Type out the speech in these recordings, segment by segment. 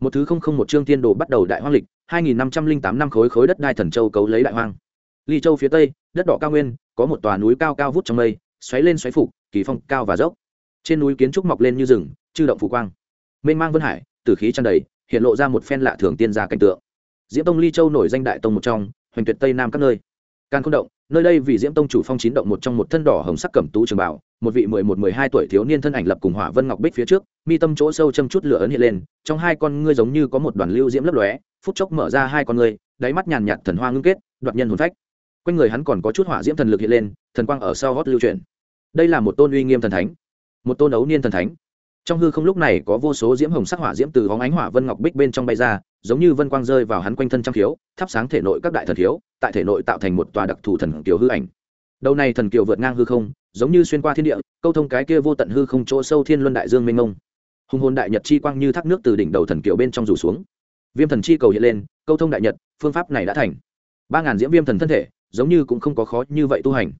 một thứ không không một chương tiên đồ bắt đầu đại hoang lịch, hai nghìn năm trăm linh tám năm khối khối đất đai thần châu cấu lấy đại hoang. Ly châu phía tây, đất đỏ cao nguyên, có một tòa núi cao cao vút trong mây, xoáy lên xoáy phục, kỳ phong, cao và dốc. Trên núi kiến trúc mọc lên như rừng, chư động phủ quang. Mênh mang vân hải, tử khí tràn đầy, hiện lộ ra một phen lạ thường tiên gia cảnh tượng. Diễm tông ly châu nổi danh đại tông một trong, hoành tuyệt tây nam các nơi. Can không động nơi đây vì diễm tông chủ phong chín động một trong một thân đỏ hồng sắc cẩm tú trường bảo, một vị mười một, mười hai tuổi thiếu niên thân ảnh lập cùng hỏa vân ngọc bích phía trước, mi tâm chỗ sâu châm chút lửa ấn hiện lên, trong hai con ngươi giống như có một đoàn lưu diễm lấp lóe, phút chốc mở ra hai con ngươi, đáy mắt nhàn nhạt thần hoa ngưng kết, đoạt nhân hồn phách. Quanh người hắn còn có chút hỏa diễm thần lực hiện lên, thần quang ở sau gót lưu truyền đây là một tôn uy nghiêm thần thánh, một tôn ấu niên thần thánh. Trong hư không lúc này có vô số diễm hồng sắc hỏa diễm từ hóng ánh hỏa vân ngọc bích bên trong bay ra giống như vân quang rơi vào hắn quanh thân trăm khiếu, thắp sáng thể nội các đại thần khiếu, tại thể nội tạo thành một tòa đặc thù thần kiều hư ảnh. Đầu này thần kiều vượt ngang hư không, giống như xuyên qua thiên địa, câu thông cái kia vô tận hư không chỗ sâu thiên luân đại dương mênh mông. Hùng hồn đại nhật chi quang như thác nước từ đỉnh đầu thần kiều bên trong rủ xuống. Viêm thần chi cầu hiện lên, câu thông đại nhật, phương pháp này đã thành. Ba ngàn diễm viêm thần thân thể, giống như cũng không có khó như vậy tu hành.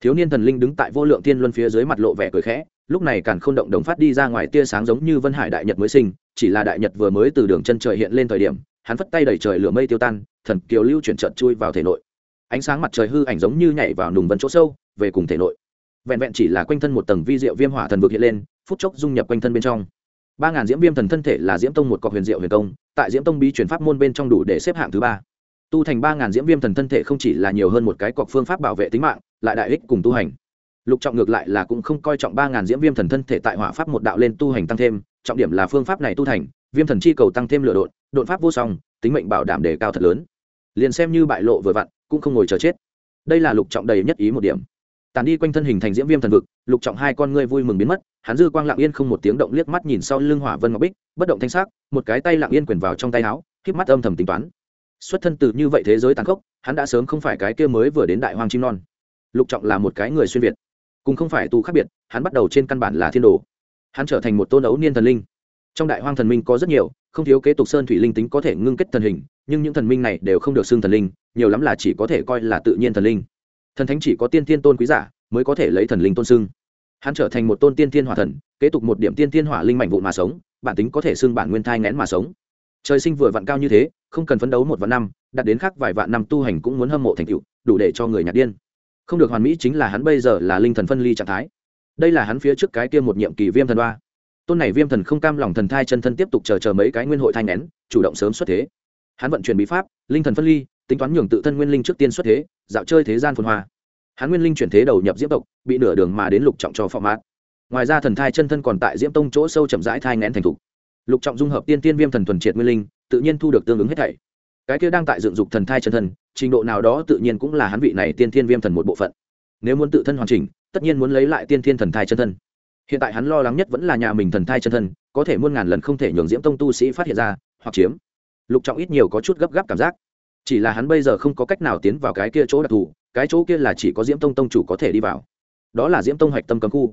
Thiếu niên thần linh đứng tại vô lượng thiên luân phía dưới mặt lộ vẻ cười khẽ lúc này càn k h ô n động đồng phát đi ra ngoài tia sáng giống như vân hải đại nhật mới sinh, chỉ là đại nhật vừa mới từ đường chân trời hiện lên thời điểm, hắn phất tay đẩy trời lửa mây tiêu tan, thần kiều lưu chuyển trợt chui vào thể nội. Ánh sáng mặt trời hư ảnh giống như nhảy vào nùng vân chỗ sâu, về cùng thể nội. Vẹn vẹn chỉ là quanh thân một tầng vi diệu viêm hỏa thần vực hiện lên, phút chốc dung nhập quanh thân bên trong. Ba ngàn diễm viêm thần thân thể là diễm tông một cọc huyền diệu huyền công, tại diễm tông bí chuyển pháp môn bên trong đủ để xếp hạng thứ ba. Tu thành ba ngàn diễm viêm thần thân thể không chỉ là nhiều hơn một cái cọc phương pháp bảo vệ tính mạng, lại đại ích cùng tu hành lục trọng ngược lại là cũng không coi trọng ba ngàn diễm viêm thần thân thể tại hỏa pháp một đạo lên tu hành tăng thêm, trọng điểm là phương pháp này tu thành, viêm thần chi cầu tăng thêm lửa đột đột pháp vô song, tính mệnh bảo đảm đề cao thật lớn. Liền xem như bại lộ vừa vặn, cũng không ngồi chờ chết. Đây là lục trọng đầy nhất ý một điểm. Tàn đi quanh thân hình thành diễm viêm thần vực, lục trọng hai con ngươi vui mừng biến mất, hắn dư quang lặng yên không một tiếng động liếc mắt nhìn sau lưng hỏa vân ngọc bích, bất động thanh sắc, một cái tay lặng yên quyền vào trong tay áo, híp mắt âm thầm tính toán. Xuất thân từ như vậy thế giới tàn khốc, hắn đã sớm không phải cái kia mới vừa đến đại hoàng chim non. Lục trọng là một cái người xuyên việt cùng không phải tu khác biệt, hắn bắt đầu trên căn bản là thiên đồ. Hắn trở thành một tôn ấu niên thần linh. Trong đại hoang thần minh có rất nhiều, không thiếu kế tục sơn thủy linh tính có thể ngưng kết thần hình, nhưng những thần minh này đều không được xưng thần linh, nhiều lắm là chỉ có thể coi là tự nhiên thần linh. Thần thánh chỉ có tiên tiên tôn quý giả mới có thể lấy thần linh tôn xưng. Hắn trở thành một tôn tiên tiên hỏa thần, kế tục một điểm tiên tiên hỏa linh mạnh vụn mà sống, bản tính có thể xưng bản nguyên thai ngén mà sống. Trời sinh vừa vặn cao như thế, không cần phấn đấu một vạn năm đặt đến khác vài vạn năm tu hành cũng muốn hâm mộ thành tựu, đủ để cho người nhạc điên không được hoàn mỹ chính là hắn bây giờ là linh thần phân ly trạng thái. Đây là hắn phía trước cái kia một nhiệm kỳ viêm thần ba tôn này viêm thần không cam lòng thần thai chân thân tiếp tục chờ chờ mấy cái nguyên hội thai nén, chủ động sớm xuất thế. Hắn vận chuyển bí pháp, linh thần phân ly, tính toán nhường tự thân nguyên linh trước tiên xuất thế, dạo chơi thế gian phồn hoa. Hắn nguyên linh chuyển thế đầu nhập diễm tộc, bị nửa đường mà đến lục trọng cho phọ mát ngoài ra thần thai chân thân còn tại diễm tông chỗ sâu chậm rãi thai nén thành thục. Lục trọng dung hợp tiên tiên viêm thần thuần triệt nguyên linh, tự nhiên thu được tương ứng hết thảy. Cái kia đang tại dựng dục thần thai chân thân trình độ nào đó tự nhiên cũng là hắn vị này tiên thiên viêm thần một bộ phận. Nếu muốn tự thân hoàn chỉnh, tất nhiên muốn lấy lại tiên thiên thần thai chân thân. Hiện tại hắn lo lắng nhất vẫn là nhà mình thần thai chân thân, có thể muôn ngàn lần không thể nhường diễm tông tu sĩ phát hiện ra, hoặc chiếm. Lục trọng ít nhiều có chút gấp gáp cảm giác. Chỉ là hắn bây giờ không có cách nào tiến vào cái kia chỗ đặc thù, cái chỗ kia là chỉ có diễm tông tông chủ có thể đi vào. Đó là diễm tông hạch tâm cấm khu.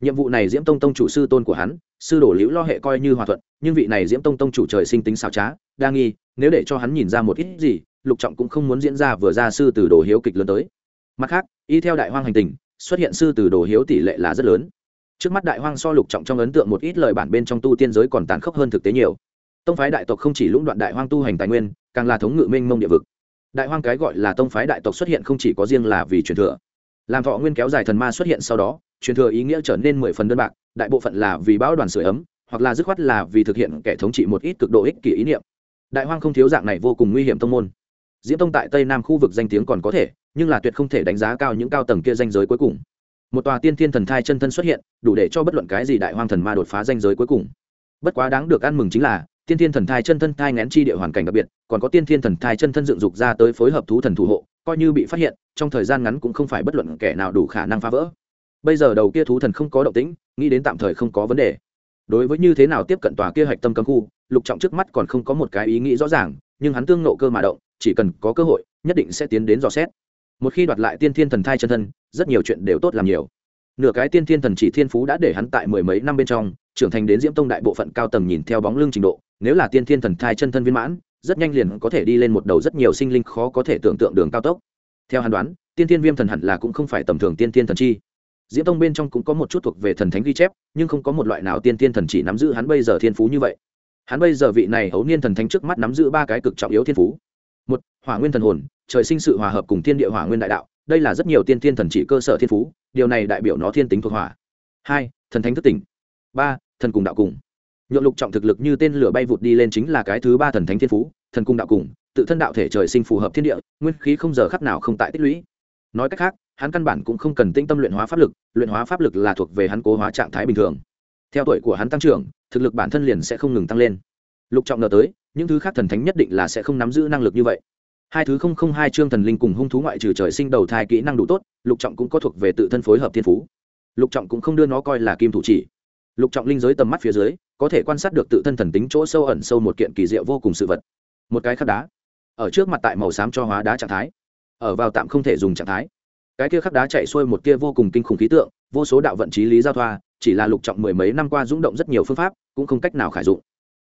Nhiệm vụ này diễm tông tông chủ sư tôn của hắn, sư đổ liễu lo hệ coi như hòa thuận, nhưng vị này diễm tông tông chủ trời sinh tính xảo trá, đa nghi, nếu để cho hắn nhìn ra một ít gì lục trọng cũng không muốn diễn ra vừa ra sư từ đồ hiếu kịch lớn tới. Mặt khác, y theo đại hoang hành tình, xuất hiện sư từ đồ hiếu tỷ lệ là rất lớn. Trước mắt đại hoang so lục trọng trong ấn tượng một ít lời bản bên trong tu tiên giới còn tàn khốc hơn thực tế nhiều. Tông phái đại tộc không chỉ lũng đoạn đại hoang tu hành tài nguyên, càng là thống ngự minh mông địa vực. Đại hoang cái gọi là tông phái đại tộc xuất hiện không chỉ có riêng là vì truyền thừa. Làm thọ nguyên kéo dài thần ma xuất hiện sau đó, truyền thừa ý nghĩa trở nên mười phần đơn bạc, đại bộ phận là vì bão đoàn sửa ấm, hoặc là dứt khoát là vì thực hiện kẻ thống trị một ít cực độ ích kỷ ý niệm. Đại hoang không thiếu dạng này vô cùng nguy hiểm tông môn diễm tông tại tây nam khu vực danh tiếng còn có thể, nhưng là tuyệt không thể đánh giá cao những cao tầng kia danh giới cuối cùng. Một tòa tiên thiên thần thai chân thân xuất hiện, đủ để cho bất luận cái gì đại hoang thần ma đột phá danh giới cuối cùng. Bất quá đáng được ăn mừng chính là, tiên thiên thần thai chân thân thai ngén chi địa hoàn cảnh đặc biệt, còn có tiên thiên thần thai chân thân dựng dục ra tới phối hợp thú thần thủ hộ, coi như bị phát hiện, trong thời gian ngắn cũng không phải bất luận kẻ nào đủ khả năng phá vỡ. Bây giờ đầu kia thú thần không có động tĩnh, nghĩ đến tạm thời không có vấn đề. Đối với như thế nào tiếp cận tòa kia hạch tâm cấm khu, lục trọng trước mắt còn không có một cái ý nghĩ rõ ràng, nhưng hắn tương nộ cơ mà động chỉ cần có cơ hội, nhất định sẽ tiến đến dò xét. Một khi đoạt lại tiên thiên thần thai chân thân, rất nhiều chuyện đều tốt làm nhiều. Nửa cái tiên thiên thần chỉ thiên phú đã để hắn tại mười mấy năm bên trong, trưởng thành đến diễm tông đại bộ phận cao tầng nhìn theo bóng lưng trình độ, nếu là tiên thiên thần thai chân thân viên mãn, rất nhanh liền có thể đi lên một đầu rất nhiều sinh linh khó có thể tưởng tượng đường cao tốc. Theo hắn đoán, tiên thiên viêm thần hẳn là cũng không phải tầm thường tiên thiên thần chi. Diễm tông bên trong cũng có một chút thuộc về thần thánh ghi chép, nhưng không có một loại nào tiên thiên thần chỉ nắm giữ hắn bây giờ thiên phú như vậy. Hắn bây giờ vị này hấu niên thần thánh trước mắt nắm giữ ba cái cực trọng yếu thiên phú một, hỏa nguyên thần hồn, trời sinh sự hòa hợp cùng thiên địa hỏa nguyên đại đạo, đây là rất nhiều tiên thiên thần chỉ cơ sở thiên phú, điều này đại biểu nó thiên tính thuộc hỏa. Hai, thần thánh thức tỉnh. Ba, thần cùng đạo cùng. Nhượng lục trọng thực lực như tên lửa bay vụt đi lên chính là cái thứ ba thần thánh thiên phú, thần cung đạo cùng, tự thân đạo thể trời sinh phù hợp thiên địa, nguyên khí không giờ khắc nào không tại tích lũy. Nói cách khác, hắn căn bản cũng không cần tinh tâm luyện hóa pháp lực, luyện hóa pháp lực là thuộc về hắn cố hóa trạng thái bình thường. Theo tuổi của hắn tăng trưởng, thực lực bản thân liền sẽ không ngừng tăng lên. Lục trọng ngờ tới những thứ khác thần thánh nhất định là sẽ không nắm giữ năng lực như vậy. Hai thứ không không hai chương thần linh cùng hung thú ngoại trừ trời sinh đầu thai kỹ năng đủ tốt, lục trọng cũng có thuộc về tự thân phối hợp thiên phú. Lục trọng cũng không đưa nó coi là kim thủ chỉ. Lục trọng linh giới tầm mắt phía dưới, có thể quan sát được tự thân thần tính chỗ sâu ẩn sâu một kiện kỳ diệu vô cùng sự vật. Một cái khắc đá, ở trước mặt tại màu xám cho hóa đá trạng thái, ở vào tạm không thể dùng trạng thái. Cái kia khắc đá chạy xuôi một kia vô cùng kinh khủng khí tượng, vô số đạo vận trí lý giao thoa, chỉ là lục trọng mười mấy năm qua rung động rất nhiều phương pháp, cũng không cách nào khải dụng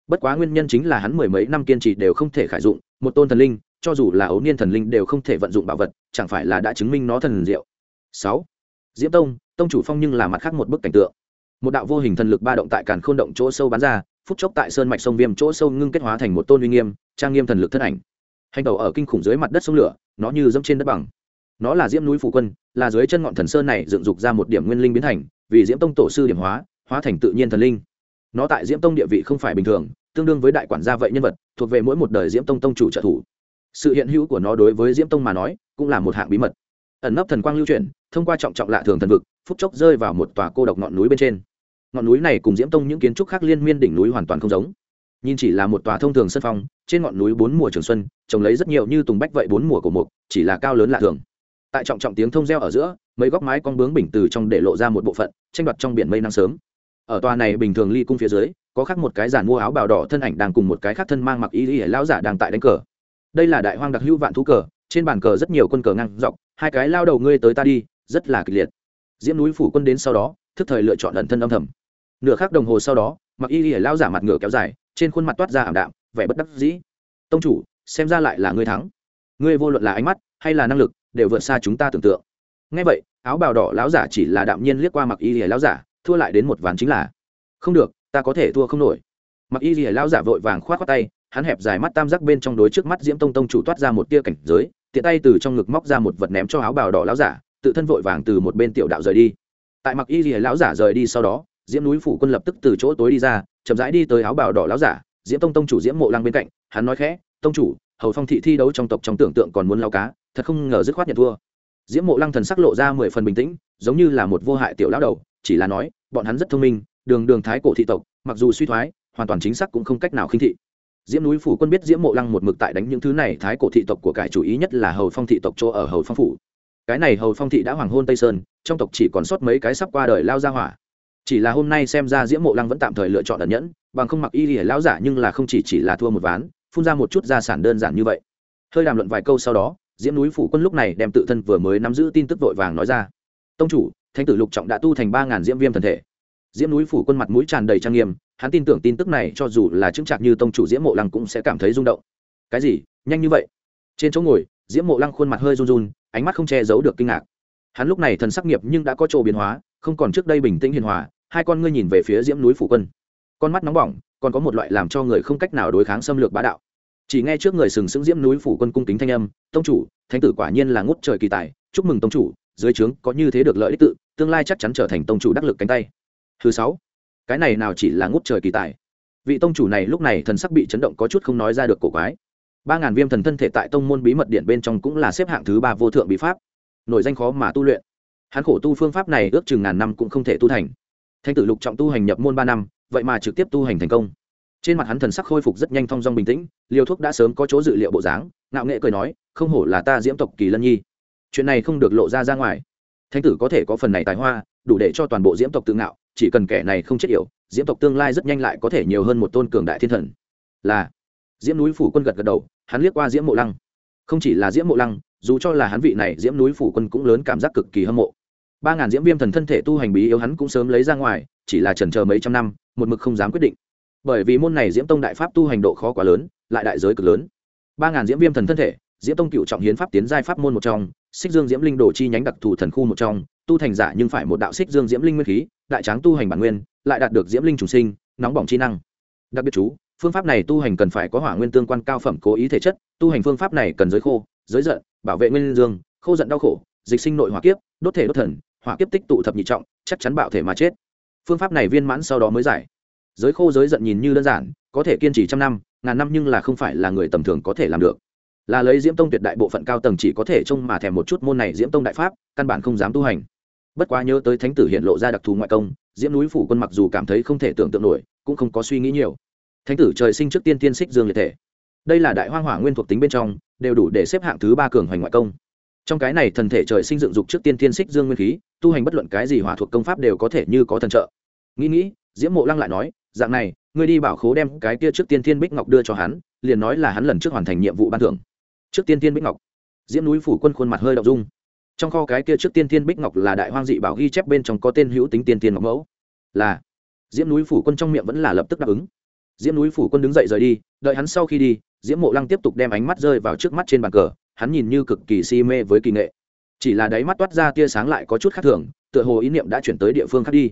bất quá nguyên nhân chính là hắn mười mấy năm kiên trì đều không thể khải dụng, một tôn thần linh, cho dù là ấu niên thần linh đều không thể vận dụng bảo vật, chẳng phải là đã chứng minh nó thần diệu. Sáu, diễm tông tông chủ phong nhưng là mặt khác một bức cảnh tượng. Một đạo vô hình thần lực ba động tại càn khôn động chỗ sâu bắn ra, phút chốc tại sơn mạch sông viêm chỗ sâu ngưng kết hóa thành một tôn uy nghiêm, trang nghiêm thần lực thân ảnh. Hành tàu ở kinh khủng dưới mặt đất sông lửa, nó như dẫm trên đất bằng. Nó là diễm núi phủ quân, là dưới chân ngọn thần sơn này dựng dục ra một điểm nguyên linh biến thành, vì diễm tông tổ sư điểm hóa hóa thành tự nhiên thần linh. Nó tại diễm tông địa vị không phải bình thường tương đương với đại quản gia vậy nhân vật, thuộc về mỗi một đời diễm tông tông chủ trợ thủ. Sự hiện hữu của nó đối với diễm tông mà nói, cũng là một hạng bí mật. Ẩn nấp thần quang lưu chuyển, thông qua trọng trọng lạ thường thần vực, phút chốc rơi vào một tòa cô độc ngọn núi bên trên. Ngọn núi này cùng diễm tông những kiến trúc khác liên miên đỉnh núi hoàn toàn không giống. Nhìn chỉ là một tòa thông thường sân phong, trên ngọn núi bốn mùa trường xuân, trồng lấy rất nhiều như tùng bách vậy bốn mùa của mục, chỉ là cao lớn lạ thường. Tại trọng trọng tiếng thông reo ở giữa, mấy góc mái con bướng bình từ trong để lộ ra một bộ phận, tranh đoạt trong biển mây nắng sớm. Ở tòa này bình thường ly cung phía dưới có khác một cái giản mua áo bào đỏ thân ảnh đang cùng một cái khác thân mang mặc y y lão giả đang tại đánh cờ. Đây là đại hoang đặc hữu vạn thú cờ, trên bàn cờ rất nhiều quân cờ ngang dọc, hai cái lao đầu ngươi tới ta đi, rất là kịch liệt. Diễm núi phủ quân đến sau đó, thức thời lựa chọn ẩn thân âm thầm. Nửa khắc đồng hồ sau đó, mặc y y lao giả mặt ngựa kéo dài, trên khuôn mặt toát ra ảm đạm, vẻ bất đắc dĩ. Tông chủ, xem ra lại là ngươi thắng. Ngươi vô luận là ánh mắt hay là năng lực, đều vượt xa chúng ta tưởng tượng. Ngay vậy, áo bào đỏ lão giả chỉ là đạm nhiên liếc qua mặc y y lão giả, thua lại đến một ván chính là, không được ta có thể thua không nổi. Mặc y y lão giả vội vàng khoát á tay, hắn hẹp dài mắt tam giác bên trong đối trước mắt diễm tông tông chủ toát ra một tia cảnh giới, tiện tay từ trong ngực móc ra một vật ném cho áo bào đỏ lão giả, tự thân vội vàng từ một bên tiểu đạo rời đi. Tại mặc y y lão giả rời đi sau đó, diễm núi phủ quân lập tức từ chỗ tối đi ra, chậm rãi đi tới áo bào đỏ lão giả, diễm tông tông chủ diễm mộ lăng bên cạnh, hắn nói khẽ, tông chủ, hầu phong thị thi đấu trong tộc trong tưởng tượng còn muốn lao cá, thật không ngờ dứt khoát nhận thua. Diễm mộ lăng thần sắc lộ ra mười phần bình tĩnh, giống như là một vô hại tiểu lão đầu, chỉ là nói, bọn hắn rất thông minh đường đường thái cổ thị tộc, mặc dù suy thoái, hoàn toàn chính xác cũng không cách nào khinh thị. Diễm núi phủ quân biết diễm mộ lăng một mực tại đánh những thứ này, thái cổ thị tộc của cải chủ ý nhất là hầu phong thị tộc chỗ ở hầu phong phủ. Cái này hầu phong thị đã hoàng hôn tây sơn, trong tộc chỉ còn sót mấy cái sắp qua đời lao ra hỏa. Chỉ là hôm nay xem ra diễm mộ lăng vẫn tạm thời lựa chọn ẩn nhẫn, bằng không mặc y lìa lão giả nhưng là không chỉ chỉ là thua một ván, phun ra một chút gia sản đơn giản như vậy. Hơi đàm luận vài câu sau đó, diễm núi phủ quân lúc này đem tự thân vừa mới nắm giữ tin tức vội vàng nói ra. Tông chủ thanh tử lục trọng đã tu thành ba ngàn diễm viêm thần thể diễm núi phủ quân mặt mũi tràn đầy trang nghiêm, hắn tin tưởng tin tức này cho dù là chứng trạc như tông chủ diễm mộ lăng cũng sẽ cảm thấy rung động. Cái gì? Nhanh như vậy? Trên chỗ ngồi, diễm mộ lăng khuôn mặt hơi run run, ánh mắt không che giấu được kinh ngạc. Hắn lúc này thần sắc nghiệp nhưng đã có chỗ biến hóa, không còn trước đây bình tĩnh hiền hòa, hai con ngươi nhìn về phía diễm núi phủ quân. Con mắt nóng bỏng, còn có một loại làm cho người không cách nào đối kháng xâm lược bá đạo. Chỉ nghe trước người sừng sững diễm núi phủ quân cung kính thanh âm, tông chủ, thánh tử quả nhiên là ngút trời kỳ tài, chúc mừng tông chủ, dưới trướng có như thế được lợi ích tự, tương lai chắc chắn trở thành tông chủ đắc lực cánh tay thứ sáu, cái này nào chỉ là ngút trời kỳ tài. Vị tông chủ này lúc này thần sắc bị chấn động có chút không nói ra được cổ quái. Ba ngàn viêm thần thân thể tại tông môn bí mật điện bên trong cũng là xếp hạng thứ ba vô thượng bí pháp. Nổi danh khó mà tu luyện. Hắn khổ tu phương pháp này ước chừng ngàn năm cũng không thể tu thành. Thanh tử lục trọng tu hành nhập môn ba năm, vậy mà trực tiếp tu hành thành công. Trên mặt hắn thần sắc khôi phục rất nhanh thong dong bình tĩnh, liều thuốc đã sớm có chỗ dự liệu bộ dáng, ngạo nghệ cười nói, không hổ là ta diễm tộc kỳ lân nhi. Chuyện này không được lộ ra ra ngoài. Thanh tử có thể có phần này tài hoa, đủ để cho toàn bộ diễm tộc tự ngạo chỉ cần kẻ này không chết yểu, diễm tộc tương lai rất nhanh lại có thể nhiều hơn một tôn cường đại thiên thần. Là, diễm núi phủ quân gật gật đầu, hắn liếc qua diễm mộ lăng. Không chỉ là diễm mộ lăng, dù cho là hắn vị này diễm núi phủ quân cũng lớn cảm giác cực kỳ hâm mộ. Ba ngàn diễm viêm thần thân thể tu hành bí yếu hắn cũng sớm lấy ra ngoài, chỉ là trần chờ mấy trăm năm, một mực không dám quyết định. Bởi vì môn này diễm tông đại pháp tu hành độ khó quá lớn, lại đại giới cực lớn. Ba ngàn diễm viêm thần thân thể, diễm tông cựu trọng hiến pháp tiến giai pháp môn một trong xích dương diễm linh đồ chi nhánh đặc thù thần khu một trong, tu thành giả nhưng phải một đạo xích dương diễm linh nguyên khí, đại tráng tu hành bản nguyên, lại đạt được diễm linh trùng sinh, nóng bỏng chi năng. Đặc biệt chú, phương pháp này tu hành cần phải có hỏa nguyên tương quan cao phẩm cố ý thể chất, tu hành phương pháp này cần giới khô, giới giận, bảo vệ nguyên dương, khô giận đau khổ, dịch sinh nội hỏa kiếp, đốt thể đốt thần, hỏa kiếp tích tụ thập nhị trọng, chắc chắn bạo thể mà chết. Phương pháp này viên mãn sau đó mới giải. Giới khô giới giận nhìn như đơn giản, có thể kiên trì trăm năm, ngàn năm nhưng là không phải là người tầm thường có thể làm được là lấy diễm tông tuyệt đại bộ phận cao tầng chỉ có thể trông mà thèm một chút môn này diễm tông đại pháp, căn bản không dám tu hành. Bất quá nhớ tới thánh tử hiện lộ ra đặc thù ngoại công, diễm núi phủ quân mặc dù cảm thấy không thể tưởng tượng nổi, cũng không có suy nghĩ nhiều. Thánh tử trời sinh trước tiên tiên xích dương liệt thể. Đây là đại hoang hỏa nguyên thuộc tính bên trong, đều đủ để xếp hạng thứ ba cường hoành ngoại công. Trong cái này thần thể trời sinh dựng dục trước tiên tiên xích dương nguyên khí, tu hành bất luận cái gì hỏa thuộc công pháp đều có thể như có thần trợ. Nghĩ nghĩ, diễm mộ lăng lại nói, dạng này, ngươi đi bảo khố đem cái kia trước tiên thiên bích ngọc đưa cho hắn, liền nói là hắn lần trước hoàn thành nhiệm vụ ban thưởng trước tiên thiên bích ngọc. Diễm núi phủ quân khuôn mặt hơi đậu dung. Trong kho cái kia trước tiên thiên bích ngọc là đại hoang dị bảo ghi chép bên trong có tên hữu tính tiên tiên ngọc mẫu. Là, diễm núi phủ quân trong miệng vẫn là lập tức đáp ứng. Diễm núi phủ quân đứng dậy rời đi, đợi hắn sau khi đi, diễm mộ lăng tiếp tục đem ánh mắt rơi vào trước mắt trên bàn cờ, hắn nhìn như cực kỳ si mê với kỳ nghệ. Chỉ là đáy mắt toát ra tia sáng lại có chút khác thường, tựa hồ ý niệm đã chuyển tới địa phương khác đi.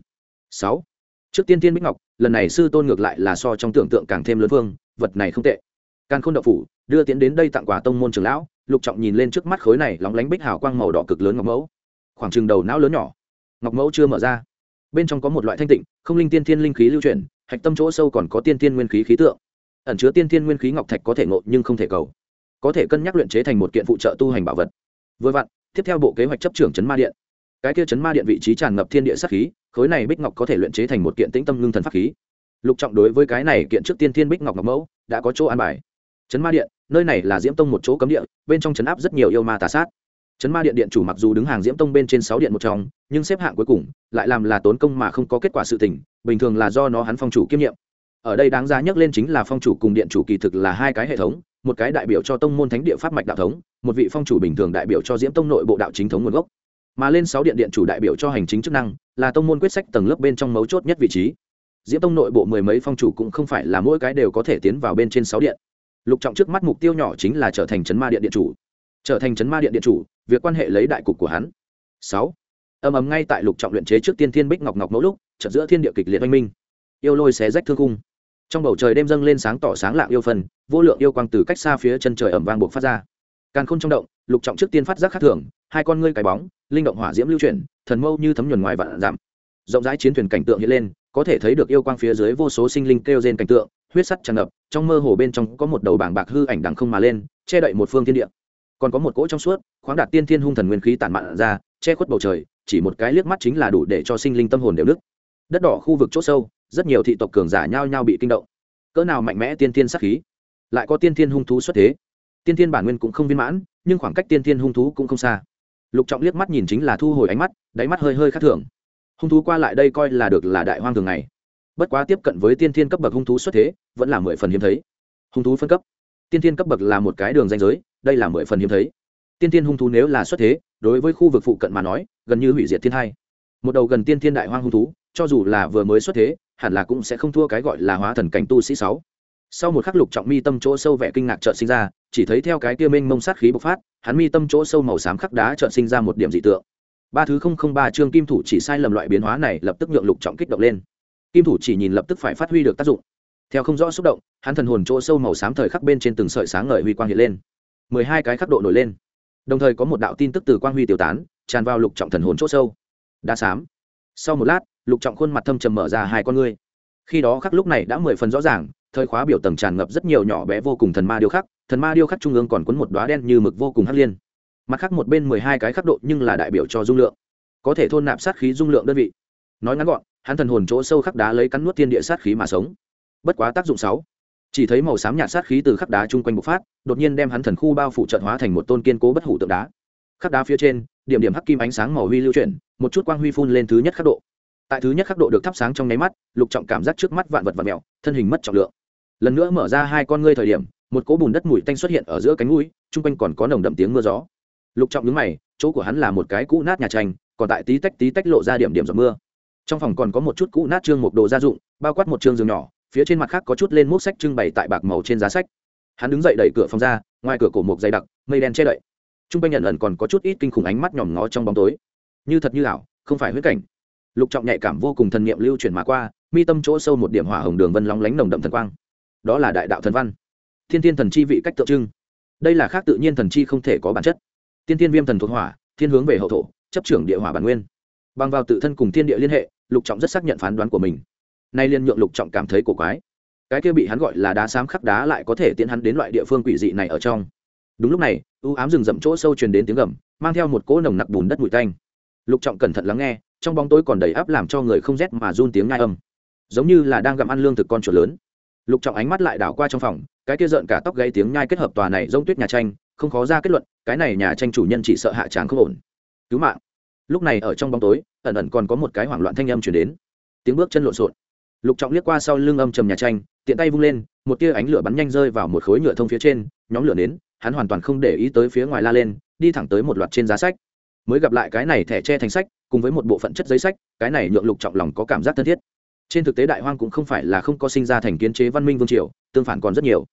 Sáu, trước tiên tiên bích ngọc, lần này sư tôn ngược lại là so trong tưởng tượng càng thêm lớn phương vật này không tệ. Càng khôn đậu phủ đưa tiến đến đây tặng quà tông môn trưởng lão, lục trọng nhìn lên trước mắt khối này lóng lánh bích hào quang màu đỏ cực lớn ngọc mẫu. Khoảng chừng đầu não lớn nhỏ. Ngọc mẫu chưa mở ra. Bên trong có một loại thanh tịnh, không linh tiên thiên linh khí lưu chuyển, hạch tâm chỗ sâu còn có tiên thiên nguyên khí khí tượng. Ẩn chứa tiên thiên nguyên khí ngọc thạch có thể ngộ nhưng không thể cầu. Có thể cân nhắc luyện chế thành một kiện phụ trợ tu hành bảo vật. Vừa vặn, tiếp theo bộ kế hoạch chấp trưởng chấn ma điện. Cái kia chấn ma điện vị trí tràn ngập thiên địa sát khí, khối này bích ngọc có thể luyện chế thành một kiện tĩnh tâm ngưng thần pháp khí. Lục trọng đối với cái này kiện trước tiên thiên bích ngọc ngọc mẫu, đã có chỗ an bài. Chấn ma điện nơi này là diễm tông một chỗ cấm địa, bên trong chấn áp rất nhiều yêu ma tà sát. Chấn ma điện điện chủ mặc dù đứng hàng diễm tông bên trên sáu điện một trong, nhưng xếp hạng cuối cùng lại làm là tốn công mà không có kết quả sự tình, bình thường là do nó hắn phong chủ kiêm nhiệm. Ở đây đáng giá nhắc lên chính là phong chủ cùng điện chủ kỳ thực là hai cái hệ thống, một cái đại biểu cho tông môn thánh địa pháp mạch đạo thống, một vị phong chủ bình thường đại biểu cho diễm tông nội bộ đạo chính thống nguồn gốc. Mà lên sáu điện điện chủ đại biểu cho hành chính chức năng, là tông môn quyết sách tầng lớp bên trong mấu chốt nhất vị trí. Diễm tông nội bộ mười mấy phong chủ cũng không phải là mỗi cái đều có thể tiến vào bên trên sáu điện lục trọng trước mắt mục tiêu nhỏ chính là trở thành chấn ma điện điện chủ. Trở thành chấn ma điện điện chủ, việc quan hệ lấy đại cục của hắn. Sáu. Ầm ầm ngay tại lục trọng luyện chế trước tiên thiên bích ngọc ngọc mẫu lúc chợt giữa thiên địa kịch liệt oanh minh. Yêu lôi xé rách thương cung trong bầu trời đêm dâng lên sáng tỏ sáng lạng yêu phần vô lượng yêu quang từ cách xa phía chân trời ẩm vang buộc phát ra. Càn khôn trong động, lục trọng trước tiên phát giác khác thường, hai con ngươi cái bóng, linh động hỏa diễm lưu chuyển, thần mâu như thấm nhuần ngoài vạn giảm. Rộng rãi chiến thuyền cảnh tượng hiện lên, có thể thấy được yêu quang phía dưới vô số sinh linh kêu trên cảnh tượng huyết sắt tràn ngập, trong mơ hồ bên trong có một đầu bảng bạc hư ảnh đằng không mà lên, che đậy một phương thiên địa. Còn có một cỗ trong suốt, khoáng đạt tiên thiên hung thần nguyên khí tản mạn ra, che khuất bầu trời, chỉ một cái liếc mắt chính là đủ để cho sinh linh tâm hồn đều nứt đất đỏ khu vực chỗ sâu, rất nhiều thị tộc cường giả nhao nhao bị kinh động. Cỡ nào mạnh mẽ tiên thiên sát khí? Lại có tiên thiên hung thú xuất thế. Tiên thiên bản nguyên cũng không viên mãn, nhưng khoảng cách tiên thiên hung thú cũng không xa. Lục trọng liếc mắt nhìn chính là thu hồi ánh mắt, đáy mắt hơi hơi khác thường. Hung thú qua lại đây coi là được là đại hoang thường ngày bất quá tiếp cận với tiên thiên cấp bậc hung thú xuất thế, vẫn là mười phần hiếm thấy. Hung thú phân cấp. Tiên thiên cấp bậc là một cái đường danh giới, đây là mười phần hiếm thấy. Tiên thiên hung thú nếu là xuất thế, đối với khu vực phụ cận mà nói, gần như hủy diệt thiên hai một đầu gần tiên thiên đại hoang hung thú, cho dù là vừa mới xuất thế, hẳn là cũng sẽ không thua cái gọi là hóa thần cảnh tu sĩ sáu. Sau một khắc lục trọng mi tâm chỗ sâu vẻ kinh ngạc trợn sinh ra, chỉ thấy theo cái kia mênh mông sát khí bộc phát, hắn mi tâm chỗ sâu màu xám khắc đá trợn sinh ra một điểm dị tượng. Ba thứ không không ba chương kim thủ chỉ sai lầm loại biến hóa này lập tức nhượng lục trọng kích động lên kim thủ chỉ nhìn lập tức phải phát huy được tác dụng. Theo không rõ xúc động, hắn thần hồn chỗ sâu màu xám thời khắc bên trên từng sợi sáng ngời huy quang hiện lên. Mười hai cái khắc độ nổi lên. Đồng thời có một đạo tin tức từ quang huy tiêu tán, tràn vào lục trọng thần hồn chỗ sâu. Đa xám. Sau một lát, lục trọng khuôn mặt thâm trầm mở ra hai con ngươi. Khi đó khắc lúc này đã mười phần rõ ràng, thời khóa biểu tầng tràn ngập rất nhiều nhỏ bé vô cùng thần ma điêu khắc, thần ma điêu khắc trung ương còn cuốn một đoá đen như mực vô cùng hắc liên. Mặt khác một bên mười hai cái khắc độ nhưng là đại biểu cho dung lượng. Có thể thôn nạp sát khí dung lượng đơn vị. Nói ngắn gọn hắn thần hồn chỗ sâu khắc đá lấy cắn nuốt thiên địa sát khí mà sống. Bất quá tác dụng sáu. Chỉ thấy màu xám nhạt sát khí từ khắc đá chung quanh bộc phát, đột nhiên đem hắn thần khu bao phủ trận hóa thành một tôn kiên cố bất hủ tượng đá. Khắc đá phía trên, điểm điểm hắc kim ánh sáng màu huy lưu chuyển, một chút quang huy phun lên thứ nhất khắc độ. Tại thứ nhất khắc độ được thắp sáng trong nháy mắt, lục trọng cảm giác trước mắt vạn vật vật mèo, thân hình mất trọng lượng. Lần nữa mở ra hai con ngươi thời điểm, một cỗ bùn đất mùi tanh xuất hiện ở giữa cánh mũi, chung quanh còn có nồng đậm tiếng mưa gió. Lục trọng nhướng mày, chỗ của hắn là một cái cũ nát nhà tranh, còn tại tí tách tí tách lộ ra điểm điểm giọt mưa trong phòng còn có một chút cũ nát trương một đồ gia dụng, bao quát một trương giường nhỏ, phía trên mặt khác có chút lên mút sách trưng bày tại bạc màu trên giá sách. Hắn đứng dậy đẩy cửa phòng ra, ngoài cửa cổ mộc dày đặc, mây đen che đậy. T r u n g quanh nhận ẩn còn có chút ít kinh khủng ánh mắt nhòm ngó trong bóng tối. Như thật như ảo, không phải huyết cảnh. Lục trọng nhạy cảm vô cùng thần niệm lưu chuyển mà qua, mi tâm chỗ sâu một điểm hỏa hồng đường vân lóng lánh nồng đậm thần quang. Đó là đại đạo thần văn. Thiên thiên thần chi vị cách tượng trưng. Đây là khác tự nhiên thần chi không thể có bản chất. Tiên tiên viêm thần thuộc hỏa, thiên hướng về hậu thổ, chấp trưởng địa hỏa bản nguyên bằng vào tự thân cùng thiên địa liên hệ, lục trọng rất xác nhận phán đoán của mình. Nay liên nhượng lục trọng cảm thấy cổ quái. Cái kia bị hắn gọi là đá xám khắc đá lại có thể tiến hắn đến loại địa phương quỷ dị này ở trong. Đúng lúc này ưu ám rừng rậm chỗ sâu truyền đến tiếng gầm, mang theo một cỗ nồng nặc bùn đất bụi tanh. Lục trọng cẩn thận lắng nghe, trong bóng tối còn đầy áp làm cho người không rét mà run tiếng ngai âm. Giống như là đang gặm ăn lương thực con chuột lớn. Lục trọng ánh mắt lại đảo qua trong phòng, cái kia rợn cả tóc gây tiếng nhai kết hợp tòa này giống tuyết nhà tranh, không khó ra kết luận, cái này nhà tranh chủ nhân chỉ sợ hạ tráng không ổn. Cứu mạng lúc này ở trong bóng tối, ẩn ẩn còn có một cái hoảng loạn thanh âm chuyển đến. Tiếng bước chân lộn xộn. Lục trọng liếc qua sau lưng âm trầm nhà tranh, tiện tay vung lên, một tia ánh lửa bắn nhanh rơi vào một khối nhựa thông phía trên, nhóm lửa nến, hắn hoàn toàn không để ý tới phía ngoài la lên, đi thẳng tới một loạt trên giá sách. Mới gặp lại cái này thẻ tre thành sách, cùng với một bộ phận chất giấy sách, cái này nhượng lục trọng lòng có cảm giác thân thiết. Trên thực tế đại hoang cũng không phải là không có sinh ra thành kiến chế văn minh vương triều, tương phản còn rất nhiều.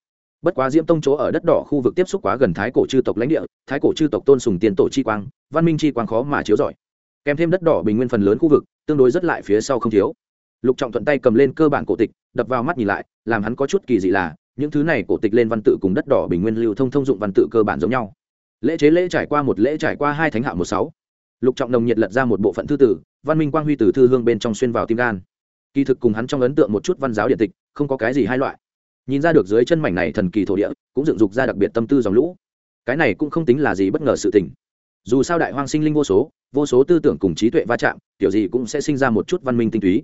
Bất quá diễm tông chỗ ở đất đỏ khu vực tiếp xúc quá gần thái cổ chư tộc lãnh địa, thái cổ chư tộc tôn sùng tiền tổ chi quang, văn minh chi quang khó mà chiếu giỏi kèm thêm đất đỏ bình nguyên phần lớn khu vực, tương đối rất lại phía sau không thiếu. Lục trọng thuận tay cầm lên cơ bản cổ tịch, đập vào mắt nhìn lại, làm hắn có chút kỳ dị là, những thứ này cổ tịch lên văn tự cùng đất đỏ bình nguyên lưu thông thông dụng văn tự cơ bản giống nhau. Lễ chế lễ trải qua một lễ trải qua hai thánh hạ một sáu. Lục trọng nồng nhiệt lật ra một bộ phận thư tử, văn minh quang huy từ thư hương bên trong xuyên vào tim gan. Kỳ thực cùng hắn trong ấn tượng một chút văn giáo điện tịch, không có cái gì hai loại. Nhìn ra được dưới chân mảnh này thần kỳ thổ địa, cũng dựng dục ra đặc biệt tâm tư dòng lũ. Cái này cũng không tính là gì bất ngờ sự tình dù sao đại hoang sinh linh vô số vô số tư tưởng cùng trí tuệ va chạm kiểu gì cũng sẽ sinh ra một chút văn minh tinh túy.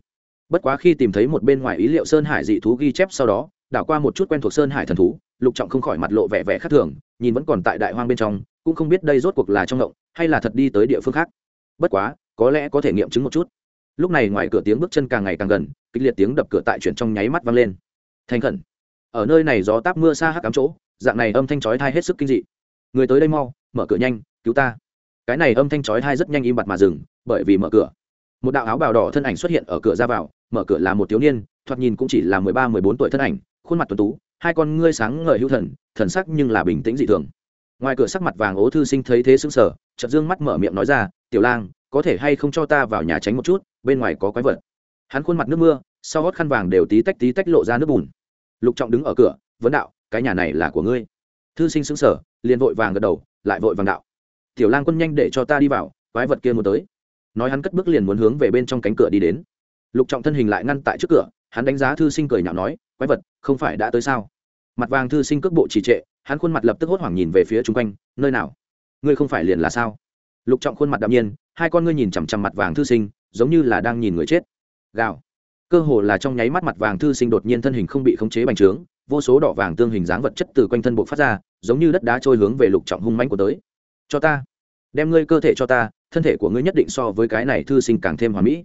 Bất quá khi tìm thấy một bên ngoài ý liệu sơn hải dị thú ghi chép sau đó đảo qua một chút quen thuộc sơn hải thần thú lục trọng không khỏi mặt lộ vẻ vẻ khác thường nhìn vẫn còn tại đại hoang bên trong cũng không biết đây rốt cuộc là trong động, hay là thật đi tới địa phương khác. Bất quá có lẽ có thể nghiệm chứng một chút. Lúc này ngoài cửa tiếng bước chân càng ngày càng gần kịch liệt tiếng đập cửa tại chuyển trong nháy mắt vang lên. Thành khẩn. Ở nơi này gió táp mưa xa hắc cám chỗ dạng này âm thanh chói thai hết sức kinh dị. Người tới đây mau mở cửa nhanh cứu ta cái này âm thanh chói hai rất nhanh im bặt mà dừng, bởi vì mở cửa. Một đạo áo bào đỏ thân ảnh xuất hiện ở cửa ra vào, mở cửa là một thiếu niên, thoạt nhìn cũng chỉ là mười ba, mười bốn tuổi thân ảnh, khuôn mặt tuần tú, hai con ngươi sáng ngời hữu thần thần sắc nhưng là bình tĩnh dị thường. Ngoài cửa sắc mặt vàng ố thư sinh thấy thế sững sờ, chợt dương mắt mở miệng nói ra, tiểu lang, có thể hay không cho ta vào nhà tránh một chút, bên ngoài có quái vật. Hắn khuôn mặt nước mưa, sau gót khăn vàng đều tí tách tí tách lộ ra nước bùn. Lục trọng đứng ở cửa, vấn đạo, cái nhà này là của ngươi. Thư sinh sững sờ, liền vội vàng gật đầu, lại vội vàng đạo tiểu lang quân nhanh để cho ta đi vào, quái vật kia muốn tới. Nói hắn cất bước liền muốn hướng về bên trong cánh cửa đi đến. Lục trọng thân hình lại ngăn tại trước cửa, hắn đánh giá thư sinh cười nhạo nói, quái vật, không phải đã tới sao? Mặt vàng thư sinh cước bộ trì trệ, hắn khuôn mặt lập tức hốt hoảng nhìn về phía chung quanh, nơi nào? Ngươi không phải liền là sao? Lục trọng khuôn mặt đạm nhiên, hai con ngươi nhìn chằm chằm mặt vàng thư sinh, giống như là đang nhìn người chết. Gào. Cơ hồ là trong nháy mắt mặt vàng thư sinh đột nhiên thân hình không bị khống chế bành trướng, vô số đỏ vàng tương hình dáng vật chất từ quanh thân bộ phát ra, giống như đất đá trôi hướng về lục trọng hung mánh của tới cho ta. Đem ngươi cơ thể cho ta, thân thể của ngươi nhất định so với cái này thư sinh càng thêm hòa mỹ.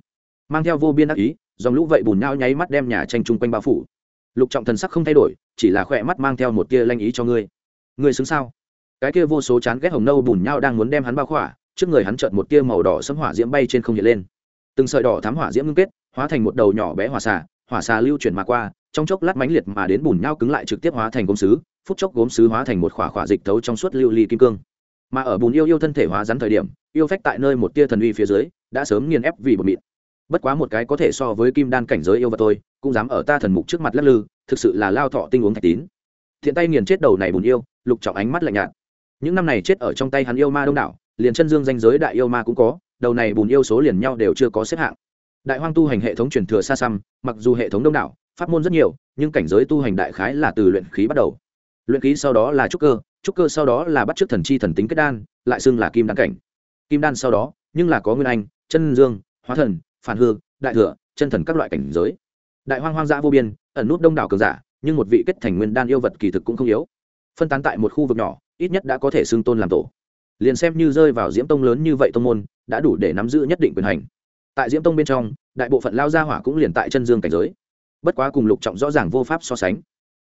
Mang theo vô biên ác ý, dòng lũ vậy bùn nao nháy mắt đem nhà tranh chung quanh bao phủ. Lục trọng thần sắc không thay đổi, chỉ là khỏe mắt mang theo một tia lanh ý cho ngươi. Ngươi xứng sao? Cái kia vô số chán ghét hồng nâu bùn nhau đang muốn đem hắn bao khỏa, trước người hắn chợt một tia màu đỏ sấm hỏa diễm bay trên không hiện lên. Từng sợi đỏ thám hỏa diễm ngưng kết, hóa thành một đầu nhỏ bé hỏa xà hỏa xà lưu chuyển mà qua, trong chốc lát mãnh liệt mà đến bùn nhau cứng lại trực tiếp hóa thành gốm sứ, phút chốc gốm sứ hóa thành một khỏa khỏa dịch thấu trong suốt lưu ly kim cương mà ở bùn yêu yêu thân thể hóa rắn thời điểm, yêu phách tại nơi một tia thần uy phía dưới, đã sớm nghiền ép vì bột mịn. Bất quá một cái có thể so với kim đan cảnh giới yêu vật tôi cũng dám ở ta thần mục trước mặt lắc lư, thực sự là lao thọ tinh uống thạch tín. Thiện tay nghiền chết đầu này bùn yêu, lục trọng ánh mắt lạnh nhạt. Những năm này chết ở trong tay hắn yêu ma đông đảo, liền chân dương danh giới đại yêu ma cũng có, đầu này bùn yêu số liền nhau đều chưa có xếp hạng. Đại hoang tu hành hệ thống truyền thừa xa xăm, mặc dù hệ thống đông đảo, pháp môn rất nhiều, nhưng cảnh giới tu hành đại khái là từ luyện khí bắt đầu. Luyện khí sau đó là trúc cơ trúc cơ sau đó là bắt chước thần chi thần tính kết đan, lại xưng là kim đan cảnh. Kim đan sau đó, nhưng là có nguyên anh, chân dương, hóa thần, phản hư, đại thừa, chân thần các loại cảnh giới. Đại hoang hoang dã vô biên, ẩn nút đông đảo cường giả, nhưng một vị kết thành nguyên đan yêu vật kỳ thực cũng không yếu. Phân tán tại một khu vực nhỏ, ít nhất đã có thể xưng tôn làm tổ. Liền xem như rơi vào diễm tông lớn như vậy tông môn, đã đủ để nắm giữ nhất định quyền hành. Tại diễm tông bên trong, đại bộ phận lao gia hỏa cũng liền tại chân dương cảnh giới. Bất quá cùng lục trọng rõ ràng vô pháp so sánh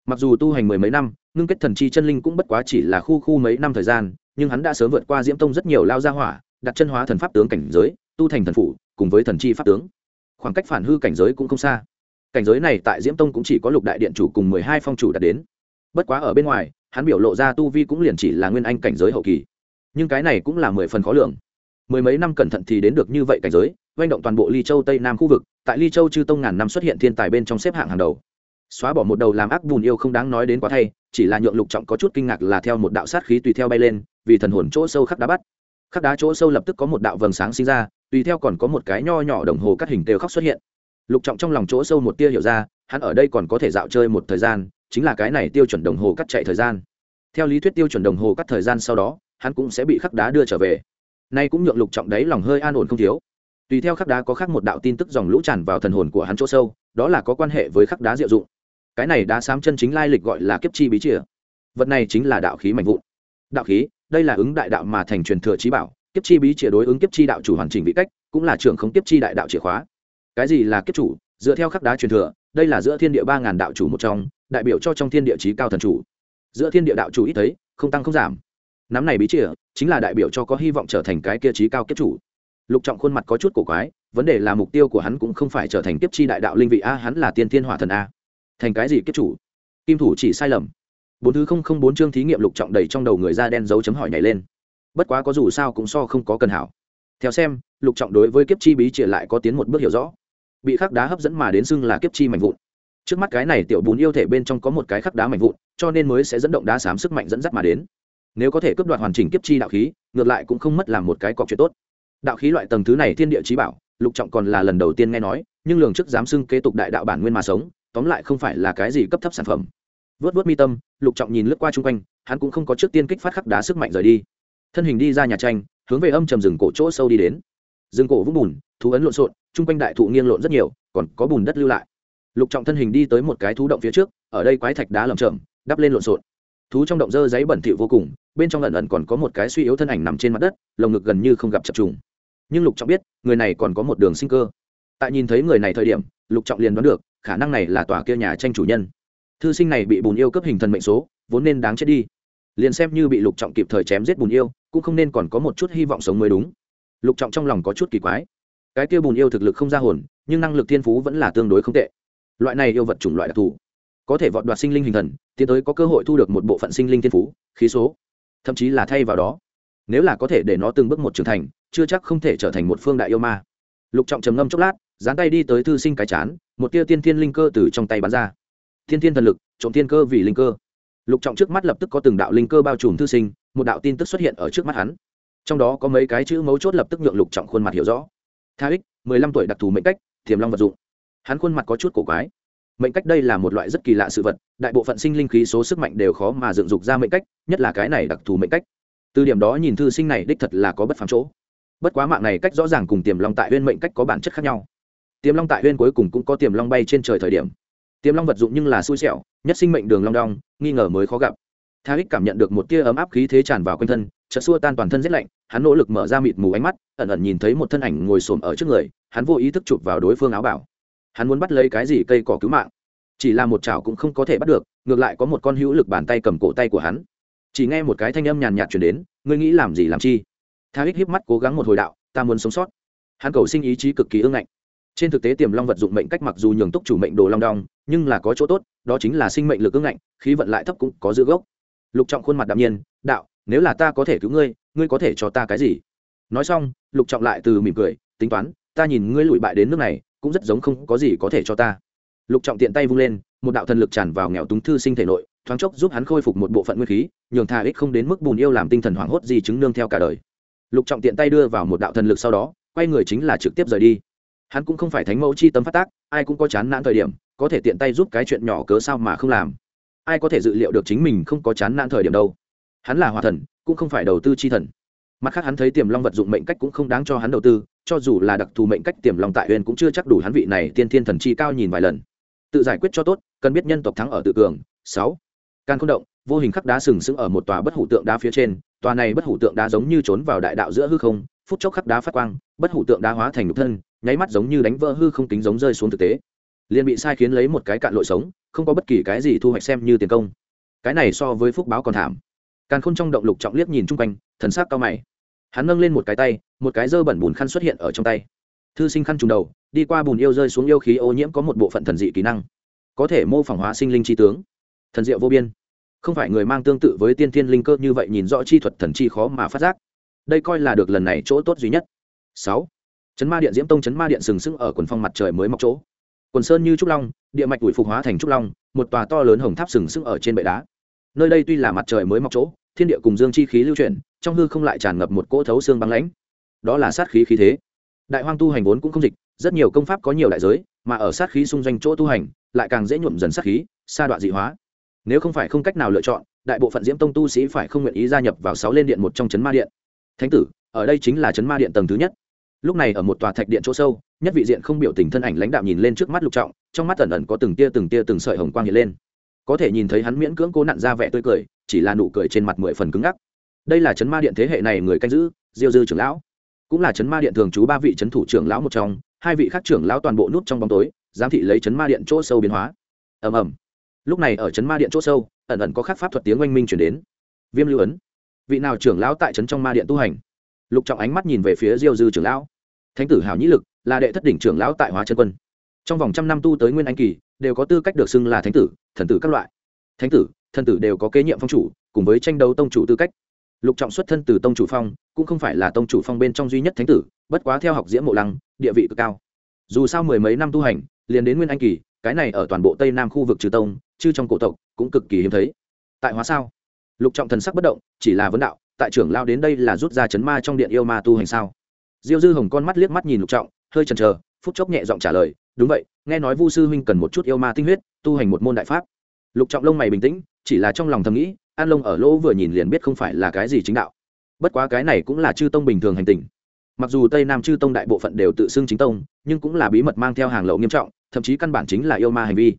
mặc dù tu hành mười mấy năm, ngưng kết thần chi chân linh cũng bất quá chỉ là khu khu mấy năm thời gian, nhưng hắn đã sớm vượt qua diễm tông rất nhiều lao gia hỏa, đặt chân hóa thần pháp tướng cảnh giới, tu thành thần phủ, cùng với thần chi pháp tướng. Khoảng cách phản hư cảnh giới cũng không xa. Cảnh giới này tại diễm tông cũng chỉ có lục đại điện chủ cùng mười hai phong chủ đạt đến. Bất quá ở bên ngoài, hắn biểu lộ ra tu vi cũng liền chỉ là nguyên anh cảnh giới hậu kỳ. Nhưng cái này cũng là mười phần khó lường. Mười mấy năm cẩn thận thì đến được như vậy cảnh giới doanh động toàn bộ ly châu tây nam khu vực, tại ly châu chư tông ngàn năm xuất hiện thiên tài bên trong xếp hạng hàng đầu xóa bỏ một đầu làm ác bùn yêu không đáng nói đến quá thay, chỉ là nhượng lục trọng có chút kinh ngạc là theo một đạo sát khí tùy theo bay lên, vì thần hồn chỗ sâu khắc đá bắt. Khắc đá chỗ sâu lập tức có một đạo vầng sáng sinh ra, tùy theo còn có một cái nho nhỏ đồng hồ cắt hình tđều khắc xuất hiện. Lục trọng trong lòng chỗ sâu một tia hiểu ra, hắn ở đây còn có thể dạo chơi một thời gian, chính là cái này tiêu chuẩn đồng hồ cắt chạy thời gian. Theo lý thuyết tiêu chuẩn đồng hồ cắt thời gian sau đó, hắn cũng sẽ bị khắc đá đưa trở về. Nay cũng nhượng lục trọng đấy lòng hơi an ổn không thiếu. Tùy theo khắc đá có khác một đạo tin tức dòng lũ tràn vào thần hồn của hắn chỗ sâu, đó là có quan hệ với khắc đá diệu dụng cái này đá xám chân chính lai lịch gọi là kiếp chi bí chìa. Vật này chính là đạo khí mạnh vụn. Đạo khí, đây là ứng đại đạo mà thành truyền thừa trí bảo. Kiếp chi bí chìa đối ứng kiếp chi đạo chủ hoàn chỉnh vị cách, cũng là trưởng không kiếp chi đại đạo chìa khóa. Cái gì là kiếp chủ? Dựa theo khắc đá truyền thừa, đây là giữa thiên địa ba ngàn đạo chủ một trong, đại biểu cho trong thiên địa trí cao thần chủ. Giữa thiên địa đạo chủ ít thấy, không tăng không giảm. Nắm này bí chìa, chính là đại biểu cho có hy vọng trở thành cái kia trí cao kiếp chủ. Lục trọng khuôn mặt có chút cổ quái, vấn đề là mục tiêu của hắn cũng không phải trở thành kiếp chi đại đạo linh vị a, hắn là tiên thiên hỏa thần a thành cái gì kiếp chủ? Kim thủ chỉ sai lầm. Bốn thứ không không bốn chương thí nghiệm lục trọng đầy trong đầu người da đen dấu chấm hỏi nhảy lên. Bất quá có dù sao cũng so không có cần hảo. Theo xem, lục trọng đối với kiếp chi bí trịa lại có tiến một bước hiểu rõ. Bị khắc đá hấp dẫn mà đến xưng là kiếp chi mạnh vụn. Trước mắt cái này tiểu bún yêu thể bên trong có một cái khắc đá mạnh vụn, cho nên mới sẽ dẫn động đá xám sức mạnh dẫn dắt mà đến. Nếu có thể cướp đoạt hoàn chỉnh kiếp chi đạo khí, ngược lại cũng không mất làm một cái cọc chuyện tốt. Đạo khí loại tầng thứ này thiên địa trí bảo, lục trọng còn là lần đầu tiên nghe nói, nhưng lường trước dám xưng kế tục đại đạo bản nguyên mà sống tóm lại không phải là cái gì cấp thấp sản phẩm. Vớt vớt mi tâm, lục trọng nhìn lướt qua chung quanh, hắn cũng không có trước tiên kích phát khắc đá sức mạnh rời đi. Thân hình đi ra nhà tranh, hướng về âm trầm rừng cổ chỗ sâu đi đến. Rừng cổ vũng bùn, thú ấn lộn xộn, chung quanh đại thụ nghiêng lộn rất nhiều, còn có bùn đất lưu lại. Lục trọng thân hình đi tới một cái thú động phía trước, ở đây quái thạch đá lầm chậm đắp lên lộn xộn. Thú trong động dơ giấy bẩn thỉu vô cùng, bên trong ẩn ẩn còn có một cái suy yếu thân ảnh nằm trên mặt đất, lồng ngực gần như không gặp chập trùng. Nhưng lục trọng biết, người này còn có một đường sinh cơ. Tại nhìn thấy người này thời điểm, lục trọng liền đoán được khả năng này là tòa kia nhà tranh chủ nhân. Thư sinh này bị bùn yêu cấp hình thần mệnh số, vốn nên đáng chết đi. Liền xem như bị lục trọng kịp thời chém giết bùn yêu, cũng không nên còn có một chút hy vọng sống mới đúng. Lục trọng trong lòng có chút kỳ quái. Cái kia bùn yêu thực lực không ra hồn, nhưng năng lực thiên phú vẫn là tương đối không tệ. Loại này yêu vật chủng loại đặc thù, có thể vọt đoạt sinh linh hình thần, tiến tới có cơ hội thu được một bộ phận sinh linh thiên phú, khí số, thậm chí là thay vào đó. Nếu là có thể để nó từng bước một trưởng thành, chưa chắc không thể trở thành một phương đại yêu ma. Lục trọng trầm ngâm chốc lát dán tay đi tới thư sinh cái chán, một tia tiên thiên linh cơ từ trong tay bắn ra. Thiên thiên thần lực, trộm thiên cơ vì linh cơ. Lục trọng trước mắt lập tức có từng đạo linh cơ bao trùm thư sinh, một đạo tin tức xuất hiện ở trước mắt hắn. Trong đó có mấy cái chữ mấu chốt lập tức nhượng lục trọng khuôn mặt hiểu rõ. Tha ích, mười lăm tuổi đặc thù mệnh cách thiềm long vật dụng. Hắn khuôn mặt có chút cổ quái. Mệnh cách đây là một loại rất kỳ lạ sự vật, đại bộ phận sinh linh khí số sức mạnh đều khó mà dựng dục ra mệnh cách, nhất là cái này đặc thù mệnh cách. Từ điểm đó nhìn thư sinh này đích thật là có bất phàm chỗ. Bất quá mạng này cách rõ ràng cùng tiềm long tại huyên mệnh cách có bản chất khác nhau tiềm long tại huyên cuối cùng cũng có tiềm long bay trên trời thời điểm. Tiềm long vật dụng nhưng là xui xẻo, nhất sinh mệnh đường long đong, nghi ngờ mới khó gặp. Tha hích cảm nhận được một tia ấm áp khí thế tràn vào quanh thân, chợt xua tan toàn thân rét lạnh, hắn nỗ lực mở ra mịt mù ánh mắt, ẩn ẩn nhìn thấy một thân ảnh ngồi xổm ở trước người, hắn vô ý thức chụp vào đối phương áo bảo. Hắn muốn bắt lấy cái gì cây cỏ cứu mạng? Chỉ là một chảo cũng không có thể bắt được, ngược lại có một con hữu lực bàn tay cầm cổ tay của hắn. Chỉ nghe một cái thanh âm nhàn nhạt chuyển đến, ngươi nghĩ làm gì làm chi? Tha hích híp mắt cố gắng một hồi đạo, ta muốn sống sót. Hắn cầu sinh ý chí cực kỳ ương ngạnh trên thực tế tiềm long vật dụng mệnh cách mặc dù nhường túc chủ mệnh đồ long đong, nhưng là có chỗ tốt, đó chính là sinh mệnh lực ưng ngạnh, khí vận lại thấp cũng có giữ gốc. Lục trọng khuôn mặt đạm nhiên, đạo, nếu là ta có thể cứu ngươi ngươi có thể cho ta cái gì? Nói xong, lục trọng lại từ mỉm cười, tính toán, ta nhìn ngươi lụi bại đến nước này, cũng rất giống không có gì có thể cho ta. Lục trọng tiện tay vung lên, một đạo thần lực tràn vào nghèo túng thư sinh thể nội, thoáng chốc giúp hắn khôi phục một bộ phận nguyên khí, nhường thà ích không đến mức bùn yêu làm tinh thần hoảng hốt gì chứng nương theo cả đời. Lục trọng tiện tay đưa vào một đạo thần lực sau đó, quay người chính là trực tiếp rời đi hắn cũng không phải thánh mẫu chi tâm phát tác, ai cũng có chán nản thời điểm, có thể tiện tay giúp cái chuyện nhỏ cớ sao mà không làm. Ai có thể dự liệu được chính mình không có chán nản thời điểm đâu. Hắn là hòa thần, cũng không phải đầu tư chi thần. Mặt khác hắn thấy tiềm long vật dụng mệnh cách cũng không đáng cho hắn đầu tư, cho dù là đặc thù mệnh cách tiềm long tại huyền cũng chưa chắc đủ hắn vị này tiên thiên thần chi cao nhìn vài lần. Tự giải quyết cho tốt, cần biết nhân tộc thắng ở tự cường. Sáu. Can không động, vô hình khắc đá sừng sững ở một tòa bất hủ tượng đá phía trên, tòa này bất hủ tượng đá giống như trốn vào đại đạo giữa hư không, phút chốc khắc đá phát quang, bất hủ tượng đá hóa thành nhục thân nháy mắt giống như đánh vỡ hư không tính giống rơi xuống thực tế. Liền bị sai khiến lấy một cái cạn lội sống, không có bất kỳ cái gì thu hoạch xem như tiền công. Cái này so với phúc báo còn thảm. Càn khôn trong động lục trọng liếc nhìn chung quanh, thần sắc cao mày. Hắn nâng lên một cái tay, một cái dơ bẩn bùn khăn xuất hiện ở trong tay. Thư sinh khăn trùng đầu, đi qua bùn yêu rơi xuống yêu khí ô nhiễm có một bộ phận thần dị kỹ năng. Có thể mô phỏng hóa sinh linh chi tướng. Thần diệu vô biên. Không phải người mang tương tự với tiên thiên linh cơ như vậy nhìn rõ chi thuật thần chi khó mà phát giác. Đây coi là được lần này chỗ tốt duy nhất. Sáu chấn ma điện diễm tông chấn ma điện sừng sững ở quần phong mặt trời mới mọc chỗ. Quần sơn như trúc long, địa mạch ủi phục hóa thành trúc long, một tòa to lớn hồng tháp sừng sững ở trên bệ đá. Nơi đây tuy là mặt trời mới mọc chỗ, thiên địa cùng dương chi khí lưu chuyển, trong hư không lại tràn ngập một cỗ thấu xương băng lãnh. Đó là sát khí khí thế. Đại hoang tu hành vốn cũng không dịch, rất nhiều công pháp có nhiều đại giới, mà ở sát khí xung doanh chỗ tu hành, lại càng dễ nhuộm dần sát khí, sa đoạn dị hóa. Nếu không phải không cách nào lựa chọn, đại bộ phận diễm tông tu sĩ phải không nguyện ý gia nhập vào sáu lên điện một trong chấn ma điện. Thánh tử, ở đây chính là chấn ma điện tầng thứ nhất lúc này ở một tòa thạch điện chỗ sâu, nhất vị diện không biểu tình thân ảnh lãnh đạo nhìn lên trước mắt lục trọng, trong mắt ẩn ẩn có từng tia từng tia từng sợi hồng quang hiện lên. Có thể nhìn thấy hắn miễn cưỡng cố nặn ra vẻ tươi cười, chỉ là nụ cười trên mặt mười phần cứng ngắc. Đây là chấn ma điện thế hệ này người canh giữ, diêu dư trưởng lão. Cũng là chấn ma điện thường trú ba vị chấn thủ trưởng lão một trong, hai vị khác trưởng lão toàn bộ nút trong bóng tối, giám thị lấy chấn ma điện chỗ sâu biến hóa. Ầm ầm. Lúc này ở chấn ma điện chỗ sâu, ẩn ẩn có khắc pháp thuật tiếng oanh minh chuyển đến. Viêm lưu ấn. Vị nào trưởng lão tại chấn trong ma điện tu hành? Lục trọng ánh mắt nhìn về phía diêu dư trưởng lão. Thánh tử hảo nhĩ lực, là đệ thất đỉnh trưởng lão tại hóa chân quân. Trong vòng trăm năm tu tới nguyên anh kỳ, đều có tư cách được xưng là thánh tử, thần tử các loại. Thánh tử, thần tử đều có kế nhiệm phong chủ, cùng với tranh đấu tông chủ tư cách. Lục trọng xuất thân từ tông chủ phong, cũng không phải là tông chủ phong bên trong duy nhất thánh tử, bất quá theo học diễm mộ lăng, địa vị cực cao. Dù sao mười mấy năm tu hành, liền đến nguyên anh kỳ, cái này ở toàn bộ tây nam khu vực trừ tông chứ trong cổ tộc, cũng cực kỳ hiếm thấy. Tại hóa sao? Lục trọng thần sắc bất động, chỉ là vấn đạo tại trưởng lao đến đây là rút ra chấn ma trong điện yêu ma tu hành sao? Diêu dư hồng con mắt liếc mắt nhìn lục trọng, hơi chần chờ, phút chốc nhẹ giọng trả lời, đúng vậy, nghe nói vu sư huynh cần một chút yêu ma tinh huyết, tu hành một môn đại pháp. Lục trọng lông mày bình tĩnh, chỉ là trong lòng thầm nghĩ, an lông ở lỗ vừa nhìn liền biết không phải là cái gì chính đạo. Bất quá cái này cũng là chư tông bình thường hành tình. Mặc dù tây nam chư tông đại bộ phận đều tự xưng chính tông, nhưng cũng là bí mật mang theo hàng lậu nghiêm trọng, thậm chí căn bản chính là yêu ma hành vi.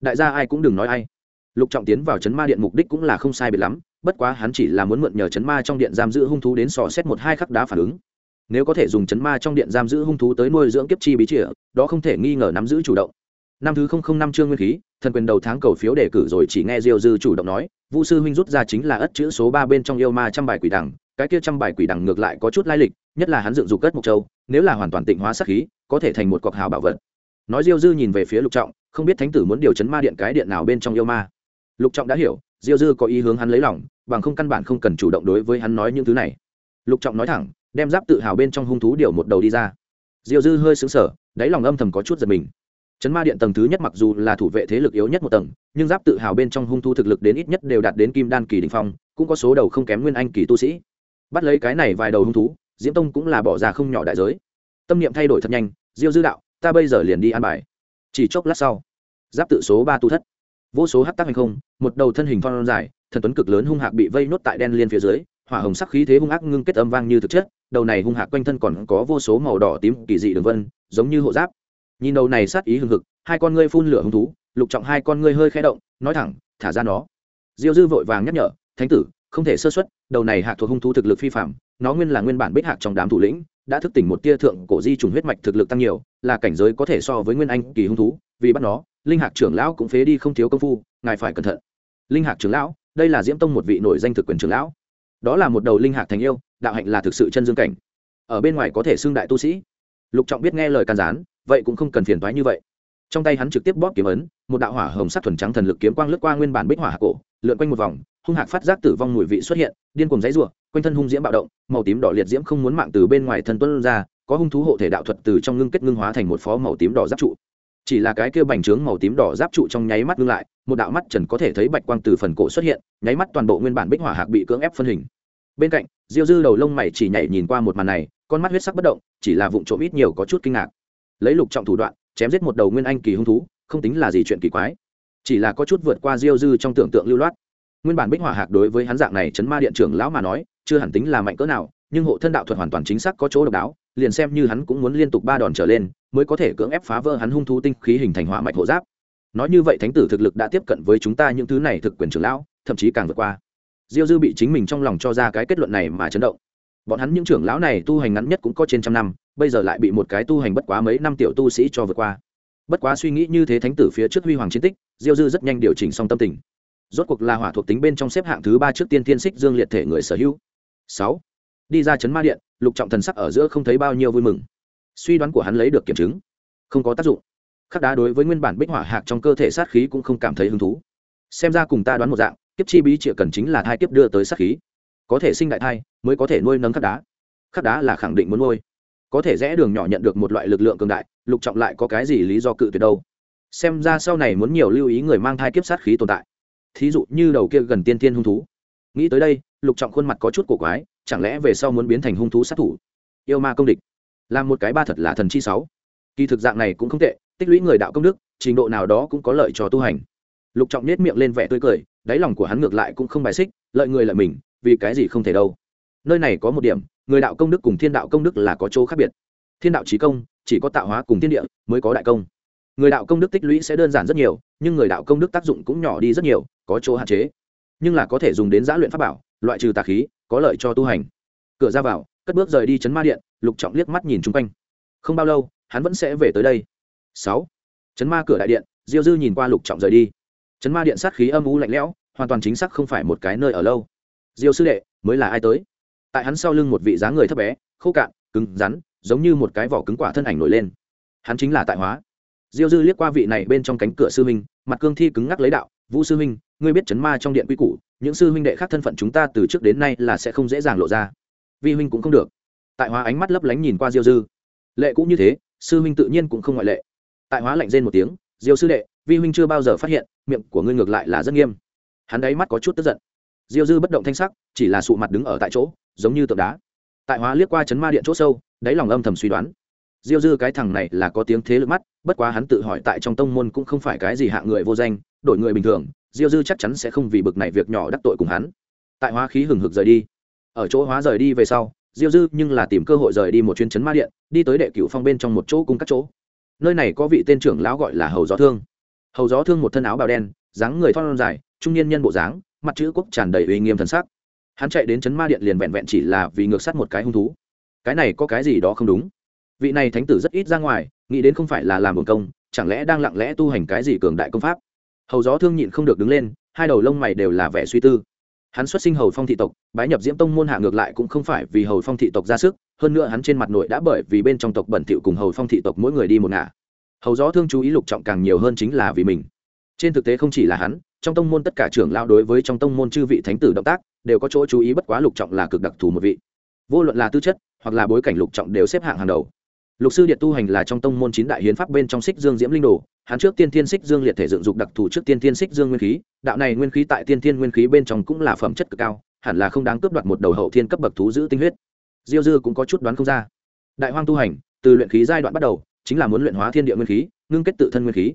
Đại gia ai cũng đừng nói ai. Lục trọng tiến vào chấn ma điện mục đích cũng là không sai biệt lắm bất quá hắn chỉ là muốn mượn nhờ chấn ma trong điện giam giữ hung thú đến sò xét một hai khắc đá phản ứng. Nếu có thể dùng chấn ma trong điện giam giữ hung thú tới nuôi dưỡng kiếp chi bí trịa, đó không thể nghi ngờ nắm giữ chủ động. Năm thứ không không năm chương nguyên khí, thần quyền đầu tháng cầu phiếu đề cử rồi chỉ nghe diêu dư chủ động nói vũ sư huynh rút ra chính là ất chữ số ba bên trong yêu ma trăm bài quỷ đằng, cái kia trăm bài quỷ đằng ngược lại có chút lai lịch, nhất là hắn dựng dục cất mộc châu, nếu là hoàn toàn tịnh hóa sắc khí, có thể thành một cọc hào bảo vật. Nói diêu dư nhìn về phía lục trọng, không biết thánh tử muốn điều chấn ma điện cái điện nào bên trong yêu ma. Lục trọng đã hiểu, diêu dư có ý hướng hắn lấy lòng bằng không căn bản không cần chủ động đối với hắn nói những thứ này. Lục trọng nói thẳng, đem giáp tự hào bên trong hung thú điều một đầu đi ra. Diêu dư hơi xứng sở đáy lòng âm thầm có chút giật mình. Chấn ma điện tầng thứ nhất mặc dù là thủ vệ thế lực yếu nhất một tầng, nhưng giáp tự hào bên trong hung thú thực lực đến ít nhất đều đạt đến kim đan kỳ đình phong, cũng có số đầu không kém nguyên anh kỳ tu sĩ. Bắt lấy cái này vài đầu hung thú, diễm tông cũng là bỏ ra không nhỏ đại giới. Tâm niệm thay đổi thật nhanh, diêu dư đạo, ta bây giờ liền đi an bài. Chỉ chốc lát sau, giáp tự số ba tu thất. Vô số hát tác hành không, một đầu thân hình thon dài thần tuấn cực lớn hung hạc bị vây nốt tại đen liên phía dưới, hỏa hồng sắc khí thế hung ác ngưng kết âm vang như thực chất, đầu này hung hạc quanh thân còn có vô số màu đỏ tím kỳ dị đường vân, giống như hộ giáp. Nhìn đầu này sát ý hừng hực, hai con ngươi phun lửa hung thú, lục trọng hai con ngươi hơi khẽ động, nói thẳng, thả ra nó. Diêu dư vội vàng nhắc nhở, thánh tử, không thể sơ xuất đầu này hạc thuộc hung thú thực lực phi phạm nó nguyên là nguyên bản bích hạc trong đám thủ lĩnh, đã thức tỉnh một tia thượng cổ di trùng huyết mạch thực lực tăng nhiều, là cảnh giới có thể so với nguyên anh kỳ hung thú, vì bắt nó, linh hạc trưởng lão cũng phế đi không thiếu công phu, ngài phải cẩn thận. Linh hạc trưởng lão đây là diễm tông một vị nổi danh thực quyền trưởng lão. Đó là một đầu linh hạc thành yêu, đạo hạnh là thực sự chân dương cảnh. Ở bên ngoài có thể xưng đại tu sĩ. Lục trọng biết nghe lời can gián, vậy cũng không cần phiền toái như vậy. Trong tay hắn trực tiếp bóp kiếm ấn, một đạo hỏa hồng sắc thuần trắng thần lực kiếm quang lướt qua nguyên bản bích hỏa hạ cổ, lượn quanh một vòng, hung hạc phát giác tử vong mùi vị xuất hiện, điên cuồng dãy rủa quanh thân hung diễm bạo động, màu tím đỏ liệt diễm không muốn mạng từ bên ngoài thân tuân ra, có hung thú hộ thể đạo thuật từ trong ngưng kết ngưng hóa thành một phó màu tím đỏ giáp trụ chỉ là cái kia bành trướng màu tím đỏ giáp trụ trong nháy mắt ngưng lại, một đạo mắt trần có thể thấy bạch quang từ phần cổ xuất hiện, nháy mắt toàn bộ nguyên bản bích hỏa hạc bị cưỡng ép phân hình. Bên cạnh, diêu dư đầu lông mày chỉ nhảy nhìn qua một màn này, con mắt huyết sắc bất động, chỉ là vụng trộm ít nhiều có chút kinh ngạc. Lấy lục trọng thủ đoạn, chém giết một đầu nguyên anh kỳ hung thú, không tính là gì chuyện kỳ quái. Chỉ là có chút vượt qua diêu dư trong tưởng tượng lưu loát. Nguyên bản bích hỏa hạc đối với hắn dạng này chấn ma điện trưởng lão mà nói, chưa hẳn tính là mạnh cỡ nào, nhưng hộ thân đạo thuật hoàn toàn chính xác có chỗ độc đáo liền xem như hắn cũng muốn liên tục ba đòn trở lên, mới có thể cưỡng ép phá vỡ hắn hung thú tinh khí hình thành hỏa mạch hộ giáp. Nói như vậy thánh tử thực lực đã tiếp cận với chúng ta những thứ này thực quyền trưởng lão, thậm chí càng vượt qua. Diêu dư bị chính mình trong lòng cho ra cái kết luận này mà chấn động. Bọn hắn những trưởng lão này tu hành ngắn nhất cũng có trên trăm năm, bây giờ lại bị một cái tu hành bất quá mấy năm tiểu tu sĩ cho vượt qua. Bất quá suy nghĩ như thế thánh tử phía trước huy hoàng chiến tích, diêu dư rất nhanh điều chỉnh xong tâm tình. Rốt cuộc là hỏa thuộc tính bên trong xếp hạng thứ ba trước tiên thiên xích dương liệt thể người sở hữu. Sáu. Đi ra chấn ma điện lục trọng thần sắc ở giữa không thấy bao nhiêu vui mừng. Suy đoán của hắn lấy được kiểm chứng, không có tác dụng. Khắc đá đối với nguyên bản bích hỏa hạc trong cơ thể sát khí cũng không cảm thấy hứng thú. Xem ra cùng ta đoán một dạng, kiếp chi bí triệu cần chính là thai kiếp đưa tới sát khí. Có thể sinh đại thai, mới có thể nuôi nấng khắc đá. Khắc đá là khẳng định muốn nuôi. Có thể rẽ đường nhỏ nhận được một loại lực lượng cường đại, lục trọng lại có cái gì lý do cự tuyệt đâu? Xem ra sau này muốn nhiều lưu ý người mang thai kiếp sát khí tồn tại. Thí dụ như đầu kia gần tiên tiên hung thú. Nghĩ tới đây, lục trọng khuôn mặt có chút cổ quái chẳng lẽ về sau muốn biến thành hung thú sát thủ? Yêu ma công địch. Làm một cái ba thật là thần chi sáu. Kỳ thực dạng này cũng không tệ, tích lũy người đạo công đức, trình độ nào đó cũng có lợi cho tu hành. Lục trọng nết miệng lên vẻ tươi cười, đáy lòng của hắn ngược lại cũng không bài xích, lợi người lợi mình, vì cái gì không thể đâu. Nơi này có một điểm, người đạo công đức cùng thiên đạo công đức là có chỗ khác biệt. Thiên đạo trí công, chỉ có tạo hóa cùng thiên địa mới có đại công. Người đạo công đức tích lũy sẽ đơn giản rất nhiều, nhưng người đạo công đức tác dụng cũng nhỏ đi rất nhiều, có chỗ hạn chế. Nhưng là có thể dùng đến giã luyện pháp bảo, loại trừ tà khí có lợi cho tu hành. Cửa ra vào, cất bước rời đi chấn ma điện, lục trọng liếc mắt nhìn chung quanh. Không bao lâu, hắn vẫn sẽ về tới đây. Sáu. Chấn ma cửa đại điện, diêu dư nhìn qua lục trọng rời đi. Chấn ma điện sát khí âm u lạnh lẽo, hoàn toàn chính xác không phải một cái nơi ở lâu. Diêu sư đệ, mới là ai tới? Tại hắn sau lưng một vị dáng người thấp bé, khô cạn, cứng rắn, giống như một cái vỏ cứng quả thân ảnh nổi lên. Hắn chính là tại hóa. Diêu dư liếc qua vị này bên trong cánh cửa sư huynh, mặt cương thi cứng ngắc lấy đạo, vũ sư huynh, ngươi biết chấn ma trong điện quy củ những sư huynh đệ khác thân phận chúng ta từ trước đến nay là sẽ không dễ dàng lộ ra. Vi huynh cũng không được. Tại hóa ánh mắt lấp lánh nhìn qua diêu dư. Lệ cũng như thế, sư huynh tự nhiên cũng không ngoại lệ. Tại hóa lạnh rên một tiếng, diêu sư đệ, vi huynh chưa bao giờ phát hiện, miệng của ngươi ngược lại là rất nghiêm. Hắn đáy mắt có chút tức giận. Diêu dư bất động thanh sắc, chỉ là sụ mặt đứng ở tại chỗ, giống như tượng đá. Tại hóa liếc qua chấn ma điện chỗ sâu, đáy lòng âm thầm suy đoán. Diêu dư cái thằng này là có tiếng thế lực mắt, bất quá hắn tự hỏi tại trong tông môn cũng không phải cái gì hạ người vô danh, đổi người bình thường diêu dư chắc chắn sẽ không vì bực này việc nhỏ đắc tội cùng hắn. Tại hóa khí hừng hực rời đi. Ở chỗ hóa rời đi về sau, diêu dư nhưng là tìm cơ hội rời đi một chuyến chấn ma điện, đi tới đệ cửu phong bên trong một chỗ cùng các chỗ. Nơi này có vị tên trưởng lão gọi là hầu gió thương. Hầu gió thương một thân áo bào đen, dáng người thon dài, trung niên nhân bộ dáng, mặt chữ quốc tràn đầy uy nghiêm thần sắc. Hắn chạy đến chấn ma điện liền vẹn vẹn chỉ là vì ngược sát một cái hung thú. Cái này có cái gì đó không đúng? Vị này thánh tử rất ít ra ngoài, nghĩ đến không phải là làm một công, chẳng lẽ đang lặng lẽ tu hành cái gì cường đại công pháp? Hầu gió thương nhịn không được đứng lên, hai đầu lông mày đều là vẻ suy tư. Hắn xuất sinh hầu phong thị tộc, bái nhập diễm tông môn hạ ngược lại cũng không phải vì hầu phong thị tộc ra sức, hơn nữa hắn trên mặt nội đã bởi vì bên trong tộc bẩn thỉu cùng hầu phong thị tộc mỗi người đi một ngả. Hầu gió thương chú ý lục trọng càng nhiều hơn chính là vì mình. Trên thực tế không chỉ là hắn, trong tông môn tất cả trưởng lao đối với trong tông môn chư vị thánh tử động tác, đều có chỗ chú ý bất quá lục trọng là cực đặc thù một vị. Vô luận là tư chất, hoặc là bối cảnh lục trọng đều xếp hạng hàng đầu. Lục sư điện tu hành là trong tông môn chín đại hiến pháp bên trong xích dương diễm linh đồ hắn trước tiên thiên xích dương liệt thể dựng dục đặc thù trước tiên thiên xích dương nguyên khí, đạo này nguyên khí tại tiên thiên nguyên khí bên trong cũng là phẩm chất cực cao, hẳn là không đáng cướp đoạt một đầu hậu thiên cấp bậc thú giữ tinh huyết. Diêu dư cũng có chút đoán không ra. Đại hoang tu hành, từ luyện khí giai đoạn bắt đầu, chính là muốn luyện hóa thiên địa nguyên khí, ngưng kết tự thân nguyên khí.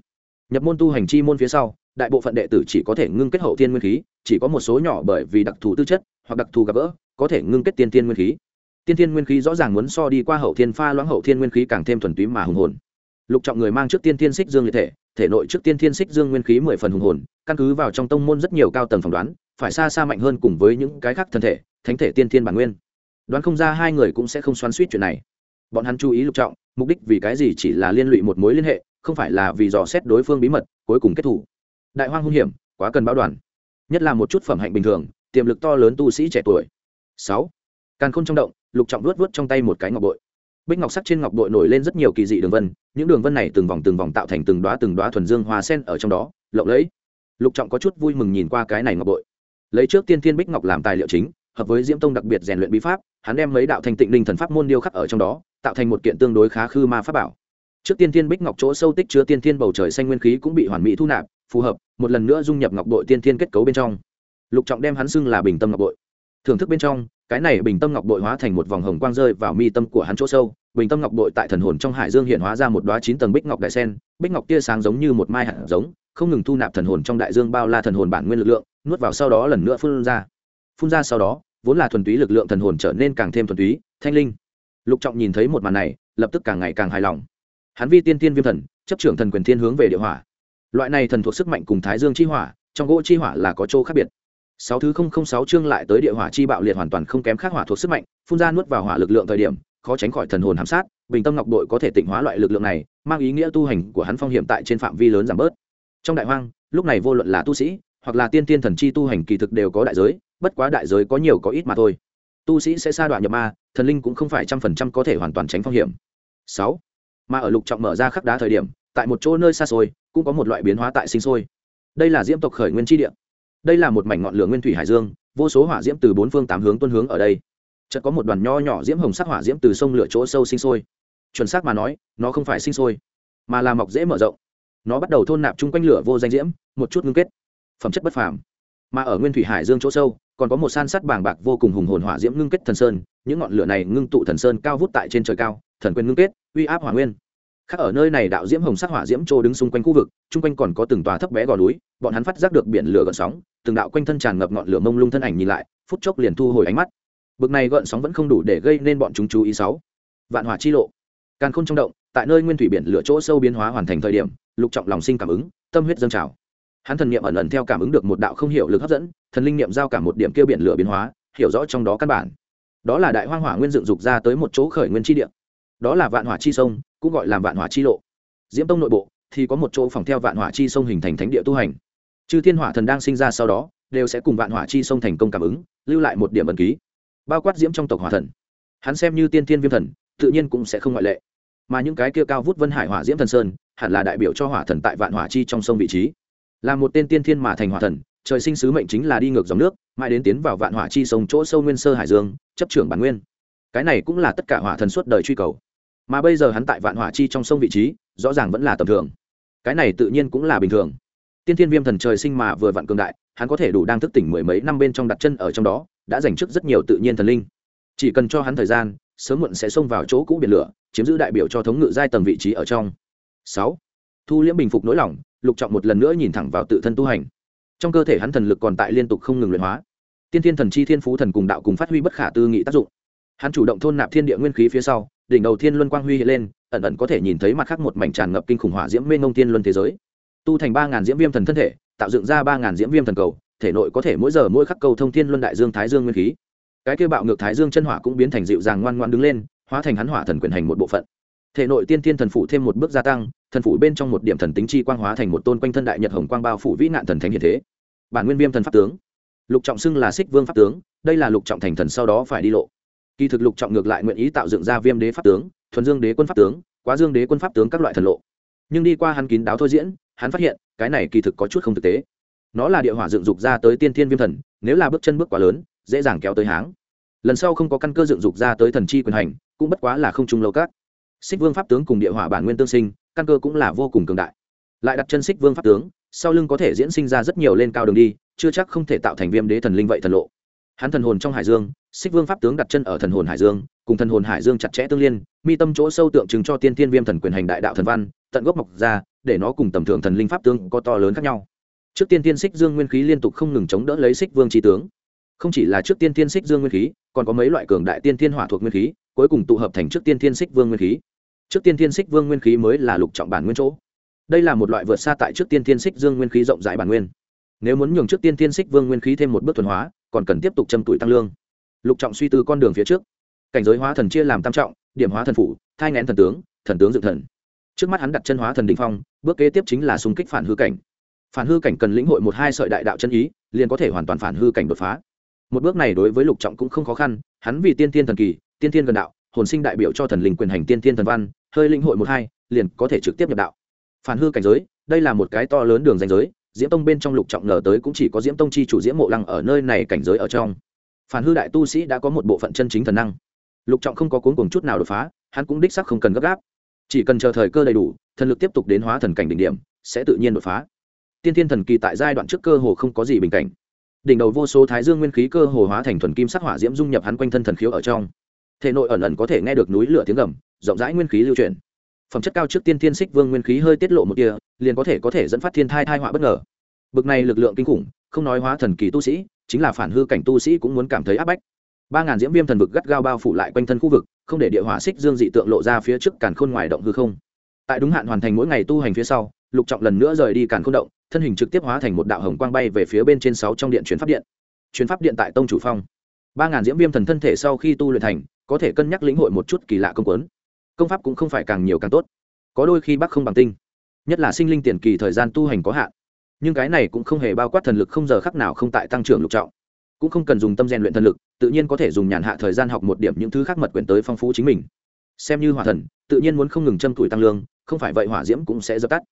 Nhập môn tu hành chi môn phía sau, đại bộ phận đệ tử chỉ có thể ngưng kết hậu thiên nguyên khí, chỉ có một số nhỏ bởi vì đặc thù tư chất hoặc đặc thù gặp gỡ, có thể ngưng kết tiên thiên nguyên khí. Tiên thiên nguyên khí rõ ràng muốn so đi qua hậu thiên pha loãng hậu thiên nguyên khí càng thêm thuần túy mà hùng hồn lục trọng người mang trước tiên thiên xích dương liệt thể thể nội trước tiên thiên xích dương nguyên khí mười phần hùng hồn, căn cứ vào trong tông môn rất nhiều cao tầng phỏng đoán, phải xa xa mạnh hơn cùng với những cái khác thân thể, thánh thể tiên thiên bản nguyên. Đoán không ra hai người cũng sẽ không xoắn suýt chuyện này. Bọn hắn chú ý lục trọng, mục đích vì cái gì chỉ là liên lụy một mối liên hệ, không phải là vì dò xét đối phương bí mật, cuối cùng kết thủ đại hoang hung hiểm, quá cần báo đoàn. Nhất là một chút phẩm hạnh bình thường, tiềm lực to lớn tu sĩ trẻ tuổi. Sáu. Càn khôn trong động, lục trọng luốt vớt trong tay một cái ngọc bội bích ngọc sắc trên ngọc bội nổi lên rất nhiều kỳ dị đường vân, những đường vân này từng vòng từng vòng tạo thành từng đoá từng đoá thuần dương hoa sen ở trong đó, lộng lẫy. Lục trọng có chút vui mừng nhìn qua cái này ngọc bội. Lấy trước tiên thiên bích ngọc làm tài liệu chính, hợp với diễm tông đặc biệt rèn luyện bí pháp, hắn đem mấy đạo thành tịnh linh thần pháp môn điêu khắc ở trong đó, tạo thành một kiện tương đối khá khư ma pháp bảo. Trước tiên thiên bích ngọc chỗ sâu tích chứa tiên thiên bầu trời xanh nguyên khí cũng bị hoàn mỹ thu nạp, phù hợp, một lần nữa dung nhập ngọc bội tiên thiên kết cấu bên trong. Lục trọng đem hắn xưng là bình tâm ngọc bội. Thưởng thức bên trong, cái này bình tâm ngọc bội hóa thành một vòng hồng quang rơi vào mi tâm của hắn chỗ sâu bình tâm ngọc bội tại thần hồn trong hải dương hiện hóa ra một đoá chín tầng bích ngọc đại sen, bích ngọc tia sáng giống như một mai hạt giống, không ngừng thu nạp thần hồn trong đại dương bao la thần hồn bản nguyên lực lượng, nuốt vào sau đó lần nữa phun ra. Phun ra sau đó, vốn là thuần túy lực lượng thần hồn trở nên càng thêm thuần túy, thanh linh. Lục trọng nhìn thấy một màn này, lập tức càng ngày càng hài lòng. Hắn vi tiên tiên viêm thần, chấp trưởng thần quyền thiên hướng về địa hỏa. Loại này thần thuộc sức mạnh cùng thái dương chi hỏa, trong gỗ chi hỏa là có chỗ khác biệt. Sáu thứ không không sáu chương lại tới địa hỏa chi bạo liệt hoàn toàn không kém khác hỏa thuộc sức mạnh, phun ra nuốt vào hỏa lực lượng thời điểm khó tránh khỏi thần hồn hàm sát, bình tâm ngọc đội có thể tịnh hóa loại lực lượng này, mang ý nghĩa tu hành của hắn phong hiểm tại trên phạm vi lớn giảm bớt. Trong đại hoang, lúc này vô luận là tu sĩ, hoặc là tiên tiên thần chi tu hành kỳ thực đều có đại giới, bất quá đại giới có nhiều có ít mà thôi. Tu sĩ sẽ sa đoạn nhập ma, thần linh cũng không phải trăm phần trăm có thể hoàn toàn tránh phong hiểm. Sáu mà ở lục trọng mở ra khắc đá thời điểm, tại một chỗ nơi xa xôi, cũng có một loại biến hóa tại sinh sôi. Đây là diễm tộc khởi nguyên tri địa. Đây là một mảnh ngọn lửa nguyên thủy hải dương, vô số hỏa diễm từ bốn phương tám hướng tuân hướng ở đây chợt có một đoàn nho nhỏ diễm hồng sắc hỏa diễm từ sông lửa chỗ sâu sinh sôi. Chuẩn xác mà nói, nó không phải sinh sôi, mà là mọc dễ mở rộng. Nó bắt đầu thôn nạp chung quanh lửa vô danh diễm, một chút ngưng kết. Phẩm chất bất phàm. Mà ở nguyên thủy hải dương chỗ sâu, còn có một san sắt bàng bạc vô cùng hùng hồn hỏa diễm ngưng kết thần sơn. Những ngọn lửa này ngưng tụ thần sơn cao vút tại trên trời cao, thần quyền ngưng kết, uy áp hỏa nguyên. Khác ở nơi này đạo diễm hồng sắc hỏa diễm trô đứng xung quanh khu vực, chung quanh còn có từng tòa thấp bé gò núi, bọn hắn phát giác được biển lửa gợn sóng, từng đạo quanh thân tràn ngập ngọn lửa mông lung thân ảnh nhìn lại, phút chốc liền thu hồi ánh mắt bực này gợn sóng vẫn không đủ để gây nên bọn chúng chú ý sáu. Vạn hỏa chi lộ. Càng không trong động, tại nơi nguyên thủy biển lửa chỗ sâu biến hóa hoàn thành thời điểm, lục trọng lòng sinh cảm ứng, tâm huyết dâng trào. Hắn thần niệm ẩn ẩn theo cảm ứng được một đạo không hiểu lực hấp dẫn, thần linh niệm giao cả một điểm kêu biển lửa biến hóa, hiểu rõ trong đó căn bản. Đó là đại hoang hỏa nguyên dựng dục ra tới một chỗ khởi nguyên chi địa. Đó là vạn hỏa chi sông, cũng gọi là vạn hỏa chi lộ. Diễm tông nội bộ thì có một chỗ phòng theo vạn hỏa chi sông hình thành thánh địa tu hành. Chư thiên hỏa thần đang sinh ra sau đó, đều sẽ cùng vạn hỏa chi sông thành công cảm ứng, lưu lại một điểm ẩn ký bao quát diễm trong tộc hỏa thần. Hắn xem như tiên thiên viêm thần, tự nhiên cũng sẽ không ngoại lệ. Mà những cái kia cao vút vân hải hỏa diễm thần sơn, hẳn là đại biểu cho hỏa thần tại vạn hỏa chi trong sông vị trí. Là một tên tiên thiên mà thành hỏa thần, trời sinh sứ mệnh chính là đi ngược dòng nước, mãi đến tiến vào vạn hỏa chi sông chỗ sâu nguyên sơ hải dương, chấp trưởng bản nguyên. Cái này cũng là tất cả hỏa thần suốt đời truy cầu. Mà bây giờ hắn tại vạn hỏa chi trong sông vị trí, rõ ràng vẫn là tầm thường. Cái này tự nhiên cũng là bình thường. Tiên thiên viêm thần trời sinh mà vừa vạn cường đại, hắn có thể đủ đang thức tỉnh mười mấy năm bên trong đặt chân ở trong đó đã dành trước rất nhiều tự nhiên thần linh. Chỉ cần cho hắn thời gian, sớm muộn sẽ xông vào chỗ cũ biển lửa, chiếm giữ đại biểu cho thống ngự giai tầng vị trí ở trong. Sáu, thu liễm bình phục nỗi lòng, lục trọng một lần nữa nhìn thẳng vào tự thân tu hành. Trong cơ thể hắn thần lực còn tại liên tục không ngừng luyện hóa. Tiên thiên thần chi thiên phú thần cùng đạo cùng phát huy bất khả tư nghị tác dụng. Hắn chủ động thôn nạp thiên địa nguyên khí phía sau, đỉnh đầu thiên luân quang huy hiện lên, ẩn ẩn có thể nhìn thấy mặt khác một mảnh tràn ngập kinh khủng hỏa diễm mênh ngông thiên luân thế giới. Tu thành ba ngàn diễm viêm thần thân thể, tạo dựng ra ba ngàn diễm viêm thần cầu thể nội có thể mỗi giờ mỗi khắc cầu thông thiên luân đại dương thái dương nguyên khí. Cái kêu bạo ngược thái dương chân hỏa cũng biến thành dịu dàng ngoan ngoan đứng lên, hóa thành hắn hỏa thần quyền hành một bộ phận. Thể nội tiên tiên thần phủ thêm một bước gia tăng, thần phủ bên trong một điểm thần tính chi quang hóa thành một tôn quanh thân đại nhật hồng quang bao phủ vĩ nạn thần thánh hiện thế. Bản nguyên viêm thần pháp tướng. Lục trọng xưng là xích vương pháp tướng, đây là lục trọng thành thần sau đó phải đi lộ. Kỳ thực lục trọng ngược lại nguyện ý tạo dựng ra viêm đế pháp tướng, thuần dương đế quân pháp tướng, quá dương đế quân pháp tướng các loại thần lộ. Nhưng đi qua hắn kín đáo thôi diễn, hắn phát hiện, cái này kỳ thực có chút không thực tế nó là địa hỏa dựng dục ra tới tiên thiên viêm thần, nếu là bước chân bước quá lớn, dễ dàng kéo tới háng. Lần sau không có căn cơ dựng dục ra tới thần chi quyền hành, cũng bất quá là không trung lâu các xích vương pháp tướng cùng địa hỏa bản nguyên tương sinh, căn cơ cũng là vô cùng cường đại. Lại đặt chân xích vương pháp tướng, sau lưng có thể diễn sinh ra rất nhiều lên cao đường đi, chưa chắc không thể tạo thành viêm đế thần linh vậy thần lộ. Hắn thần hồn trong hải dương, xích vương pháp tướng đặt chân ở thần hồn hải dương, cùng thần hồn hải dương chặt chẽ tương liên, mi tâm chỗ sâu tượng trưng cho tiên tiên viêm thần quyền hành đại đạo thần văn, tận gốc mọc ra, để nó cùng tầm thường thần linh pháp tướng có to lớn khác nhau trước tiên tiên xích dương nguyên khí liên tục không ngừng chống đỡ lấy xích vương tri tướng. Không chỉ là trước tiên tiên xích dương nguyên khí, còn có mấy loại cường đại tiên thiên hỏa thuộc nguyên khí, cuối cùng tụ hợp thành trước tiên thiên xích vương nguyên khí. Trước tiên thiên xích vương nguyên khí mới là lục trọng bản nguyên chỗ. Đây là một loại vượt xa tại trước tiên thiên xích dương nguyên khí rộng rãi bản nguyên. Nếu muốn nhường trước tiên thiên xích vương nguyên khí thêm một bước thuần hóa, còn cần tiếp tục châm tuổi tăng lương. Lục trọng suy tư con đường phía trước. Cảnh giới hóa thần chia làm tam trọng, điểm hóa thần phủ, thai ngén thần tướng thần tướng dựng thần. Trước mắt hắn đặt chân hóa thần đình phong, bước kế tiếp chính là xung kích phản hư cảnh phản hư cảnh cần lĩnh hội một hai sợi đại đạo chân ý, liền có thể hoàn toàn phản hư cảnh đột phá. Một bước này đối với lục trọng cũng không khó khăn, hắn vì tiên tiên thần kỳ, tiên tiên gần đạo, hồn sinh đại biểu cho thần linh quyền hành tiên tiên thần văn, hơi lĩnh hội một hai, liền có thể trực tiếp nhập đạo. Phản hư cảnh giới, đây là một cái to lớn đường danh giới, diễm tông bên trong lục trọng ngờ tới cũng chỉ có diễm tông chi chủ diễm mộ lăng ở nơi này cảnh giới ở trong. Phản hư đại tu sĩ đã có một bộ phận chân chính thần năng. Lục trọng không có cuốn cùng chút nào đột phá, hắn cũng đích sắc không cần gấp gáp. Chỉ cần chờ thời cơ đầy đủ, thần lực tiếp tục đến hóa thần cảnh đỉnh điểm, sẽ tự nhiên đột phá tiên thiên thần kỳ tại giai đoạn trước cơ hồ không có gì bình cảnh. Đỉnh đầu vô số thái dương nguyên khí cơ hồ hóa thành thuần kim sắc hỏa diễm dung nhập hắn quanh thân thần khiếu ở trong. Thể nội ẩn ẩn có thể nghe được núi lửa tiếng gầm, rộng rãi nguyên khí lưu truyền phẩm chất cao trước tiên thiên xích vương nguyên khí hơi tiết lộ một kia liền có thể có thể dẫn phát thiên thai thai họa bất ngờ. Bực này lực lượng kinh khủng, không nói hóa thần kỳ tu sĩ, chính là phản hư cảnh tu sĩ cũng muốn cảm thấy áp bách. Ba ngàn diễm viêm thần vực gắt gao bao phủ lại quanh thân khu vực, không để địa hỏa xích dương dị tượng lộ ra phía trước càn khôn ngoài động hư không. Tại đúng hạn hoàn thành mỗi ngày tu hành phía sau lục trọng lần nữa rời đi càn không động, thân hình trực tiếp hóa thành một đạo hồng quang bay về phía bên trên sáu trong điện chuyển pháp điện. Chuyển pháp điện tại tông chủ phong. Ba ngàn diễm viêm thần thân thể sau khi tu luyện thành, có thể cân nhắc lĩnh hội một chút kỳ lạ công quấn. Công pháp cũng không phải càng nhiều càng tốt. Có đôi khi bắc không bằng tinh. Nhất là sinh linh tiền kỳ thời gian tu hành có hạn. Nhưng cái này cũng không hề bao quát thần lực không giờ khắc nào không tại tăng trưởng lục trọng. Cũng không cần dùng tâm rèn luyện thần lực, tự nhiên có thể dùng nhàn hạ thời gian học một điểm những thứ khác mật quyển tới phong phú chính mình. Xem như hỏa thần, tự nhiên muốn không ngừng châm tuổi tăng lương, không phải vậy hỏa diễm cũng sẽ dập tắt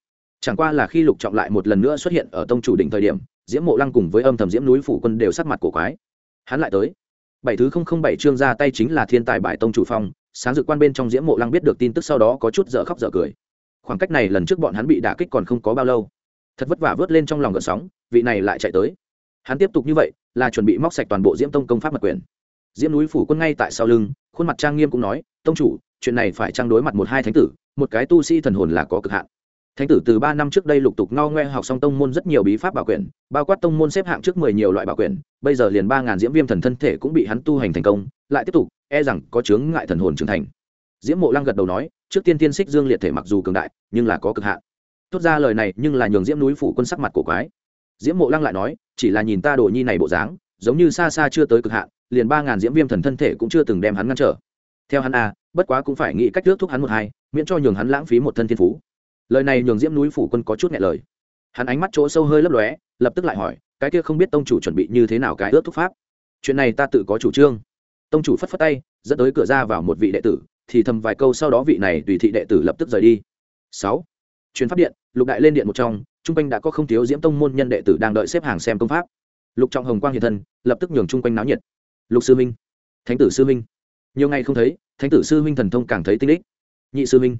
chẳng qua là khi lục trọng lại một lần nữa xuất hiện ở tông chủ đỉnh thời điểm, diễm mộ lăng cùng với âm thầm diễm núi phủ quân đều sắc mặt cổ quái. Hắn lại tới. Bảy thứ không không bảy chương ra tay chính là thiên tài bài tông chủ phong, sáng dự quan bên trong diễm mộ lăng biết được tin tức sau đó có chút dở khóc dở cười. Khoảng cách này lần trước bọn hắn bị đả kích còn không có bao lâu. Thật vất vả vớt lên trong lòng gợn sóng, vị này lại chạy tới. Hắn tiếp tục như vậy, là chuẩn bị móc sạch toàn bộ diễm tông công pháp mật quyền. Diễm núi phủ quân ngay tại sau lưng, khuôn mặt trang nghiêm cũng nói, tông chủ, chuyện này phải trang đối mặt một hai thánh tử, một cái tu sĩ thần hồn là có cực hạn thánh tử từ ba năm trước đây lục tục no ngoe học xong tông môn rất nhiều bí pháp bảo quyển bao quát tông môn xếp hạng trước mười nhiều loại bảo quyển bây giờ liền ba ngàn diễm viêm thần thân thể cũng bị hắn tu hành thành công, lại tiếp tục e rằng có chướng ngại thần hồn trưởng thành. Diễm mộ lăng gật đầu nói, trước tiên tiên xích dương liệt thể mặc dù cường đại, nhưng là có cực hạn. Thốt ra lời này, nhưng là nhường diễm núi phủ quân sắc mặt cổ quái. Diễm mộ lăng lại nói, chỉ là nhìn ta đồ nhi này bộ dáng, giống như xa xa chưa tới cực hạn, liền ba ngàn diễm viêm thần thân thể cũng chưa từng đem hắn ngăn trở. Theo hắn a, bất quá cũng phải nghĩ cách ước thúc hắn một hai, miễn cho nhường hắn lãng phí một thân thiên phú lời này nhường diễm núi phủ quân có chút nhẹ lời. Hắn ánh mắt chỗ sâu hơi lấp lóe, lập tức lại hỏi, cái kia không biết tông chủ chuẩn bị như thế nào cái ước thúc pháp? Chuyện này ta tự có chủ trương. Tông chủ phất phất tay, dẫn tới cửa ra vào một vị đệ tử, thì thầm vài câu sau đó vị này tùy thị đệ tử lập tức rời đi. Sáu. Chuyến pháp điện, lục đại lên điện một trong trung quanh đã có không thiếu diễm tông môn nhân đệ tử đang đợi xếp hàng xem công pháp. Lục trọng hồng quang hiện thân, lập tức nhường chung quanh náo nhiệt. Lục sư minh thánh tử sư minh nhiều ngày không thấy, thánh tử sư minh thần thông càng thấy tinh đích nhị sư minh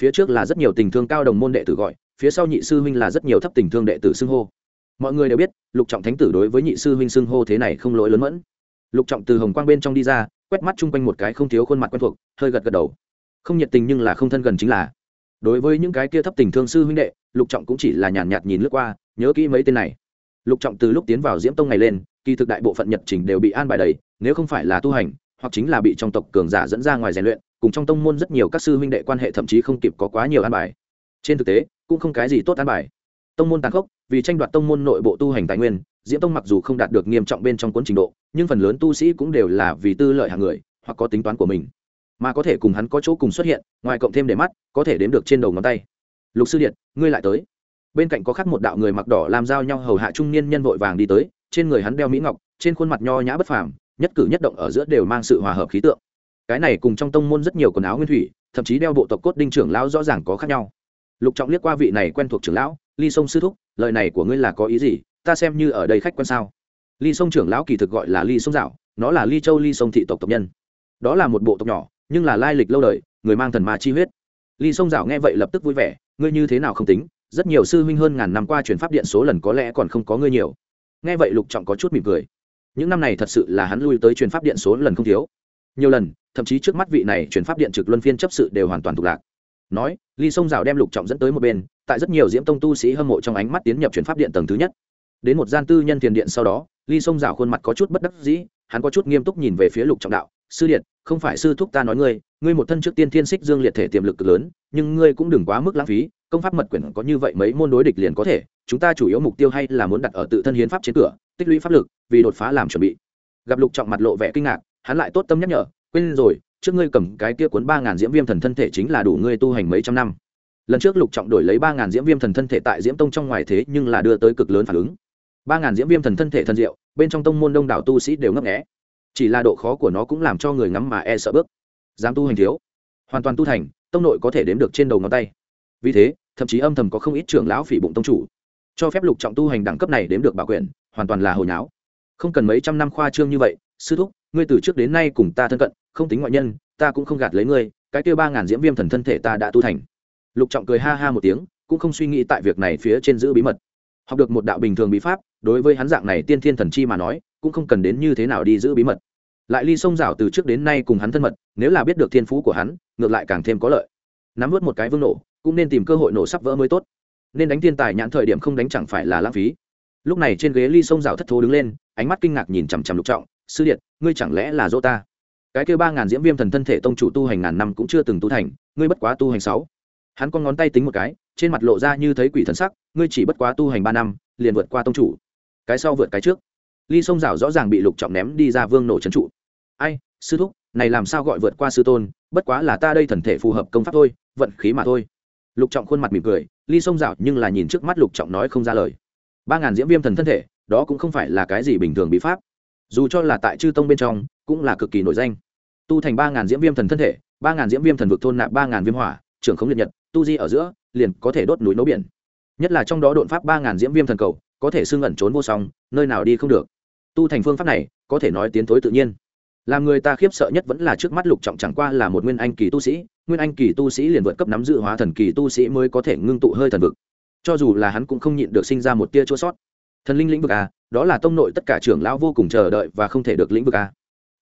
phía trước là rất nhiều tình thương cao đồng môn đệ tử gọi phía sau nhị sư huynh là rất nhiều thấp tình thương đệ tử xưng hô. Mọi người đều biết lục trọng thánh tử đối với nhị sư huynh xưng hô thế này không lỗi lớn mẫn. Lục trọng từ hồng quang bên trong đi ra quét mắt chung quanh một cái không thiếu khuôn mặt quen thuộc hơi gật gật đầu. Không nhiệt tình nhưng là không thân gần chính là. Đối với những cái kia thấp tình thương sư huynh đệ lục trọng cũng chỉ là nhàn nhạt, nhạt nhìn lướt qua nhớ kỹ mấy tên này. Lục trọng từ lúc tiến vào diễm tông này lên kỳ thực đại bộ phận nhật trình đều bị an bài đầy nếu không phải là tu hành hoặc chính là bị trong tộc cường giả dẫn ra ngoài rèn luyện, cùng trong tông môn rất nhiều các sư huynh đệ quan hệ thậm chí không kịp có quá nhiều an bài. Trên thực tế, cũng không cái gì tốt an bài. Tông môn tàn khốc, vì tranh đoạt tông môn nội bộ tu hành tài nguyên, diễm tông mặc dù không đạt được nghiêm trọng bên trong cuốn trình độ, nhưng phần lớn tu sĩ cũng đều là vì tư lợi hàng người, hoặc có tính toán của mình. Mà có thể cùng hắn có chỗ cùng xuất hiện, ngoài cộng thêm để mắt, có thể đếm được trên đầu ngón tay. Lục sư điện, ngươi lại tới. Bên cạnh có khắc một đạo người mặc đỏ làm giao nhau hầu hạ trung niên nhân vội vàng đi tới, trên người hắn đeo mỹ ngọc, trên khuôn mặt nho nhã bất phàm nhất cử nhất động ở giữa đều mang sự hòa hợp khí tượng. Cái này cùng trong tông môn rất nhiều quần áo nguyên thủy, thậm chí đeo bộ tộc cốt đinh trưởng lão rõ ràng có khác nhau. Lục trọng liếc qua vị này quen thuộc trưởng lão, ly sông sư thúc, lời này của ngươi là có ý gì? Ta xem như ở đây khách quan sao? Ly sông trưởng lão kỳ thực gọi là ly sông dạo, nó là ly châu ly sông thị tộc tộc nhân. Đó là một bộ tộc nhỏ, nhưng là lai lịch lâu đời, người mang thần ma chi huyết. Ly sông dạo nghe vậy lập tức vui vẻ, ngươi như thế nào không tính? Rất nhiều sư huynh hơn ngàn năm qua chuyển pháp điện số lần có lẽ còn không có ngươi nhiều. Nghe vậy lục trọng có chút mỉm cười những năm này thật sự là hắn lui tới truyền pháp điện số lần không thiếu. Nhiều lần, thậm chí trước mắt vị này truyền pháp điện trực luân phiên chấp sự đều hoàn toàn thuộc lạc. Nói, ly sông rào đem lục trọng dẫn tới một bên, tại rất nhiều diễm tông tu sĩ hâm mộ trong ánh mắt tiến nhập truyền pháp điện tầng thứ nhất. Đến một gian tư nhân tiền điện sau đó, ly sông rào khuôn mặt có chút bất đắc dĩ, hắn có chút nghiêm túc nhìn về phía lục trọng đạo, sư điện, không phải sư thúc ta nói ngươi ngươi một thân trước tiên thiên xích dương liệt thể tiềm lực cực lớn, nhưng ngươi cũng đừng quá mức lãng phí công pháp mật quyển có như vậy mấy môn đối địch liền có thể, chúng ta chủ yếu mục tiêu hay là muốn đặt ở tự thân hiến pháp trên cửa, tích lũy pháp lực, vì đột phá làm chuẩn bị. Gặp lục trọng mặt lộ vẻ kinh ngạc, hắn lại tốt tâm nhắc nhở, quên rồi, trước ngươi cầm cái kia cuốn ba ngàn diễm viêm thần thân thể chính là đủ ngươi tu hành mấy trăm năm. Lần trước lục trọng đổi lấy ba ngàn diễm viêm thần thân thể tại diễm tông trong ngoài thế nhưng là đưa tới cực lớn phản ứng. Ba ngàn diễm viêm thần thân thể thân diệu, bên trong tông môn đông đảo tu sĩ đều ngấp nghẽ chỉ là độ khó của nó cũng làm cho người ngắm mà e sợ bước. Dám tu hành thiếu. Hoàn toàn tu thành, tông nội có thể đếm được trên đầu ngón tay. Vì thế thậm chí âm thầm có không ít trưởng lão phỉ bụng tông chủ. Cho phép lục trọng tu hành đẳng cấp này đếm được bảo quyền, hoàn toàn là hồi nháo. Không cần mấy trăm năm khoa trương như vậy, sư thúc, ngươi từ trước đến nay cùng ta thân cận, không tính ngoại nhân, ta cũng không gạt lấy ngươi, cái kia ba ngàn diễm viêm thần thân thể ta đã tu thành. Lục trọng cười ha ha một tiếng, cũng không suy nghĩ tại việc này phía trên giữ bí mật. Học được một đạo bình thường bí pháp, đối với hắn dạng này tiên thiên thần chi mà nói, cũng không cần đến như thế nào đi giữ bí mật. Lại ly sông rảo từ trước đến nay cùng hắn thân mật, nếu là biết được thiên phú của hắn, ngược lại càng thêm có lợi nắm vớt một cái vương nổ, cũng nên tìm cơ hội nổ sắp vỡ mới tốt. Nên đánh thiên tài nhãn thời điểm không đánh chẳng phải là lãng phí. Lúc này trên ghế ly sông rào thất thố đứng lên, ánh mắt kinh ngạc nhìn chằm chằm lục trọng, sư điện ngươi chẳng lẽ là dỗ ta? Cái kêu ba ngàn diễm viêm thần thân thể tông chủ tu hành ngàn năm cũng chưa từng tu thành, ngươi bất quá tu hành sáu. Hắn con ngón tay tính một cái, trên mặt lộ ra như thấy quỷ thần sắc, ngươi chỉ bất quá tu hành ba năm, liền vượt qua tông chủ. Cái sau vượt cái trước. Ly sông rào rõ ràng bị lục trọng ném đi ra vương nổ trấn trụ. Ai, sư thúc này làm sao gọi vượt qua sư tôn, bất quá là ta đây thần thể phù hợp công pháp thôi, vận khí mà thôi. Lục trọng khuôn mặt mỉm cười, ly sông rào nhưng là nhìn trước mắt lục trọng nói không ra lời. Ba ngàn diễm viêm thần thân thể, đó cũng không phải là cái gì bình thường bí pháp. Dù cho là tại chư tông bên trong, cũng là cực kỳ nổi danh. Tu thành ba ngàn diễm viêm thần thân thể, ba ngàn diễm viêm thần vực thôn nạp ba ngàn viêm hỏa, trưởng không liệt nhật, tu di ở giữa, liền có thể đốt núi nấu biển. Nhất là trong đó đột pháp ba ngàn diễm viêm thần cầu, có thể xưng ẩn trốn vô song, nơi nào đi không được. Tu thành phương pháp này, có thể nói tiến thối tự nhiên làm người ta khiếp sợ nhất vẫn là trước mắt lục trọng chẳng qua là một nguyên anh kỳ tu sĩ, nguyên anh kỳ tu sĩ liền vượt cấp nắm giữ hóa thần kỳ tu sĩ mới có thể ngưng tụ hơi thần vực. Cho dù là hắn cũng không nhịn được sinh ra một tia chỗ sót. Thần linh lĩnh vực a đó là tông nội tất cả trưởng lão vô cùng chờ đợi và không thể được lĩnh vực a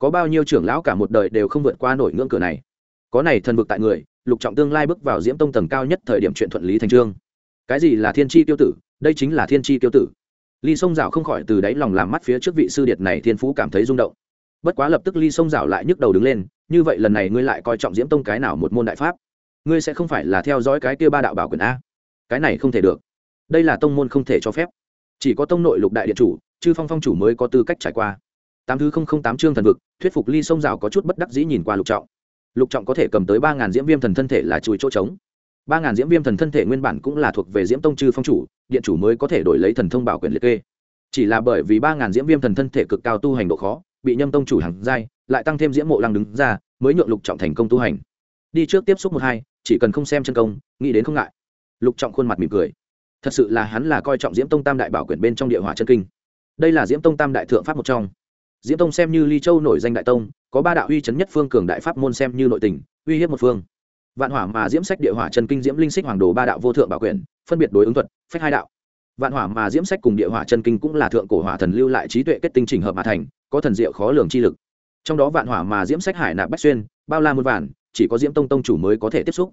có bao nhiêu trưởng lão cả một đời đều không vượt qua nổi ngưỡng cửa này. Có này thần vực tại người, lục trọng tương lai bước vào diễm tông tầng cao nhất thời điểm chuyện thuận lý thành trương. Cái gì là thiên tri tiêu tử, đây chính là thiên tri tiêu tử. Ly sông Dạo không khỏi từ đáy lòng làm mắt phía trước vị sư điệt này thiên phú cảm thấy rung động bất quá lập tức ly sông rảo lại nhức đầu đứng lên, như vậy lần này ngươi lại coi trọng diễm tông cái nào một môn đại pháp? Ngươi sẽ không phải là theo dõi cái kia ba đạo bảo quyền a? Cái này không thể được. Đây là tông môn không thể cho phép. Chỉ có tông nội lục đại điện chủ, chư phong phong chủ mới có tư cách trải qua. Tám thứ không không tám chương thần vực, thuyết phục ly sông rào có chút bất đắc dĩ nhìn qua lục trọng. Lục trọng có thể cầm tới ba ngàn diễm viêm thần thân thể là chùi chỗ trống. Ba ngàn diễm viêm thần thân thể nguyên bản cũng là thuộc về diễm tông chư phong chủ, điện chủ mới có thể đổi lấy thần thông bảo quyền liệt kê. Chỉ là bởi vì ba ngàn diễm viêm thần thân thể cực cao tu hành độ khó bị nhâm tông chủ hàng giai, lại tăng thêm diễm mộ lăng đứng ra, mới nhượng lục trọng thành công tu hành. Đi trước tiếp xúc một hai, chỉ cần không xem chân công, nghĩ đến không ngại. Lục trọng khuôn mặt mỉm cười. Thật sự là hắn là coi trọng diễm tông tam đại bảo quyển bên trong địa hỏa chân kinh. Đây là diễm tông tam đại thượng pháp một trong. Diễm tông xem như ly châu nổi danh đại tông, có ba đạo uy chấn nhất phương cường đại pháp môn xem như nội tình, uy hiếp một phương. Vạn hỏa mà diễm sách địa hỏa chân kinh diễm linh xích hoàng đồ ba đạo vô thượng bảo quyển, phân biệt đối ứng thuật, phách hai đạo vạn hỏa mà diễm sách cùng địa hỏa chân kinh cũng là thượng cổ hỏa thần lưu lại trí tuệ kết tinh trình hợp mà thành, có thần diệu khó lường chi lực. Trong đó vạn hỏa mà diễm sách hải nạp bách xuyên, bao la muôn vàn, chỉ có diễm tông tông chủ mới có thể tiếp xúc.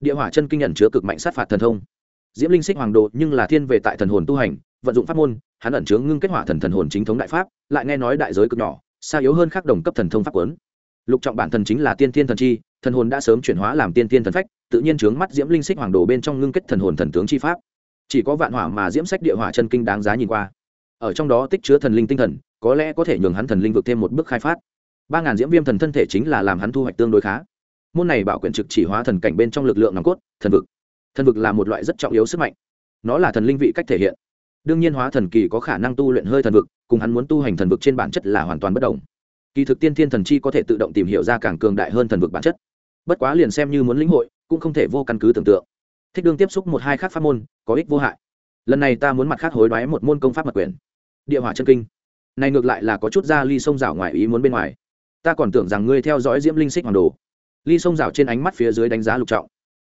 Địa hỏa chân kinh nhận chứa cực mạnh sát phạt thần thông. Diễm linh xích hoàng đồ nhưng là thiên về tại thần hồn tu hành, vận dụng pháp môn, hắn ẩn chứa ngưng kết hỏa thần thần hồn chính thống đại pháp, lại nghe nói đại giới cực nhỏ, xa yếu hơn khác đồng cấp thần thông pháp quấn. Lục trọng bản thần chính là tiên thiên thần chi, thần hồn đã sớm chuyển hóa làm tiên thiên thần phách, tự nhiên chướng mắt diễm linh xích hoàng đồ bên trong ngưng kết thần hồn thần tướng chi pháp chỉ có vạn hỏa mà diễm sách địa hỏa chân kinh đáng giá nhìn qua. Ở trong đó tích chứa thần linh tinh thần, có lẽ có thể nhường hắn thần linh vượt thêm một bước khai phát. Ba ngàn diễm viêm thần thân thể chính là làm hắn thu hoạch tương đối khá. Môn này bảo quyển trực chỉ hóa thần cảnh bên trong lực lượng nòng cốt, thần vực. Thần vực là một loại rất trọng yếu sức mạnh. Nó là thần linh vị cách thể hiện. Đương nhiên hóa thần kỳ có khả năng tu luyện hơi thần vực, cùng hắn muốn tu hành thần vực trên bản chất là hoàn toàn bất đồng. Kỳ thực tiên thiên thần chi có thể tự động tìm hiểu ra càng cường đại hơn thần vực bản chất. Bất quá liền xem như muốn lĩnh hội, cũng không thể vô căn cứ tưởng tượng thích đương tiếp xúc một hai khác pháp môn, có ích vô hại. Lần này ta muốn mặt khác hối đoái một môn công pháp mật quyền. Địa hỏa chân kinh. Này ngược lại là có chút ra ly sông rào ngoài ý muốn bên ngoài. Ta còn tưởng rằng ngươi theo dõi diễm linh xích hoàng đồ. Ly sông rào trên ánh mắt phía dưới đánh giá lục trọng.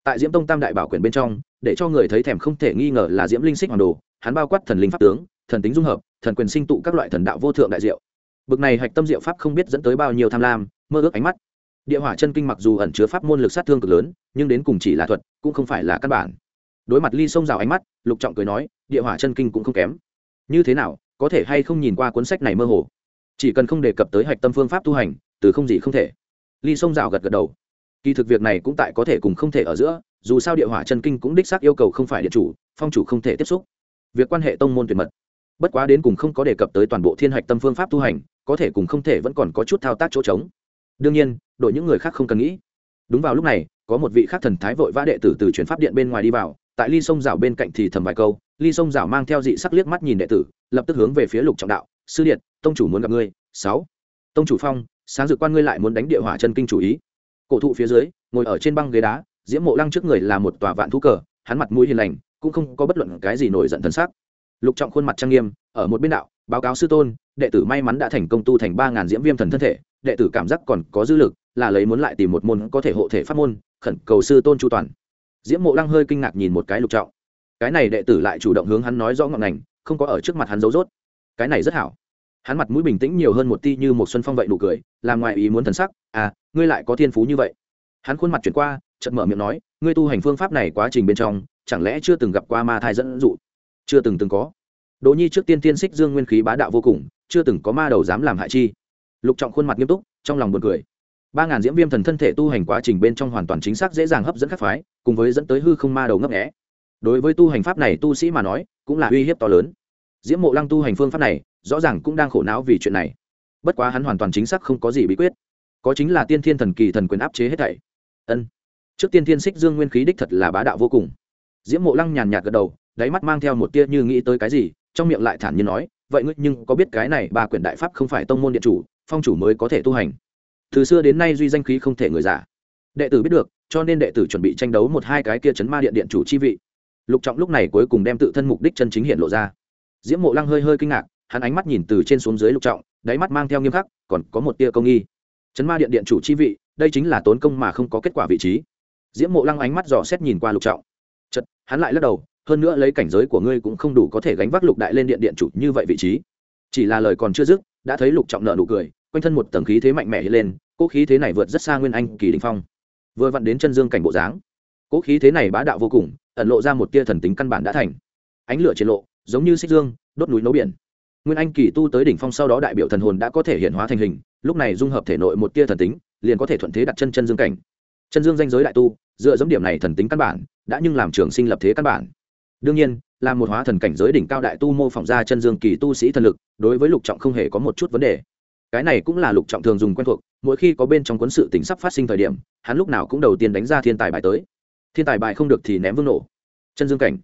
Tại diễm tông tam đại bảo quyền bên trong, để cho người thấy thèm không thể nghi ngờ là diễm linh xích hoàng đồ, hắn bao quát thần linh pháp tướng, thần tính dung hợp, thần quyền sinh tụ các loại thần đạo vô thượng đại diệu. Bực này hạch tâm diệu pháp không biết dẫn tới bao nhiêu tham lam, mơ ước ánh mắt địa hỏa chân kinh mặc dù ẩn chứa pháp môn lực sát thương cực lớn, nhưng đến cùng chỉ là thuật, cũng không phải là căn bản. Đối mặt ly sông rào ánh mắt, lục trọng cười nói, địa hỏa chân kinh cũng không kém. Như thế nào, có thể hay không nhìn qua cuốn sách này mơ hồ? Chỉ cần không đề cập tới hạch tâm phương pháp tu hành, từ không gì không thể. Ly sông rào gật gật đầu. Kỳ thực việc này cũng tại có thể cùng không thể ở giữa, dù sao địa hỏa chân kinh cũng đích xác yêu cầu không phải địa chủ, phong chủ không thể tiếp xúc. Việc quan hệ tông môn tuyệt mật. Bất quá đến cùng không có đề cập tới toàn bộ thiên hạch tâm phương pháp tu hành, có thể cùng không thể vẫn còn có chút thao tác chỗ trống đương nhiên đội những người khác không cần nghĩ. Đúng vào lúc này, có một vị khác thần thái vội vã đệ tử từ chuyển pháp điện bên ngoài đi vào, tại ly sông rào bên cạnh thì thầm vài câu, ly sông rào mang theo dị sắc liếc mắt nhìn đệ tử, lập tức hướng về phía lục trọng đạo, sư điện tông chủ muốn gặp ngươi. Sáu. Tông chủ phong, sáng dự quan ngươi lại muốn đánh địa hỏa chân kinh chủ ý. Cổ thụ phía dưới, ngồi ở trên băng ghế đá, diễm mộ lăng trước người là một tòa vạn thú cờ, hắn mặt mũi hiền lành, cũng không có bất luận cái gì nổi giận thần sắc. Lục trọng khuôn mặt trang nghiêm, ở một bên đạo, báo cáo sư tôn, đệ tử may mắn đã thành công tu thành ba ngàn diễm viêm thần thân thể đệ tử cảm giác còn có dư lực, là lấy muốn lại tìm một môn có thể hộ thể pháp môn, khẩn cầu sư tôn chu toàn. Diễm mộ lăng hơi kinh ngạc nhìn một cái lục trọng. Cái này đệ tử lại chủ động hướng hắn nói rõ ngọn ngành, không có ở trước mặt hắn giấu rốt. Cái này rất hảo. Hắn mặt mũi bình tĩnh nhiều hơn một ti như một xuân phong vậy nụ cười, làm ngoài ý muốn thần sắc à ngươi lại có thiên phú như vậy. Hắn khuôn mặt chuyển qua, chợt mở miệng nói, ngươi tu hành phương pháp này quá trình bên trong, chẳng lẽ chưa từng gặp qua ma thai dẫn dụ? Chưa từng từng có. Đỗ nhi trước tiên tiên xích dương nguyên khí bá đạo vô cùng, chưa từng có ma đầu dám làm hại chi lục trọng khuôn mặt nghiêm túc, trong lòng buồn cười. Ba ngàn diễm viêm thần thân thể tu hành quá trình bên trong hoàn toàn chính xác dễ dàng hấp dẫn các phái, cùng với dẫn tới hư không ma đầu ngấp nghẽ đối với tu hành pháp này tu sĩ mà nói, cũng là uy hiếp to lớn. Diễm mộ lăng tu hành phương pháp này, rõ ràng cũng đang khổ não vì chuyện này. Bất quá hắn hoàn toàn chính xác không có gì bí quyết. Có chính là tiên thiên thần kỳ thần quyền áp chế hết thảy. Ân. Trước tiên thiên xích dương nguyên khí đích thật là bá đạo vô cùng. Diễm mộ lăng nhàn nhạt gật đầu, đáy mắt mang theo một tia như nghĩ tới cái gì, trong miệng lại thản nhiên nói, vậy ngươi nhưng có biết cái này ba quyển đại pháp không phải tông môn điện chủ phong chủ mới có thể tu hành. Từ xưa đến nay duy danh khí không thể người giả. Đệ tử biết được, cho nên đệ tử chuẩn bị tranh đấu một hai cái kia chấn ma điện điện chủ chi vị. Lục trọng lúc này cuối cùng đem tự thân mục đích chân chính hiện lộ ra. Diễm mộ lăng hơi hơi kinh ngạc, hắn ánh mắt nhìn từ trên xuống dưới lục trọng, đáy mắt mang theo nghiêm khắc, còn có một tia công nghi. Chấn ma điện điện chủ chi vị, đây chính là tốn công mà không có kết quả vị trí. Diễm mộ lăng ánh mắt dò xét nhìn qua lục trọng. Chật hắn lại lắc đầu, hơn nữa lấy cảnh giới của ngươi cũng không đủ có thể gánh vác lục đại lên điện điện chủ như vậy vị trí. Chỉ là lời còn chưa dứt, đã thấy lục trọng nợ nụ cười quanh thân một tầng khí thế mạnh mẽ hiện lên, cỗ khí thế này vượt rất xa nguyên anh kỳ đình phong. Vừa vặn đến chân dương cảnh bộ dáng, cỗ khí thế này bá đạo vô cùng, ẩn lộ ra một tia thần tính căn bản đã thành. Ánh lửa trên lộ, giống như xích dương, đốt núi nấu biển. Nguyên anh kỳ tu tới đỉnh phong sau đó đại biểu thần hồn đã có thể hiện hóa thành hình, lúc này dung hợp thể nội một tia thần tính, liền có thể thuận thế đặt chân chân dương cảnh. Chân dương danh giới đại tu, dựa giống điểm này thần tính căn bản, đã nhưng làm trường sinh lập thế căn bản. Đương nhiên, là một hóa thần cảnh giới đỉnh cao đại tu mô phỏng ra chân dương kỳ tu sĩ thần lực, đối với lục trọng không hề có một chút vấn đề cái này cũng là lục trọng thường dùng quen thuộc, mỗi khi có bên trong cuốn sự tính sắp phát sinh thời điểm, hắn lúc nào cũng đầu tiên đánh ra thiên tài bài tới. Thiên tài bài không được thì ném vương nổ. Chân dương cảnh.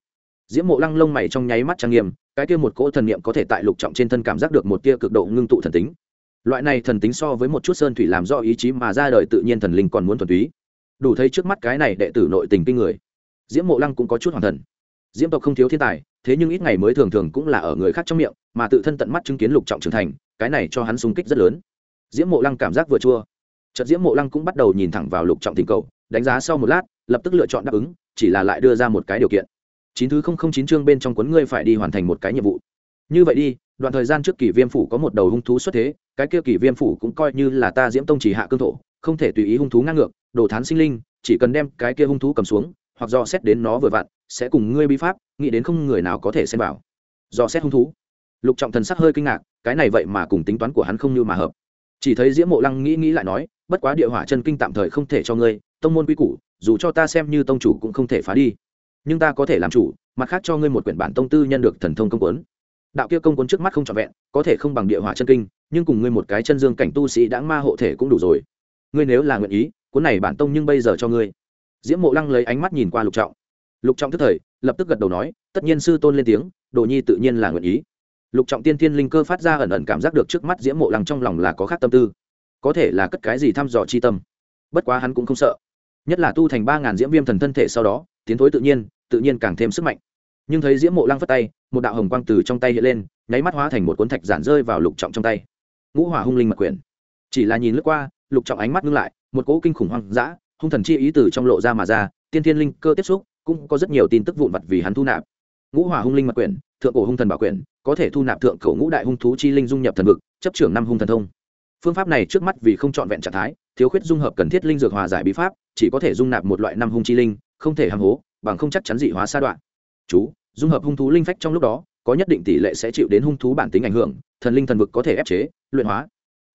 Diễm mộ lăng lông mày trong nháy mắt trang nghiêm, cái kia một cỗ thần niệm có thể tại lục trọng trên thân cảm giác được một tia cực độ ngưng tụ thần tính. Loại này thần tính so với một chút sơn thủy làm do ý chí mà ra đời tự nhiên thần linh còn muốn thuần túy. Đủ thấy trước mắt cái này đệ tử nội tình kinh người. Diễm mộ lăng cũng có chút hoàng thần. Diễm tộc không thiếu thiên tài thế nhưng ít ngày mới thường thường cũng là ở người khác trong miệng, mà tự thân tận mắt chứng kiến lục trọng trưởng thành, cái này cho hắn sung kích rất lớn. Diễm mộ lăng cảm giác vừa chua. Chợt diễm mộ lăng cũng bắt đầu nhìn thẳng vào lục trọng tình cầu, đánh giá sau một lát, lập tức lựa chọn đáp ứng, chỉ là lại đưa ra một cái điều kiện. Chín thứ không không chín chương bên trong cuốn ngươi phải đi hoàn thành một cái nhiệm vụ. Như vậy đi, đoạn thời gian trước kỷ viêm phủ có một đầu hung thú xuất thế, cái kia kỷ viêm phủ cũng coi như là ta diễm tông chỉ hạ cương thổ, không thể tùy ý hung thú ngang ngược, đồ thán sinh linh, chỉ cần đem cái kia hung thú cầm xuống, hoặc do xét đến nó vừa vặn, sẽ cùng ngươi bi pháp nghĩ đến không người nào có thể xem vào. Do xét hung thú. Lục trọng thần sắc hơi kinh ngạc, cái này vậy mà cùng tính toán của hắn không như mà hợp. Chỉ thấy diễm mộ lăng nghĩ nghĩ lại nói, bất quá địa hỏa chân kinh tạm thời không thể cho ngươi, tông môn quy củ, dù cho ta xem như tông chủ cũng không thể phá đi. Nhưng ta có thể làm chủ, mặt khác cho ngươi một quyển bản tông tư nhân được thần thông công quấn. Đạo kia công quấn trước mắt không trọn vẹn, có thể không bằng địa hỏa chân kinh, nhưng cùng ngươi một cái chân dương cảnh tu sĩ đã ma hộ thể cũng đủ rồi. Ngươi nếu là nguyện ý, cuốn này bản tông nhưng bây giờ cho ngươi. Diễm mộ lăng lấy ánh mắt nhìn qua lục trọng lục trọng tức thời, lập tức gật đầu nói, tất nhiên sư tôn lên tiếng, đồ nhi tự nhiên là nguyện ý. Lục trọng tiên thiên linh cơ phát ra ẩn ẩn cảm giác được trước mắt diễm mộ lăng trong lòng là có khác tâm tư. Có thể là cất cái gì thăm dò chi tâm. Bất quá hắn cũng không sợ. Nhất là tu thành ba ngàn diễm viêm thần thân thể sau đó, tiến thối tự nhiên tự nhiên càng thêm sức mạnh. Nhưng thấy diễm mộ lăng phất tay, một đạo hồng quang từ trong tay hiện lên, nháy mắt hóa thành một cuốn thạch giản rơi vào lục trọng trong tay. Ngũ hỏa hung linh mặc quyển. Chỉ là nhìn lướt qua, lục trọng ánh mắt ngưng lại, một cỗ kinh khủng hoang dã, hung thần chi ý từ trong lộ ra mà ra, tiên thiên linh cơ tiếp xúc cũng có rất nhiều tin tức vụn vặt vì hắn thu nạp. Ngũ hỏa hung linh mật quyển, thượng cổ hung thần bảo quyển, có thể thu nạp thượng cổ ngũ đại hung thú chi linh dung nhập thần vực, chấp trưởng năm hung thần thông. Phương pháp này trước mắt vì không trọn vẹn trạng thái, thiếu khuyết dung hợp cần thiết linh dược hòa giải bí pháp, chỉ có thể dung nạp một loại năm hung chi linh, không thể hàm hố, bằng không chắc chắn dị hóa sa đoạn. Chú, dung hợp hung thú linh phách trong lúc đó, có nhất định tỷ lệ sẽ chịu đến hung thú bản tính ảnh hưởng, thần linh thần vực có thể ép chế, luyện hóa.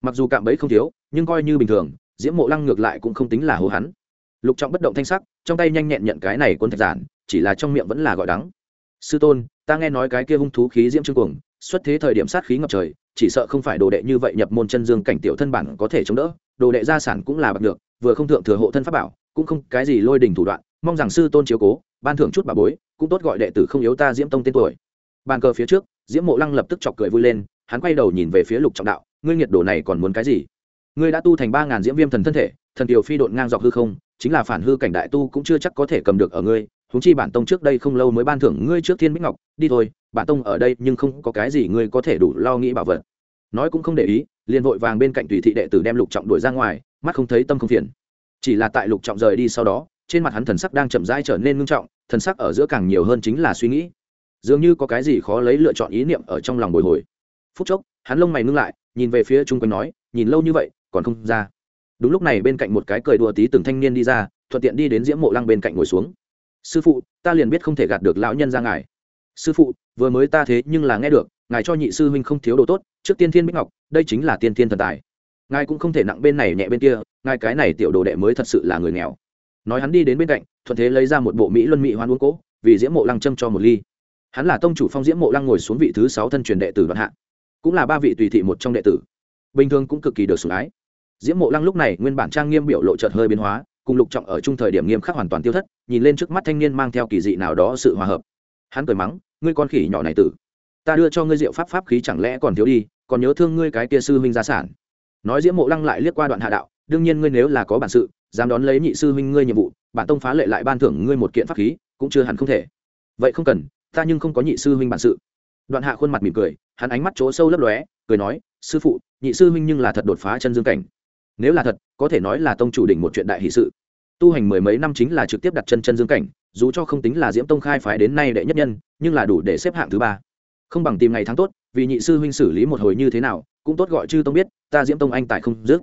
Mặc dù cạm bẫy không thiếu, nhưng coi như bình thường, diễm mộ lăng ngược lại cũng không tính là hồ hắn lục trọng bất động thanh sắc, trong tay nhanh nhẹn nhận cái này quân thạch giản, chỉ là trong miệng vẫn là gọi đắng. Sư tôn, ta nghe nói cái kia hung thú khí diễm trương cuồng, xuất thế thời điểm sát khí ngập trời, chỉ sợ không phải đồ đệ như vậy nhập môn chân dương cảnh tiểu thân bản có thể chống đỡ, đồ đệ gia sản cũng là bạc được, vừa không thượng thừa hộ thân pháp bảo, cũng không cái gì lôi đình thủ đoạn, mong rằng sư tôn chiếu cố, ban thưởng chút bà bối, cũng tốt gọi đệ tử không yếu ta diễm tông tên tuổi. Bàn cờ phía trước, diễm mộ lăng lập tức chọc cười vui lên, hắn quay đầu nhìn về phía lục trọng đạo, ngươi nhiệt đồ này còn muốn cái gì? Ngươi đã tu thành ba ngàn diễm viêm thần thân thể, thần tiểu phi độn ngang dọc hư không chính là phản hư cảnh đại tu cũng chưa chắc có thể cầm được ở ngươi, huống chi bản tông trước đây không lâu mới ban thưởng ngươi trước thiên bích ngọc, đi thôi, bản tông ở đây nhưng không có cái gì ngươi có thể đủ lo nghĩ bảo vật. Nói cũng không để ý, liền vội vàng bên cạnh tùy thị đệ tử đem lục trọng đuổi ra ngoài, mắt không thấy tâm không phiền. Chỉ là tại lục trọng rời đi sau đó, trên mặt hắn thần sắc đang chậm rãi trở nên ngưng trọng, thần sắc ở giữa càng nhiều hơn chính là suy nghĩ. Dường như có cái gì khó lấy lựa chọn ý niệm ở trong lòng bồi hồi. Phút chốc, hắn lông mày ngưng lại, nhìn về phía chung quanh nói, nhìn lâu như vậy, còn không ra đúng lúc này bên cạnh một cái cười đùa tí từng thanh niên đi ra, thuận tiện đi đến diễm mộ lăng bên cạnh ngồi xuống. Sư phụ, ta liền biết không thể gạt được lão nhân ra ngài. Sư phụ, vừa mới ta thế nhưng là nghe được, ngài cho nhị sư huynh không thiếu đồ tốt, trước tiên thiên bích ngọc, đây chính là tiên thiên thần tài. Ngài cũng không thể nặng bên này nhẹ bên kia, ngài cái này tiểu đồ đệ mới thật sự là người nghèo. Nói hắn đi đến bên cạnh, thuận thế lấy ra một bộ mỹ luân mỹ hoan uống cỗ, vì diễm mộ lăng châm cho một ly. Hắn là tông chủ phong diễm mộ lăng ngồi xuống vị thứ sáu thân truyền đệ tử đoạn hạ, cũng là ba vị tùy thị một trong đệ tử. Bình thường cũng cực kỳ được sủng ái diễm mộ lăng lúc này nguyên bản trang nghiêm biểu lộ chợt hơi biến hóa, cùng lục trọng ở chung thời điểm nghiêm khắc hoàn toàn tiêu thất, nhìn lên trước mắt thanh niên mang theo kỳ dị nào đó sự hòa hợp. Hắn cười mắng, ngươi con khỉ nhỏ này tử, ta đưa cho ngươi diệu pháp pháp khí chẳng lẽ còn thiếu đi, còn nhớ thương ngươi cái kia sư huynh gia sản. Nói diễm mộ lăng lại liếc qua đoạn hạ đạo, đương nhiên ngươi nếu là có bản sự, dám đón lấy nhị sư huynh ngươi nhiệm vụ, bản tông phá lệ lại ban thưởng ngươi một kiện pháp khí, cũng chưa hẳn không thể. Vậy không cần, ta nhưng không có nhị sư huynh bản sự. Đoạn hạ khuôn mặt mỉm cười, hắn ánh mắt chỗ sâu lấp lóe, cười nói, sư phụ, nhị sư huynh nhưng là thật đột phá chân dương cảnh nếu là thật, có thể nói là tông chủ đỉnh một chuyện đại hỷ sự. Tu hành mười mấy năm chính là trực tiếp đặt chân chân dương cảnh, dù cho không tính là diễm tông khai phái đến nay đệ nhất nhân, nhưng là đủ để xếp hạng thứ ba. Không bằng tìm ngày tháng tốt, vì nhị sư huynh xử lý một hồi như thế nào, cũng tốt gọi chư tông biết, ta diễm tông anh tài không dứt.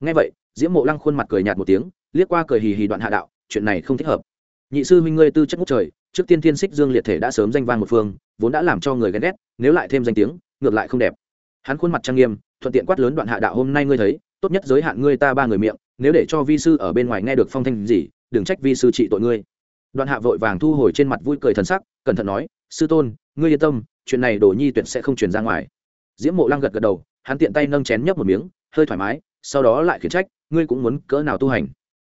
Ngay vậy, diễm mộ lăng khuôn mặt cười nhạt một tiếng, liếc qua cười hì hì đoạn hạ đạo, chuyện này không thích hợp. Nhị sư huynh ngươi tư chất ngút trời, trước tiên thiên xích dương liệt thể đã sớm danh vang một phương, vốn đã làm cho người ghen ghét, nếu lại thêm danh tiếng, ngược lại không đẹp. Hắn khuôn mặt trang nghiêm, thuận tiện quát lớn đoạn hạ đạo hôm nay ngươi thấy tốt nhất giới hạn ngươi ta ba người miệng, nếu để cho vi sư ở bên ngoài nghe được phong thanh gì, đừng trách vi sư trị tội ngươi. Đoạn hạ vội vàng thu hồi trên mặt vui cười thần sắc, cẩn thận nói, sư tôn, ngươi yên tâm, chuyện này đồ nhi tuyệt sẽ không truyền ra ngoài. Diễm mộ lăng gật gật đầu, hắn tiện tay nâng chén nhấp một miếng, hơi thoải mái, sau đó lại khiển trách, ngươi cũng muốn cỡ nào tu hành?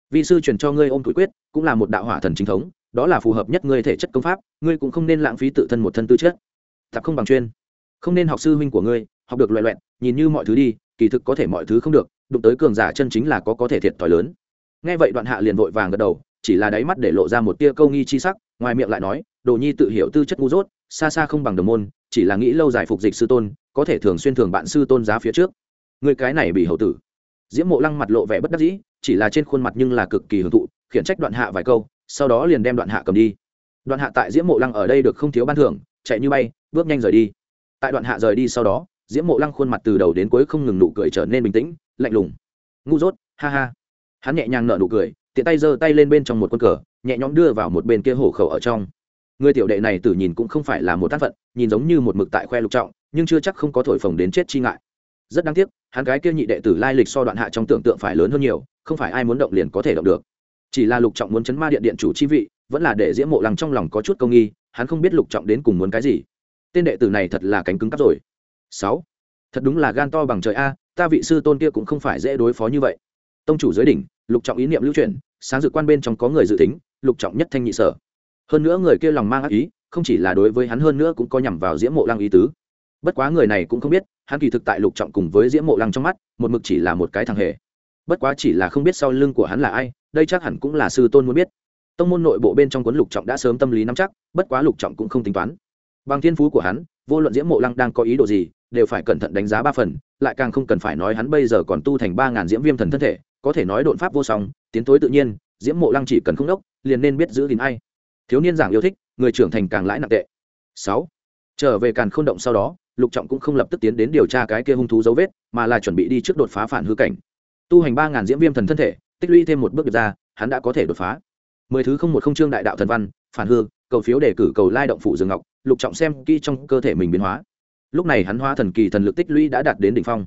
Vi sư truyền cho ngươi ôm tuổi quyết, cũng là một đạo hỏa thần chính thống, đó là phù hợp nhất ngươi thể chất công pháp, ngươi cũng không nên lãng phí tự thân một thân tư chất. Tập không bằng chuyên. Không nên học sư huynh của ngươi, học được loại loẹn nhìn như mọi thứ đi, kỳ thực có thể mọi thứ không được đụng tới cường giả chân chính là có có thể thiệt thòi lớn. Nghe vậy đoạn hạ liền vội vàng gật đầu, chỉ là đáy mắt để lộ ra một tia câu nghi chi sắc, ngoài miệng lại nói, đồ nhi tự hiểu tư chất ngu dốt, xa xa không bằng đồng môn, chỉ là nghĩ lâu dài phục dịch sư tôn, có thể thường xuyên thường bạn sư tôn giá phía trước. Người cái này bị hậu tử. Diễm mộ lăng mặt lộ vẻ bất đắc dĩ, chỉ là trên khuôn mặt nhưng là cực kỳ hưởng thụ, khiển trách đoạn hạ vài câu, sau đó liền đem đoạn hạ cầm đi. Đoạn hạ tại diễm mộ lăng ở đây được không thiếu ban thưởng, chạy như bay, bước nhanh rời đi. Tại đoạn hạ rời đi sau đó, diễm mộ lăng khuôn mặt từ đầu đến cuối không ngừng nụ cười trở nên bình tĩnh lạnh lùng. Ngu dốt, ha ha. Hắn nhẹ nhàng nở nụ cười, tiện tay giơ tay lên bên trong một quân cờ, nhẹ nhõm đưa vào một bên kia hổ khẩu ở trong. Người tiểu đệ này tử nhìn cũng không phải là một tác phận, nhìn giống như một mực tại khoe lục trọng, nhưng chưa chắc không có thổi phồng đến chết chi ngại. Rất đáng tiếc, hắn gái kia nhị đệ tử lai lịch so đoạn hạ trong tưởng tượng phải lớn hơn nhiều, không phải ai muốn động liền có thể động được. Chỉ là lục trọng muốn chấn ma điện điện chủ chi vị, vẫn là để diễm mộ lăng trong lòng có chút công nghi, hắn không biết lục trọng đến cùng muốn cái gì. Tên đệ tử này thật là cánh cứng cắp rồi. Sáu. Thật đúng là gan to bằng trời a ta vị sư tôn kia cũng không phải dễ đối phó như vậy. Tông chủ dưới đỉnh, lục trọng ý niệm lưu truyền, sáng dự quan bên trong có người dự tính, lục trọng nhất thanh nhị sở. Hơn nữa người kia lòng mang ác ý, không chỉ là đối với hắn hơn nữa cũng có nhằm vào diễm mộ lăng ý tứ. Bất quá người này cũng không biết, hắn kỳ thực tại lục trọng cùng với diễm mộ lăng trong mắt, một mực chỉ là một cái thằng hề. Bất quá chỉ là không biết sau lưng của hắn là ai, đây chắc hẳn cũng là sư tôn muốn biết. Tông môn nội bộ bên trong cuốn lục trọng đã sớm tâm lý nắm chắc, bất quá lục trọng cũng không tính toán. Bằng thiên phú của hắn, vô luận diễm mộ lăng đang có ý đồ gì, đều phải cẩn thận đánh giá ba phần lại càng không cần phải nói hắn bây giờ còn tu thành ba ngàn diễm viêm thần thân thể, có thể nói đột pháp vô song, tiến tối tự nhiên, diễm mộ lăng chỉ cần không đốc, liền nên biết giữ gìn ai. Thiếu niên giảng yêu thích, người trưởng thành càng lãi nặng tệ. Sáu, trở về càn khôn động sau đó, lục trọng cũng không lập tức tiến đến điều tra cái kia hung thú dấu vết, mà là chuẩn bị đi trước đột phá phản hư cảnh. Tu hành ba ngàn diễm viêm thần thân thể, tích lũy thêm một bước ra, hắn đã có thể đột phá. Mười thứ không một không chương đại đạo thần văn, phản hư, cầu phiếu đề cử cầu lai động phụ dương ngọc, lục trọng xem kỹ trong cơ thể mình biến hóa lúc này hắn hóa thần kỳ thần lực tích lũy đã đạt đến đỉnh phong.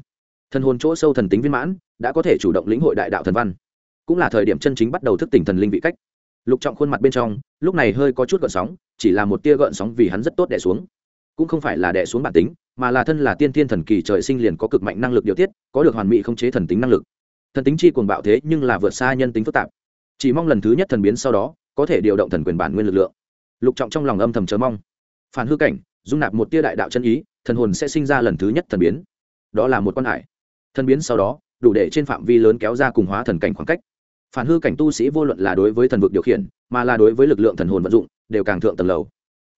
Thần hồn chỗ sâu thần tính viên mãn, đã có thể chủ động lĩnh hội đại đạo thần văn. Cũng là thời điểm chân chính bắt đầu thức tỉnh thần linh vị cách. Lục trọng khuôn mặt bên trong, lúc này hơi có chút gợn sóng, chỉ là một tia gợn sóng vì hắn rất tốt đẻ xuống. Cũng không phải là đẻ xuống bản tính, mà là thân là tiên thiên thần kỳ trời sinh liền có cực mạnh năng lực điều tiết, có được hoàn mỹ không chế thần tính năng lực. Thần tính chi cuồng bạo thế nhưng là vượt xa nhân tính phức tạp. Chỉ mong lần thứ nhất thần biến sau đó, có thể điều động thần quyền bản nguyên lực lượng. Lục trọng trong lòng âm thầm chờ mong. Phản hư cảnh dung nạp một tia đại đạo chân ý, thần hồn sẽ sinh ra lần thứ nhất thần biến. Đó là một con hải. Thần biến sau đó, đủ để trên phạm vi lớn kéo ra cùng hóa thần cảnh khoảng cách. Phản hư cảnh tu sĩ vô luận là đối với thần vực điều khiển, mà là đối với lực lượng thần hồn vận dụng, đều càng thượng tầng lầu.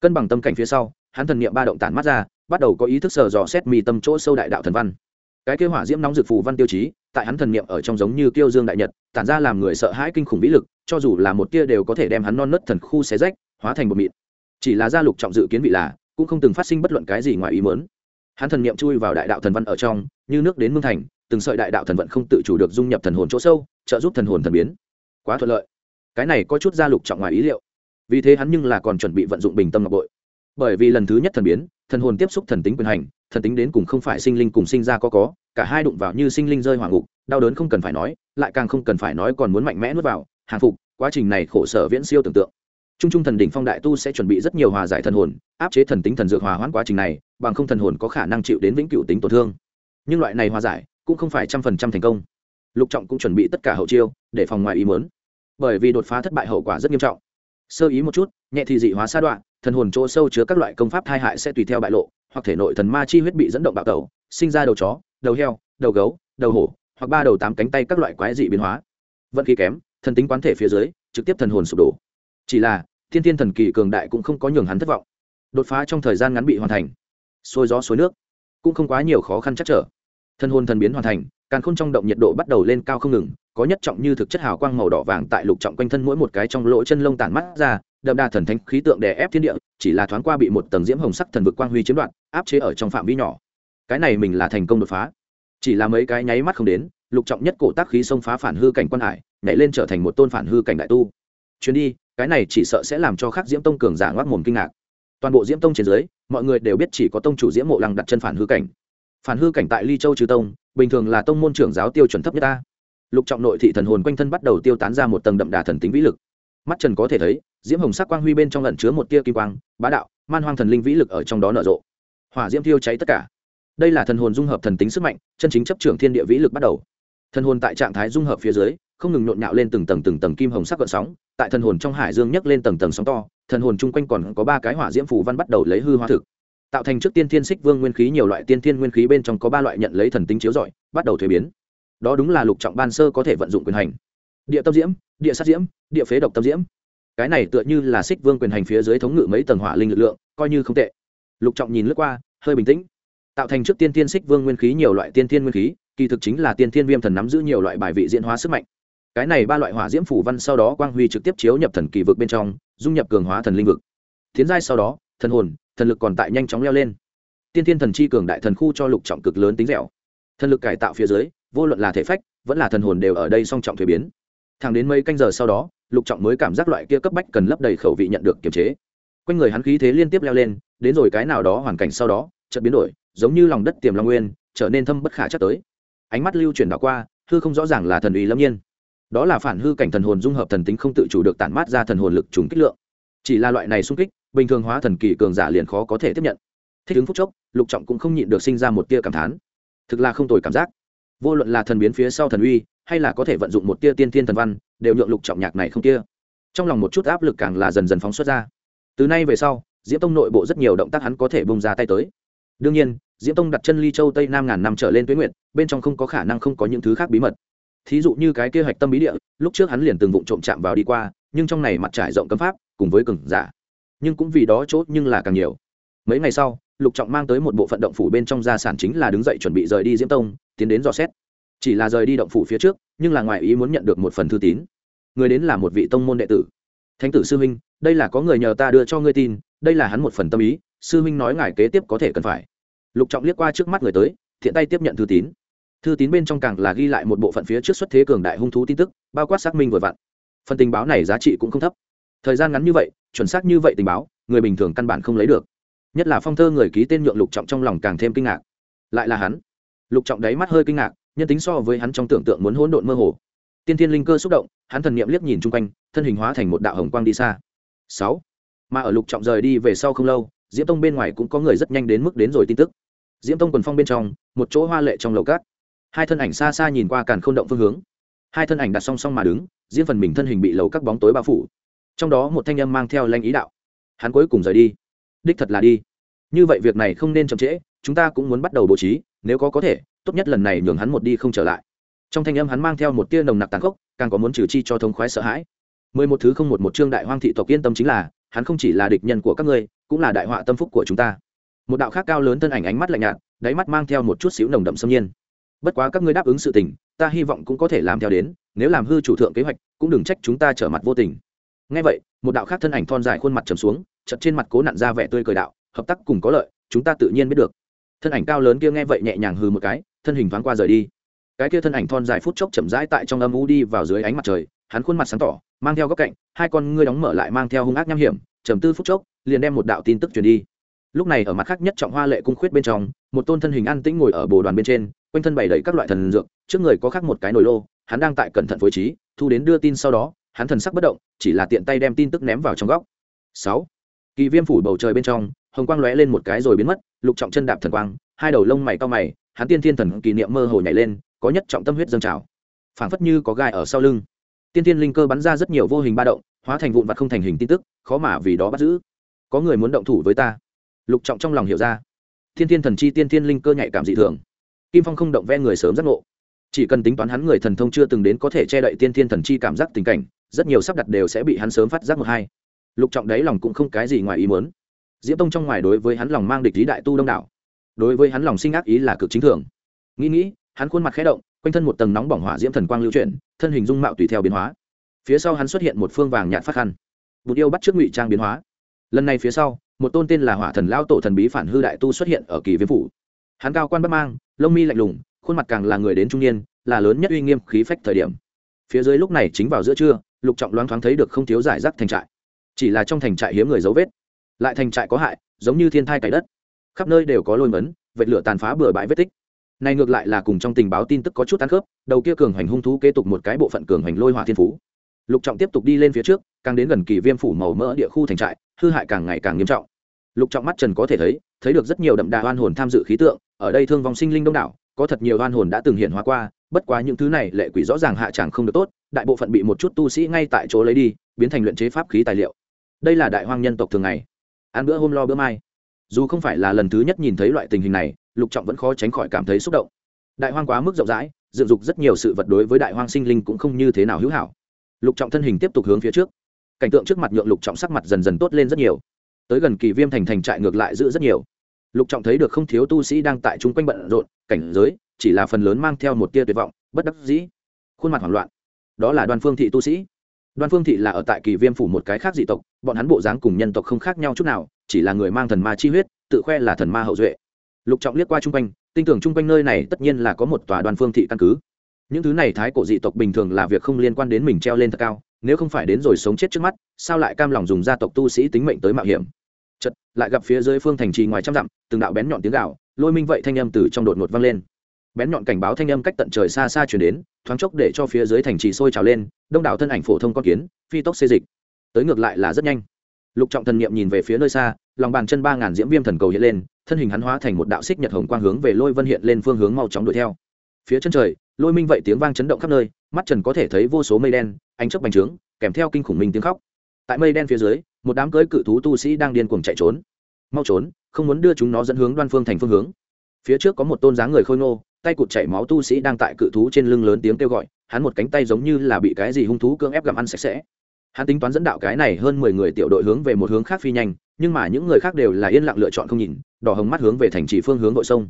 Cân bằng tâm cảnh phía sau, hắn thần niệm ba động tản mắt ra, bắt đầu có ý thức sờ dò xét mì tâm chỗ sâu đại đạo thần văn. Cái kêu hỏa diễm nóng dược phù văn tiêu chí, tại hắn thần niệm ở trong giống như tiêu dương đại nhật, tản ra làm người sợ hãi kinh khủng vĩ lực, cho dù là một tia đều có thể đem hắn non nớt thần khu xé rách, hóa thành một mịn. Chỉ là gia lục trọng dự kiến vị là cũng không từng phát sinh bất luận cái gì ngoài ý mớn hắn thần niệm chui vào đại đạo thần văn ở trong, như nước đến mương thành, từng sợi đại đạo thần vận không tự chủ được dung nhập thần hồn chỗ sâu, trợ giúp thần hồn thần biến. Quá thuận lợi. Cái này có chút gia lục trọng ngoài ý liệu. Vì thế hắn nhưng là còn chuẩn bị vận dụng bình tâm ngọc bội. Bởi vì lần thứ nhất thần biến, thần hồn tiếp xúc thần tính quyền hành, thần tính đến cùng không phải sinh linh cùng sinh ra có có, cả hai đụng vào như sinh linh rơi hỏa ngục, đau đớn không cần phải nói, lại càng không cần phải nói còn muốn mạnh mẽ nuốt vào, hàng phục, quá trình này khổ sở viễn siêu tưởng tượng. Trung trung thần đỉnh phong đại tu sẽ chuẩn bị rất nhiều hòa giải thần hồn, áp chế thần tính thần dược hòa hoãn quá trình này, bằng không thần hồn có khả năng chịu đến vĩnh cửu tính tổn thương. Nhưng loại này hòa giải cũng không phải trăm phần trăm thành công. Lục Trọng cũng chuẩn bị tất cả hậu chiêu để phòng ngoài ý muốn. Bởi vì đột phá thất bại hậu quả rất nghiêm trọng. Sơ ý một chút, nhẹ thì dị hóa sa đoạn, thần hồn chỗ sâu chứa các loại công pháp thai hại sẽ tùy theo bại lộ, hoặc thể nội thần ma chi huyết bị dẫn động bạo tẩu, sinh ra đầu chó, đầu heo, đầu gấu, đầu hổ, hoặc ba đầu tám cánh tay các loại quái dị biến hóa. Vận khí kém, thần tính quán thể phía dưới, trực tiếp thần hồn sụp đổ. Chỉ là, thiên thiên thần kỳ cường đại cũng không có nhường hắn thất vọng. Đột phá trong thời gian ngắn bị hoàn thành. Xôi gió suối nước. Cũng không quá nhiều khó khăn chắc trở. Thân hôn thần biến hoàn thành, càn khôn trong động nhiệt độ bắt đầu lên cao không ngừng, có nhất trọng như thực chất hào quang màu đỏ vàng tại lục trọng quanh thân mỗi một cái trong lỗ chân lông tản mắt ra, đậm đà thần thánh khí tượng đè ép thiên địa, chỉ là thoáng qua bị một tầng diễm hồng sắc thần vực quang huy chiếm đoạt, áp chế ở trong phạm vi nhỏ. Cái này mình là thành công đột phá. Chỉ là mấy cái nháy mắt không đến, lục trọng nhất cổ tác khí xông phá phản hư cảnh quan hải, nhảy lên trở thành một tôn phản hư cảnh đại tu. Chuyến đi cái này chỉ sợ sẽ làm cho khắc diễm tông cường giả ngoác mồm kinh ngạc. Toàn bộ diễm tông trên dưới, mọi người đều biết chỉ có tông chủ diễm mộ lăng đặt chân phản hư cảnh. Phản hư cảnh tại ly châu trừ tông, bình thường là tông môn trưởng giáo tiêu chuẩn thấp nhất ta. Lục trọng nội thị thần hồn quanh thân bắt đầu tiêu tán ra một tầng đậm đà thần tính vĩ lực. Mắt trần có thể thấy, diễm hồng sắc quang huy bên trong lẩn chứa một tia kim quang, bá đạo, man hoang thần linh vĩ lực ở trong đó nở rộ. Hỏa diễm thiêu cháy tất cả. Đây là thần hồn dung hợp thần tính sức mạnh, chân chính chấp trưởng thiên địa vĩ lực bắt đầu. Thần hồn tại trạng thái dung hợp phía dưới không ngừng nhộn nhạo lên từng tầng từng tầng kim hồng sắc gợn sóng, tại thần hồn trong hải dương nhấc lên tầng tầng sóng to, thần hồn chung quanh còn có ba cái hỏa diễm phù văn bắt đầu lấy hư hóa thực. Tạo thành trước tiên thiên xích vương nguyên khí, nhiều loại tiên thiên nguyên khí bên trong có ba loại nhận lấy thần tính chiếu rọi, bắt đầu thuế biến. Đó đúng là lục trọng ban sơ có thể vận dụng quyền hành. Địa tâm diễm, địa sát diễm, địa phế độc tâm diễm. Cái này tựa như là xích vương quyền hành phía dưới thống ngự mấy tầng hỏa linh lực lượng, coi như không tệ. Lục trọng nhìn lướt qua, hơi bình tĩnh. Tạo thành trước tiên tiên xích vương nguyên khí, nhiều loại tiên thiên nguyên khí, kỳ thực chính là tiên thiên viêm thần nắm giữ nhiều loại bài vị diễn hóa sức mạnh cái này ba loại hỏa diễm phủ văn sau đó quang huy trực tiếp chiếu nhập thần kỳ vực bên trong, dung nhập cường hóa thần linh vực. Tiến giai sau đó, thần hồn, thần lực còn tại nhanh chóng leo lên. Tiên thiên thần chi cường đại thần khu cho lục trọng cực lớn tính dẻo. Thần lực cải tạo phía dưới, vô luận là thể phách, vẫn là thần hồn đều ở đây song trọng thuế biến. Thẳng đến mấy canh giờ sau đó, lục trọng mới cảm giác loại kia cấp bách cần lấp đầy khẩu vị nhận được kiềm chế. Quanh người hắn khí thế liên tiếp leo lên, đến rồi cái nào đó hoàn cảnh sau đó, chợt biến đổi, giống như lòng đất tiềm long nguyên, trở nên thâm bất khả chắc tới. Ánh mắt lưu chuyển đảo qua, hư không rõ ràng là thần uy lâm nhiên đó là phản hư cảnh thần hồn dung hợp thần tính không tự chủ được tản mát ra thần hồn lực trùng kích lượng. Chỉ là loại này xung kích, bình thường hóa thần kỳ cường giả liền khó có thể tiếp nhận. Thích ứng phúc chốc, lục trọng cũng không nhịn được sinh ra một tia cảm thán. Thực là không tồi cảm giác. Vô luận là thần biến phía sau thần uy, hay là có thể vận dụng một tia tiên thiên thần văn, đều nhượng lục trọng nhạc này không tia trong lòng một chút áp lực càng là dần dần phóng xuất ra. Từ nay về sau, diễm tông nội bộ rất nhiều động tác hắn có thể bông ra tay tới. Đương nhiên, diễm tông đặt chân ly châu tây nam ngàn năm trở lên tuyến nguyện, bên trong không có khả năng không có những thứ khác bí mật thí dụ như cái kế hoạch tâm bí địa, lúc trước hắn liền từng vụng trộm chạm vào đi qua, nhưng trong này mặt trải rộng cấm pháp, cùng với cừng giả. Nhưng cũng vì đó chốt nhưng là càng nhiều. Mấy ngày sau, lục trọng mang tới một bộ phận động phủ bên trong gia sản chính là đứng dậy chuẩn bị rời đi diễm tông, tiến đến dò xét. Chỉ là rời đi động phủ phía trước, nhưng là ngoài ý muốn nhận được một phần thư tín. Người đến là một vị tông môn đệ tử. Thánh tử sư huynh, đây là có người nhờ ta đưa cho ngươi tin, đây là hắn một phần tâm ý, sư huynh nói ngài kế tiếp có thể cần phải. Lục trọng liếc qua trước mắt người tới, thiện tay tiếp nhận thư tín thư tín bên trong càng là ghi lại một bộ phận phía trước xuất thế cường đại hung thú tin tức, bao quát xác minh vừa vặn. Phần tình báo này giá trị cũng không thấp. Thời gian ngắn như vậy, chuẩn xác như vậy tình báo, người bình thường căn bản không lấy được. Nhất là phong thơ người ký tên nhượng lục trọng trong lòng càng thêm kinh ngạc. Lại là hắn. Lục trọng đáy mắt hơi kinh ngạc, nhân tính so với hắn trong tưởng tượng muốn hỗn độn mơ hồ. Tiên thiên linh cơ xúc động, hắn thần niệm liếc nhìn chung quanh, thân hình hóa thành một đạo hồng quang đi xa. Sáu. Mà ở lục trọng rời đi về sau không lâu, diễm tông bên ngoài cũng có người rất nhanh đến mức đến rồi tin tức. Diễm tông quần phong bên trong, một chỗ hoa lệ trong lầu cát hai thân ảnh xa xa nhìn qua càn k h ô n động phương hướng. Hai thân ảnh đặt song song mà đứng, riêng phần mình thân hình bị lầu các bóng tối bao phủ. Trong đó một thanh âm mang theo lanh ý đạo. Hắn cuối cùng rời đi. Đích thật là đi. Như vậy việc này không nên chậm trễ, chúng ta cũng muốn bắt đầu bố trí, nếu có có thể, tốt nhất lần này nhường hắn một đi không trở lại. Trong thanh âm hắn mang theo một tia nồng nặc tàn khốc, càng có muốn trừ chi cho thống khoái sợ hãi. Mười một thứ không một một chương đại hoang thị tộc yên tâm chính là, hắn không chỉ là địch nhân của các ngươi, cũng là đại họa tâm phúc của chúng ta. Một đạo khác cao lớn thân ảnh ánh mắt lạnh nhạt, đáy mắt mang theo một chút xíu nồng đậm xâm nhiên bất quá các ngươi đáp ứng sự tình, ta hy vọng cũng có thể làm theo đến, nếu làm hư chủ thượng kế hoạch, cũng đừng trách chúng ta trở mặt vô tình. Ngay vậy, một đạo khác thân ảnh thon dài khuôn mặt trầm xuống chật trên mặt cố nặn ra vẻ tươi cười đạo, hợp tác cùng có lợi, chúng ta tự nhiên biết được. Thân ảnh cao lớn kia nghe vậy nhẹ nhàng hư một cái, thân hình thoáng qua rời đi. Cái kia thân ảnh thon dài phút chốc chậm rãi tại trong âm u đi vào dưới ánh mặt trời, hắn khuôn mặt sáng tỏ, mang theo góc cạnh, hai con ngươi đóng mở lại mang theo hung ác nham hiểm, trầm tư phút chốc, liền đem một đạo tin tức truyền đi. Lúc này ở mặt khác nhất trọng hoa lệ cung khuyết bên trong, một tôn thân hình an tĩnh ngồi ở bồ đoàn bên trên quanh thân bày đầy các loại thần dược, trước người có khác một cái nồi lô, hắn đang tại cẩn thận phối trí, thu đến đưa tin sau đó, hắn thần sắc bất động, chỉ là tiện tay đem tin tức ném vào trong góc. Sáu. Kỳ viêm phủ bầu trời bên trong, hồng quang lóe lên một cái rồi biến mất, lục trọng chân đạp thần quang, hai đầu lông mày cao mày, hắn tiên thiên thần kỷ niệm mơ hồ nhảy lên, có nhất trọng tâm huyết dâng trào. Phảng phất như có gai ở sau lưng. Tiên thiên linh cơ bắn ra rất nhiều vô hình ba động, hóa thành vụn vặt không thành hình tin tức, khó mà vì đó bắt giữ. Có người muốn động thủ với ta? Lục trọng trong lòng hiểu ra. Thiên thiên thần chi tiên thiên linh cơ nhạy cảm dị thường kim phong không động ve người sớm giác ngộ. Chỉ cần tính toán hắn người thần thông chưa từng đến có thể che đậy tiên thiên thần chi cảm giác tình cảnh, rất nhiều sắp đặt đều sẽ bị hắn sớm phát giác một hai. Lục trọng đấy lòng cũng không cái gì ngoài ý muốn. Diễm tông trong ngoài đối với hắn lòng mang địch lý đại tu đông đảo. Đối với hắn lòng sinh ác ý là cực chính thường. Nghĩ nghĩ, hắn khuôn mặt khẽ động, quanh thân một tầng nóng bỏng hỏa diễm thần quang lưu chuyển, thân hình dung mạo tùy theo biến hóa. Phía sau hắn xuất hiện một phương vàng nhạt phát khăn. Bụt yêu bắt trước ngụy trang biến hóa. Lần này phía sau, một tôn tên là hỏa thần lao tổ thần bí phản hư đại tu xuất hiện ở kỳ viêm phủ. Hắn cao quan bất mang lông mi lạnh lùng, khuôn mặt càng là người đến trung niên, là lớn nhất uy nghiêm khí phách thời điểm. Phía dưới lúc này chính vào giữa trưa, lục trọng loáng thoáng thấy được không thiếu giải rác thành trại. Chỉ là trong thành trại hiếm người dấu vết. Lại thành trại có hại, giống như thiên thai cày đất. Khắp nơi đều có lôi mấn, vệt lửa tàn phá bừa bãi vết tích. Này ngược lại là cùng trong tình báo tin tức có chút tán khớp, đầu kia cường hành hung thú kế tục một cái bộ phận cường hành lôi hỏa thiên phú. Lục trọng tiếp tục đi lên phía trước, càng đến gần kỳ viêm phủ màu mỡ địa khu thành trại, hư hại càng ngày càng nghiêm trọng. Lục trọng mắt trần có thể thấy thấy được rất nhiều đậm đà oan hồn tham dự khí tượng, ở đây thương vong sinh linh đông đảo, có thật nhiều oan hồn đã từng hiện hóa qua, bất quá những thứ này lệ quỷ rõ ràng hạ chẳng không được tốt, đại bộ phận bị một chút tu sĩ ngay tại chỗ lấy đi, biến thành luyện chế pháp khí tài liệu. Đây là đại hoang nhân tộc thường ngày. Ăn bữa hôm lo bữa mai. Dù không phải là lần thứ nhất nhìn thấy loại tình hình này, lục trọng vẫn khó tránh khỏi cảm thấy xúc động. Đại hoang quá mức rộng rãi, dựng dục rất nhiều sự vật đối với đại hoang sinh linh cũng không như thế nào hữu hảo. Lục trọng thân hình tiếp tục hướng phía trước. Cảnh tượng trước mặt nhượng lục trọng sắc mặt dần dần tốt lên rất nhiều tới gần kỳ viêm thành thành trại ngược lại giữ rất nhiều. Lục trọng thấy được không thiếu tu sĩ đang tại chung quanh bận rộn, cảnh giới chỉ là phần lớn mang theo một tia tuyệt vọng, bất đắc dĩ. Khuôn mặt hoảng loạn. Đó là đoàn phương thị tu sĩ. Đoàn phương thị là ở tại kỳ viêm phủ một cái khác dị tộc, bọn hắn bộ dáng cùng nhân tộc không khác nhau chút nào, chỉ là người mang thần ma chi huyết, tự khoe là thần ma hậu duệ. Lục trọng liếc qua chung quanh, tin tưởng chung quanh nơi này tất nhiên là có một tòa đoàn phương thị căn cứ. Những thứ này thái cổ dị tộc bình thường là việc không liên quan đến mình treo lên thật cao, nếu không phải đến rồi sống chết trước mắt, sao lại cam lòng dùng gia tộc tu sĩ tính mệnh tới mạo hiểm? Chật, lại gặp phía dưới phương thành trì ngoài trăm dặm, từng đạo bén nhọn tiếng gạo lôi minh vậy thanh âm từ trong đột ngột vang lên. Bén nhọn cảnh báo thanh âm cách tận trời xa xa chuyển đến, thoáng chốc để cho phía dưới thành trì sôi trào lên, đông đảo thân ảnh phổ thông con kiến, phi tốc xê dịch. Tới ngược lại là rất nhanh. Lục trọng thần niệm nhìn về phía nơi xa, lòng bàn chân ba ngàn diễm viêm thần cầu hiện lên, thân hình hắn hóa thành một đạo xích nhật hồng quang hướng về lôi vân hiện lên phương hướng mau chóng đuổi theo. Phía chân trời, lôi minh vậy tiếng vang chấn động khắp nơi, mắt trần có thể thấy vô số mây đen, ánh chớp bành trướng, kèm theo kinh khủng minh tiếng khóc. Tại mây đen phía dưới một đám cưới cự thú tu sĩ đang điên cuồng chạy trốn. Mau trốn, không muốn đưa chúng nó dẫn hướng đoan phương thành phương hướng. Phía trước có một tôn dáng người khôi ngô, tay cụt chảy máu tu sĩ đang tại cự thú trên lưng lớn tiếng kêu gọi, hắn một cánh tay giống như là bị cái gì hung thú cưỡng ép gặm ăn sạch sẽ. Hắn tính toán dẫn đạo cái này hơn mười người tiểu đội hướng về một hướng khác phi nhanh, nhưng mà những người khác đều là yên lặng lựa chọn không nhìn, đỏ hồng mắt hướng về thành trì phương hướng đội sông.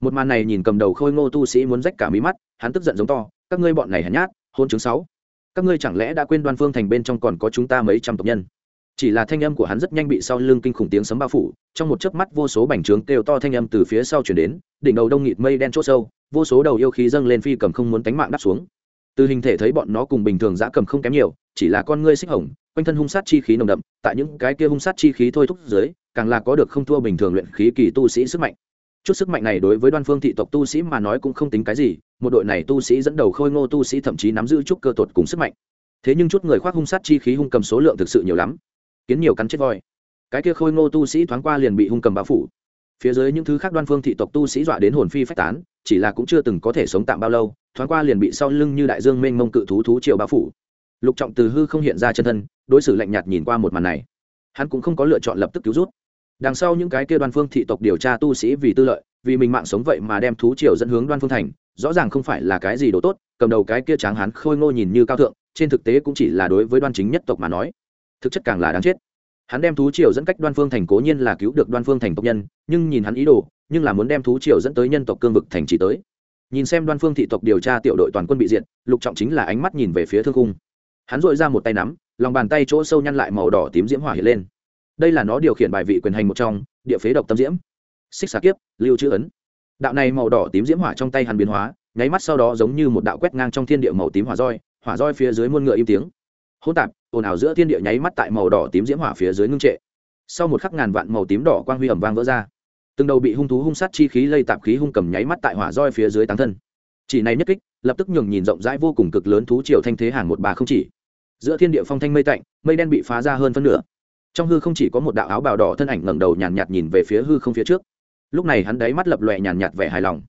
Một màn này nhìn cầm đầu khôi ngô tu sĩ muốn rách cả mí mắt, hắn tức giận giống to, các ngươi bọn này hèn nhát, hôn chứng sáu. Các ngươi chẳng lẽ đã quên đoan phương thành bên trong còn có chúng ta mấy trăm tộc nhân? Chỉ là thanh âm của hắn rất nhanh bị sau lưng kinh khủng tiếng sấm bao phủ, trong một chớp mắt vô số bành trướng kêu to thanh âm từ phía sau chuyển đến, đỉnh đầu đông nghịt mây đen chỗ sâu, vô số đầu yêu khí dâng lên phi cầm không muốn tánh mạng đáp xuống. Từ hình thể thấy bọn nó cùng bình thường giã cầm không kém nhiều, chỉ là con ngươi xích hồng, quanh thân hung sát chi khí nồng đậm, tại những cái kia hung sát chi khí thôi thúc dưới, càng là có được không thua bình thường luyện khí kỳ tu sĩ sức mạnh. Chút sức mạnh này đối với đoan phương thị tộc tu sĩ mà nói cũng không tính cái gì, một đội này tu sĩ dẫn đầu khôi ngô tu sĩ thậm chí nắm giữ chút cơ tột cùng sức mạnh. Thế nhưng chút người khoác hung sát chi khí hung cầm số lượng thực sự nhiều lắm kiến nhiều cắn chết voi. Cái kia khôi ngô tu sĩ thoáng qua liền bị hung cầm bao phủ. Phía dưới những thứ khác đoan phương thị tộc tu sĩ dọa đến hồn phi phách tán, chỉ là cũng chưa từng có thể sống tạm bao lâu, thoáng qua liền bị sau lưng như đại dương mênh mông cự thú thú triều bao phủ. Lục trọng từ hư không hiện ra chân thân, đối xử lạnh nhạt nhìn qua một màn này. Hắn cũng không có lựa chọn lập tức cứu rút. Đằng sau những cái kia đoan phương thị tộc điều tra tu sĩ vì tư lợi, vì mình mạng sống vậy mà đem thú triều dẫn hướng đoan phương thành, rõ ràng không phải là cái gì đồ tốt, cầm đầu cái kia tráng hắn khôi ngô nhìn như cao thượng, trên thực tế cũng chỉ là đối với đoan chính nhất tộc mà nói thực chất càng là đáng chết. Hắn đem thú triều dẫn cách đoan phương thành cố nhiên là cứu được đoan phương thành tộc nhân, nhưng nhìn hắn ý đồ, nhưng là muốn đem thú triều dẫn tới nhân tộc cương vực thành chỉ tới. Nhìn xem đoan phương thị tộc điều tra tiểu đội toàn quân bị diện lục trọng chính là ánh mắt nhìn về phía thương cung hắn dội ra một tay nắm, lòng bàn tay chỗ sâu nhăn lại màu đỏ tím diễm hỏa hiện lên. Đây là nó điều khiển bài vị quyền hành một trong, địa phế độc tâm diễm. Xích xà kiếp, lưu chữ ấn. Đạo này màu đỏ tím diễm hỏa trong tay hắn biến hóa, nháy mắt sau đó giống như một đạo quét ngang trong thiên địa màu tím hỏa roi hỏa roi phía dưới muôn ngựa im tiếng hỗn tạp ồn ào giữa thiên địa nháy mắt tại màu đỏ tím diễm hỏa phía dưới ngưng trệ. Sau một khắc ngàn vạn màu tím đỏ quang huy ẩm vang vỡ ra. Từng đầu bị hung thú hung sát chi khí lây tạp khí hung cầm nháy mắt tại hỏa roi phía dưới tán thân. Chỉ này nhất kích lập tức nhường nhìn rộng rãi vô cùng cực lớn thú triều thanh thế hàng một bà không chỉ. Giữa thiên địa phong thanh mây tạnh mây đen bị phá ra hơn phân nửa. Trong hư không chỉ có một đạo áo bào đỏ thân ảnh ngẩng đầu nhàn nhạt, nhạt nhìn về phía hư không phía trước. Lúc này hắn đáy mắt lập lòe nhàn nhạt vẻ hài lòng.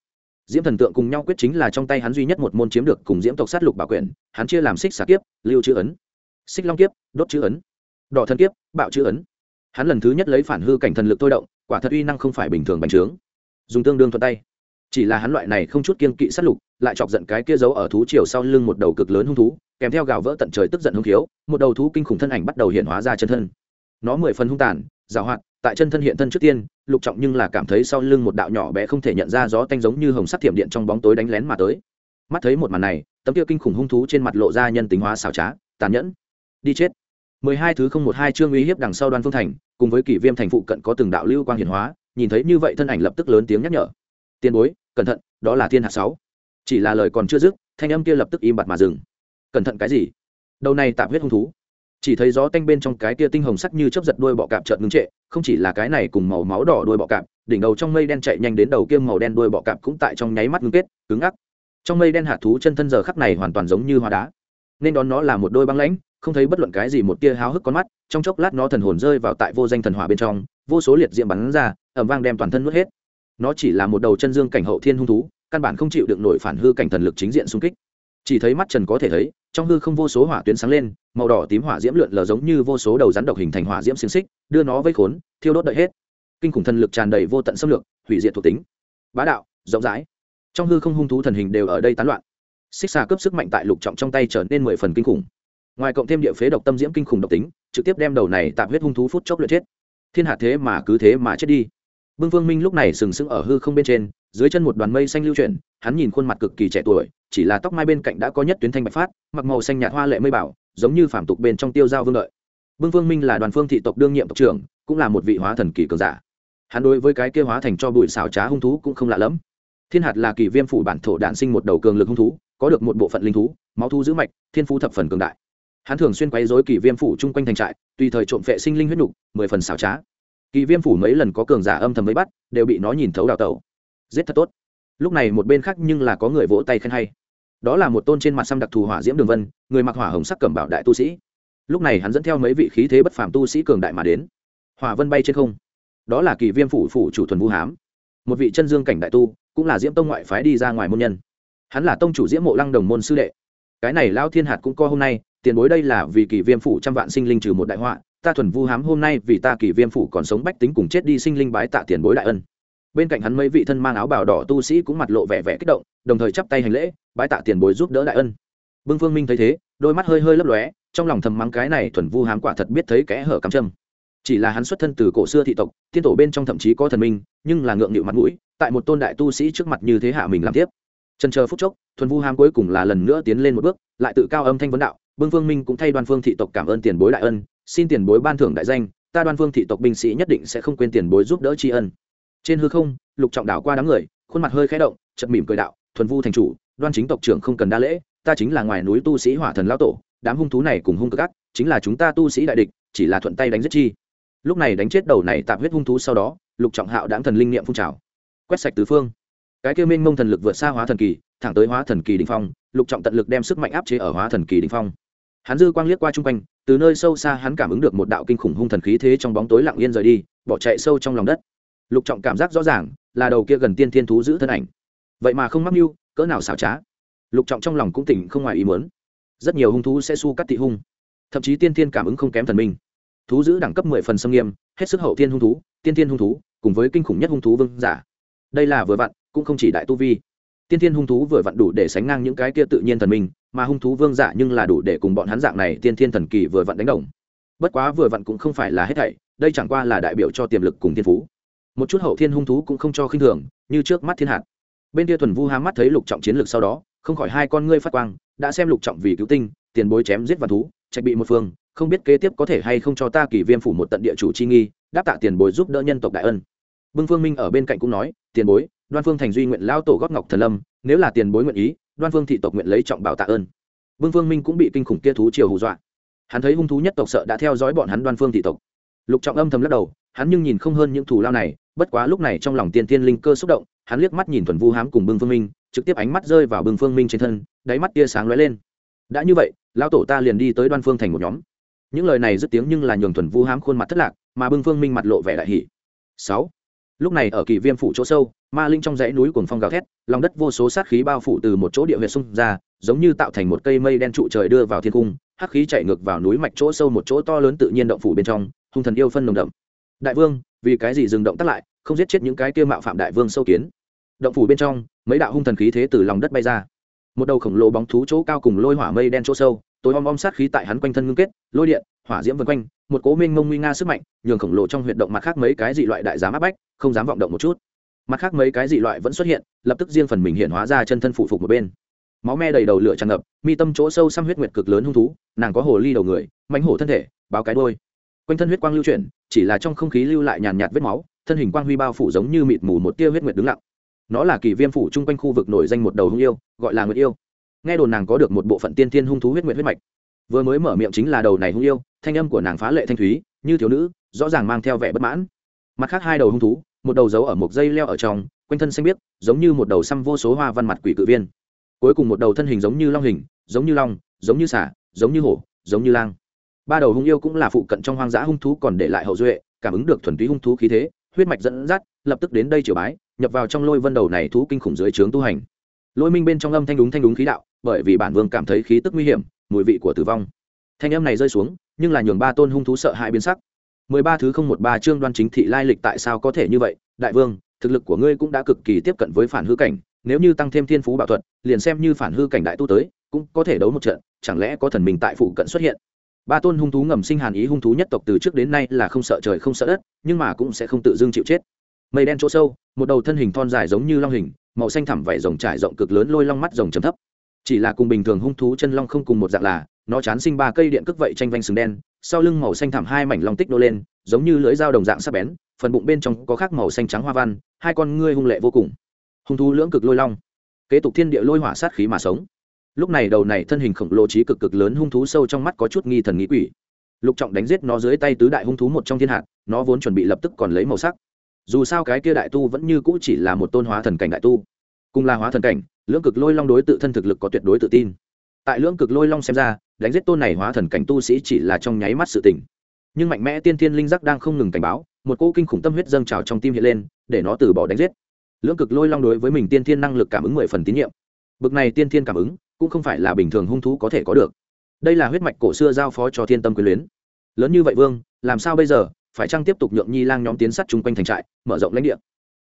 Diễm thần tượng cùng nhau quyết chính là trong tay hắn duy nhất một môn chiếm được cùng diễm tộc sát lục bảo quyển hắn chia làm xích xà kiếp lưu chữ ấn xích long kiếp, đốt chữ ấn. Đỏ thần kiếp, bạo chữ ấn. Hắn lần thứ nhất lấy phản hư cảnh thần lực thôi động, quả thật uy năng không phải bình thường bành trướng. Dùng tương đương thuận tay. Chỉ là hắn loại này không chút kiên kỵ sát lục, lại chọc giận cái kia giấu ở thú chiều sau lưng một đầu cực lớn hung thú, kèm theo gào vỡ tận trời tức giận hung khiếu một đầu thú kinh khủng thân ảnh bắt đầu hiện hóa ra chân thân. Nó mười phần hung tàn, giảo hoạt, tại chân thân hiện thân trước tiên, lục trọng nhưng là cảm thấy sau lưng một đạo nhỏ bé không thể nhận ra gió tanh giống như hồng sắt thiểm điện trong bóng tối đánh lén mà tới. Mắt thấy một màn này, tấm kia kinh khủng hung thú trên mặt lộ ra nhân tính hóa xảo trá, tàn nhẫn đi chết. Mười hai thứ không một hai chương uy hiếp đằng sau đoan phương thành, cùng với kỷ viêm thành phụ cận có từng đạo lưu quang hiển hóa, nhìn thấy như vậy thân ảnh lập tức lớn tiếng nhắc nhở. Tiền bối, cẩn thận, đó là thiên hạt sáu. Chỉ là lời còn chưa dứt, thanh âm kia lập tức im bặt mà dừng. Cẩn thận cái gì? Đầu này tạm huyết hung thú. Chỉ thấy gió tanh bên trong cái kia tinh hồng sắc như chớp giật đuôi bọ cạp chợt ngưng trệ, không chỉ là cái này cùng màu máu đỏ đuôi bọ cạp, đỉnh đầu trong mây đen chạy nhanh đến đầu kia màu đen đuôi bọ cạp cũng tại trong nháy mắt ngưng kết, cứng ngắc. Trong mây đen hạ thú chân thân giờ khắc này hoàn toàn giống như hoa đá nên đón nó là một đôi băng lãnh, không thấy bất luận cái gì một tia háo hức con mắt, trong chốc lát nó thần hồn rơi vào tại vô danh thần hỏa bên trong, vô số liệt diệm bắn ra ẩm vang đem toàn thân nuốt hết. Nó chỉ là một đầu chân dương cảnh hậu thiên hung thú, căn bản không chịu được nổi phản hư cảnh thần lực chính diện xung kích. Chỉ thấy mắt trần có thể thấy, trong hư không vô số hỏa tuyến sáng lên, màu đỏ tím hỏa diễm lượn lờ giống như vô số đầu rắn độc hình thành hỏa diễm xiềng xích, đưa nó vây khốn, thiêu đốt đợi hết. Kinh khủng thần lực tràn đầy vô tận xâm lược, hủy diệt thuộc tính. Bá đạo, rộng rãi. Trong hư không hung thú thần hình đều ở đây tán loạn xích xà cướp sức mạnh tại lục trọng trong tay trở nên mười phần kinh khủng. Ngoài cộng thêm địa phế độc tâm diễm kinh khủng độc tính, trực tiếp đem đầu này tạm huyết hung thú phút chốc lượt chết. Thiên hạ thế mà cứ thế mà chết đi. Bưng vương minh lúc này sừng sững ở hư không bên trên, dưới chân một đoàn mây xanh lưu chuyển, hắn nhìn khuôn mặt cực kỳ trẻ tuổi, chỉ là tóc mai bên cạnh đã có nhất tuyến thanh bạch phát, mặc màu xanh nhạt hoa lệ mây bảo, giống như phản tục bên trong tiêu giao vương lợi. Bưng vương minh là đoàn phương thị tộc đương nhiệm tộc trưởng, cũng là một vị hóa thần kỳ cường giả. Hắn đối với cái kia hóa thành cho bụi xảo trá hung thú cũng không lạ lẫm. Thiên hạt là kỳ viêm phủ bản thổ đạn sinh một đầu cường lực hung thú có được một bộ phận linh thú, máu thu giữ mạch, thiên phú thập phần cường đại. Hắn thường xuyên quấy dối kỳ viêm phủ chung quanh thành trại, tùy thời trộm vệ sinh linh huyết nục mười phần xảo trá. Kỳ viêm phủ mấy lần có cường giả âm thầm mới bắt, đều bị nó nhìn thấu đào tẩu. Giết thật tốt. Lúc này một bên khác nhưng là có người vỗ tay khen hay. Đó là một tôn trên mặt xăm đặc thù hỏa diễm đường vân, người mặc hỏa hồng sắc cẩm bảo đại tu sĩ. Lúc này hắn dẫn theo mấy vị khí thế bất phàm tu sĩ cường đại mà đến. Hỏa vân bay trên không. Đó là kỳ viêm phủ phủ chủ thuần vũ hám. Một vị chân dương cảnh đại tu, cũng là diễm tông ngoại phái đi ra ngoài môn nhân hắn là tông chủ diễm mộ lăng đồng môn sư đệ. Cái này lao thiên hạt cũng co hôm nay, tiền bối đây là vì kỳ viêm phủ trăm vạn sinh linh trừ một đại họa, ta thuần vu hám hôm nay vì ta kỳ viêm phủ còn sống bách tính cùng chết đi sinh linh bái tạ tiền bối đại ân. Bên cạnh hắn mấy vị thân mang áo bào đỏ tu sĩ cũng mặt lộ vẻ vẻ kích động, đồng thời chắp tay hành lễ, bái tạ tiền bối giúp đỡ đại ân. Bưng phương minh thấy thế, đôi mắt hơi hơi lấp lóe, trong lòng thầm mắng cái này thuần vu hám quả thật biết thấy kẽ hở cắm châm. Chỉ là hắn xuất thân từ cổ xưa thị tộc tiên tổ bên trong thậm chí có thần minh, nhưng là ngượng nghịu mặt mũi, tại một tôn đại tu sĩ trước mặt như thế hạ mình làm tiếp trần chờ phút chốc, thuần vu ham cuối cùng là lần nữa tiến lên một bước, lại tự cao âm thanh vấn đạo bưng vương minh cũng thay đoan phương thị tộc cảm ơn tiền bối đại ân, xin tiền bối ban thưởng đại danh, ta đoan phương thị tộc binh sĩ nhất định sẽ không quên tiền bối giúp đỡ tri ân. Trên hư không, lục trọng đảo qua đám người, khuôn mặt hơi khẽ động chật mỉm cười đạo, thuần vu thành chủ, đoan chính tộc trưởng không cần đa lễ, ta chính là ngoài núi tu sĩ hỏa thần lão tổ, đám hung thú này cùng hung cực ác, chính là chúng ta tu sĩ đại địch, chỉ là thuận tay đánh giết chi. Lúc này đánh chết đầu này tạm huyết hung thú sau đó, lục trọng hạo đáng thần linh niệm phun trào, quét sạch tứ phương cái kia minh mông thần lực vượt xa hóa thần kỳ, thẳng tới hóa thần kỳ đình phong, lục trọng tận lực đem sức mạnh áp chế ở hóa thần kỳ đình phong. Hắn dư quang liếc qua chung quanh, từ nơi sâu xa hắn cảm ứng được một đạo kinh khủng hung thần khí thế trong bóng tối lặng yên rời đi, bỏ chạy sâu trong lòng đất. Lục trọng cảm giác rõ ràng, là đầu kia gần tiên thiên thú giữ thân ảnh. Vậy mà không mắc mưu, cỡ nào xảo trá. Lục trọng trong lòng cũng tỉnh không ngoài ý muốn. Rất nhiều hung thú sẽ su cắt thị hung. Thậm chí tiên thiên cảm ứng không kém thần minh. Thú giữ đẳng cấp mười phần xâm nghiêm, hết sức hậu thiên hung thú, tiên thiên hung thú, cùng với kinh khủng nhất hung thú vương giả đây là vừa vặn, cũng không chỉ đại tu vi. Tiên thiên hung thú vừa vặn đủ để sánh ngang những cái kia tự nhiên thần minh, mà hung thú vương giả nhưng là đủ để cùng bọn hắn dạng này tiên thiên thần kỳ vừa vặn đánh đồng. Bất quá vừa vặn cũng không phải là hết thảy, đây chẳng qua là đại biểu cho tiềm lực cùng thiên phú. Một chút hậu thiên hung thú cũng không cho khinh thường, như trước mắt thiên hạt. Bên kia thuần vu há mắt thấy lục trọng chiến lược sau đó, không khỏi hai con ngươi phát quang, đã xem lục trọng vì cứu tinh, tiền bối chém giết và thú, trạch bị một phương, không biết kế tiếp có thể hay không cho ta kỳ viêm phủ một tận địa chủ chi nghi, đáp tạ tiền bối giúp đỡ nhân tộc đại ân. Bưng phương minh ở bên cạnh cũng nói tiền bối, đoan phương thành duy nguyện lao tổ góp ngọc thần lâm, nếu là tiền bối nguyện ý, đoan phương thị tộc nguyện lấy trọng bảo tạ ơn. Vương phương minh cũng bị kinh khủng kia thú triều hù dọa. Hắn thấy hung thú nhất tộc sợ đã theo dõi bọn hắn đoan phương thị tộc. Lục trọng âm thầm lắc đầu, hắn nhưng nhìn không hơn những thù lao này, bất quá lúc này trong lòng tiên tiên linh cơ xúc động, hắn liếc mắt nhìn thuần vu hám cùng bưng phương minh, trực tiếp ánh mắt rơi vào bưng phương minh trên thân, đáy mắt tia sáng lóe lên. Đã như vậy lao tổ ta liền đi tới đoan phương thành một nhóm. Những lời này dứt tiếng nhưng là nhường thuần vu hám khuôn mặt thất lạc, mà bưng phương minh mặt lộ vẻ đại hỷ sáu lúc này ở kỳ viêm phủ chỗ sâu, ma linh trong dãy núi cuồng phong gào thét, lòng đất vô số sát khí bao phủ từ một chỗ địa huyệt xung ra, giống như tạo thành một cây mây đen trụ trời đưa vào thiên cung, hắc khí chạy ngược vào núi mạch chỗ sâu một chỗ to lớn tự nhiên động phủ bên trong, hung thần yêu phân nồng đậm. Đại vương, vì cái gì dừng động tắt lại, không giết chết những cái kia mạo phạm đại vương sâu kiến? Động phủ bên trong, mấy đạo hung thần khí thế từ lòng đất bay ra. Một đầu khổng lồ bóng thú chỗ cao cùng lôi hỏa mây đen chỗ sâu, tối om om sát khí tại hắn quanh thân ngưng kết, lôi điện hỏa diễm vân quanh, một cố minh mông nguy nga sức mạnh, nhường khổng lồ trong huyệt động mặt khác mấy cái dị loại đại giám áp bách, không dám vọng động một chút. Mặt khác mấy cái dị loại vẫn xuất hiện, lập tức riêng phần mình hiện hóa ra chân thân phụ phục một bên. Máu me đầy đầu lửa tràn ngập, mi tâm chỗ sâu xăm huyết nguyệt cực lớn hung thú, nàng có hồ ly đầu người mánh hổ thân thể, báo cái đôi quanh thân huyết quang lưu chuyển, chỉ là trong không khí lưu lại nhàn nhạt vết máu, thân hình quang huy bao phủ giống như mịt mù một tia huyết nguyệt đứng lặng. Nó là kỳ viêm phủ chung quanh khu vực nổi danh một đầu hung yêu, gọi là nguyệt yêu. Nghe đồn nàng có được một bộ phận tiên thiên hung thú huyết nguyệt huyết mạch vừa mới mở miệng chính là đầu này hung yêu, thanh âm của nàng phá lệ thanh thúy, như thiếu nữ, rõ ràng mang theo vẻ bất mãn. Mặt khác hai đầu hung thú, một đầu giấu ở một dây leo ở trong, quanh thân xanh biếc, giống như một đầu xăm vô số hoa văn mặt quỷ cự viên. Cuối cùng một đầu thân hình giống như long hình, giống như long, giống như xả, giống như hổ, giống như lang. Ba đầu hung yêu cũng là phụ cận trong hoang dã hung thú còn để lại hậu duệ, cảm ứng được thuần túy hung thú khí thế, huyết mạch dẫn dắt, lập tức đến đây triều bái, nhập vào trong lôi vân đầu này thú kinh khủng dưới trướng tu hành. Lôi minh bên trong âm thanh đúng thanh đúng khí đạo, bởi vì bản vương cảm thấy khí tức nguy hiểm mùi vị của tử vong. Thanh âm này rơi xuống, nhưng là nhường ba tôn hung thú sợ hãi biến sắc. Mười ba thứ không một ba chương đoan chính thị lai lịch tại sao có thể như vậy? Đại vương, thực lực của ngươi cũng đã cực kỳ tiếp cận với phản hư cảnh, nếu như tăng thêm thiên phú bảo thuật, liền xem như phản hư cảnh đại tu tới, cũng có thể đấu một trận, chẳng lẽ có thần mình tại phụ cận xuất hiện? Ba tôn hung thú ngầm sinh hàn ý hung thú nhất tộc từ trước đến nay là không sợ trời không sợ đất, nhưng mà cũng sẽ không tự dưng chịu chết. Mây đen chỗ sâu, một đầu thân hình thon dài giống như long hình, màu xanh thẳm vảy rồng trải rộng cực lớn lôi long mắt rồng chấm thấp chỉ là cùng bình thường hung thú chân long không cùng một dạng là, nó chán sinh ba cây điện cước vậy tranh vanh sừng đen, sau lưng màu xanh thẳm hai mảnh long tích nô lên, giống như lưỡi dao đồng dạng sắc bén, phần bụng bên trong có khác màu xanh trắng hoa văn, hai con ngươi hung lệ vô cùng. Hung thú lưỡng cực lôi long, kế tục thiên địa lôi hỏa sát khí mà sống. Lúc này đầu này thân hình khổng lồ trí cực cực lớn hung thú sâu trong mắt có chút nghi thần nghĩ quỷ. Lục trọng đánh giết nó dưới tay tứ đại hung thú một trong thiên hạt, nó vốn chuẩn bị lập tức còn lấy màu sắc. Dù sao cái kia đại tu vẫn như cũ chỉ là một tôn hóa thần cảnh đại tu. Cùng là hóa thần cảnh lưỡng cực lôi long đối tự thân thực lực có tuyệt đối tự tin. Tại lưỡng cực lôi long xem ra, đánh giết tôn này hóa thần cảnh tu sĩ chỉ là trong nháy mắt sự tỉnh nhưng mạnh mẽ tiên thiên linh giác đang không ngừng cảnh báo, một cỗ kinh khủng tâm huyết dâng trào trong tim hiện lên, để nó từ bỏ đánh giết. Lưỡng cực lôi long đối với mình tiên thiên năng lực cảm ứng mười phần tín nhiệm. Bực này tiên thiên cảm ứng, cũng không phải là bình thường hung thú có thể có được. Đây là huyết mạch cổ xưa giao phó cho thiên tâm quyền luyến. Lớn như vậy vương, làm sao bây giờ? Phải chăng tiếp tục nhượng nhi lang nhóm tiến sắt chung quanh thành trại, mở rộng lãnh địa?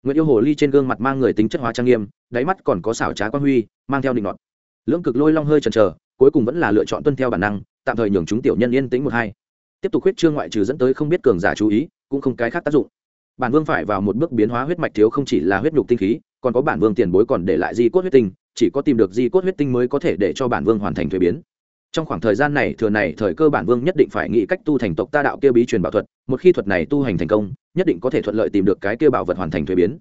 Nguyễn yêu hồ ly trên gương mặt mang người tính chất hóa trang nghiêm, đáy mắt còn có xảo trá quan huy, mang theo định nọt. lưỡng cực lôi long hơi chần chờ, cuối cùng vẫn là lựa chọn tuân theo bản năng, tạm thời nhường chúng tiểu nhân yên tĩnh một hai. Tiếp tục huyết trương ngoại trừ dẫn tới không biết cường giả chú ý, cũng không cái khác tác dụng. Bản vương phải vào một bước biến hóa huyết mạch thiếu không chỉ là huyết nhục tinh khí, còn có bản vương tiền bối còn để lại di cốt huyết tinh, chỉ có tìm được di cốt huyết tinh mới có thể để cho bản vương hoàn thành thuế biến trong khoảng thời gian này, thừa này thời cơ bản vương nhất định phải nghĩ cách tu thành tộc ta đạo kia bí truyền bảo thuật, một khi thuật này tu hành thành công, nhất định có thể thuận lợi tìm được cái kia bảo vật hoàn thành thuế biến.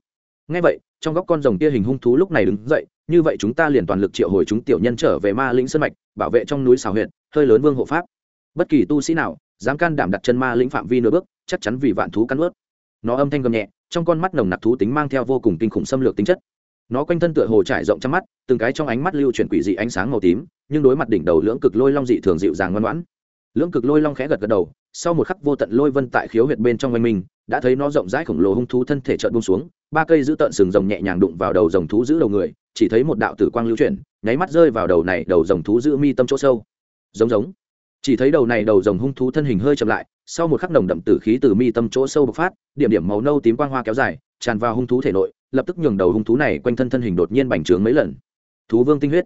Ngay vậy, trong góc con rồng kia hình hung thú lúc này đứng dậy, như vậy chúng ta liền toàn lực triệu hồi chúng tiểu nhân trở về ma lĩnh sơn mạch, bảo vệ trong núi xào huyện hơi lớn vương hộ pháp. Bất kỳ tu sĩ nào, dám can đảm đặt chân ma lĩnh phạm vi nửa bước, chắc chắn vì vạn thú cắn ướt. Nó âm thanh gầm nhẹ, trong con mắt nồng nặc thú tính mang theo vô cùng kinh khủng xâm lược tính chất nó quanh thân tựa hồ trải rộng trong mắt, từng cái trong ánh mắt lưu chuyển quỷ dị ánh sáng màu tím, nhưng đối mặt đỉnh đầu lưỡng cực lôi long dị thường dịu dàng ngoan ngoãn. Lưỡng cực lôi long khẽ gật gật đầu, sau một khắc vô tận lôi vân tại khiếu huyệt bên trong oanh minh đã thấy nó rộng rãi khổng lồ hung thú thân thể trợn bông xuống, ba cây giữ tận sừng rồng nhẹ nhàng đụng vào đầu rồng thú giữ đầu người, chỉ thấy một đạo tử quang lưu chuyển, nháy mắt rơi vào đầu này đầu rồng thú giữ mi tâm chỗ sâu. Giống giống. Chỉ thấy đầu này đầu rồng hung thú thân hình hơi chậm lại, sau một khắc nồng đậm tử khí từ mi tâm chỗ sâu bộc phát, điểm điểm màu nâu tím quang hoa kéo dài, tràn vào hung thú thể nội lập tức nhường đầu hung thú này quanh thân thân hình đột nhiên bành trướng mấy lần. Thú vương tinh huyết.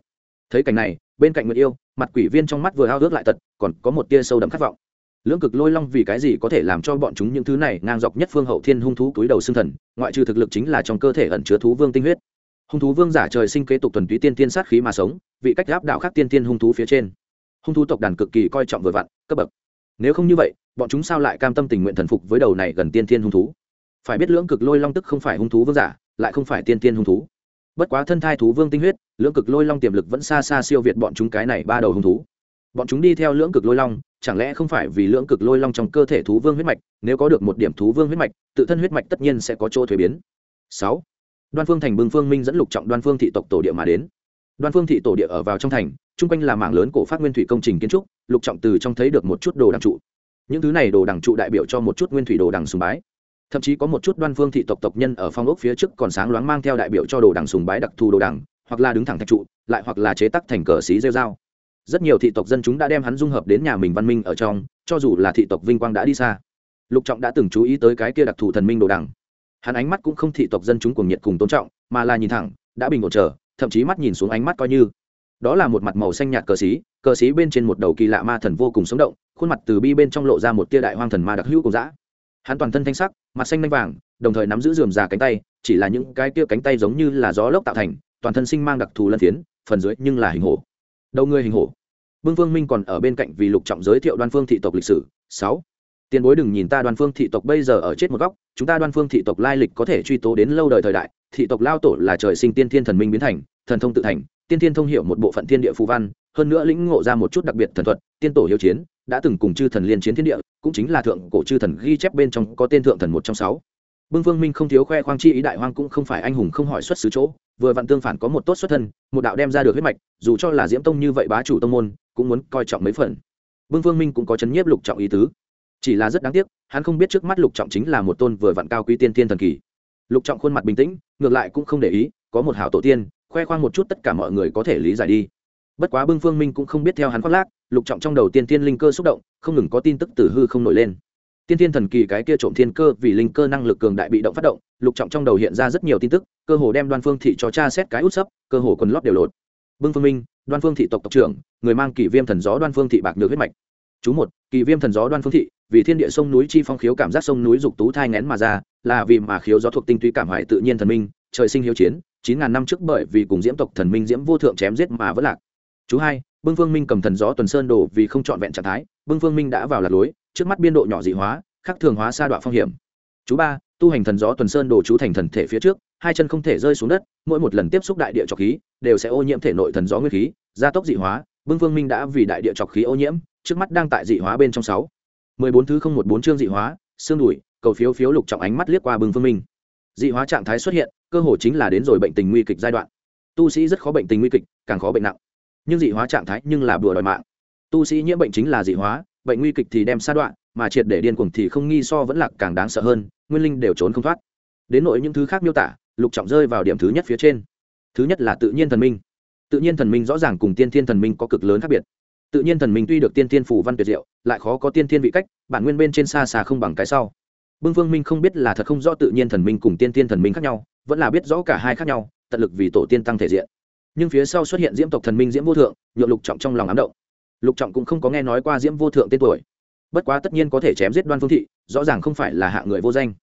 Thấy cảnh này, bên cạnh người yêu, mặt quỷ viên trong mắt vừa ao ước lại tật còn có một tia sâu đậm khát vọng. Lưỡng cực lôi long vì cái gì có thể làm cho bọn chúng những thứ này ngang dọc nhất phương hậu thiên hung thú túi đầu xương thần, ngoại trừ thực lực chính là trong cơ thể ẩn chứa thú vương tinh huyết. Hung thú vương giả trời sinh kế tục thuần túy tiên tiên sát khí mà sống, vị cách áp đạo khác tiên tiên hung thú phía trên. Hung thú tộc đàn cực kỳ coi trọng vừa vặn, cấp bậc. Nếu không như vậy, bọn chúng sao lại cam tâm tình nguyện thần phục với đầu này gần tiên tiên hung thú? Phải biết lưỡng cực lôi long tức không phải hung thú vương giả lại không phải tiên tiên hung thú. Bất quá thân thai thú vương tinh huyết, lưỡng cực lôi long tiềm lực vẫn xa xa siêu việt bọn chúng cái này ba đầu hung thú. Bọn chúng đi theo lưỡng cực lôi long, chẳng lẽ không phải vì lưỡng cực lôi long trong cơ thể thú vương huyết mạch, nếu có được một điểm thú vương huyết mạch, tự thân huyết mạch tất nhiên sẽ có chỗ thuế biến. Sáu, đoan phương thành bưng phương minh dẫn lục trọng đoan phương thị tộc tổ địa mà đến. Đoan phương thị tổ địa ở vào trong thành, chung quanh là mảng lớn cổ phát nguyên thủy công trình kiến trúc, lục trọng từ trong thấy được một chút đồ đằng trụ. Những thứ này đồ đằng trụ đại biểu cho một chút nguyên thủy đồ đằng sùng bái thậm chí có một chút đoan phương thị tộc tộc nhân ở phong ốc phía trước còn sáng loáng mang theo đại biểu cho đồ đằng sùng bái đặc thù đồ đằng, hoặc là đứng thẳng thạch trụ, lại hoặc là chế tắc thành cờ xí rêu dao rất nhiều thị tộc dân chúng đã đem hắn dung hợp đến nhà mình văn minh ở trong, cho dù là thị tộc vinh quang đã đi xa. Lục trọng đã từng chú ý tới cái kia đặc thù thần minh đồ đằng. Hắn ánh mắt cũng không thị tộc dân chúng cuồng nhiệt cùng tôn trọng, mà là nhìn thẳng, đã bình ổn trở thậm chí mắt nhìn xuống ánh mắt coi như. Đó là một mặt màu xanh nhạt cờ xí cờ xí bên trên một đầu kỳ lạ ma thần vô cùng sống động, khuôn mặt từ bi bên trong lộ ra một tia đại hoang thần ma đặc hữu cùng dã hắn toàn thân thanh sắc, mặt xanh nanh vàng, đồng thời nắm giữ dườm già cánh tay, chỉ là những cái kia cánh tay giống như là gió lốc tạo thành, toàn thân sinh mang đặc thù lân phiến, phần dưới nhưng là hình hổ. Đầu người hình hổ. Bưng phương minh còn ở bên cạnh vì lục trọng giới thiệu đoan phương thị tộc lịch sử. Sáu. Tiền bối đừng nhìn ta đoan phương thị tộc bây giờ ở chết một góc, chúng ta đoan phương thị tộc lai lịch có thể truy tố đến lâu đời thời đại, thị tộc lao tổ là trời sinh tiên thiên thần minh biến thành, thần thông tự thành, tiên thiên thông hiểu một bộ phận thiên địa phù văn hơn nữa lĩnh ngộ ra một chút đặc biệt thần thuật, tiên tổ hiếu chiến, đã từng cùng chư thần liên chiến thiên địa, cũng chính là thượng cổ chư thần ghi chép bên trong có tên thượng thần một trong sáu. Bưng phương minh không thiếu khoe khoang chi ý đại hoang cũng không phải anh hùng không hỏi xuất xứ chỗ, vừa vặn tương phản có một tốt xuất thân, một đạo đem ra được huyết mạch, dù cho là diễm tông như vậy bá chủ tông môn, cũng muốn coi trọng mấy phần. Bưng phương minh cũng có chấn nhiếp lục trọng ý tứ. Chỉ là rất đáng tiếc, hắn không biết trước mắt lục trọng chính là một tôn vừa vặn cao quý tiên thiên thần kỳ. Lục trọng khuôn mặt bình tĩnh, ngược lại cũng không để ý, có một hảo tổ tiên, khoe khoang một chút tất cả mọi người có thể lý giải đi bất quá bưng phương minh cũng không biết theo hắn khoác lác, lục trọng trong đầu tiên thiên linh cơ xúc động, không ngừng có tin tức từ hư không nổi lên. Tiên thiên thần kỳ cái kia trộm thiên cơ vì linh cơ năng lực cường đại bị động phát động, lục trọng trong đầu hiện ra rất nhiều tin tức, cơ hồ đem đoan phương thị cho cha xét cái út sấp, cơ hồ quần lót đều lột. Bưng phương minh, đoan phương thị tộc tộc trưởng, người mang kỷ viêm thần gió đoan phương thị bạc nhược huyết mạch. Chú một, kỳ viêm thần gió đoan phương thị, vì thiên địa sông núi chi phong khiếu cảm giác sông núi dục tú thai ngén mà ra, là vì mà khiếu gió thuộc tinh túy cảm hoại tự nhiên thần minh, trời sinh hiếu chiến, chín ngàn năm trước bởi vì cùng diễm tộc thần minh diễm vô thượng chém giết mà vẫn lạc chú hai, bưng phương minh cầm thần gió tuần sơn đổ vì không trọn vẹn trạng thái, bưng phương minh đã vào lạc lối, trước mắt biên độ nhỏ dị hóa khắc thường hóa sa đoạn phong hiểm. Chú ba, tu hành thần gió tuần sơn đổ chú thành thần thể phía trước, hai chân không thể rơi xuống đất, mỗi một lần tiếp xúc đại địa trọc khí, đều sẽ ô nhiễm thể nội thần gió nguyên khí, gia tốc dị hóa, bưng phương minh đã vì đại địa trọc khí ô nhiễm, trước mắt đang tại dị hóa bên trong sáu. Mười bốn thứ không một bốn chương dị hóa, xương đùi, cầu phiếu phiếu lục trọng ánh mắt liếc qua bưng phương minh. Dị hóa trạng thái xuất hiện, cơ hồ chính là đến rồi bệnh tình nguy kịch giai đoạn. Tu sĩ rất khó bệnh tình nguy kịch, càng khó bệnh nặng nhưng dị hóa trạng thái nhưng là bừa đòi mạng. Tu sĩ nhiễm bệnh chính là dị hóa, bệnh nguy kịch thì đem sa đoạn, mà triệt để điên cuồng thì không nghi so vẫn là càng đáng sợ hơn, nguyên linh đều trốn không thoát. Đến nội những thứ khác miêu tả, lục trọng rơi vào điểm thứ nhất phía trên. Thứ nhất là tự nhiên thần minh. Tự nhiên thần minh rõ ràng cùng tiên thiên thần minh có cực lớn khác biệt. Tự nhiên thần minh tuy được tiên thiên phủ văn tuyệt diệu, lại khó có tiên thiên vị cách, bản nguyên bên trên xa xa không bằng cái sau. Bưng vương minh không biết là thật không rõ tự nhiên thần minh cùng tiên thiên thần minh khác nhau, vẫn là biết rõ cả hai khác nhau, tận lực vì tổ tiên tăng thể diện nhưng phía sau xuất hiện diễm tộc thần minh diễm vô thượng, nhượng lục trọng trong lòng ám động. Lục trọng cũng không có nghe nói qua diễm vô thượng tên tuổi. Bất quá tất nhiên có thể chém giết đoan phương thị, rõ ràng không phải là hạ người vô danh.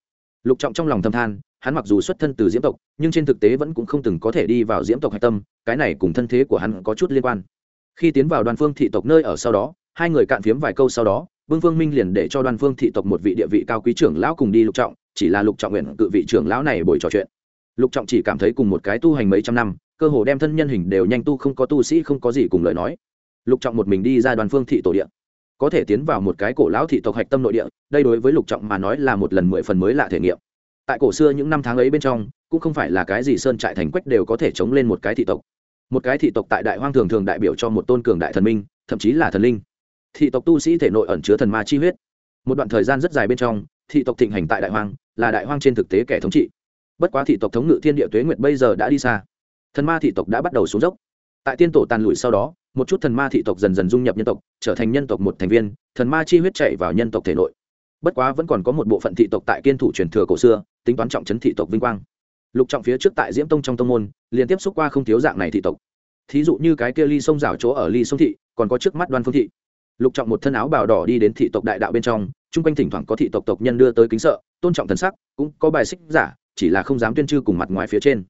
Lục trọng trong lòng thâm than, hắn mặc dù xuất thân từ diễm tộc, nhưng trên thực tế vẫn cũng không từng có thể đi vào diễm tộc hạch tâm, cái này cùng thân thế của hắn có chút liên quan. Khi tiến vào đoàn phương thị tộc nơi ở sau đó, hai người cạn phiếm vài câu sau đó, vương phương minh liền để cho đoàn phương thị tộc một vị địa vị cao quý trưởng lão cùng đi lục trọng, chỉ là lục trọng nguyện cự vị trưởng lão này buổi trò chuyện. Lục trọng chỉ cảm thấy cùng một cái tu hành mấy trăm năm cơ hồ đem thân nhân hình đều nhanh tu không có tu sĩ không có gì cùng lời nói. Lục trọng một mình đi ra đoàn phương thị tổ địa. Có thể tiến vào một cái cổ lão thị tộc hạch tâm nội địa, đây đối với lục trọng mà nói là một lần mười phần mới lạ thể nghiệm. Tại cổ xưa những năm tháng ấy bên trong, cũng không phải là cái gì sơn trại thành quách đều có thể chống lên một cái thị tộc. Một cái thị tộc tại đại hoang thường thường đại biểu cho một tôn cường đại thần minh, thậm chí là thần linh. Thị tộc tu sĩ thể nội ẩn chứa thần ma chi huyết. Một đoạn thời gian rất dài bên trong, thị tộc thịnh hành tại đại hoang, là đại hoang trên thực tế kẻ thống trị. Bất quá thị tộc thống ngự thiên địa tuế nguyệt bây giờ đã đi xa thần ma thị tộc đã bắt đầu xuống dốc. Tại tiên tổ tàn lụi sau đó, một chút thần ma thị tộc dần dần dung nhập nhân tộc, trở thành nhân tộc một thành viên, thần ma chi huyết chạy vào nhân tộc thể nội. Bất quá vẫn còn có một bộ phận thị tộc tại kiên thủ truyền thừa cổ xưa, tính toán trọng chấn thị tộc vinh quang. Lục trọng phía trước tại diễm tông trong tông môn, liền tiếp xúc qua không thiếu dạng này thị tộc. Thí dụ như cái kia ly sông rào chỗ ở ly sông thị, còn có trước mắt đoan phương thị. Lục trọng một thân áo bào đỏ đi đến thị tộc đại đạo bên trong, chung quanh thỉnh thoảng có thị tộc tộc nhân đưa tới kính sợ, tôn trọng thần sắc, cũng có bài xích giả, chỉ là không dám tuyên trư cùng mặt ngoài phía trên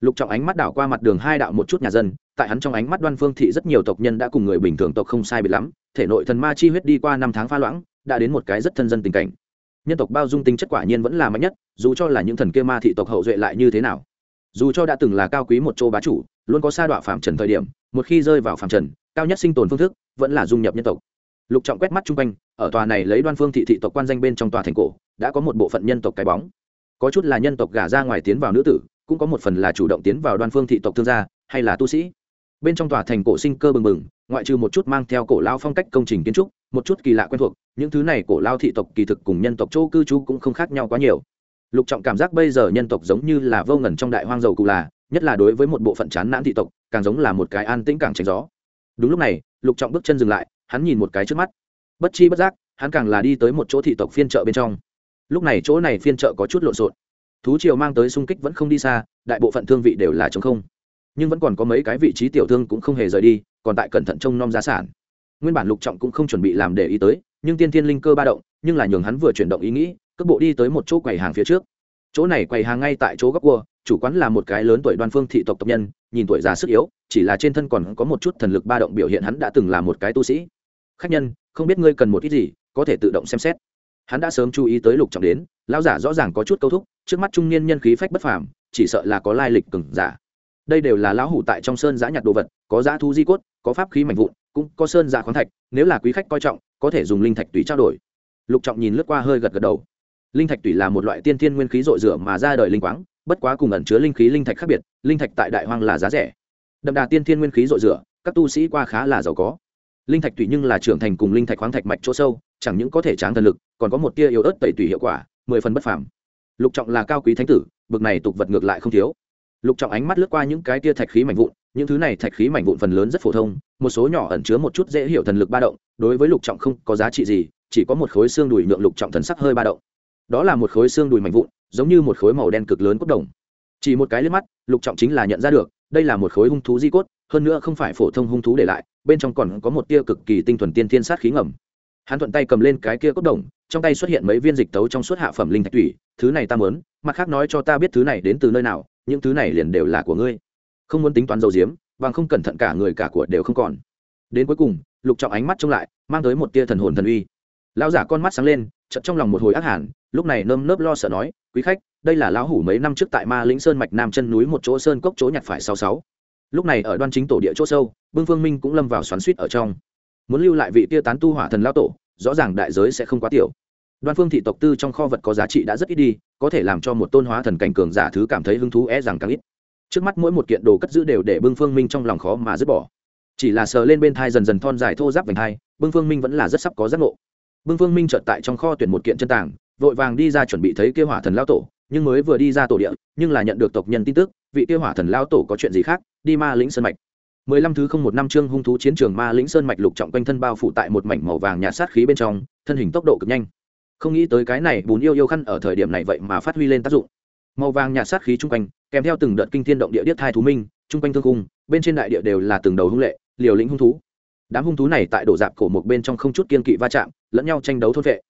lục trọng ánh mắt đảo qua mặt đường hai đạo một chút nhà dân, tại hắn trong ánh mắt đoan phương thị rất nhiều tộc nhân đã cùng người bình thường tộc không sai biệt lắm, thể nội thần ma chi huyết đi qua năm tháng pha loãng, đã đến một cái rất thân dân tình cảnh. Nhân tộc bao dung tính chất quả nhiên vẫn là mạnh nhất, dù cho là những thần kia ma thị tộc hậu duệ lại như thế nào. Dù cho đã từng là cao quý một châu bá chủ, luôn có sa đọa phạm trần thời điểm, một khi rơi vào phạm trần, cao nhất sinh tồn phương thức vẫn là dung nhập nhân tộc. Lục trọng quét mắt chung quanh, ở tòa này lấy đoan phương thị thị tộc quan danh bên trong tòa thành cổ, đã có một bộ phận nhân tộc cái bóng. Có chút là nhân tộc gả ra ngoài tiến vào nữ tử cũng có một phần là chủ động tiến vào đoan phương thị tộc thương gia, hay là tu sĩ. Bên trong tòa thành cổ sinh cơ bừng bừng, ngoại trừ một chút mang theo cổ lao phong cách công trình kiến trúc, một chút kỳ lạ quen thuộc, những thứ này cổ lao thị tộc kỳ thực cùng nhân tộc châu cư trú cũng không khác nhau quá nhiều. Lục trọng cảm giác bây giờ nhân tộc giống như là vô ngần trong đại hoang dầu cụ là, nhất là đối với một bộ phận chán nản thị tộc, càng giống là một cái an tĩnh càng tránh gió. Đúng lúc này, lục trọng bước chân dừng lại, hắn nhìn một cái trước mắt. Bất chi bất giác, hắn càng là đi tới một chỗ thị tộc phiên chợ bên trong. Lúc này chỗ này phiên chợ có chút lộn xộn thú triều mang tới xung kích vẫn không đi xa, đại bộ phận thương vị đều là chống không. Nhưng vẫn còn có mấy cái vị trí tiểu thương cũng không hề rời đi, còn tại cẩn thận trông nom giá sản. Nguyên bản lục trọng cũng không chuẩn bị làm để ý tới, nhưng tiên thiên linh cơ ba động, nhưng là nhường hắn vừa chuyển động ý nghĩ, cước bộ đi tới một chỗ quầy hàng phía trước. Chỗ này quầy hàng ngay tại chỗ góc cua, chủ quán là một cái lớn tuổi đoan phương thị tộc tộc nhân, nhìn tuổi già sức yếu, chỉ là trên thân còn có một chút thần lực ba động biểu hiện hắn đã từng là một cái tu sĩ. Khách nhân, không biết ngươi cần một ít gì, có thể tự động xem xét. Hắn đã sớm chú ý tới lục trọng đến lão giả rõ ràng có chút câu thúc, trước mắt trung niên nhân khí phách bất phàm, chỉ sợ là có lai lịch cừng giả. Đây đều là lão hủ tại trong sơn giã nhặt đồ vật, có giã thu di cốt, có pháp khí mạnh vụn, cũng có sơn giả khoáng thạch, nếu là quý khách coi trọng, có thể dùng linh thạch tùy trao đổi. Lục trọng nhìn lướt qua hơi gật gật đầu. Linh thạch tùy là một loại tiên thiên nguyên khí rội rửa mà ra đời linh quáng, bất quá cùng ẩn chứa linh khí linh thạch khác biệt, linh thạch tại đại hoang là giá rẻ. Đậm đà tiên thiên nguyên khí rội rửa, các tu sĩ qua khá là giàu có. Linh thạch tùy nhưng là trưởng thành cùng linh thạch khoáng thạch mạch chỗ sâu, chẳng những có thể tráng thần lực, còn có một tia yếu ớt tẩy tùy hiệu quả mười phần bất phàm. Lục trọng là cao quý thánh tử, bực này tục vật ngược lại không thiếu. Lục trọng ánh mắt lướt qua những cái tia thạch khí mảnh vụn, những thứ này thạch khí mảnh vụn phần lớn rất phổ thông, một số nhỏ ẩn chứa một chút dễ hiểu thần lực ba động, đối với lục trọng không có giá trị gì, chỉ có một khối xương đùi nhượng lục trọng thần sắc hơi ba động. Đó là một khối xương đùi mảnh vụn, giống như một khối màu đen cực lớn cốt đồng. Chỉ một cái liếc mắt, lục trọng chính là nhận ra được, đây là một khối hung thú di cốt, hơn nữa không phải phổ thông hung thú để lại, bên trong còn có một tia cực kỳ tinh thuần tiên thiên sát khí ngầm hắn thuận tay cầm lên cái kia cốt đồng, trong tay xuất hiện mấy viên dịch tấu trong suốt hạ phẩm linh thạch thủy thứ này ta muốn, mặt khác nói cho ta biết thứ này đến từ nơi nào, những thứ này liền đều là của ngươi. Không muốn tính toán dầu diếm, bằng không cẩn thận cả người cả của đều không còn. Đến cuối cùng, lục trọng ánh mắt trông lại, mang tới một tia thần hồn thần uy. Lão giả con mắt sáng lên, chợt trong lòng một hồi ác hẳn lúc này nơm nớp lo sợ nói, quý khách, đây là lão hủ mấy năm trước tại ma lĩnh sơn mạch nam chân núi một chỗ sơn cốc chỗ nhặt phải sáu sáu. Lúc này ở đoan chính tổ địa chỗ sâu bưng phương minh cũng lâm vào xoắn suýt ở trong muốn lưu lại vị tia tán tu hỏa thần lão tổ, rõ ràng đại giới sẽ không quá tiểu. Đoan phương thị tộc tư trong kho vật có giá trị đã rất ít đi, có thể làm cho một tôn hóa thần cảnh cường giả thứ cảm thấy hứng thú e rằng càng ít. Trước mắt mỗi một kiện đồ cất giữ đều để bưng phương minh trong lòng khó mà dứt bỏ. Chỉ là sờ lên bên thai dần dần thon dài thô giáp vành thai, bưng phương minh vẫn là rất sắp có giác ngộ. Bưng phương minh trợt tại trong kho tuyển một kiện chân tàng, vội vàng đi ra chuẩn bị thấy kêu hỏa thần lao tổ, nhưng mới vừa đi ra tổ địa, nhưng là nhận được tộc nhân tin tức, vị kêu hỏa thần lao tổ có chuyện gì khác, đi ma lĩnh sơn mạch mười lăm thứ không một năm chương hung thú chiến trường ma lĩnh sơn mạch lục trọng quanh thân bao phủ tại một mảnh màu vàng nhạt sát khí bên trong, thân hình tốc độ cực nhanh. Không nghĩ tới cái này bùn yêu yêu khăn ở thời điểm này vậy mà phát huy lên tác dụng. Màu vàng nhạt sát khí chung quanh, kèm theo từng đợt kinh thiên động địa điếc thai thú minh, chung quanh thương cung bên trên đại địa đều là từng đầu hung lệ, liều lĩnh hung thú. Đám hung thú này tại đổ dạp cổ một bên trong không chút kiên kỵ va chạm, lẫn nhau tranh đấu thôn vệ.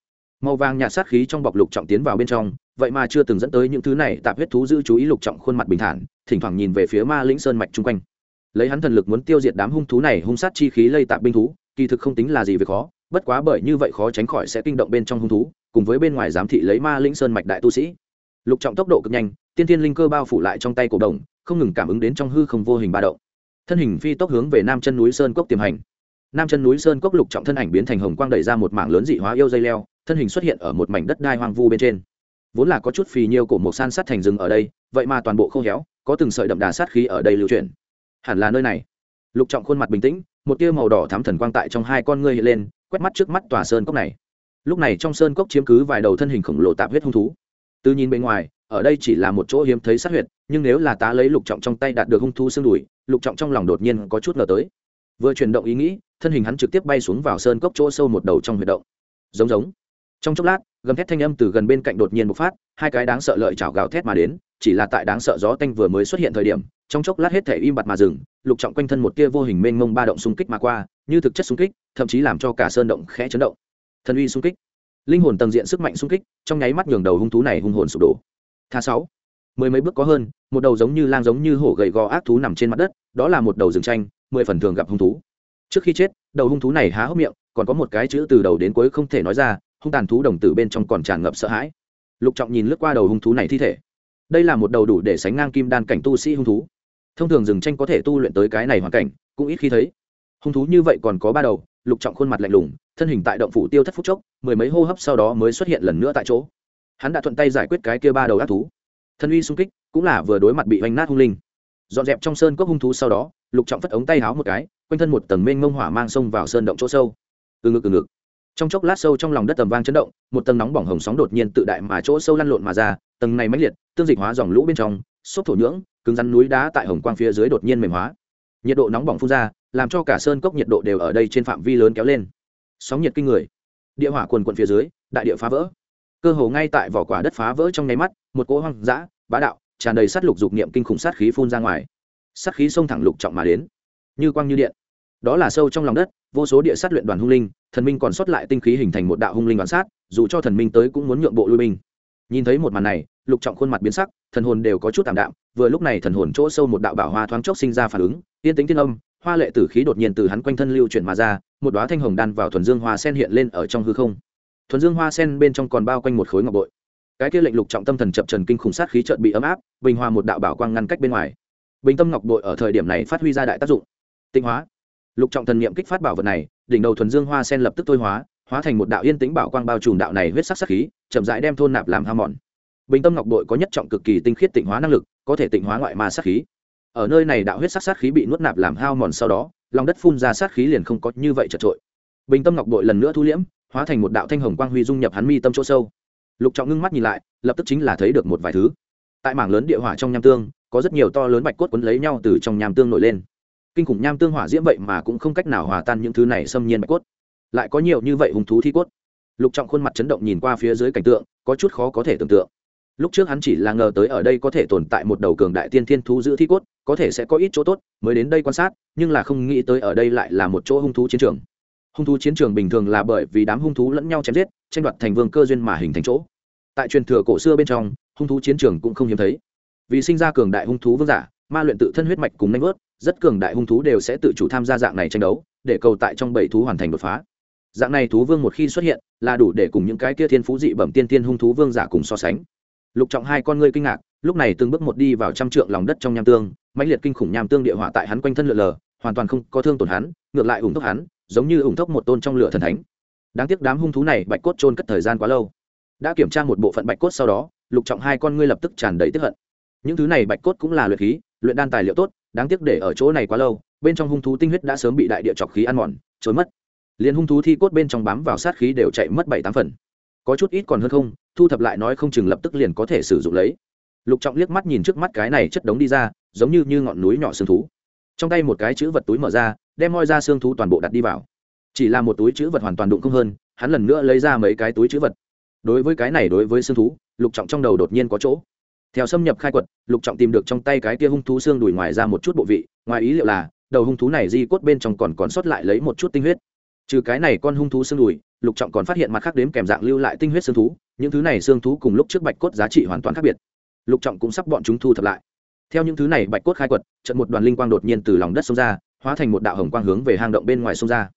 Màu vàng nhạt sát khí trong bọc lục trọng tiến vào bên trong, vậy mà chưa từng dẫn tới những thứ này tạp huyết thú giữ chú ý lục trọng khuôn mặt bình thản, thỉnh thoảng nhìn về phía ma lĩnh sơn mạch chung quanh lấy hắn thần lực muốn tiêu diệt đám hung thú này hung sát chi khí lây tạp binh thú, kỳ thực không tính là gì về khó, bất quá bởi như vậy khó tránh khỏi sẽ kinh động bên trong hung thú, cùng với bên ngoài giám thị lấy ma lĩnh sơn mạch đại tu sĩ. Lục trọng tốc độ cực nhanh, tiên thiên linh cơ bao phủ lại trong tay cổ đồng, không ngừng cảm ứng đến trong hư không vô hình ba động. Thân hình phi tốc hướng về nam chân núi sơn cốc tiềm hành. Nam chân núi sơn cốc lục trọng thân ảnh biến thành hồng quang đẩy ra một mảng lớn dị hóa yêu dây leo, thân hình xuất hiện ở một mảnh đất đai hoang vu bên trên. Vốn là có chút phì nhiêu cổ một san sát thành rừng ở đây, vậy mà toàn bộ khô héo, có từng sợi đậm đà sát khí ở đây lưu chuyển hẳn là nơi này. Lục trọng khuôn mặt bình tĩnh, một tia màu đỏ thám thần quang tại trong hai con ngươi hiện lên, quét mắt trước mắt tòa sơn cốc này. Lúc này trong sơn cốc chiếm cứ vài đầu thân hình khổng lồ tạp huyết hung thú. Từ nhìn bên ngoài, ở đây chỉ là một chỗ hiếm thấy sát huyệt, nhưng nếu là tá lấy lục trọng trong tay đạt được hung thú xương đùi, lục trọng trong lòng đột nhiên có chút ngờ tới. Vừa chuyển động ý nghĩ, thân hình hắn trực tiếp bay xuống vào sơn cốc chỗ sâu một đầu trong huyệt động. Giống giống. Trong chốc lát, gầm thét thanh âm từ gần bên cạnh đột nhiên bộc phát, hai cái đáng sợ lợi chảo gào thét mà đến chỉ là tại đáng sợ gió tanh vừa mới xuất hiện thời điểm, trong chốc lát hết thể im bặt mà dừng, lục trọng quanh thân một tia vô hình mênh mông ba động xung kích mà qua, như thực chất xung kích, thậm chí làm cho cả sơn động khẽ chấn động. Thần uy xung kích, linh hồn tầng diện sức mạnh xung kích, trong nháy mắt nhường đầu hung thú này hung hồn sụp đổ. Tha sáu, mười mấy bước có hơn, một đầu giống như lang giống như hổ gầy gò ác thú nằm trên mặt đất, đó là một đầu rừng tranh mười phần thường gặp hung thú. Trước khi chết, đầu hung thú này há hốc miệng, còn có một cái chữ từ đầu đến cuối không thể nói ra, hung tàn thú đồng tử bên trong còn tràn ngập sợ hãi. Lục trọng nhìn lướt qua đầu hung thú này thi thể đây là một đầu đủ để sánh ngang kim đan cảnh tu sĩ hung thú. Thông thường rừng tranh có thể tu luyện tới cái này hoàn cảnh, cũng ít khi thấy. Hung thú như vậy còn có ba đầu, lục trọng khuôn mặt lạnh lùng, thân hình tại động phủ tiêu thất phút chốc, mười mấy hô hấp sau đó mới xuất hiện lần nữa tại chỗ. Hắn đã thuận tay giải quyết cái kia ba đầu ác thú. Thân uy xung kích, cũng là vừa đối mặt bị oanh nát hung linh. Dọn dẹp trong sơn cốc hung thú sau đó, lục trọng phất ống tay háo một cái, quanh thân một tầng mênh mông hỏa mang sông vào sơn động chỗ sâu. Từ ngực từ ngực. Trong chốc lát sâu trong lòng đất tầm vang chấn động, một tầng nóng bỏng hồng sóng đột nhiên tự đại mà chỗ sâu lăn lộn mà ra, tầng này mãnh liệt tương dịch hóa dòng lũ bên trong, xốp thổ nhưỡng, cứng rắn núi đá tại hồng quang phía dưới đột nhiên mềm hóa. Nhiệt độ nóng bỏng phun ra, làm cho cả sơn cốc nhiệt độ đều ở đây trên phạm vi lớn kéo lên. Sóng nhiệt kinh người. Địa hỏa quần quận phía dưới, đại địa phá vỡ. Cơ hồ ngay tại vỏ quả đất phá vỡ trong nháy mắt, một cỗ hoang dã, bá đạo, tràn đầy sát lục dục niệm kinh khủng sát khí phun ra ngoài. Sát khí xông thẳng lục trọng mà đến. Như quang như điện. Đó là sâu trong lòng đất, vô số địa sát luyện đoàn hung linh, thần minh còn sót lại tinh khí hình thành một đạo hung linh đoàn sát, dù cho thần minh tới cũng muốn nhượng bộ lui binh nhìn thấy một màn này, lục trọng khuôn mặt biến sắc, thần hồn đều có chút tạm đạm, vừa lúc này thần hồn chỗ sâu một đạo bảo hoa thoáng chốc sinh ra phản ứng, yên tính thiên âm, hoa lệ tử khí đột nhiên từ hắn quanh thân lưu chuyển mà ra, một đoá thanh hồng đan vào thuần dương hoa sen hiện lên ở trong hư không. Thuần dương hoa sen bên trong còn bao quanh một khối ngọc bội. Cái kia lệnh lục trọng tâm thần chập trần kinh khủng sát khí trợn bị ấm áp, bình hoa một đạo bảo quang ngăn cách bên ngoài. Bình tâm ngọc bội ở thời điểm này phát huy ra đại tác dụng. Tinh hóa. Lục trọng thần niệm kích phát bảo vật này, đỉnh đầu thuần dương hoa sen lập tức thôi hóa hóa thành một đạo yên tĩnh bảo quang bao trùm đạo này huyết sắc sát khí, chậm rãi đem thôn nạp làm ham mòn. Bình tâm ngọc bội có nhất trọng cực kỳ tinh khiết tịnh hóa năng lực, có thể tịnh hóa ngoại ma sát khí. Ở nơi này đạo huyết sắc sát khí bị nuốt nạp làm hao mòn sau đó, lòng đất phun ra sát khí liền không có như vậy chật trội. Bình tâm ngọc bội lần nữa thu liễm, hóa thành một đạo thanh hồng quang huy dung nhập hắn mi tâm chỗ sâu. Lục trọng ngưng mắt nhìn lại, lập tức chính là thấy được một vài thứ. Tại mảng lớn địa hỏa trong nham tương, có rất nhiều to lớn bạch cốt quấn lấy nhau từ trong nham tương nổi lên. Kinh khủng nham tương hỏa diễm vậy mà cũng không cách nào hòa tan những thứ này xâm nhiên bạch cốt lại có nhiều như vậy hung thú thi cốt. Lục trọng khuôn mặt chấn động nhìn qua phía dưới cảnh tượng, có chút khó có thể tưởng tượng. Lúc trước hắn chỉ là ngờ tới ở đây có thể tồn tại một đầu cường đại tiên thiên thú giữ thi cốt, có thể sẽ có ít chỗ tốt, mới đến đây quan sát, nhưng là không nghĩ tới ở đây lại là một chỗ hung thú chiến trường. Hung thú chiến trường bình thường là bởi vì đám hung thú lẫn nhau chém giết, tranh đoạt thành vương cơ duyên mà hình thành chỗ. Tại truyền thừa cổ xưa bên trong, hung thú chiến trường cũng không hiếm thấy. Vì sinh ra cường đại hung thú vương giả, ma luyện tự thân huyết mạch cùng nanh vớt rất cường đại hung thú đều sẽ tự chủ tham gia dạng này tranh đấu, để cầu tại trong bảy thú hoàn thành đột phá dạng này thú vương một khi xuất hiện, là đủ để cùng những cái kia thiên phú dị bẩm tiên tiên hung thú vương giả cùng so sánh. Lục trọng hai con ngươi kinh ngạc, lúc này từng bước một đi vào trăm trượng lòng đất trong nham tương, mãnh liệt kinh khủng nham tương địa hỏa tại hắn quanh thân lượn lờ, hoàn toàn không có thương tổn hắn, ngược lại ủng thốc hắn, giống như ủng thốc một tôn trong lửa thần thánh. Đáng tiếc đám hung thú này bạch cốt trôn cất thời gian quá lâu. Đã kiểm tra một bộ phận bạch cốt sau đó, lục trọng hai con ngươi lập tức tràn đầy tức hận. Những thứ này bạch cốt cũng là luyện khí, luyện đan tài liệu tốt, đáng tiếc để ở chỗ này quá lâu, bên trong hung thú tinh huyết đã sớm bị đại địa chọc khí ăn mòn trốn mất liền hung thú thi cốt bên trong bám vào sát khí đều chạy mất bảy tám phần. Có chút ít còn hơn không, thu thập lại nói không chừng lập tức liền có thể sử dụng lấy. Lục trọng liếc mắt nhìn trước mắt cái này chất đống đi ra, giống như như ngọn núi nhỏ xương thú. Trong tay một cái chữ vật túi mở ra, đem moi ra xương thú toàn bộ đặt đi vào. Chỉ là một túi chữ vật hoàn toàn đụng không hơn, hắn lần nữa lấy ra mấy cái túi chữ vật. Đối với cái này đối với xương thú, lục trọng trong đầu đột nhiên có chỗ. Theo xâm nhập khai quật, lục trọng tìm được trong tay cái tia hung thú xương đùi ngoài ra một chút bộ vị, ngoài ý liệu là, đầu hung thú này di cốt bên trong còn còn sót lại lấy một chút tinh huyết trừ cái này con hung thú xương đùi, lục trọng còn phát hiện mặt khác đếm kèm dạng lưu lại tinh huyết xương thú, những thứ này xương thú cùng lúc trước bạch cốt giá trị hoàn toàn khác biệt. Lục trọng cũng sắp bọn chúng thu thập lại. Theo những thứ này bạch cốt khai quật trận một đoàn linh quang đột nhiên từ lòng đất xông ra, hóa thành một đạo hồng quang hướng về hang động bên ngoài xông ra.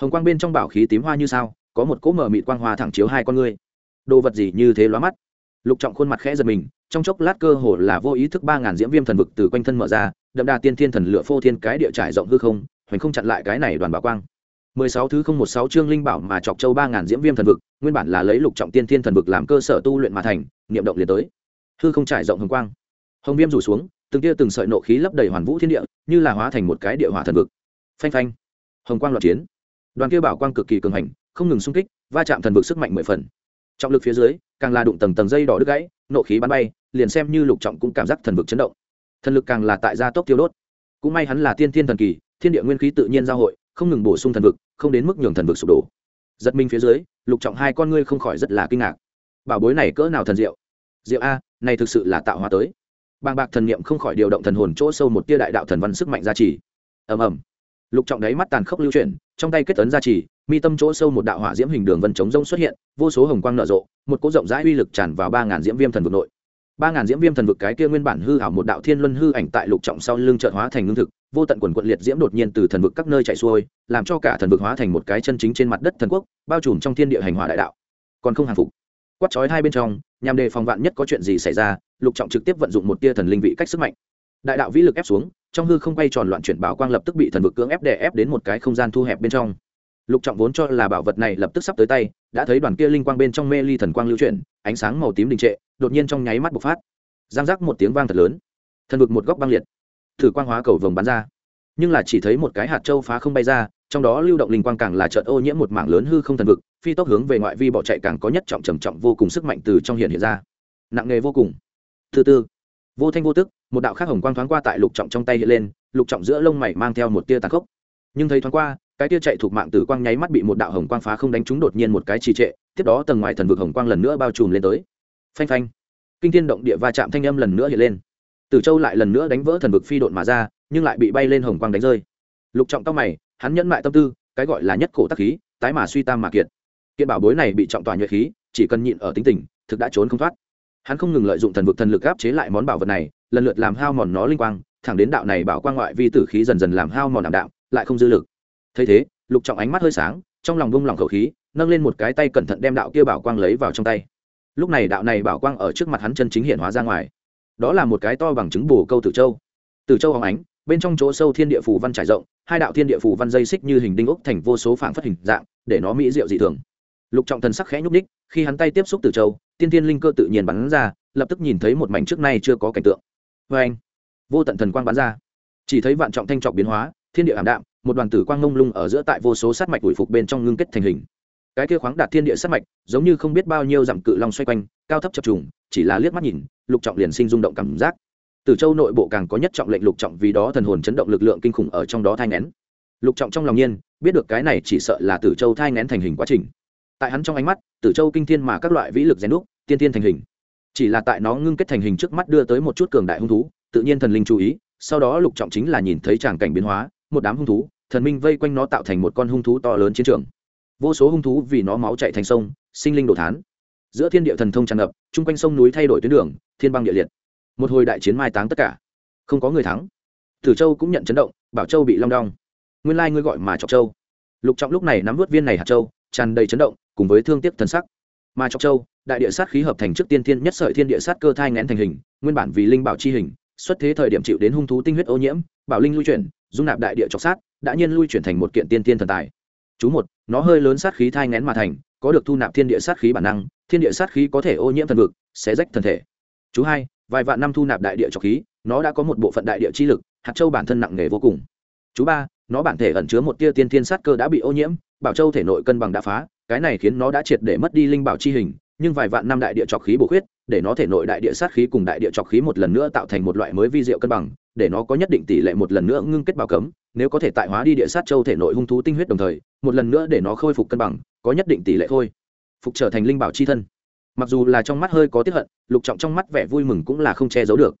Hồng quang bên trong bảo khí tím hoa như sao, có một cỗ mở mịt quang hoa thẳng chiếu hai con ngươi. Đồ vật gì như thế lóa mắt. Lục trọng khuôn mặt khẽ giật mình, trong chốc lát cơ hồ là vô ý thức ba ngàn diễm viêm thần vực từ quanh thân mở ra, đậm đà tiên thiên thần lửa phô thiên cái địa trải rộng hư không, hoành không chặn lại cái này đoàn bảo quang mười sáu thứ không một sáu chương linh bảo mà chọc châu ba ngàn diễm viêm thần vực, nguyên bản là lấy lục trọng tiên thiên thần vực làm cơ sở tu luyện mà thành, niệm động liền tới. Hư không trải rộng hồng quang. Hồng viêm rủ xuống, từng tia từng sợi nộ khí lấp đầy hoàn vũ thiên địa, như là hóa thành một cái địa hỏa thần vực. Phanh phanh. Hồng quang loạn chiến. Đoàn kia bảo quang cực kỳ cường hành, không ngừng xung kích, va chạm thần vực sức mạnh mười phần. Trọng lực phía dưới, càng là đụng tầng tầng dây đỏ đứt gãy, nộ khí bắn bay, liền xem như lục trọng cũng cảm giác thần vực chấn động. Thần lực càng là tại gia tốc tiêu đốt. Cũng may hắn là tiên thiên thần kỳ, thiên địa nguyên khí tự nhiên giao hội không ngừng bổ sung thần vực, không đến mức nhường thần vực sụp đổ. Giật mình phía dưới, lục trọng hai con ngươi không khỏi rất là kinh ngạc. Bảo bối này cỡ nào thần diệu. Diệu a, này thực sự là tạo hóa tới. Bàng bạc thần niệm không khỏi điều động thần hồn chỗ sâu một tia đại đạo thần văn sức mạnh gia trì. Ầm ầm. Lục trọng đáy mắt tàn khốc lưu chuyển, trong tay kết tấn gia trì, mi tâm chỗ sâu một đạo hỏa diễm hình đường vân chống rông xuất hiện, vô số hồng quang nở rộ, một cỗ rộng rãi uy lực tràn vào ba ngàn diễm viêm thần vực nội ba ngàn diễm viêm thần vực cái kia nguyên bản hư ảo một đạo thiên luân hư ảnh tại lục trọng sau lưng trợt hóa thành ngưng thực, vô tận quần quận liệt diễm đột nhiên từ thần vực các nơi chạy xuôi, làm cho cả thần vực hóa thành một cái chân chính trên mặt đất thần quốc, bao trùm trong thiên địa hành hỏa đại đạo. Còn không hàng phục. Quát chói hai bên trong, nhằm đề phòng vạn nhất có chuyện gì xảy ra, lục trọng trực tiếp vận dụng một tia thần linh vị cách sức mạnh. Đại đạo vĩ lực ép xuống, trong hư không quay tròn loạn chuyển bảo quang lập tức bị thần vực cưỡng ép đè ép đến một cái không gian thu hẹp bên trong. Lục trọng vốn cho là bảo vật này lập tức sắp tới tay, đã thấy đoàn kia linh quang bên trong mê ly thần quang lưu chuyển, ánh sáng màu tím đình trệ đột nhiên trong nháy mắt bộc phát. Giang giác một tiếng vang thật lớn. Thần vực một góc băng liệt. Thử quang hóa cầu vồng bắn ra. Nhưng là chỉ thấy một cái hạt châu phá không bay ra, trong đó lưu động linh quang càng là trợn ô nhiễm một mảng lớn hư không thần vực, phi tốc hướng về ngoại vi bỏ chạy càng có nhất trọng trầm trọng vô cùng sức mạnh từ trong hiện hiện ra. Nặng nghề vô cùng. Thứ tư, vô thanh vô tức, một đạo khác hồng quang thoáng qua tại lục trọng trong tay hiện lên, lục trọng giữa lông mày mang theo một tia tàn khốc. Nhưng thấy thoáng qua, cái tia chạy thuộc mạng tử quang nháy mắt bị một đạo hồng quang phá không đánh trúng đột nhiên một cái trì trệ, tiếp đó tầng ngoài thần vực hồng quang lần nữa bao trùm lên tới phanh phanh. Kinh thiên động địa va chạm thanh âm lần nữa hiện lên. Tử châu lại lần nữa đánh vỡ thần vực phi độn mà ra, nhưng lại bị bay lên hồng quang đánh rơi. Lục trọng tóc mày, hắn nhẫn mại tâm tư, cái gọi là nhất cổ tắc khí, tái mà suy tam mà kiệt. Kiện bảo bối này bị trọng tòa nhuệ khí, chỉ cần nhịn ở tính tình, thực đã trốn không thoát. Hắn không ngừng lợi dụng thần vực thần lực áp chế lại món bảo vật này, lần lượt làm hao mòn nó linh quang, thẳng đến đạo này bảo quang ngoại vi tử khí dần dần làm hao mòn đảm đạo lại không dư lực. Thấy thế, lục trọng ánh mắt hơi sáng, trong lòng bông lòng khẩu khí, nâng lên một cái tay cẩn thận đem đạo kia bảo quang lấy vào trong tay lúc này đạo này bảo quang ở trước mặt hắn chân chính hiện hóa ra ngoài. Đó là một cái to bằng chứng bù câu tử châu. Tử châu hóng ánh, bên trong chỗ sâu thiên địa phù văn trải rộng, hai đạo thiên địa phù văn dây xích như hình đinh ốc thành vô số phảng phất hình dạng, để nó mỹ diệu dị thường. Lục trọng thần sắc khẽ nhúc ních khi hắn tay tiếp xúc tử châu, tiên tiên linh cơ tự nhiên bắn ra, lập tức nhìn thấy một mảnh trước nay chưa có cảnh tượng. Vê anh, vô tận thần quang bắn ra. Chỉ thấy vạn trọng thanh trọng biến hóa, thiên địa ảm đạm, một đoàn tử quang nông lung ở giữa tại vô số sát mạch hồi phục bên trong ngưng kết thành hình cái kia khoáng đạt thiên địa sát mạch, giống như không biết bao nhiêu dặm cự long xoay quanh, cao thấp chập trùng, chỉ là liếc mắt nhìn, lục trọng liền sinh rung động cảm giác. Từ châu nội bộ càng có nhất trọng lệnh lục trọng vì đó thần hồn chấn động lực lượng kinh khủng ở trong đó thai ngén lục trọng trong lòng nhiên, biết được cái này chỉ sợ là tử châu thai ngén thành hình quá trình. Tại hắn trong ánh mắt tử châu kinh thiên mà các loại vĩ lực rèn đúc, tiên tiên thành hình. Chỉ là tại nó ngưng kết thành hình trước mắt đưa tới một chút cường đại hung thú, tự nhiên thần linh chú ý, sau đó lục trọng chính là nhìn thấy tràng cảnh biến hóa, một đám hung thú, thần minh vây quanh nó tạo thành một con hung thú to lớn chiến trường vô số hung thú vì nó máu chạy thành sông, sinh linh đổ thán. Giữa thiên địa thần thông tràn ngập, chung quanh sông núi thay đổi tuyến đường, thiên băng địa liệt. Một hồi đại chiến mai táng tất cả. Không có người thắng. Tử châu cũng nhận chấn động, bảo châu bị long đong. Nguyên lai ngươi gọi mà chọc châu. Lục trọng lúc này nắm vớt viên này hạt châu, tràn đầy chấn động, cùng với thương tiếc thần sắc. Mà chọc châu, đại địa sát khí hợp thành trước tiên thiên nhất sợi thiên địa sát cơ thai ngén thành hình, nguyên bản vì linh bảo chi hình, xuất thế thời điểm chịu đến hung thú tinh huyết ô nhiễm, bảo linh lui chuyển, dung nạp đại địa chọc sát, đã nhiên lui chuyển thành một kiện tiên tiên thần tài chú một, nó hơi lớn sát khí thai ngén mà thành, có được thu nạp thiên địa sát khí bản năng, thiên địa sát khí có thể ô nhiễm thần vực, sẽ rách thần thể. Chú hai, vài vạn năm thu nạp đại địa trọc khí, nó đã có một bộ phận đại địa chi lực, hạt châu bản thân nặng nề vô cùng. Chú ba, nó bản thể ẩn chứa một tia tiên thiên sát cơ đã bị ô nhiễm, bảo châu thể nội cân bằng đã phá, cái này khiến nó đã triệt để mất đi linh bảo chi hình, nhưng vài vạn năm đại địa trọc khí bổ khuyết, để nó thể nội đại địa sát khí cùng đại địa trọc khí một lần nữa tạo thành một loại mới vi diệu cân bằng để nó có nhất định tỷ lệ một lần nữa ngưng kết bảo cấm, nếu có thể tại hóa đi địa sát châu thể nội hung thú tinh huyết đồng thời, một lần nữa để nó khôi phục cân bằng, có nhất định tỷ lệ thôi. phục trở thành linh bảo chi thân. Mặc dù là trong mắt hơi có tiếp hận, lục trọng trong mắt vẻ vui mừng cũng là không che giấu được.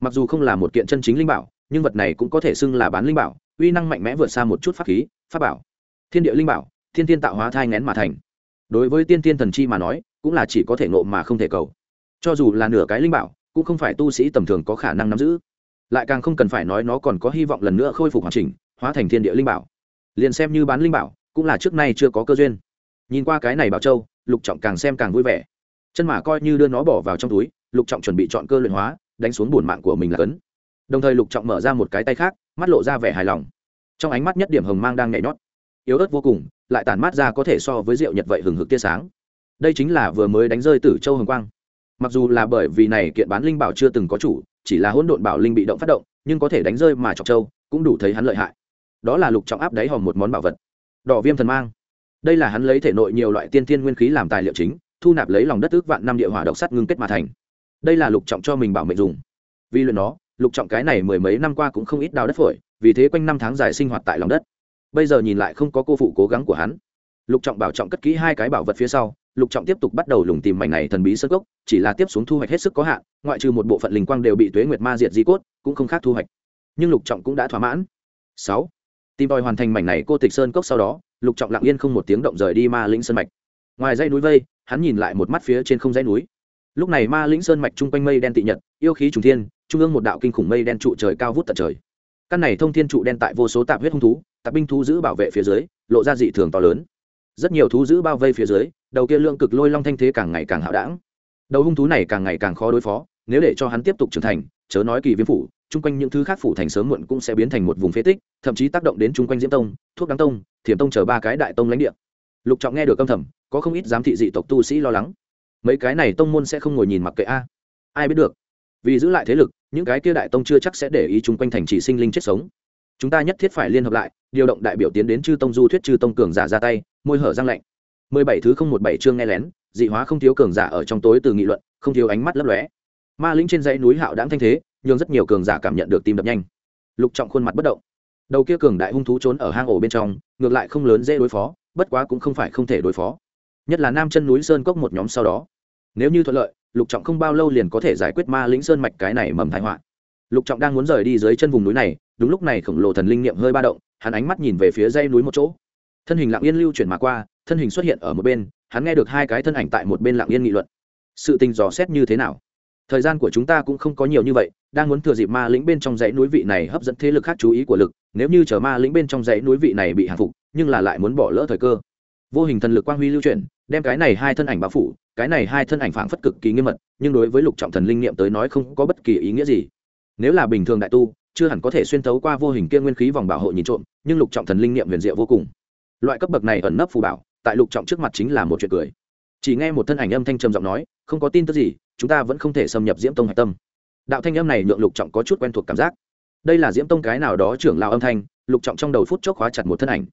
Mặc dù không là một kiện chân chính linh bảo, nhưng vật này cũng có thể xưng là bán linh bảo, uy năng mạnh mẽ vượt xa một chút pháp khí, pháp bảo. Thiên địa linh bảo, thiên tiên tạo hóa thai ngén mà thành. Đối với tiên tiên thần chi mà nói, cũng là chỉ có thể nộ mà không thể cầu. Cho dù là nửa cái linh bảo, cũng không phải tu sĩ tầm thường có khả năng nắm giữ lại càng không cần phải nói nó còn có hy vọng lần nữa khôi phục hoàn chỉnh, hóa thành thiên địa linh bảo. Liền xem như bán linh bảo, cũng là trước nay chưa có cơ duyên. Nhìn qua cái này bảo châu, lục trọng càng xem càng vui vẻ. Chân mã coi như đưa nó bỏ vào trong túi, lục trọng chuẩn bị chọn cơ luyện hóa, đánh xuống bổn mạng của mình là cấn. Đồng thời lục trọng mở ra một cái tay khác, mắt lộ ra vẻ hài lòng. Trong ánh mắt nhất điểm hồng mang đang nhảy nhót. Yếu ớt vô cùng, lại tản mát ra có thể so với rượu nhật vậy hừng hực tia sáng. Đây chính là vừa mới đánh rơi tử châu hồng quang. Mặc dù là bởi vì này kiện bán linh bảo chưa từng có chủ chỉ là hỗn độn bảo linh bị động phát động, nhưng có thể đánh rơi mà chọc châu cũng đủ thấy hắn lợi hại. Đó là lục trọng áp đáy hòm một món bảo vật. Đỏ viêm thần mang. Đây là hắn lấy thể nội nhiều loại tiên tiên nguyên khí làm tài liệu chính, thu nạp lấy lòng đất ước vạn năm địa hỏa độc sắt ngưng kết mà thành. Đây là lục trọng cho mình bảo mệnh dùng. Vì luyện nó, lục trọng cái này mười mấy năm qua cũng không ít đào đất phổi, vì thế quanh năm tháng dài sinh hoạt tại lòng đất. Bây giờ nhìn lại không có cô phụ cố gắng của hắn. Lục trọng bảo trọng cất kỹ hai cái bảo vật phía sau lục trọng tiếp tục bắt đầu lùng tìm mảnh này thần bí sơ cốc, chỉ là tiếp xuống thu hoạch hết sức có hạn, ngoại trừ một bộ phận linh quang đều bị tuế nguyệt ma diệt di cốt, cũng không khác thu hoạch. Nhưng lục trọng cũng đã thỏa mãn. Sáu, tìm tòi hoàn thành mảnh này cô tịch sơn cốc sau đó, lục trọng lặng yên không một tiếng động rời đi ma lĩnh sơn mạch. Ngoài dãy núi vây, hắn nhìn lại một mắt phía trên không dãy núi. Lúc này ma lĩnh sơn mạch chung quanh mây đen tị nhật, yêu khí trùng thiên, trung ương một đạo kinh khủng mây đen trụ trời cao vút tận trời. Căn này thông thiên trụ đen tại vô số tạp huyết hung thú, tạp binh thú giữ bảo vệ phía dưới, lộ ra dị thường to lớn. Rất nhiều thú giữ bao vây phía dưới đầu kia lượng cực lôi long thanh thế càng ngày càng hạo đảng. Đầu hung thú này càng ngày càng khó đối phó, nếu để cho hắn tiếp tục trưởng thành, chớ nói kỳ viêm phủ, chung quanh những thứ khác phủ thành sớm muộn cũng sẽ biến thành một vùng phế tích, thậm chí tác động đến chung quanh diễm tông, thuốc đắng tông, thiểm tông chờ ba cái đại tông lãnh địa. Lục trọng nghe được âm thầm, có không ít giám thị dị tộc tu sĩ lo lắng. Mấy cái này tông môn sẽ không ngồi nhìn mặc kệ a. Ai biết được? Vì giữ lại thế lực, những cái kia đại tông chưa chắc sẽ để ý chung quanh thành trì sinh linh chết sống. Chúng ta nhất thiết phải liên hợp lại, điều động đại biểu tiến đến chư tông du thuyết chư tông cường giả ra tay, môi hở răng lạnh mười bảy thứ không một bảy chương nghe lén, dị hóa không thiếu cường giả ở trong tối từ nghị luận, không thiếu ánh mắt lấp lóe. Ma linh trên dãy núi hạo đáng thanh thế nhưng rất nhiều cường giả cảm nhận được tim đập nhanh. Lục trọng khuôn mặt bất động. Đầu kia cường đại hung thú trốn ở hang ổ bên trong, ngược lại không lớn dễ đối phó, bất quá cũng không phải không thể đối phó. Nhất là nam chân núi sơn cốc một nhóm sau đó. Nếu như thuận lợi, lục trọng không bao lâu liền có thể giải quyết ma lĩnh sơn mạch cái này mầm thái họa. Lục trọng đang muốn rời đi dưới chân vùng núi này, đúng lúc này khổng lồ thần linh niệm hơi ba động, hắn ánh mắt nhìn về phía dây núi một chỗ thân hình lặng yên lưu chuyển mà qua, thân hình xuất hiện ở một bên, hắn nghe được hai cái thân ảnh tại một bên lặng yên nghị luận. Sự tình dò xét như thế nào? Thời gian của chúng ta cũng không có nhiều như vậy, đang muốn thừa dịp ma lĩnh bên trong dãy núi vị này hấp dẫn thế lực khác chú ý của lực, nếu như chờ ma lĩnh bên trong dãy núi vị này bị hạ phục, nhưng là lại muốn bỏ lỡ thời cơ. Vô hình thần lực quang huy lưu chuyển, đem cái này hai thân ảnh bao phủ, cái này hai thân ảnh phảng phất cực kỳ nghiêm mật, nhưng đối với lục trọng thần linh niệm tới nói không có bất kỳ ý nghĩa gì. Nếu là bình thường đại tu, chưa hẳn có thể xuyên thấu qua vô hình kia nguyên khí vòng bảo hộ nhìn trộm, nhưng lục trọng thần linh niệm huyền diệu vô cùng loại cấp bậc này ẩn nấp phù bảo, tại lục trọng trước mặt chính là một chuyện cười. Chỉ nghe một thân ảnh âm thanh trầm giọng nói, không có tin tức gì, chúng ta vẫn không thể xâm nhập diễm tông hạch tâm. Đạo thanh âm này nhượng lục trọng có chút quen thuộc cảm giác. Đây là diễm tông cái nào đó trưởng lao âm thanh, lục trọng trong đầu phút chốc khóa chặt một thân ảnh.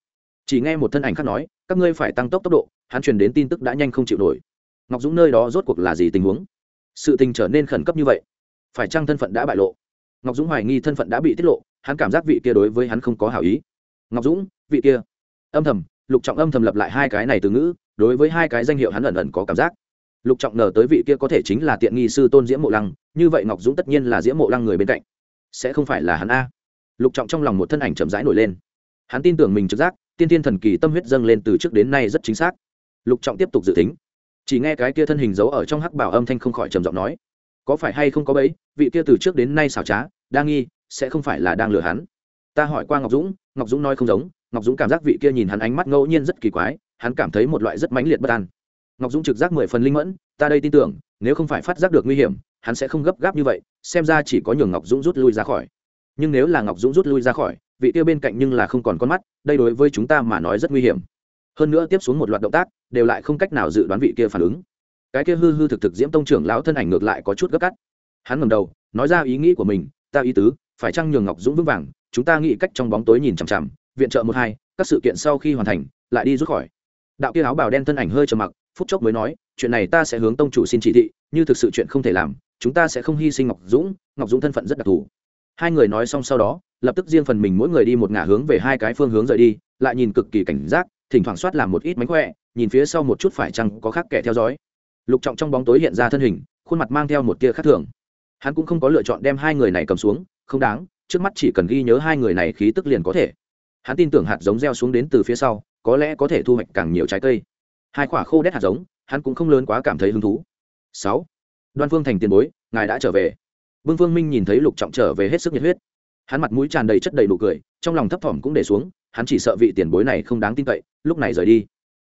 Chỉ nghe một thân ảnh khác nói, các ngươi phải tăng tốc tốc độ, hắn truyền đến tin tức đã nhanh không chịu nổi. Ngọc dũng nơi đó rốt cuộc là gì tình huống? Sự tình trở nên khẩn cấp như vậy. Phải chăng thân phận đã bại lộ? Ngọc dũng hoài nghi thân phận đã bị tiết lộ, hắn cảm giác vị kia đối với hắn không có hảo ý. Ngọc dũng, vị kia âm thầm, lục trọng âm thầm lập lại hai cái này từ ngữ, đối với hai cái danh hiệu hắn ẩn ẩn có cảm giác. Lục trọng nở tới vị kia có thể chính là tiện nghi sư tôn diễm mộ lăng, như vậy ngọc dũng tất nhiên là diễm mộ lăng người bên cạnh. Sẽ không phải là hắn a. Lục trọng trong lòng một thân ảnh chậm rãi nổi lên. Hắn tin tưởng mình trực giác, tiên tiên thần kỳ tâm huyết dâng lên từ trước đến nay rất chính xác. Lục trọng tiếp tục dự tính. Chỉ nghe cái kia thân hình giấu ở trong hắc bảo âm thanh không khỏi trầm giọng nói, có phải hay không có bấy vị kia từ trước đến nay xảo trá, đa nghi, sẽ không phải là đang lừa hắn? Ta hỏi qua ngọc dũng ngọc dũng nói không giống ngọc dũng cảm giác vị kia nhìn hắn ánh mắt ngẫu nhiên rất kỳ quái, hắn cảm thấy một loại rất mãnh liệt bất an. Ngọc dũng trực giác mười phần linh mẫn, ta đây tin tưởng, nếu không phải phát giác được nguy hiểm, hắn sẽ không gấp gáp như vậy, xem ra chỉ có nhường ngọc dũng rút lui ra khỏi. Nhưng nếu là ngọc dũng rút lui ra khỏi, vị kia bên cạnh nhưng là không còn con mắt, đây đối với chúng ta mà nói rất nguy hiểm. Hơn nữa tiếp xuống một loạt động tác, đều lại không cách nào dự đoán vị kia phản ứng. Cái kia hư hư thực thực diễm tông trưởng lão thân ảnh ngược lại có chút gấp cắt hắn ngầm đầu, nói ra ý nghĩ của mình, ta ý tứ, phải chăng nhường ngọc dũng vững vàng, chúng ta nghĩ cách trong bóng tối nhìn chằm chằm viện trợ một hai, các sự kiện sau khi hoàn thành, lại đi rút khỏi. Đạo kia áo bào đen thân ảnh hơi trầm mặc, phút chốc mới nói, chuyện này ta sẽ hướng tông chủ xin chỉ thị, như thực sự chuyện không thể làm, chúng ta sẽ không hy sinh ngọc dũng ngọc dũng thân phận rất đặc thù. Hai người nói xong sau đó, lập tức riêng phần mình mỗi người đi một ngả hướng về hai cái phương hướng rời đi, lại nhìn cực kỳ cảnh giác, thỉnh thoảng soát làm một ít mánh khỏe, nhìn phía sau một chút phải chăng có khác kẻ theo dõi. Lục trọng trong bóng tối hiện ra thân hình, khuôn mặt mang theo một tia khác thường. Hắn cũng không có lựa chọn đem hai người này cầm xuống, không đáng, trước mắt chỉ cần ghi nhớ hai người này khí tức liền có thể hắn tin tưởng hạt giống gieo xuống đến từ phía sau, có lẽ có thể thu hoạch càng nhiều trái cây. Hai quả khô đét hạt giống, hắn cũng không lớn quá cảm thấy hứng thú. Sáu. Đoan phương thành tiền bối, ngài đã trở về. Vương phương minh nhìn thấy lục trọng trở về hết sức nhiệt huyết. Hắn mặt mũi tràn đầy chất đầy nụ cười, trong lòng thấp thỏm cũng để xuống, hắn chỉ sợ vị tiền bối này không đáng tin cậy, lúc này rời đi.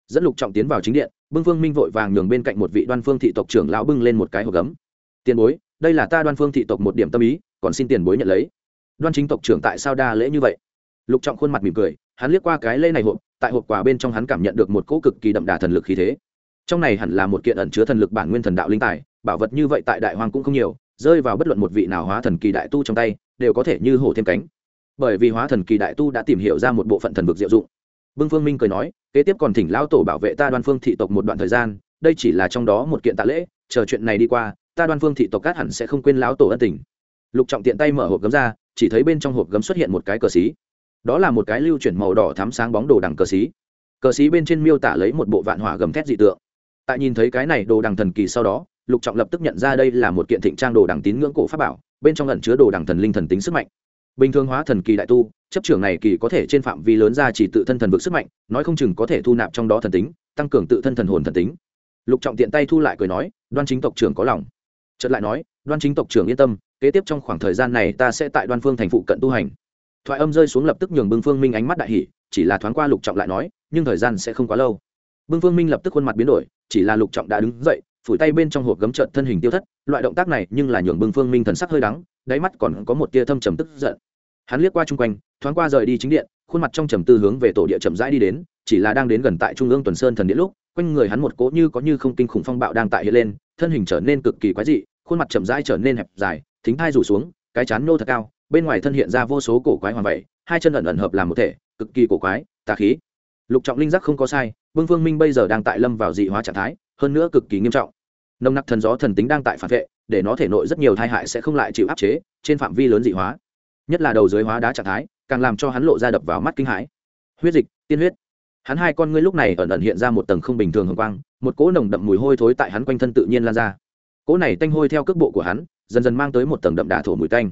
Dẫn lục trọng tiến vào chính điện bưng phương minh vội vàng nhường bên cạnh một vị đoan phương thị tộc trưởng lão bưng lên một cái hộp gấm. Tiền bối, đây là ta đoan phương thị tộc một điểm tâm ý, còn xin tiền bối nhận lấy. Đoan chính tộc trưởng tại sao đa lễ như vậy? Lục trọng khuôn mặt mỉm cười, hắn liếc qua cái lê này hộp, tại hộp quà bên trong hắn cảm nhận được một cỗ cực kỳ đậm đà thần lực khí thế. Trong này hẳn là một kiện ẩn chứa thần lực bản nguyên thần đạo linh tài, bảo vật như vậy tại đại hoàng cũng không nhiều, rơi vào bất luận một vị nào hóa thần kỳ đại tu trong tay, đều có thể như hổ thêm cánh. Bởi vì hóa thần kỳ đại tu đã tìm hiểu ra một bộ phận thần vực diệu dụng. Bưng phương minh cười nói, kế tiếp còn thỉnh lão tổ bảo vệ ta đoan phương thị tộc một đoạn thời gian, đây chỉ là trong đó một kiện tạ lễ, chờ chuyện này đi qua, ta đoan phương thị tộc cát hẳn sẽ không quên lão tổ ân tình. Lục trọng tiện tay mở hộp gấm ra, chỉ thấy bên trong hộp gấm xuất hiện một cái cờ xí đó là một cái lưu chuyển màu đỏ thắm sáng bóng đồ đằng cờ xí. Cờ xí bên trên miêu tả lấy một bộ vạn hỏa gầm thét dị tượng. Tại nhìn thấy cái này đồ đằng thần kỳ sau đó, lục trọng lập tức nhận ra đây là một kiện thịnh trang đồ đằng tín ngưỡng cổ pháp bảo, bên trong ẩn chứa đồ đằng thần linh thần tính sức mạnh. Bình thường hóa thần kỳ đại tu, chấp trưởng này kỳ có thể trên phạm vi lớn ra chỉ tự thân thần vực sức mạnh, nói không chừng có thể thu nạp trong đó thần tính, tăng cường tự thân thần hồn thần tính. Lục trọng tiện tay thu lại cười nói, đoan chính tộc trưởng có lòng. Chợt lại nói, đoan chính tộc trưởng yên tâm, kế tiếp trong khoảng thời gian này ta sẽ tại đoan phương thành phụ cận tu hành thoại âm rơi xuống lập tức nhường bưng phương minh ánh mắt đại hỉ, chỉ là thoáng qua lục trọng lại nói nhưng thời gian sẽ không quá lâu. Bưng phương minh lập tức khuôn mặt biến đổi chỉ là lục trọng đã đứng dậy phủi tay bên trong hộp gấm trợn thân hình tiêu thất loại động tác này nhưng là nhường bưng phương minh thần sắc hơi đắng đáy mắt còn có một tia thâm trầm tức giận. Hắn liếc qua chung quanh thoáng qua rời đi chính điện khuôn mặt trong trầm tư hướng về tổ địa chậm rãi đi đến chỉ là đang đến gần tại trung ương tuần sơn thần điện lúc quanh người hắn một cỗ như có như không kinh khủng phong bạo đang tại hiện lên thân hình trở nên cực kỳ quái dị khuôn mặt chậm rãi trở nên hẹp dài thính thai rủ xuống cái chán nô thật cao bên ngoài thân hiện ra vô số cổ quái hoàng vậy, hai chân ẩn ẩn hợp làm một thể, cực kỳ cổ quái, tà khí. Lục trọng linh giác không có sai, vương phương minh bây giờ đang tại lâm vào dị hóa trạng thái, hơn nữa cực kỳ nghiêm trọng. Nồng nặc thần gió thần tính đang tại phản vệ, để nó thể nội rất nhiều tai hại sẽ không lại chịu áp chế trên phạm vi lớn dị hóa. Nhất là đầu dưới hóa đá trạng thái, càng làm cho hắn lộ ra đập vào mắt kinh hãi. Huyết dịch, tiên huyết. Hắn hai con ngươi lúc này ẩn ẩn hiện ra một tầng không bình thường hồng quang, một cỗ nồng đậm mùi hôi thối tại hắn quanh thân tự nhiên lan ra. Cỗ này tanh hôi theo cước bộ của hắn, dần dần mang tới một tầng đậm đà thổ mùi tanh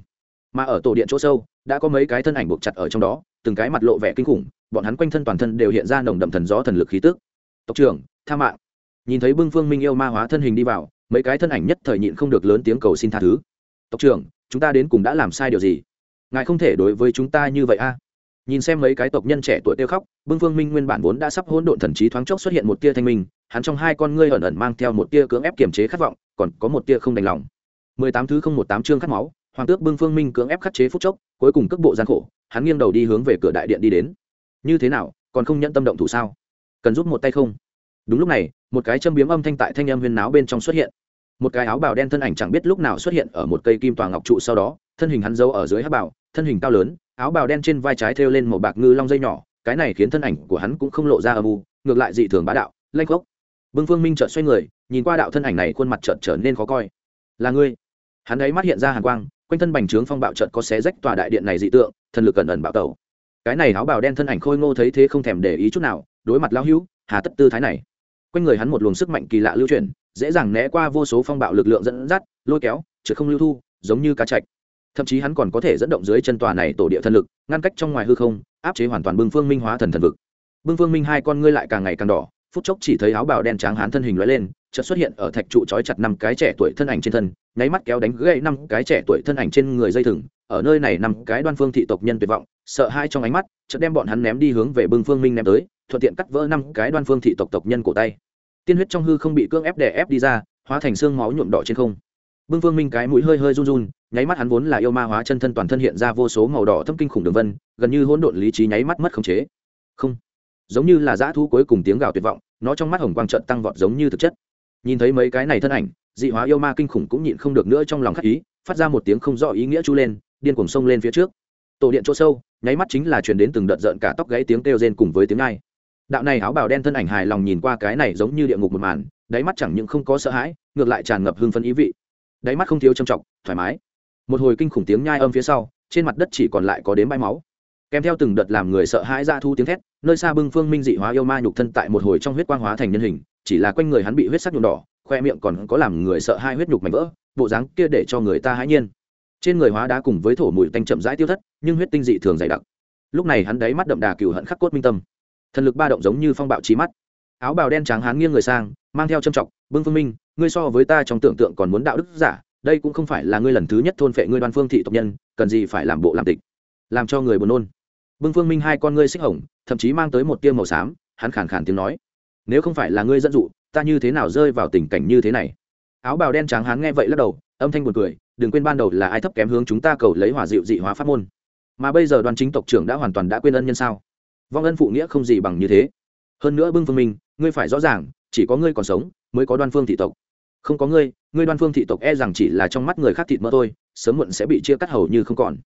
mà ở tổ điện chỗ sâu, đã có mấy cái thân ảnh buộc chặt ở trong đó, từng cái mặt lộ vẻ kinh khủng, bọn hắn quanh thân toàn thân đều hiện ra nồng đậm thần gió thần lực khí tức. Tộc trưởng, tha mạng. Nhìn thấy bưng phương minh yêu ma hóa thân hình đi vào, mấy cái thân ảnh nhất thời nhịn không được lớn tiếng cầu xin tha thứ. Tộc trưởng, chúng ta đến cùng đã làm sai điều gì? Ngài không thể đối với chúng ta như vậy a. Nhìn xem mấy cái tộc nhân trẻ tuổi tiêu khóc, bưng phương minh nguyên bản vốn đã sắp hỗn độn thần trí thoáng chốc xuất hiện một tia thanh minh, hắn trong hai con ngươi ẩn ẩn mang theo một tia cưỡng ép kiềm chế khát vọng, còn có một tia không đành lòng. mười tám thứ không một tám chương khát máu hoàng tước bưng phương minh cưỡng ép khắc chế phút chốc, cuối cùng cước bộ gian khổ, hắn nghiêng đầu đi hướng về cửa đại điện đi đến. Như thế nào, còn không nhận tâm động thủ sao? Cần giúp một tay không? Đúng lúc này, một cái châm biếm âm thanh tại thanh âm huyên náo bên trong xuất hiện. Một cái áo bào đen thân ảnh chẳng biết lúc nào xuất hiện ở một cây kim tòa ngọc trụ sau đó, thân hình hắn giấu ở dưới hát bảo thân hình cao lớn, áo bào đen trên vai trái thêu lên một bạc ngư long dây nhỏ, cái này khiến thân ảnh của hắn cũng không lộ ra âm u, ngược lại dị thường bá đạo lanh khốc. Bưng phương minh trợn xoay người, nhìn qua đạo thân ảnh này khuôn mặt trợn trở nên khó coi. Là ngươi? Hắn ấy mắt hiện ra hàn quang quanh thân bành trướng phong bạo trận có xé rách tòa đại điện này dị tượng, thần lực cẩn ẩn bạo tẩu. Cái này áo bào đen thân ảnh khôi ngô thấy thế không thèm để ý chút nào, đối mặt lão hữu, hà tất tư thái này. Quanh người hắn một luồng sức mạnh kỳ lạ lưu chuyển, dễ dàng né qua vô số phong bạo lực lượng dẫn dắt, lôi kéo chứ không lưu thu, giống như cá chạch. Thậm chí hắn còn có thể dẫn động dưới chân tòa này tổ địa thần lực, ngăn cách trong ngoài hư không, áp chế hoàn toàn bưng phương minh hóa thần thần vực. Bưng phương minh hai con ngươi lại càng ngày càng đỏ phút chốc chỉ thấy áo bào đen trắng hán thân hình lóe lên, chợt xuất hiện ở thạch trụ trói chặt năm cái trẻ tuổi thân ảnh trên thân, nháy mắt kéo đánh gãy năm cái trẻ tuổi thân ảnh trên người dây thừng. Ở nơi này năm cái đoan phương thị tộc nhân tuyệt vọng, sợ hai trong ánh mắt, chợt đem bọn hắn ném đi hướng về bưng phương minh ném tới, thuận tiện cắt vỡ năm cái đoan phương thị tộc tộc nhân cổ tay. Tiên huyết trong hư không bị cưỡng ép đè ép đi ra, hóa thành xương máu nhuộm đỏ trên không. Bưng phương minh cái mũi hơi hơi run run, nháy mắt hắn vốn là yêu ma hóa chân thân toàn thân hiện ra vô số màu đỏ thâm kinh khủng đường vân, gần như hỗn độn lý trí nháy mắt mất khống chế. Không giống như là dã thu cuối cùng tiếng gào tuyệt vọng, nó trong mắt hồng quang trận tăng vọt giống như thực chất. Nhìn thấy mấy cái này thân ảnh, dị hóa yêu ma kinh khủng cũng nhịn không được nữa trong lòng khắc ý, phát ra một tiếng không rõ ý nghĩa chu lên, điên cuồng sông lên phía trước. Tổ điện chỗ sâu, nháy mắt chính là truyền đến từng đợt rợn cả tóc gãy tiếng kêu rên cùng với tiếng ai đạo này áo bào đen thân ảnh hài lòng nhìn qua cái này giống như địa ngục một màn, đáy mắt chẳng những không có sợ hãi, ngược lại tràn ngập hương phấn ý vị. Đáy mắt không thiếu trầm trọng, thoải mái. Một hồi kinh khủng tiếng nhai âm phía sau, trên mặt đất chỉ còn lại có đến bãi máu kèm theo từng đợt làm người sợ hãi ra thu tiếng thét, nơi xa bưng phương minh dị hóa yêu ma nhục thân tại một hồi trong huyết quang hóa thành nhân hình, chỉ là quanh người hắn bị huyết sắc nhuộm đỏ, khoe miệng còn có làm người sợ hai huyết nhục mảnh vỡ, bộ dáng kia để cho người ta hãi nhiên. Trên người hóa đá cùng với thổ mùi tanh chậm rãi tiêu thất, nhưng huyết tinh dị thường dày đặc. Lúc này hắn đáy mắt đậm đà cừu hận khắc cốt minh tâm. Thần lực ba động giống như phong bạo trí mắt. Áo bào đen trắng hắn nghiêng người sang, mang theo châm trọng bưng phương minh, ngươi so với ta trong tưởng tượng còn muốn đạo đức giả, đây cũng không phải là ngươi lần thứ nhất thôn phệ ngươi đoan phương thị tộc nhân, cần gì phải làm bộ làm tịch, làm cho người buồn nôn bưng phương minh hai con ngươi xích hồng, thậm chí mang tới một tiêu màu xám, hắn khàn khàn tiếng nói. Nếu không phải là ngươi dẫn dụ, ta như thế nào rơi vào tình cảnh như thế này? Áo bào đen trắng hắn nghe vậy lắc đầu, âm thanh buồn cười, đừng quên ban đầu là ai thấp kém hướng chúng ta cầu lấy hỏa dịu dị hóa pháp môn. Mà bây giờ đoàn chính tộc trưởng đã hoàn toàn đã quên ân nhân sao? Vong ân phụ nghĩa không gì bằng như thế. Hơn nữa bưng phương minh, ngươi phải rõ ràng, chỉ có ngươi còn sống, mới có đoan phương thị tộc. Không có ngươi ngươi đoan phương thị tộc e rằng chỉ là trong mắt người khác thịt mỡ thôi, sớm muộn sẽ bị chia cắt hầu như không còn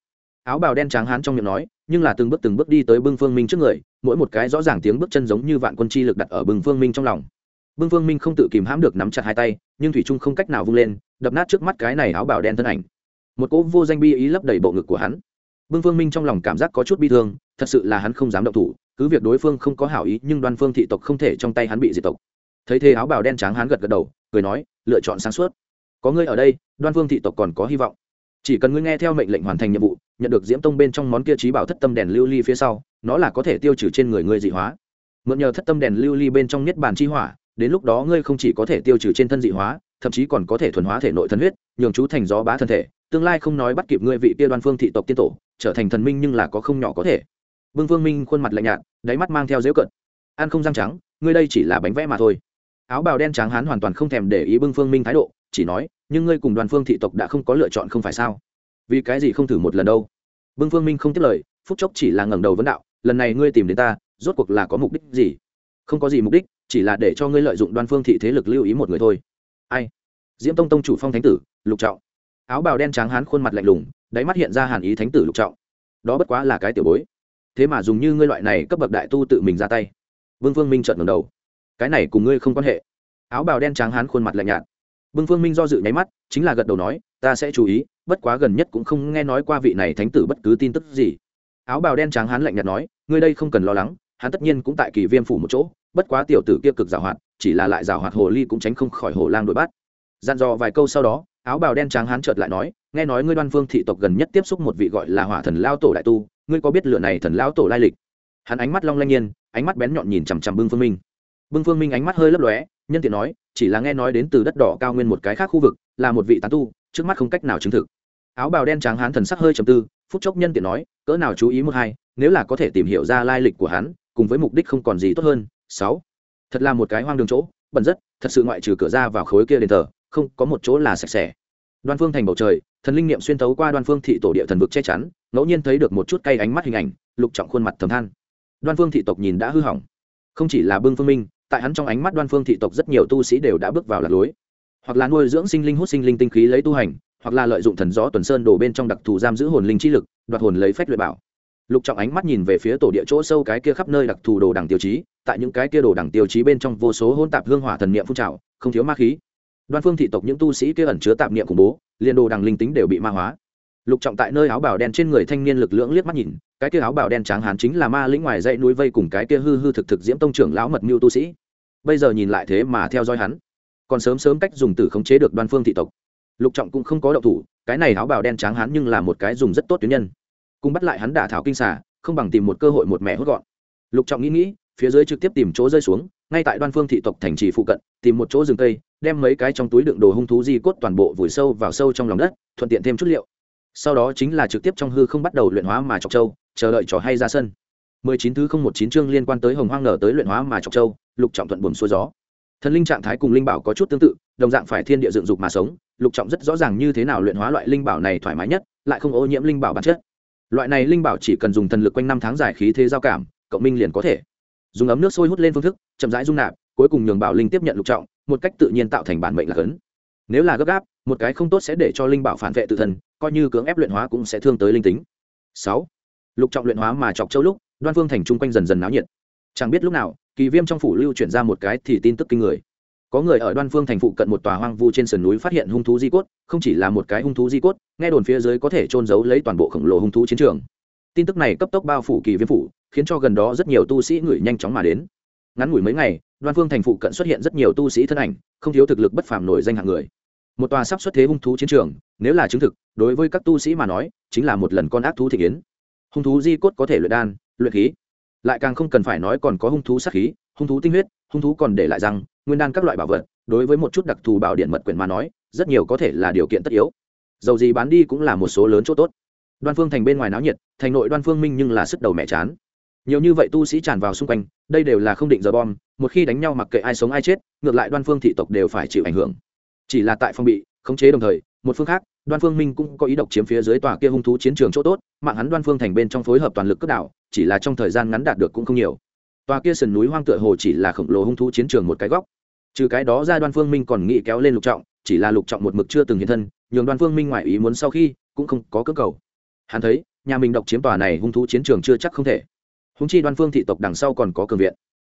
áo bào đen trắng hán trong miệng nói, nhưng là từng bước từng bước đi tới bưng phương minh trước người, mỗi một cái rõ ràng tiếng bước chân giống như vạn quân chi lực đặt ở bưng phương minh trong lòng. Bưng phương minh không tự kìm hãm được nắm chặt hai tay, nhưng thủy trung không cách nào vung lên, đập nát trước mắt cái này áo bào đen thân ảnh. Một cỗ vô danh bi ý lấp đầy bộ ngực của hắn. Bưng phương minh trong lòng cảm giác có chút bi thương, thật sự là hắn không dám động thủ, cứ việc đối phương không có hảo ý, nhưng đoan phương thị tộc không thể trong tay hắn bị diệt tộc. Thấy thế áo bào đen trắng hắn gật gật đầu, cười nói, lựa chọn sáng suốt. Có ngươi ở đây, đoan phương thị tộc còn có hy vọng. Chỉ cần ngươi nghe theo mệnh lệnh hoàn thành nhiệm vụ nhận được diễm tông bên trong món kia trí bảo thất tâm đèn lưu ly phía sau, nó là có thể tiêu trừ trên người ngươi dị hóa. Mượn nhờ thất tâm đèn lưu ly bên trong niết bàn chi hỏa, đến lúc đó ngươi không chỉ có thể tiêu trừ trên thân dị hóa, thậm chí còn có thể thuần hóa thể nội thân huyết, nhường chú thành gió bá thân thể, tương lai không nói bắt kịp ngươi vị kia đoan phương thị tộc tiên tổ, trở thành thần minh nhưng là có không nhỏ có thể. Vương vương minh khuôn mặt lạnh nhạt, đáy mắt mang theo dễu cận ăn không răng trắng, ngươi đây chỉ là bánh vẽ mà thôi. Áo bào đen trắng hán hoàn toàn không thèm để ý bưng phương minh thái độ, chỉ nói, nhưng ngươi cùng đoàn phương thị tộc đã không có lựa chọn không phải sao? Vì cái gì không thử một lần đâu? Bưng phương minh không tiếp lời phúc chốc chỉ là ngẩng đầu vấn đạo, lần này ngươi tìm đến ta, rốt cuộc là có mục đích gì? Không có gì mục đích, chỉ là để cho ngươi lợi dụng đoan phương thị thế lực lưu ý một người thôi. Ai? Diễm tông tông chủ phong thánh tử, lục trọng. Áo bào đen trắng hán khuôn mặt lạnh lùng, đáy mắt hiện ra hàn ý thánh tử lục trọng. Đó bất quá là cái tiểu bối. Thế mà dùng như ngươi loại này cấp bậc đại tu tự mình ra tay. Vương phương minh trợn ngầm đầu. Cái này cùng ngươi không quan hệ. Áo bào đen trắng hán khuôn mặt lạnh nhạt bưng phương minh do dự nháy mắt, chính là gật đầu nói, ta sẽ chú ý, bất quá gần nhất cũng không nghe nói qua vị này thánh tử bất cứ tin tức gì. Áo bào đen trắng hán lạnh nhạt nói, ngươi đây không cần lo lắng, hắn tất nhiên cũng tại kỳ viêm phủ một chỗ, bất quá tiểu tử kia cực giảo hoạt, chỉ là lại giảo hoạt hồ ly cũng tránh không khỏi hồ lang đuổi bắt. Dặn dò vài câu sau đó, áo bào đen trắng hán chợt lại nói, nghe nói ngươi đoan phương thị tộc gần nhất tiếp xúc một vị gọi là hỏa thần lao tổ đại tu, ngươi có biết lựa này thần lao tổ lai lịch? Hắn ánh mắt long lanh nhiên, ánh mắt bén nhọn nhìn chằm chằm bưng phương minh bưng phương minh ánh mắt hơi lấp lóe, nhân tiện nói, chỉ là nghe nói đến từ đất đỏ cao nguyên một cái khác khu vực, là một vị tán tu, trước mắt không cách nào chứng thực. Áo bào đen trắng hán thần sắc hơi trầm tư, phút chốc nhân tiện nói, cỡ nào chú ý một hai, nếu là có thể tìm hiểu ra lai lịch của hắn, cùng với mục đích không còn gì tốt hơn. Sáu. Thật là một cái hoang đường chỗ, bẩn rất, thật sự ngoại trừ cửa ra vào khối kia đền thờ, không, có một chỗ là sạch sẽ. Đoan phương thành bầu trời, thần linh niệm xuyên thấu qua đoan phương thị tổ địa thần vực che chắn, ngẫu nhiên thấy được một chút cay ánh mắt hình ảnh, lục trọng khuôn mặt thầm than. Đoan phương thị tộc nhìn đã hư hỏng. Không chỉ là bưng phương minh tại hắn trong ánh mắt đoan phương thị tộc rất nhiều tu sĩ đều đã bước vào lạc lối. Hoặc là nuôi dưỡng sinh linh, hút sinh linh tinh khí lấy tu hành, hoặc là lợi dụng thần gió tuần sơn đổ bên trong đặc thù giam giữ hồn linh chi lực, đoạt hồn lấy phách luyện bảo. Lục trọng ánh mắt nhìn về phía tổ địa chỗ sâu cái kia khắp nơi đặc thù đồ đẳng tiêu chí, tại những cái kia đồ đẳng tiêu chí bên trong vô số hôn tạp hương hỏa thần niệm phun trào, không thiếu ma khí. Đoan phương thị tộc những tu sĩ kia ẩn chứa tạp niệm khủng bố, liền đồ đẳng linh tính đều bị ma hóa lục trọng tại nơi áo bào đen trên người thanh niên lực lưỡng liếc mắt nhìn, cái kia áo bào đen trắng hán chính là ma lĩnh ngoài dãy núi vây cùng cái kia hư hư thực thực diễm tông trưởng lão mật mưu tu sĩ. Bây giờ nhìn lại thế mà theo dõi hắn, còn sớm sớm cách dùng tử khống chế được đoan phương thị tộc. Lục trọng cũng không có động thủ, cái này áo bào đen trắng hán nhưng là một cái dùng rất tốt tuyến nhân. Cùng bắt lại hắn đả thảo kinh xả không bằng tìm một cơ hội một mẹ hốt gọn. Lục trọng nghĩ nghĩ, phía dưới trực tiếp tìm chỗ rơi xuống, ngay tại đoan phương thị tộc thành trì phụ cận, tìm một chỗ rừng cây, đem mấy cái trong túi đựng đồ hung thú di cốt toàn bộ vùi sâu vào sâu trong lòng đất, thuận tiện thêm chút liệu sau đó chính là trực tiếp trong hư không bắt đầu luyện hóa mà chọc châu, chờ đợi trò hay ra sân. Mười chín thứ không một chín chương liên quan tới hồng hoang nở tới luyện hóa mà chọc châu, lục trọng thuận buồm xuôi gió. Thần linh trạng thái cùng linh bảo có chút tương tự, đồng dạng phải thiên địa dựng dục mà sống, lục trọng rất rõ ràng như thế nào luyện hóa loại linh bảo này thoải mái nhất, lại không ô nhiễm linh bảo bản chất. Loại này linh bảo chỉ cần dùng thần lực quanh năm tháng giải khí thế giao cảm, cộng minh liền có thể. Dùng ấm nước sôi hút lên phương thức, chậm rãi dung nạp, cuối cùng nhường bảo linh tiếp nhận lục trọng, một cách tự nhiên tạo thành bản mệnh là cấn nếu là gấp gáp, một cái không tốt sẽ để cho linh bảo phản vệ tự thân, coi như cưỡng ép luyện hóa cũng sẽ thương tới linh tính. Sáu. Lục trọng luyện hóa mà chọc châu lúc, đoan phương thành chung quanh dần dần náo nhiệt. Chẳng biết lúc nào, kỳ viêm trong phủ lưu chuyển ra một cái thì tin tức kinh người. Có người ở đoan phương thành phụ cận một tòa hoang vu trên sườn núi phát hiện hung thú di cốt, không chỉ là một cái hung thú di cốt, nghe đồn phía dưới có thể trôn giấu lấy toàn bộ khổng lồ hung thú chiến trường. Tin tức này cấp tốc bao phủ kỳ viêm phủ, khiến cho gần đó rất nhiều tu sĩ người nhanh chóng mà đến ngắn ngủi mấy ngày, đoan phương thành phụ cận xuất hiện rất nhiều tu sĩ thân ảnh, không thiếu thực lực bất phàm nổi danh hạng người. Một tòa sắp xuất thế hung thú chiến trường, nếu là chứng thực, đối với các tu sĩ mà nói, chính là một lần con ác thú thị kiến. Hung thú di cốt có thể luyện đan, luyện khí. Lại càng không cần phải nói còn có hung thú sát khí, hung thú tinh huyết, hung thú còn để lại rằng nguyên đan các loại bảo vật, đối với một chút đặc thù bảo điện mật quyển mà nói, rất nhiều có thể là điều kiện tất yếu. Dầu gì bán đi cũng là một số lớn chỗ tốt. Đoan phương thành bên ngoài náo nhiệt, thành nội đoan phương minh nhưng là sức đầu mẹ chán nhiều như vậy tu sĩ tràn vào xung quanh, đây đều là không định giờ bom, một khi đánh nhau mặc kệ ai sống ai chết, ngược lại đoan phương thị tộc đều phải chịu ảnh hưởng. Chỉ là tại phong bị, khống chế đồng thời, một phương khác, đoan phương minh cũng có ý độc chiếm phía dưới tòa kia hung thú chiến trường chỗ tốt, mạng hắn đoan phương thành bên trong phối hợp toàn lực cất đảo, chỉ là trong thời gian ngắn đạt được cũng không nhiều. Tòa kia sườn núi hoang tựa hồ chỉ là khổng lồ hung thú chiến trường một cái góc. Trừ cái đó ra đoan phương minh còn nghĩ kéo lên lục trọng, chỉ là lục trọng một mực chưa từng hiện thân, nhường đoan phương minh ngoại ý muốn sau khi cũng không có cơ cầu. Hắn thấy, nhà mình độc chiếm tòa này hung thú chiến trường chưa chắc không thể húng chi đoan phương thị tộc đằng sau còn có cường viện.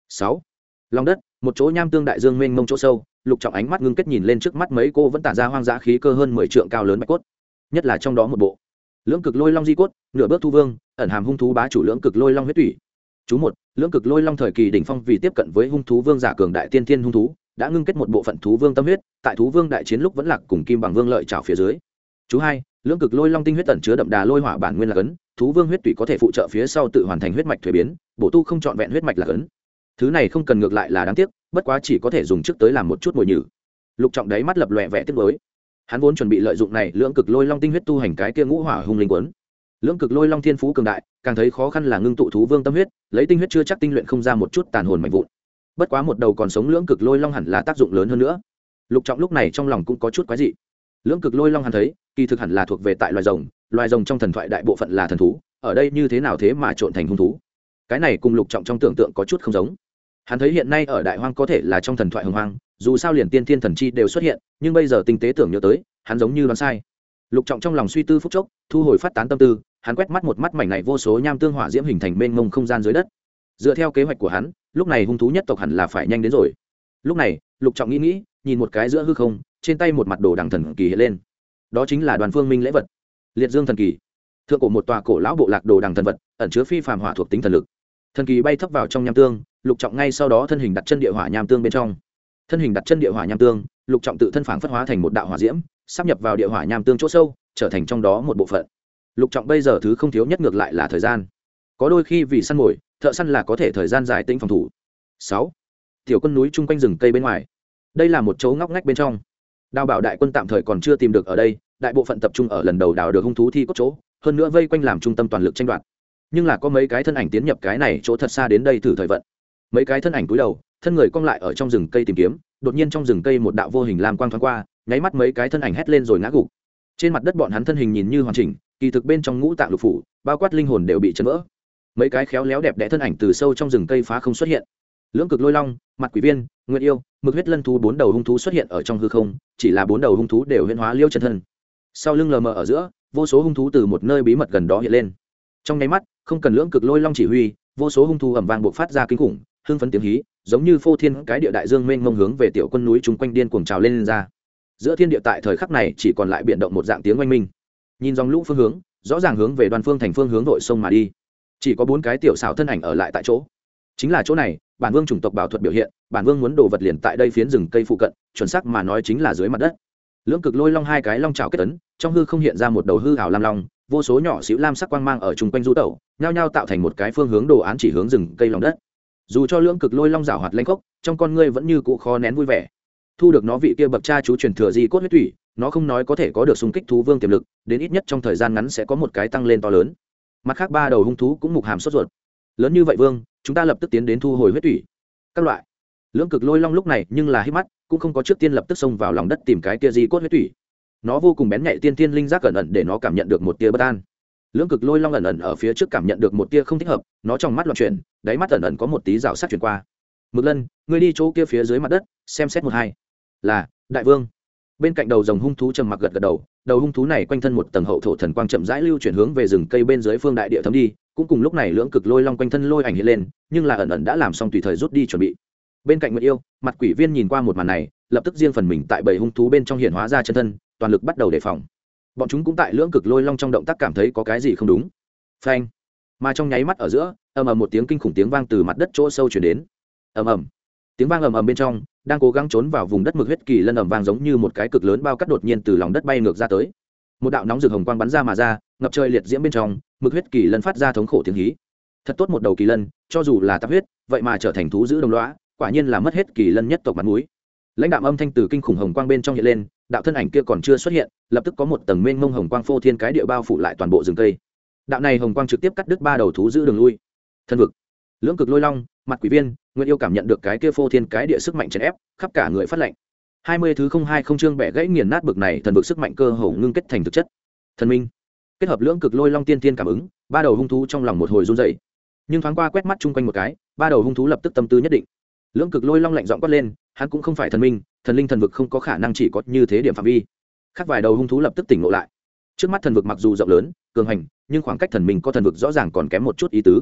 Sáu. Lòng đất, một chỗ nham tương đại dương mênh mông chỗ sâu, lục trọng ánh mắt ngưng kết nhìn lên trước mắt mấy cô vẫn tản ra hoang dã khí cơ hơn mười trượng cao lớn bạch cốt. Nhất là trong đó một bộ. Lưỡng cực lôi long di cốt, nửa bước thu vương, ẩn hàm hung thú bá chủ lưỡng cực lôi long huyết tủy. Chú một, lưỡng cực lôi long thời kỳ đỉnh phong vì tiếp cận với hung thú vương giả cường đại tiên thiên hung thú, đã ngưng kết một bộ phận thú vương tâm huyết, tại thú vương đại chiến lúc vẫn lạc cùng kim bằng vương lợi trào phía dưới. Chú hai, lưỡng cực lôi long tinh huyết tẩn chứa đậm đà lôi hỏa bản nguyên là cấn thú vương huyết tủy có thể phụ trợ phía sau tự hoàn thành huyết mạch thuế biến, bổ tu không trọn vẹn huyết mạch là cấn. Thứ này không cần ngược lại là đáng tiếc, bất quá chỉ có thể dùng trước tới làm một chút mồi nhử. Lục trọng đáy mắt lập lòe vẽ tiếp mới hắn vốn chuẩn bị lợi dụng này lưỡng cực lôi long tinh huyết tu hành cái kia ngũ hỏa hung linh quấn. Lưỡng cực lôi long thiên phú cường đại, càng thấy khó khăn là ngưng tụ thú vương tâm huyết, lấy tinh huyết chưa chắc tinh luyện không ra một chút tàn hồn mạnh vụn. Bất quá một đầu còn sống lưỡng cực lôi long hẳn là tác dụng lớn hơn nữa. Lục trọng lúc này trong lòng cũng có chút quái dị. Lưỡng cực lôi long hắn thấy kỳ thực hẳn là thuộc về tại loài rồng loài rồng trong thần thoại đại bộ phận là thần thú, ở đây như thế nào thế mà trộn thành hung thú? Cái này cùng lục trọng trong tưởng tượng có chút không giống. Hắn thấy hiện nay ở đại hoang có thể là trong thần thoại hồng hoang, dù sao liền tiên thiên thần chi đều xuất hiện, nhưng bây giờ tinh tế tưởng nhớ tới, hắn giống như đoán sai. Lục trọng trong lòng suy tư phúc chốc, thu hồi phát tán tâm tư, hắn quét mắt một mắt mảnh này vô số nham tương hỏa diễm hình thành mênh mông không gian dưới đất. Dựa theo kế hoạch của hắn, lúc này hung thú nhất tộc hẳn là phải nhanh đến rồi. Lúc này, lục trọng nghĩ nghĩ, nhìn một cái giữa hư không, trên tay một mặt đồ đằng thần kỳ hiện lên đó chính là đoàn phương minh lễ vật. Liệt dương thần kỳ. Thượng cổ một tòa cổ lão bộ lạc đồ đằng thần vật, ẩn chứa phi phàm hỏa thuộc tính thần lực. Thần kỳ bay thấp vào trong nham tương, lục trọng ngay sau đó thân hình đặt chân địa hỏa nham tương bên trong. Thân hình đặt chân địa hỏa nham tương, lục trọng tự thân phản phất hóa thành một đạo hỏa diễm sắp nhập vào địa hỏa nham tương chỗ sâu, trở thành trong đó một bộ phận. Lục trọng bây giờ thứ không thiếu nhất ngược lại là thời gian. Có đôi khi vì săn mồi, thợ săn là có thể thời gian dài tính phòng thủ. Sáu. Tiểu quân núi chung quanh rừng cây bên ngoài. Đây là một chỗ ngóc ngách bên trong đào bảo đại quân tạm thời còn chưa tìm được ở đây, đại bộ phận tập trung ở lần đầu đào được hung thú thi cốt chỗ, hơn nữa vây quanh làm trung tâm toàn lực tranh đoạt. Nhưng là có mấy cái thân ảnh tiến nhập cái này chỗ thật xa đến đây thử thời vận. Mấy cái thân ảnh cúi đầu, thân người cong lại ở trong rừng cây tìm kiếm, đột nhiên trong rừng cây một đạo vô hình làm quang thoáng qua, nháy mắt mấy cái thân ảnh hét lên rồi ngã gục. Trên mặt đất bọn hắn thân hình nhìn như hoàn chỉnh, kỳ thực bên trong ngũ tạng lục phủ, bao quát linh hồn đều bị chấn vỡ. Mấy cái khéo léo đẹp đẽ thân ảnh từ sâu trong rừng cây phá không xuất hiện lưỡng cực lôi long mặt quỷ viên nguyện yêu mực huyết lân thú bốn đầu hung thú xuất hiện ở trong hư không chỉ là bốn đầu hung thú đều huyễn hóa liêu chân thân. Sau lưng lờ mờ ở giữa vô số hung thú từ một nơi bí mật gần đó hiện lên. Trong nháy mắt không cần lưỡng cực lôi long chỉ huy vô số hung thú ẩm vang buộc phát ra kinh khủng hưng phấn tiếng hí giống như phô thiên cái địa đại dương mênh mông hướng về tiểu quân núi chung quanh điên cuồng trào lên, lên ra. Giữa thiên địa tại thời khắc này chỉ còn lại biện động một dạng tiếng oanh minh. Nhìn dòng lũ phương hướng rõ ràng hướng về đoàn phương thành phương hướng nội sông mà đi. Chỉ có bốn cái tiểu xảo thân ảnh ở lại tại chỗ. Chính là chỗ này bản vương chủng tộc bảo thuật biểu hiện, bản vương muốn đồ vật liền tại đây phiến rừng cây phụ cận, chuẩn xác mà nói chính là dưới mặt đất. Lưỡng cực lôi long hai cái long trào kết tấn trong hư không hiện ra một đầu hư hảo lam long, vô số nhỏ xíu lam sắc quang mang ở chung quanh du tẩu, nhao nhao tạo thành một cái phương hướng đồ án chỉ hướng rừng cây lòng đất. Dù cho lưỡng cực lôi long rảo hoạt lanh khốc, trong con ngươi vẫn như cụ khó nén vui vẻ. Thu được nó vị kia bậc cha chú truyền thừa di cốt huyết thủy, nó không nói có thể có được xung kích thú vương tiềm lực, đến ít nhất trong thời gian ngắn sẽ có một cái tăng lên to lớn. Mặt khác ba đầu hung thú cũng mục hàm sốt ruột. Lớn như vậy vương chúng ta lập tức tiến đến thu hồi huyết thủy. Các loại. Lưỡng cực lôi long lúc này nhưng là hít mắt, cũng không có trước tiên lập tức xông vào lòng đất tìm cái kia di cốt huyết thủy. Nó vô cùng bén nhạy tiên tiên linh giác ẩn ẩn để nó cảm nhận được một tia bất an. Lưỡng cực lôi long ẩn ẩn ở phía trước cảm nhận được một tia không thích hợp, nó trong mắt loạn chuyển, đáy mắt ẩn ẩn có một tí rào sát chuyển qua. Mực lân, ngươi đi chỗ kia phía dưới mặt đất, xem xét một hai. Là, đại vương. Bên cạnh đầu dòng hung thú trầm mặc gật gật đầu đầu hung thú này quanh thân một tầng hậu thổ thần quang chậm rãi lưu chuyển hướng về rừng cây bên dưới phương đại địa thấm đi cũng cùng lúc này lưỡng cực lôi long quanh thân lôi ảnh hiện lên, nhưng là ẩn ẩn đã làm xong tùy thời rút đi chuẩn bị. Bên cạnh nguyệt yêu, mặt quỷ viên nhìn qua một màn này, lập tức riêng phần mình tại bầy hung thú bên trong hiện hóa ra chân thân, toàn lực bắt đầu đề phòng. Bọn chúng cũng tại lưỡng cực lôi long trong động tác cảm thấy có cái gì không đúng. Phanh. Mà trong nháy mắt ở giữa, ầm ầm một tiếng kinh khủng tiếng vang từ mặt đất chỗ sâu chuyển đến. Ầm ầm. Tiếng vang ầm ầm bên trong, đang cố gắng trốn vào vùng đất mực huyết kỳ lân ầm vang giống như một cái cực lớn bao cắt đột nhiên từ lòng đất bay ngược ra tới. Một đạo nóng rực hồng quang bắn ra mà ra, ngập trời liệt diễm bên trong mực huyết kỳ lân phát ra thống khổ tiếng hí. Thật tốt một đầu kỳ lân, cho dù là tạp huyết, vậy mà trở thành thú giữ đồng loã quả nhiên là mất hết kỳ lân nhất tộc mặt mũi. Lãnh đạo âm thanh từ kinh khủng hồng quang bên trong hiện lên, đạo thân ảnh kia còn chưa xuất hiện, lập tức có một tầng mênh mông hồng quang phô thiên cái địa bao phủ lại toàn bộ rừng cây. Đạo này hồng quang trực tiếp cắt đứt ba đầu thú giữ đường lui. Thân vực. Lưỡng cực lôi long, mặt quỷ viên nguyễn yêu cảm nhận được cái kia phô thiên cái địa sức mạnh chèn ép, khắp cả người phát lệnh hai mươi thứ không hai không chương bẻ gãy nghiền nát bực này, thần vực sức mạnh cơ hồ ngưng kết thành thực chất. Thần minh kết hợp lưỡng cực lôi long tiên tiên cảm ứng, ba đầu hung thú trong lòng một hồi run dậy nhưng thoáng qua quét mắt chung quanh một cái, ba đầu hung thú lập tức tâm tư nhất định. Lưỡng cực lôi long lạnh dọn quát lên, hắn cũng không phải thần minh, thần linh thần vực không có khả năng chỉ có như thế điểm phạm vi. Khác vài đầu hung thú lập tức tỉnh ngộ lại. Trước mắt thần vực mặc dù rộng lớn, cường hành, nhưng khoảng cách thần minh có thần vực rõ ràng còn kém một chút ý tứ.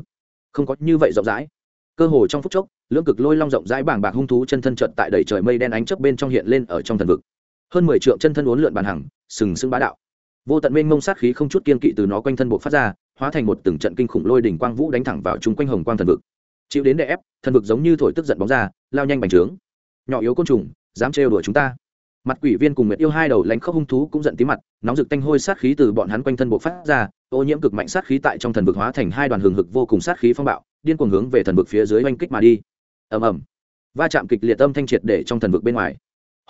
Không có như vậy rộng rãi. Cơ hồ trong phút chốc, lưỡng cực lôi long rộng rãi bảng bạc hung thú chân thân trận tại đầy trời mây đen ánh chớp bên trong hiện lên ở trong thần vực. Hơn mười triệu chân thân uốn lượn bàn hàng sừng sững bá đạo vô tận mênh mông sát khí không chút kiên kỵ từ nó quanh thân bộ phát ra, hóa thành một từng trận kinh khủng lôi đỉnh quang vũ đánh thẳng vào chung quanh hồng quang thần vực. Chịu đến đè ép, thần vực giống như thổi tức giận bóng ra, lao nhanh bành trướng. Nhỏ yếu côn trùng, dám trêu đùa chúng ta. Mặt quỷ viên cùng nguyệt yêu hai đầu lánh khóc hung thú cũng giận tí mặt, nóng rực tanh hôi sát khí từ bọn hắn quanh thân bộ phát ra, ô nhiễm cực mạnh sát khí tại trong thần vực hóa thành hai đoàn hừng hực vô cùng sát khí phong bạo, điên cuồng hướng về thần vực phía dưới oanh kích mà đi. Ầm ầm. Va chạm kịch liệt âm thanh triệt để trong thần vực bên ngoài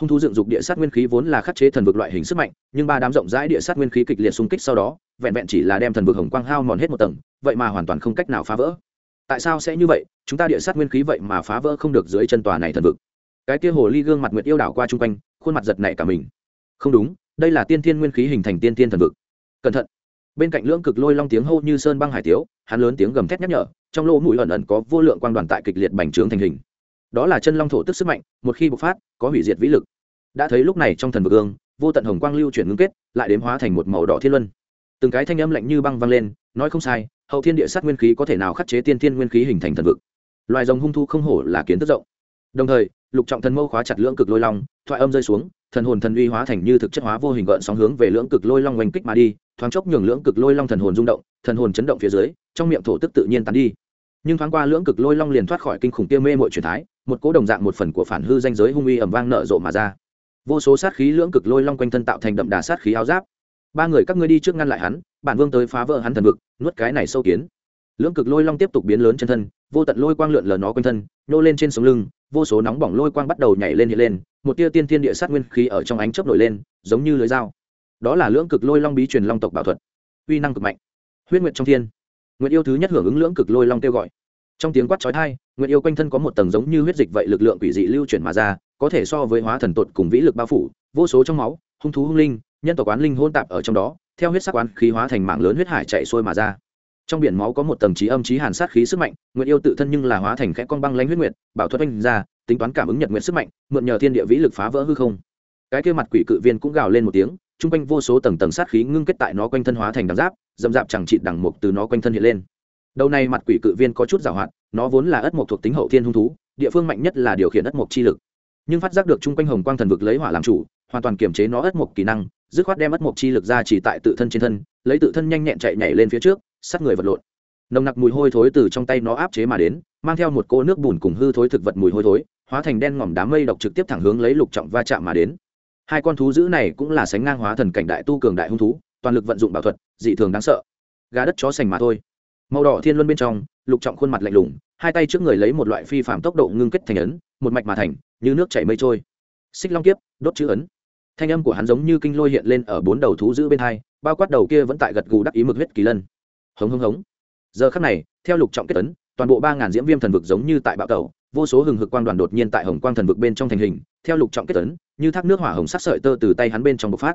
hung thú dựng dục địa sát nguyên khí vốn là khắc chế thần vực loại hình sức mạnh, nhưng ba đám rộng rãi địa sát nguyên khí kịch liệt xung kích sau đó, vẹn vẹn chỉ là đem thần vực hồng quang hao mòn hết một tầng, vậy mà hoàn toàn không cách nào phá vỡ. Tại sao sẽ như vậy? Chúng ta địa sát nguyên khí vậy mà phá vỡ không được dưới chân tòa này thần vực. Cái kia hồ ly gương mặt nguyệt yêu đảo qua chung quanh, khuôn mặt giật nảy cả mình. Không đúng, đây là tiên thiên nguyên khí hình thành tiên thiên thần vực. Cẩn thận. Bên cạnh lưỡng cực lôi long tiếng hô như sơn băng hải tiếu, hắn lớn tiếng gầm thét nhắc nhở, trong lỗ mũi ẩn ẩn có vô lượng quang đoàn tại kịch liệt bành trướng thành hình đó là chân long thổ tức sức mạnh, một khi bộc phát, có hủy diệt vĩ lực. Đã thấy lúc này trong thần vực ương vô tận hồng quang lưu chuyển ngưng kết, lại đếm hóa thành một màu đỏ thiên luân. Từng cái thanh âm lạnh như băng vang lên, nói không sai, hậu thiên địa sát nguyên khí có thể nào khắc chế tiên thiên nguyên khí hình thành thần vực. Loài rồng hung thu không hổ là kiến thức rộng. Đồng thời, lục trọng thần mâu khóa chặt lưỡng cực lôi long, thoại âm rơi xuống, thần hồn thần uy hóa thành như thực chất hóa vô hình gợn sóng hướng về lưỡng cực lôi long oanh kích mà đi, thoáng chốc nhường lưỡng cực lôi long thần hồn rung động, thần hồn chấn động phía dưới, trong miệng thổ tức tự nhiên tán đi nhưng thoáng qua lưỡng cực lôi long liền thoát khỏi kinh khủng tiêu mê mội truyền thái, một cỗ đồng dạng một phần của phản hư danh giới hung uy ẩm vang nở rộ mà ra. Vô số sát khí lưỡng cực lôi long quanh thân tạo thành đậm đà sát khí áo giáp. Ba người các ngươi đi trước ngăn lại hắn, bản vương tới phá vỡ hắn thần vực, nuốt cái này sâu kiến. Lưỡng cực lôi long tiếp tục biến lớn chân thân, vô tận lôi quang lượn lờ nó quanh thân, nhô lên trên sống lưng, vô số nóng bỏng lôi quang bắt đầu nhảy lên hiện lên, một tia tiên thiên địa sát nguyên khí ở trong ánh chớp nổi lên, giống như lưới dao. Đó là lưỡng cực lôi long bí truyền long tộc bảo thuật. Uy năng cực mạnh. Huyết nguyệt trong thiên nguyệt yêu thứ nhất hưởng ứng lưỡng cực lôi long kêu gọi. Trong tiếng quát chói tai, nguyệt yêu quanh thân có một tầng giống như huyết dịch vậy lực lượng quỷ dị lưu chuyển mà ra, có thể so với hóa thần tột cùng vĩ lực bao phủ, vô số trong máu, hung thú hung linh, nhân tộc quán linh hôn tạp ở trong đó, theo huyết sắc quán khí hóa thành mạng lớn huyết hải chạy xuôi mà ra. Trong biển máu có một tầng trí âm trí hàn sát khí sức mạnh, nguyệt yêu tự thân nhưng là hóa thành khẽ con băng lãnh huyết nguyệt, bảo thuật anh ra, tính toán cảm ứng nhật nguyệt sức mạnh, mượn nhờ thiên địa vĩ lực phá vỡ hư không. Cái kia mặt quỷ cự viên cũng gào lên một tiếng chung quanh vô số tầng tầng sát khí ngưng kết tại nó quanh thân hóa thành đằng giáp dầm dạp chẳng trị đằng mục từ nó quanh thân hiện lên. Đầu này mặt quỷ cự viên có chút giảo hoạt, nó vốn là ất mộc thuộc tính hậu thiên hung thú, địa phương mạnh nhất là điều khiển ất mộc chi lực. Nhưng phát giác được chung quanh hồng quang thần vực lấy hỏa làm chủ, hoàn toàn kiềm chế nó ất mộc kỹ năng, dứt khoát đem ất mộc chi lực ra chỉ tại tự thân trên thân, lấy tự thân nhanh nhẹn chạy nhảy lên phía trước, sát người vật lộn. Nồng nặc mùi hôi thối từ trong tay nó áp chế mà đến, mang theo một cô nước bùn cùng hư thối thực vật mùi hôi thối, hóa thành đen ngòm đám mây độc trực tiếp thẳng hướng lấy lục trọng va chạm mà đến hai con thú dữ này cũng là sánh ngang hóa thần cảnh đại tu cường đại hung thú, toàn lực vận dụng bảo thuật, dị thường đáng sợ. Gà đất chó sành mà thôi. Màu đỏ thiên luân bên trong, lục trọng khuôn mặt lạnh lùng, hai tay trước người lấy một loại phi phạm tốc độ ngưng kết thành ấn, một mạch mà thành, như nước chảy mây trôi. Xích long kiếp, đốt chữ ấn. Thanh âm của hắn giống như kinh lôi hiện lên ở bốn đầu thú giữ bên hai, bao quát đầu kia vẫn tại gật gù đắc ý mực huyết kỳ lân. Hống hống hống. Giờ khắc này, theo lục trọng kết ấn, toàn bộ ba ngàn diễm viêm thần vực giống như tại bạo tàu vô số hừng hực quang đoàn đột nhiên tại hồng quang thần vực bên trong thành hình, theo lục trọng kết ấn như thác nước hỏa hồng sắc sợi tơ từ tay hắn bên trong bộc phát.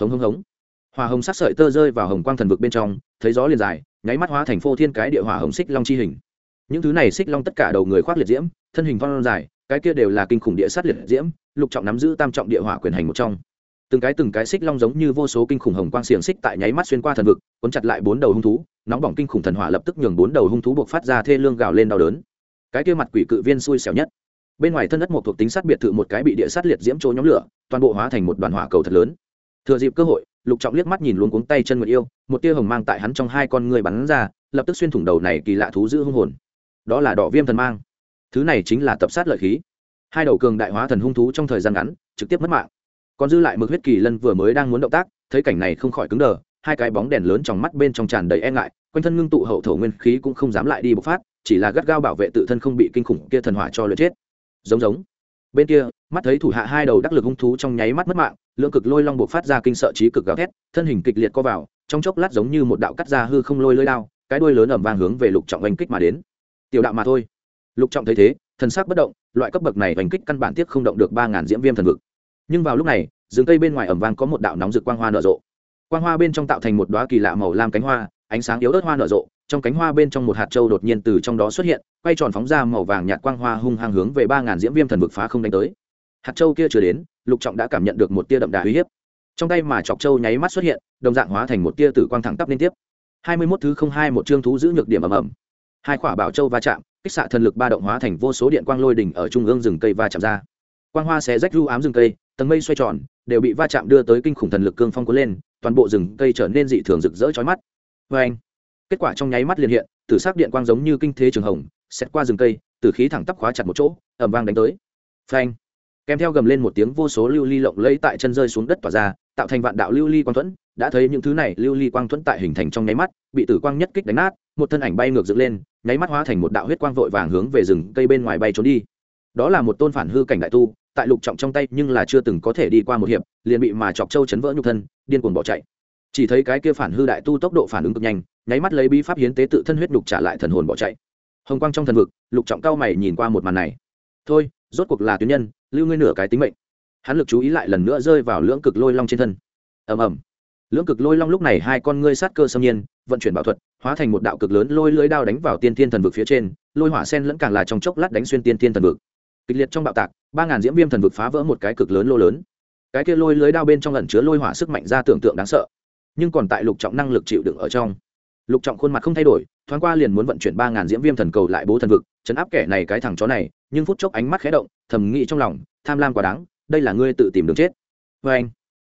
Hống hống hống. Hỏa hồng sắc sợi tơ rơi vào hồng quang thần vực bên trong, thấy gió liền dài, nháy mắt hóa thành phô thiên cái địa hỏa hồng xích long chi hình. Những thứ này xích long tất cả đầu người khoác liệt diễm, thân hình phong dài, cái kia đều là kinh khủng địa sát liệt diễm, lục trọng nắm giữ tam trọng địa hỏa quyền hành một trong. Từng cái từng cái xích long giống như vô số kinh khủng hồng quang xiềng xích tại nháy mắt xuyên qua thần vực, cuốn chặt lại bốn đầu hung thú, nóng bỏng kinh khủng thần hỏa lập tức nhường bốn đầu hung thú buộc phát ra thê lương gào lên đau đớn. Cái kia mặt quỷ cự viên xui xẻo nhất bên ngoài thân đất một thuộc tính sát biệt thự một cái bị địa sát liệt diễm chỗ nhóm lửa, toàn bộ hóa thành một đoàn hỏa cầu thật lớn. Thừa dịp cơ hội, lục trọng liếc mắt nhìn luôn cuống tay chân người yêu, một tia hồng mang tại hắn trong hai con người bắn ra, lập tức xuyên thủng đầu này kỳ lạ thú giữ hung hồn. Đó là đỏ viêm thần mang. Thứ này chính là tập sát lợi khí. Hai đầu cường đại hóa thần hung thú trong thời gian ngắn, trực tiếp mất mạng. Còn dư lại mực huyết kỳ lân vừa mới đang muốn động tác, thấy cảnh này không khỏi cứng đờ, hai cái bóng đèn lớn trong mắt bên trong tràn đầy e ngại, quanh thân ngưng tụ hậu thổ nguyên khí cũng không dám lại đi bộc phát, chỉ là gắt gao bảo vệ tự thân không bị kinh khủng kia thần hỏa cho lượt chết giống giống. Bên kia, mắt thấy thủ hạ hai đầu đắc lực hung thú trong nháy mắt mất mạng lượng cực lôi long buộc phát ra kinh sợ trí cực gào thét, thân hình kịch liệt co vào, trong chốc lát giống như một đạo cắt ra hư không lôi lưới đao, cái đuôi lớn ẩm vang hướng về lục trọng oanh kích mà đến. Tiểu đạo mà thôi. Lục trọng thấy thế, thần sắc bất động, loại cấp bậc này oanh kích căn bản tiếc không động được ba ngàn diễm viêm thần vực. Nhưng vào lúc này, rừng cây bên ngoài ẩm vang có một đạo nóng rực quang hoa nở rộ. Quang hoa bên trong tạo thành một đoá kỳ lạ màu lam cánh hoa ánh sáng yếu ớt hoa nở rộ, trong cánh hoa bên trong một hạt trâu đột nhiên từ trong đó xuất hiện, quay tròn phóng ra màu vàng nhạt quang hoa hung hăng hướng về ba ngàn diễm viêm thần vực phá không đánh tới. Hạt trâu kia chưa đến, lục trọng đã cảm nhận được một tia đậm đà uy hiếp. Trong tay mà chọc trâu nháy mắt xuất hiện, đồng dạng hóa thành một tia tử quang thẳng tắp liên tiếp. Hai mươi mốt thứ không hai một chương thú giữ nhược điểm ầm ầm. Hai quả bảo châu va chạm, kích xạ thần lực ba động hóa thành vô số điện quang lôi đỉnh ở trung ương rừng cây va chạm ra. Quang hoa xé rách ru ám rừng cây, tầng mây xoay tròn, đều bị va chạm đưa tới kinh khủng thần lực cương phong cuốn lên, toàn bộ rừng cây trở nên dị thường rực rỡ chói mắt vê anh. Kết quả trong nháy mắt liền hiện, tử sắc điện quang giống như kinh thế trường hồng xét qua rừng cây tử khí thẳng tắp khóa chặt một chỗ ẩm vang đánh tới. Phanh kèm theo gầm lên một tiếng vô số lưu ly lộng lẫy tại chân rơi xuống đất tỏa ra, tạo thành vạn đạo lưu ly quang thuẫn, đã thấy những thứ này lưu ly quang thuẫn tại hình thành trong nháy mắt, bị tử quang nhất kích đánh nát, một thân ảnh bay ngược dựng lên, nháy mắt hóa thành một đạo huyết quang vội vàng hướng về rừng cây bên ngoài bay trốn đi. Đó là một tôn phản hư cảnh đại tu, tại lục trọng trong tay nhưng là chưa từng có thể đi qua một hiệp, liền bị mà chọc châu chấn vỡ nhục thân, điên cuồng bỏ chạy chỉ thấy cái kia phản hư đại tu tốc độ phản ứng cực nhanh, nháy mắt lấy bi pháp hiến tế tự thân huyết nhục trả lại thần hồn bỏ chạy. Hồng quang trong thần vực, lục trọng cao mày nhìn qua một màn này. Thôi, rốt cuộc là tuyến nhân, lưu ngươi nửa cái tính mệnh. Hắn lực chú ý lại lần nữa rơi vào lưỡng cực lôi long trên thân. Ầm ầm. Lưỡng cực lôi long lúc này hai con ngươi sát cơ xâm nhiên, vận chuyển bảo thuật, hóa thành một đạo cực lớn lôi lưới đao đánh vào tiên thiên thần vực phía trên, lôi hỏa sen lẫn càng là trong chốc lát đánh xuyên tiên thiên thần vực. Kịch liệt trong bạo tạc, ba ngàn diễm viêm thần vực phá vỡ một cái cực lớn lô lớn. Cái kia lôi lưới đao bên trong lần chứa lôi hỏa sức mạnh ra tưởng tượng đáng sợ nhưng còn tại lục trọng năng lực chịu đựng ở trong. Lục trọng khuôn mặt không thay đổi, thoáng qua liền muốn vận chuyển ba ngàn diễm viêm thần cầu lại bố thần vực, chấn áp kẻ này cái thằng chó này, nhưng phút chốc ánh mắt khé động, thầm nghĩ trong lòng, tham lam quá đáng, đây là ngươi tự tìm đường chết. Vê anh,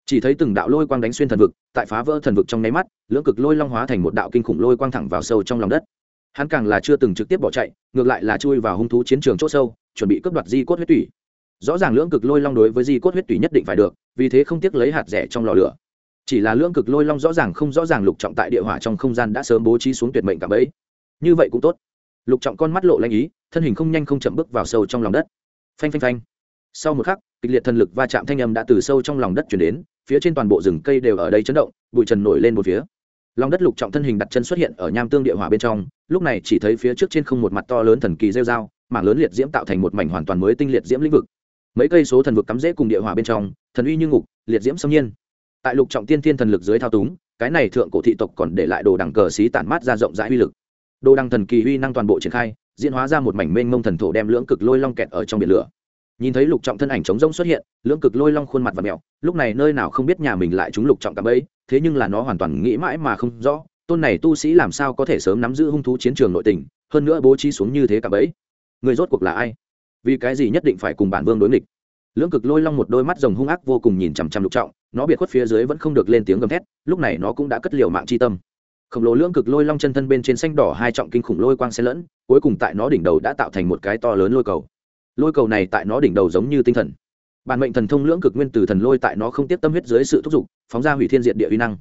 chỉ thấy từng đạo lôi quang đánh xuyên thần vực, tại phá vỡ thần vực trong nháy mắt, lưỡng cực lôi long hóa thành một đạo kinh khủng lôi quang thẳng vào sâu trong lòng đất. Hắn càng là chưa từng trực tiếp bỏ chạy, ngược lại là chui vào hung thú chiến trường c h ỗ sâu, chuẩn bị cướp đoạt di cốt huyết tủy. Rõ ràng lưỡng cực lôi long đối với di cốt huyết tủy nhất định phải được, vì thế không tiếc lấy hạt rẻ trong lò lửa chỉ là lưỡng cực lôi long rõ ràng không rõ ràng lục trọng tại địa hỏa trong không gian đã sớm bố trí xuống tuyệt mệnh cả bẫy. Như vậy cũng tốt. Lục trọng con mắt lộ lanh ý, thân hình không nhanh không chậm bước vào sâu trong lòng đất. Phanh phanh phanh. Sau một khắc, kịch liệt thần lực va chạm thanh âm đã từ sâu trong lòng đất chuyển đến, phía trên toàn bộ rừng cây đều ở đây chấn động, bụi trần nổi lên một phía. Lòng đất lục trọng thân hình đặt chân xuất hiện ở nham tương địa hỏa bên trong, lúc này chỉ thấy phía trước trên không một mặt to lớn thần kỳ rêu dao mảng lớn liệt diễm tạo thành một mảnh hoàn toàn mới tinh liệt diễm lĩnh vực. Mấy cây số thần vực cắm rễ cùng địa hỏa bên trong, thần uy như ngục, liệt diễm xâm nhiên tại lục trọng tiên thiên thần lực dưới thao túng, cái này thượng cổ thị tộc còn để lại đồ đằng cờ xí tản mát ra rộng rãi uy lực. Đồ đằng thần kỳ uy năng toàn bộ triển khai, diễn hóa ra một mảnh mênh mông thần thổ đem lưỡng cực lôi long kẹt ở trong biển lửa. Nhìn thấy lục trọng thân ảnh trống rông xuất hiện, lưỡng cực lôi long khuôn mặt và mẹo, lúc này nơi nào không biết nhà mình lại trúng lục trọng cạm ấy, thế nhưng là nó hoàn toàn nghĩ mãi mà không rõ, tôn này tu sĩ làm sao có thể sớm nắm giữ hung thú chiến trường nội tình, hơn nữa bố trí xuống như thế cạm ấy. Người rốt cuộc là ai? Vì cái gì nhất định phải cùng bản vương đối nghịch? Lưỡng cực lôi long một đôi mắt rồng hung ác vô cùng nhìn chằm chằm lục trọng, nó biệt khuất phía dưới vẫn không được lên tiếng gầm thét, lúc này nó cũng đã cất liều mạng chi tâm. Khổng lồ lưỡng cực lôi long chân thân bên trên xanh đỏ hai trọng kinh khủng lôi quang xen lẫn, cuối cùng tại nó đỉnh đầu đã tạo thành một cái to lớn lôi cầu. Lôi cầu này tại nó đỉnh đầu giống như tinh thần. Bản mệnh thần thông lưỡng cực nguyên từ thần lôi tại nó không tiếp tâm huyết dưới sự thúc giục, phóng ra hủy thiên diện địa uy năng.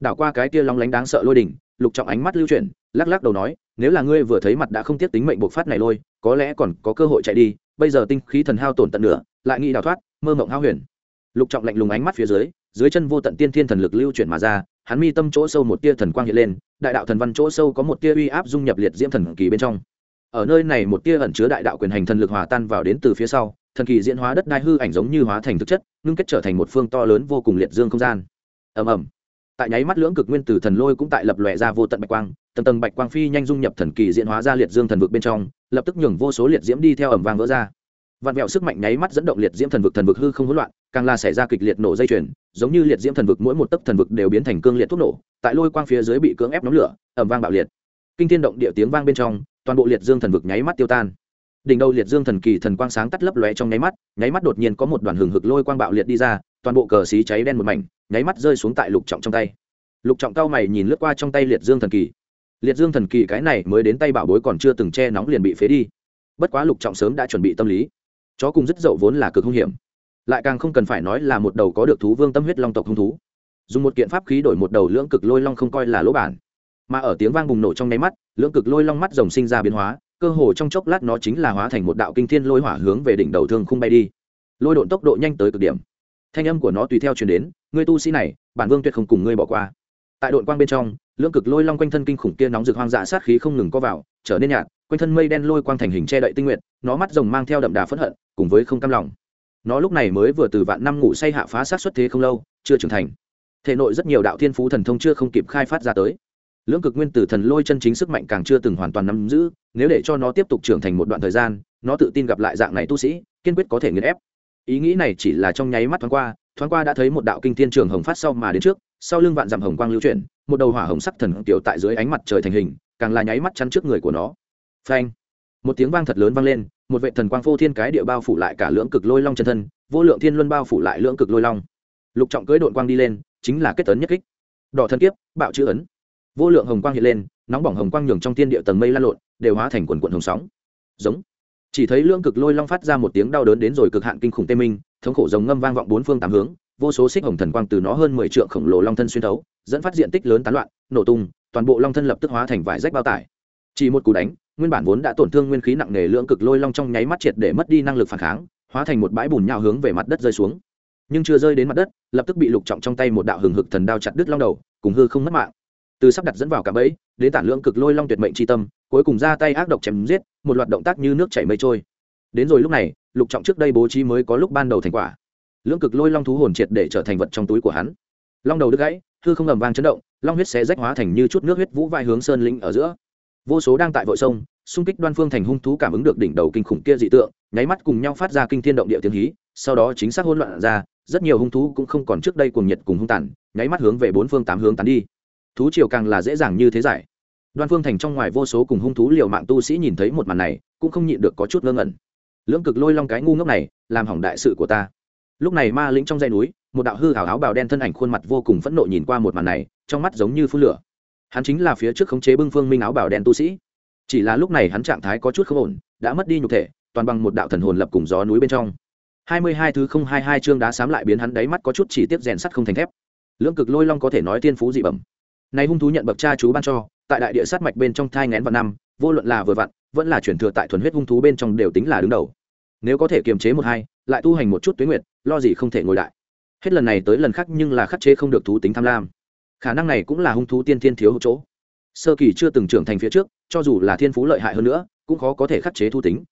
Đảo qua cái kia long lánh đáng sợ lôi đỉnh, lục trọng ánh mắt lưu chuyển, lắc lắc đầu nói, nếu là ngươi vừa thấy mặt đã không tiếp tính mệnh bộc phát này lôi, có lẽ còn có cơ hội chạy đi bây giờ tinh khí thần hao tổn tận nửa, lại nghĩ đào thoát, mơ mộng hao huyền. Lục trọng lạnh lùng ánh mắt phía dưới dưới chân vô tận tiên thiên thần lực lưu chuyển mà ra, hắn mi tâm chỗ sâu một tia thần quang hiện lên, đại đạo thần văn chỗ sâu có một tia uy áp dung nhập liệt diễm thần kỳ bên trong. Ở nơi này một tia ẩn chứa đại đạo quyền hành thần lực hòa tan vào đến từ phía sau, thần kỳ diễn hóa đất đai hư ảnh giống như hóa thành thực chất, ngưng kết trở thành một phương to lớn vô cùng liệt dương không gian. Ầm ầm. Tại nháy mắt lưỡng cực nguyên tử thần lôi cũng tại lập lòe ra vô tận bạch quang tầng tầng bạch quang phi nhanh dung nhập thần kỳ diễn hóa ra liệt dương thần vực bên trong, lập tức nhường vô số liệt diễm đi theo ẩm vang vỡ ra. Vạn vẹo sức mạnh nháy mắt dẫn động liệt diễm thần vực thần vực hư không hỗn loạn, càng là xảy ra kịch liệt nổ dây chuyền, giống như liệt diễm thần vực mỗi một tấc thần vực đều biến thành cương liệt thuốc nổ, tại lôi quang phía dưới bị cưỡng ép nóng lửa ẩm vang bạo liệt. Kinh thiên động địa tiếng vang bên trong, toàn bộ liệt dương thần vực nháy mắt tiêu tan. Đỉnh đầu liệt dương thần kỳ thần quang sáng tắt lấp lóe trong nháy mắt nháy mắt đột nhiên có một đoàn hừng hực lôi quang bạo liệt đi ra, toàn bộ cờ xí cháy đen một mảnh, nháy mắt rơi xuống tại lục trọng trong tay. Lục trọng cao mày nhìn lướt qua trong tay liệt dương thần kỳ liệt dương thần kỳ cái này mới đến tay bảo bối còn chưa từng che nóng liền bị phế đi. Bất quá lục trọng sớm đã chuẩn bị tâm lý. Chó cùng rất dậu vốn là cực hung hiểm. Lại càng không cần phải nói là một đầu có được thú vương tâm huyết long tộc hung thú. Dùng một kiện pháp khí đổi một đầu lưỡng cực lôi long không coi là lỗ bản. Mà ở tiếng vang bùng nổ trong nháy mắt, lưỡng cực lôi long mắt rồng sinh ra biến hóa, cơ hồ trong chốc lát nó chính là hóa thành một đạo kinh thiên lôi hỏa hướng về đỉnh đầu thương không bay đi. Lôi độn tốc độ nhanh tới cực điểm. Thanh âm của nó tùy theo truyền đến, ngươi tu sĩ này, bản vương tuyệt không cùng ngươi bỏ qua tại đội quang bên trong, lưỡng cực lôi long quanh thân kinh khủng kia nóng rực hoang dã sát khí không ngừng có vào, trở nên nhạt, quanh thân mây đen lôi quang thành hình che đậy tinh nguyện nó mắt rồng mang theo đậm đà phẫn hận, cùng với không cam lòng. Nó lúc này mới vừa từ vạn năm ngủ say hạ phá sát xuất thế không lâu, chưa trưởng thành. Thể nội rất nhiều đạo thiên phú thần thông chưa không kịp khai phát ra tới. Lưỡng cực nguyên tử thần lôi chân chính sức mạnh càng chưa từng hoàn toàn nắm giữ, nếu để cho nó tiếp tục trưởng thành một đoạn thời gian, nó tự tin gặp lại dạng này tu sĩ, kiên quyết có thể nghiền ép. Ý nghĩ này chỉ là trong nháy mắt thoáng qua thoáng qua đã thấy một đạo kinh thiên trường hồng phát sau mà đến trước, sau lưng vạn dặm hồng quang lưu chuyển, một đầu hỏa hồng sắc thần tiểu tại dưới ánh mặt trời thành hình, càng là nháy mắt chắn trước người của nó. Phanh! Một tiếng vang thật lớn vang lên, một vệ thần quang phô thiên cái địa bao phủ lại cả lưỡng cực lôi long chân thân, vô lượng thiên luân bao phủ lại lưỡng cực lôi long. Lục trọng cưỡi đội quang đi lên, chính là kết tấn nhất kích. Đỏ thần kiếp, bạo chữ ấn. Vô lượng hồng quang hiện lên, nóng bỏng hồng quang nhường trong thiên địa tầng mây lan lộn, đều hóa thành quần quận hồng sóng. Giống. Chỉ thấy lưỡng cực lôi long phát ra một tiếng đau đớn đến rồi cực hạn kinh khủng tê minh thống khổ rồng ngâm vang vọng bốn phương tám hướng, vô số xích hồng thần quang từ nó hơn mười trượng khổng lồ long thân xuyên thấu, dẫn phát diện tích lớn tán loạn, nổ tung, toàn bộ long thân lập tức hóa thành vải rách bao tải. Chỉ một cú đánh, nguyên bản vốn đã tổn thương nguyên khí nặng nề lưỡng cực lôi long trong nháy mắt triệt để mất đi năng lực phản kháng, hóa thành một bãi bùn nhào hướng về mặt đất rơi xuống. Nhưng chưa rơi đến mặt đất, lập tức bị lục trọng trong tay một đạo hừng hực thần đao chặt đứt long đầu, cùng hư không mất mạng. Từ sắp đặt dẫn vào cả bẫy, đến tản lưỡng cực lôi long tuyệt mệnh tri tâm, cuối cùng ra tay ác độc chém giết, một loạt động tác như nước chảy mây trôi. Đến rồi lúc này lục trọng trước đây bố trí mới có lúc ban đầu thành quả. Lưỡng cực lôi long thú hồn triệt để trở thành vật trong túi của hắn. Long đầu đứt gãy, hư không ầm vang chấn động, long huyết sẽ rách hóa thành như chút nước huyết vũ vai hướng sơn lĩnh ở giữa. Vô số đang tại vội sông, xung kích đoan phương thành hung thú cảm ứng được đỉnh đầu kinh khủng kia dị tượng, nháy mắt cùng nhau phát ra kinh thiên động địa tiếng hí, sau đó chính xác hỗn loạn ra, rất nhiều hung thú cũng không còn trước đây cùng nhiệt cùng hung tàn, nháy mắt hướng về bốn phương tám hướng tán đi. Thú triều càng là dễ dàng như thế giải. Đoan phương thành trong ngoài vô số cùng hung thú liều mạng tu sĩ nhìn thấy một màn này, cũng không nhịn được có chút ngơ ngẩn lưỡng cực lôi long cái ngu ngốc này, làm hỏng đại sự của ta. Lúc này ma lĩnh trong dãy núi, một đạo hư hảo áo bào đen thân ảnh khuôn mặt vô cùng phẫn nộ nhìn qua một màn này, trong mắt giống như phun lửa. Hắn chính là phía trước khống chế bưng phương minh áo bào đen tu sĩ. Chỉ là lúc này hắn trạng thái có chút không ổn, đã mất đi nhục thể, toàn bằng một đạo thần hồn lập cùng gió núi bên trong. Hai mươi hai thứ không hai hai chương đá xám lại biến hắn đáy mắt có chút chỉ tiếp rèn sắt không thành thép. Lưỡng cực lôi long có thể nói tiên phú dị bẩm. Này hung thú nhận bậc cha chú ban cho, tại đại địa sát mạch bên trong thai ngén vào năm vô luận là vừa vặn, vẫn là chuyển thừa tại thuần huyết hung thú bên trong đều tính là đứng đầu. Nếu có thể kiềm chế một hai, lại tu hành một chút tuyến nguyệt, lo gì không thể ngồi đại hết lần này tới lần khác nhưng là khắc chế không được thú tính tham lam. Khả năng này cũng là hung thú tiên thiên thiếu chỗ. Sơ kỳ chưa từng trưởng thành phía trước, cho dù là thiên phú lợi hại hơn nữa, cũng khó có thể khắc chế thu tính.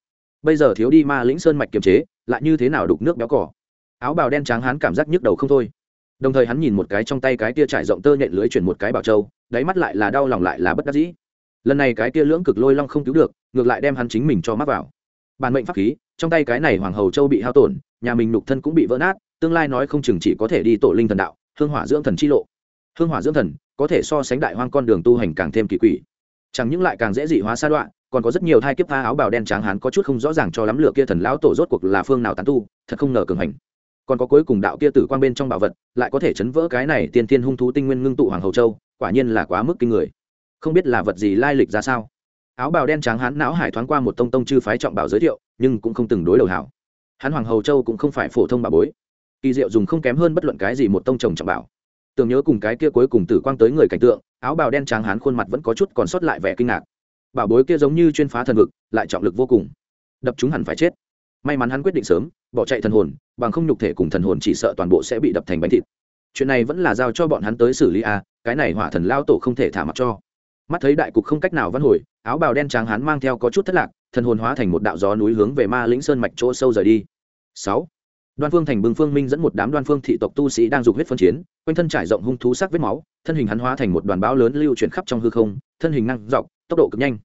Bây giờ thiếu đi ma lĩnh sơn mạch kiềm chế, lại như thế nào đục nước béo cỏ? Áo bào đen trắng hắn cảm giác nhức đầu không thôi. Đồng thời hắn nhìn một cái trong tay cái kia trải rộng tơ nhện lưới chuyển một cái bảo châu, đáy mắt lại là đau lòng lại là bất đắc dĩ lần này cái kia lưỡng cực lôi long không cứu được, ngược lại đem hắn chính mình cho mắc vào. Bản mệnh pháp khí, trong tay cái này hoàng hầu châu bị hao tổn, nhà mình nục thân cũng bị vỡ nát, tương lai nói không chừng chỉ có thể đi tổ linh thần đạo, hương hỏa dưỡng thần chi lộ. Hương hỏa dưỡng thần, có thể so sánh đại hoang con đường tu hành càng thêm kỳ quỷ. Chẳng những lại càng dễ dị hóa sa đoạn còn có rất nhiều thai kiếp tha áo bào đen trắng hán có chút không rõ ràng cho lắm lựa kia thần lão tổ rốt cuộc là phương nào tán tu, thật không ngờ cường hành. Còn có cuối cùng đạo kia tử quang bên trong bảo vật, lại có thể chấn vỡ cái này tiên thiên hung thú tinh nguyên ngưng tụ hoàng hầu châu, quả nhiên là quá mức kinh người không biết là vật gì lai lịch ra sao. Áo bào đen trắng hắn não hải thoáng qua một tông tông chư phái trọng bảo giới thiệu, nhưng cũng không từng đối đầu hảo. Hắn hoàng hầu châu cũng không phải phổ thông bà bối. Kỳ diệu dùng không kém hơn bất luận cái gì một tông chồng trọng bảo. Tưởng nhớ cùng cái kia cuối cùng tử quang tới người cảnh tượng, áo bào đen trắng hắn khuôn mặt vẫn có chút còn sót lại vẻ kinh ngạc. Bảo bối kia giống như chuyên phá thần vực, lại trọng lực vô cùng. Đập chúng hẳn phải chết. May mắn hắn quyết định sớm, bỏ chạy thần hồn, bằng không nhục thể cùng thần hồn chỉ sợ toàn bộ sẽ bị đập thành bánh thịt. Chuyện này vẫn là giao cho bọn hắn tới xử lý à? cái này hỏa thần lao tổ không thể thả mặt cho mắt thấy đại cục không cách nào văn hồi, áo bào đen trắng hắn mang theo có chút thất lạc, thần hồn hóa thành một đạo gió núi hướng về ma lĩnh sơn mạch chỗ sâu rời đi. Sáu. Đoan phương thành bừng phương minh dẫn một đám đoan phương thị tộc tu sĩ đang dục huyết phân chiến, quanh thân trải rộng hung thú sắc vết máu, thân hình hắn hóa thành một đoàn bão lớn lưu chuyển khắp trong hư không, thân hình năng dọc, tốc độ cực nhanh.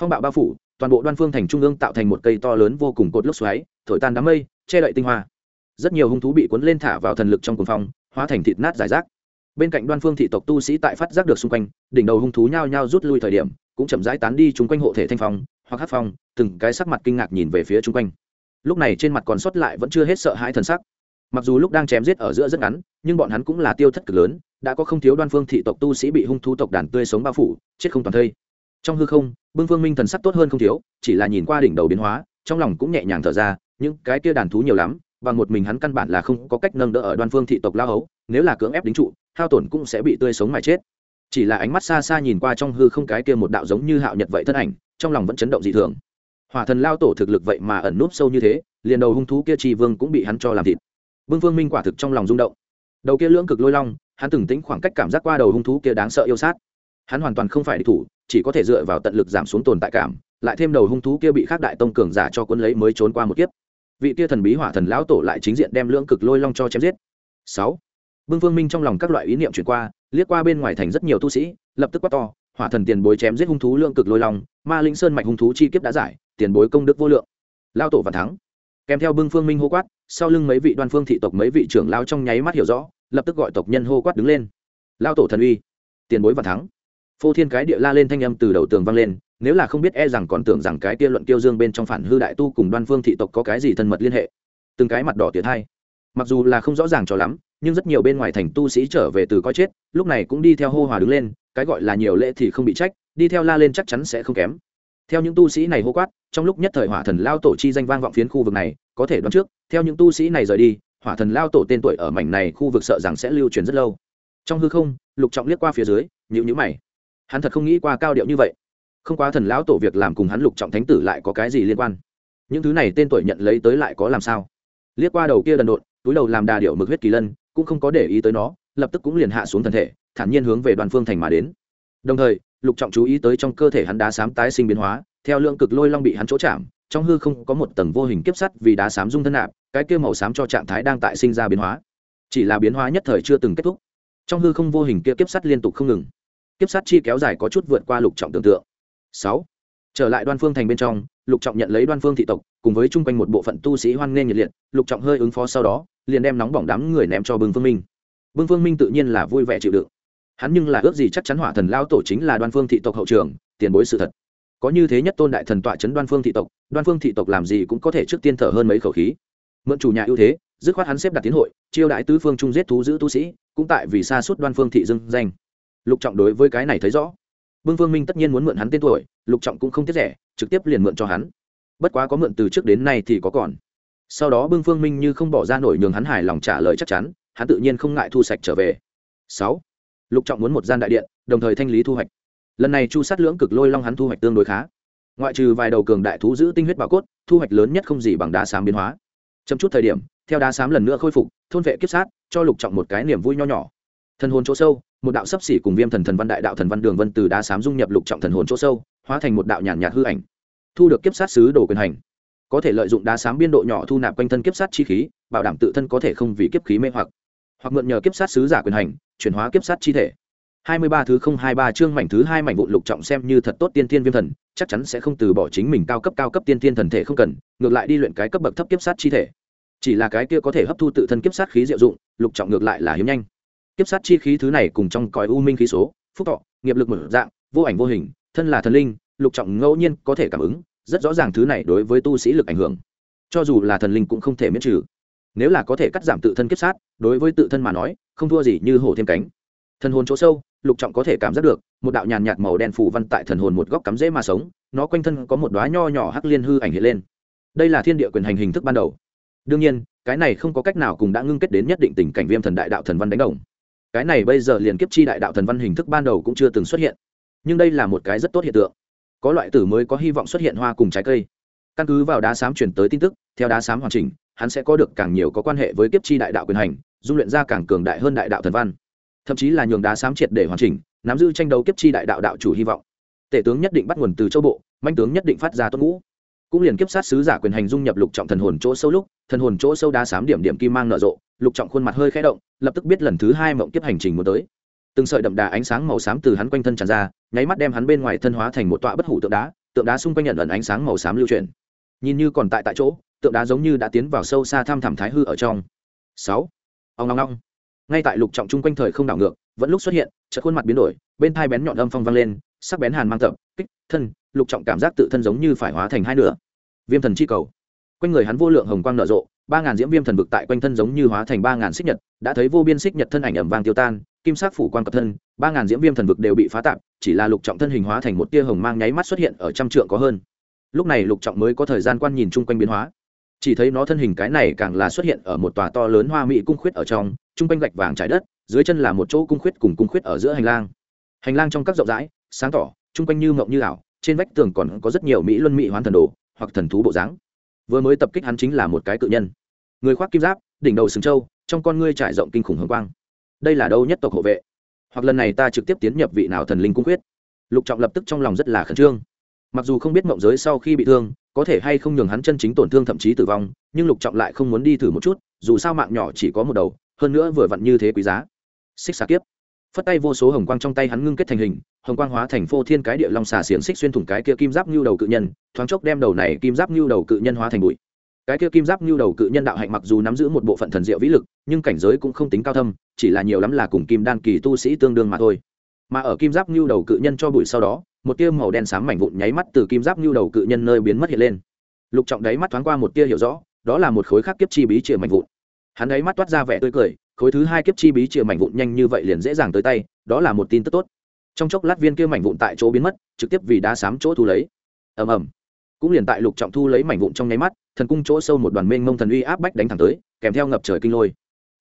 Phong bạo bao phủ, toàn bộ đoan phương thành trung ương tạo thành một cây to lớn vô cùng cột lốc xoáy, thổi tan đám mây, che đậy tinh hoa. Rất nhiều hung thú bị cuốn lên thả vào thần lực trong cuồng phong, hóa thành thịt nát giải rác bên cạnh đoan phương thị tộc tu sĩ tại phát giác được xung quanh, đỉnh đầu hung thú nhao nhao rút lui thời điểm, cũng chậm rãi tán đi chung quanh hộ thể thanh phong, hoặc hát phong, từng cái sắc mặt kinh ngạc nhìn về phía chung quanh. Lúc này trên mặt còn sót lại vẫn chưa hết sợ hãi thần sắc. Mặc dù lúc đang chém giết ở giữa rất ngắn, nhưng bọn hắn cũng là tiêu thất cực lớn, đã có không thiếu đoan phương thị tộc tu sĩ bị hung thú tộc đàn tươi sống bao phủ, chết không toàn thây. Trong hư không, bưng phương minh thần sắc tốt hơn không thiếu, chỉ là nhìn qua đỉnh đầu biến hóa, trong lòng cũng nhẹ nhàng thở ra, những cái kia đàn thú nhiều lắm bằng một mình hắn căn bản là không có cách nâng đỡ ở đoan phương thị tộc lao hấu, nếu là cưỡng ép đính trụ, hao tổn cũng sẽ bị tươi sống mà chết. Chỉ là ánh mắt xa xa nhìn qua trong hư không cái kia một đạo giống như hạo nhật vậy thân ảnh, trong lòng vẫn chấn động dị thường. Hỏa thần lao tổ thực lực vậy mà ẩn núp sâu như thế, liền đầu hung thú kia tri vương cũng bị hắn cho làm thịt. Vương vương minh quả thực trong lòng rung động. Đầu kia lưỡng cực lôi long, hắn từng tính khoảng cách cảm giác qua đầu hung thú kia đáng sợ yêu sát. Hắn hoàn toàn không phải địch thủ, chỉ có thể dựa vào tận lực giảm xuống tồn tại cảm, lại thêm đầu hung thú kia bị khác đại tông cường giả cho cuốn lấy mới trốn qua một kiếp vị kia thần bí hỏa thần lão tổ lại chính diện đem lưỡng cực lôi long cho chém giết. Sáu, vương minh trong lòng các loại ý niệm chuyển qua, liếc qua bên ngoài thành rất nhiều tu sĩ, lập tức quát to, hỏa thần tiền bối chém giết hung thú lưỡng cực lôi long, ma linh sơn mạch hung thú chi kiếp đã giải, tiền bối công đức vô lượng. Lao tổ và thắng. Kèm theo bưng phương minh hô quát, sau lưng mấy vị đoan phương thị tộc mấy vị trưởng lao trong nháy mắt hiểu rõ, lập tức gọi tộc nhân hô quát đứng lên. Lao tổ thần uy, tiền bối và thắng. Phô thiên cái địa la lên thanh âm từ đầu tường vang lên nếu là không biết e rằng còn tưởng rằng cái kia luận tiêu dương bên trong phản hư đại tu cùng đoan phương thị tộc có cái gì thân mật liên hệ. Từng cái mặt đỏ tiệt hay mặc dù là không rõ ràng cho lắm, nhưng rất nhiều bên ngoài thành tu sĩ trở về từ coi chết, lúc này cũng đi theo hô hòa đứng lên, cái gọi là nhiều lễ thì không bị trách, đi theo la lên chắc chắn sẽ không kém. Theo những tu sĩ này hô quát, trong lúc nhất thời hỏa thần lao tổ chi danh vang vọng phiến khu vực này, có thể đoán trước, theo những tu sĩ này rời đi, hỏa thần lao tổ tên tuổi ở mảnh này khu vực sợ rằng sẽ lưu truyền rất lâu. Trong hư không, lục trọng liếc qua phía dưới nhữ nhữ mày. Hắn thật không nghĩ qua cao điệu như vậy không quá thần lão tổ việc làm cùng hắn lục trọng thánh tử lại có cái gì liên quan? Những thứ này tên tuổi nhận lấy tới lại có làm sao? Liếc qua đầu kia đần độn, túi đầu làm đà điệu mực huyết kỳ lân, cũng không có để ý tới nó, lập tức cũng liền hạ xuống thân thể, thản nhiên hướng về đoàn phương thành mà đến. Đồng thời, lục trọng chú ý tới trong cơ thể hắn đá sám tái sinh biến hóa, theo lượng cực lôi long bị hắn chỗ chạm, trong hư không có một tầng vô hình kiếp sắt vì đá sám dung thân nạp, cái kia màu sám cho trạng thái đang tại sinh ra biến hóa. Chỉ là biến hóa nhất thời chưa từng kết thúc. Trong hư không vô hình kia kiếp sắt liên tục không ngừng. Kiếp sắt chi kéo dài có chút vượt qua lục trọng tưởng tượng sáu. Trở lại đoan phương thành bên trong, lục trọng nhận lấy đoan phương thị tộc, cùng với chung quanh một bộ phận tu sĩ hoan nghênh nhiệt liệt, lục trọng hơi ứng phó sau đó, liền đem nóng bỏng đám người ném cho bưng phương minh. Bưng phương minh tự nhiên là vui vẻ chịu đựng. Hắn nhưng là ước gì chắc chắn hỏa thần lao tổ chính là đoan phương thị tộc hậu trường, tiền bối sự thật. Có như thế nhất tôn đại thần tọa chấn đoan phương thị tộc, đoan phương thị tộc làm gì cũng có thể trước tiên thở hơn mấy khẩu khí. Mượn chủ nhà ưu thế, dứt khoát hắn xếp đặt tiến hội, chiêu đại tứ phương trung giết thú giữ tu sĩ, cũng tại vì xa suốt đoan phương thị dưng danh. Lục trọng đối với cái này thấy rõ bưng phương minh tất nhiên muốn mượn hắn tên tuổi, lục trọng cũng không tiếc rẻ, trực tiếp liền mượn cho hắn. Bất quá có mượn từ trước đến nay thì có còn. Sau đó bưng phương minh như không bỏ ra nổi nhường hắn hài lòng trả lời chắc chắn, hắn tự nhiên không ngại thu sạch trở về. Sáu, lục trọng muốn một gian đại điện, đồng thời thanh lý thu hoạch. Lần này chu sát lưỡng cực lôi long hắn thu hoạch tương đối khá. Ngoại trừ vài đầu cường đại thú giữ tinh huyết bảo cốt, thu hoạch lớn nhất không gì bằng đá xám biến hóa. Chậm chút thời điểm, theo đá xám lần nữa khôi phục, thôn vệ kiếp sát, cho lục trọng một cái niềm vui nho nhỏ. Thần hồn chỗ sâu một đạo sấp xỉ cùng viêm thần thần văn đại đạo thần văn đường vân từ đá sám dung nhập lục trọng thần hồn chỗ sâu, hóa thành một đạo nhàn nhạt hư ảnh. Thu được kiếp sát sứ đồ quyền hành. Có thể lợi dụng đá sám biên độ nhỏ thu nạp quanh thân kiếp sát chi khí, bảo đảm tự thân có thể không vì kiếp khí mê hoặc. Hoặc mượn nhờ kiếp sát sứ giả quyền hành, chuyển hóa kiếp sát chi thể. Hai mươi ba thứ không hai ba chương mảnh thứ hai mảnh vụ lục trọng xem như thật tốt tiên thiên viêm thần, chắc chắn sẽ không từ bỏ chính mình cao cấp cao cấp tiên thiên thần thể không cần, ngược lại đi luyện cái cấp bậc thấp kiếp sát chi thể. Chỉ là cái kia có thể hấp thu tự thân kiếp sát khí diệu dụng, lục trọng ngược lại là hiếm nhanh kiếp sát chi khí thứ này cùng trong cõi u minh khí số, phúc thọ, nghiệp lực mở dạng, vô ảnh vô hình, thân là thần linh, lục trọng ngẫu nhiên có thể cảm ứng, rất rõ ràng thứ này đối với tu sĩ lực ảnh hưởng. Cho dù là thần linh cũng không thể miễn trừ. Nếu là có thể cắt giảm tự thân kiếp sát, đối với tự thân mà nói, không thua gì như hổ thêm cánh. Thần hồn chỗ sâu, lục trọng có thể cảm giác được, một đạo nhàn nhạt màu đen phủ văn tại thần hồn một góc cắm rễ mà sống, nó quanh thân có một đoá nho nhỏ hắc liên hư ảnh hiện lên. Đây là thiên địa quyền hành hình thức ban đầu. Đương nhiên, cái này không có cách nào cùng đã ngưng kết đến nhất định tình cảnh viêm thần đại đạo thần văn đánh đồng cái này bây giờ liền kiếp chi đại đạo thần văn hình thức ban đầu cũng chưa từng xuất hiện. Nhưng đây là một cái rất tốt hiện tượng. Có loại tử mới có hy vọng xuất hiện hoa cùng trái cây. Căn cứ vào đá sám chuyển tới tin tức, theo đá sám hoàn chỉnh, hắn sẽ có được càng nhiều có quan hệ với kiếp chi đại đạo quyền hành, dung luyện ra càng cường đại hơn đại đạo thần văn. Thậm chí là nhường đá sám triệt để hoàn chỉnh, nắm giữ tranh đấu kiếp chi đại đạo đạo chủ hy vọng. Tể tướng nhất định bắt nguồn từ châu bộ, manh tướng nhất định phát ra tốt ngũ cũng liền kiếp sát sứ giả quyền hành dung nhập lục trọng thần hồn chỗ sâu lúc, thần hồn chỗ sâu đá sám điểm điểm kim mang nở rộ, lục trọng khuôn mặt hơi khẽ động, lập tức biết lần thứ hai mộng kiếp hành trình muốn tới. Từng sợi đậm đà ánh sáng màu xám từ hắn quanh thân tràn ra, nháy mắt đem hắn bên ngoài thân hóa thành một tọa bất hủ tượng đá tượng đá xung quanh nhận ẩn ánh sáng màu xám lưu chuyển. Nhìn như còn tại tại chỗ, tượng đá giống như đã tiến vào sâu xa thăm thẳm thái hư ở trong. Sáu. Ông ngong ngong ngay tại lục trọng chung quanh thời không đảo ngược, vẫn lúc xuất hiện, chợt khuôn mặt biến đổi, bên thai bén nhọn âm phong vang lên sắc bén hàn mang tập, kích, thân, lục trọng cảm giác tự thân giống như phải hóa thành hai nửa. Viêm thần chi cầu. Quanh người hắn vô lượng hồng quang nở rộ, ba ngàn diễm viêm thần vực tại quanh thân giống như hóa thành ba ngàn xích nhật, đã thấy vô biên xích nhật thân ảnh ẩm vang tiêu tan, kim sắc phủ quan cập thân, ba ngàn diễm viêm thần vực đều bị phá tạp, chỉ là lục trọng thân hình hóa thành một tia hồng mang nháy mắt xuất hiện ở trăm trượng có hơn. Lúc này lục trọng mới có thời gian quan nhìn chung quanh biến hóa. Chỉ thấy nó thân hình cái này càng là xuất hiện ở một tòa to lớn hoa mỹ cung khuyết ở trong, chung quanh gạch vàng trái đất, dưới chân là một chỗ cung khuyết cùng cung khuyết ở giữa hành lang. Hành lang trong các rộng rãi sáng tỏ, chung quanh như mộng như ảo, trên vách tường còn có rất nhiều mỹ luân mỹ hoán thần đồ, hoặc thần thú bộ dáng. Vừa mới tập kích hắn chính là một cái cự nhân. Người khoác kim giáp, đỉnh đầu sừng trâu, trong con ngươi trải rộng kinh khủng hồng quang. Đây là đâu nhất tộc hộ vệ? Hoặc lần này ta trực tiếp tiến nhập vị nào thần linh cung quyết? Lục trọng lập tức trong lòng rất là khẩn trương. Mặc dù không biết mộng giới sau khi bị thương, có thể hay không nhường hắn chân chính tổn thương thậm chí tử vong, nhưng lục trọng lại không muốn đi thử một chút, dù sao mạng nhỏ chỉ có một đầu, hơn nữa vừa vặn như thế quý giá. Xích xà kiếp phất tay vô số hồng quang trong tay hắn ngưng kết thành hình, hồng quang hóa thành phô thiên cái địa long xà xiềng xích xuyên thủng cái kia kim giáp như đầu cự nhân, thoáng chốc đem đầu này kim giáp như đầu cự nhân hóa thành bụi. Cái kia kim giáp như đầu cự nhân đạo hạnh mặc dù nắm giữ một bộ phận thần diệu vĩ lực, nhưng cảnh giới cũng không tính cao thâm, chỉ là nhiều lắm là cùng kim đan kỳ tu sĩ tương đương mà thôi. Mà ở kim giáp như đầu cự nhân cho bụi sau đó, một tia màu đen sáng mảnh vụn nháy mắt từ kim giáp như đầu cự nhân nơi biến mất hiện lên. Lục trọng đáy mắt thoáng qua một tia hiểu rõ, đó là một khối khắc kiếp chi bí trịa mảnh vụn. Hắn đáy mắt toát ra vẻ tươi cười khối thứ hai kiếp chi bí chìa mảnh vụn nhanh như vậy liền dễ dàng tới tay, đó là một tin tức tốt. Trong chốc lát viên kia mảnh vụn tại chỗ biến mất, trực tiếp vì đá sám chỗ thu lấy. Ầm ầm. Cũng liền tại lục trọng thu lấy mảnh vụn trong nháy mắt, thần cung chỗ sâu một đoàn mênh mông thần uy áp bách đánh thẳng tới, kèm theo ngập trời kinh lôi.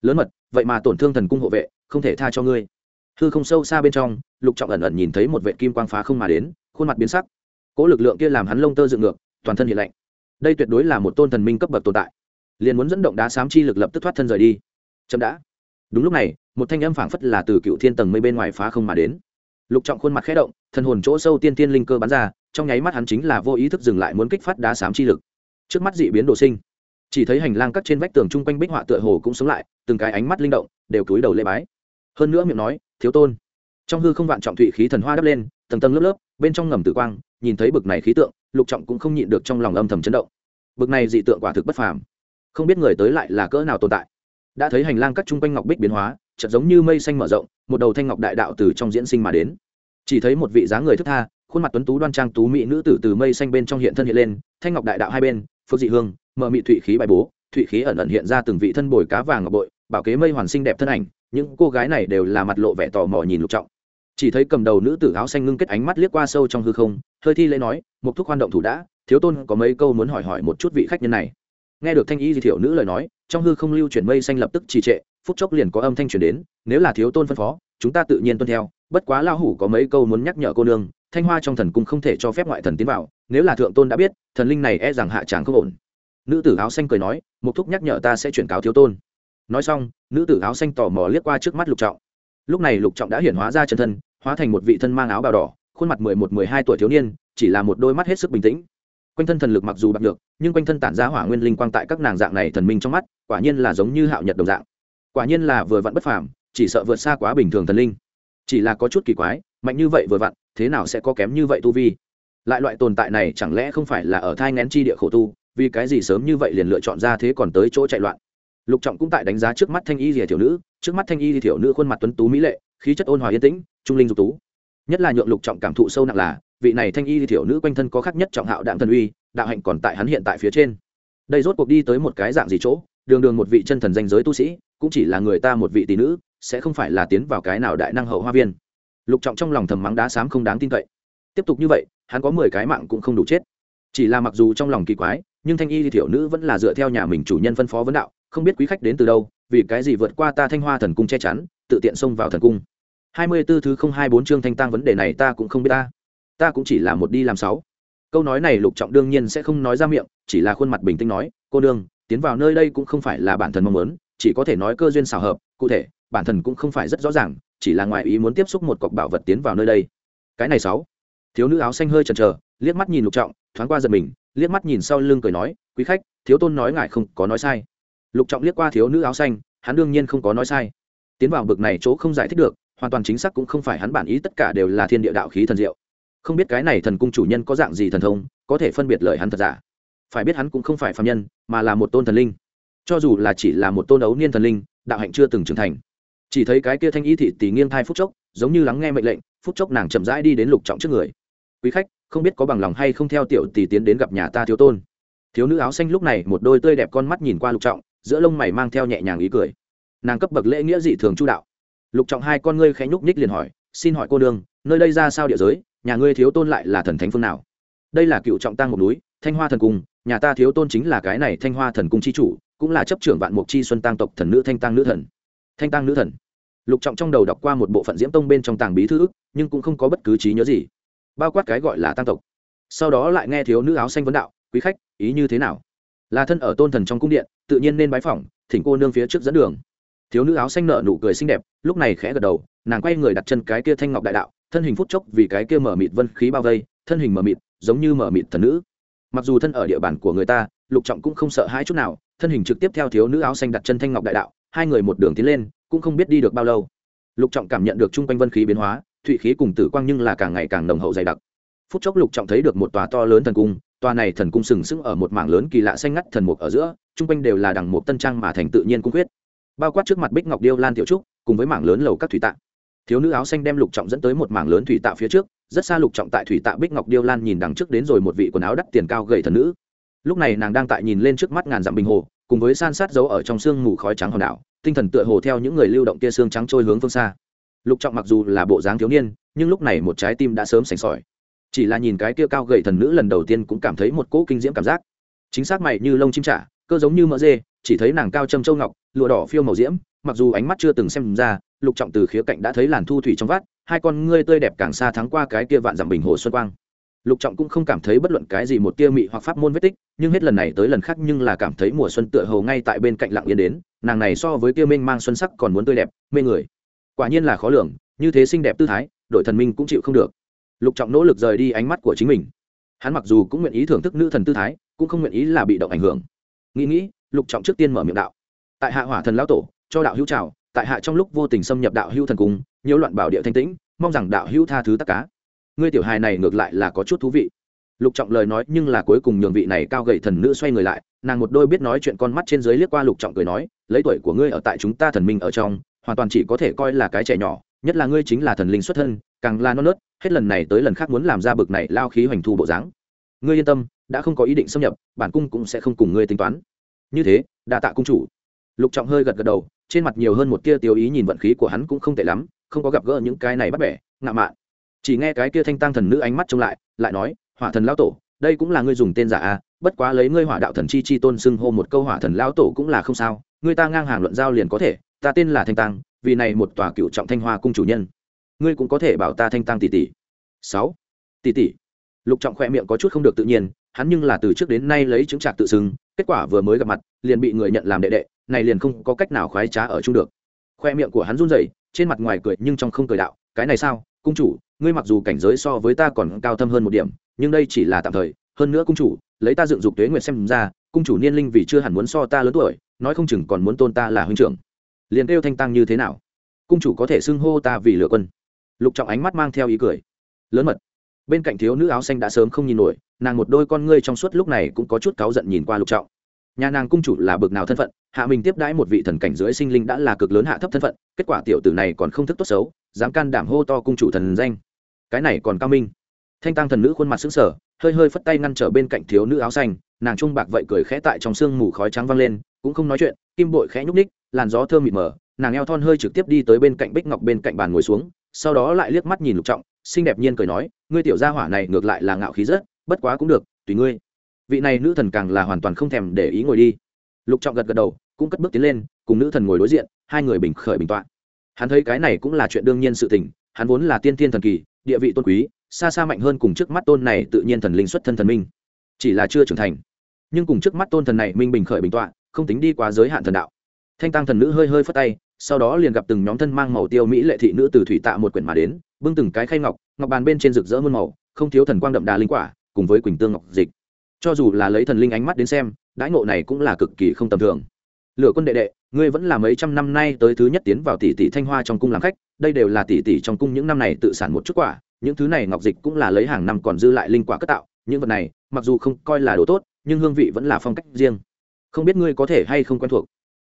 Lớn mật, vậy mà tổn thương thần cung hộ vệ, không thể tha cho ngươi. Hư không sâu xa bên trong, lục trọng ẩn ẩn nhìn thấy một vệ kim quang phá không mà đến, khuôn mặt biến sắc. Cỗ lực lượng kia làm hắn lông tơ dựng ngược, toàn thân hiện lạnh. Đây tuyệt đối là một tôn thần minh cấp bậc tồn tại. Liền muốn dẫn động đá sám chi lực lập tức thoát thân rời đi chậm đã. Đúng lúc này, một thanh âm phảng phất là từ cựu thiên tầng mây bên ngoài phá không mà đến. Lục trọng khuôn mặt khẽ động, thần hồn chỗ sâu tiên tiên linh cơ bắn ra, trong nháy mắt hắn chính là vô ý thức dừng lại muốn kích phát đá sám chi lực. Trước mắt dị biến đồ sinh, chỉ thấy hành lang cắt trên vách tường chung quanh bích họa tựa hồ cũng sống lại, từng cái ánh mắt linh động, đều cúi đầu lễ bái. Hơn nữa miệng nói, thiếu tôn. Trong hư không vạn trọng thụy khí thần hoa đắp lên, tầng tầng lớp lớp, bên trong ngầm tử quang, nhìn thấy bực này khí tượng, lục trọng cũng không nhịn được trong lòng âm thầm chấn động. Bực này dị tượng quả thực bất phàm. Không biết người tới lại là cỡ nào tồn tại đã thấy hành lang các chung quanh ngọc bích biến hóa, chợt giống như mây xanh mở rộng, một đầu thanh ngọc đại đạo từ trong diễn sinh mà đến. Chỉ thấy một vị dáng người thức tha, khuôn mặt tuấn tú đoan trang tú mỹ nữ tử từ mây xanh bên trong hiện thân hiện lên, thanh ngọc đại đạo hai bên, phước dị hương, mở mị thụy khí bài bố, thụy khí ẩn ẩn hiện ra từng vị thân bồi cá vàng ngọc bội, bảo kế mây hoàn sinh đẹp thân ảnh, những cô gái này đều là mặt lộ vẻ tò mò nhìn lục trọng. Chỉ thấy cầm đầu nữ tử áo xanh ngưng kết ánh mắt liếc qua sâu trong hư không, hơi thi lễ nói một thúc hoan động thủ đã, thiếu tôn có mấy câu muốn hỏi hỏi một chút vị khách nhân này nghe được thanh y di thiểu nữ lời nói, trong hư không lưu chuyển mây xanh lập tức trì trệ, phút chốc liền có âm thanh chuyển đến, nếu là thiếu tôn phân phó, chúng ta tự nhiên tuân theo, bất quá lao hủ có mấy câu muốn nhắc nhở cô nương, thanh hoa trong thần cung không thể cho phép ngoại thần tiến vào, nếu là thượng tôn đã biết, thần linh này e rằng hạ tràng không ổn. Nữ tử áo xanh cười nói mục thúc nhắc nhở ta sẽ chuyển cáo thiếu tôn. Nói xong, nữ tử áo xanh tò mò liếc qua trước mắt lục trọng. Lúc này lục trọng đã hiển hóa ra chân thân, hóa thành một vị thân mang áo bào đỏ, khuôn mặt mười một, mười hai tuổi thiếu niên, chỉ là một đôi mắt hết sức bình tĩnh quanh thân thần lực mặc dù bạc được nhưng quanh thân tản ra hỏa nguyên linh quang tại các nàng dạng này thần minh trong mắt, quả nhiên là giống như hạo nhật đồng dạng. Quả nhiên là vừa vặn bất phàm, chỉ sợ vượt xa quá bình thường thần linh. Chỉ là có chút kỳ quái, mạnh như vậy vừa vặn, thế nào sẽ có kém như vậy tu vi? Lại loại tồn tại này chẳng lẽ không phải là ở thai ngén chi địa khổ tu, vì cái gì sớm như vậy liền lựa chọn ra thế còn tới chỗ chạy loạn? Lục trọng cũng tại đánh giá trước mắt thanh y rìa thiểu nữ, trước mắt thanh y thiểu nữ khuôn mặt tuấn tú mỹ lệ, khí chất ôn hòa yên tĩnh, trung linh dục tú nhất là nhượng lục trọng cảm thụ sâu nặng là, vị này thanh y thiểu nữ quanh thân có khác nhất trọng hạo đạm thần uy, đạo hạnh còn tại hắn hiện tại phía trên. Đây rốt cuộc đi tới một cái dạng gì chỗ, đường đường một vị chân thần danh giới tu sĩ, cũng chỉ là người ta một vị tỷ nữ, sẽ không phải là tiến vào cái nào đại năng hậu hoa viên. Lục trọng trong lòng thầm mắng đá xám không đáng tin cậy. Tiếp tục như vậy, hắn có mười cái mạng cũng không đủ chết. Chỉ là mặc dù trong lòng kỳ quái, nhưng thanh y thiểu nữ vẫn là dựa theo nhà mình chủ nhân phân phó vấn đạo, không biết quý khách đến từ đâu, vì cái gì vượt qua ta thanh hoa thần cung che chắn, tự tiện xông vào thần cung hai mươi b ố thứ không hai bốn chương thanh tang vấn đề này ta cũng không biết ta. Ta cũng chỉ là một đi làm sáu. Câu nói này lục trọng đương nhiên sẽ không nói ra miệng, chỉ là khuôn mặt bình tĩnh nói, cô đương tiến vào nơi đây cũng không phải là bản thân mong muốn, chỉ có thể nói cơ duyên xào hợp, cụ thể, bản thân cũng không phải rất rõ ràng, chỉ là ngoài ý muốn tiếp xúc một cọc bảo vật tiến vào nơi đây. Cái này sáu. Thiếu nữ áo xanh hơi chần chờ, liếc mắt nhìn lục trọng, thoáng qua giật mình, liếc mắt nhìn sau lưng cười nói, quý khách, thiếu tôn nói ngài không có nói sai. Lục trọng liếc qua thiếu nữ áo xanh, hắn đương nhiên không có nói sai. Tiến vào bực này chỗ không giải thích được hoàn toàn chính xác cũng không phải hắn bản ý, tất cả đều là thiên địa đạo khí thần diệu. Không biết cái này thần cung chủ nhân có dạng gì thần thông, có thể phân biệt lời hắn thật giả. Phải biết hắn cũng không phải phạm nhân, mà là một tôn thần linh. Cho dù là chỉ là một tôn ấu niên thần linh, đạo hạnh chưa từng trưởng thành. Chỉ thấy cái kia thanh ý thị tỷ nghiêng thai phút chốc, giống như lắng nghe mệnh lệnh, phút chốc nàng chậm rãi đi đến lục trọng trước người. Quý khách, không biết có bằng lòng hay không theo tiểu tỷ tiến đến gặp nhà ta thiếu tôn? Thiếu nữ áo xanh lúc này một đôi tươi đẹp con mắt nhìn qua lục trọng, giữa lông mày mang theo nhẹ nhàng ý cười. Nàng cấp bậc lễ nghĩa dị thường chu đạo lục trọng hai con ngươi khẽ nhúc nhích liền hỏi, xin hỏi cô đương nơi đây ra sao địa giới? Nhà ngươi thiếu tôn lại là thần thánh phương nào? Đây là cựu trọng tăng một núi, thanh hoa thần cung, nhà ta thiếu tôn chính là cái này thanh hoa thần cung chi chủ, cũng là chấp trưởng vạn mục chi xuân tăng tộc thần nữ thanh tăng nữ thần. Thanh tăng nữ thần? Lục trọng trong đầu đọc qua một bộ phận diễm tông bên trong tàng bí thư ức, nhưng cũng không có bất cứ trí nhớ gì. Bao quát cái gọi là tăng tộc. Sau đó lại nghe thiếu nữ áo xanh vấn đạo, quý khách, ý như thế nào? Là thân ở tôn thần trong cung điện, tự nhiên nên bái phỏng, thỉnh cô nương phía trước dẫn đường thiếu nữ áo xanh nợ nụ cười xinh đẹp, lúc này khẽ gật đầu, nàng quay người đặt chân cái kia thanh ngọc đại đạo, thân hình phút chốc vì cái kia mở mịt vân khí bao vây, thân hình mở mịt, giống như mở mịt thần nữ. Mặc dù thân ở địa bàn của người ta, lục trọng cũng không sợ hãi chút nào, thân hình trực tiếp theo thiếu nữ áo xanh đặt chân thanh ngọc đại đạo, hai người một đường tiến lên, cũng không biết đi được bao lâu. Lục trọng cảm nhận được chung quanh vân khí biến hóa, thụy khí cùng tử quang nhưng là càng ngày càng nồng hậu dày đặc. Phút chốc lục trọng thấy được một tòa to lớn thần cung, tòa này thần cung sừng sững ở một mảng lớn kỳ lạ xanh ngắt thần mục ở giữa, chung quanh đều là đằng mục tân trang mà thành tự nhiên cung quyết bao quát trước mặt bích ngọc điêu, lan tiểu trúc, cùng với mảng lớn lầu các thủy tạ. Thiếu nữ áo xanh đem lục trọng dẫn tới một mảng lớn thủy tạ phía trước, rất xa lục trọng tại thủy tạ bích ngọc điêu, lan nhìn đằng trước đến rồi một vị quần áo đắt tiền cao gầy thần nữ. Lúc này nàng đang tại nhìn lên trước mắt ngàn dặm bình hồ, cùng với san sát dấu ở trong sương mù khói trắng hòn đảo, tinh thần tựa hồ theo những người lưu động kia xương trắng trôi hướng phương xa. Lục trọng mặc dù là bộ dáng thiếu niên, nhưng lúc này một trái tim đã sớm sành sỏi. Chỉ là nhìn cái kia cao gầy thần nữ lần đầu tiên cũng cảm thấy một cỗ kinh diễm cảm giác. Chính xác mày như lông chim trả cơ giống như mỡ dê, chỉ thấy nàng cao châm châu ngọc, lụa đỏ phiêu màu diễm, mặc dù ánh mắt chưa từng xem ra, lục trọng từ khía cạnh đã thấy làn thu thủy trong vát hai con ngươi tươi đẹp càng xa thắng qua cái kia vạn dặm bình hồ xuân quang. Lục trọng cũng không cảm thấy bất luận cái gì một tia mị hoặc pháp môn vết tích, nhưng hết lần này tới lần khác nhưng là cảm thấy mùa xuân tựa hồ ngay tại bên cạnh lặng yên đến, nàng này so với tia minh mang xuân sắc còn muốn tươi đẹp, mê người. Quả nhiên là khó lường, như thế xinh đẹp tư thái đội thần minh cũng chịu không được. Lục trọng nỗ lực rời đi ánh mắt của chính mình. Hắn mặc dù cũng nguyện ý thưởng thức nữ thần tư thái, cũng không nguyện ý là bị động ảnh hưởng nghĩ nghĩ, lục trọng trước tiên mở miệng đạo. Tại hạ hỏa thần lão tổ, cho đạo hữu trào tại hạ trong lúc vô tình xâm nhập đạo hữu thần cung, nhiễu loạn bảo địa thanh tĩnh, mong rằng đạo hữu tha thứ tất cả. Ngươi tiểu hài này ngược lại là có chút thú vị. Lục trọng lời nói nhưng là cuối cùng nhường vị này cao gậy thần nữ xoay người lại, nàng một đôi biết nói chuyện con mắt trên dưới liếc qua lục trọng cười nói, lấy tuổi của ngươi ở tại chúng ta thần minh ở trong, hoàn toàn chỉ có thể coi là cái trẻ nhỏ, nhất là ngươi chính là thần linh xuất thân, càng là non nớt, hết lần này tới lần khác muốn làm ra bực này lao khí hoành thu bộ dáng. Ngươi yên tâm đã không có ý định xâm nhập, bản cung cũng sẽ không cùng ngươi tính toán. Như thế, đa tạ cung chủ. Lục trọng hơi gật gật đầu, trên mặt nhiều hơn một tia tiêu ý nhìn vận khí của hắn cũng không tệ lắm, không có gặp gỡ những cái này bắt bẻ, ngạo mạn. Chỉ nghe cái kia thanh tăng thần nữ ánh mắt trông lại lại nói, hỏa thần lao tổ, đây cũng là ngươi dùng tên giả a, bất quá lấy ngươi hỏa đạo thần chi chi tôn xưng hô một câu hỏa thần lao tổ cũng là không sao, ngươi ta ngang hàng luận giao liền có thể, ta tên là thanh tăng, vì này một tòa cựu trọng thanh hoa cung chủ nhân. Ngươi cũng có thể bảo ta thanh tăng tỷ tỷ. Sáu. Tỷ tỷ. Lục trọng khoe miệng có chút không được tự nhiên hắn nhưng là từ trước đến nay lấy chứng trạc tự xưng, kết quả vừa mới gặp mặt, liền bị người nhận làm đệ đệ, này liền không có cách nào khoái trá ở chung được. Khoe miệng của hắn run rẩy, trên mặt ngoài cười nhưng trong không cười đạo, cái này sao? Cung chủ, ngươi mặc dù cảnh giới so với ta còn cao thâm hơn một điểm, nhưng đây chỉ là tạm thời, hơn nữa cung chủ, lấy ta dựng dục tuế nguyệt xem ra, cung chủ niên linh vì chưa hẳn muốn so ta lớn tuổi, nói không chừng còn muốn tôn ta là huynh trưởng. Liền kêu thanh tăng như thế nào? Cung chủ có thể xưng hô ta vì lựa quân. Lục trọng ánh mắt mang theo ý cười. Lớn mật bên cạnh thiếu nữ áo xanh đã sớm không nhìn nổi, nàng một đôi con ngươi trong suốt lúc này cũng có chút cáu giận nhìn qua lục trọng. Nhà nàng cung chủ là bực nào thân phận, hạ mình tiếp đãi một vị thần cảnh dưới sinh linh đã là cực lớn hạ thấp thân phận, kết quả tiểu tử này còn không thức tốt xấu, dám can đảm hô to cung chủ thần danh. Cái này còn cao minh. Thanh tăng thần nữ khuôn mặt xứng sở hơi hơi phất tay ngăn trở bên cạnh thiếu nữ áo xanh, nàng trung bạc vậy cười khẽ tại trong sương mù khói trắng văng lên, cũng không nói chuyện, kim bội khẽ nhúc ních làn gió thơm mịt mờ, nàng eo thon hơi trực tiếp đi tới bên cạnh bích ngọc bên cạnh bàn ngồi xuống, sau đó lại liếc mắt nhìn lục trọng xinh đẹp nhiên cười nói, ngươi tiểu gia hỏa này ngược lại là ngạo khí rất, bất quá cũng được, tùy ngươi. Vị này nữ thần càng là hoàn toàn không thèm để ý ngồi đi. Lục trọng gật gật đầu, cũng cất bước tiến lên, cùng nữ thần ngồi đối diện, hai người bình khởi bình tọa. Hắn thấy cái này cũng là chuyện đương nhiên sự tình, hắn vốn là tiên thiên thần kỳ, địa vị tôn quý, xa xa mạnh hơn cùng trước mắt tôn này tự nhiên thần linh xuất thân thần minh. Chỉ là chưa trưởng thành. Nhưng cùng trước mắt tôn thần này minh bình khởi bình tọa, không tính đi quá giới hạn thần đạo thanh tăng thần nữ hơi hơi phất tay, sau đó liền gặp từng nhóm thân mang màu tiêu mỹ lệ thị nữ từ thủy tạ một quyển mà đến, bưng từng cái khay ngọc ngọc bàn bên trên rực rỡ muôn màu, không thiếu thần quang đậm đà linh quả, cùng với quỳnh tương ngọc dịch. Cho dù là lấy thần linh ánh mắt đến xem, đãi ngộ này cũng là cực kỳ không tầm thường. Lửa quân đệ đệ, ngươi vẫn là mấy trăm năm nay tới thứ nhất tiến vào tỷ tỷ thanh hoa trong cung làm khách, đây đều là tỷ tỷ trong cung những năm này tự sản một chút quả, những thứ này ngọc dịch cũng là lấy hàng năm còn dư lại linh quả cất tạo, những vật này, mặc dù không coi là đồ tốt, nhưng hương vị vẫn là phong cách riêng. Không biết ngươi có thể hay không quen thuộc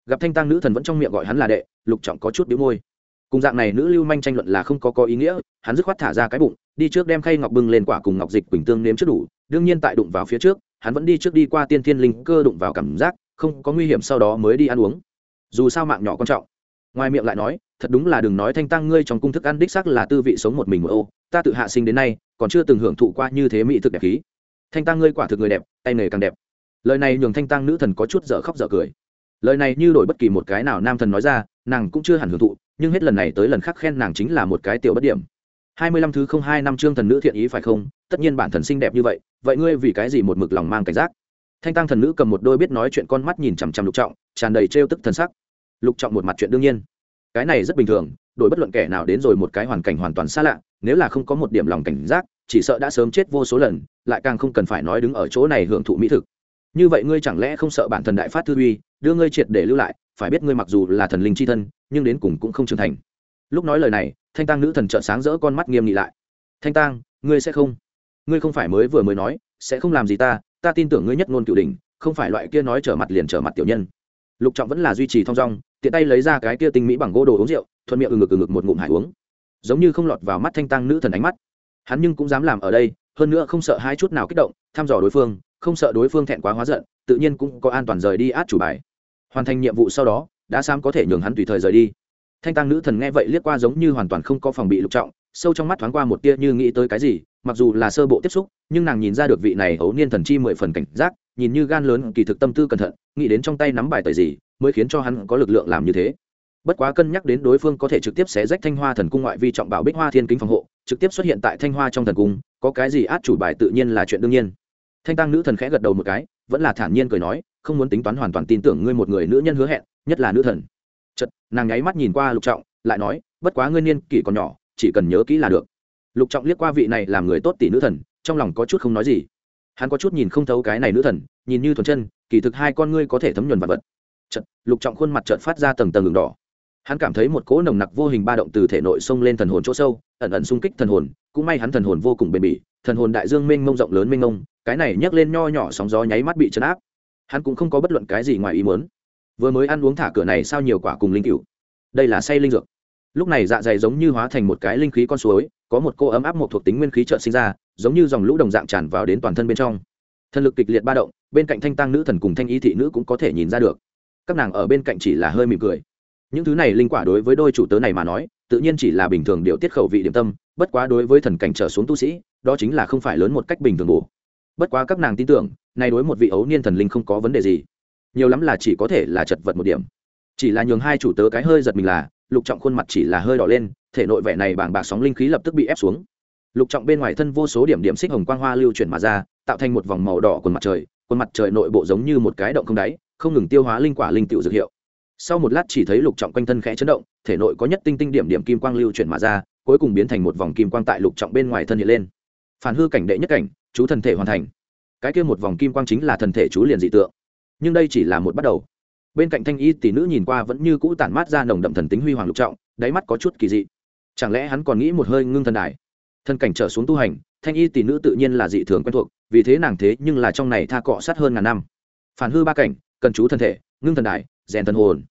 gặp thanh tăng nữ thần vẫn trong miệng gọi hắn là đệ, lục trọng có chút đĩu môi. Cùng dạng này nữ lưu manh tranh luận là không có có ý nghĩa, hắn dứt khoát thả ra cái bụng, đi trước đem khay ngọc bưng lên quả cùng ngọc dịch quỳnh tương nếm trước đủ, đương nhiên tại đụng vào phía trước, hắn vẫn đi trước đi qua tiên thiên linh cơ đụng vào cảm giác, không có nguy hiểm sau đó mới đi ăn uống. Dù sao mạng nhỏ quan trọng. Ngoài miệng lại nói, thật đúng là đừng nói thanh tăng ngươi trong cung thức ăn đích sắc là tư vị sống một mình một ô, ta tự hạ sinh đến nay, còn chưa từng hưởng thụ qua như thế mỹ thực đẹp khí. Thanh tăng ngươi quả thực người đẹp, tay nghề càng đẹp. Lời này nhường thanh tăng nữ thần có chút dở khóc dở cười lời này như đổi bất kỳ một cái nào nam thần nói ra, nàng cũng chưa hẳn hưởng thụ, nhưng hết lần này tới lần khác khen nàng chính là một cái tiểu bất điểm. Hai mươi lăm thứ không hai năm trương thần nữ thiện ý phải không? Tất nhiên bản thần xinh đẹp như vậy vậy ngươi vì cái gì một mực lòng mang cảnh giác? Thanh tăng thần nữ cầm một đôi biết nói chuyện con mắt nhìn chằm chằm lục trọng, tràn đầy trêu tức thần sắc. Lục trọng một mặt chuyện đương nhiên. Cái này rất bình thường, đổi bất luận kẻ nào đến rồi một cái hoàn cảnh hoàn toàn xa lạ, nếu là không có một điểm lòng cảnh giác, chỉ sợ đã sớm chết vô số lần, lại càng không cần phải nói đứng ở chỗ này hưởng thụ mỹ thực như vậy ngươi chẳng lẽ không sợ bản thần đại phát thư uy, đưa ngươi triệt để lưu lại, phải biết ngươi mặc dù là thần linh c h i thân, nhưng đến cùng cũng không trưởng thành. Lúc nói lời này, thanh tăng nữ thần trợn sáng rỡ con mắt nghiêm nghị lại. Thanh tăng ngươi sẽ không? Ngươi không phải mới vừa mới nói, sẽ không làm gì ta ta tin tưởng ngươi nhất ngôn cửu đình không phải loại kia nói trở mặt liền trở mặt tiểu nhân. Lục trọng vẫn là duy trì thong dong, tiện tay lấy ra cái kia tinh mỹ bằng gỗ đồ uống rượu, thuận miệng ừ ngực ừ ngực một ngụm hải uống. Giống như không lọt vào mắt thanh tăng nữ thần ánh mắt. Hắn nhưng cũng dám làm ở đây, hơn nữa không sợ hai chút nào kích động, thăm dò đối phương không sợ đối phương thẹn quá hóa giận, tự nhiên cũng có an toàn rời đi át chủ bài. Hoàn thành nhiệm vụ sau đó, đã sam có thể nhường hắn tùy thời rời đi. Thanh tăng nữ thần nghe vậy liếc qua giống như hoàn toàn không có phòng bị lục trọng, sâu trong mắt thoáng qua một tia như nghĩ tới cái gì, mặc dù là sơ bộ tiếp xúc, nhưng nàng nhìn ra được vị này ấu niên thần chi mười phần cảnh giác, nhìn như gan lớn, kỳ thực tâm tư cẩn thận, nghĩ đến trong tay nắm bài tời gì, mới khiến cho hắn có lực lượng làm như thế. Bất quá cân nhắc đến đối phương có thể trực tiếp xé rách thanh hoa thần cung ngoại vi trọng bảo bích hoa thiên kính phòng hộ, trực tiếp xuất hiện tại thanh hoa trong thần cung, có cái gì át chủ bài tự nhiên là chuyện đương nhiên thanh tăng nữ thần khẽ gật đầu một cái, vẫn là thản nhiên cười nói, không muốn tính toán hoàn toàn tin tưởng ngươi một người nữ nhân hứa hẹn, nhất là nữ thần. Chật nàng nháy mắt nhìn qua lục trọng, lại nói, bất quá ngươi niên kỷ còn nhỏ, chỉ cần nhớ kỹ là được. Lục trọng liếc qua vị này làm người tốt tỷ nữ thần, trong lòng có chút không nói gì. Hắn có chút nhìn không thấu cái này nữ thần, nhìn như thuần chân, kỳ thực hai con ngươi có thể thấm nhuần vật vật. Chật lục trọng khuôn mặt trợn phát ra tầng tầng đường đỏ. Hắn cảm thấy một cỗ nồng nặc vô hình ba động từ thể nội xông lên thần hồn chỗ sâu, ẩn ẩn xung kích thần hồn, cũng may hắn thần hồn vô cùng bền bỉ, thần hồn đại dương mênh mông rộng lớn mênh mông cái này nhấc lên nho nhỏ sóng gió nháy mắt bị chấn áp. Hắn cũng không có bất luận cái gì ngoài ý muốn. Vừa mới ăn uống thả cửa này sao nhiều quả cùng linh cựu đây là say linh dược. Lúc này dạ dày giống như hóa thành một cái linh khí con suối, có một cô ấm áp một thuộc tính nguyên khí trợ sinh ra, giống như dòng lũ đồng dạng tràn vào đến toàn thân bên trong. Thần lực kịch liệt ba động, bên cạnh thanh tăng nữ thần cùng thanh y thị nữ cũng có thể nhìn ra được. Các nàng ở bên cạnh chỉ là hơi mỉm cười. Những thứ này linh quả đối với đôi chủ tớ này mà nói, tự nhiên chỉ là bình thường điều tiết khẩu vị điểm tâm, bất quá đối với thần cảnh trở xuống tu sĩ, đó chính là không phải lớn một cách bình thường bổ bất quá các nàng tin tưởng, nay đối một vị ấu niên thần linh không có vấn đề gì. Nhiều lắm là chỉ có thể là chật vật một điểm. Chỉ là nhường hai chủ tớ cái hơi giật mình là, lục trọng khuôn mặt chỉ là hơi đỏ lên, thể nội vẻ này bảng bạc sóng linh khí lập tức bị ép xuống. Lục trọng bên ngoài thân vô số điểm điểm xích hồng quang hoa lưu chuyển mà ra, tạo thành một vòng màu đỏ quần mặt trời, quần mặt trời nội bộ giống như một cái động không đáy, không ngừng tiêu hóa linh quả linh tiểu dược hiệu. Sau một lát chỉ thấy lục trọng quanh thân khẽ chấn động, thể nội có nhất tinh tinh điểm điểm kim quang lưu chuyển mà ra, cuối cùng biến thành một vòng kim quang tại lục trọng bên ngoài thân hiện lên. Phản hư cảnh đệ nhất cảnh chú thần thể hoàn thành. Cái kia một vòng kim quang chính là thần thể chú liền dị tượng. Nhưng đây chỉ là một bắt đầu. Bên cạnh thanh y tỷ nữ nhìn qua vẫn như cũ tản mát ra nồng đậm thần tính huy hoàng lục trọng, đáy mắt có chút kỳ dị. Chẳng lẽ hắn còn nghĩ một hơi ngưng thần đài? Thân cảnh trở xuống tu hành, thanh y tỷ nữ tự nhiên là dị thường quen thuộc, vì thế nàng thế nhưng là trong này tha cọ sát hơn ngàn năm. Phản hư ba cảnh, cần chú thân thể, ngưng thần đài, rèn thần hồn.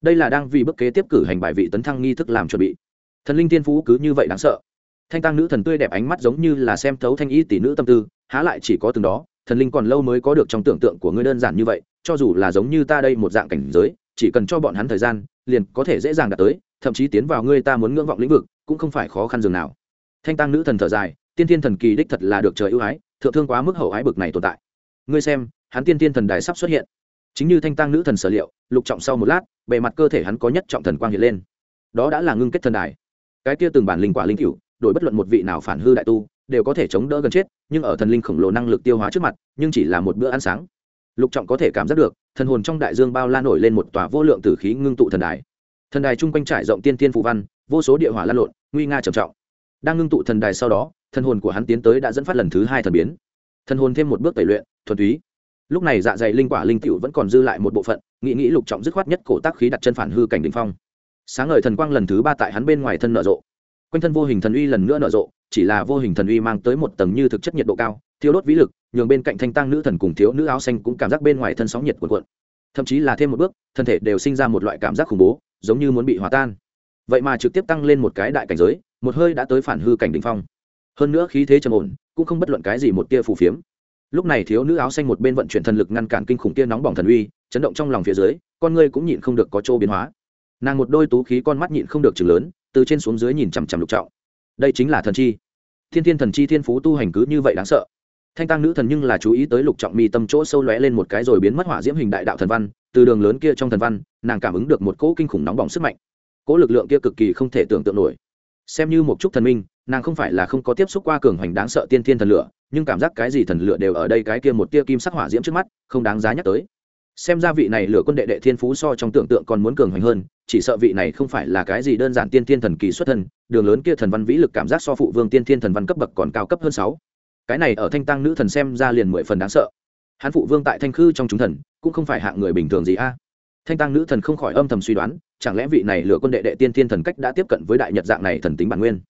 Đây là đang vì bức kế tiếp cử hành bài vị tấn thăng nghi thức làm chuẩn bị. Thần linh tiên phú cứ như vậy đáng sợ thanh tăng nữ thần tươi đẹp ánh mắt giống như là xem thấu thanh y tỷ nữ tâm tư, há lại chỉ có từng đó, thần linh còn lâu mới có được trong tưởng tượng của ngươi đơn giản như vậy, cho dù là giống như ta đây một dạng cảnh giới, chỉ cần cho bọn hắn thời gian, liền có thể dễ dàng đạt tới, thậm chí tiến vào ngươi ta muốn ngưỡng vọng lĩnh vực, cũng không phải khó khăn dường nào. Thanh tăng nữ thần thở dài, tiên thiên thần kỳ đích thật là được trời ưu ái, thượng thương quá mức hậu ái bực này tồn tại. Ngươi xem, hắn tiên thiên thần đài sắp xuất hiện. Chính như thanh tăng nữ thần sở liệu, lục trọng sau một lát, bề mặt cơ thể hắn có nhất trọng thần quang hiện lên. Đó đã là ngưng kết thần đài. Cái kia từng bản linh quả linh cựu đổi bất luận một vị nào phản hư đại tu, đều có thể chống đỡ gần chết, nhưng ở thần linh khổng lồ năng lực tiêu hóa trước mặt, nhưng chỉ là một bữa ăn sáng. Lục trọng có thể cảm giác được, thần hồn trong đại dương bao la nổi lên một tòa vô lượng tử khí ngưng tụ thần đài. Thần đài chung quanh trải rộng tiên tiên phụ văn, vô số địa hỏa lan lộn, nguy nga trầm trọng. Đang ngưng tụ thần đài sau đó, thần hồn của hắn tiến tới đã dẫn phát lần thứ hai thần biến. Thần hồn thêm một bước tẩy luyện, thuần túy. Lúc này dạ dày linh quả linh cựu vẫn còn dư lại một bộ phận, nghĩ nghĩ lục trọng dứt khoát nhất cổ tác khí đặt chân phản hư cảnh đình phong. Sáng ngời thần quang lần thứ ba tại hắn bên ngoài thân nở rộ quanh thân vô hình thần uy lần nữa nở rộ, chỉ là vô hình thần uy mang tới một tầng như thực chất nhiệt độ cao thiếu đốt vĩ lực, nhường bên cạnh thanh tăng nữ thần cùng thiếu nữ áo xanh cũng cảm giác bên ngoài thân sóng nhiệt cuộn cuộn. Thậm chí là thêm một bước, thân thể đều sinh ra một loại cảm giác khủng bố, giống như muốn bị hòa tan. Vậy mà trực tiếp tăng lên một cái đại cảnh giới, một hơi đã tới phản hư cảnh đỉnh phong. Hơn nữa khí thế trầm ổn, cũng không bất luận cái gì một tia phù phiếm. Lúc này thiếu nữ áo xanh một bên vận chuyển thần lực ngăn cản kinh khủng tia nóng bỏng thần uy, chấn động trong lòng phía dưới, con ngươi cũng nhịn không được có chỗ biến hóa nàng một đôi tú khí con mắt nhịn không được chừng lớn, từ trên xuống dưới nhìn chằm chằm lục trọng. Đây chính là thần chi. Thiên thiên thần chi thiên phú tu hành cứ như vậy đáng sợ. Thanh tăng nữ thần nhưng là chú ý tới lục trọng mi tâm chỗ sâu lóe lên một cái rồi biến mất hỏa diễm hình đại đạo thần văn, từ đường lớn kia trong thần văn, nàng cảm ứng được một cỗ kinh khủng nóng bỏng sức mạnh. Cỗ lực lượng kia cực kỳ không thể tưởng tượng nổi. Xem như một chút thần minh, nàng không phải là không có tiếp xúc qua cường hoành đáng sợ tiên thiên thần lửa, nhưng cảm giác cái gì thần lửa đều ở đây cái kia một tia kim sắc hỏa diễm trước mắt, không đáng giá nhắc tới xem ra vị này lửa quân đệ đệ thiên phú so trong tưởng tượng còn muốn cường hoành hơn, chỉ sợ vị này không phải là cái gì đơn giản tiên thiên thần kỳ xuất thân, đường lớn kia thần văn vĩ lực cảm giác so phụ vương tiên thiên thần văn cấp bậc còn cao cấp hơn sáu. Cái này ở thanh tăng nữ thần xem ra liền mười phần đáng sợ. Hắn phụ vương tại thanh khư trong chúng thần, cũng không phải hạng người bình thường gì a. Thanh tăng nữ thần không khỏi âm thầm suy đoán, chẳng lẽ vị này lửa quân đệ đệ tiên thiên thần cách đã tiếp cận với đại nhật dạng này thần tính bản nguyên?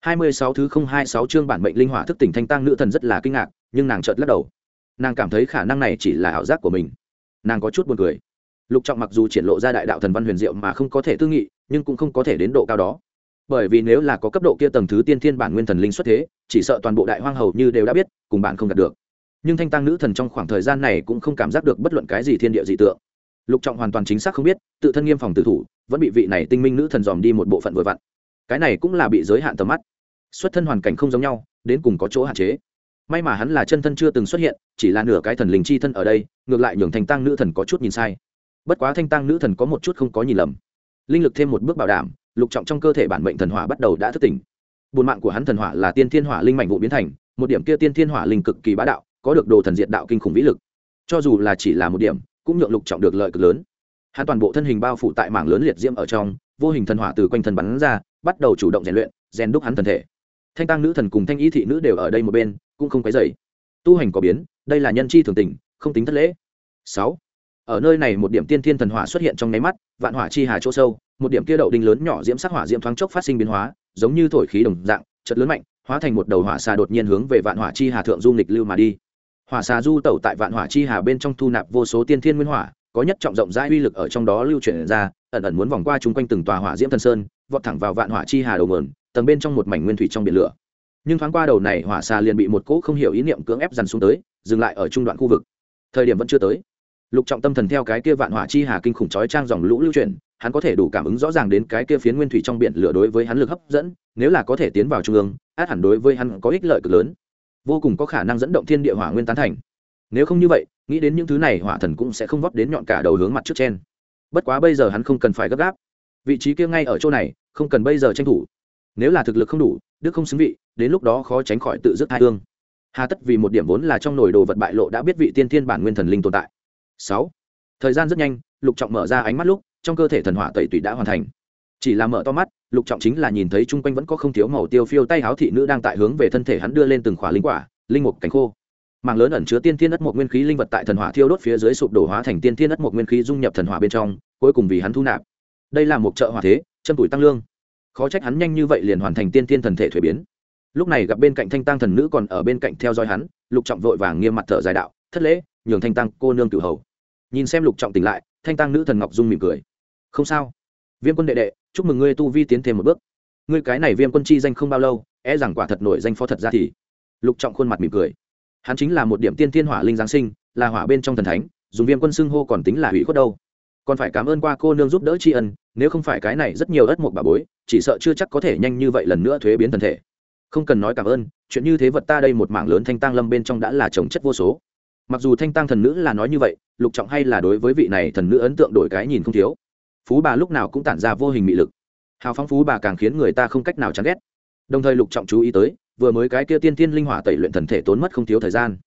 Hai mươi sáu thứ không hai sáu chương bản mệnh linh hỏa thức tỉnh thanh tăng nữ thần rất là kinh ngạc, nhưng nàng chợt lắc đầu. Nàng cảm thấy khả năng này chỉ là ảo giác của mình nàng có chút buồn cười. Lục trọng mặc dù triển lộ ra đại đạo thần văn huyền diệu mà không có thể tư nghị, nhưng cũng không có thể đến độ cao đó. Bởi vì nếu là có cấp độ kia tầng thứ tiên thiên bản nguyên thần linh xuất thế, chỉ sợ toàn bộ đại hoang hầu như đều đã biết, cùng bạn không đạt được. Nhưng thanh tăng nữ thần trong khoảng thời gian này cũng không cảm giác được bất luận cái gì thiên địa dị tượng. Lục trọng hoàn toàn chính xác không biết, tự thân nghiêm phòng tử thủ, vẫn bị vị này tinh minh nữ thần dòm đi một bộ phận vừa vặn. Cái này cũng là bị giới hạn tầm mắt. Xuất thân hoàn cảnh không giống nhau, đến cùng có chỗ hạn chế may mà hắn là chân thân chưa từng xuất hiện, chỉ là nửa cái thần linh chi thân ở đây, ngược lại nhường thanh tăng nữ thần có chút nhìn sai. Bất quá thanh tăng nữ thần có một chút không có nhìn lầm. Linh lực thêm một bước bảo đảm, lục trọng trong cơ thể bản mệnh thần hỏa bắt đầu đã thức tỉnh. Buồn mạng của hắn thần hỏa là tiên thiên hỏa linh mạnh vụ biến thành, một điểm kia tiên thiên hỏa linh cực kỳ bá đạo, có được đồ thần diện đạo kinh khủng vĩ lực. Cho dù là chỉ là một điểm, cũng nhượng lục trọng được lợi cực lớn. Hắn toàn bộ thân hình bao phủ tại mảng lớn liệt diễm ở trong, vô hình thần hỏa từ quanh thân bắn ra, bắt đầu chủ động rèn luyện, rèn đúc hắn thần thể. Thanh tăng nữ thần cùng thanh y thị nữ đều ở đây một bên cũng không quấy dày tu hành có biến, đây là nhân chi thường tình, không tính thất lễ. Sáu. Ở nơi này một điểm tiên thiên thần hỏa xuất hiện trong nháy mắt, vạn hỏa chi hà chỗ sâu, một điểm kia đậu đinh lớn nhỏ diễm sắc hỏa diễm thoáng chốc phát sinh biến hóa, giống như thổi khí đồng dạng chật lớn mạnh, hóa thành một đầu hỏa xà đột nhiên hướng về vạn hỏa chi hà thượng du nghịch lưu mà đi. Hỏa xà du tẩu tại vạn hỏa chi hà bên trong thu nạp vô số tiên thiên nguyên hỏa, có nhất trọng rộng rãi uy lực ở trong đó lưu chuyển ra, ẩn ẩn muốn vòng qua chung quanh từng tòa hỏa diễm thần sơn, vọt thẳng vào vạn hỏa chi hà đầu mườn tầng bên trong một mảnh nguyên thủy trong biển lửa nhưng thoáng qua đầu này hỏa xà liền bị một cỗ không hiểu ý niệm cưỡng ép dằn xuống tới, dừng lại ở trung đoạn khu vực. Thời điểm vẫn chưa tới. Lục trọng tâm thần theo cái kia vạn hỏa chi hà kinh khủng chói trang dòng lũ lưu chuyển, hắn có thể đủ cảm ứng rõ ràng đến cái kia phiến nguyên thủy trong biển lửa đối với hắn lực hấp dẫn, nếu là có thể tiến vào trung ương, át hẳn đối với hắn có ích lợi cực lớn. Vô cùng có khả năng dẫn động thiên địa hỏa nguyên tán thành. Nếu không như vậy, nghĩ đến những thứ này hỏa thần cũng sẽ không vót đến nhọn cả đầu hướng mặt trước trên. Bất quá bây giờ hắn không cần phải gấp gáp. Vị trí kia ngay ở chỗ này, không cần bây giờ tranh thủ. Nếu là thực lực không đủ đức không xứng vị, đến lúc đó khó tránh khỏi tự dứt hai thương hà tất vì một điểm vốn là trong nồi đồ vật bại lộ đã biết vị tiên thiên bản nguyên thần linh tồn tại. Sáu. Thời gian rất nhanh, lục trọng mở ra ánh mắt lúc, trong cơ thể thần hỏa tẩy tủy đã hoàn thành. Chỉ là mở to mắt, lục trọng chính là nhìn thấy chung quanh vẫn có không thiếu màu tiêu phiêu tay háo thị nữ đang tại hướng về thân thể hắn đưa lên từng khỏa linh quả, linh mục cánh khô. Màng lớn ẩn chứa tiên thiên đất một nguyên khí linh vật tại thần hỏa thiêu đốt phía dưới sụp đổ hóa thành tiên thiên đất một nguyên khí dung nhập thần hỏa bên trong, cuối cùng vì hắn thu nạp. Đây là một trợ hỏa thế chân tuổi tăng lương khó trách hắn nhanh như vậy liền hoàn thành tiên thiên thần thể thuế biến. Lúc này gặp bên cạnh thanh tăng thần nữ còn ở bên cạnh theo dõi hắn, lục trọng vội vàng nghiêm mặt thở dài đạo, thất lễ, nhường thanh tăng cô nương cửu hầu. Nhìn xem lục trọng tỉnh lại, thanh tăng nữ thần ngọc dung mỉm cười. Không sao. Viêm quân đệ đệ, chúc mừng ngươi tu vi tiến thêm một bước. Ngươi cái này viêm quân chi danh không bao lâu e rằng quả thật nổi danh phó thật ra thì. Lục trọng khuôn mặt mỉm cười. Hắn chính là một điểm tiên thiên hỏa linh giáng sinh, là hỏa bên trong thần thánh, dùng viêm quân xưng hô còn tính là hủy khuất đâu. Còn phải cảm ơn qua cô nương giúp đỡ tri ân nếu không phải cái này rất nhiều ất một bà bối, chỉ sợ chưa chắc có thể nhanh như vậy lần nữa thuế biến thần thể. Không cần nói cảm ơn, chuyện như thế vật ta đây một mảng lớn thanh tăng lâm bên trong đã là trồng chất vô số. Mặc dù thanh tăng thần nữ là nói như vậy, lục trọng hay là đối với vị này thần nữ ấn tượng đổi cái nhìn không thiếu. Phú bà lúc nào cũng tản ra vô hình mị lực. Hào phong phú bà càng khiến người ta không cách nào chán ghét. Đồng thời lục trọng chú ý tới, vừa mới cái kia tiên tiên linh hỏa tẩy luyện thần thể tốn mất không thiếu thời gian.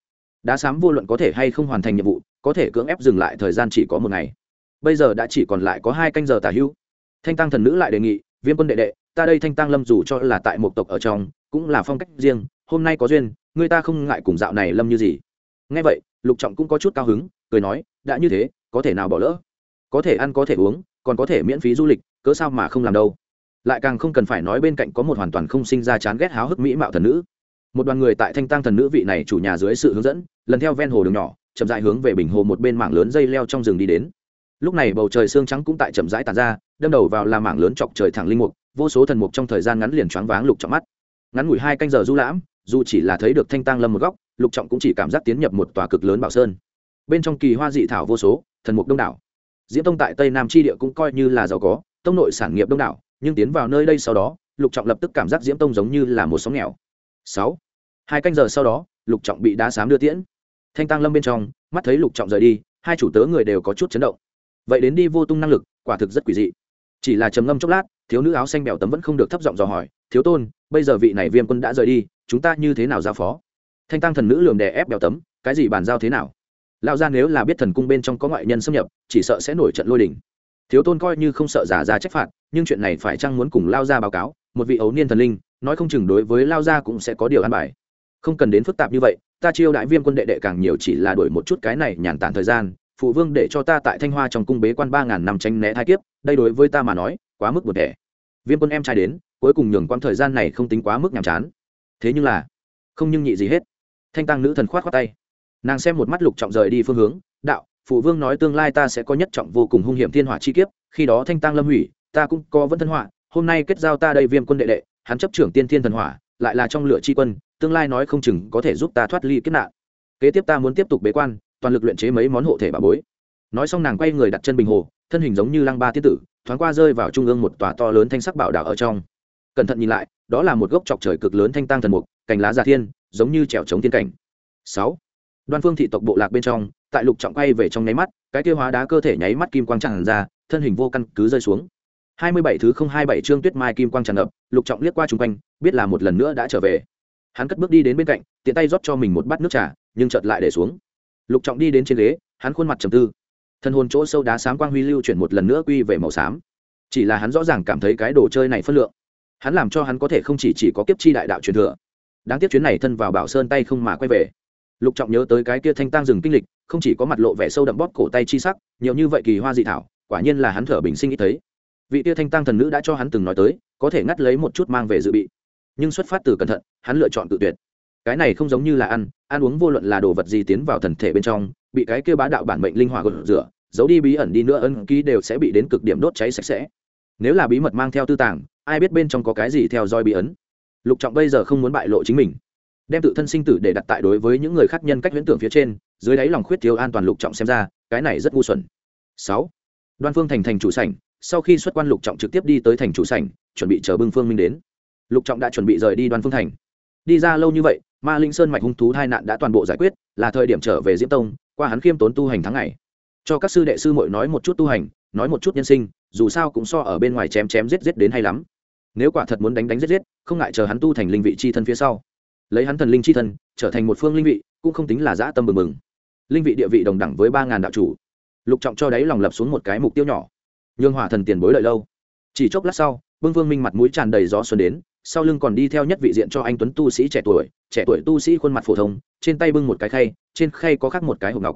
Đã sám vô luận có thể hay không hoàn thành nhiệm vụ, có thể cưỡng ép dừng lại thời gian chỉ có một ngày bây giờ đã chỉ còn lại có hai canh giờ tả hữu. Thanh tăng thần nữ lại đề nghị, viêm quân đệ đệ, ta đây thanh tăng lâm dù cho là tại một tộc ở trong, cũng là phong cách riêng, hôm nay có duyên, người ta không ngại cùng dạo này lâm như gì. Ngay vậy, lục trọng cũng có chút cao hứng, cười nói, đã như thế, có thể nào bỏ lỡ? Có thể ăn, có thể uống, còn có thể miễn phí du lịch, cớ sao mà không làm đâu? Lại càng không cần phải nói bên cạnh có một hoàn toàn không sinh ra chán ghét háo hức mỹ mạo thần nữ. Một đoàn người tại thanh tăng thần nữ vị này chủ nhà dưới sự hướng dẫn, lần theo ven hồ đường nhỏ, chậm rãi hướng về bình hồ một bên mảng lớn dây leo trong rừng đi đến lúc này bầu trời sương trắng cũng tại chậm rãi tàn ra, đâm đầu vào là mảng lớn chọc trời thẳng linh mục, vô số thần mục trong thời gian ngắn liền choáng váng lục trọng mắt. Ngắn ngủi hai canh giờ du lãm, dù chỉ là thấy được thanh tăng lâm một góc, lục trọng cũng chỉ cảm giác tiến nhập một tòa cực lớn bảo sơn. Bên trong kỳ hoa dị thảo vô số, thần mục đông đảo. Diễm tông tại tây nam tri địa cũng coi như là giàu có, tông nội sản nghiệp đông đảo, nhưng tiến vào nơi đây sau đó, lục trọng lập tức cảm giác diễm tông giống như là một sóng nghèo. Sáu, hai canh giờ sau đó, lục trọng bị đá xám đưa tiễn. Thanh tăng lâm bên trong, mắt thấy lục trọng rời đi, hai chủ tớ người đều có chút chấn động vậy đến đi vô tung năng lực, quả thực rất quỷ dị. Chỉ là trầm ngâm chốc lát, thiếu nữ áo xanh bèo tấm vẫn không được thấp giọng dò hỏi, thiếu tôn, bây giờ vị này viêm quân đã rời đi, chúng ta như thế nào giao phó? Thanh tăng thần nữ lường đè ép bèo tấm, cái gì bàn giao thế nào? Lao gia nếu là biết thần cung bên trong có ngoại nhân xâm nhập, chỉ sợ sẽ nổi trận lôi đình. Thiếu tôn coi như không sợ giả ra trách phạt, nhưng chuyện này phải chăng muốn cùng lao gia báo cáo? Một vị ấu niên thần linh, nói không chừng đối với lao gia cũng sẽ có điều ăn bài. Không cần đến phức tạp như vậy, ta chiêu đại viêm quân đệ đệ càng nhiều chỉ là đổi một chút cái này nhàn tản thời gian phụ vương để cho ta tại thanh hoa trong cung bế quan ba ngàn năm tranh né thai kiếp, đây đối với ta mà nói, quá mức một đẻ viêm quân em trai đến, cuối cùng nhường quãng thời gian này không tính quá mức nhàm chán. Thế nhưng là, không nhưng nhị gì hết. Thanh tăng nữ thần khoát khoát tay. Nàng xem một mắt lục trọng rời đi phương hướng, đạo, phụ vương nói tương lai ta sẽ có nhất trọng vô cùng hung hiểm thiên hỏa chi kiếp, khi đó thanh tăng lâm hủy, ta cũng có vẫn thân hỏa hôm nay kết giao ta đây viêm quân đệ đệ, hắn chấp trưởng tiên thiên thần hỏa, lại là trong lửa chi quân, tương lai nói không chừng có thể giúp ta thoát ly kết nạn. Kế tiếp ta muốn tiếp tục bế quan toàn lực luyện chế mấy món hộ thể bà bối. Nói xong nàng quay người đặt chân bình hồ, thân hình giống như lăng ba tiết tử, thoáng qua rơi vào trung ương một tòa to lớn thanh sắc bảo đảo ở trong. Cẩn thận nhìn lại, đó là một gốc chọc trời cực lớn thanh tăng thần mục, cành lá già thiên, giống như trèo chống tiên cảnh. Sáu. Đoan phương thị tộc bộ lạc bên trong, tại lục trọng quay về trong nháy mắt, cái tiêu hóa đá cơ thể nháy mắt kim quang tràn ra, thân hình vô căn cứ rơi xuống. Hai mươi bảy thứ không hai bảy chương tuyết mai kim quang tràn ngập, lục trọng liếc qua chung quanh, biết là một lần nữa đã trở về. Hắn cất bước đi đến bên cạnh, tiện tay rót cho mình một bát nước trà, nhưng chợt lại để xuống lục trọng đi đến trên ghế, hắn khuôn mặt trầm tư. Thân hồn chỗ sâu đá sáng quang huy lưu chuyển một lần nữa quy về màu xám. Chỉ là hắn rõ ràng cảm thấy cái đồ chơi này phân lượng. Hắn làm cho hắn có thể không chỉ chỉ có kiếp chi đại đạo truyền thừa. Đáng tiếc chuyến này thân vào bảo sơn tay không mà quay về. Lục trọng nhớ tới cái kia thanh tang rừng kinh lịch, không chỉ có mặt lộ vẻ sâu đậm bóp cổ tay chi sắc, nhiều như vậy kỳ hoa dị thảo, quả nhiên là hắn thở bình sinh ít thấy. Vị tia thanh tăng thần nữ đã cho hắn từng nói tới, có thể ngắt lấy một chút mang về dự bị. Nhưng xuất phát từ cẩn thận, hắn lựa chọn tự tuyệt cái này không giống như là ăn ăn uống vô luận là đồ vật gì tiến vào thần thể bên trong, bị cái kia bá đạo bản mệnh linh hỏa gột rửa, giấu đi bí ẩn đi nữa ân ký đều sẽ bị đến cực điểm đốt cháy sạch sẽ. Nếu là bí mật mang theo tư tàng, ai biết bên trong có cái gì theo dõi bí ấn lục trọng bây giờ không muốn bại lộ chính mình. Đem tự thân sinh tử để đặt tại đối với những người khác nhân cách huyễn tưởng phía trên, dưới đáy lòng khuyết thiếu an toàn lục trọng xem ra, cái này rất ngu xuẩn. Sáu. Đoan phương thành thành chủ sảnh, sau khi xuất quan lục trọng trực tiếp đi tới thành chủ sảnh, chuẩn bị chờ bưng phương minh đến. Lục trọng đã chuẩn bị rời đi đoan phương thành. Đi ra lâu như vậy ma linh sơn mạch hung thú hai nạn đã toàn bộ giải quyết, là thời điểm trở về diễm tông, qua hắn khiêm tốn tu hành tháng ngày. Cho các sư đệ sư muội nói một chút tu hành, nói một chút nhân sinh, dù sao cũng so ở bên ngoài chém chém giết giết đến hay lắm. Nếu quả thật muốn đánh đánh giết giết, không ngại chờ hắn tu thành linh vị c h i thân phía sau. Lấy hắn thần linh c h i thân, trở thành một phương linh vị, cũng không tính là dã tâm mừng mừng linh vị địa vị đồng đẳng với ba ngàn đạo chủ. Lục trọng cho đáy lòng lập xuống một cái mục tiêu nhỏ. Nhường hỏa thần tiền bối lợi lâu. Chỉ chốc lát sau, bưng vương minh mặt mũi tràn đầy gió xuân đến sau lưng còn đi theo nhất vị diện cho anh tuấn tu sĩ trẻ tuổi trẻ tuổi tu sĩ khuôn mặt phổ thông, trên tay bưng một cái khay, trên khay có khắc một cái hộp ngọc.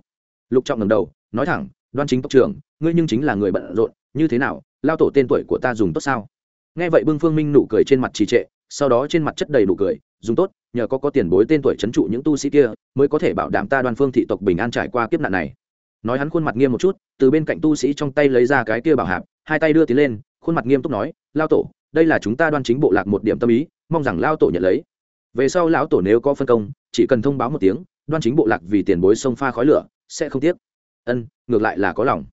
Lục trọng ngầm đầu, nói thẳng, đoan chính tộc trưởng, ngươi nhưng chính là người bận rộn, như thế nào, lao tổ tên tuổi của ta dùng tốt sao? Nghe vậy bưng phương minh nụ cười trên mặt trì trệ, sau đó trên mặt chất đầy nụ cười, dùng tốt, nhờ có có tiền bối tên tuổi c h ấ n trụ những tu sĩ kia, mới có thể bảo đảm ta đoan phương thị tộc bình an trải qua kiếp nạn này. Nói hắn khuôn mặt nghiêm một chút, từ bên cạnh tu sĩ trong tay lấy ra cái kia bảo hạp, hai tay đưa tiến lên, khuôn mặt nghiêm túc nói, lao tổ đây là chúng ta đoan chính bộ lạc một điểm tâm ý, mong rằng lao tổ nhận lấy. Về sau lão tổ nếu có phân công, chỉ cần thông báo một tiếng, đoan chính bộ lạc vì tiền bối sông pha khói lửa, sẽ không tiếc. Ân, ngược lại là có lòng.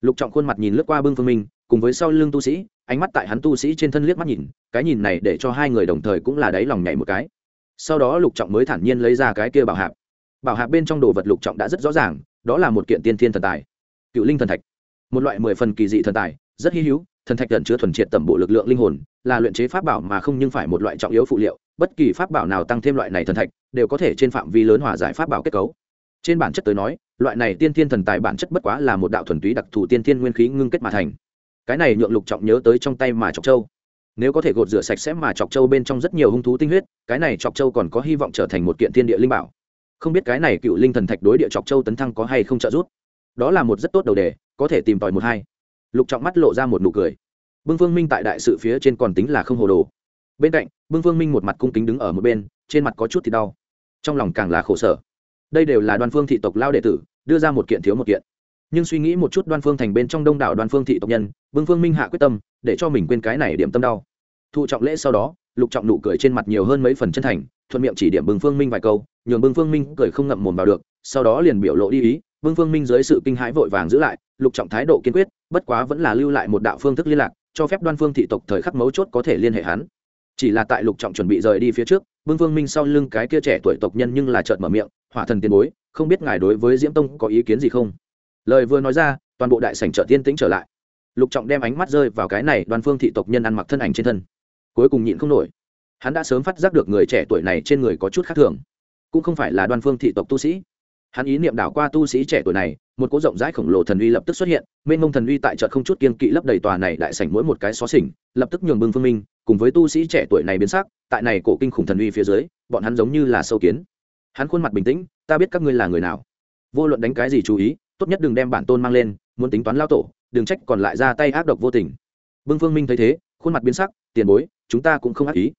Lục trọng khuôn mặt nhìn lướt qua bưng phương minh, cùng với sau lưng tu sĩ, ánh mắt tại hắn tu sĩ trên thân liếc mắt nhìn, cái nhìn này để cho hai người đồng thời cũng là đáy lòng nhảy một cái. Sau đó lục trọng mới thản nhiên lấy ra cái kia bảo hạp. Bảo hạp bên trong đồ vật lục trọng đã rất rõ ràng, đó là một kiện tiên thiên thần tài. Cựu linh thần thạch. Một loại mười phần kỳ dị thần tài rất hy hữu, thần thạch gần chứa thuần triệt tầm bộ lực lượng linh hồn, là luyện chế pháp bảo mà không nhưng phải một loại trọng yếu phụ liệu, bất kỳ pháp bảo nào tăng thêm loại này thần thạch, đều có thể trên phạm vi lớn hòa giải pháp bảo kết cấu. Trên bản chất tới nói, loại này tiên thiên thần tài bản chất bất quá là một đạo thuần túy đặc thù tiên thiên nguyên khí ngưng kết mà thành. Cái này nhượng lục trọng nhớ tới trong tay mà chọc châu. Nếu có thể gột rửa sạch sẽ mà chọc châu bên trong rất nhiều hung thú tinh huyết, cái này chọc châu còn có hy vọng trở thành một kiện thiên địa linh bảo. Không biết cái này cựu linh thần thạch đối địa chọc châu tấn thăng có hay không trợ giúp? Đó là một rất tốt đầu đề, có thể tìm tòi một hai lục trọng mắt lộ ra một nụ cười. Bưng phương minh tại đại sự phía trên còn tính là không hồ đồ. Bên cạnh, bưng phương minh một mặt cung kính đứng ở một bên, trên mặt có chút thì đau. Trong lòng càng là khổ sở. Đây đều là đoan phương thị tộc lao đệ tử, đưa ra một kiện thiếu một kiện. Nhưng suy nghĩ một chút đoan phương thành bên trong đông đảo đoan phương thị tộc nhân vương phương minh hạ quyết tâm, để cho mình quên cái này điểm tâm đau. Thụ trọng lễ sau đó, lục trọng nụ cười trên mặt nhiều hơn mấy phần chân thành, thuận miệng chỉ điểm bưng phương minh vài câu, nhường bưng phương minh cười không ngậm mồm vào được, sau đó liền biểu lộ đi ý vương phương minh dưới sự kinh hãi vội vàng giữ lại, lục trọng thái độ kiên quyết bất quá vẫn là lưu lại một đạo phương thức liên lạc, cho phép đoan phương thị tộc thời khắc mấu chốt có thể liên hệ hắn. Chỉ là tại lục trọng chuẩn bị rời đi phía trước, vương phương minh sau lưng cái kia trẻ tuổi tộc nhân nhưng là trợt mở miệng, hỏa thần tiền bối, không biết ngài đối với diễm tông có ý kiến gì không? Lời vừa nói ra, toàn bộ đại sảnh trợ tiên tĩnh trở lại. Lục trọng đem ánh mắt rơi vào cái này Đoan phương thị tộc nhân ăn mặc thân ảnh trên thân. Cuối cùng nhịn không nổi. Hắn đã sớm phát giác được người trẻ tuổi này trên người có chút khác thường. Cũng không phải là Đoan phương thị tộc tu sĩ. Hắn ý niệm đảo qua tu sĩ trẻ tuổi này một cỗ rộng rãi khổng lồ thần uy lập tức xuất hiện, mênh mông thần uy tại chợt không chút kiên kỵ lấp đầy tòa này đại sảnh mỗi một cái xó xỉnh, lập tức nhường bưng phương minh, cùng với tu sĩ trẻ tuổi này biến sắc, tại này cổ kinh khủng thần uy phía dưới, bọn hắn giống như là sâu kiến. Hắn khuôn mặt bình tĩnh, ta biết các ngươi là người nào. Vô luận đánh cái gì chú ý, tốt nhất đừng đem bản tôn mang lên, muốn tính toán lao tổ, đừng trách còn lại ra tay ác độc vô tình. Bưng phương minh thấy thế, khuôn mặt biến sắc, tiền bối, chúng ta cũng không ác ý.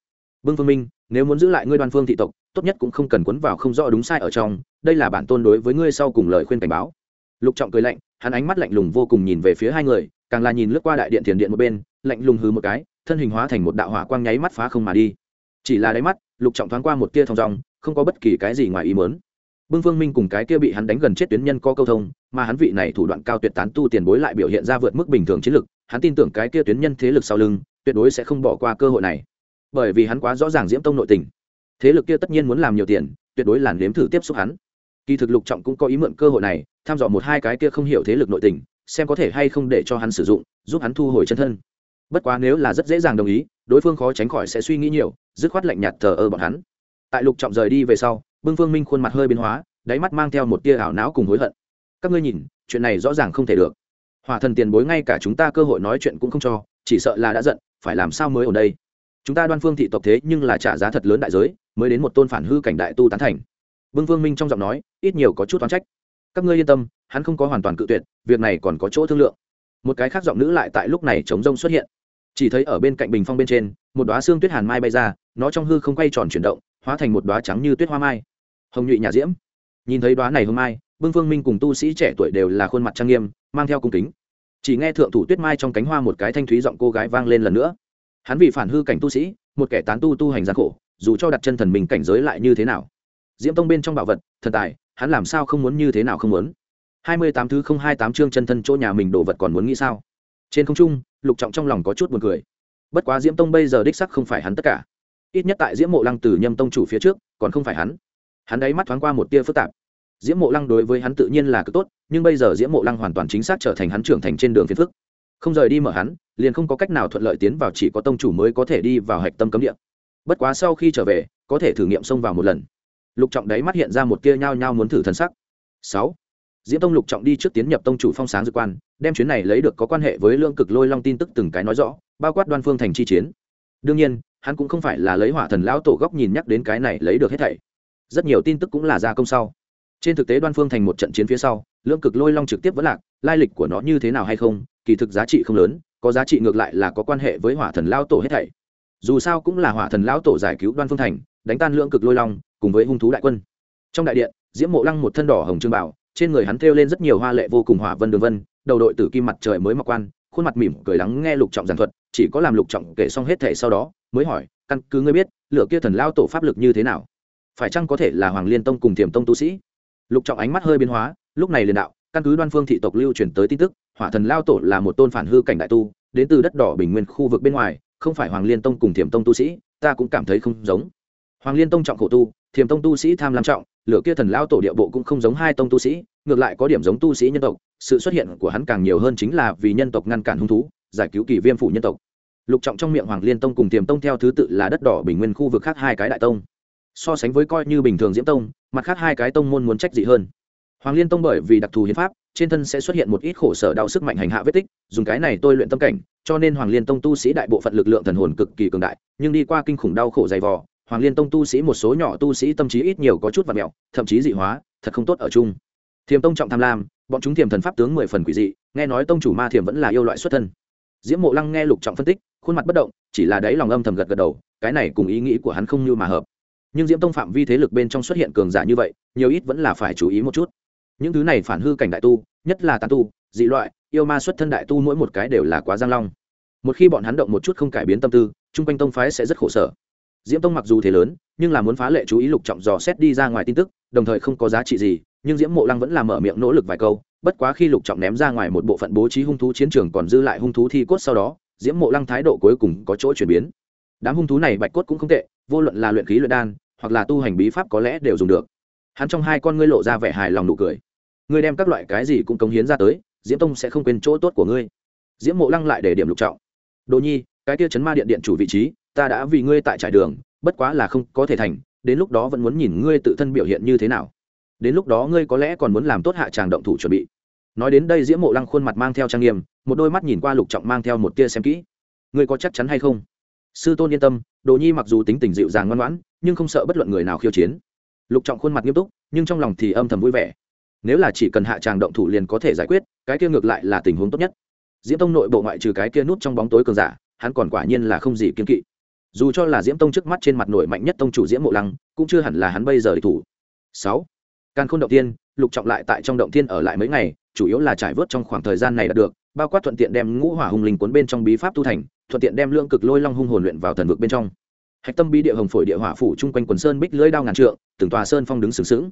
Bưng phương minh, nếu muốn giữ lại ngươi đoàn phương thị tộc, tốt nhất cũng không cần quấn vào không rõ đúng sai ở trong, đây là bản tôn đối với ngươi sau cùng lời khuyên cảnh báo lục trọng cười lạnh, hắn ánh mắt lạnh lùng vô cùng nhìn về phía hai người, càng là nhìn lướt qua đại điện thiền điện một bên, lạnh lùng hừ một cái, thân hình hóa thành một đạo hỏa quang nháy mắt phá không mà đi. Chỉ là đáy mắt, lục trọng thoáng qua một tia thong dong, không có bất kỳ cái gì ngoài ý mớn bưng phương minh cùng cái kia bị hắn đánh gần chết tuyến nhân có câu thông, mà hắn vị này thủ đoạn cao tuyệt tán tu tiền bối lại biểu hiện ra vượt mức bình thường chiến lực, hắn tin tưởng cái kia tuyến nhân thế lực sau lưng, tuyệt đối sẽ không bỏ qua cơ hội này. Bởi vì hắn quá rõ ràng diễm tông nội tình. Thế lực kia tất nhiên muốn làm nhiều tiền, tuyệt đối làn nếm thử tiếp xúc hắn kỳ thực lục trọng cũng có ý mượn cơ hội này, tham dò một hai cái kia không hiểu thế lực nội tình, xem có thể hay không để cho hắn sử dụng, giúp hắn thu hồi chân thân. Bất quá nếu là rất dễ dàng đồng ý, đối phương khó tránh khỏi sẽ suy nghĩ nhiều, dứt khoát lạnh nhạt thờ ơ bọn hắn. Tại lục trọng rời đi về sau bưng phương minh khuôn mặt hơi biến hóa, đáy mắt mang theo một tia ảo não cùng hối hận. Các ngươi nhìn, chuyện này rõ ràng không thể được. Hòa thần tiền bối ngay cả chúng ta cơ hội nói chuyện cũng không cho, chỉ sợ là đã giận, phải làm sao mới ở đây? Chúng ta đoan phương thị tộc thế nhưng là trả giá thật lớn đại giới, mới đến một tôn phản hư cảnh đại tu tán thành vương vương minh trong giọng nói, ít nhiều có chút toán trách. Các ngươi yên tâm, hắn không có hoàn toàn cự tuyệt, việc này còn có chỗ thương lượng. Một cái khác giọng nữ lại tại lúc này chống rông xuất hiện. Chỉ thấy ở bên cạnh bình phong bên trên, một đoá xương tuyết hàn mai bay ra, nó trong hư không quay tròn chuyển động, hóa thành một đoá trắng như tuyết hoa mai. Hồng nhụy nhà diễm. Nhìn thấy đoá này hôm mai bưng phương minh cùng tu sĩ trẻ tuổi đều là khuôn mặt trang nghiêm, mang theo cung kính. Chỉ nghe thượng thủ tuyết mai trong cánh hoa một cái thanh thúy giọng cô gái vang lên lần nữa. Hắn vì phản hư cảnh tu sĩ, một kẻ tán tu tu hành gian khổ, dù cho đặt chân thần mình cảnh giới lại như thế nào? Diễm tông bên trong bảo vật, thần tài, hắn làm sao không muốn như thế nào không muốn? Hai mươi tám thứ không hai tám chương chân thân chỗ nhà mình đồ vật còn muốn nghĩ sao? Trên không trung, lục trọng trong lòng có chút buồn cười. Bất quá diễm tông bây giờ đích sắc không phải hắn tất cả. Ít nhất tại diễm mộ lăng từ nhâm tông chủ phía trước, còn không phải hắn. Hắn đáy mắt thoáng qua một tia phức tạp. Diễm mộ lăng đối với hắn tự nhiên là cực tốt, nhưng bây giờ diễm mộ lăng hoàn toàn chính xác trở thành hắn trưởng thành trên đường phiền phức. Không rời đi mở hắn, liền không có cách nào thuận lợi tiến vào chỉ có tông chủ mới có thể đi vào hạch tâm cấm địa. Bất quá sau khi trở về, có thể thử nghiệm xông vào một lần lục trọng đấy mắt hiện ra một tia nhao nhao muốn thử thân sắc. Sáu. Diễm tông lục trọng đi trước tiến nhập tông chủ phong sáng dự quan, đem chuyến này lấy được có quan hệ với lương cực lôi long tin tức từng cái nói rõ, bao quát đoan phương thành chi chiến. Đương nhiên, hắn cũng không phải là lấy hỏa thần lão tổ góc nhìn nhắc đến cái này lấy được hết thảy. Rất nhiều tin tức cũng là gia công sau. Trên thực tế đoan phương thành một trận chiến phía sau, lương cực lôi long trực tiếp vẫn lạc, lai lịch của nó như thế nào hay không, kỳ thực giá trị không lớn, có giá trị ngược lại là có quan hệ với hỏa thần lão tổ hết thảy. Dù sao cũng là hỏa thần lão tổ giải cứu đoan phương thành, đánh tan lương cực lôi long cùng với hung thú đại quân. Trong đại điện, diễm mộ lăng một thân đỏ hồng trương bảo, trên người hắn thêu lên rất nhiều hoa lệ vô cùng hỏa vân đường vân, đầu đội tử kim mặt trời mới mặc quan, khuôn mặt mỉm cười lắng nghe lục trọng giảng thuật, chỉ có làm lục trọng kể xong hết thể sau đó, mới hỏi, căn cứ ngươi biết, lửa kia thần lao tổ pháp lực như thế nào? Phải chăng có thể là hoàng liên tông cùng thiểm tông tu sĩ? Lục trọng ánh mắt hơi biến hóa, lúc này liền đạo, căn cứ đoan phương thị tộc lưu truyền tới tin tức, hỏa thần lao tổ là một tôn phản hư cảnh đại tu, đến từ đất đỏ bình nguyên khu vực bên ngoài, không phải hoàng liên tông cùng thiểm tông tu sĩ, ta cũng cảm thấy không giống. Hoàng liên tông trọng khổ tu thiềm tông tu sĩ tham lam trọng, lửa kia thần lao tổ địa bộ cũng không giống hai tông tu sĩ, ngược lại có điểm giống tu sĩ nhân tộc. Sự xuất hiện của hắn càng nhiều hơn chính là vì nhân tộc ngăn cản hung thú, giải cứu kỳ viêm phủ nhân tộc. Lục trọng trong miệng hoàng liên tông cùng tiềm tông theo thứ tự là đất đỏ bình nguyên khu vực khác hai cái đại tông. So sánh với coi như bình thường diễm tông, mặt khác hai cái tông môn muốn trách dị hơn. Hoàng liên tông bởi vì đặc thù hiến pháp, trên thân sẽ xuất hiện một ít khổ sở đau sức mạnh hành hạ vết tích, dùng cái này tôi luyện tâm cảnh, cho nên hoàng liên tông tu sĩ đại bộ phận lực lượng thần hồn cực kỳ cường đại, nhưng đi qua kinh khủng đau khổ dày vò hoàng liên tông tu sĩ một số nhỏ tu sĩ tâm trí ít nhiều có chút và mẹo, thậm chí dị hóa, thật không tốt ở chung. Thiềm tông trọng tham lam, bọn chúng thiềm thần pháp tướng mười phần quỷ dị, nghe nói tông chủ ma thiềm vẫn là yêu loại xuất thân. Diễm mộ lăng nghe lục trọng phân tích, khuôn mặt bất động, chỉ là đáy lòng âm thầm gật gật đầu, cái này cùng ý nghĩ của hắn không như mà hợp. Nhưng diễm tông phạm vi thế lực bên trong xuất hiện cường giả như vậy, nhiều ít vẫn là phải chú ý một chút. Những thứ này phản hư cảnh đại tu, nhất là tàn tu, dị loại, yêu ma xuất thân đại tu mỗi một cái đều là quá giang long. Một khi bọn hắn động một chút không cải biến tâm tư, chung quanh tông phái sẽ rất khổ sở diễm tông mặc dù thế lớn, nhưng là muốn phá lệ chú ý lục trọng dò xét đi ra ngoài tin tức, đồng thời không có giá trị gì, nhưng diễm mộ lăng vẫn làm mở miệng nỗ lực vài câu, bất quá khi lục trọng ném ra ngoài một bộ phận bố trí hung thú chiến trường còn dư lại hung thú thi cốt sau đó, diễm mộ lăng thái độ cuối cùng có chỗ chuyển biến. Đám hung thú này bạch cốt cũng không tệ, vô luận là luyện khí luyện đan, hoặc là tu hành bí pháp có lẽ đều dùng được. Hắn trong hai con ngươi lộ ra vẻ hài lòng nụ cười. Ngươi đem các loại cái gì cũng cống hiến ra tới, diễm tông sẽ không quên chỗ tốt của ngươi. Diễm mộ lăng lại để điểm lục trọng. Đồ nhi cái kia chấn ma điện điện chủ vị trí, ta đã vì ngươi tại trải đường, bất quá là không có thể thành, đến lúc đó vẫn muốn nhìn ngươi tự thân biểu hiện như thế nào. Đến lúc đó ngươi có lẽ còn muốn làm tốt hạ tràng động thủ chuẩn bị. Nói đến đây diễm mộ lăng khuôn mặt mang theo trang nghiêm, một đôi mắt nhìn qua lục trọng mang theo một tia xem kỹ. Ngươi có chắc chắn hay không? Sư tôn yên tâm, đồ nhi mặc dù tính tình dịu dàng ngoan ngoãn, nhưng không sợ bất luận người nào khiêu chiến. Lục trọng khuôn mặt nghiêm túc, nhưng trong lòng thì âm thầm vui vẻ. Nếu là chỉ cần hạ tràng động thủ liền có thể giải quyết, cái kia ngược lại là tình huống tốt nhất. Diễm tông nội bộ ngoại trừ cái kia nút trong bóng tối cường giả hắn còn quả nhiên là không gì kiên kỵ. Dù cho là diễm tông trước mắt trên mặt nổi mạnh nhất tông chủ diễm mộ lăng, cũng chưa hẳn là hắn bây giờ địch thủ. Sáu, càn khôn động tiên, lục trọng lại tại trong động tiên ở lại mấy ngày, chủ yếu là trải vớt trong khoảng thời gian này đã được, bao quát thuận tiện đem ngũ hỏa hùng linh cuốn bên trong bí pháp tu thành, thuận tiện đem lượng cực lôi long hung hồn luyện vào thần vực bên trong. Hạch tâm bí địa hồng phổi địa hỏa phủ chung quanh quần sơn bích lưỡi đao ngàn trượng, từng tòa sơn phong đứng sừng sững.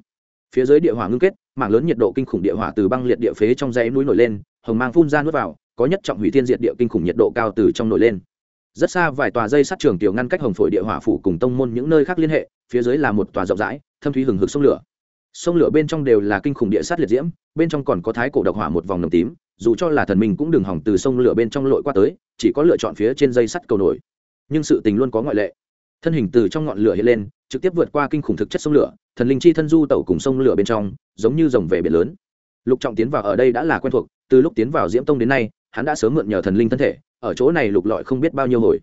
Phía dưới địa hỏa ngưng kết, mảng lớn nhiệt độ kinh khủng địa hỏa từ băng liệt địa phế trong dãy núi nổi lên, hồng mang phun ra nuốt vào có nhất trọng hủy thiên diệt địa kinh khủng nhiệt độ cao từ trong nổi lên. Rất xa vài tòa dây sắt trường tiểu ngăn cách hồng phổi địa hỏa phủ cùng tông môn những nơi khác liên hệ, phía dưới là một tòa rộng rãi, thâm thúy hừng hực sông lửa. Sông lửa bên trong đều là kinh khủng địa sát liệt diễm, bên trong còn có thái cổ độc hỏa một vòng nồng tím, dù cho là thần minh cũng đừng hỏng từ sông lửa bên trong lội qua tới, chỉ có lựa chọn phía trên dây sắt cầu nổi. Nhưng sự tình luôn có ngoại lệ. Thân hình từ trong ngọn lửa hiện lên, trực tiếp vượt qua kinh khủng thực chất sông lửa, thần linh chi thân du tẩu cùng sông lửa bên trong, giống như dòng về biển lớn. Lục trọng tiến vào ở đây đã là quen thuộc, từ lúc tiến vào diễm tông đến nay hắn đã sớm mượn nhờ thần linh thân thể, ở chỗ này lục lọi không biết bao nhiêu hồi.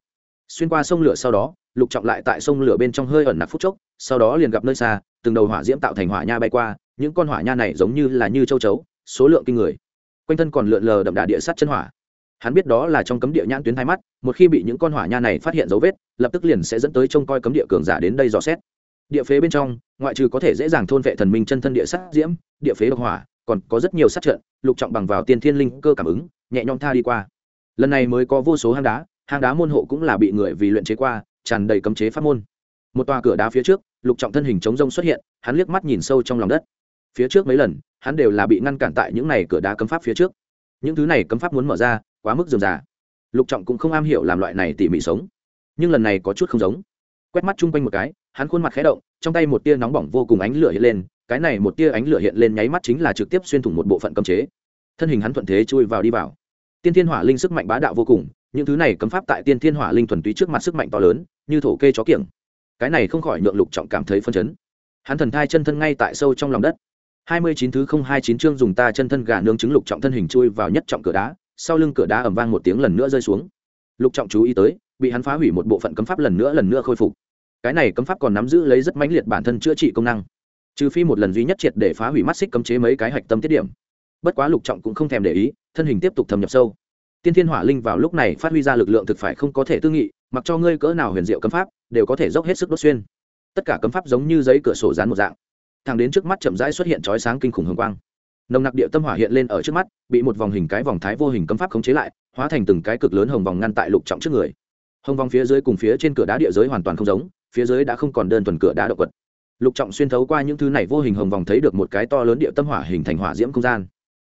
Xuyên qua sông lửa sau đó, lục trọng lại tại sông lửa bên trong hơi ẩn nặc phút chốc, sau đó liền gặp nơi xa, từng đầu hỏa diễm tạo thành hỏa nha bay qua, những con hỏa nha này giống như là như châu chấu, số lượng kinh người. Quanh thân còn lượn lờ đậm đà địa sắt chân hỏa. Hắn biết đó là trong cấm địa nhãn tuyến thái mắt, một khi bị những con hỏa nha này phát hiện dấu vết, lập tức liền sẽ dẫn tới trông coi cấm địa cường giả đến đây dò xét. Địa phế bên trong, ngoại trừ có thể dễ dàng thôn vệ thần minh chân thân địa sắt diễm, địa phế độc hỏa, còn có rất nhiều sát trận, lục trọng bằng vào tiên thiên linh cơ cảm ứng nhẹ nhõm tha đi qua. Lần này mới có vô số hang đá hang đá môn hộ cũng là bị người vì luyện chế qua, tràn đầy cấm chế pháp môn. Một tòa cửa đá phía trước, lục trọng thân hình chống rông xuất hiện, hắn liếc mắt nhìn sâu trong lòng đất. Phía trước mấy lần, hắn đều là bị ngăn cản tại những này cửa đá cấm pháp phía trước. Những thứ này cấm pháp muốn mở ra, quá mức dườm già. Lục trọng cũng không am hiểu làm loại này tỉ mỉ sống. Nhưng lần này có chút không giống. Quét mắt chung quanh một cái, hắn khuôn mặt khẽ động, trong tay một tia nóng bỏng vô cùng ánh lửa hiện lên, cái này một tia ánh lửa hiện lên nháy mắt chính là trực tiếp xuyên thủng một bộ phận cấm chế thân hình hắn thuận thế chui vào đi vào. Tiên thiên hỏa linh sức mạnh bá đạo vô cùng, những thứ này cấm pháp tại tiên thiên hỏa linh thuần túy trước mặt sức mạnh to lớn, như thổ kê chó kiểng. Cái này không khỏi nhượng lục trọng cảm thấy phân chấn. Hắn thần thai chân thân ngay tại sâu trong lòng đất. Hai mươi chín thứ không hai chín chương dùng ta chân thân gà nướng trứng lục trọng thân hình chui vào nhất trọng cửa đá, sau lưng cửa đá ẩm vang một tiếng lần nữa rơi xuống. Lục trọng chú ý tới, bị hắn phá hủy một bộ phận cấm pháp lần nữa lần nữa khôi phục. Cái này cấm pháp còn nắm giữ lấy rất mãnh liệt bản thân chữa trị công năng. Trừ phi một lần duy nhất triệt để phá hủy mắt xích cấm chế mấy cái hạch tâm tiết điểm bất quá lục trọng cũng không thèm để ý, thân hình tiếp tục thâm nhập sâu. Tiên thiên hỏa linh vào lúc này phát huy ra lực lượng thực phải không có thể tư nghị, mặc cho ngươi cỡ nào huyền diệu cấm pháp, đều có thể dốc hết sức đốt xuyên. Tất cả cấm pháp giống như giấy cửa sổ dán một dạng. Thẳng đến trước mắt chậm rãi xuất hiện chói sáng kinh khủng hồng quang. Nồng nặc địa tâm hỏa hiện lên ở trước mắt, bị một vòng hình cái vòng thái vô hình cấm pháp khống chế lại, hóa thành từng cái cực lớn hồng vòng ngăn tại lục trọng trước người. Hồng vòng phía dưới cùng phía trên cửa đá địa giới hoàn toàn không giống, phía dưới đã không còn đơn thuần cửa đá động quật lục trọng xuyên thấu qua những thứ này vô hình hồng vòng thấy được một cái to lớn địa tâm hỏa hình thành hỏa diễm không gian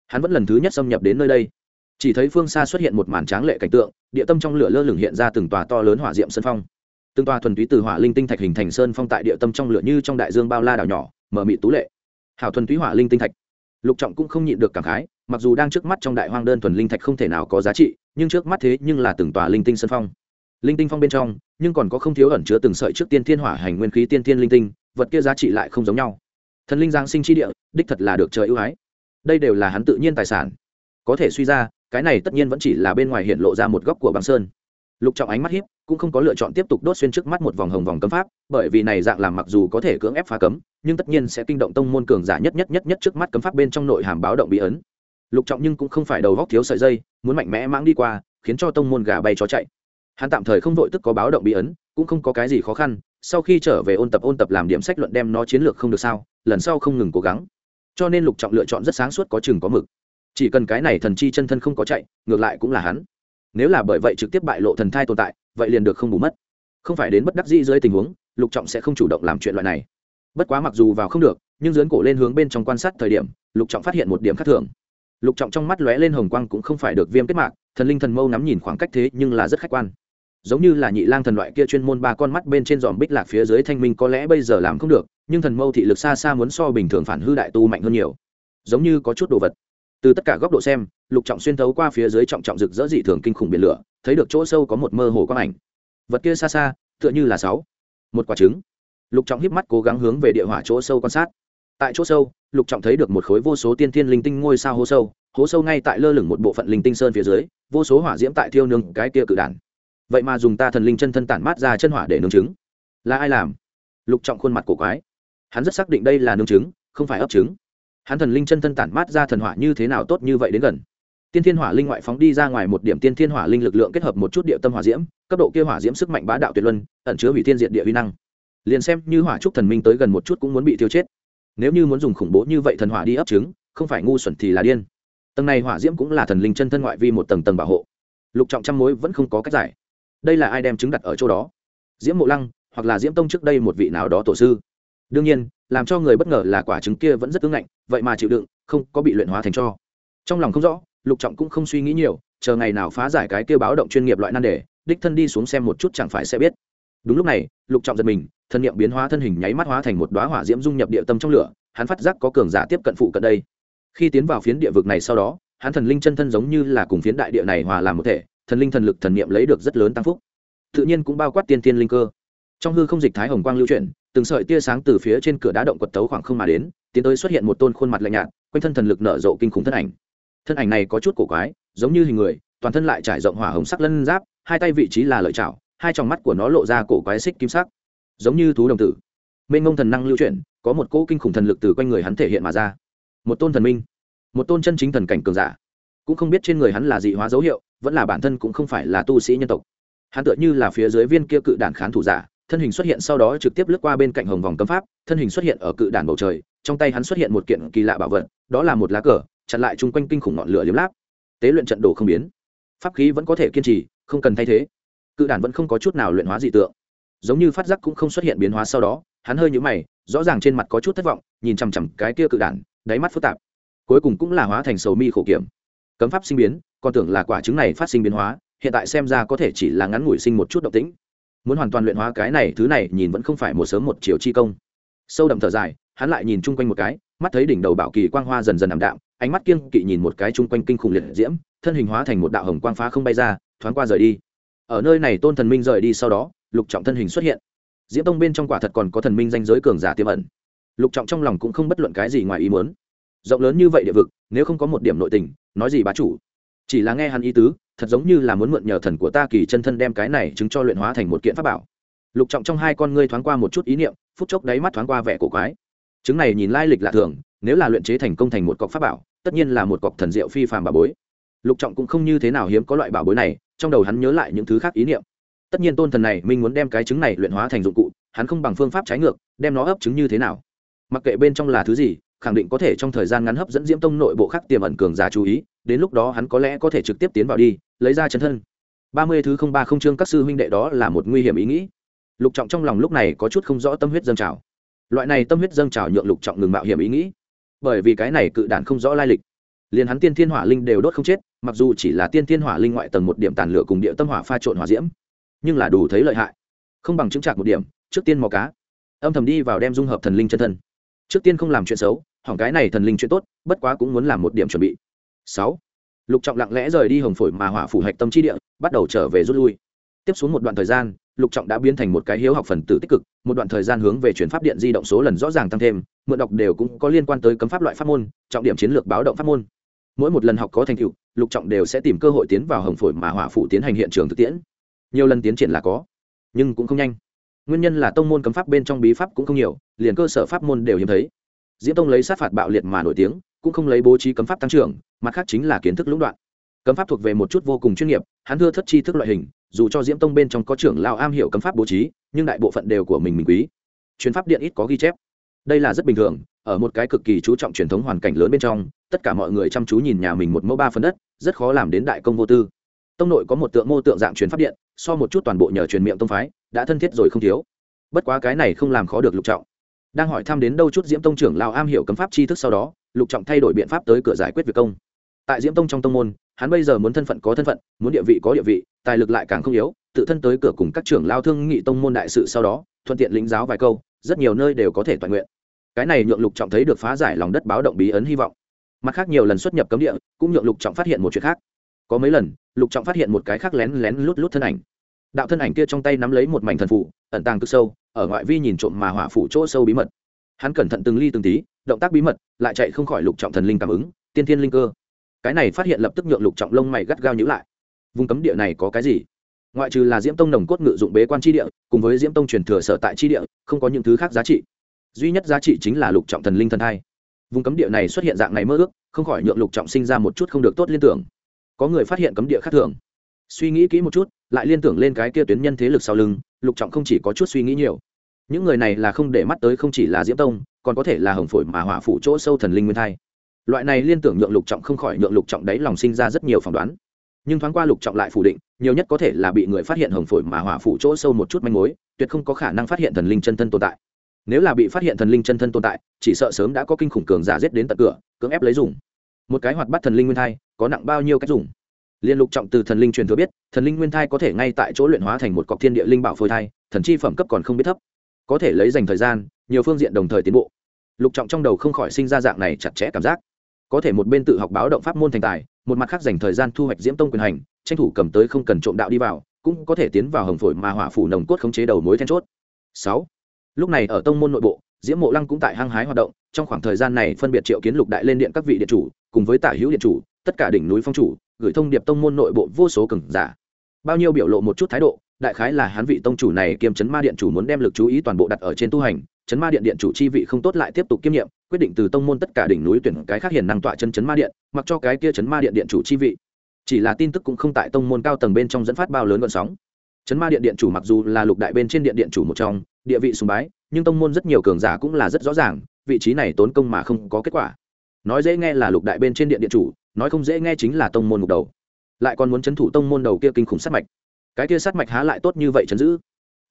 hắn vẫn lần thứ nhất xâm nhập đến nơi đây. Chỉ thấy phương xa xuất hiện một màn tráng lệ cảnh tượng, địa tâm trong lửa lơ lửng hiện ra từng tòa to lớn hỏa diệm sơn phong. Từng tòa thuần túy từ hỏa linh tinh thạch hình thành sơn phong tại địa tâm trong lửa như trong đại dương bao la đảo nhỏ, mở mị tú lệ. Hảo thuần túy hỏa linh tinh thạch. Lục trọng cũng không nhịn được cảm khái, mặc dù đang trước mắt trong đại hoang đơn thuần linh thạch không thể nào có giá trị, nhưng trước mắt thế nhưng là từng tòa linh tinh sơn phong. Linh tinh phong bên trong, nhưng còn có không thiếu ẩn chứa từng sợi trước tiên thiên hỏa hành nguyên khí tiên thiên linh tinh, vật kia giá trị lại không giống nhau. Thần linh giang sinh chi địa, đích thật là được trời ưu ái đây đều là hắn tự nhiên tài sản. Có thể suy ra, cái này tất nhiên vẫn chỉ là bên ngoài hiện lộ ra một góc của băng sơn. Lục trọng ánh mắt hiếp, cũng không có lựa chọn tiếp tục đốt xuyên trước mắt một vòng hồng vòng cấm pháp, bởi vì này dạng làm mặc dù có thể cưỡng ép phá cấm, nhưng tất nhiên sẽ kinh động tông môn cường giả nhất nhất nhất nhất trước mắt cấm pháp bên trong nội hàm báo động bị ấn. Lục trọng nhưng cũng không phải đầu góc thiếu sợi dây, muốn mạnh mẽ mãng đi qua, khiến cho tông môn gà bay chó chạy. Hắn tạm thời không vội tức có báo động bị ấn, cũng không có cái gì khó khăn, sau khi trở về ôn tập ôn tập làm điểm sách luận đem nó chiến lược không được sao, lần sau không ngừng cố gắng cho nên lục trọng lựa chọn rất sáng suốt có chừng có mực. Chỉ cần cái này thần chi chân thân không có chạy, ngược lại cũng là hắn. Nếu là bởi vậy trực tiếp bại lộ thần thai tồn tại, vậy liền được không bù mất. Không phải đến bất đắc dĩ dưới tình huống, lục trọng sẽ không chủ động làm chuyện loại này. Bất quá mặc dù vào không được, nhưng dưỡng cổ lên hướng bên trong quan sát thời điểm, lục trọng phát hiện một điểm khác thường. Lục trọng trong mắt lóe lên hồng quang cũng không phải được viêm kết mạc, thần linh thần mâu nắm nhìn khoảng cách thế nhưng là rất khách quan. Giống như là nhị lang thần loại kia chuyên môn ba con mắt bên trên dòm bích lạc phía dưới thanh minh có lẽ bây giờ làm không được nhưng thần mâu thị lực xa xa muốn so bình thường phản hư đại tu mạnh hơn nhiều. Giống như có chút đồ vật. Từ tất cả góc độ xem, lục trọng xuyên thấu qua phía dưới trọng trọng rực rỡ dị thường kinh khủng biển lửa, thấy được chỗ sâu có một mơ hồ quang ảnh. Vật kia xa xa, tựa như là sáu. Một quả trứng. Lục trọng híp mắt cố gắng hướng về địa hỏa chỗ sâu quan sát. Tại chỗ sâu, lục trọng thấy được một khối vô số tiên thiên linh tinh ngôi sao hố sâu hố sâu ngay tại lơ lửng một bộ phận linh tinh sơn phía dưới, vô số hỏa diễm tại thiêu nương cái kia cự đản. Vậy mà dùng ta thần linh chân thân tản mát ra chân hỏa để nướng trứng. Là ai làm? Lục trọng khuôn mặt cổ quái hắn rất xác định đây là nương trứng, không phải ấp trứng. Hắn thần linh chân thân tản mát ra thần hỏa như thế nào tốt như vậy đến gần. Tiên thiên hỏa linh ngoại phóng đi ra ngoài một điểm tiên thiên hỏa linh lực lượng kết hợp một chút địa tâm hỏa diễm, cấp độ kia hỏa diễm sức mạnh bá đạo tuyệt luân, ẩn chứa hủy thiên diện địa huy năng. Liền xem như hỏa trúc thần minh tới gần một chút cũng muốn bị tiêu chết. Nếu như muốn dùng khủng bố như vậy thần hỏa đi ấp trứng, không phải ngu xuẩn thì là điên. Tầng này hỏa diễm cũng là thần linh chân thân ngoại vi một tầng tầng bảo hộ. Lục trọng trăm mối vẫn không có cách giải. Đây là ai đem trứng đặt ở chỗ đó? Diễm mộ lăng hoặc là diễm tông trước đây một vị nào đó tổ sư đương nhiên, làm cho người bất ngờ là quả trứng kia vẫn rất cứng ngạnh, vậy mà chịu đựng, không có bị luyện hóa thành cho. Trong lòng không rõ, lục trọng cũng không suy nghĩ nhiều, chờ ngày nào phá giải cái kia báo động chuyên nghiệp loại nan đề, đích thân đi xuống xem một chút chẳng phải sẽ biết. Đúng lúc này, lục trọng giật mình, thân nhiệm biến hóa thân hình nháy mắt hóa thành một đoá hỏa diễm dung nhập địa tâm trong lửa, hắn phát giác có cường giả tiếp cận phụ cận đây. Khi tiến vào phiến địa vực này sau đó, hắn thần linh chân thân giống như là cùng phiến đại địa này hòa làm một thể, thần linh thần lực thần niệm lấy được rất lớn tăng phúc. Tự nhiên cũng bao quát tiên tiên linh cơ. Trong hư không dịch thái hồng quang lưu chuyển từng sợi tia sáng từ phía trên cửa đá động quật tấu khoảng không mà đến, tiến tới xuất hiện một tôn khuôn mặt lạnh nhạt, quanh thân thần lực nở rộ kinh khủng thân ảnh. Thân ảnh này có chút cổ quái, giống như hình người, toàn thân lại trải rộng hỏa hồng sắc lân giáp, hai tay vị trí là lợi chảo, hai tròng mắt của nó lộ ra cổ quái xích kim sắc. Giống như thú đồng tử. Mênh ngông thần năng lưu chuyển, có một cỗ kinh khủng thần lực từ quanh người hắn thể hiện mà ra. Một tôn thần minh, một tôn chân chính thần cảnh cường giả. Cũng không biết trên người hắn là dị hóa dấu hiệu, vẫn là bản thân cũng không phải là tu sĩ nhân tộc. Hắn tựa như là phía dưới viên kia cự đản khán thủ giả thân hình xuất hiện sau đó trực tiếp lướt qua bên cạnh hồng vòng cấm pháp, thân hình xuất hiện ở cự đản bầu trời, trong tay hắn xuất hiện một kiện kỳ lạ bảo vật, đó là một lá cờ, chặn lại chung quanh kinh khủng ngọn lửa liếm láp. Tế luyện trận đồ không biến. Pháp khí vẫn có thể kiên trì, không cần thay thế. Cự đản vẫn không có chút nào luyện hóa dị tượng. Giống như phát giác cũng không xuất hiện biến hóa sau đó, hắn hơi nhũ mày, rõ ràng trên mặt có chút thất vọng, nhìn chằm chằm cái kia cự đản, đáy mắt phức tạp. Cuối cùng cũng là hóa thành sầu mi khổ kiểm. Cấm pháp sinh biến, còn tưởng là quả trứng này phát sinh biến hóa, hiện tại xem ra có thể chỉ là ngắn ngủi sinh một chút động tĩnh muốn hoàn toàn luyện hóa cái này, thứ này nhìn vẫn không phải một sớm một chiều chi công. Sâu đậm thở dài, hắn lại nhìn chung quanh một cái, mắt thấy đỉnh đầu bảo kỳ quang hoa dần dần ảm đạm, ánh mắt kiêng kỵ nhìn một cái chung quanh kinh khủng liệt diễm, thân hình hóa thành một đạo hồng quang phá không bay ra, thoáng qua rời đi. Ở nơi này tôn thần minh rời đi sau đó, lục trọng thân hình xuất hiện. Diễm tông bên trong quả thật còn có thần minh danh giới cường giả tiềm ẩn. Lục trọng trong lòng cũng không bất luận cái gì ngoài ý muốn. Rộng lớn như vậy địa vực, nếu không có một điểm nội tình, nói gì bá chủ? Chỉ là nghe hắn ý tứ, thật giống như là muốn mượn nhờ thần của ta kỳ chân thân đem cái này chứng cho luyện hóa thành một kiện pháp bảo. Lục trọng trong hai con ngươi thoáng qua một chút ý niệm, phút chốc đáy mắt thoáng qua vẻ cổ quái. Chứng này nhìn lai lịch lạ thường, nếu là luyện chế thành công thành một cọc pháp bảo, tất nhiên là một cọc thần diệu phi phàm bà bối. Lục trọng cũng không như thế nào hiếm có loại bảo bối này, trong đầu hắn nhớ lại những thứ khác ý niệm. Tất nhiên tôn thần này minh muốn đem cái trứng này luyện hóa thành dụng cụ, hắn không bằng phương pháp trái ngược, đem nó ấp trứng như thế nào. Mặc kệ bên trong là thứ gì, khẳng định có thể trong thời gian ngắn hấp dẫn diễm tông nội bộ khác tiềm ẩn cường giả chú ý đến lúc đó hắn có lẽ có thể trực tiếp tiến vào đi, lấy ra chân thân. Ba mươi thứ không ba không chương các sư huynh đệ đó là một nguy hiểm ý nghĩ. Lục trọng trong lòng lúc này có chút không rõ tâm huyết dâng trào. Loại này tâm huyết dâng trào nhượng lục trọng ngừng mạo hiểm ý nghĩ. Bởi vì cái này cự đản không rõ lai lịch. Liền hắn tiên thiên hỏa linh đều đốt không chết, mặc dù chỉ là tiên thiên hỏa linh ngoại tầng một điểm tàn lửa cùng địa tâm hỏa pha trộn hỏa diễm, nhưng là đủ thấy lợi hại. Không bằng chứng trạc một điểm, trước tiên mò cá. Âm thầm đi vào đem dung hợp thần linh chân thân. Trước tiên không làm chuyện xấu, hỏng cái này thần linh chuyện tốt, bất quá cũng muốn làm một điểm chuẩn bị sáu. Lục trọng lặng lẽ rời đi hồng phổi mà hỏa phủ hạch tâm chi địa, bắt đầu trở về rút lui. Tiếp xuống một đoạn thời gian, lục trọng đã biến thành một cái hiếu học phần tử tích cực, một đoạn thời gian hướng về chuyển pháp điện di động số lần rõ ràng tăng thêm, mượn đọc đều cũng có liên quan tới cấm pháp loại pháp môn, trọng điểm chiến lược báo động pháp môn. Mỗi một lần học có thành tựu, lục trọng đều sẽ tìm cơ hội tiến vào hồng phổi mà hỏa phủ tiến hành hiện trường thực tiễn. Nhiều lần tiến triển là có, nhưng cũng không nhanh. Nguyên nhân là tông môn cấm pháp bên trong bí pháp cũng không nhiều, liền cơ sở pháp môn đều hiếm thấy. Diễm tông lấy sát phạt bạo liệt mà nổi tiếng cũng không lấy bố trí cấm pháp tăng trưởng, mặt khác chính là kiến thức lũng đoạn. Cấm pháp thuộc về một chút vô cùng chuyên nghiệp, hắn thưa thất chi thức loại hình, dù cho diễm tông bên trong có trưởng lao am hiểu cấm pháp bố trí, nhưng đại bộ phận đều của mình mình quý. Chuyến pháp điện ít có ghi chép. Đây là rất bình thường, ở một cái cực kỳ chú trọng truyền thống hoàn cảnh lớn bên trong, tất cả mọi người chăm chú nhìn nhà mình một mẫu ba phần đất, rất khó làm đến đại công vô tư. Tông nội có một tượng mô tượng dạng truyền pháp điện, so một chút toàn bộ nhờ truyền miệng tông phái, đã thân thiết rồi không thiếu. Bất quá cái này không làm khó được lục trọng. Đang hỏi thăm đến đâu chút diễm tông trưởng lao am hiểu cấm pháp tri thức sau đó lục trọng thay đổi biện pháp tới cửa giải quyết việc công. Tại diễm tông trong tông môn, hắn bây giờ muốn thân phận có thân phận, muốn địa vị có địa vị, tài lực lại càng không yếu, tự thân tới cửa cùng các trưởng lao thương nghị tông môn đại sự sau đó, thuận tiện lĩnh giáo vài câu, rất nhiều nơi đều có thể toàn nguyện. Cái này nhượng lục trọng thấy được phá giải lòng đất báo động bí ấn hy vọng. Mặt khác nhiều lần xuất nhập cấm địa, cũng nhượng lục trọng phát hiện một chuyện khác. Có mấy lần, lục trọng phát hiện một cái khác lén lén lút lút thân ảnh. Đạo thân ảnh kia trong tay nắm lấy một mảnh thần phụ ẩn tàng cực sâu, ở ngoại vi nhìn trộm mà hỏa phủ chỗ sâu bí mật. Hắn cẩn thận từng ly từng tí động tác bí mật, lại chạy không khỏi lục trọng thần linh cảm ứng, tiên thiên linh cơ. Cái này phát hiện lập tức nhượng lục trọng lông mày gắt gao nhữ lại. Vùng cấm địa này có cái gì? Ngoại trừ là diễm tông nồng cốt ngự dụng bế quan tri địa, cùng với diễm tông truyền thừa sở tại tri địa, không có những thứ khác giá trị. Duy nhất giá trị chính là lục trọng thần linh thần thai. Vùng cấm địa này xuất hiện dạng này mơ ước, không khỏi nhượng lục trọng sinh ra một chút không được tốt liên tưởng. Có người phát hiện cấm địa khác thường. Suy nghĩ kỹ một chút, lại liên tưởng lên cái kia tuyến nhân thế lực sau lưng, lục trọng không chỉ có chút suy nghĩ nhiều. Những người này là không để mắt tới không chỉ là diễm tông còn có thể là hồng phổi mà hỏa phủ chỗ sâu thần linh nguyên thai. Loại này liên tưởng nhượng lục trọng không khỏi nhượng lục trọng đấy lòng sinh ra rất nhiều phỏng đoán. Nhưng thoáng qua lục trọng lại phủ định, nhiều nhất có thể là bị người phát hiện hồng phổi mà hỏa phủ chỗ sâu một chút manh mối, tuyệt không có khả năng phát hiện thần linh chân thân tồn tại. Nếu là bị phát hiện thần linh chân thân tồn tại, chỉ sợ sớm đã có kinh khủng cường giả giết đến tận cửa, cưỡng ép lấy dùng. Một cái hoạt bắt thần linh nguyên thai, có nặng bao nhiêu cách dùng? Liên lục trọng từ thần linh truyền thừa biết, thần linh nguyên thai có thể ngay tại chỗ luyện hóa thành một cọc thiên địa linh bảo phôi thai, thần chi phẩm cấp còn không biết thấp. Có thể lấy dành thời gian nhiều phương diện đồng thời tiến bộ. Lục trọng trong đầu không khỏi sinh ra dạng này chặt chẽ cảm giác. Có thể một bên tự học báo động pháp môn thành tài, một mặt khác dành thời gian thu hoạch diễm tông quyền hành, tranh thủ cầm tới không cần trộm đạo đi vào, cũng có thể tiến vào hồng phổi mà hỏa phủ nồng cốt khống chế đầu mối then chốt. Sáu. Lúc này ở tông môn nội bộ, diễm mộ lăng cũng tại hăng hái hoạt động, trong khoảng thời gian này phân biệt triệu kiến lục đại lên điện các vị điện chủ, cùng với tả hữu điện chủ, tất cả đỉnh núi phong chủ, gửi thông điệp tông môn nội bộ vô số cường giả. Bao nhiêu biểu lộ một chút thái độ, đại khái là hắn vị tông chủ này kiêm chấn ma điện chủ muốn đem lực chú ý toàn bộ đặt ở trên tu hành chấn ma điện điện chủ chi vị không tốt lại tiếp tục kiêm nhiệm, quyết định từ tông môn tất cả đỉnh núi tuyển cái khác hiền năng tọa chân chấn ma điện, mặc cho cái kia chấn ma điện điện chủ chi vị. Chỉ là tin tức cũng không tại tông môn cao tầng bên trong dẫn phát bao lớn gọn sóng. Chấn ma điện điện chủ mặc dù là lục đại bên trên điện điện chủ một trong, địa vị sùng bái, nhưng tông môn rất nhiều cường giả cũng là rất rõ ràng, vị trí này tốn công mà không có kết quả. Nói dễ nghe là lục đại bên trên điện điện chủ, nói không dễ nghe chính là tông môn mục đầu. Lại còn muốn c h ấ n thủ tông môn đầu kia kinh khủng sát mạch. Cái kia sát mạch há lại tốt như vậy chấn giữ?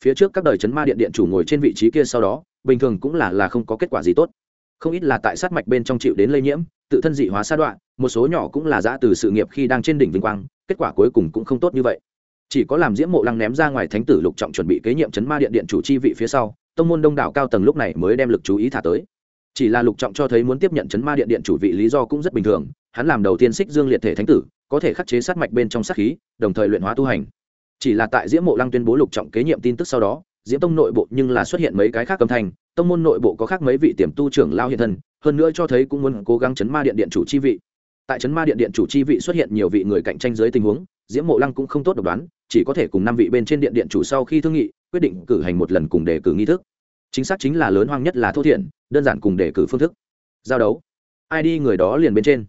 Phía trước các đời chấn ma điện điện chủ ngồi trên vị trí kia sau đó, bình thường cũng là là không có kết quả gì tốt. Không ít là tại sát mạch bên trong chịu đến lây nhiễm, tự thân dị hóa sa đoạn, một số nhỏ cũng là giã từ sự nghiệp khi đang trên đỉnh vinh quang, kết quả cuối cùng cũng không tốt như vậy. Chỉ có làm diễm mộ lăng ném ra ngoài thánh tử lục trọng chuẩn bị kế nhiệm chấn ma điện điện chủ chi vị phía sau, tông môn đông đảo cao tầng lúc này mới đem lực chú ý thả tới. Chỉ là lục trọng cho thấy muốn tiếp nhận chấn ma điện điện chủ vị lý do cũng rất bình thường, hắn làm đầu tiên xích dương liệt thể thánh tử, có thể khắc chế sát mạch bên trong sát khí, đồng thời luyện hóa tu hành chỉ là tại diễm mộ lăng tuyên bố lục trọng kế nhiệm tin tức sau đó, diễm tông nội bộ nhưng là xuất hiện mấy cái khác âm thanh, tông môn nội bộ có khác mấy vị tiềm tu trưởng lao hiện thân, hơn nữa cho thấy cũng muốn cố gắng chấn ma điện điện chủ chi vị. Tại chấn ma điện điện chủ chi vị xuất hiện nhiều vị người cạnh tranh dưới tình huống, diễm mộ lăng cũng không tốt độc đoán, chỉ có thể cùng năm vị bên trên điện điện chủ sau khi thương nghị, quyết định cử hành một lần cùng đề cử nghi thức. Chính xác chính là lớn hoang nhất là thô thiện, đơn giản cùng đề cử phương thức. Giao đấu. Ai đi người đó liền bên trên.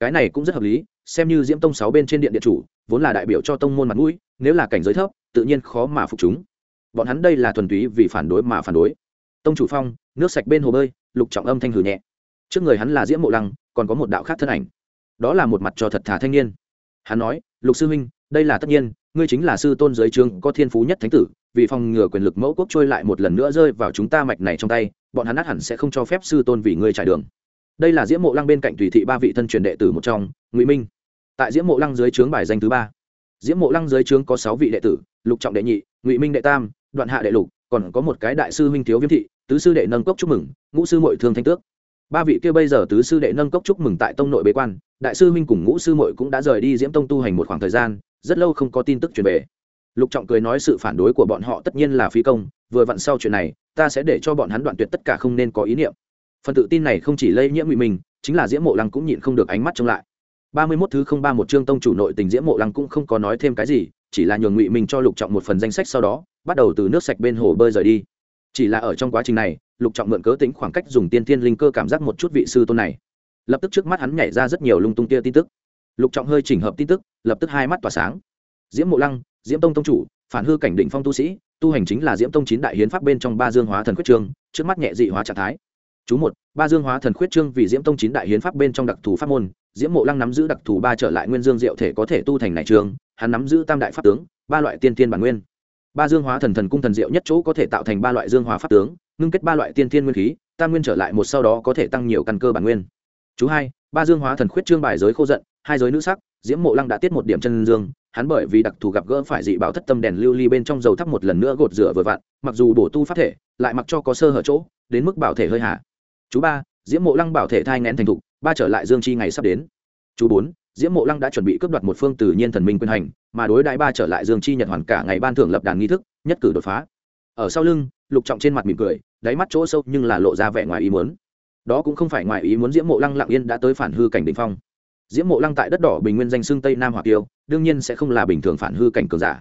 Cái này cũng rất hợp lý, xem như diễm tông sáu bên trên điện điện chủ, vốn là đại biểu cho tông môn mặt mũi nếu là cảnh giới thấp, tự nhiên khó mà phục chúng. Bọn hắn đây là thuần túy vì phản đối mà phản đối. Tông chủ phong, nước sạch bên hồ bơi, lục trọng âm thanh hử nhẹ. Trước người hắn là diễm mộ lăng, còn có một đạo khác thân ảnh. Đó là một mặt cho thật thà thanh niên. Hắn nói, lục sư huynh, đây là tất nhiên, ngươi chính là sư tôn giới trường có thiên phú nhất thánh tử, vì phòng ngừa quyền lực mẫu quốc trôi lại một lần nữa rơi vào chúng ta mạch này trong tay, bọn hắn át hẳn sẽ không cho phép sư tôn vì ngươi trải đường. Đây là diễm mộ lăng bên cạnh tùy thị ba vị thân truyền đệ tử một trong, ngụy minh. Tại diễm mộ lăng dưới trướng bài danh thứ ba diễm mộ lăng dưới trướng có sáu vị đệ tử, lục trọng đệ nhị, ngụy minh đệ tam, đoạn hạ đệ lục, còn có một cái đại sư huynh thiếu viêm thị, tứ sư đệ nâng cốc chúc mừng, ngũ sư mội thương thanh tước. Ba vị kia bây giờ tứ sư đệ nâng cốc chúc mừng tại tông nội bế quan, đại sư huynh cùng ngũ sư mội cũng đã rời đi diễm tông tu hành một khoảng thời gian, rất lâu không có tin tức truyền về. Lục trọng cười nói sự phản đối của bọn họ tất nhiên là phí công, vừa vặn sau chuyện này, ta sẽ để cho bọn hắn đoạn tuyệt tất cả không nên có ý niệm. Phần tự tin này không chỉ lây nhiễm ngụy mình chính là diễm mộ lăng cũng nhịn không được ánh mắt trông lại ba mươi mốt thứ không ba một chương tông chủ nội tình diễm mộ lăng cũng không có nói thêm cái gì, chỉ là nhường ngụy mình cho lục trọng một phần danh sách sau đó, bắt đầu từ nước sạch bên hồ bơi rời đi. Chỉ là ở trong quá trình này, lục trọng mượn cớ tính khoảng cách dùng tiên thiên linh cơ cảm giác một chút vị sư tôn này. Lập tức trước mắt hắn nhảy ra rất nhiều lung tung kia tin tức. Lục trọng hơi chỉnh hợp tin tức, lập tức hai mắt tỏa sáng. Diễm mộ lăng, diễm tông tông chủ, phản hư cảnh định phong tu sĩ, tu hành chính là diễm tông chín đại hiến pháp bên trong ba dương hóa thần khuyết trương, trước mắt nhẹ dị hóa trạng thái. Chú một, ba dương hóa thần khuyết trương vì diễm tông chín đại hiến pháp bên trong đặc thù pháp môn diễm mộ lăng nắm giữ đặc thù ba trở lại nguyên dương diệu thể có thể tu thành này trường, hắn nắm giữ tam đại pháp tướng, ba loại tiên tiên bản nguyên. Ba dương hóa thần thần cung thần diệu nhất chỗ có thể tạo thành ba loại dương hóa pháp tướng, ngưng kết ba loại tiên tiên nguyên khí, tam nguyên trở lại một sau đó có thể tăng nhiều căn cơ bản nguyên. Chú hai, ba dương hóa thần khuyết trương bài giới khô giận, hai giới nữ sắc, diễm mộ lăng đã tiết một điểm chân dương, hắn bởi vì đặc thù gặp gỡ phải dị bảo thất tâm đèn lưu ly bên trong dầu thắp một lần nữa gột rửa vừa vặn, mặc dù bổ tu phát thể, lại mặc cho có sơ hở chỗ, đến mức bảo thể hơi hạ. Chú ba, diễm mộ lăng bảo thể thai ngén thành thục ba trở lại dương chi ngày sắp đến. Chú bốn, diễm mộ lăng đã chuẩn bị cướp đoạt một phương tự nhiên thần minh quyền hành, mà đối đại ba trở lại dương chi nhật hoàn cả ngày ban thưởng lập đàn nghi thức, nhất cử đột phá. Ở sau lưng, lục trọng trên mặt mỉm cười, đáy mắt chỗ sâu nhưng là lộ ra vẻ ngoài ý muốn. Đó cũng không phải ngoài ý muốn diễm mộ lăng lặng yên đã tới phản hư cảnh đ ỉ n h phong. Diễm mộ lăng tại đất đỏ bình nguyên danh xưng tây nam hoặc tiêu đương nhiên sẽ không là bình thường phản hư cảnh cường giả.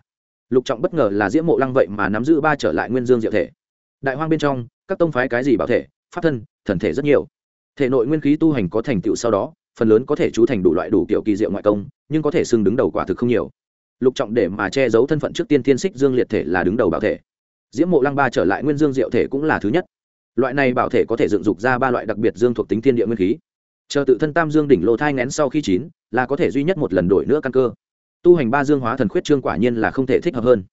Lục trọng bất ngờ là diễm mộ lăng vậy mà nắm giữ ba trở lại nguyên dương diệu thể. Đại hoang bên trong, các tông phái cái gì bảo thể, pháp thân, thần thể rất nhiều thể nội nguyên khí tu hành có thành tựu sau đó, phần lớn có thể chú thành đủ loại đủ kiểu kỳ diệu ngoại công, nhưng có thể xưng đứng đầu quả thực không nhiều. Lục trọng để mà che giấu thân phận trước tiên thiên xích dương liệt thể là đứng đầu bảo thể. Diễm mộ lăng ba trở lại nguyên dương diệu thể cũng là thứ nhất. Loại này bảo thể có thể dựng dục ra ba loại đặc biệt dương thuộc tính thiên địa nguyên khí. Chờ tự thân tam dương đỉnh lô thai ngén sau khi chín, là có thể duy nhất một lần đổi nữa căn cơ. Tu hành ba dương hóa thần khuyết trương quả nhiên là không thể thích hợp hơn.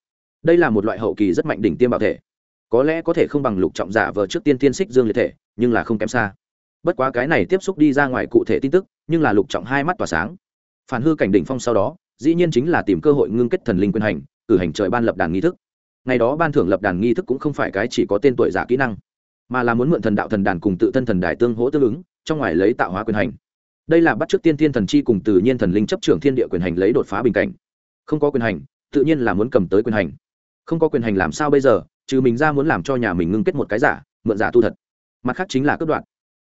Đây là một loại hậu kỳ rất mạnh đỉnh tiêm bảo thể. Có lẽ có thể không bằng lục trọng giả vờ trước tiên tiên xích dương liệt thể, nhưng là không kém xa bất quá cái này tiếp xúc đi ra ngoài cụ thể tin tức, nhưng là lục trọng hai mắt tỏa sáng. Phản hư cảnh đỉnh phong sau đó, dĩ nhiên chính là tìm cơ hội ngưng kết thần linh quyền hành, cử hành trời ban lập đàn nghi thức. Ngày đó ban thưởng lập đàn nghi thức cũng không phải cái chỉ có tên tuổi giả kỹ năng, mà là muốn mượn thần đạo thần đàn cùng tự thân thần đài tương hỗ tương ứng, trong ngoài lấy tạo hóa quyền hành. Đây là bắt t r ư ớ c tiên tiên thần chi cùng tự nhiên thần linh chấp trưởng thiên địa quyền hành lấy đột phá bình cảnh. Không có quyền hành, tự nhiên là muốn cầm tới quyền hành. Không có quyền hành làm sao bây giờ, trừ mình ra muốn làm cho nhà mình ngưng kết một cái giả, mượn giả tu thật. Mặt khác chính là cướp đoạt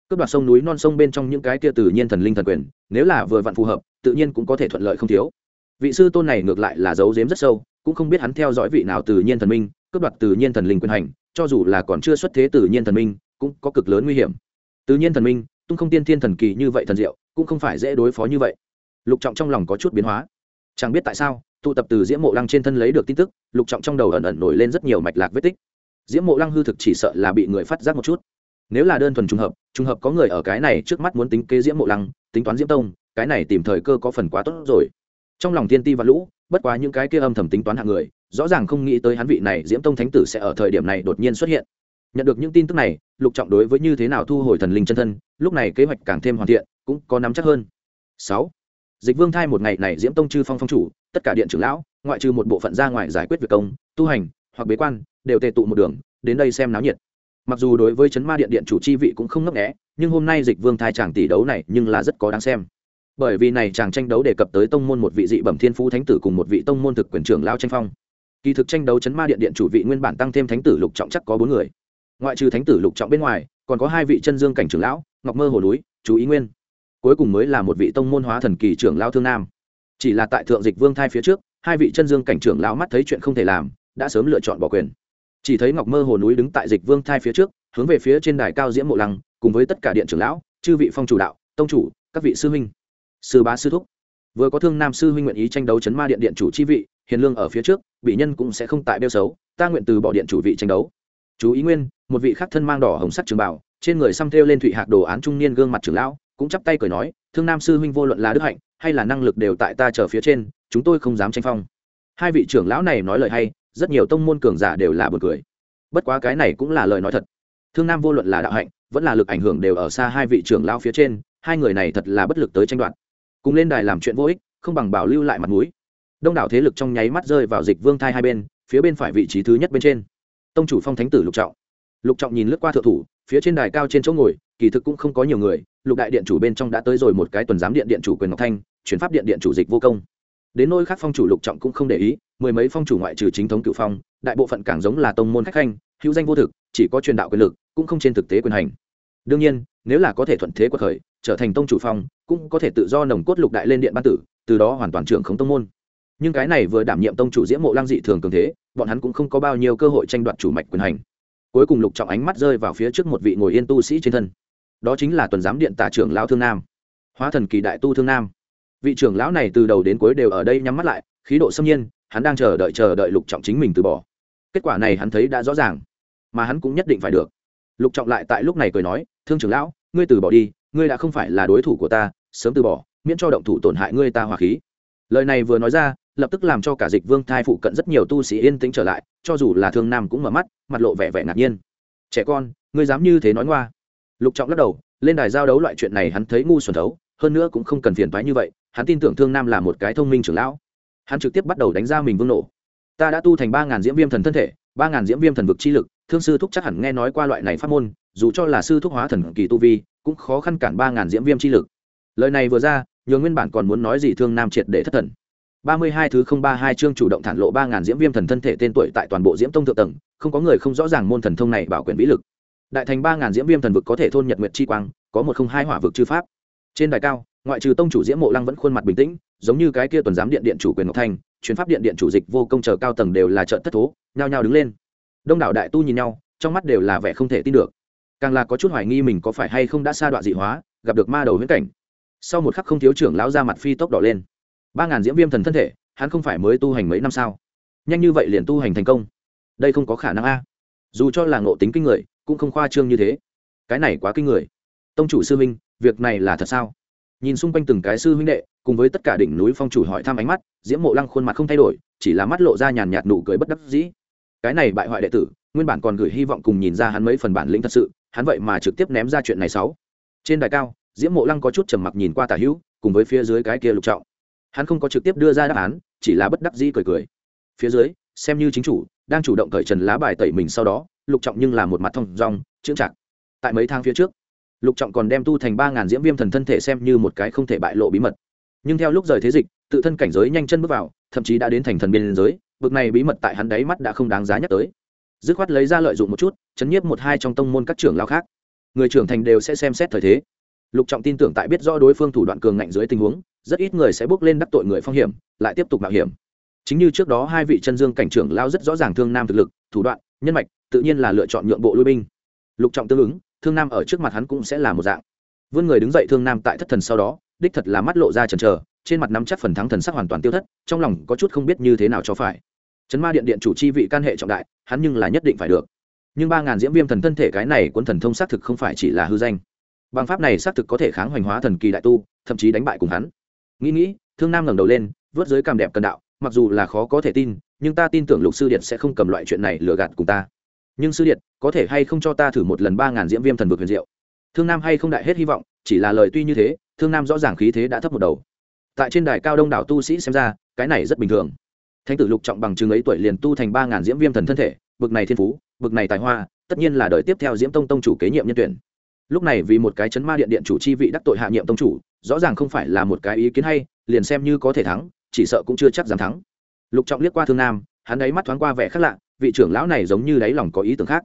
cướp đoạt sông núi non sông bên trong những cái kia tự nhiên thần linh thần quyền, nếu là vừa vặn phù hợp, tự nhiên cũng có thể thuận lợi không thiếu. Vị sư tôn này ngược lại là giấu giếm rất sâu, cũng không biết hắn theo dõi vị nào tự nhiên thần minh, cướp đoạt tự nhiên thần linh quyền hành, cho dù là còn chưa xuất thế tự nhiên thần minh, cũng có cực lớn nguy hiểm. Tự nhiên thần minh, tung không tiên thiên thần kỳ như vậy thần diệu, cũng không phải dễ đối phó như vậy. Lục trọng trong lòng có chút biến hóa. Chẳng biết tại sao, tụ tập từ diễm mộ lăng trên thân lấy được tin tức, lục trọng trong đầu ẩn ẩn nổi lên rất nhiều mạch lạc vết tích. Diễm mộ lăng hư thực chỉ sợ là bị người phát giác một chút. Nếu là đơn thuần trùng hợp trùng hợp có người ở cái này trước mắt muốn tính kế diễm mộ lăng, tính toán diễm tông, cái này tìm thời cơ có phần quá tốt rồi. Trong lòng tiên ti và lũ, bất quá những cái kia âm thầm tính toán hạng người, rõ ràng không nghĩ tới hắn vị này diễm tông thánh tử sẽ ở thời điểm này đột nhiên xuất hiện. Nhận được những tin tức này, lục trọng đối với như thế nào thu hồi thần linh chân thân, lúc này kế hoạch càng thêm hoàn thiện, cũng có nắm chắc hơn. Sáu, dịch vương thai một ngày này diễm tông chư phong phong chủ, tất cả điện trưởng lão, ngoại trừ một bộ phận ra ngoài giải quyết việc công, tu hành, hoặc bế quan, đều tề tụ một đường, đến đây xem náo nhiệt mặc dù đối với chấn ma điện điện chủ chi vị cũng không ngấp nghẽ nhưng hôm nay dịch vương thai chàng tỷ đấu này nhưng là rất có đáng xem. Bởi vì này chàng tranh đấu đề cập tới tông môn một vị dị bẩm thiên phú thánh tử cùng một vị tông môn thực quyền trưởng lao tranh phong. Kỳ thực tranh đấu chấn ma điện điện chủ vị nguyên bản tăng thêm thánh tử lục trọng chắc có bốn người. Ngoại trừ thánh tử lục trọng bên ngoài, còn có hai vị chân dương cảnh trưởng lão, ngọc mơ hồ núi, chú ý nguyên. Cuối cùng mới là một vị tông môn hóa thần kỳ trưởng lao thương nam. Chỉ là tại thượng dịch vương thai phía trước, hai vị chân dương cảnh trưởng lão mắt thấy chuyện không thể làm, đã sớm lựa chọn bỏ quyền chỉ thấy ngọc mơ hồ núi đứng tại dịch vương thai phía trước, hướng về phía trên đài cao diễm mộ lăng, cùng với tất cả điện trưởng lão, chư vị phong chủ đạo, tông chủ, các vị sư huynh. Sư bá sư thúc. Vừa có thương nam sư huynh nguyện ý tranh đấu chấn ma điện điện chủ chi vị, hiền lương ở phía trước, bị nhân cũng sẽ không tại đeo xấu, ta nguyện từ bỏ điện chủ vị tranh đấu. Chú ý nguyên, một vị khắc thân mang đỏ hồng sắc trường bảo trên người xăm thêu lên thụy hạc đồ án trung niên gương mặt trưởng lão, cũng chắp tay cười nói, thương nam sư huynh vô luận là đức hạnh, hay là năng lực đều tại ta chờ phía trên, chúng tôi không dám tranh phong. Hai vị trưởng lão này nói lời hay rất nhiều tông môn cường giả đều là bật cười. Bất quá cái này cũng là lời nói thật. Thương nam vô luận là đạo hạnh, vẫn là lực ảnh hưởng đều ở xa hai vị trưởng lão phía trên, hai người này thật là bất lực tới tranh đoạt. Cùng lên đài làm chuyện vô ích, không bằng bảo lưu lại mặt mũi. Đông đảo thế lực trong nháy mắt rơi vào dịch vương thai hai bên, phía bên phải vị trí thứ nhất bên trên. Tông chủ phong thánh tử lục trọng. Lục trọng nhìn lướt qua thượng thủ, phía trên đài cao trên chỗ ngồi, kỳ thực cũng không có nhiều người, lục đại điện chủ bên trong đã tới rồi một cái tuần giám điện điện chủ quyền ngọc thanh, chuyển pháp điện điện chủ dịch vô công đến nôi khác phong chủ lục trọng cũng không để ý, mười mấy phong chủ ngoại trừ chính thống cựu phong, đại bộ phận càng giống là tông môn khách khanh, hữu danh vô thực, chỉ có truyền đạo quyền lực, cũng không trên thực tế quyền hành. Đương nhiên, nếu là có thể thuận thế quật khởi, trở thành tông chủ phong, cũng có thể tự do nồng cốt lục đại lên điện ban tử, từ đó hoàn toàn trưởng khống tông môn. Nhưng cái này vừa đảm nhiệm tông chủ diễm mộ lang dị thường cường thế, bọn hắn cũng không có bao nhiêu cơ hội tranh đoạt chủ mạch quyền hành. Cuối cùng lục trọng ánh mắt rơi vào phía trước một vị ngồi yên tu sĩ trên thân. Đó chính là tuần giám điện tả trưởng lão thương nam. Hóa thần kỳ đại tu thương nam vị trưởng lão này từ đầu đến cuối đều ở đây nhắm mắt lại, khí độ xâm nhiên, hắn đang chờ đợi chờ đợi lục trọng chính mình từ bỏ. Kết quả này hắn thấy đã rõ ràng, mà hắn cũng nhất định phải được. Lục trọng lại tại lúc này cười nói, thương trưởng lão, ngươi từ bỏ đi, ngươi đã không phải là đối thủ của ta, sớm từ bỏ, miễn cho động thủ tổn hại ngươi ta hòa khí. Lời này vừa nói ra, lập tức làm cho cả dịch vương thai phụ cận rất nhiều tu sĩ yên tĩnh trở lại, cho dù là thương nam cũng mở mắt, mặt lộ vẻ vẻ ngạc nhiên. Trẻ con, ngươi dám như thế nói ngoa? Lục trọng lắc đầu, lên đài giao đấu loại chuyện này hắn thấy ngu xuẩn thấu, hơn nữa cũng không cần phiền thoái như vậy hắn tin tưởng thương nam là một cái thông minh trưởng lão. Hắn trực tiếp bắt đầu đánh ra mình vương nổ. Ta đã tu thành ba ngàn diễm viêm thần thân thể, ba ngàn diễm viêm thần vực chi lực, thương sư thúc chắc hẳn nghe nói qua loại này pháp môn, dù cho là sư thúc hóa thần kỳ tu vi, cũng khó khăn cản ba ngàn diễm viêm chi lực. Lời này vừa ra, nhường nguyên bản còn muốn nói gì thương nam triệt để thất thần. Ba mươi hai thứ không ba hai chương chủ động thản lộ ba ngàn diễm viêm thần thân thể tên tuổi tại toàn bộ diễm tông thượng tầng, không có người không rõ ràng môn thần thông này bảo quyền vĩ lực. Đại thành ba ngàn diễm viêm thần vực có thể thôn nhật nguyệt chi quang, có một không hai hỏa vực chư pháp. Trên đài cao ngoại trừ tông chủ diễm mộ lăng vẫn khuôn mặt bình tĩnh, giống như cái kia tuần giám điện điện chủ quyền ngọc thanh chuyến pháp điện điện chủ dịch vô công chờ cao tầng đều là trợn thất thố, nhao nhao đứng lên. Đông đảo đại tu nhìn nhau, trong mắt đều là vẻ không thể tin được. Càng là có chút hoài nghi mình có phải hay không đã sa đoạn dị hóa, gặp được ma đầu huyễn cảnh. Sau một khắc không thiếu trưởng lão ra mặt phi tốc đỏ lên. Ba ngàn diễm viêm thần thân thể, hắn không phải mới tu hành mấy năm sao? Nhanh như vậy liền tu hành thành công? Đây không có khả năng a. Dù cho là ngộ tính kinh người, cũng không khoa trương như thế. Cái này quá kinh người. Tông chủ sư minh việc này là thật sao? Nhìn xung quanh từng cái sư huynh đệ, cùng với tất cả đỉnh núi phong chủ hỏi thăm ánh mắt, diễm mộ lăng khuôn mặt không thay đổi, chỉ là mắt lộ ra nhàn nhạt nụ cười bất đắc dĩ. Cái này bại hoại đệ tử, nguyên bản còn gửi hy vọng cùng nhìn ra hắn mấy phần bản lĩnh thật sự, hắn vậy mà trực tiếp ném ra chuyện này sáu. Trên đài cao, diễm mộ lăng có chút trầm mặc nhìn qua tả hữu, cùng với phía dưới cái kia lục trọng. Hắn không có trực tiếp đưa ra đáp án, chỉ là bất đắc dĩ cười cười. Phía dưới, xem như chính chủ, đang chủ động cởi trần lá bài tẩy mình sau đó, lục trọng nhưng là một mặt thông rong chững chặt tại mấy tháng phía trước lục trọng còn đem tu thành ba ngàn diễm viêm thần thân thể xem như một cái không thể bại lộ bí mật. Nhưng theo lúc rời thế dịch, tự thân cảnh giới nhanh chân bước vào, thậm chí đã đến thành thần biên giới, bực này bí mật tại hắn đáy mắt đã không đáng giá nhắc tới. Dứt khoát lấy ra lợi dụng một chút, chấn nhiếp một hai trong tông môn các trưởng lao khác. Người trưởng thành đều sẽ xem xét thời thế. Lục trọng tin tưởng tại biết rõ đối phương thủ đoạn cường ngạnh dưới tình huống, rất ít người sẽ bước lên đắc tội người phong hiểm, lại tiếp tục mạo hiểm. Chính như trước đó hai vị chân dương cảnh trưởng lao rất rõ ràng thương nam thực lực, thủ đoạn, nhân mạch, tự nhiên là lựa chọn nhượng bộ lui binh. Lục trọng tương ứng thương nam ở trước mặt hắn cũng sẽ là một dạng. Vươn người đứng dậy thương nam tại thất thần sau đó, đích thật là mắt lộ ra chần chờ, trên mặt nắm chắc phần thắng thần sắc hoàn toàn tiêu thất, trong lòng có chút không biết như thế nào cho phải. Chấn ma điện điện chủ chi vị can hệ trọng đại, hắn nhưng là nhất định phải được. Nhưng ba ngàn diễm viêm thần thân thể cái này cuốn thần thông xác thực không phải chỉ là hư danh. Bằng pháp này xác thực có thể kháng hoành hóa thần kỳ đại tu, thậm chí đánh bại cùng hắn. Nghĩ nghĩ, thương nam ngẩng đầu lên, vớt dưới cằm đẹp cần đạo, mặc dù là khó có thể tin, nhưng ta tin tưởng lục sư điện sẽ không cầm loại chuyện này lừa gạt cùng ta nhưng sư điện, có thể hay không cho ta thử một lần ba ngàn diễm viêm thần vực huyền diệu? Thương nam hay không đại hết hy vọng, chỉ là lời tuy như thế, thương nam rõ ràng khí thế đã thấp một đầu. Tại trên đài cao đông đảo tu sĩ xem ra, cái này rất bình thường. Thánh tử lục trọng bằng chừng ấy tuổi liền tu thành ba ngàn diễm viêm thần thân thể, bực này thiên phú, bực này tài hoa, tất nhiên là đời tiếp theo diễm tông tông chủ kế nhiệm nhân tuyển. Lúc này vì một cái chấn ma điện điện chủ chi vị đắc tội hạ nhiệm tông chủ, rõ ràng không phải là một cái ý kiến hay, liền xem như có thể thắng, chỉ sợ cũng chưa chắc dám thắng. Lục trọng liếc qua thương nam hắn đấy mắt thoáng qua vẻ khác lạ, vị trưởng lão này giống như đáy lòng có ý tưởng khác.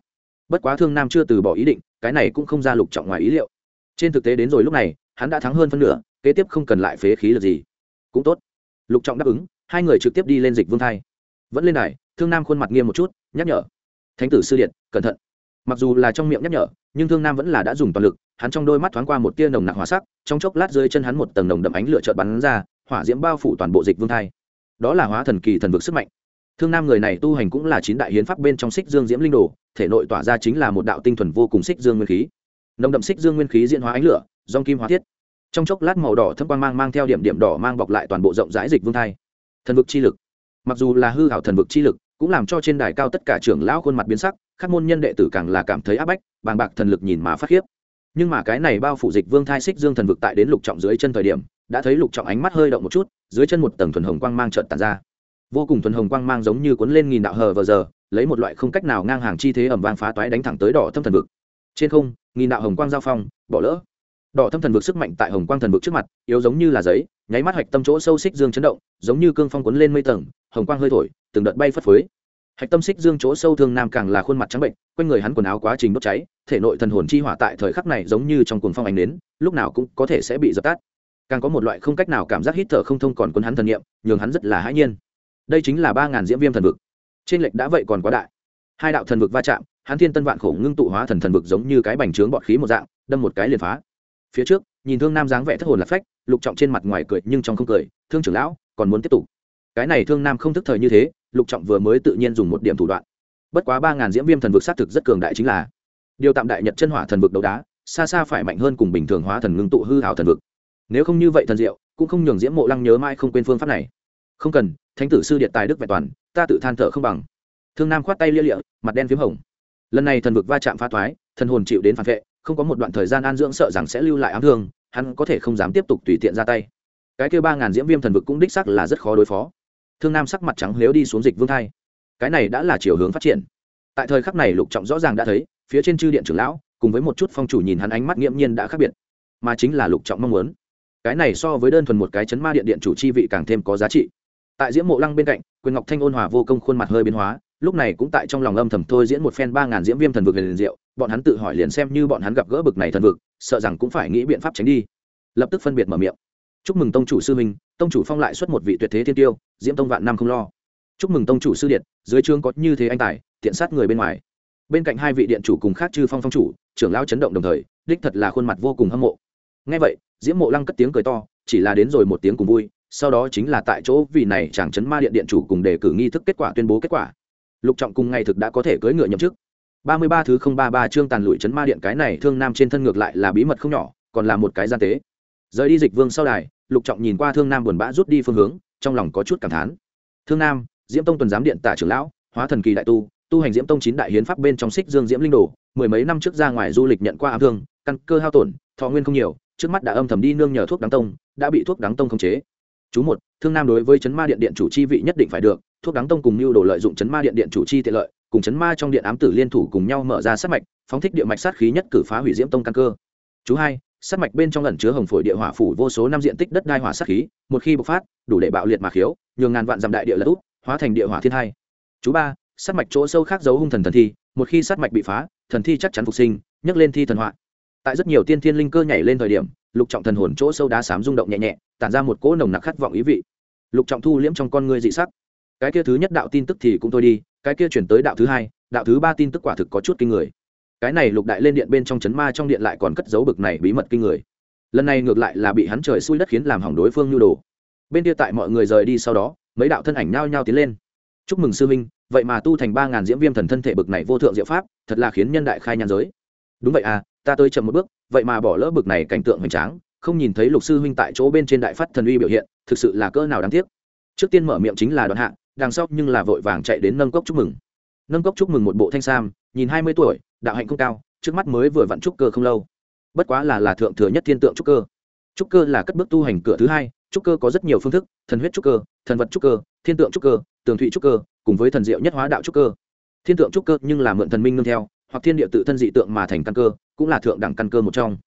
Bất quá thương nam chưa từ bỏ ý định, cái này cũng không ra lục trọng ngoài ý liệu. Trên thực tế đến rồi lúc này, hắn đã thắng hơn phân nửa, kế tiếp không cần lại phế khí được gì. Cũng tốt. Lục trọng đáp ứng, hai người trực tiếp đi lên dịch vương thai. Vẫn lên đài, thương nam khuôn mặt nghiêm một chút, nhắc nhở. Thánh tử sư điện, cẩn thận. Mặc dù là trong miệng nhắc nhở, nhưng thương nam vẫn là đã dùng toàn lực, hắn trong đôi mắt thoáng qua một tia nồng nặc hỏa sắc, trong chốc lát dưới chân hắn một tầng nồng đậm ánh lửa trợt bắn ra, hỏa diễm bao phủ toàn bộ dịch vương thai. Đó là hóa thần kỳ thần vực sức mạnh thương nam người này tu hành cũng là chín đại hiến pháp bên trong xích dương diễm linh đồ, thể nội tỏa ra chính là một đạo tinh thuần vô cùng xích dương nguyên khí. Nồng đậm xích dương nguyên khí diễn hóa ánh lửa, dòng kim hóa thiết trong chốc lát màu đỏ thâm quang mang mang theo điểm điểm đỏ mang bọc lại toàn bộ rộng rãi dịch vương thai. Thần vực chi lực. Mặc dù là hư hảo thần vực chi lực, cũng làm cho trên đài cao tất cả trưởng lão khuôn mặt biến sắc, các môn nhân đệ tử càng là cảm thấy áp bách, bàng bạc thần lực nhìn mà phát khiếp. Nhưng mà cái này bao phủ dịch vương thai xích dương thần vực tại đến lục trọng dưới chân thời điểm, đã thấy lục trọng ánh mắt hơi động một chút, dưới chân một tầng thuần hồng quang mang trợn tàn ra vô cùng thuần hồng quang mang giống như cuốn lên nghìn đạo hờ vờ giờ, lấy một loại không cách nào ngang hàng chi thế ẩm vang phá toái đánh thẳng tới đỏ thâm thần vực. Trên không, nghìn đạo hồng quang giao phong, bỏ lỡ. Đỏ thâm thần vực sức mạnh tại hồng quang thần vực trước mặt, yếu giống như là giấy, nháy mắt hạch tâm chỗ sâu xích dương chấn động, giống như cương phong cuốn lên mây tầng, hồng quang hơi thổi, từng đợt bay phất phới. Hạch tâm xích dương chỗ sâu thương nam càng là khuôn mặt trắng bệnh, quanh người hắn quần áo quá trình đốt cháy, thể nội thần hồn chi hỏa tại thời khắc này giống như trong cuồng phong ánh đến lúc nào cũng có thể sẽ bị dập tắt. Càng có một loại không cách nào cảm giác hít thở không thông còn quân hắn thần niệm, nhường hắn rất là hãi nhiên đây chính là ba ngàn diễm viêm thần vực. Trên lệch đã vậy còn quá đại. Hai đạo thần vực va chạm, hắn thiên tân vạn khổ ngưng tụ hóa thần thần vực giống như cái bành trướng bọt khí một dạng, đâm một cái liền phá. Phía trước, nhìn thương nam dáng vẻ thất hồn lạc phách, lục trọng trên mặt ngoài cười nhưng trong không cười, thương trưởng lão, còn muốn tiếp tục. Cái này thương nam không thức thời như thế, lục trọng vừa mới tự nhiên dùng một điểm thủ đoạn. Bất quá ba ngàn diễm viêm thần vực xác thực rất cường đại chính là, điều tạm đại nhật chân hỏa thần vực đấu đá, xa xa phải mạnh hơn cùng bình thường hóa thần ngưng tụ hư hảo thần vực. Nếu không như vậy thần diệu, cũng không nhường diễm mộ lăng nhớ mãi không quên phương pháp này không cần, thánh tử sư điện tài đức vẹn toàn, ta tự than thở không bằng. Thương nam khoát tay lia lịa, mặt đen p h í m hồng. Lần này thần vực va chạm phá thoái thần hồn chịu đến phản vệ, không có một đoạn thời gian an dưỡng sợ rằng sẽ lưu lại ám thương, hắn có thể không dám tiếp tục tùy tiện ra tay. Cái kêu ba ngàn diễm viêm thần vực cũng đích sắc là rất khó đối phó. Thương nam sắc mặt trắng nếu đi xuống dịch vương thai. Cái này đã là chiều hướng phát triển. Tại thời khắc này lục trọng rõ ràng đã thấy, phía trên chư điện trưởng lão, cùng với một chút phong chủ nhìn hắn ánh mắt nghiễm nhiên đã khác biệt. Mà chính là lục trọng mong muốn. Cái này so với đơn thuần một cái chấn ma điện điện chủ chi vị càng thêm có giá trị tại diễm mộ lăng bên cạnh, quyền ngọc thanh ôn hòa vô công khuôn mặt hơi biến hóa, lúc này cũng tại trong lòng âm thầm thôi diễn một phen ba ngàn diễm viêm thần vực liền diệu, bọn hắn tự hỏi liền xem như bọn hắn gặp gỡ bực này thần vực, sợ rằng cũng phải nghĩ biện pháp tránh đi. Lập tức phân biệt mở miệng. Chúc mừng tông chủ sư minh tông chủ phong lại xuất một vị tuyệt thế thiên tiêu, diễm tông vạn năm không lo. Chúc mừng tông chủ sư điện, dưới trương có như thế anh tài, tiện sát người bên ngoài. Bên cạnh hai vị điện chủ cùng khác chư phong phong chủ, trưởng lao chấn động đồng thời, đích thật là khuôn mặt vô cùng hâm mộ. Ngay vậy, diễm mộ lăng cất tiếng cười to, chỉ là đến rồi một tiếng cùng vui sau đó chính là tại chỗ vì này chàng chấn ma điện điện chủ cùng đề cử nghi thức kết quả tuyên bố kết quả. Lục trọng cùng ngày thực đã có thể cưỡi ngựa nhậm chức. Ba mươi ba thứ không ba ba chương tàn lụi chấn ma điện cái này thương nam trên thân ngược lại là bí mật không nhỏ, còn là một cái gian tế. Rời đi dịch vương sau đài, lục trọng nhìn qua thương nam buồn bã rút đi phương hướng, trong lòng có chút cảm thán. Thương nam, diễm tông tuần giám điện tả trưởng lão, hóa thần kỳ đại tu tu hành diễm tông chín đại hiến pháp bên trong xích dương diễm linh đồ, mười mấy năm trước ra ngoài du lịch nhận qua ám thương, căn cơ hao tổn, thọ nguyên không nhiều, trước mắt đã âm thầm đi nương nhờ thuốc đáng tông, đã bị thuốc đáng tông khống chế chú một, thương nam đối với chấn ma điện điện chủ chi vị nhất định phải được, thuốc đáng tông cùng mưu đồ lợi dụng chấn ma điện điện chủ chi tiện lợi, cùng chấn ma trong điện ám tử liên thủ cùng nhau mở ra sát mạch, phóng thích địa mạch sát khí nhất cử phá hủy diễm tông căn cơ. Chú hai, sát mạch bên trong ẩn chứa hồng phổi địa hỏa phủ vô số năm diện tích đất đai hỏa sát khí, một khi bộc phát, đủ để bạo liệt mà khiếu, nhường ngàn vạn dặm đại địa lật út hóa thành địa hỏa thiên hai. Chú ba, sát mạch chỗ sâu khác giấu hung thần thần thi, một khi sát mạch bị phá, thần thi chắc chắn phục sinh, nhấc lên thi thần họa. Tại rất nhiều tiên thiên linh cơ nhảy lên thời điểm lục trọng thần hồn chỗ sâu đá xám rung động nhẹ nhẹ, tản ra một cỗ nồng nặc khát vọng ý vị. Lục trọng thu liễm trong con ngươi dị sắc. Cái kia thứ nhất đạo tin tức thì cũng thôi đi, cái kia chuyển tới đạo thứ hai, đạo thứ ba tin tức quả thực có chút kinh người. Cái này lục đại lên điện bên trong chấn ma trong điện lại còn cất giấu bực này bí mật kinh người. Lần này ngược lại là bị hắn trời xui đất khiến làm hỏng đối phương nhu đồ. Bên kia tại mọi người rời đi sau đó, mấy đạo thân ảnh nhao nhao tiến lên. Chúc mừng sư minh vậy mà tu thành ba ngàn diễm viêm thần thân thể bực này vô thượng diệu pháp, thật là khiến nhân đại khai nhan giới đúng vậy à ta tới chậm một bước, vậy mà bỏ lỡ bực này cảnh tượng hoành tráng, không nhìn thấy lục sư huynh tại chỗ bên trên đại phát thần uy biểu hiện, thực sự là cỡ nào đáng tiếc. Trước tiên mở miệng chính là đoạn hạ, đằng sau nhưng là vội vàng chạy đến nâng cốc chúc mừng. Nâng cốc chúc mừng một bộ thanh sam, nhìn hai mươi tuổi, đạo hạnh không cao, trước mắt mới vừa vặn trúc cơ không lâu. Bất quá là là thượng thừa nhất thiên tượng trúc cơ. Trúc cơ là cất bước tu hành cửa thứ hai, trúc cơ có rất nhiều phương thức, thần huyết trúc cơ, thần vật trúc cơ, thiên tượng trúc cơ, tường thụy trúc cơ, cùng với thần diệu nhất hóa đạo trúc cơ. Thiên tượng trúc cơ nhưng là mượn thần minh nương theo hoặc thiên địa tự thân dị tượng mà thành căn cơ, cũng là thượng đẳng căn cơ một trong.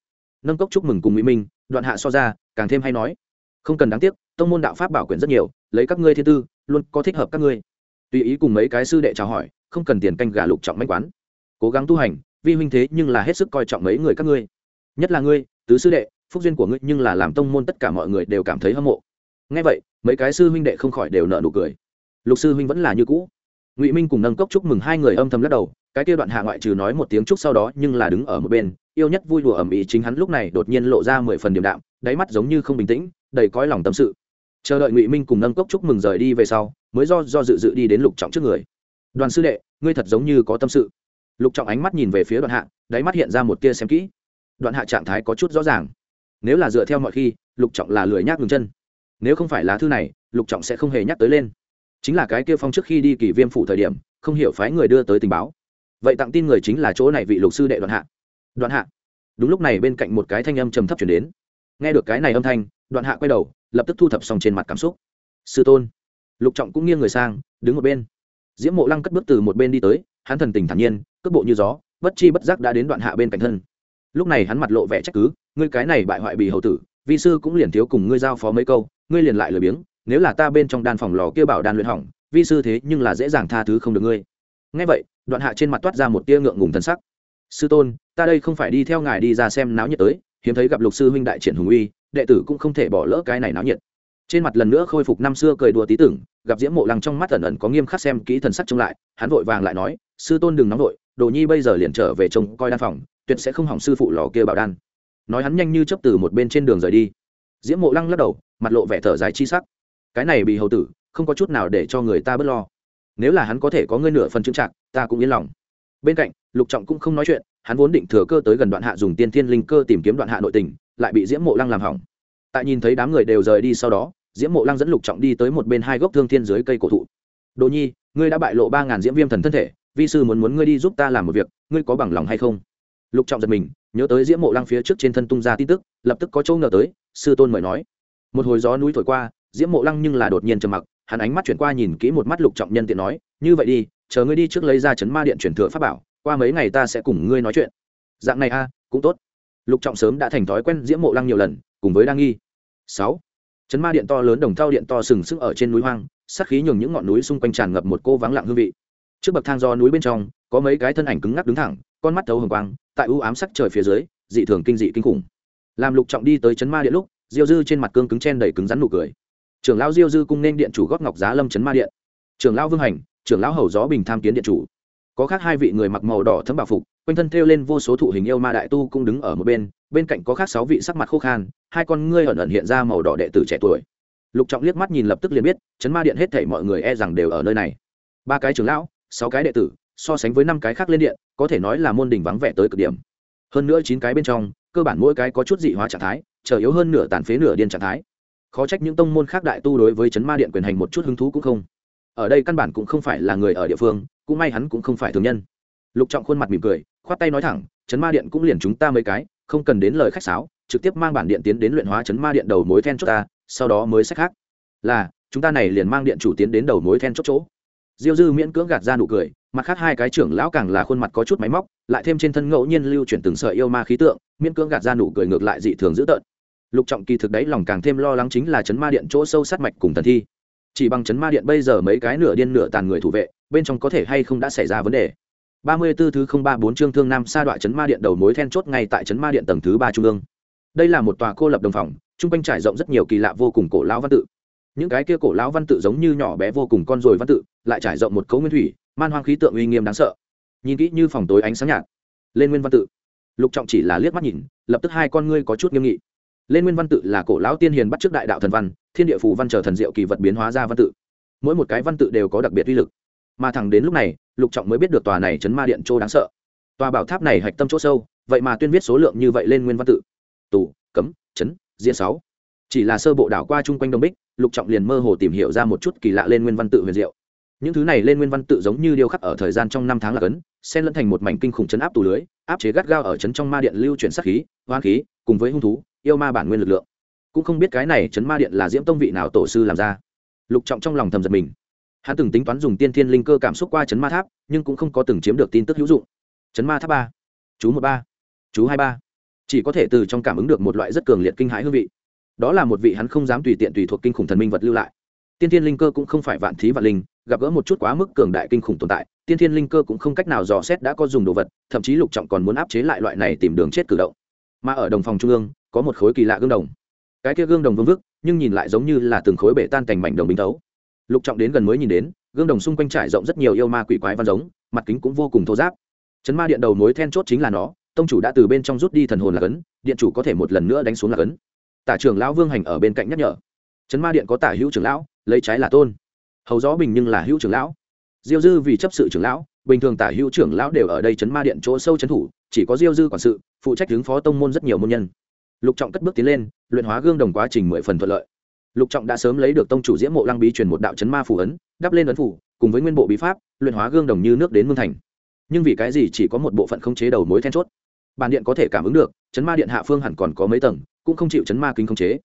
Nâng cốc chúc mừng cùng mỹ minh, đoạn hạ so ra, càng thêm hay nói. Không cần đáng tiếc, tông môn đạo pháp bảo quyển rất nhiều, lấy các ngươi thiên tư, luôn có thích hợp các ngươi. Tùy ý cùng mấy cái sư đệ chào hỏi, không cần tiền canh gà lục trọng manh quán. Cố gắng tu hành, vi huynh thế nhưng là hết sức coi trọng mấy người các ngươi. Nhất là ngươi, tứ sư đệ, phúc duyên của ngươi nhưng là làm tông môn tất cả mọi người đều cảm thấy hâm mộ. Ngay vậy, mấy cái sư huynh đệ không khỏi đều nợ nụ cười. Lục sư huynh vẫn là như cũ. Ngụy minh cùng nâng cốc chúc mừng hai người âm thầm lắc đầu cái kia đoạn hạ ngoại trừ nói một tiếng chúc sau đó nhưng là đứng ở một bên, yêu nhất vui đùa ẩm ý chính hắn lúc này đột nhiên lộ ra mười phần điểm đạm, đáy mắt giống như không bình tĩnh, đầy cõi lòng tâm sự. Chờ đợi ngụy minh cùng nâng cốc chúc mừng rời đi về sau, mới do do dự dự đi đến lục trọng trước người. Đoàn sư đệ, ngươi thật giống như có tâm sự. Lục trọng ánh mắt nhìn về phía đoạn hạ, đáy mắt hiện ra một tia xem kỹ. Đoạn hạ trạng thái có chút rõ ràng. Nếu là dựa theo mọi khi, lục trọng là lười nhác ngừng chân. Nếu không phải lá thư này, lục trọng sẽ không hề nhắc tới lên. Chính là cái kia phong trước khi đi kỳ viêm phủ thời điểm, không hiểu phái người đưa tới tình báo vậy tặng tin người chính là chỗ này vị lục sư đệ đoạn hạ. Đoạn hạ. Đúng lúc này bên cạnh một cái thanh âm trầm thấp chuyển đến. Nghe được cái này âm thanh, đoạn hạ quay đầu, lập tức thu thập xong trên mặt cảm xúc. Sư tôn. Lục trọng cũng nghiêng người sang, đứng một bên. Diễm mộ lăng cất bước từ một bên đi tới, hắn thần tình thản nhiên, cước bộ như gió, bất chi bất giác đã đến đoạn hạ bên cạnh thân. Lúc này hắn mặt lộ vẻ trách cứ, ngươi cái này bại hoại bì hầu tử, vi sư cũng liền thiếu cùng ngươi giao phó mấy câu, ngươi liền lại lười biếng, nếu là ta bên trong đan phòng lò kia bảo đan luyện hỏng, vi sư thế nhưng là dễ dàng tha thứ không được ngươi ngay vậy, đoạn hạ trên mặt toát ra một tia ngượng ngùng thân sắc. Sư tôn, ta đây không phải đi theo ngài đi ra xem náo nhiệt tới, hiếm thấy gặp lục sư huynh đại triển hùng uy, đệ tử cũng không thể bỏ lỡ cái này náo nhiệt. Trên mặt lần nữa khôi phục năm xưa cười đùa tí tưởng, gặp diễm mộ lăng trong mắt ẩn ẩn có nghiêm khắc xem kỹ thần sắc trông lại, hắn vội vàng lại nói, sư tôn đừng nóng vội, đồ nhi bây giờ liền trở về trông coi đan phòng, tuyệt sẽ không hỏng sư phụ lò kia bảo đan. Nói hắn nhanh như chấp từ một bên trên đường rời đi. Diễm mộ lăng lắc đầu, mặt lộ vẻ thở dài chi sắc. Cái này bị hầu tử, không có chút nào để cho người ta bớt lo nếu là hắn có thể có ngươi nửa phần chứng trạng ta cũng yên lòng. Bên cạnh, lục trọng cũng không nói chuyện, hắn vốn định thừa cơ tới gần đoạn hạ dùng tiên thiên linh cơ tìm kiếm đoạn hạ nội tình, lại bị diễm mộ lăng làm hỏng. Tại nhìn thấy đám người đều rời đi sau đó, diễm mộ lăng dẫn lục trọng đi tới một bên hai gốc thương thiên dưới cây cổ thụ. Đồ nhi, ngươi đã bại lộ ba ngàn diễm viêm thần thân thể, vi sư muốn muốn ngươi đi giúp ta làm một việc, ngươi có bằng lòng hay không? Lục trọng giật mình, nhớ tới diễm mộ lăng phía trước trên thân tung ra tin tức, lập tức có chỗ ngờ tới, sư tôn mời nói. Một hồi gió núi thổi qua, diễm mộ lăng nhưng là đột nhiên trầm mặc hắn ánh mắt chuyển qua nhìn kỹ một mắt lục trọng nhân tiện nói, như vậy đi, chờ ngươi đi trước lấy ra chấn ma điện chuyển thừa pháp bảo, qua mấy ngày ta sẽ cùng ngươi nói chuyện. Dạng này a, cũng tốt. Lục trọng sớm đã thành thói quen diễm mộ lăng nhiều lần, cùng với đa nghi. Sáu. Chấn ma điện to lớn đồng thau điện to sừng sững ở trên núi hoang, sát khí nhường những ngọn núi xung quanh tràn ngập một cô vắng lặng hương vị. Trước bậc thang do núi bên trong, có mấy cái thân ảnh cứng ngắc đứng thẳng, con mắt thấu hồng quang, tại ưu ám sắc trời phía dưới, dị thường kinh dị kinh khủng. Làm lục trọng đi tới chấn ma điện lúc, diêu dư trên mặt cương cứng chen đầy cứng rắn nụ cười trưởng lão diêu dư cung nên điện chủ góp ngọc giá lâm Trấn ma điện. Trưởng lão vương hành, trưởng lão hầu gió bình tham kiến điện chủ. Có khác hai vị người mặc màu đỏ thấm bảo phục, quanh thân thêu lên vô số thụ hình yêu ma đại tu cũng đứng ở một bên bên cạnh có khác sáu vị sắc mặt khô khan, hai con ngươi ẩn ẩn hiện ra màu đỏ đệ tử trẻ tuổi. Lục trọng liếc mắt nhìn lập tức liền biết, chấn ma điện hết thảy mọi người e rằng đều ở nơi này. Ba cái trưởng lão, sáu cái đệ tử, so sánh với năm cái khác lên điện, có thể nói là môn đình vắng vẻ tới cực điểm. Hơn nữa chín cái bên trong, cơ bản mỗi cái có chút dị hóa trạng thái trở yếu hơn nửa tàn phế nửa điên trạng thái khó trách những tông môn khác đại tu đối với chấn ma điện quyền hành một chút hứng thú cũng không. Ở đây căn bản cũng không phải là người ở địa phương, cũng may hắn cũng không phải thường nhân. Lục trọng khuôn mặt mỉm cười, khoát tay nói thẳng, chấn ma điện cũng liền chúng ta mấy cái, không cần đến lời khách sáo, trực tiếp mang bản điện tiến đến luyện hóa chấn ma điện đầu mối then chốt ta, sau đó mới sách khác. Là, chúng ta này liền mang điện chủ tiến đến đầu mối then chốt chỗ. Diêu dư miễn cưỡng gạt ra nụ cười, mặt khác hai cái trưởng lão càng là khuôn mặt có chút máy móc, lại thêm trên thân ngẫu nhiên lưu chuyển từng sợi yêu ma khí tượng, miễn cưỡng gạt ra nụ cười ngược lại dị thường dữ tợn lục trọng kỳ thực đấy lòng càng thêm lo lắng chính là chấn ma điện chỗ sâu sát mạch cùng thần thi. Chỉ bằng chấn ma điện bây giờ mấy cái nửa điên nửa tàn người thủ vệ, bên trong có thể hay không đã xảy ra vấn đề. Ba mươi 34 thứ không ba bốn chương thương nam sa đoạn chấn ma điện đầu mối then chốt ngay tại chấn ma điện tầng thứ ba trung ương. Đây là một tòa cô lập đồng phòng trung quanh trải rộng rất nhiều kỳ lạ vô cùng cổ lão văn tự. Những cái kia cổ lão văn tự giống như nhỏ bé vô cùng con rồi văn tự, lại trải rộng một cấu nguyên thủy, man hoang khí tượng uy nghiêm đáng sợ. Nhìn kỹ như phòng tối ánh sáng nhạt, lên nguyên văn tự. Lục trọng chỉ là liếc mắt nhìn, lập tức hai con ngươi có chút nghiêm nghị lên nguyên văn tự là cổ lão tiên hiền bắt trước đại đạo thần văn, thiên địa phù văn chờ thần diệu kỳ vật biến hóa ra văn tự. Mỗi một cái văn tự đều có đặc biệt uy lực. Mà thẳng đến lúc này, lục trọng mới biết được tòa này chấn ma điện châu đáng sợ. Tòa bảo tháp này hạch tâm chỗ sâu, vậy mà tuyên viết số lượng như vậy lên nguyên văn tự. Tù, cấm, chấn, diễn sáu. Chỉ là sơ bộ đảo qua chung quanh đông bích, lục trọng liền mơ hồ tìm hiểu ra một chút kỳ lạ lên nguyên văn tự huyền diệu. Những thứ này lên nguyên văn tự giống như điêu khắc ở thời gian trong năm tháng là cấn, xen lẫn thành một mảnh kinh khủng chấn áp tù lưới, áp chế gắt gao ở chấn trong ma điện lưu chuyển sát khí, hoang khí, cùng với hung thú yêu ma bản nguyên lực lượng. Cũng không biết cái này chấn ma điện là diễm tông vị nào tổ sư làm ra. Lục trọng trong lòng thầm giật mình. Hắn từng tính toán dùng tiên thiên linh cơ cảm xúc qua chấn ma tháp, nhưng cũng không có từng chiếm được tin tức hữu dụng. Chấn ma tháp ba, chú một ba, chú hai ba. Chỉ có thể từ trong cảm ứng được một loại rất cường liệt kinh hãi hương vị. Đó là một vị hắn không dám tùy tiện tùy thuộc kinh khủng thần minh vật lưu lại. Tiên thiên linh cơ cũng không phải vạn thí vạn linh, gặp gỡ một chút quá mức cường đại kinh khủng tồn tại, tiên thiên linh cơ cũng không cách nào dò xét đã có dùng đồ vật, thậm chí lục trọng còn muốn áp chế lại loại này tìm đường chết cử động mà ở đồng phòng trung ương, có một khối kỳ lạ gương đồng. Cái kia gương đồng vương vức, nhưng nhìn lại giống như là từng khối bể tan cành mảnh đồng bình thấu. Lục trọng đến gần mới nhìn đến, gương đồng xung quanh trải rộng rất nhiều yêu ma quỷ quái văn giống, mặt kính cũng vô cùng thô giáp chấn ma điện đầu mối then chốt chính là nó, tông chủ đã từ bên trong rút đi thần hồn là cấn, điện chủ có thể một lần nữa đánh xuống là cấn. Tả trưởng lão vương hành ở bên cạnh nhắc nhở. Chấn ma điện có tả hữu trưởng lão, lấy trái là tôn. Hầu gió bình nhưng là hữu trưởng lão. Diêu dư vì chấp sự trưởng lão bình thường tả hữu trưởng lão đều ở đây chấn ma điện chỗ sâu chấn thủ, chỉ có diêu dư quản sự phụ trách hướng phó tông môn rất nhiều môn nhân. Lục trọng cất bước tiến lên, luyện hóa gương đồng quá trình mười phần thuận lợi. Lục trọng đã sớm lấy được tông chủ diễm mộ lăng bí truyền một đạo chấn ma phủ ấn, đắp lên ấn phủ cùng với nguyên bộ bí pháp, luyện hóa gương đồng như nước đến mương thành. Nhưng vì cái gì chỉ có một bộ phận không chế đầu mối then chốt? Bản điện có thể cảm ứng được, chấn ma điện hạ phương hẳn còn có mấy tầng, cũng không chịu chấn ma kính không chế.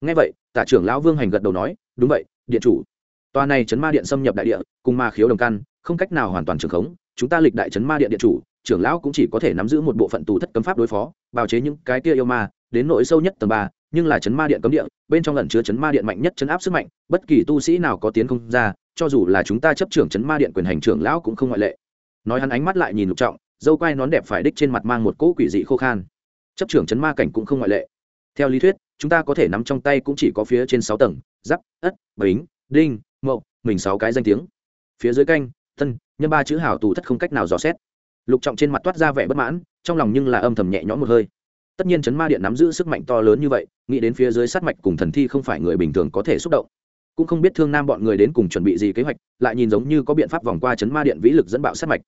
Ngay vậy, tả trưởng lão vương hành gật đầu nói, đúng vậy, điện chủ. Tòa này chấn ma điện xâm nhập đại địa, cùng ma khiếu đồng căn không cách nào hoàn toàn trường khống, chúng ta lịch đại chấn ma điện điện chủ, trưởng lão cũng chỉ có thể nắm giữ một bộ phận tù thất cấm pháp đối phó, bào chế những cái kia yêu ma, đến nội sâu nhất tầng ba, nhưng là chấn ma điện cấm địa, bên trong lần chứa chấn ma điện mạnh nhất chấn áp sức mạnh, bất kỳ tu sĩ nào có tiến không ra, cho dù là chúng ta chấp trưởng chấn ma điện quyền hành trưởng lão cũng không ngoại lệ. Nói hắn ánh mắt lại nhìn lục trọng, dâu quai nón đẹp phải đích trên mặt mang một cỗ quỷ dị khô khan. Chấp trưởng chấn ma cảnh cũng không ngoại lệ. Theo lý thuyết, chúng ta có thể nắm trong tay cũng chỉ có phía trên sáu tầng, giáp, ất, bính, đinh, mậu, mình sáu cái danh tiếng. Phía dưới canh tân nhân ba chữ hảo tù thất không cách nào dò xét. Lục trọng trên mặt toát ra vẻ bất mãn, trong lòng nhưng là âm thầm nhẹ nhõm một hơi. Tất nhiên chấn ma điện nắm giữ sức mạnh to lớn như vậy, nghĩ đến phía dưới sát mạch cùng thần thi không phải người bình thường có thể xúc động. Cũng không biết thương nam bọn người đến cùng chuẩn bị gì kế hoạch, lại nhìn giống như có biện pháp vòng qua chấn ma điện vĩ lực dẫn bạo sát mạch.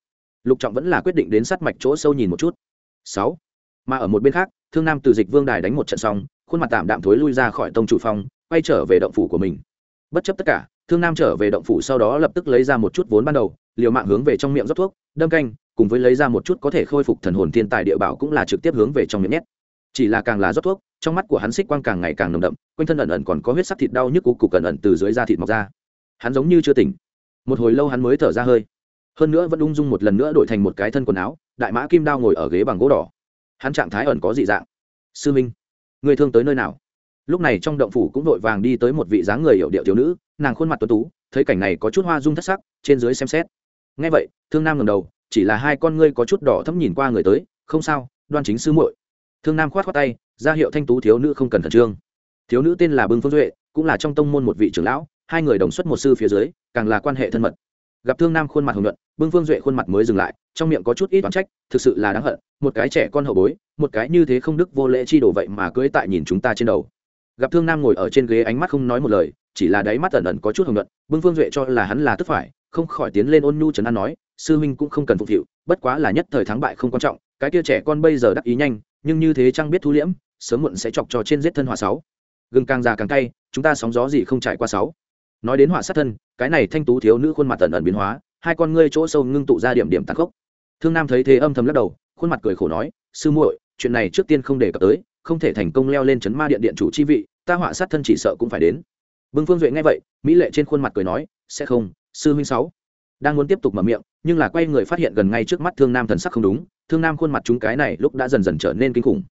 Lục trọng vẫn là quyết định đến sát mạch chỗ sâu nhìn một chút. Sáu. Mà ở một bên khác, thương nam từ dịch vương đài đánh một trận xong, khuôn mặt tạm đạm thối lui ra khỏi tông chủ phong quay trở về động phủ của mình. Bất chấp tất cả thương nam trở về động phủ sau đó lập tức lấy ra một chút vốn ban đầu, liều mạng hướng về trong miệng rót thuốc, đâm canh, cùng với lấy ra một chút có thể khôi phục thần hồn thiên tài địa bảo cũng là trực tiếp hướng về trong miệng nhét. Chỉ là càng là rót thuốc, trong mắt của hắn xích quang càng ngày càng nồng đậm, quanh thân ẩn ẩn còn có huyết sắc thịt đau nhức cục cục ẩn ẩn từ dưới da thịt mọc ra. Hắn giống như chưa tỉnh. Một hồi lâu hắn mới thở ra hơi. Hơn nữa vẫn ung dung một lần nữa đổi thành một cái thân quần áo, đại mã kim đao ngồi ở ghế bằng gỗ đỏ. Hắn trạng thái ẩn có dị dạng. Sư minh, người thương tới nơi nào? Lúc này trong động phủ cũng vội vàng đi tới một vị dáng người hiểu điệu thiếu nữ, nàng khuôn mặt tuấn tú, thấy cảnh này có chút hoa dung thất sắc, trên dưới xem xét. Ngay vậy, thương nam ngầm đầu, chỉ là hai con ngươi có chút đỏ thấm nhìn qua người tới, không sao, đoan chính sư muội. Thương nam khoát khoát tay, ra hiệu thanh tú thiếu nữ không cần khẩn trương. Thiếu nữ tên là bưng phương duệ, cũng là trong tông môn một vị trưởng lão, hai người đồng xuất một sư phía dưới, càng là quan hệ thân mật. Gặp thương nam khuôn mặt hồng nhuận, bưng phương duệ khuôn mặt mới dừng lại, trong miệng có chút ít oán trách, thực sự là đáng hận, một cái trẻ con hậu bối, một cái như thế không đức vô lễ chi đổ vậy mà cưới tại nhìn chúng ta trên đầu gặp thương nam ngồi ở trên ghế ánh mắt không nói một lời, chỉ là đáy mắt ẩn ẩn có chút hồng nhuận bưng phương duệ cho là hắn là tức phải, không khỏi tiến lên ôn nhu trấn an nói, sư huynh cũng không cần phục vụ bất quá là nhất thời thắng bại không quan trọng, cái kia trẻ con bây giờ đắc ý nhanh, nhưng như thế chăng biết thu liễm, sớm muộn sẽ chọc cho trên giết thân hỏa sáu. Gừng càng già càng cay, chúng ta sóng gió gì không trải qua sáu. Nói đến hỏa sát thân, cái này thanh tú thiếu nữ khuôn mặt ẩn ẩn biến hóa, hai con ngươi chỗ sâu ngưng tụ ra điểm điểm tàn khốc. Thương nam thấy thế âm thầm lắc đầu, khuôn mặt cười khổ nói, sư muội, chuyện này trước tiên không đề cập tới không thể thành công leo lên chấn ma điện điện chủ chi vị, ta họa sát thân chỉ sợ cũng phải đến. Bưng phương duệ nghe vậy, mỹ lệ trên khuôn mặt cười nói, sẽ không, sư huynh sáu. Đang muốn tiếp tục mở miệng, nhưng là quay người phát hiện gần ngay trước mắt thương nam thần sắc không đúng, thương nam khuôn mặt chúng cái này lúc đã dần dần trở nên kinh khủng.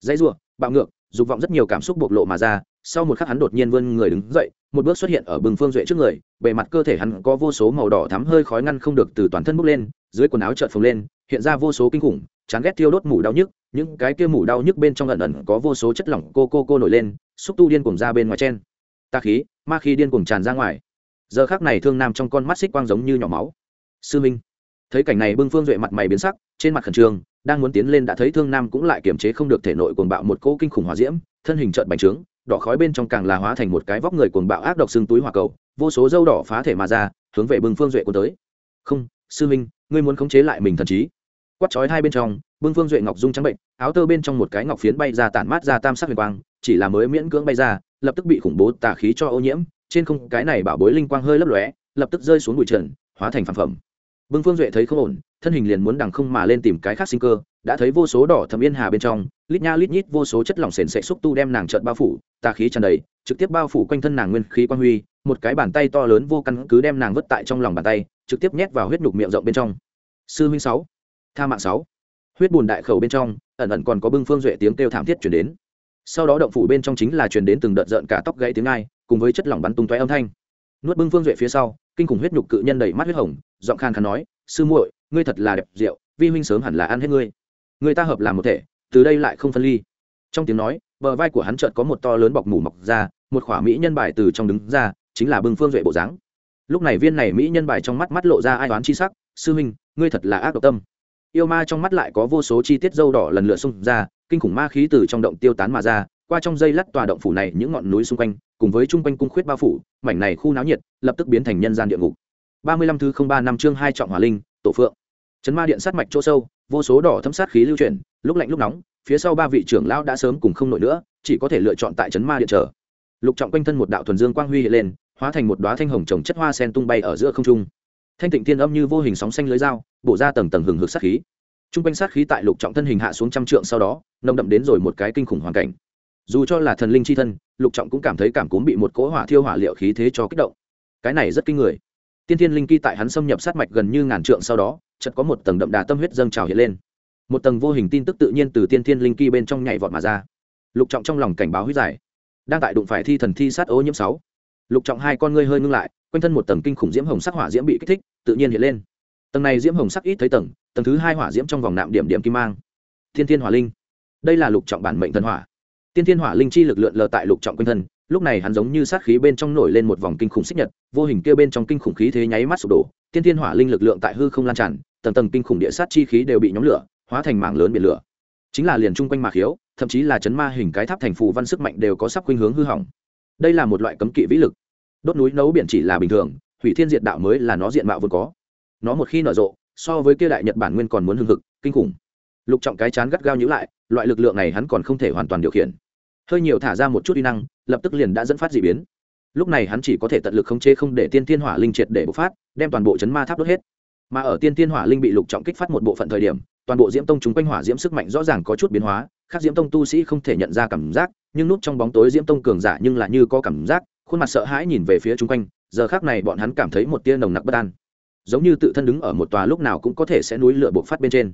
Dãy ruộng bạo ngược, dục vọng rất nhiều cảm xúc bộc lộ mà ra, sau một khắc hắn đột nhiên vươn người đứng dậy, một bước xuất hiện ở bừng phương duệ trước người, bề mặt cơ thể hắn có vô số màu đỏ thắm hơi khói ngăn không được từ toàn thân bốc lên, dưới quần áo trợn phồng lên, hiện ra vô số kinh khủng, chán ghét thiêu đốt mủ đau nhức những cái kia mủ đau nhức bên trong ẩn ẩn có vô số chất lỏng cô cô cô nổi lên, xúc tu điên cuồng ra bên ngoài chen. Ta khí, ma khí điên cuồng tràn ra ngoài. Giờ khác này thương nam trong con mắt xích quang giống như nhỏ máu. Sư minh, thấy cảnh này bưng phương duệ mặt mày biến sắc, trên mặt khẩn trương, đang muốn tiến lên đã thấy thương nam cũng lại kiềm chế không được thể nội cuồng bạo một cỗ kinh khủng hòa diễm, thân hình trợn bành trướng, đỏ khói bên trong càng là hóa thành một cái vóc người cuồng bạo ác độc xương túi hỏa cầu, vô số dâu đỏ phá thể mà ra, hướng về bưng phương duệ của tới. Không, sư minh, ngươi muốn khống chế lại mình thần trí. Quát chói hai bên trong bưng phương duệ ngọc dung trắng bệnh, áo tơ bên trong một cái ngọc phiến bay ra tản mát ra tam sắc huyền quang, chỉ là mới miễn cưỡng bay ra, lập tức bị khủng bố tà khí cho ô nhiễm, trên không cái này bảo bối linh quang hơi lấp lóe, lập tức rơi xuống bụi trần, hóa thành phản phẩm. Bưng phương duệ thấy không ổn, thân hình liền muốn đằng không mà lên tìm cái khác sinh cơ, đã thấy vô số đỏ thầm yên hà bên trong, lít nha lít nhít vô số chất lỏng sền sệ xúc tu đem nàng trợt bao phủ, tà khí tràn đầy, trực tiếp bao phủ quanh thân nàng nguyên khí quan huy, một cái bàn tay to lớn vô căn cứ đem nàng vứt tại trong lòng bàn tay, trực tiếp nhét vào huyết nhục miệng rộng bên trong. Sư huynh sáu, tha mạng sáu huyết bùn đại khẩu bên trong, ẩn ẩn còn có bưng phương duệ tiếng kêu thảm thiết chuyển đến. Sau đó động phủ bên trong chính là chuyển đến từng đợt rợn cả tóc gãy tiếng ai cùng với chất lỏng bắn tung tóe âm thanh. Nuốt bưng phương duệ phía sau, kinh khủng huyết nhục cự nhân đầy mắt huyết hồng, giọng khan khán nói, sư muội, ngươi thật là đẹp rượu, vi huynh sớm hẳn là ăn hết ngươi. Người ta hợp làm một thể, từ đây lại không phân ly. Trong tiếng nói, bờ vai của hắn chợt có một to lớn bọc mủ mọc ra, một khỏa mỹ nhân bài từ trong đứng ra, chính là bưng phương duệ bộ dáng. Lúc này viên này mỹ nhân bài trong mắt mắt lộ ra ai toán chi sắc, sư huynh, ngươi thật là ác độc tâm yêu ma trong mắt lại có vô số chi tiết dâu đỏ lần lượt xung ra, kinh khủng ma khí từ trong động tiêu tán mà ra, qua trong dây lắt tòa động phủ này những ngọn núi xung quanh, cùng với chung quanh cung khuyết bao phủ, mảnh này khu náo nhiệt lập tức biến thành nhân gian địa ngục. Ba mươi lăm thứ không ba năm chương hai trọng hỏa linh, tổ phượng. Chấn ma điện sát mạch chỗ sâu, vô số đỏ thâm sát khí lưu chuyển, lúc lạnh lúc nóng, phía sau ba vị trưởng lão đã sớm cùng không nổi nữa, chỉ có thể lựa chọn tại chấn ma điện chờ. Lục trọng quanh thân một đạo thuần dương quang huy hiện lên, hóa thành một đoá thanh hồng trồng chất hoa sen tung bay ở giữa không trung thanh tịnh thiên âm như vô hình sóng xanh lưới dao, bổ ra tầng tầng hừng hực sát khí. T r u n g quanh sát khí tại lục trọng thân hình hạ xuống trăm trượng sau đó, nồng đậm đến rồi một cái kinh khủng hoàn cảnh. Dù cho là thần linh c h i thân, lục trọng cũng cảm thấy cảm cúm bị một cỗ hỏa thiêu hỏa liệu khí thế cho kích động. Cái này rất kinh người. Tiên thiên linh kỳ tại hắn xâm nhập sát mạch gần như ngàn trượng sau đó, chợt có một tầng đậm đà tâm huyết dâng trào hiện lên. Một tầng vô hình tin tức tự nhiên từ tiên thiên linh kỳ bên trong nhảy vọt mà ra. Lục trọng trong lòng cảnh báo huyết giải. Đang tại đụng phải thi thần thi sát ô nhiễm sáu. Lục trọng hai con ngươi hơi ngưng lại quanh thân một tầng kinh khủng diễm hồng sắc hỏa diễm bị kích thích, tự nhiên hiện lên. Tầng này diễm hồng sắc ít thấy tầng tầng thứ hai hỏa diễm trong vòng nạm điểm điểm kim mang. Thiên thiên hỏa linh. Đây là lục trọng bản mệnh thần hỏa. Tiên thiên hỏa linh chi lực lượn lờ tại lục trọng quanh thân, lúc này hắn giống như sát khí bên trong nổi lên một vòng kinh khủng xích nhật, vô hình kia bên trong kinh khủng khí thế nháy mắt sụp đổ tiên thiên hỏa linh lực lượng tại hư không lan tràn, tầng tầng kinh khủng địa sát chi khí đều bị nhóm lửa, hóa thành mảng lớn biển lửa. Chính là liền chung quanh mạc khiếu, thậm chí là chấn ma hình cái tháp thành phù văn sức mạnh đều có sắp khuynh hướng hư hỏng. Đây là một loại cấm kỵ vĩ lực đốt núi nấu biển chỉ là bình thường, hủy thiên diệt đạo mới là nó diện mạo vốn có. Nó một khi nở rộ, so với kia đại nhật bản nguyên còn muốn hưng hực, kinh khủng. Lục trọng cái chán gắt gao nhữ lại, loại lực lượng này hắn còn không thể hoàn toàn điều khiển. Hơi nhiều thả ra một chút uy năng, lập tức liền đã dẫn phát d ị biến. Lúc này hắn chỉ có thể tận lực khống chế không để tiên tiên hỏa linh triệt để bộc phát, đem toàn bộ chấn ma tháp đốt hết. Mà ở tiên tiên hỏa linh bị lục trọng kích phát một bộ phận thời điểm, toàn bộ diễm tông chúng quanh hỏa diễm sức mạnh rõ ràng có chút biến hóa, khác diễm tông tu sĩ không thể nhận ra cảm giác, nhưng núp trong bóng tối diễm tông cường giả nhưng lại như có cảm giác khuôn mặt sợ hãi nhìn về phía chung quanh, giờ khác này bọn hắn cảm thấy một tia nồng nặc bất an. Giống như tự thân đứng ở một tòa lúc nào cũng có thể sẽ núi lửa buộc phát bên trên.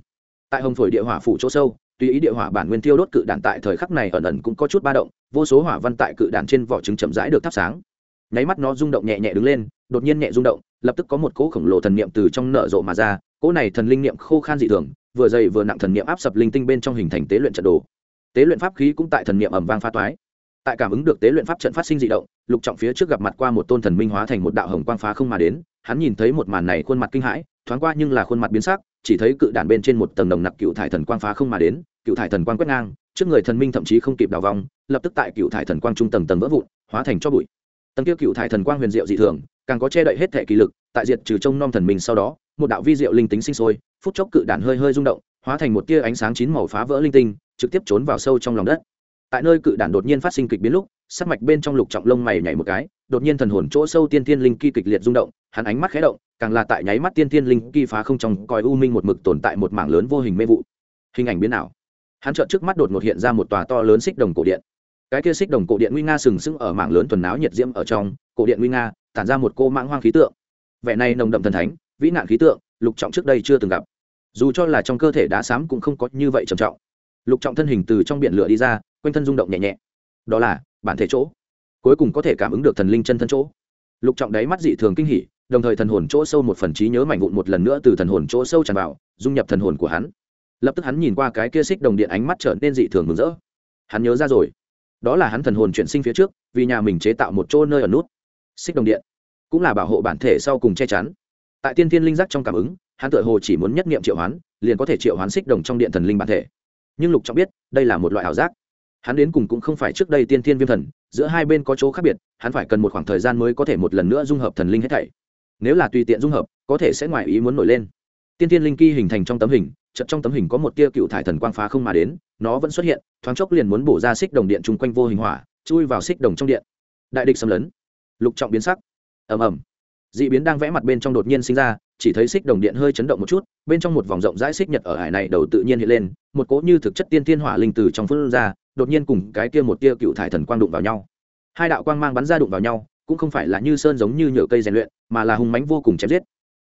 Tại hồng phổi địa hỏa phủ chỗ sâu, tùy ý địa hỏa bản nguyên tiêu đốt cự đạn tại thời khắc này ẩn ẩn cũng có chút ba động, vô số hỏa văn tại cự đạn trên vỏ trứng chậm rãi được thắp sáng. Nháy mắt nó rung động nhẹ nhẹ đứng lên, đột nhiên nhẹ rung động, lập tức có một cỗ khổng lồ thần niệm từ trong nở rộ mà ra, cỗ này thần linh niệm khô khan dị thường, vừa dày vừa nặng thần niệm áp sập linh tinh bên trong hình thành tế luyện trận đồ. Tế luyện pháp khí cũng tại thần niệm ẩm vang pha toái tại cảm ứng được tế luyện pháp trận phát sinh dị động, lục trọng phía trước gặp mặt qua một tôn thần minh hóa thành một đạo hồng quang phá không mà đến, hắn nhìn thấy một màn này khuôn mặt kinh hãi, thoáng qua nhưng là khuôn mặt biến sắc, chỉ thấy cự đản bên trên một tầng nồng nặc cựu thải thần quang phá không mà đến, cựu thải thần quang quét ngang, trước người thần minh thậm chí không kịp đào vong lập tức tại cựu thải thần quang trung tầng tầng vỡ vụn, hóa thành cho bụi. Tầng kia cựu thải thần quang huyền diệu dị thường, càng có che đậy hết thể kỳ lực, tại diệt trừ trông nom thần minh sau đó, một đạo vi diệu linh tính sinh sôi, phút chốc cự đản hơi hơi rung động, hóa thành một tia ánh sáng chín màu phá vỡ linh tinh, trực tiếp trốn vào sâu trong lòng đất tại nơi cự đản đột nhiên phát sinh kịch biến lúc, sắc mạch bên trong lục trọng lông mày nhảy một cái, đột nhiên thần hồn chỗ sâu tiên tiên linh kỳ kịch liệt rung động, hắn ánh mắt khé động, càng là tại nháy mắt tiên tiên linh kỳ phá không trong, coi u minh một mực tồn tại một mảng lớn vô hình mê vụ. Hình ảnh biến ảo. Hắn chợt trước mắt đột ngột hiện ra một tòa to lớn xích đồng cổ điện. Cái kia xích đồng cổ điện nguy nga sừng sững ở mảng lớn tuần áo nhiệt diễm ở trong, cổ điện nguy nga, tản ra một cô mãng hoang khí tượng. Vẻ này nồng đậm thần thánh, vĩ nạn khí tượng, lục trọng trước đây chưa từng gặp. Dù cho là trong cơ thể đá xám cũng không có như vậy trầm trọng. Lục trọng thân hình từ trong biển lửa đi ra quanh thân rung động nhẹ nhẹ. Đó là, bản thể chỗ. Cuối cùng có thể cảm ứng được thần linh chân thân chỗ. Lục trọng đáy mắt dị thường kinh hỉ, đồng thời thần hồn chỗ sâu một phần trí nhớ mảnh vụn một lần nữa từ thần hồn chỗ sâu tràn vào, dung nhập thần hồn của hắn. Lập tức hắn nhìn qua cái kia xích đồng điện ánh mắt trở nên dị thường mừng rỡ. Hắn nhớ ra rồi. Đó là hắn thần hồn chuyển sinh phía trước, vì nhà mình chế tạo một chỗ nơi ở nút. Xích đồng điện cũng là bảo hộ bản thể sau cùng che chắn. Tại tiên thiên linh giác trong cảm ứng, hắn tự hồ chỉ muốn nhất nghiệm triệu hoán, liền có thể triệu hoán xích đồng trong điện thần linh bản thể. Nhưng lục trọng biết, đây là một loại ảo giác hắn đến cùng cũng không phải trước đây tiên thiên viêm thần, giữa hai bên có chỗ khác biệt, hắn phải cần một khoảng thời gian mới có thể một lần nữa dung hợp thần linh hết thảy. Nếu là tùy tiện dung hợp, có thể sẽ ngoài ý muốn nổi lên. Tiên thiên linh kỳ hình thành trong tấm hình chật trong tấm hình có một tia cựu thải thần quang phá không mà đến, nó vẫn xuất hiện, thoáng chốc liền muốn bổ ra xích đồng điện chung quanh vô hình hỏa, chui vào xích đồng trong điện. Đại địch xâm lấn. Lục trọng biến sắc. Ầm ầm. D ị biến đang vẽ mặt bên trong đột nhiên sinh ra chỉ thấy xích đồng điện hơi chấn động một chút, bên trong một vòng rộng rãi xích nhật ở hải này đầu tự nhiên hiện lên, một cỗ như thực chất tiên thiên hỏa linh từ trong phương ra, đột nhiên cùng cái kia một tia cựu thải thần quang đụng vào nhau. Hai đạo quang mang bắn ra đụng vào nhau, cũng không phải là như sơn giống như nhựa cây rèn luyện, mà là hung mánh vô cùng chém giết.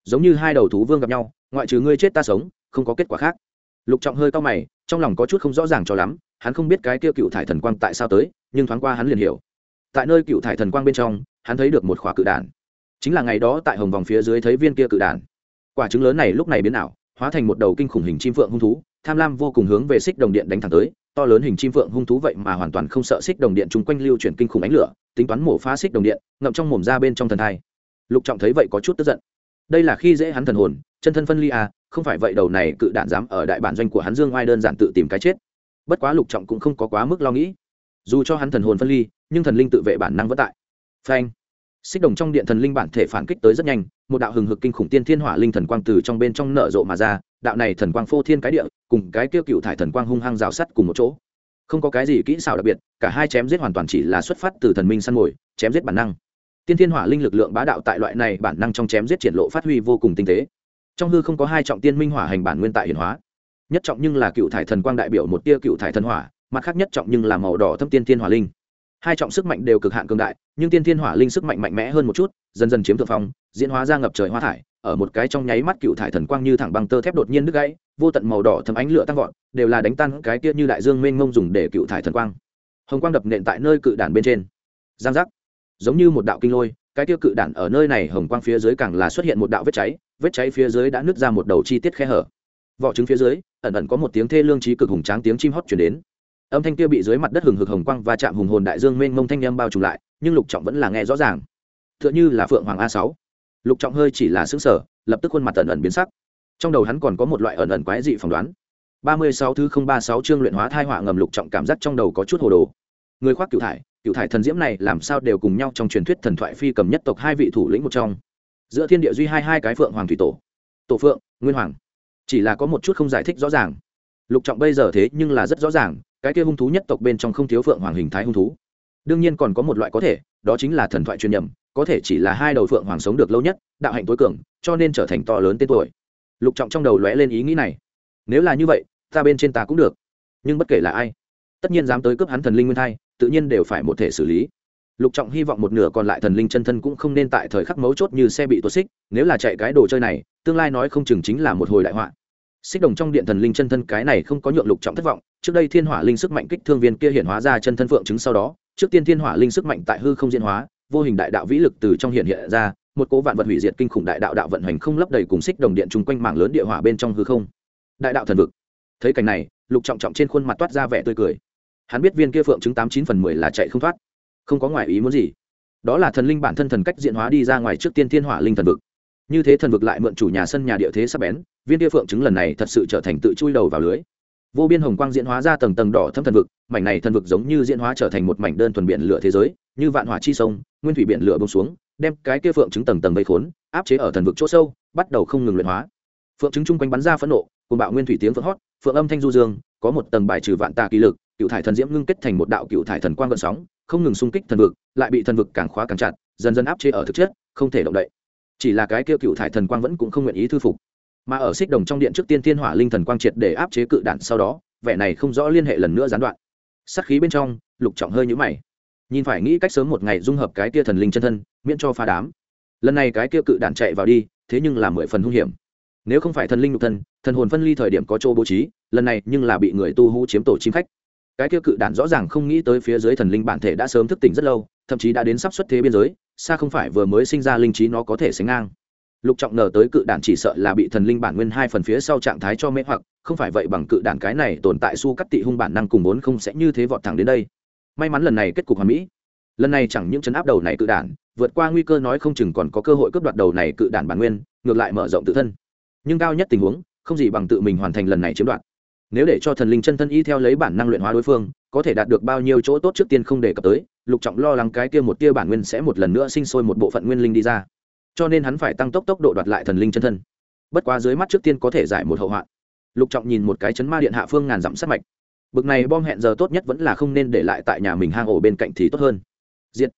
Giống như hai đầu thú vương gặp nhau, ngoại trừ ngươi chết ta sống, không có kết quả khác. Lục trọng hơi cao mày, trong lòng có chút không rõ ràng cho lắm, hắn không biết cái kia cựu thải thần quang tại sao tới, nhưng thoáng qua hắn liền hiểu. Tại nơi cựu thải thần quang bên trong, hắn thấy được một khóa cự đản chính là ngày đó tại hồng vòng phía dưới thấy viên kia cự đàn. Quả trứng lớn này lúc này biến ảo, hóa thành một đầu kinh khủng hình chim phượng hung thú, tham lam vô cùng hướng về xích đồng điện đánh thẳng tới. To lớn hình chim phượng hung thú vậy mà hoàn toàn không sợ xích đồng điện chung quanh lưu chuyển kinh khủng ánh lửa, tính toán mổ phá xích đồng điện, ngậm trong mồm ra bên trong thần thai. Lục trọng thấy vậy có chút tức giận. Đây là khi dễ hắn thần hồn, chân thân phân ly à không phải vậy đầu này cự đạn dám ở đại bản doanh của hắn dương oai đơn giản tự tìm cái chết. Bất quá lục trọng cũng không có quá mức lo nghĩ. Dù cho hắn thần hồn phân ly, nhưng thần linh tự vệ bản năng vẫn tại. Phanh xích đồng trong điện thần linh bản thể phản kích tới rất nhanh, một đạo hừng hực kinh khủng tiên thiên hỏa linh thần quang từ trong bên trong nở rộ mà ra, đạo này thần quang phô thiên cái địa, cùng cái kêu cựu thải thần quang hung hăng rào sắt cùng một chỗ. Không có cái gì kỹ xảo đặc biệt, cả hai chém giết hoàn toàn chỉ là xuất phát từ thần minh săn mồi, chém giết bản năng. Tiên thiên hỏa linh lực lượng bá đạo tại loại này bản năng trong chém giết triển lộ phát huy vô cùng tinh tế. Trong hư không có hai trọng tiên minh hỏa hành bản nguyên tại hiển hóa. Nhất trọng nhưng là cựu thải thần quang đại biểu một tia cựu thải thần hỏa, mặt khác nhất trọng nhưng là màu đỏ thâm tiên thiên hỏa linh hai trọng sức mạnh đều cực hạn cường đại, nhưng tiên thiên hỏa linh sức mạnh mạnh mẽ hơn một chút, dần dần chiếm thượng phong, diễn hóa ra ngập trời hoa thải, ở một cái trong nháy mắt cựu thải thần quang như thẳng băng tơ thép đột nhiên đứt gãy, vô tận màu đỏ thấm ánh lửa tăng vọt, đều là đánh tan cái kia như đại dương mênh mông dùng để cựu thải thần quang. Hồng quang đập nện tại nơi cự đản bên trên. Giang giác. Giống như một đạo kinh lôi, cái tiêu cự đản ở nơi này hồng quang phía dưới càng là xuất hiện một đạo vết cháy vết cháy phía dưới đã nứt ra một đầu chi tiết khe hở. Vỏ trứng phía dưới, ẩn ẩn có một tiếng thê lương trí cực hùng tráng tiếng chim hót chuyển đến âm thanh kia bị dưới mặt đất hừng hực hồng quang và chạm hùng hồn đại dương mênh mông thanh â bao trùm lại, nhưng lục trọng vẫn là nghe rõ ràng. T h ư ợ n h ư là phượng hoàng a sáu. Lục trọng hơi chỉ là xứng sở lập tức khuôn mặt ẩn ẩn biến sắc. Trong đầu hắn còn có một loại ẩn ẩn quái dị phỏng đoán. ba mươi sáu thứ không ba sáu chương luyện hóa thai họa ngầm lục trọng cảm giác trong đầu có chút hồ đồ. Người khoác cựu thải cựu thải thần diễm này làm sao đều cùng nhau trong truyền thuyết thần thoại phi cầm nhất tộc hai vị thủ lĩnh một trong. Giữa thiên địa duy hai hai cái phượng hoàng thủy tổ. Tổ phượng, nguyên hoàng. Chỉ là có một chút không giải thích rõ ràng. Lục trọng bây giờ thế nhưng là rất rõ ràng cái kia hung thú nhất tộc bên trong không thiếu phượng hoàng hình thái hung thú. Đương nhiên còn có một loại có thể, đó chính là thần thoại truyền nhầm, có thể chỉ là hai đầu phượng hoàng sống được lâu nhất, đạo hạnh tối cường, cho nên trở thành to lớn tên tuổi. Lục trọng trong đầu lóe lên ý nghĩ này. Nếu là như vậy, ta bên trên ta cũng được. Nhưng bất kể là ai, tất nhiên dám tới cướp hắn thần linh nguyên thai, tự nhiên đều phải một thể xử lý. Lục trọng hy vọng một nửa còn lại thần linh chân thân cũng không nên tại thời khắc mấu chốt như xe bị tuột xích, nếu là chạy cái đồ chơi này, tương lai nói không chừng chính là một hồi đại họa xích đồng trong điện thần linh chân thân cái này không có nhượng lục trọng thất vọng, trước đây thiên hỏa linh sức mạnh kích thương viên kia hiện hóa ra chân thân phượng chứng sau đó, trước tiên thiên hỏa linh sức mạnh tại hư không diễn hóa, vô hình đại đạo vĩ lực từ trong hiện hiện ra, một cố vạn vật hủy diệt kinh khủng đại đạo đạo vận hành không lấp đầy cùng xích đồng điện chung quanh mảng lớn địa hỏa bên trong hư không. Đại đạo thần vực. Thấy cảnh này, lục trọng trọng trên khuôn mặt toát ra vẻ tươi cười. Hắn biết viên kia phượng chứng tám chín phần mười là chạy không thoát. Không có ngoại ý muốn gì. Đó là thần linh bản thân thần cách diễn hóa đi ra ngoài trước tiên thiên hỏa linh thần vực như thế thần vực lại mượn chủ nhà sân nhà địa thế sắp bén, viên tia phượng chứng lần này thật sự trở thành tự chui đầu vào lưới. Vô biên hồng quang diễn hóa ra tầng tầng đỏ thâm thần vực, mảnh này thần vực giống như diễn hóa trở thành một mảnh đơn thuần biển lửa thế giới, như vạn hỏa chi sông, nguyên thủy biển lửa bông xuống, đem cái kia phượng chứng tầng tầng vây khốn, áp chế ở thần vực chỗ sâu, bắt đầu không ngừng luyện hóa. Phượng chứng chung quanh bắn ra phẫn nộ cùng bạo nguyên thủy tiếng phượng hót phượng âm thanh du dương, có một tầng bài trừ vạn tà kỳ lực, cựu thải thần diễm ngưng kết thành một đạo cựu thải thần quang gợn sóng, không ngừng xung kích thần vực, lại bị thần vực càng khóa càng chặt, dần dần áp chế ở thực chất, không thể động đậy chỉ là cái kia cựu thải thần quang vẫn cũng không nguyện ý thư phục. Mà ở xích đồng trong điện trước tiên thiên hỏa linh thần quang triệt để áp chế cự đạn sau đó, vẻ này không rõ liên hệ lần nữa gián đoạn. Sát khí bên trong, lục trọng hơi nhũ mày. Nhìn phải nghĩ cách sớm một ngày dung hợp cái kia thần linh chân thân, miễn cho phá đám. Lần này cái kia cự đạn chạy vào đi, thế nhưng là mười phần hung hiểm. Nếu không phải thần linh nhục thân, thần hồn phân ly thời điểm có chỗ bố trí, lần này nhưng là bị người tu hú chiếm tổ chim khách. Cái kia cự đạn rõ ràng không nghĩ tới phía dưới thần linh bản thể đã sớm thức tỉnh rất lâu, thậm chí đã đến sắp xuất thế biên giới xa không phải vừa mới sinh ra linh trí nó có thể sánh ngang. Lục trọng nở tới cự đản chỉ sợ là bị thần linh bản nguyên hai phần phía sau trạng thái cho mê hoặc, không phải vậy bằng cự đản cái này tồn tại su cắt tị hung bản năng cùng vốn không sẽ như thế vọt thẳng đến đây. May mắn lần này kết cục hoàn mỹ. Lần này chẳng những chấn áp đầu này cự đản, vượt qua nguy cơ nói không chừng còn có cơ hội cướp đoạt đầu này cự đản bản nguyên, ngược lại mở rộng tự thân. Nhưng cao nhất tình huống, không gì bằng tự mình hoàn thành lần này chiếm đoạt. Nếu để cho thần linh chân thân y theo lấy bản năng luyện hóa đối phương có thể đạt được bao nhiêu chỗ tốt trước tiên không đề cập tới, lục trọng lo lắng cái kia một tia bản nguyên sẽ một lần nữa sinh sôi một bộ phận nguyên linh đi ra. Cho nên hắn phải tăng tốc tốc độ đoạt lại thần linh chân thân. Bất quá dưới mắt trước tiên có thể giải một hậu hoạn. Lục trọng nhìn một cái chấn ma điện hạ phương ngàn dặm sát mạch. Bực này bom hẹn giờ tốt nhất vẫn là không nên để lại tại nhà mình hang ổ bên cạnh thì tốt hơn. Diệt.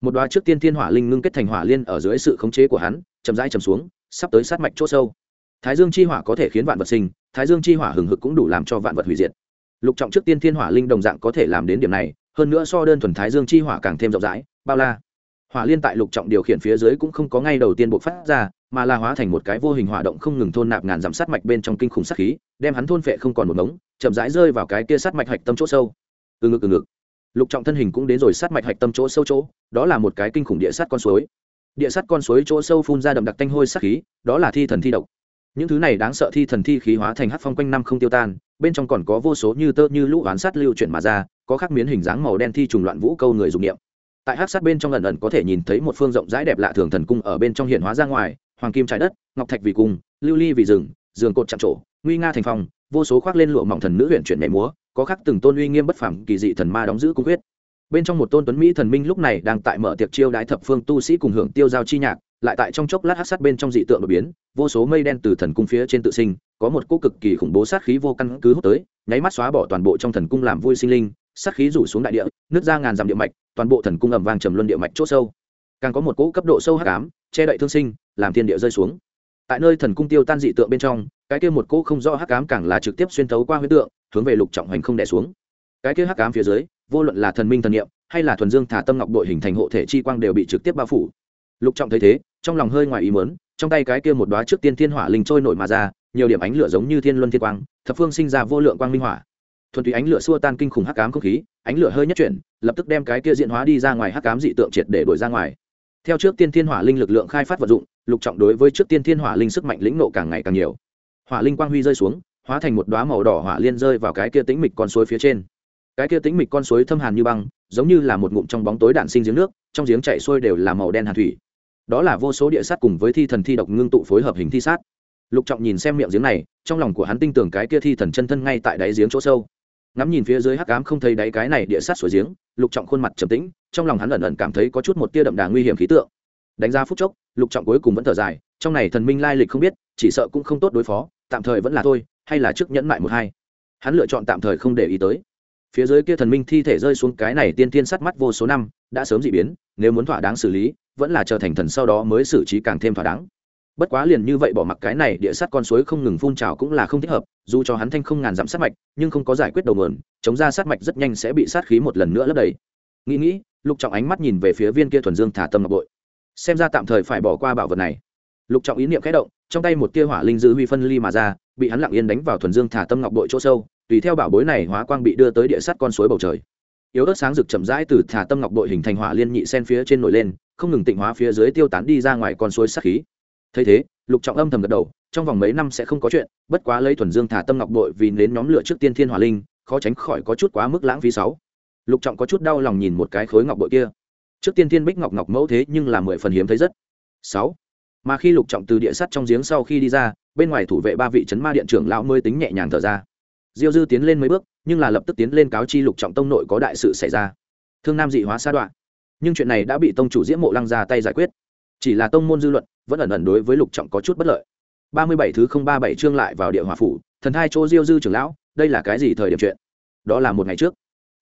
Một đoá trước tiên thiên hỏa linh ngưng kết thành hỏa liên ở dưới sự khống chế của hắn, chậm rãi chầm xuống, sắp tới sát mạch chỗ sâu. Thái dương chi hỏa có thể khiến vạn vật sinh, thái dương chi hỏa hừng hực cũng đủ làm cho vạn vật hủy diệt lục trọng trước tiên thiên hỏa linh đồng dạng có thể làm đến điểm này, hơn nữa so đơn thuần thái dương chi hỏa càng thêm rộng rãi, bao la. Hỏa liên tại lục trọng điều khiển phía dưới cũng không có ngay đầu tiên buộc phát ra, mà là hóa thành một cái vô hình hỏa động không ngừng thôn nạp ngàn dặm sát mạch bên trong kinh khủng sát khí, đem hắn thôn phệ không còn một mống chậm rãi rơi vào cái kia sát mạch hạch tâm chỗ sâu. Từ ngực từ ngực. Lục trọng thân hình cũng đến rồi sát mạch hạch tâm chỗ sâu chỗ, đó là một cái kinh khủng địa sát con suối. Địa sát con suối chỗ sâu phun ra đậm đặc tanh hôi sát khí, đó là thi thần thi độc những thứ này đáng sợ thi thần thi khí hóa thành hát phong quanh năm không tiêu tan, bên trong còn có vô số như tơ như lũ oán sát lưu chuyển mà ra, có khắc miến hình dáng màu đen thi trùng loạn vũ câu người dùng niệm tại hát sát bên trong lần ẩn có thể nhìn thấy một phương rộng rãi đẹp lạ thường thần cung ở bên trong hiện hóa ra ngoài, hoàng kim trái đất, ngọc thạch vì cung, lưu ly vì rừng, giường cột chạm trổ, nguy nga thành phong, vô số khoác lên lụa mỏng thần nữ huyện chuyển nhảy múa, có khắc từng tôn uy nghiêm bất phẳng kỳ dị thần ma đóng giữ cung huyết. bên trong một tôn tuấn mỹ thần minh lúc này đang tại mở tiệc chiêu đái thập phương tu sĩ cùng hưởng tiêu giao chi nhạc lại tại trong chốc lát hát sát bên trong dị tượng đột biến, vô số mây đen từ thần cung phía trên tự sinh, có một cỗ cực kỳ khủng bố sát khí vô căn cứ hút tới, nháy mắt xóa bỏ toàn bộ trong thần cung làm vui sinh linh, sát khí rủ xuống đại địa nước ra ngàn dặm địa mạch, toàn bộ thần cung ẩm vang trầm luân địa mạch c h ỗ sâu. Càng có một cỗ cấp độ sâu hắc ám, che đậy thương sinh, làm thiên địa rơi xuống. Tại nơi thần cung tiêu tan dị tượng bên trong, cái kia một cỗ không rõ hắc ám càng là trực tiếp xuyên thấu qua huyết tượng, hướng về lục trọng hành không đẻ xuống. Cái kia hắc ám phía dưới, vô luận là thần minh thần niệm, hay là thuần dương thả tâm ngọc đội hình thành hộ thể chi quang đều bị trực tiếp bao phủ. Lục trọng thấy thế trong lòng hơi ngoài ý mớn trong tay cái kia một đoá trước tiên thiên hỏa linh trôi nổi mà ra, nhiều điểm ánh lửa giống như thiên luân thiên quang, thập phương sinh ra vô lượng quang minh hỏa. Thuần túy ánh lửa xua tan kinh khủng hắc cám không khí, ánh lửa hơi nhất chuyển, lập tức đem cái kia diện hóa đi ra ngoài hắc cám dị tượng triệt để đổi ra ngoài. Theo trước tiên thiên hỏa linh lực lượng khai phát vật dụng, lục trọng đối với trước tiên thiên hỏa linh sức mạnh lĩnh nộ càng ngày càng nhiều. Hỏa linh quang huy rơi xuống, hóa thành một đoá màu đỏ hỏa liên rơi vào cái kia tĩnh mịch con suối phía trên. Cái kia tĩnh mịch con suối thâm hàn như băng, giống như là một ngụm trong bóng tối đạn sinh giếng nước, trong giếng chạy xuôi đều là màu đen hàn thủy đó là vô số địa sát cùng với thi thần thi độc ngưng tụ phối hợp hình thi sát. Lục trọng nhìn xem miệng giếng này, trong lòng của hắn tin tưởng cái kia thi thần chân thân ngay tại đáy giếng chỗ sâu. Ngắm nhìn phía dưới hắc ám không thấy đáy cái này địa sát suối giếng, lục trọng khuôn mặt trầm tĩnh, trong lòng hắn ẩn ẩn cảm thấy có chút một tia đậm đà nguy hiểm khí tượng. Đánh ra phút chốc, lục trọng cuối cùng vẫn thở dài, trong này thần minh lai lịch không biết, chỉ sợ cũng không tốt đối phó, tạm thời vẫn là thôi, hay là trước nhẫn mại một hai. Hắn lựa chọn tạm thời không để ý tới. Phía dưới kia thần minh thi thể rơi xuống cái này tiên tiên sắt mắt vô số năm, đã sớm dị biến, nếu muốn thỏa đáng xử lý vẫn là trở thành thần sau đó mới xử trí càng thêm thỏa đáng. Bất quá liền như vậy bỏ mặc cái này địa sát con suối không ngừng phun trào cũng là không thích hợp, dù cho hắn thanh không ngàn dặm sát mạch, nhưng không có giải quyết đầu nguồn. chống ra sát mạch rất nhanh sẽ bị sát khí một lần nữa lấp đầy. Nghĩ nghĩ, lục trọng ánh mắt nhìn về phía viên kia thuần dương thả tâm ngọc bội. Xem ra tạm thời phải bỏ qua bảo vật này. Lục trọng ý niệm khẽ động, trong tay một tia hỏa linh dư huy phân ly mà ra, bị hắn lặng yên đánh vào thuần dương thả tâm ngọc bội chỗ sâu, tùy theo bảo bối này hóa quang bị đưa tới địa sát con suối bầu trời yếu ớt sáng rực chậm rãi từ thả tâm ngọc bội hình thành hỏa liên nhị sen phía trên nổi lên, không ngừng tịnh hóa phía dưới tiêu tán đi ra ngoài con suối sắc khí. Thấy thế, lục trọng âm thầm gật đầu, trong vòng mấy năm sẽ không có chuyện, bất quá lấy thuần dương thả tâm ngọc bội vì nến nhóm lửa trước tiên thiên hỏa linh, khó tránh khỏi có chút quá mức lãng phí sáu. Lục trọng có chút đau lòng nhìn một cái khối ngọc bội kia. Trước tiên thiên bích ngọc ngọc mẫu thế nhưng là mười phần hiếm thấy rất. Sáu. Mà khi lục trọng từ địa sắt trong giếng sau khi đi ra, bên ngoài thủ vệ ba vị trấn ma điện trưởng lão mới tính nhẹ nhàng thở ra diêu dư tiến lên mấy bước, nhưng là lập tức tiến lên cáo chi lục trọng tông nội có đại sự xảy ra. Thương nam dị hóa sa đoạn. Nhưng chuyện này đã bị tông chủ diễm mộ lăng ra tay giải quyết. Chỉ là tông môn dư luận vẫn ẩn ẩn đối với lục trọng có chút bất lợi. Ba mươi bảy thứ không ba bảy chương lại vào địa hòa phủ, thần hai chỗ diêu dư trưởng lão, đây là cái gì thời điểm chuyện? Đó là một ngày trước.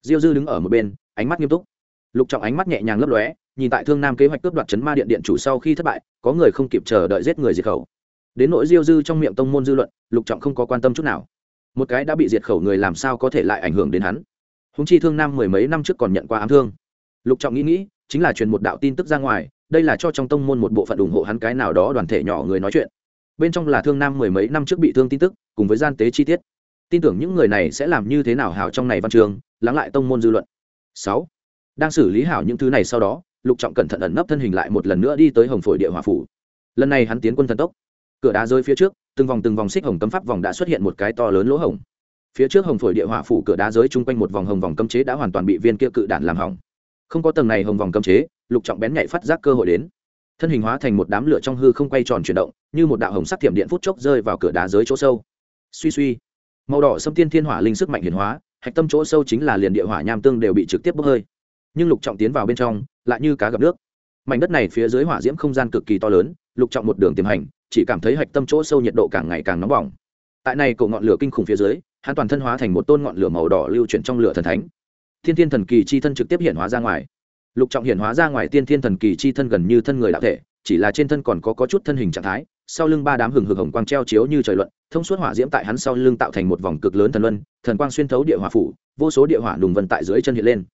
Diêu dư đứng ở một bên, ánh mắt nghiêm túc. Lục trọng ánh mắt nhẹ nhàng lấp lóe, nhìn tại thương nam kế hoạch cướp đoạt chấn ma điện điện chủ sau khi thất bại, có người không kịp chờ đợi giết người diệt khẩu. Đến nỗi diêu dư trong miệng tông môn dư luận, lục trọng không có quan tâm chút nào một cái đã bị diệt khẩu người làm sao có thể lại ảnh hưởng đến hắn? Húng chi thương nam mười mấy năm trước còn nhận qua ám thương. Lục trọng nghĩ nghĩ, chính là truyền một đạo tin tức ra ngoài, đây là cho trong tông môn một bộ phận ủng hộ hắn cái nào đó đoàn thể nhỏ người nói chuyện. Bên trong là thương nam mười mấy năm trước bị thương tin tức, cùng với gian tế chi tiết. Tin tưởng những người này sẽ làm như thế nào hảo trong này văn trường, lắng lại tông môn dư luận. Sáu, đang xử lý hảo những thứ này sau đó, lục trọng cẩn thận ẩn nấp thân hình lại một lần nữa đi tới hồng phổi địa hòa phủ. Lần này hắn tiến quân thần tốc. Cửa đá rơi phía trước từng vòng từng vòng xích hồng cấm pháp vòng đã xuất hiện một cái to lớn lỗ hồng phía trước hồng phổi địa hỏa phủ cửa đá giới chung quanh một vòng hồng vòng cấm chế đã hoàn toàn bị viên kia cự đạn làm hỏng. Không có tầng này hồng vòng cấm chế, lục trọng bén nhạy phát giác cơ hội đến. Thân hình hóa thành một đám lửa trong hư không quay tròn chuyển động, như một đạo hồng sắc thiểm điện phút chốc rơi vào cửa đá giới chỗ sâu. Suy suy, màu đỏ xâm tiên thiên hỏa linh sức mạnh hiển hóa, hạch tâm chỗ sâu chính là liền địa hỏa nham tương đều bị trực tiếp bốc hơi. Nhưng lục trọng tiến vào bên trong, lại như cá gặp nước mảnh đất này phía dưới hỏa diễm không gian cực kỳ to lớn lục trọng một đường tiềm hành chỉ cảm thấy hạch tâm chỗ sâu nhiệt độ càng ngày càng nóng bỏng. Tại này cổ ngọn lửa kinh khủng phía dưới hắn toàn thân hóa thành một tôn ngọn lửa màu đỏ lưu chuyển trong lửa thần thánh. Thiên thiên thần kỳ chi thân trực tiếp hiện hóa ra ngoài. Lục trọng hiện hóa ra ngoài tiên thiên thần kỳ chi thân gần như thân người đạo thể chỉ là trên thân còn có, có chút thân hình trạng thái sau lưng ba đám hừng hực hồng quang treo chiếu như trời luận thông suốt hỏa diễm tại hắn sau lưng tạo thành một vòng cực lớn thần luân thần quang xuyên thấu địa hỏa phủ vô số địa hỏa đùng vân tại dưới chân hiện lên.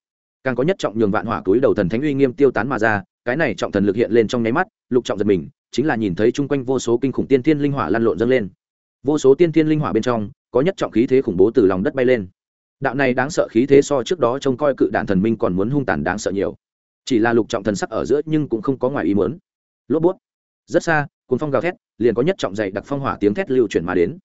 Càng có nhất trọng nhường vạn hỏa túi đầu thần thánh uy nghiêm tiêu tán mà ra cái này trọng thần lực hiện lên trong nháy mắt, lục trọng giật mình, chính là nhìn thấy chung quanh vô số kinh khủng tiên thiên linh hỏa lan lộn dâng lên. Vô số tiên thiên linh hỏa bên trong, có nhất trọng khí thế khủng bố từ lòng đất bay lên. Đạo này đáng sợ khí thế so trước đó trông coi cự đạn thần minh còn muốn hung tàn đáng sợ nhiều. Chỉ là lục trọng thần sắc ở giữa nhưng cũng không có ngoài ý muốn. Lốp bút. Rất xa cuốn phong gào thét, liền có nhất trọng dày đặc phong hỏa tiếng thét lưu chuyển mà đến.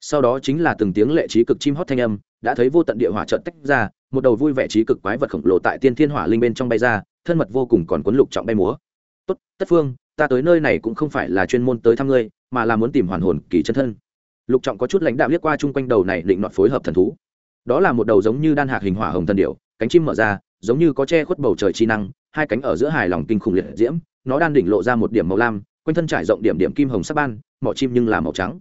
Sau đó chính là từng tiếng lệ trí cực chim hót thanh âm, đã thấy vô tận địa hỏa trợn tách ra, một đầu vui vẻ trí cực quái vật khổng lồ tại tiên thiên hỏa linh bên trong bay ra thân mật vô cùng còn cuốn lục trọng bay múa. Tốt, tất phương, ta tới nơi này cũng không phải là chuyên môn tới thăm ngươi, mà là muốn tìm hoàn hồn kỳ chân thân. Lục trọng có chút lãnh đạo liếc qua chung quanh đầu này định nọt phối hợp thần thú. Đó là một đầu giống như đan hạc hình hỏa hồng thần điệu cánh chim mở ra, giống như có che khuất bầu trời chi năng, hai cánh ở giữa hài lòng kinh khủng liệt diễm, nó đan đỉnh lộ ra một điểm màu lam, quanh thân trải rộng điểm điểm kim hồng sắc ban, mỏ chim nhưng là màu trắng.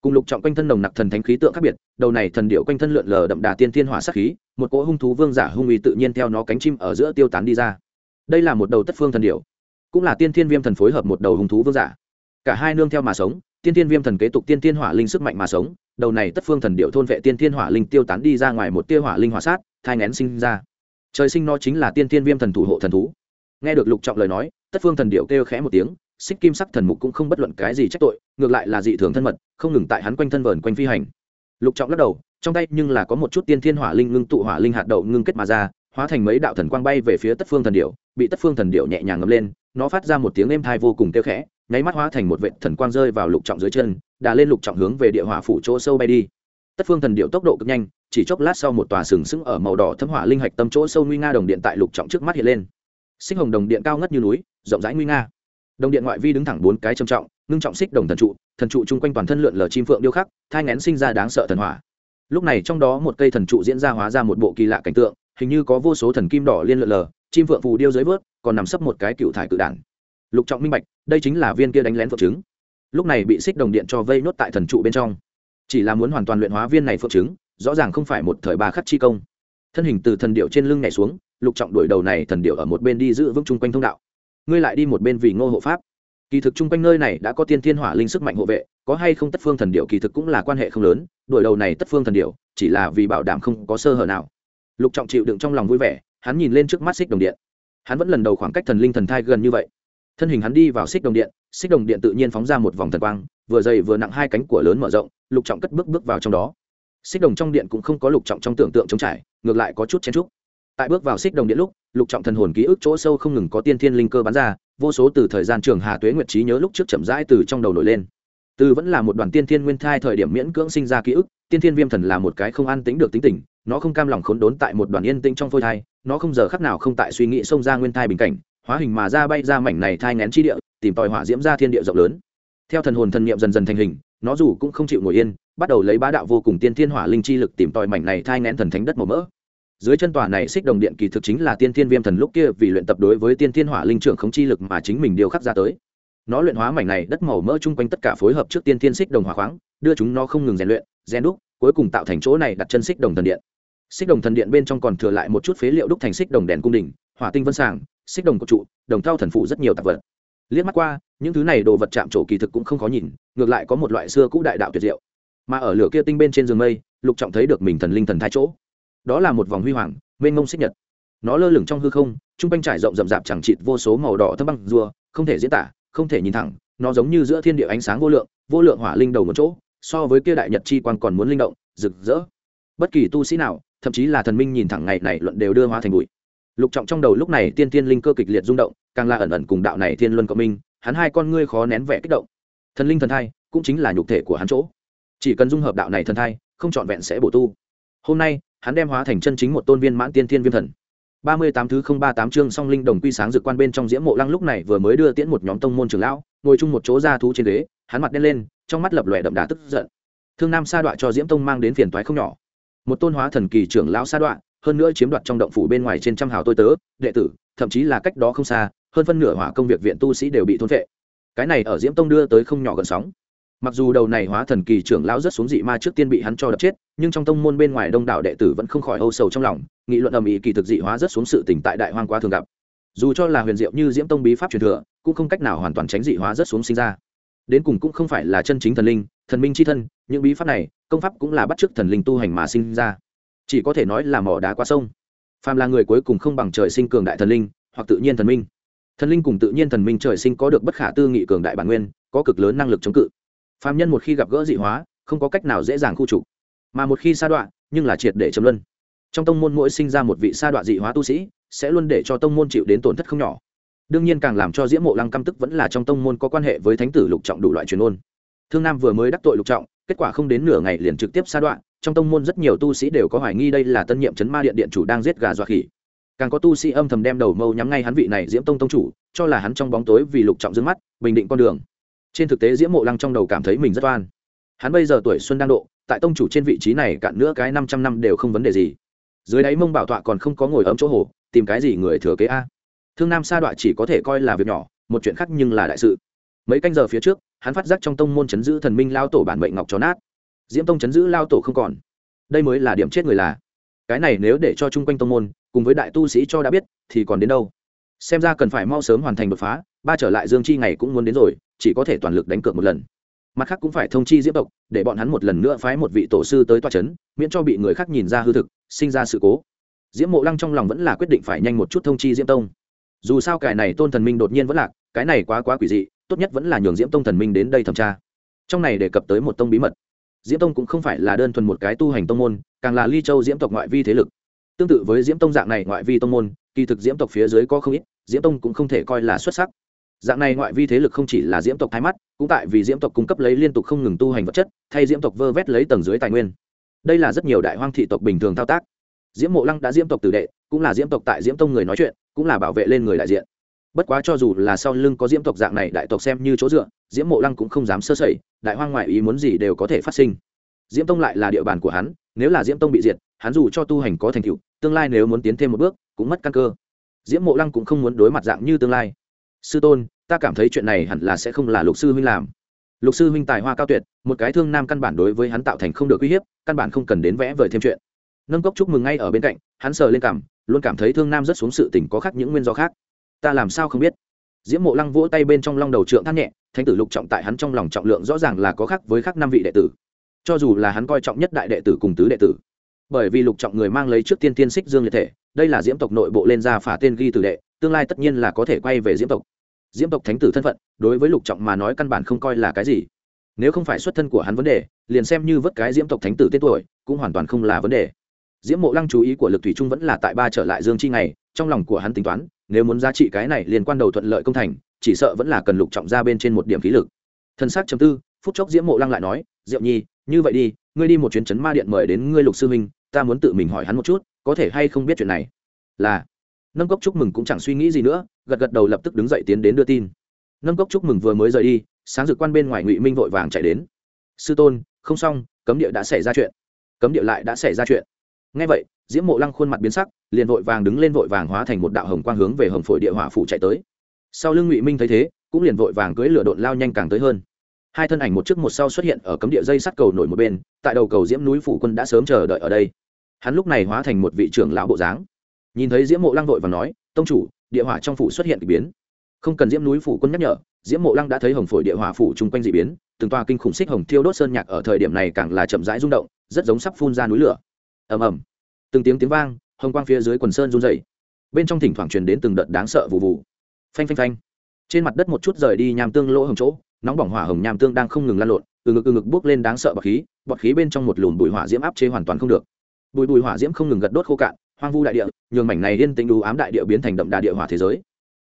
Cùng lục trọng quanh thân nồng nặc thần thánh khí tượng khác biệt, đầu này thần điệu quanh thân lượn lờ đậm đà tiên thiên hỏa sắc khí, một cỗ hung thú vương giả hung uy tự nhiên theo nó cánh chim ở giữa tiêu tán đi ra đây là một đầu tất phương thần Điểu, cũng là tiên thiên viêm thần phối hợp một đầu hung thú vương giả. Cả hai nương theo mà sống tiên thiên viêm thần kế tục tiên thiên hỏa linh sức mạnh mà sống đầu này tất phương thần điệu thôn vệ tiên thiên hỏa linh tiêu tán đi ra ngoài một tia hỏa linh hỏa sát thai ngén sinh ra. Trời sinh nó chính là tiên thiên viêm thần thủ hộ thần thú. Nghe được lục trọng lời nói tất phương thần điệu kêu khẽ một tiếng xích kim sắc thần mục cũng không bất luận cái gì trách tội ngược lại là dị thường thân mật không ngừng tại hắn quanh thân vờn quanh phi hành. Lục trọng lắc đầu trong tay nhưng là có một chút tiên thiên hỏa linh ngưng tụ hỏa linh hạt đậu ngưng kết mà ra hóa thành mấy đạo thần quang bay về phía tất phương thần điệu bị tất phương thần điệu nhẹ nhàng ngấm lên, nó phát ra một tiếng êm thai vô cùng kêu khẽ, nháy mắt hóa thành một vệ thần quang rơi vào lục trọng dưới chân, đà lên lục trọng hướng về địa hỏa phủ chỗ sâu bay đi. Tất phương thần điệu tốc độ cực nhanh, chỉ chốc lát sau một tòa sừng sững ở màu đỏ thấm hỏa linh hạch tâm chỗ sâu nguy nga đồng điện tại lục trọng trước mắt hiện lên. Sinh hồng đồng điện cao ngất như núi, rộng rãi nguy nga. Đồng điện ngoại vi đứng thẳng bốn cái trầm trọng, ngưng trọng xích đồng thần trụ thần trụ chung quanh toàn thân lượn lờ chim phượng điêu khắc, thai ngén sinh ra đáng sợ thần hỏa. Lúc này trong đó một cây thần trụ diễn ra hóa ra một bộ kỳ lạ cảnh tượng hình như có vô số thần kim đỏ liên lượn lờ, chim phượng phù điêu dưới vớt, còn nằm sấp một cái cựu thải cự đản. Lục trọng minh bạch, đây chính là viên kia đánh lén phượng trứng. Lúc này bị xích đồng điện cho vây nốt tại thần trụ bên trong. Chỉ là muốn hoàn toàn luyện hóa viên này phượng trứng, rõ ràng không phải một thời ba khắc chi công. Thân hình từ thần điệu trên lưng nhảy xuống, lục trọng đuổi đầu này thần điệu ở một bên đi giữ vững chung quanh thông đạo. Ngươi lại đi một bên vì ngô hộ pháp. Kỳ thực chung quanh nơi này đã có tiên thiên hỏa linh sức mạnh hộ vệ, có hay không tất phương thần điệu kỳ thực cũng là quan hệ không lớn, đuổi đầu này tất phương thần điệu, chỉ là vì bảo đảm không có sơ hở nào lục trọng chịu đựng trong lòng vui vẻ, hắn nhìn lên trước mắt xích đồng điện. Hắn vẫn lần đầu khoảng cách thần linh thần thai gần như vậy. Thân hình hắn đi vào xích đồng điện, xích đồng điện tự nhiên phóng ra một vòng thần quang, vừa dày vừa nặng hai cánh của lớn mở rộng, lục trọng cất bước bước vào trong đó. Xích đồng trong điện cũng không có lục trọng trong tưởng tượng chống trải, ngược lại có chút chen trúc tại bước vào xích đồng điện lúc, lục trọng thần hồn ký ức chỗ sâu không ngừng có tiên thiên linh cơ bắn ra, vô số từ thời gian trường hà tuế nguyệt trí nhớ lúc trước chậm rãi từ trong đầu nổi lên từ vẫn là một đoàn tiên thiên nguyên thai thời điểm miễn cưỡng sinh ra ký ức, tiên thiên viêm thần là một cái không an tính được tính tình, nó không cam lòng khốn đốn tại một đoàn yên tĩnh trong phôi thai, nó không giờ khắc nào không tại suy nghĩ xông ra nguyên thai bình cảnh, hóa hình mà ra bay ra mảnh này thai ngén chi địa, tìm tòi hỏa diễm ra thiên địa rộng lớn. Theo thần hồn thần niệm dần dần thành hình, nó dù cũng không chịu ngồi yên, bắt đầu lấy bá đạo vô cùng tiên thiên hỏa linh chi lực tìm tòi mảnh này thai ngén thần thánh đất màu mỡ. Dưới chân tòa này xích đồng điện kỳ thực chính là tiên thiên viêm thần lúc kia vì luyện tập đối với tiên thiên hỏa linh trưởng không chi lực mà chính mình điều khắc ra tới nó luyện hóa mảnh này, đất màu mỡ chung quanh tất cả phối hợp trước tiên thiên xích đồng hỏa khoáng, đưa chúng nó không ngừng rèn luyện, rèn đúc, cuối cùng tạo thành chỗ này đặt chân xích đồng thần điện. Xích đồng thần điện bên trong còn thừa lại một chút phế liệu đúc thành xích đồng đèn cung đình, hỏa tinh vân sàng, xích đồng cột trụ, đồng thau thần phụ rất nhiều tạp vật. Liếc mắt qua, những thứ này đồ vật chạm trổ kỳ thực cũng không khó nhìn, ngược lại có một loại xưa cũ đại đạo tuyệt diệu. Mà ở lửa kia tinh bên trên giường mây, lục trọng thấy được mình thần linh thần thái chỗ. Đó là một vòng huy hoàng, mênh mông xích nhật. Nó lơ lửng trong hư không t r u n g quanh trải rộng rậm rạp chẳng chịt vô số màu đỏ thâm băng rùa, không thể diễn tả không thể nhìn thẳng, nó giống như giữa thiên địa ánh sáng vô lượng vô lượng hỏa linh đầu một chỗ, so với kia đại nhật chi quan còn muốn linh động, rực rỡ. Bất kỳ tu sĩ nào, thậm chí là thần minh nhìn thẳng ngày này luận đều đưa hóa thành bụi. Lục trọng trong đầu lúc này tiên tiên linh cơ kịch liệt rung động, càng là ẩn ẩn cùng đạo này thiên luân cộng minh, hắn hai con ngươi khó nén vẻ kích động. Thần linh thần thai, cũng chính là nhục thể của hắn chỗ. Chỉ cần dung hợp đạo này thần thai, không trọn vẹn sẽ bổ tu. Hôm nay, hắn đem hóa thành chân chính một tôn viên mãn tiên thiên viêm thần ba mươi tám thứ không ba tám chương song linh đồng quy sáng dược quan bên trong diễm mộ lăng lúc này vừa mới đưa tiễn một nhóm tông môn trưởng lão ngồi chung một chỗ ra thú trên ghế hắn mặt đen lên trong mắt lập lòe đậm đà tức giận. Thương nam sa đoạ cho diễm tông mang đến phiền toái không nhỏ. Một tôn hóa thần kỳ trưởng lão sa đoạ, hơn nữa chiếm đoạt trong động phủ bên ngoài trên trăm hào tôi tớ đệ tử thậm chí là cách đó không xa hơn phân nửa hỏa công việc viện tu sĩ đều bị thôn phệ. Cái này ở diễm tông đưa tới không nhỏ gần sóng mặc dù đầu này hóa thần kỳ trưởng lão rất xuống dị ma trước tiên bị hắn cho đập chết, nhưng trong tông môn bên ngoài đông đảo đệ tử vẫn không khỏi âu sầu trong lòng, nghị luận ầm ĩ kỳ thực dị hóa rất xuống sự tỉnh tại đại hoang quá thường gặp. Dù cho là huyền diệu như diễm tông bí pháp truyền thừa, cũng không cách nào hoàn toàn tránh dị hóa rất xuống sinh ra. Đến cùng cũng không phải là chân chính thần linh, thần minh c h i thân, những bí pháp này, công pháp cũng là bắt t r ư ớ c thần linh tu hành mà sinh ra. Chỉ có thể nói là mỏ đá qua sông. Phàm là người cuối cùng không bằng trời sinh cường đại thần linh, hoặc tự nhiên thần minh. Thần linh cùng tự nhiên thần minh trời sinh có được bất khả tư nghị cường đại bản nguyên, có cực lớn năng lực chống cự phạm nhân một khi gặp gỡ dị hóa, không có cách nào dễ dàng khu trục. Mà một khi sa đoạn nhưng là triệt để chấm luân. Trong tông môn mỗi sinh ra một vị sa đoạn dị hóa tu sĩ, sẽ luôn để cho tông môn chịu đến tổn thất không nhỏ. Đương nhiên càng làm cho diễm mộ lăng căm tức vẫn là trong tông môn có quan hệ với thánh tử lục trọng đủ loại truyền ôn thương nam vừa mới đắc tội lục trọng, kết quả không đến nửa ngày liền trực tiếp sa đoạn trong tông môn rất nhiều tu sĩ đều có hoài nghi đây là tân nhiệm chấn ma điện điện chủ đang giết gà dọa khỉ. Càng có tu sĩ âm thầm đem đầu mâu nhắm ngay hắn vị này diễm tông tông chủ, cho là hắn trong bóng tối vì lục trọng d mắt, bình định con đường trên thực tế diễm mộ lăng trong đầu cảm thấy mình rất oan. Hắn bây giờ tuổi xuân đang độ, tại tông chủ trên vị trí này cạn nữa cái năm trăm năm đều không vấn đề gì. Dưới đáy mông bảo tọa còn không có ngồi ấm chỗ hồ, tìm cái gì người thừa kế a? Thương nam sa đoạn chỉ có thể coi là việc nhỏ, một chuyện khác nhưng là đại sự. Mấy canh giờ phía trước, hắn phát giác trong tông môn chấn giữ thần minh lao tổ bản mệnh ngọc cho nát. Diễm tông chấn giữ lao tổ không còn. Đây mới là điểm chết người là. Cái này nếu để cho chung quanh tông môn, cùng với đại tu sĩ cho đã biết, thì còn đến đâu? Xem ra cần phải mau sớm hoàn thành đột phá, ba trở lại dương chi ngày cũng muốn đến rồi, chỉ có thể toàn lực đánh cược một lần. Mặt khác cũng phải thông chi diễm tộc để bọn hắn một lần nữa phái một vị tổ sư tới toa c h ấ n miễn cho bị người khác nhìn ra hư thực, sinh ra sự cố. Diễm mộ lăng trong lòng vẫn là quyết định phải nhanh một chút thông chi diễm tông. Dù sao cái này tôn thần minh đột nhiên vẫn lạc, cái này quá quá quỷ dị, tốt nhất vẫn là nhường diễm tông thần minh đến đây thẩm tra. Trong này đề cập tới một tông bí mật. Diễm tông cũng không phải là đơn thuần một cái tu hành tông môn, càng là ly châu diễm tộc ngoại vi thế lực. Tương tự với diễm tông dạng này ngoại vi tông môn, kỳ thực diễm tộc phía dưới có không ít diễm tông cũng không thể coi là xuất sắc. Dạng này ngoại vi thế lực không chỉ là diễm tộc thái mắt, cũng tại vì diễm tộc cung cấp lấy liên tục không ngừng tu hành vật chất, thay diễm tộc vơ vét lấy tầng dưới tài nguyên. Đây là rất nhiều đại hoang thị tộc bình thường thao tác. Diễm mộ lăng đã diễm tộc tử đệ, cũng là diễm tộc tại diễm tông người nói chuyện, cũng là bảo vệ lên người đại diện. Bất quá cho dù là sau lưng có diễm tộc dạng này đại tộc xem như chỗ dựa, diễm mộ lăng cũng không dám sơ sẩy, đại hoang ngoại ý muốn gì đều có thể phát sinh. Diễm tông lại là địa bàn của hắn, nếu là diễm tông bị diệt, hắn dù cho tu hành có thành tựu, tương lai nếu muốn tiến thêm một bước, cũng mất căn cơ diễm mộ lăng cũng không muốn đối mặt dạng như tương lai. Sư tôn, ta cảm thấy chuyện này hẳn là sẽ không là lục sư huynh làm. Lục sư huynh tài hoa cao tuyệt, một cái thương nam căn bản đối với hắn tạo thành không được uy hiếp, căn bản không cần đến vẽ vời thêm chuyện. Nâng cốc chúc mừng ngay ở bên cạnh, hắn sờ lên cảm, luôn cảm thấy thương nam rất xuống sự tình có khác những nguyên do khác. Ta làm sao không biết? Diễm mộ lăng vỗ tay bên trong long đầu trượng thắt nhẹ, thánh tử lục trọng tại hắn trong lòng trọng lượng rõ ràng là có khác với khác năm vị đệ tử. Cho dù là hắn coi trọng nhất đại đệ tử cùng tứ đệ tử bởi vì lục trọng người mang lấy trước tiên tiên xích dương liệt thể, đây là diễm tộc nội bộ lên ra phả tên ghi tử đệ, tương lai tất nhiên là có thể quay về diễm tộc. Diễm tộc thánh tử thân phận, đối với lục trọng mà nói căn bản không coi là cái gì. Nếu không phải xuất thân của hắn vấn đề, liền xem như vớt cái diễm tộc thánh tử tên tuổi, cũng hoàn toàn không là vấn đề. Diễm mộ lăng chú ý của lực thủy trung vẫn là tại ba trở lại dương chi ngày, trong lòng của hắn tính toán, nếu muốn giá trị cái này liên quan đầu thuận lợi công thành, chỉ sợ vẫn là cần lục trọng ra bên trên một điểm khí lực. Thân xác chấm tư, phút chốc diễm mộ lăng lại nói, diệu nhi, như vậy đi, ngươi đi một chuyến chấn ma điện mời đến ngươi lục sư huynh ta muốn tự mình hỏi hắn một chút, có thể hay không biết chuyện này? Là. Nâng cốc chúc mừng cũng chẳng suy nghĩ gì nữa, gật gật đầu lập tức đứng dậy tiến đến đưa tin. Nâng cốc chúc mừng vừa mới rời đi, sáng dự quan bên ngoài ngụy minh vội vàng chạy đến. Sư tôn, không xong, cấm địa đã xảy ra chuyện. Cấm địa lại đã xảy ra chuyện. Ngay vậy, diễm mộ lăng khuôn mặt biến sắc, liền vội vàng đứng lên vội vàng hóa thành một đạo hồng quang hướng về hồng phổi địa hỏa phủ chạy tới. Sau lưng ngụy minh thấy thế, cũng liền vội vàng cưỡi lửa độn lao nhanh càng tới hơn hai thân ảnh một trước một sau xuất hiện ở cấm địa dây sắt cầu nổi một bên, tại đầu cầu diễm núi phủ quân đã sớm chờ đợi ở đây. Hắn lúc này hóa thành một vị trưởng lão bộ dáng. Nhìn thấy diễm mộ lăng vội và nói, tông chủ, địa hỏa trong phủ xuất hiện k ỳ biến. Không cần diễm núi phủ quân nhắc nhở, diễm mộ lăng đã thấy hồng phổi địa hỏa phủ chung quanh d ị biến, từng toa kinh khủng xích hồng thiêu đốt sơn nhạc ở thời điểm này càng là chậm rãi rung động, rất giống sắp phun ra núi lửa. Ầm ầm. Từng tiếng tiếng vang, hồng quang phía dưới quần sơn run dày bên trong thỉnh thoảng truyền đến từng đợt đáng sợ vụ vụ phanh phanh phanh. Trên mặt đất một chút rời đi nham tương lỗ hồng chỗ nóng bỏng hỏa hồng nham tương đang không ngừng lan lộn, từ ngực từ ngực bước lên đáng sợ bọt khí bọt khí bên trong một lùn bụi hỏa diễm áp chế hoàn toàn không được. Bụi bụi hỏa diễm không ngừng gật đốt khô cạn, hoang vu đại địa, nhường mảnh này yên tĩnh đủ ám đại địa biến thành đậm đà địa hỏa thế giới.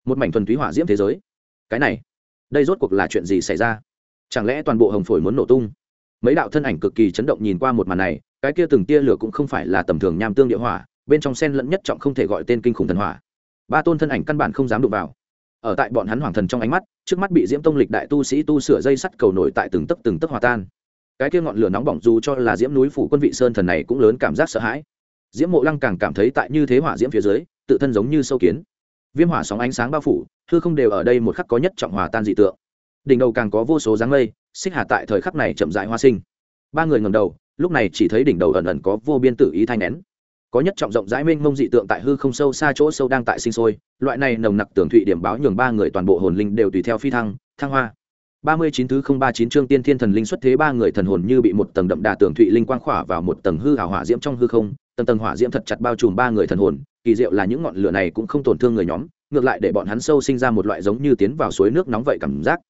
Một mảnh thuần túy hỏa diễm thế giới. Cái này, đây rốt cuộc là chuyện gì xảy ra? Chẳng lẽ toàn bộ hồng phổi muốn nổ tung? Mấy đạo thân ảnh cực kỳ chấn động nhìn qua một màn này, cái kia từng tia lửa cũng không phải là tầm thường nham tương địa hỏa, bên trong sen lẫn nhất trọng không thể gọi tên kinh khủng thần hỏa. Ba tôn thân ảnh căn bản không dám đụng vào ở tại bọn hắn hoàng thần trong ánh mắt, trước mắt bị diễm tông lịch đại tu sĩ tu sửa dây sắt cầu nổi tại từng tấc từng tấc hòa tan. Cái kia ngọn lửa nóng bỏng dù cho là diễm núi phủ quân vị sơn thần này cũng lớn cảm giác sợ hãi. Diễm mộ lăng càng cảm thấy tại như thế hỏa diễm phía dưới, tự thân giống như sâu kiến. Viêm hỏa sóng ánh sáng bao phủ thư không đều ở đây một khắc có nhất trọng hòa tan dị tượng. Đỉnh đầu càng có vô số dáng mây, xích hà tại thời khắc này chậm dại hoa sinh. Ba người ngầm đầu, lúc này chỉ thấy đỉnh đầu ẩn ẩn có vô biên tự ý thanh nén có nhất trọng rộng rãi mênh mông dị tượng tại hư không sâu xa chỗ sâu đang tại sinh sôi, loại này nồng nặc tưởng thụy điểm báo nhường ba người toàn bộ hồn linh đều tùy theo phi thăng thăng hoa. Ba mươi chín thứ không ba chín chương tiên thiên thần linh xuất thế ba người thần hồn như bị một tầng đậm đà tưởng thụy linh quang khỏa vào một tầng hư hào hỏa diễm trong hư không, tầng tầng hỏa diễm thật chặt bao trùm ba người thần hồn, kỳ diệu là những ngọn lửa này cũng không tổn thương người nhóm, ngược lại để bọn hắn sâu sinh ra một loại giống như tiến vào suối nước nóng vậy cảm giác.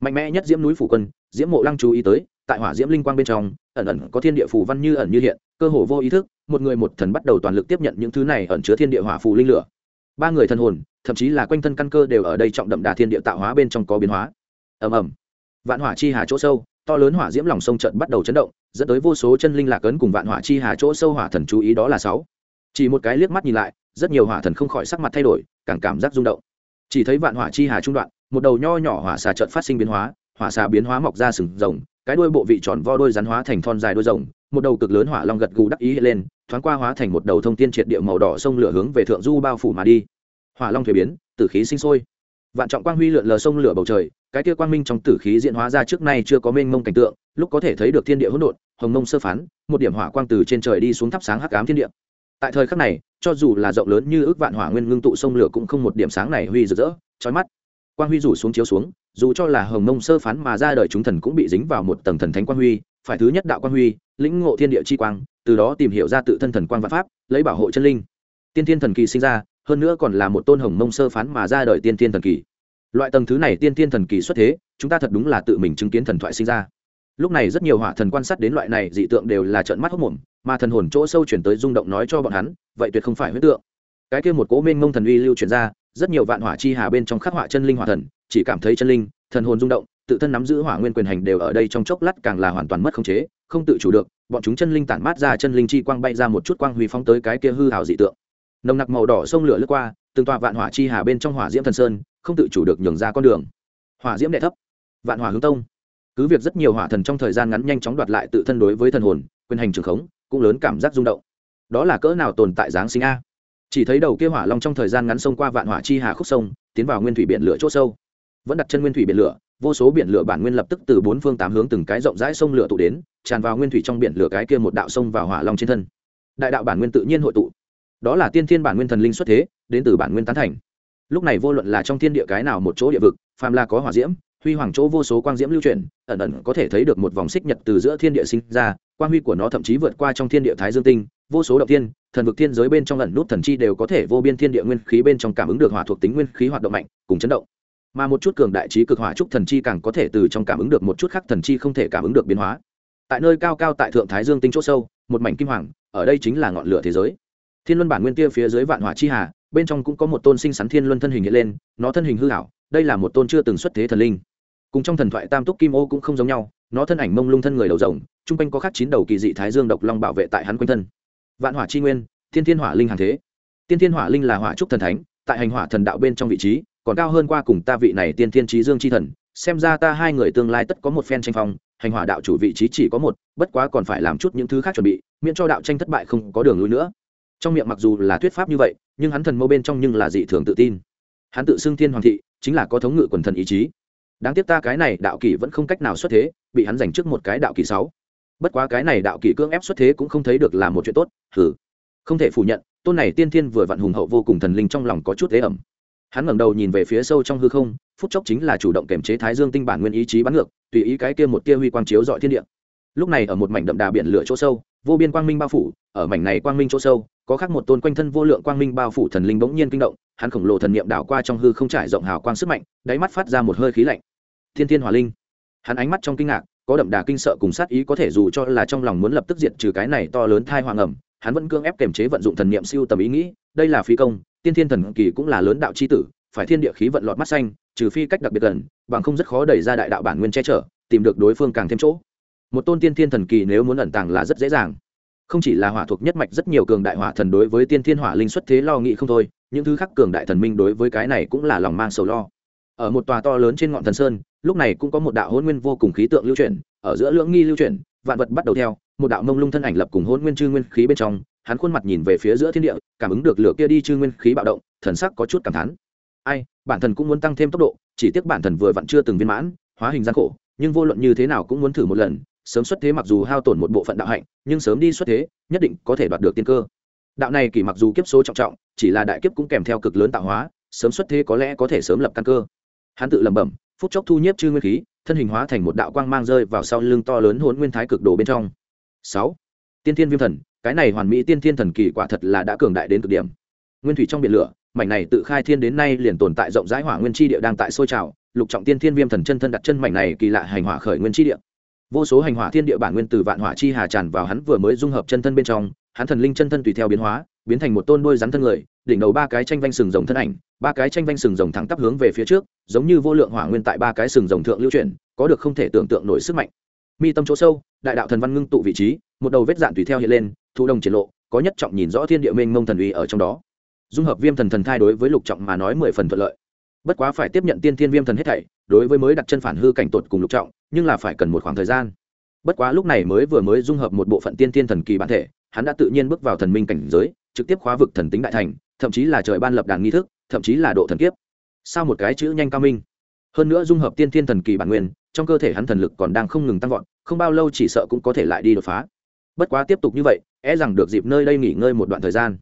Mạnh mẽ nhất diễm núi phủ quân, diễm mộ lăng chú ý tới, tại hỏa diễm linh quang bên trong, ẩn ẩn có thiên địa phù văn như ẩn như hiện cơ hồ vô ý thức, một người một thần bắt đầu toàn lực tiếp nhận những thứ này ẩn chứa thiên địa hỏa phù linh lửa. Ba người thần hồn, thậm chí là quanh thân căn cơ đều ở đây trọng đậm đà thiên địa tạo hóa bên trong có biến hóa. Ầm ầm. Vạn hỏa chi hà chỗ sâu, to lớn hỏa diễm lòng sông trận bắt đầu chấn động, dẫn tới vô số chân linh lạc ấn cùng vạn hỏa chi hà chỗ sâu hỏa thần chú ý đó là sáu. Chỉ một cái liếc mắt nhìn lại, rất nhiều hỏa thần không khỏi sắc mặt thay đổi, càng cảm giác rung động. Chỉ thấy vạn hỏa chi hà trung đoạn, một đầu nho nhỏ hỏa xà trận phát sinh biến hóa, hỏa xà biến hóa mọc ra sừng rồng, cái đuôi bộ vị tròn vo đôi rắn hóa thành thon dài đôi rồng một đầu cực lớn hỏa long gật gù đắc ý lên, thoáng qua hóa thành một đầu thông tiên triệt địa màu đỏ sông lửa hướng về thượng du bao phủ mà đi. Hỏa long thuế biến, tử khí sinh sôi. Vạn trọng quang huy lượn lờ sông lửa bầu trời, cái kia quang minh trong tử khí diễn hóa ra trước nay chưa có mênh mông cảnh tượng, lúc có thể thấy được thiên địa hỗn độn, hồng mông sơ phán, một điểm hỏa quang từ trên trời đi xuống thắp sáng hắc ám thiên địa. Tại thời khắc này, cho dù là rộng lớn như ước vạn hỏa nguyên ngưng tụ sông lửa cũng không một điểm sáng này huy rực rỡ, chói mắt. Quang huy rủ xuống chiếu xuống, dù cho là hồng mông sơ phán mà ra đời chúng thần cũng bị dính vào một tầng thần thánh quang huy, phải thứ nhất đạo quang huy lĩnh ngộ thiên địa chi quang, từ đó tìm hiểu ra tự thân thần quang và pháp, lấy bảo hộ chân linh. Tiên thiên thần kỳ sinh ra, hơn nữa còn là một tôn hồng mông sơ phán mà ra đời tiên thiên thần kỳ. Loại tầng thứ này tiên thiên thần kỳ xuất thế, chúng ta thật đúng là tự mình chứng kiến thần thoại sinh ra. Lúc này rất nhiều hỏa thần quan sát đến loại này dị tượng đều là trợn mắt hốc mồm, mà thần hồn chỗ sâu chuyển tới rung động nói cho bọn hắn, vậy tuyệt không phải huyết tượng. Cái kia một cố mênh mông thần uy lưu chuyển ra, rất nhiều vạn hỏa chi hà bên trong khắc họa chân linh hỏa thần, chỉ cảm thấy chân linh, thần hồn rung động, tự thân nắm giữ hỏa nguyên quyền hành đều ở đây trong chốc lát càng là hoàn toàn mất khống chế không tự chủ được, bọn chúng chân linh tản mát ra chân linh chi quang bay ra một chút quang huy phóng tới cái kia hư hào dị tượng. Nồng nặc màu đỏ sông lửa lướt qua, từng tòa vạn hỏa chi hà bên trong hỏa diễm thần sơn, không tự chủ được nhường ra con đường. Hỏa diễm đệ thấp, vạn hỏa hướng tông. Cứ việc rất nhiều hỏa thần trong thời gian ngắn nhanh chóng đoạt lại tự thân đối với thần hồn, quyền hành trường khống, cũng lớn cảm giác rung động. Đó là cỡ nào tồn tại giáng sinh a? Chỉ thấy đầu kia hỏa long trong thời gian ngắn sông qua vạn hỏa chi hà khúc sông, tiến vào nguyên thủy biển lửa c h ỗ sâu. Vẫn đặt chân nguyên thủy biển lửa vô số biển lửa bản nguyên lập tức từ bốn phương tám hướng từng cái rộng rãi sông lửa tụ đến, tràn vào nguyên thủy trong biển lửa cái kia một đạo sông vào hỏa long trên thân. Đại đạo bản nguyên tự nhiên hội tụ. Đó là tiên thiên bản nguyên thần linh xuất thế, đến từ bản nguyên tán thành. Lúc này vô luận là trong thiên địa cái nào một chỗ địa vực, phàm là có hỏa diễm, huy hoàng chỗ vô số quang diễm lưu chuyển, ẩn ẩn có thể thấy được một vòng xích nhật từ giữa thiên địa sinh ra, quang huy của nó thậm chí vượt qua trong thiên địa thái dương tinh, vô số động thiên, thần vực thiên giới bên trong ẩn nút thần chi đều có thể vô biên thiên địa nguyên khí bên trong cảm ứng được hỏa thuộc tính nguyên khí hoạt động mạnh, cùng chấn động mà một chút cường đại trí cực hỏa trúc thần chi càng có thể từ trong cảm ứng được một chút khác thần chi không thể cảm ứng được biến hóa. Tại nơi cao cao tại thượng thái dương tinh chỗ sâu, một mảnh kim hoàng, ở đây chính là ngọn lửa thế giới. Thiên luân bản nguyên tia phía dưới vạn hỏa chi hà, bên trong cũng có một tôn sinh sắn thiên luân thân hình hiện lên, nó thân hình hư hảo đây là một tôn chưa từng xuất thế thần linh. Cùng trong thần thoại tam túc kim ô cũng không giống nhau, nó thân ảnh mông lung thân người đầu rồng, chung quanh có khắc chín đầu kỳ dị thái dương độc long bảo vệ tại hắn quanh thân. Vạn hỏa chi nguyên, thiên thiên hỏa linh hàng thế. Tiên thiên hỏa linh là hỏa trúc thần thánh, tại hành hỏa thần đạo bên trong vị trí còn cao hơn qua cùng ta vị này tiên thiên trí dương chi thần, xem ra ta hai người tương lai tất có một phen tranh phong, hành hỏa đạo chủ vị trí chỉ có một, bất quá còn phải làm chút những thứ khác chuẩn bị, miễn cho đạo tranh thất bại không có đường lui nữa. Trong miệng mặc dù là thuyết pháp như vậy, nhưng hắn thần mâu bên trong nhưng là dị thường tự tin. Hắn tự xưng thiên hoàng thị, chính là có thống ngự quần thần ý chí. Đáng tiếc ta cái này đạo kỷ vẫn không cách nào xuất thế, bị hắn giành trước một cái đạo kỷ sáu. Bất quá cái này đạo kỷ cưỡng ép xuất thế cũng không thấy được là một chuyện tốt, hừ. Không thể phủ nhận, tôn này tiên thiên vừa vặn hùng hậu vô cùng thần linh trong lòng có chút thế ẩm hắn ngẩng đầu nhìn về phía sâu trong hư không, phút chốc chính là chủ động kiểm chế thái dương tinh bản nguyên ý chí bắn ngược, tùy ý cái kia một tia huy quang chiếu dọi thiên địa. Lúc này ở một mảnh đậm đà biển lửa chỗ sâu, vô biên quang minh bao phủ, ở mảnh này quang minh chỗ sâu, có khác một tôn quanh thân vô lượng quang minh bao phủ thần linh bỗng nhiên kinh động, hắn khổng lồ thần niệm đảo qua trong hư không trải rộng hào quang sức mạnh, đáy mắt phát ra một hơi khí lạnh. Thiên thiên hòa linh. Hắn ánh mắt trong kinh ngạc, có đậm đà kinh sợ cùng sát ý có thể dù cho là trong lòng muốn lập tức diệt trừ cái này to lớn thai hoàng ẩm, hắn vẫn cương ép kềm chế vận dụng thần niệm siêu tầm ý nghĩ, đây là phi công tiên thiên thần kỳ cũng là lớn đạo c h i tử, phải thiên địa khí vận lọt mắt xanh, trừ phi cách đặc biệt gần, bằng không rất khó đẩy ra đại đạo bản nguyên che chở, tìm được đối phương càng thêm chỗ. Một tôn tiên thiên thần kỳ nếu muốn ẩn tàng là rất dễ dàng. Không chỉ là hỏa thuộc nhất mạch rất nhiều cường đại hỏa thần đối với tiên thiên hỏa linh xuất thế lo nghĩ không thôi, những thứ khác cường đại thần minh đối với cái này cũng là lòng mang sầu lo. Ở một tòa to lớn trên ngọn thần sơn, lúc này cũng có một đạo hôn nguyên vô cùng khí tượng lưu chuyển, ở giữa lưỡng nghi lưu chuyển, vạn vật bắt đầu theo, một đạo mông lung thân ảnh lập cùng hôn nguyên chư nguyên khí bên trong hắn khuôn mặt nhìn về phía giữa thiên địa, cảm ứng được lửa kia đi chư nguyên khí bạo động, thần sắc có chút cảm thán. Ai, bản thân cũng muốn tăng thêm tốc độ, chỉ tiếc bản thân vừa vặn chưa từng viên mãn, hóa hình gian khổ, nhưng vô luận như thế nào cũng muốn thử một lần, sớm xuất thế mặc dù hao tổn một bộ phận đạo hạnh, nhưng sớm đi xuất thế, nhất định có thể đoạt được tiên cơ. Đạo này kỳ mặc dù kiếp số trọng trọng, chỉ là đại kiếp cũng kèm theo cực lớn tạo hóa, sớm xuất thế có lẽ có thể sớm lập căn cơ. Hắn tự lẩm bẩm, phút chốc thu nhiếp chư nguyên khí, thân hình hóa thành một đạo quang mang rơi vào sau lưng to lớn hôn nguyên thái cực đồ bên trong. Sáu, tiên thiên viêm thần cái này hoàn mỹ tiên thiên thần kỳ quả thật là đã cường đại đến cực điểm. Nguyên thủy trong biển lửa, mảnh này tự khai thiên đến nay liền tồn tại rộng rãi hỏa nguyên chi địa đang tại sôi trào, lục trọng tiên thiên viêm thần chân thân đặt chân mảnh này kỳ lạ hành hỏa khởi nguyên chi địa. Vô số hành hỏa thiên địa bản nguyên từ vạn hỏa chi hà tràn vào hắn vừa mới dung hợp chân thân bên trong, hắn thần linh chân thân tùy theo biến hóa, biến thành một tôn đôi rắn thân người, đỉnh đầu ba cái tranh vanh sừng rồng thân ảnh, ba cái tranh vanh sừng rồng thẳng tắp hướng về phía trước, giống như vô lượng hỏa nguyên tại ba cái sừng rồng thượng lưu chuyển, có được không thể tưởng tượng nổi sức mạnh. Mi tâm chỗ sâu, đại đạo thần văn ngưng tụ vị trí, một đầu vết dạn tùy theo hiện lên thu đồng triển lộ, có nhất trọng nhìn rõ thiên địa Minh mông thần uy ở trong đó. Dung hợp viêm thần thần thai đối với lục trọng mà nói mười phần thuận lợi. Bất quá phải tiếp nhận tiên thiên viêm thần hết thảy, đối với mới đặt chân phản hư cảnh tột cùng lục trọng, nhưng là phải cần một khoảng thời gian. Bất quá lúc này mới vừa mới dung hợp một bộ phận tiên thiên thần kỳ bản thể, hắn đã tự nhiên bước vào thần minh cảnh giới, trực tiếp khóa vực thần tính đại thành, thậm chí là trời ban lập đàn nghi thức, thậm chí là độ thần kiếp. Sao một cái chữ nhanh cao minh. Hơn nữa dung hợp tiên thiên thần kỳ bản nguyên, trong cơ thể hắn thần lực còn đang không ngừng tăng vọt, không bao lâu chỉ sợ cũng có thể lại đi đột phá bất quá tiếp tục như vậy e rằng được dịp nơi đây nghỉ ngơi một đoạn thời gian.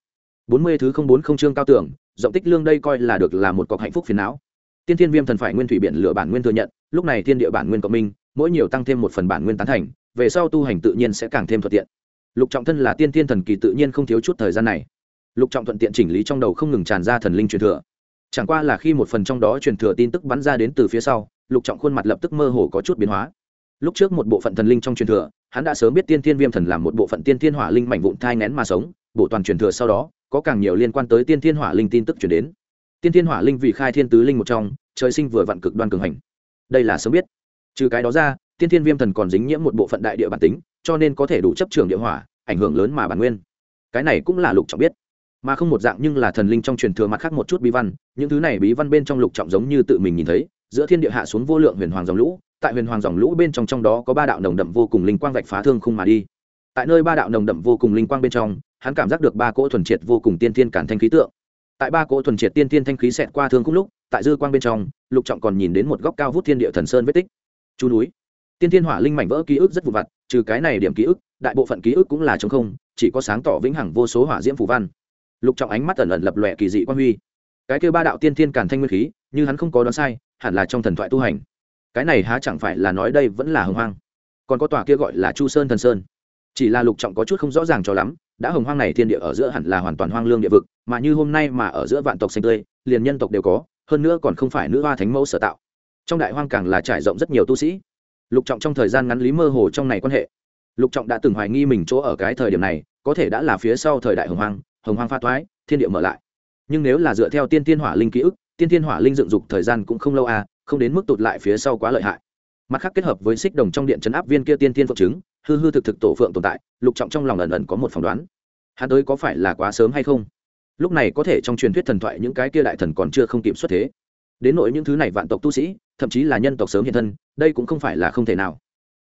Bốn mươi thứ không bốn không chương cao tưởng rộng tích lương đây coi là được là một cọc hạnh phúc phiền não. Tiên thiên viêm thần phải nguyên thủy biển lửa bản nguyên thừa nhận, lúc này thiên địa bản nguyên cộng minh, mỗi nhiều tăng thêm một phần bản nguyên tán thành, về sau tu hành tự nhiên sẽ càng thêm thuận tiện. Lục trọng thân là tiên thiên thần kỳ tự nhiên không thiếu chút thời gian này. Lục trọng thuận tiện chỉnh lý trong đầu không ngừng tràn ra thần linh truyền thừa. Chẳng qua là khi một phần trong đó truyền thừa tin tức bắn ra đến từ phía sau, lục trọng khuôn mặt lập tức mơ hồ có chút biến hóa. Lúc trước một bộ phận thần linh trong truyền thừa hắn đã sớm biết tiên thiên viêm thần làm một bộ phận tiên thiên hỏa linh mảnh vụn thai nén mà sống, bộ toàn truyền thừa sau đó, có càng nhiều liên quan tới tiên thiên hỏa linh tin tức chuyển đến. Tiên thiên hỏa linh vì khai thiên tứ linh một trong, trời sinh vừa vặn cực đoan cường hành. Đây là sớm biết. Trừ cái đó ra, tiên thiên viêm thần còn dính nhiễm một bộ phận đại địa bản tính, cho nên có thể đủ chấp trường địa hỏa, ảnh hưởng lớn mà bản nguyên. Cái này cũng là lục trọng biết. Mà không một dạng nhưng là thần linh trong truyền thừa mặt khác một chút bí văn, những thứ này bí văn bên trong lục trọng giống như tự mình nhìn thấy, giữa thiên địa hạ xuống vô lượng huyền hoàng dòng lũ tại huyền hoàng dòng lũ bên trong trong đó có ba đạo nồng đậm vô cùng linh quang vạch phá thương khung mà đi. Tại nơi ba đạo nồng đậm vô cùng linh quang bên trong, hắn cảm giác được ba cỗ thuần triệt vô cùng tiên tiên cản thanh khí tượng. Tại ba cỗ thuần triệt tiên tiên thanh khí xẹt qua thương khung lúc, tại dư quang bên trong, lục trọng còn nhìn đến một góc cao vút thiên địa thần sơn vết tích. Chú núi. Tiên thiên hỏa linh mảnh vỡ ký ức rất vụ vặt, trừ cái này điểm ký ức, đại bộ phận ký ức cũng là t không, chỉ có sáng tỏ vĩnh hằng vô số hỏa diễm phù văn. Lục trọng ánh mắt ẩn ẩn lập lòe kỳ dị quan huy. Cái kêu ba đạo tiên thiên cản thanh nguyên khí, như hắn không có đoán sai, hẳn là trong thần thoại tu hành cái này há chẳng phải là nói đây vẫn là hồng hoang. Còn có tòa kia gọi là chu sơn thần sơn. Chỉ là lục trọng có chút không rõ ràng cho lắm, đã hồng hoang này thiên địa ở giữa hẳn là hoàn toàn hoang lương địa vực, mà như hôm nay mà ở giữa vạn tộc xanh tươi, liền nhân tộc đều có, hơn nữa còn không phải nữ hoa thánh mẫu sở tạo. Trong đại hoang càng là trải rộng rất nhiều tu sĩ. Lục trọng trong thời gian ngắn lý mơ hồ trong này quan hệ. Lục trọng đã từng hoài nghi mình chỗ ở cái thời điểm này, có thể đã là phía sau thời đại hồng hoang hồng hoang pha thoái thiên địa mở lại. Nhưng nếu là dựa theo tiên tiên hỏa linh ký ức, tiên tiên hỏa linh dựng dục thời gian cũng không lâu à không đến mức tụt lại phía sau quá lợi hại. Mặt khác kết hợp với xích đồng trong điện chấn áp viên kia tiên tiên phượng chứng, hư hư thực thực tổ phượng tồn tại, lục trọng trong lòng ẩn ẩn có một phỏng đoán. Hắn tới có phải là quá sớm hay không? Lúc này có thể trong truyền thuyết thần thoại những cái kia đại thần còn chưa không kịp xuất thế. Đến nỗi những thứ này vạn tộc tu sĩ, thậm chí là nhân tộc sớm hiện thân, đây cũng không phải là không thể nào.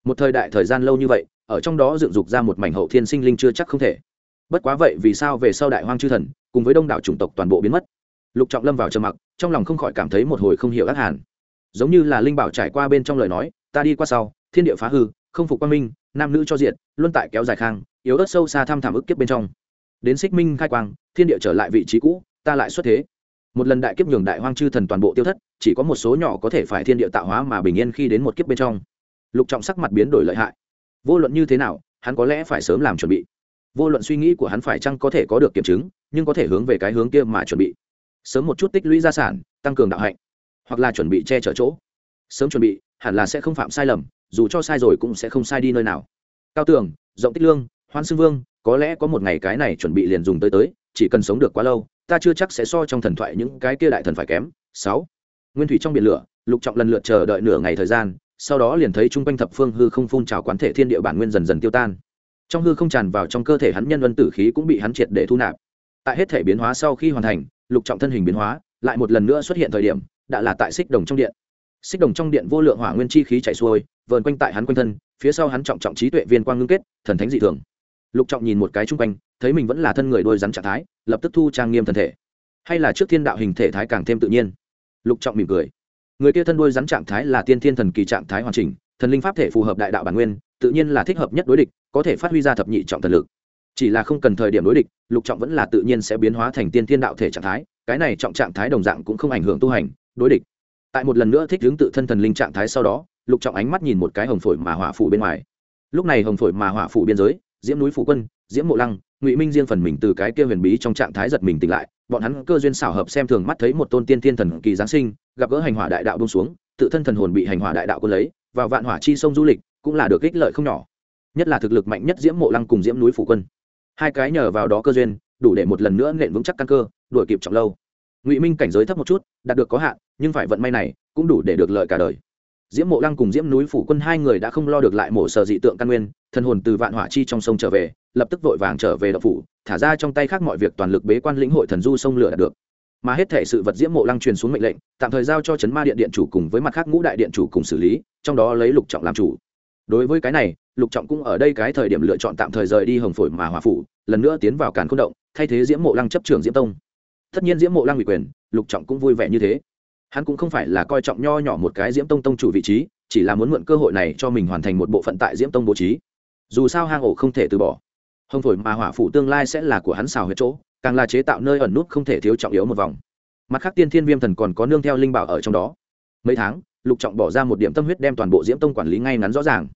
Một thời đại thời gian lâu như vậy, ở trong đó dựng dục ra một mảnh hậu thiên sinh linh chưa chắc không thể. Bất quá vậy vì sao về sau đại hoang chư thần, cùng với đông đảo chủng tộc toàn bộ biến mất? Lục trọng lâm vào trầm mặc, trong lòng không khỏi cảm thấy một hồi không hiểu ác hàn giống như là linh bảo trải qua bên trong lời nói, ta đi qua sau, thiên địa phá hư, không phục quan minh, nam nữ cho diện luân tại kéo dài khang, yếu ớt sâu xa thăm thảm ức kiếp bên trong. Đến xích minh khai quang, thiên địa trở lại vị trí cũ, ta lại xuất thế. Một lần đại kiếp nhường đại hoang chư thần toàn bộ tiêu thất, chỉ có một số nhỏ có thể phải thiên địa tạo hóa mà bình yên khi đến một kiếp bên trong. Lục trọng sắc mặt biến đổi lợi hại. Vô luận như thế nào, hắn có lẽ phải sớm làm chuẩn bị. Vô luận suy nghĩ của hắn phải chăng có thể có được kiểm chứng, nhưng có thể hướng về cái hướng kia mà chuẩn bị. Sớm một chút tích lũy gia sản, tăng cường đạo hạnh hoặc là chuẩn bị che chở chỗ. Sớm chuẩn bị, hẳn là sẽ không phạm sai lầm, dù cho sai rồi cũng sẽ không sai đi nơi nào. Cao tường, rộng tích lương, hoan sư vương, có lẽ có một ngày cái này chuẩn bị liền dùng tới tới, chỉ cần sống được quá lâu, ta chưa chắc sẽ so trong thần thoại những cái kia đại thần phải kém. Sáu, nguyên thủy trong biển lửa, lục trọng lần lượt chờ đợi nửa ngày thời gian, sau đó liền thấy chung quanh thập phương hư không phun trào quán thể thiên địa bản nguyên dần dần tiêu tan. Trong hư không tràn vào trong cơ thể hắn nhân vân tử khí cũng bị hắn triệt để thu nạp. Tại hết thể biến hóa sau khi hoàn thành, lục trọng thân hình biến hóa, lại một lần nữa xuất hiện thời điểm đã là tại xích đồng trong điện. Xích đồng trong điện vô lượng hỏa nguyên chi khí chạy xuôi, vờn quanh tại hắn quanh thân, phía sau hắn trọng trọng trí tuệ viên quang ngưng kết, thần thánh dị thường. Lục trọng nhìn một cái chung quanh, thấy mình vẫn là thân người đôi rắn trạng thái, lập tức thu trang nghiêm thân thể. Hay là trước thiên đạo hình thể thái càng thêm tự nhiên? Lục trọng mỉm cười. Người kia thân đôi rắn trạng thái là tiên thiên thần kỳ trạng thái hoàn chỉnh, thần linh pháp thể phù hợp đại đạo bản nguyên, tự nhiên là thích hợp nhất đối địch, có thể phát huy ra thập nhị trọng thần lực. Chỉ là không cần thời điểm đối địch, lục trọng vẫn là tự nhiên sẽ biến hóa thành tiên thiên đạo thể trạng thái, cái này trọng trạng thái đồng dạng cũng không ảnh hưởng tu hành đối địch. Tại một lần nữa thích hướng tự thân thần linh trạng thái sau đó, lục trọng ánh mắt nhìn một cái hồng phổi mà hỏa phủ bên ngoài. Lúc này hồng phổi mà hỏa phủ biên giới, diễm núi phủ quân, diễm mộ lăng, ngụy minh riêng phần mình từ cái kia huyền bí trong trạng thái giật mình tỉnh lại, bọn hắn cơ duyên xảo hợp xem thường mắt thấy một tôn tiên thiên thần kỳ giáng sinh, gặp gỡ hành hỏa đại đạo bông xuống, tự thân thần hồn bị hành hỏa đại đạo quân lấy, vào vạn hỏa chi sông du lịch, cũng là được ích lợi không nhỏ. Nhất là thực lực mạnh nhất diễm mộ lăng cùng diễm núi phủ quân. Hai cái nhờ vào đó cơ duyên, đủ để một lần nữa nện vững chắc căn cơ, đuổi kịp trọng lâu. Ngụy minh cảnh giới thấp một chút, đạt được có hạn nhưng phải vận may này cũng đủ để được lợi cả đời. Diễm mộ lăng cùng diễm núi phủ quân hai người đã không lo được lại mổ sở dị tượng căn nguyên, thần hồn từ vạn hỏa chi trong sông trở về, lập tức vội vàng trở về đậu phủ, thả ra trong tay khác mọi việc toàn lực bế quan lĩnh hội thần du sông lửa đạt được. Mà hết thể sự vật diễm mộ lăng truyền xuống mệnh lệnh, tạm thời giao cho chấn ma điện điện chủ cùng với mặt khác ngũ đại điện chủ cùng xử lý, trong đó lấy lục trọng làm chủ. Đối với cái này, lục trọng cũng ở đây cái thời điểm lựa chọn tạm thời rời đi hồng phổi mà hòa phủ, lần nữa tiến vào càn k động, thay thế diễm mộ lăng chấp trưởng diễm tông. Tất nhiên diễm mộ lăng ủy quyền, lục trọng cũng vui vẻ như thế hắn cũng không phải là coi trọng nho nhỏ một cái diễm tông tông chủ vị trí, chỉ là muốn mượn cơ hội này cho mình hoàn thành một bộ phận tại diễm tông bố trí. Dù sao hang ổ không thể từ bỏ. Hồng thổi mà hỏa phủ tương lai sẽ là của hắn xào huyết chỗ, càng là chế tạo nơi ẩn nút không thể thiếu trọng yếu một vòng. Mặt khác tiên thiên viêm thần còn có nương theo linh bảo ở trong đó. Mấy tháng, lục trọng bỏ ra một điểm tâm huyết đem toàn bộ diễm tông quản lý ngay ngắn rõ ràng.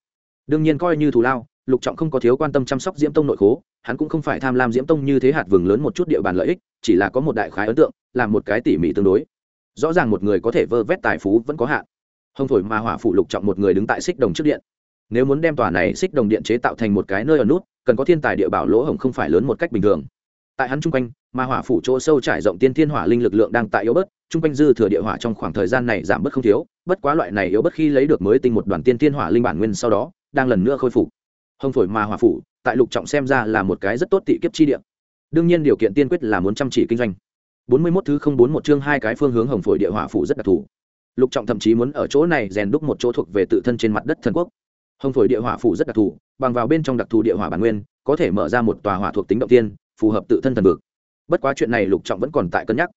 Đương nhiên coi như thù lao, lục trọng không có thiếu quan tâm chăm sóc diễm tông nội khố, hắn cũng không phải tham lam diễm tông như thế hạt vừng lớn một chút địa bàn lợi ích, chỉ là có một đại khái ấn tượng làm một cái tỉ mỉ tương đối rõ ràng một người có thể vơ vét tài phú vẫn có hạn. Hồng thổi mà hỏa phủ lục trọng một người đứng tại xích đồng trước điện. Nếu muốn đem tòa này xích đồng điện chế tạo thành một cái nơi ở nút, cần có thiên tài địa bảo lỗ hồng không phải lớn một cách bình thường. Tại hắn chung quanh, mà hỏa phủ chỗ sâu trải rộng tiên thiên hỏa linh lực lượng đang tại yếu bớt, chung quanh dư thừa địa hỏa trong khoảng thời gian này giảm bớt không thiếu, bất quá loại này yếu bớt khi lấy được mới tinh một đoàn tiên thiên hỏa linh bản nguyên sau đó, đang lần nữa khôi phục. Hồng Thổi mà hỏa phủ, tại lục trọng xem ra là một cái rất tốt tị kiếp chi địa. Đương nhiên điều kiện tiên quyết là muốn chăm chỉ kinh doanh bốn mươi 41 thứ không bốn một chương hai cái phương hướng hồng phổi địa hỏa phủ rất đặc thù. Lục trọng thậm chí muốn ở chỗ này rèn đúc một chỗ thuộc về tự thân trên mặt đất thần quốc. Hồng phổi địa hỏa phủ rất đặc thù, bằng vào bên trong đặc thù địa hỏa bản nguyên, có thể mở ra một tòa hỏa thuộc tính động tiên phù hợp tự thân thần vực. Bất quá chuyện này lục trọng vẫn còn tại cân nhắc.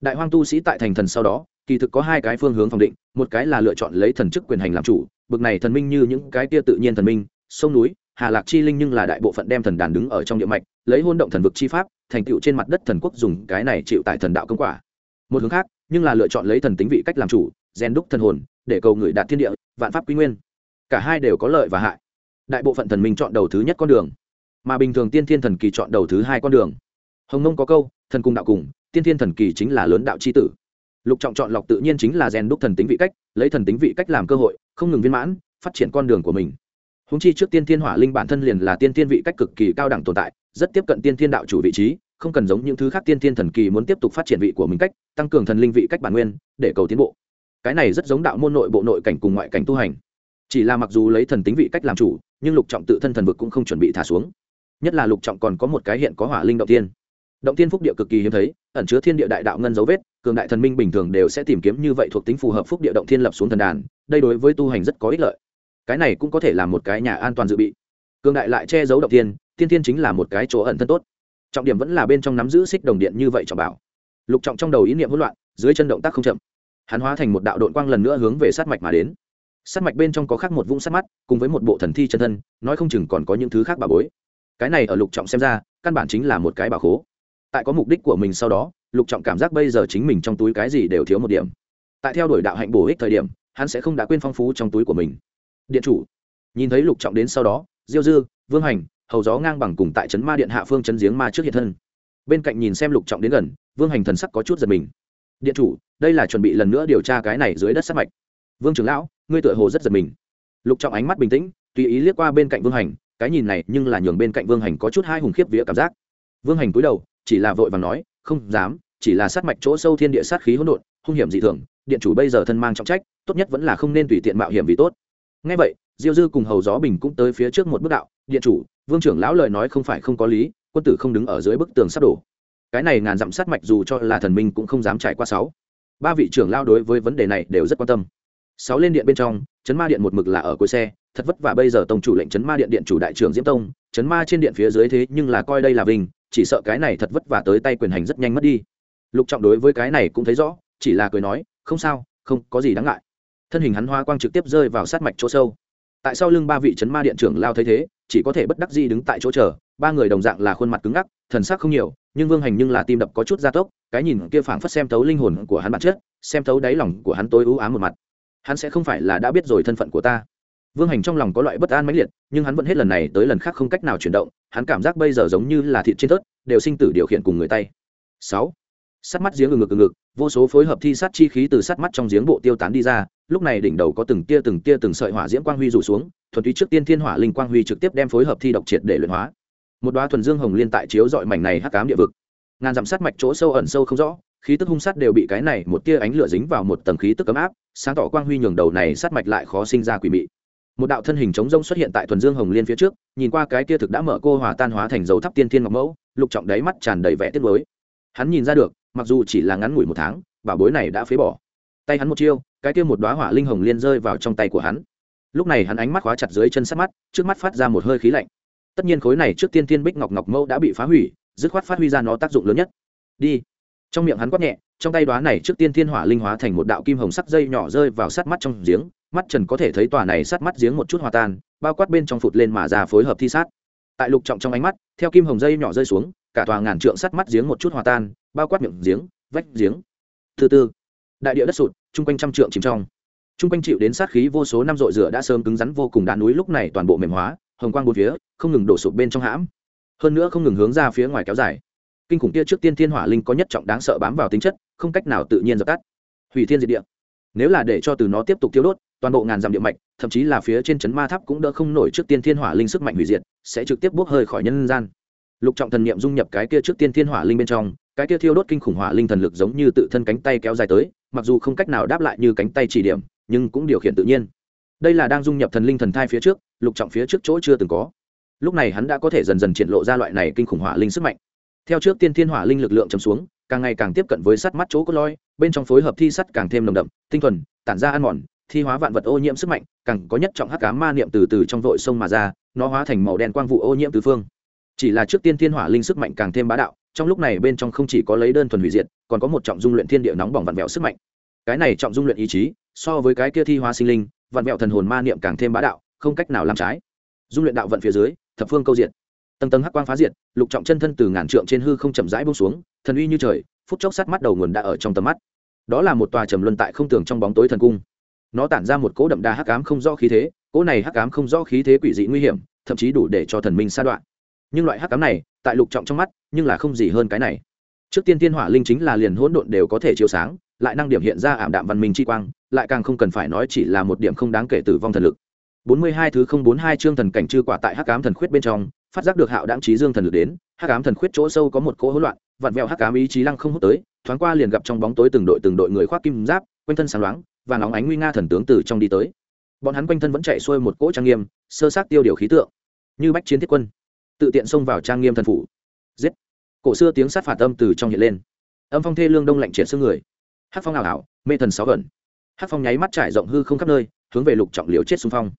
Đại hoang tu sĩ tại thành thần sau đó, kỳ thực có hai cái phương hướng phòng định, một cái là lựa chọn lấy thần chức quyền hành làm chủ, bực này thần minh như những cái kia tự nhiên thần minh, sông núi, hà lạc chi linh nhưng là đại bộ phận đem thần đàn đứng ở trong địa mạch, lấy hôn động thần vực chi pháp thành tựu trên mặt đất thần quốc dùng cái này chịu tại thần đạo công quả. Một hướng khác, nhưng là lựa chọn lấy thần tính vị cách làm chủ, rèn đúc thần hồn, để cầu người đạt thiên địa, vạn pháp quy nguyên. Cả hai đều có lợi và hại. Đại bộ phận thần minh chọn đầu thứ nhất con đường, mà bình thường tiên thiên thần kỳ chọn đầu thứ hai con đường. Hồng nông có câu, thần cung đạo cùng, tiên thiên thần kỳ chính là lớn đạo c h i tử. Lục trọng chọn lọc tự nhiên chính là rèn đúc thần tính vị cách, lấy thần tính vị cách làm cơ hội, không ngừng viên mãn, phát triển con đường của mình. Húng chi trước tiên thiên hỏa linh bản thân liền là tiên thiên vị cách cực kỳ cao đẳng tồn tại rất tiếp cận tiên thiên đạo chủ vị trí, không cần giống những thứ khác tiên thiên thần kỳ muốn tiếp tục phát triển vị của mình cách, tăng cường thần linh vị cách bản nguyên, để cầu tiến bộ. Cái này rất giống đạo môn nội bộ nội cảnh cùng ngoại cảnh tu hành. Chỉ là mặc dù lấy thần tính vị cách làm chủ, nhưng lục trọng tự thân thần vực cũng không chuẩn bị thả xuống. Nhất là lục trọng còn có một cái hiện có hỏa linh động tiên. Động tiên phúc địa cực kỳ hiếm thấy, ẩn chứa thiên địa đại đạo ngân dấu vết, cường đại thần minh bình thường đều sẽ tìm kiếm như vậy thuộc tính phù hợp phúc địa động thiên lập xuống thần đàn, đây đối với tu hành rất có ích lợi. Cái này cũng có thể là một cái nhà an toàn dự bị cường đại lại che giấu động tiên tiên tiên chính là một cái chỗ ẩn thân tốt. Trọng điểm vẫn là bên trong nắm giữ xích đồng điện như vậy trọng bảo. Lục trọng trong đầu ý niệm hỗn loạn, dưới chân động tác không chậm. Hắn hóa thành một đạo đội quang lần nữa hướng về sát mạch mà đến. Sát mạch bên trong có khác một vũng sát mắt, cùng với một bộ thần thi chân thân, nói không chừng còn có những thứ khác bà bối. Cái này ở lục trọng xem ra, căn bản chính là một cái bà khố. Tại có mục đích của mình sau đó, lục trọng cảm giác bây giờ chính mình trong túi cái gì đều thiếu một điểm. Tại theo đuổi đạo hạnh bổ ích thời điểm, hắn sẽ không đã quên phong phú trong túi của mình. Điện chủ, nhìn thấy lục trọng đến sau đó diêu dư, vương hành, hầu gió ngang bằng cùng tại trấn ma điện hạ phương chấn giếng ma trước hiện thân. Bên cạnh nhìn xem lục trọng đến gần, vương hành thần sắc có chút giật mình. Điện chủ, đây là chuẩn bị lần nữa điều tra cái này dưới đất sát mạch. Vương trưởng lão, ngươi tựa hồ rất giật mình. Lục trọng ánh mắt bình tĩnh, tùy ý liếc qua bên cạnh vương hành, cái nhìn này nhưng là nhường bên cạnh vương hành có chút hai hùng khiếp vía cảm giác. Vương hành cúi đầu, chỉ là vội và nói, không dám, chỉ là sát mạch chỗ sâu thiên địa sát khí hỗn độn, hung hiểm dị thường, điện chủ bây giờ thân mang trọng trách, tốt nhất vẫn là không nên tùy tiện mạo hiểm vì tốt. Ngay vậy diêu dư cùng hầu gió bình cũng tới phía trước một bước đạo, điện chủ, vương trưởng lão lời nói không phải không có lý, quân tử không đứng ở dưới bức tường sắp đổ. Cái này ngàn dặm sát mạch dù cho là thần minh cũng không dám trải qua sáu. Ba vị trưởng lao đối với vấn đề này đều rất quan tâm. Sáu lên điện bên trong, chấn ma điện một mực là ở cuối xe, thật vất vả bây giờ tông chủ lệnh chấn ma điện điện chủ đại trưởng diễm tông, chấn ma trên điện phía dưới thế nhưng là coi đây là vinh, chỉ sợ cái này thật vất vả tới tay quyền hành rất nhanh mất đi. Lục trọng đối với cái này cũng thấy rõ, chỉ là cười nói, không sao, không có gì đáng ngại. Thân hình hắn hoa quang trực tiếp rơi vào sát mạch chỗ sâu tại sau lưng ba vị chấn ma điện trưởng lao thấy thế, chỉ có thể bất đắc gì đứng tại chỗ chờ. Ba người đồng dạng là khuôn mặt cứng ngắc, thần sắc không nhiều, nhưng vương hành nhưng là tim đập có chút gia tốc, cái nhìn kia phảng phất xem thấu linh hồn của hắn bản chất, xem thấu đáy lòng của hắn tối ưu ám một mặt. Hắn sẽ không phải là đã biết rồi thân phận của ta. Vương hành trong lòng có loại bất an mãnh liệt, nhưng hắn vẫn hết lần này tới lần khác không cách nào chuyển động, hắn cảm giác bây giờ giống như là thịt trên tớt đều sinh tử điều khiển cùng người tay. Sáu sắt mắt giếng ngực ngực ngực vô số phối hợp thi sát chi khí từ sắt mắt trong giếng bộ tiêu tán đi ra, lúc này đỉnh đầu có từng tia từng tia từng sợi hỏa diễm quang huy rủ xuống, thuần túy trước tiên thiên hỏa linh quang huy trực tiếp đem phối hợp thi độc triệt để luyện hóa. Một đoá thuần dương hồng liên tại chiếu dọi mảnh này hắc cám địa vực. Ngàn dặm sát mạch chỗ sâu ẩn sâu không rõ, khí tức hung sát đều bị cái này một tia ánh lửa dính vào một tầng khí tức cấm áp, sáng tỏ quang huy nhường đầu này sát mạch lại khó sinh ra quỷ mị. Một đạo thân hình chống rông xuất hiện tại thuần dương hồng liên phía trước, nhìn qua cái tia thực đã mở cô hòa tan hóa thành dấu thắp tiên thiên ngọc mẫu, lục trọng đáy mắt tràn đầy vẻ tiếc mới hắn nhìn ra được mặc dù chỉ là ngắn ngủi một tháng, bảo bối này đã phế bỏ. Tay hắn một chiêu, cái kia một đoá hỏa linh hồng liên rơi vào trong tay của hắn. Lúc này hắn ánh mắt khóa chặt dưới chân sát mắt, trước mắt phát ra một hơi khí lạnh. Tất nhiên khối này trước tiên thiên bích ngọc ngọc mẫu đã bị phá hủy, dứt khoát phát huy ra nó tác dụng lớn nhất. Đi. Trong miệng hắn quát nhẹ, trong tay đoá này trước tiên thiên hỏa linh hóa thành một đạo kim hồng sắc dây nhỏ rơi vào sát mắt trong giếng, mắt trần có thể thấy tòa này sát mắt giếng một chút hòa tan, bao quát bên trong phụt lên mà ra phối hợp thi sát. Tại lục trọng trong ánh mắt, theo kim hồng dây nhỏ rơi xuống cả tòa ngàn trượng sát mắt giếng một chút hòa tan, bao quát miệng giếng, vách giếng. Thứ tư đại địa đất sụt, chung quanh trăm trượng chìm trong. Chung quanh chịu đến sát khí vô số năm rội rửa đã sớm cứng rắn vô cùng đá núi lúc này toàn bộ mềm hóa, hồng quang bốn phía, không ngừng đổ sụp bên trong hãm. Hơn nữa không ngừng hướng ra phía ngoài kéo dài. Kinh khủng kia trước tiên thiên hỏa linh có nhất trọng đáng sợ bám vào tính chất, không cách nào tự nhiên dập tắt. Hủy thiên diệt địa. Nếu là để cho từ nó tiếp tục tiêu đốt, toàn bộ ngàn dặm địa mạch, thậm chí là phía trên chấn ma tháp cũng đỡ không nổi trước tiên thiên hỏa linh sức mạnh hủy diệt, sẽ trực tiếp bốc hơi khỏi nhân gian lục trọng thần niệm dung nhập cái kia trước tiên thiên hỏa linh bên trong, cái kia thiêu đốt kinh khủng hỏa linh thần lực giống như tự thân cánh tay kéo dài tới, mặc dù không cách nào đáp lại như cánh tay chỉ điểm, nhưng cũng điều khiển tự nhiên. Đây là đang dung nhập thần linh thần thai phía trước, lục trọng phía trước chỗ chưa từng có. Lúc này hắn đã có thể dần dần triển lộ ra loại này kinh khủng hỏa linh sức mạnh. Theo trước tiên thiên hỏa linh lực lượng chấm xuống, càng ngày càng tiếp cận với sắt mắt chỗ cốt loi bên trong phối hợp thi sắt càng thêm nồng đậm, tinh thuần, tản ra ăn mòn, thi hóa vạn vật ô nhiễm sức mạnh, càng có nhất trọng hắc cá ma niệm từ từ trong vội sông mà ra, nó hóa thành màu đen quang vụ ô nhiễm tứ phương chỉ là trước tiên thiên hỏa linh sức mạnh càng thêm bá đạo, trong lúc này bên trong không chỉ có lấy đơn thuần hủy diệt, còn có một trọng dung luyện thiên địa nóng bỏng vặn vẹo sức mạnh. Cái này trọng dung luyện ý chí, so với cái kia thi hóa sinh linh, vặn vẹo thần hồn ma niệm càng thêm bá đạo, không cách nào làm trái. Dung luyện đạo vận phía dưới, thập phương câu diện tầng tầng hắc quang phá diệt, lục trọng chân thân từ ngàn trượng trên hư không chậm rãi bông xuống, thần uy như trời, phút chốc sát mắt đầu nguồn đã ở trong tầm mắt. Đó là một tòa trầm luân tại không tường trong bóng tối thần cung. Nó tản ra một cỗ đậm đà hắc ám không rõ khí thế, cỗ này hắc ám không rõ khí thế quỷ dị nguy hiểm, thậm chí đủ để cho thần minh sa đoạn nhưng loại hắc cám này, tại lục trọng trong mắt, nhưng là không gì hơn cái này. Trước tiên tiên hỏa linh chính là liền hỗn độn đều có thể chiếu sáng, lại năng điểm hiện ra ảm đạm văn minh chi quang, lại càng không cần phải nói chỉ là một điểm không đáng kể tử vong thần lực. Bốn mươi hai thứ không bốn hai chương thần cảnh chư quả tại hắc ám thần khuyết bên trong, phát giác được hạo đáng trí dương thần lực đến, hắc ám thần khuyết chỗ sâu có một cỗ hỗn loạn, vặn vẹo hắc ám ý chí lăng không hút tới, thoáng qua liền gặp trong bóng tối từng đội từng đội người khoác kim giáp, quanh thân sáng loáng, và nóng ánh nguy nga thần tướng từ trong đi tới. Bọn hắn quanh thân vẫn chạy xuôi một cỗ trang nghiêm, sơ sát tiêu điều khí tượng. Như bách chiến thiết quân tự tiện xông vào trang nghiêm thần phủ. Giết. Cổ xưa tiếng sát phạt âm từ trong hiện lên. Âm phong thê lương đông lạnh triển xương người. Hát phong ảo ảo, mê thần sáu gần hát phong nháy mắt trải rộng hư không khắp nơi, hướng về lục trọng liều chết xung phong.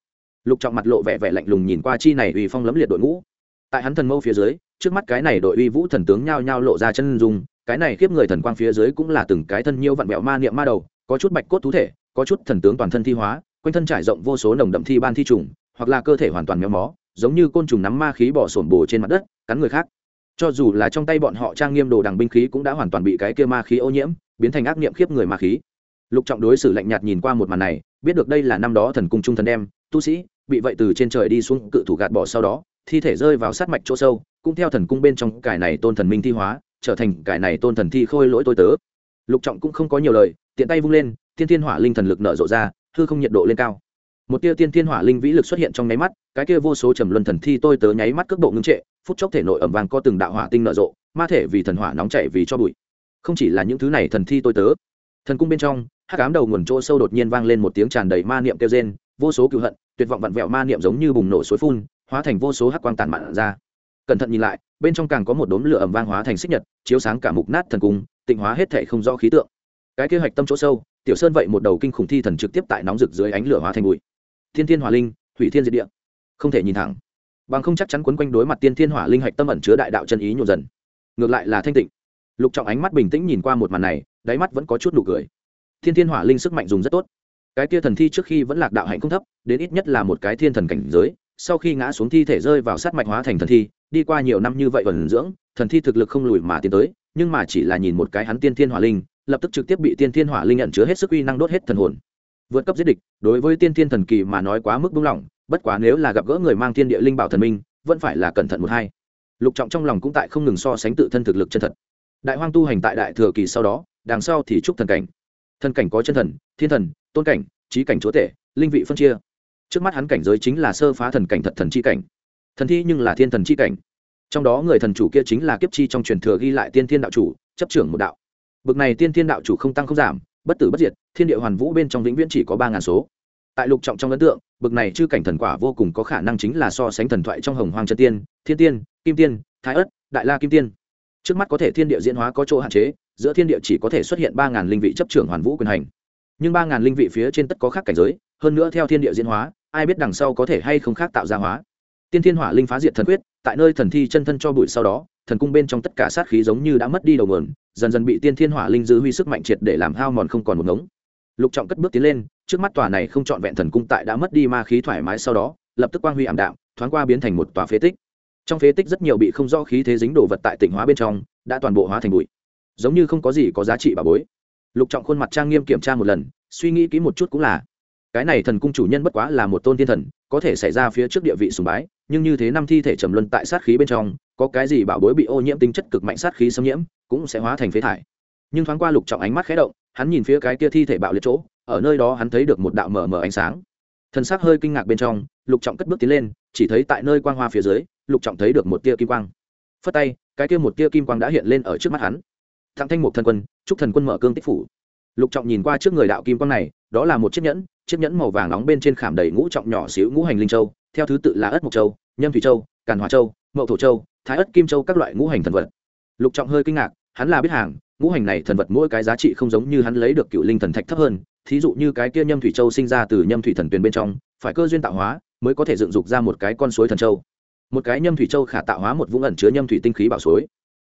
Lục trọng mặt lộ vẻ vẻ lạnh lùng nhìn qua chi này uy phong lấm liệt đội ngũ. Tại hắn thần mâu phía dưới, trước mắt cái này đội uy vũ thần tướng nhao nhao lộ ra chân dung, cái này khiếp người thần quang phía dưới cũng là từng cái thân nhiêu vặn vẹo ma niệm ma đầu, có chút bạch cốt thú thể, có chút thần tướng toàn thân thi hóa, quanh thân trải rộng vô số nồng đậm thi ban thi trùng, hoặc là cơ thể hoàn toàn méo mó giống như côn trùng nắm ma khí bỏ sổm bồ trên mặt đất, cắn người khác. Cho dù là trong tay bọn họ trang nghiêm đồ đằng binh khí cũng đã hoàn toàn bị cái kia ma khí ô nhiễm, biến thành ác niệm khiếp người ma khí. Lục trọng đối xử lạnh nhạt nhìn qua một màn này, biết được đây là năm đó thần cung trung thần đem, tu sĩ, bị vậy từ trên trời đi xuống cự thủ gạt bỏ sau đó, thi thể rơi vào sát mạch chỗ sâu, cũng theo thần cung bên trong cải này tôn thần minh thi hóa, trở thành cải này tôn thần thi khôi lỗi tôi tớ. Lục trọng cũng không có nhiều lời, tiện tay vung lên, thiên thiên hỏa linh thần lực nở rộ ra, hư không nhiệt độ lên cao một tia tiên thiên hỏa linh vĩ lực xuất hiện trong nháy mắt, cái kia vô số trầm luân thần thi tôi tớ nháy mắt cước độ ngưng trệ, phút chốc thể nội ẩm vàng có từng đạo hỏa tinh nở rộ, ma thể vì thần hỏa nóng chảy vì cho bụi. Không chỉ là những thứ này thần thi tôi tớ, thần cung bên trong, hắc ám đầu nguồn chỗ sâu đột nhiên vang lên một tiếng tràn đầy ma niệm kêu rên, vô số cựu hận, tuyệt vọng vặn vẹo ma niệm giống như bùng nổ suối phun, hóa thành vô số hắc quang tàn mạn ra. Cẩn thận nhìn lại, bên trong càng có một đốm lửa ẩm vang hóa thành xích nhật, chiếu sáng cả mục nát thần cung, tịnh hóa hết thể không rõ khí tượng. Cái kế hoạch tâm chỗ sâu, tiểu sơn vậy một đầu kinh khủng thi thần trực tiếp tại nóng rực dưới ánh lửa hóa thành bụi thiên thiên hỏa linh Thủy thiên diệt địa. Không thể nhìn thẳng. Bằng không chắc chắn quấn quanh đối mặt tiên thiên hỏa linh hạch tâm ẩn chứa đại đạo chân ý nhộn dần. Ngược lại là thanh tịnh. Lục trọng ánh mắt bình tĩnh nhìn qua một màn này, đáy mắt vẫn có chút nụ cười. Thiên thiên hỏa linh sức mạnh dùng rất tốt. Cái kia thần thi trước khi vẫn lạc đạo hạnh không thấp, đến ít nhất là một cái thiên thần cảnh giới, sau khi ngã xuống thi thể rơi vào sát mạch hóa thành thần thi, đi qua nhiều năm như vậy ẩn dưỡng, thần thi thực lực không lùi mà tiến tới, nhưng mà chỉ là nhìn một cái hắn tiên thiên hỏa linh, lập tức trực tiếp bị tiên thiên hỏa linh nhận chứa hết sức uy năng đốt hết thần hồn vượt cấp giết địch, đối với tiên thiên thần kỳ mà nói quá mức buông lỏng, bất quá nếu là gặp gỡ người mang thiên địa linh bảo thần minh, vẫn phải là cẩn thận một hai. Lục trọng trong lòng cũng tại không ngừng so sánh tự thân thực lực chân thật. Đại hoang tu hành tại đại thừa kỳ sau đó, đằng sau thì trúc thần cảnh. Thần cảnh có chân thần, thiên thần, tôn cảnh, trí cảnh chúa tể, linh vị phân chia. Trước mắt hắn cảnh giới chính là sơ phá thần cảnh thật thần chi cảnh. Thần thi nhưng là thiên thần chi cảnh. Trong đó người thần chủ kia chính là kiếp chi trong truyền thừa ghi lại tiên thiên đạo chủ, chấp trưởng một đạo. Bực này tiên thiên đạo chủ không tăng không giảm bất tử bất diệt, thiên địa hoàn vũ bên trong vĩnh viễn chỉ có ba ngàn số. Tại lục trọng trong ấn tượng, bực này chư cảnh thần quả vô cùng có khả năng chính là so sánh thần thoại trong hồng hoàng chân tiên, thiên tiên, kim tiên, thái ất đại la kim tiên. Trước mắt có thể thiên địa diễn hóa có chỗ hạn chế, giữa thiên địa chỉ có thể xuất hiện ba ngàn linh vị chấp trưởng hoàn vũ quyền hành. Nhưng ba ngàn linh vị phía trên tất có khác cảnh giới, hơn nữa theo thiên địa diễn hóa, ai biết đằng sau có thể hay không khác tạo ra hóa. Tiên thiên hỏa linh phá diệt thần quyết, tại nơi thần thi chân thân cho bụi sau đó, thần cung bên trong tất cả sát khí giống như đã mất đi đầu nguồn dần dần bị tiên thiên hỏa linh dư huy sức mạnh triệt để làm hao mòn không còn một ngống. Lục trọng cất bước tiến lên, trước mắt tòa này không trọn vẹn thần cung tại đã mất đi ma khí thoải mái sau đó, lập tức quang huy ảm đạm, thoáng qua biến thành một tòa phế tích. Trong phế tích rất nhiều bị không rõ khí thế dính đồ vật tại tỉnh hóa bên trong, đã toàn bộ hóa thành bụi. Giống như không có gì có giá trị bà bối. Lục trọng khuôn mặt trang nghiêm kiểm tra một lần, suy nghĩ kỹ một chút cũng là, cái này thần cung chủ nhân bất quá là một tôn thiên thần, có thể xảy ra phía trước địa vị sùng bái, nhưng như thế năm thi thể trầm luân tại sát khí bên trong, có cái gì bảo bối bị ô nhiễm tính chất cực mạnh sát khí xâm nhiễm cũng sẽ hóa thành phế thải. Nhưng thoáng qua lục trọng ánh mắt khé động, hắn nhìn phía cái kia thi thể bạo liệt chỗ, ở nơi đó hắn thấy được một đạo mờ mờ ánh sáng. Thân xác hơi kinh ngạc bên trong, lục trọng cất bước tiến lên, chỉ thấy tại nơi quang hoa phía dưới, lục trọng thấy được một tia kim quang. Phất tay, cái kia một tia kim quang đã hiện lên ở trước mắt hắn. Thặng thanh một thần quân, chúc thần quân mở cương tích phủ. Lục trọng nhìn qua trước người đạo kim quang này, đó là một chiếc nhẫn chiếc nhẫn màu vàng nóng bên trên khảm đầy ngũ trọng nhỏ xíu ngũ hành linh châu, theo thứ tự là ất mộc châu, nhâm thủy châu, càn hòa châu, mậu thổ châu, thái ất kim châu các loại ngũ hành thần vật. Lục trọng hơi kinh ngạc hắn là biết hàng, ngũ hành này thần vật mỗi cái giá trị không giống như hắn lấy được cựu linh thần thạch thấp hơn, thí dụ như cái kia nhâm thủy châu sinh ra từ nhâm thủy thần tuyền bên trong, phải cơ duyên tạo hóa, mới có thể dựng dục ra một cái con suối thần châu. Một cái nhâm thủy châu khả tạo hóa một vũng ẩn chứa nhâm thủy tinh khí bảo suối.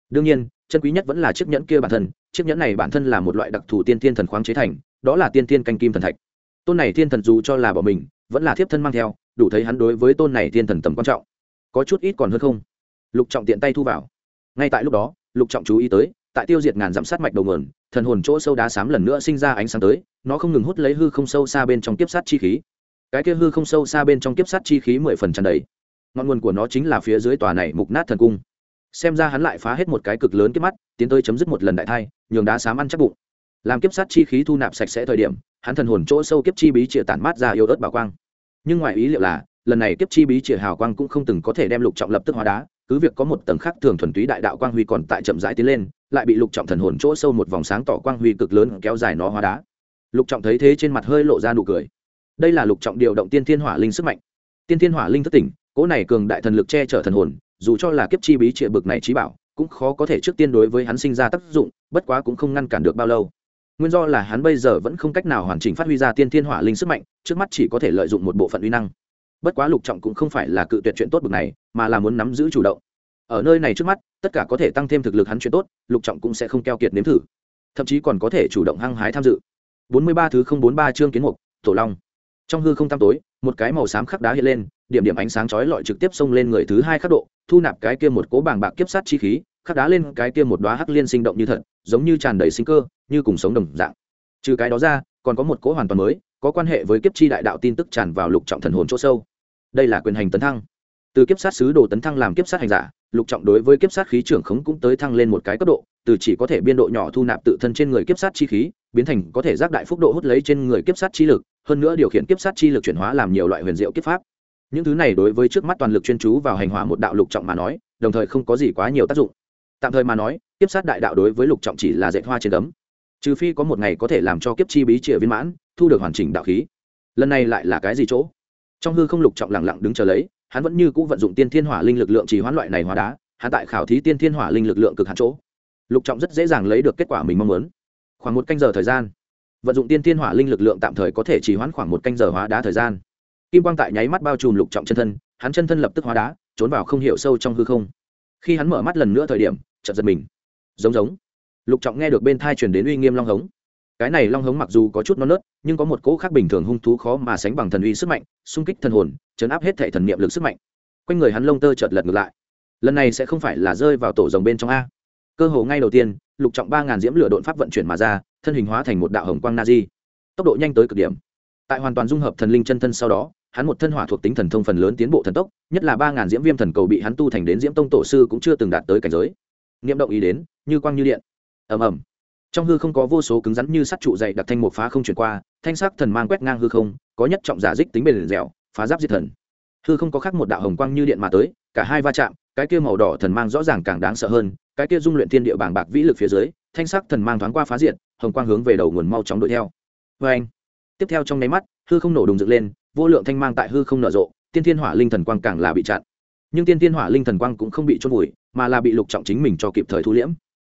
Đương nhiên, chân quý nhất vẫn là chiếc nhẫn kia bản thân, chiếc nhẫn này bản thân là một loại đặc thù tiên tiên thần khoáng chế thành, đó là tiên tiên canh kim thần thạch. Tôn này tiên thần dù cho là bỏ mình, vẫn là thiếp thân mang theo, đủ thấy hắn đối với tôn này tiên thần tầm quan trọng. Có chút ít còn hơn không? Lục trọng tiện tay thu vào. Ngay tại lúc đó lục trọng chú ý tới, tại tiêu diệt ngàn dặm sát mạch đầu nguồn, thần hồn chỗ sâu đá xám lần nữa sinh ra ánh sáng tới, nó không ngừng hút lấy hư không sâu xa bên trong kiếp sát chi khí. Cái kia hư không sâu xa bên trong kiếp sát chi khí mười phần tràn đầy. Ngọn nguồn của nó chính là phía dưới tòa này mục nát thần cung. Xem ra hắn lại phá hết một cái cực lớn kiếp mắt, tiến tới chấm dứt một lần đại thai, nhường đá xám ăn chắc bụng. Làm kiếp sát chi khí thu nạp sạch sẽ thời điểm, hắn thần hồn chỗ sâu kiếp chi bí chĩa tản mát ra yêu ớt bảo quang. Nhưng ngoài ý liệu là, lần này kiếp chi bí chĩa hào quang cũng không từng có thể đem lục trọng lập tức hóa đá cứ việc có một tầng khác thường thuần túy đại đạo quang huy còn tại chậm rãi tiến lên, lại bị lục trọng thần hồn chỗ sâu một vòng sáng tỏ quang huy cực lớn kéo dài nó hóa đá. Lục trọng thấy thế trên mặt hơi lộ ra nụ cười. Đây là lục trọng điều động tiên thiên hỏa linh sức mạnh. Tiên thiên hỏa linh thất tỉnh cỗ này cường đại thần lực che chở thần hồn, dù cho là kiếp chi bí trịa bực này trí bảo, cũng khó có thể trước tiên đối với hắn sinh ra tác dụng, bất quá cũng không ngăn cản được bao lâu. Nguyên do là hắn bây giờ vẫn không cách nào hoàn chỉnh phát huy ra tiên thiên hỏa linh sức mạnh, trước mắt chỉ có thể lợi dụng một bộ phận uy năng bất quá lục trọng cũng không phải là cự tuyệt chuyện tốt bực này, mà là muốn nắm giữ chủ động. Ở nơi này trước mắt, tất cả có thể tăng thêm thực lực hắn chuyện tốt, lục trọng cũng sẽ không keo kiệt nếm thử. Thậm chí còn có thể chủ động hăng hái tham dự. Bốn mươi ba thứ không bốn ba chương kiến mục, tổ long. Trong hư không tăm tối, một cái màu xám khắc đá hiện lên, điểm điểm ánh sáng chói lọi trực tiếp xông lên người thứ hai khắc độ, thu nạp cái kia một cố bàng bạc kiếp sát chi khí, khắc đá lên cái kia một đóa hắc liên sinh động như thật, giống như tràn đầy sinh cơ, như cùng sống đồng dạng. Trừ cái đó ra, còn có một cố hoàn toàn mới có quan hệ với kiếp chi đại đạo tin tức tràn vào lục trọng thần hồn chỗ sâu. Đây là quyền hành tấn thăng. Từ kiếp sát sứ đồ tấn thăng làm kiếp sát hành giả, lục trọng đối với kiếp sát khí trưởng khống cũng tới thăng lên một cái cấp độ, từ chỉ có thể biên độ nhỏ thu nạp tự thân trên người kiếp sát chi khí, biến thành có thể giác đại phúc độ hút lấy trên người kiếp sát chi lực, hơn nữa điều khiển kiếp sát chi lực chuyển hóa làm nhiều loại huyền diệu kiếp pháp. Những thứ này đối với trước mắt toàn lực chuyên chú vào hành hỏa một đạo lục trọng mà nói, đồng thời không có gì quá nhiều tác dụng. Tạm thời mà nói, kiếp sát đại đạo đối với lục trọng chỉ là dạy hoa trên cấm trừ phi có một ngày có thể làm cho kiếp chi bí trịa viên mãn, thu được hoàn chỉnh đạo khí. Lần này lại là cái gì chỗ? Trong hư không lục trọng lẳng lặng đứng chờ lấy, hắn vẫn như cũ vận dụng tiên thiên hỏa linh lực lượng chỉ hoán loại này hóa đá hạ tại khảo thí tiên thiên hỏa linh lực lượng cực hạn chỗ. Lục trọng rất dễ dàng lấy được kết quả mình mong muốn. Khoảng một canh giờ thời gian. Vận dụng tiên thiên hỏa linh lực lượng tạm thời có thể chỉ hoãn khoảng một canh giờ hóa đá thời gian. Kim quang tại nháy mắt bao trùm lục trọng chân thân, hắn chân thân lập tức hóa đá, trốn vào không hiểu sâu trong hư không. Khi hắn mở mắt lần nữa thời điểm, chợt giật mình. Giống giống lục trọng nghe được bên thai truyền đến uy nghiêm long hống. Cái này long hống mặc dù có chút non nớt, nhưng có một cỗ khác bình thường hung thú khó mà sánh bằng thần uy sức mạnh, xung kích thần hồn, chấn áp hết thệ thần niệm lực sức mạnh. Quanh người hắn lông tơ chợt lật ngược lại. Lần này sẽ không phải là rơi vào tổ rồng bên trong a. Cơ hồ ngay đầu tiên, lục trọng ba ngàn diễm lửa đột pháp vận chuyển mà ra, thân hình hóa thành một đạo hồng quang na di. Tốc độ nhanh tới cực điểm. Tại hoàn toàn dung hợp thần linh chân thân sau đó, hắn một thân hỏa thuộc tính thần thông phần lớn tiến bộ thần tốc, nhất là ba ngàn diễm viêm thần cầu bị hắn tu thành đến diễm tông tổ sư cũng chưa từng đạt tới cảnh giới. Niệm động ý đến, như quang như điện ầm ầm. Trong hư không có vô số cứng rắn như sắt trụ dày đặc thanh một phá không chuyển qua, thanh sắc thần mang quét ngang hư không, có nhất trọng giả dích tính bền dẻo, phá giáp diệt thần. Hư không có khác một đạo hồng quang như điện mà tới, cả hai va chạm, cái kia màu đỏ thần mang rõ ràng càng đáng sợ hơn, cái kia dung luyện thiên địa bảng bạc vĩ lực phía dưới, thanh sắc thần mang thoáng qua phá diện hồng quang hướng về đầu nguồn mau chóng đuổi theo. Vê anh, tiếp theo trong nháy mắt, hư không nổ đùng dựng lên, vô lượng thanh mang tại hư không nở rộ, tiên thiên hỏa linh thần quang càng là bị chặn. Nhưng tiên thiên hỏa linh thần quang cũng không bị trôn vùi, mà là bị lục trọng chính mình cho kịp thời thu liễm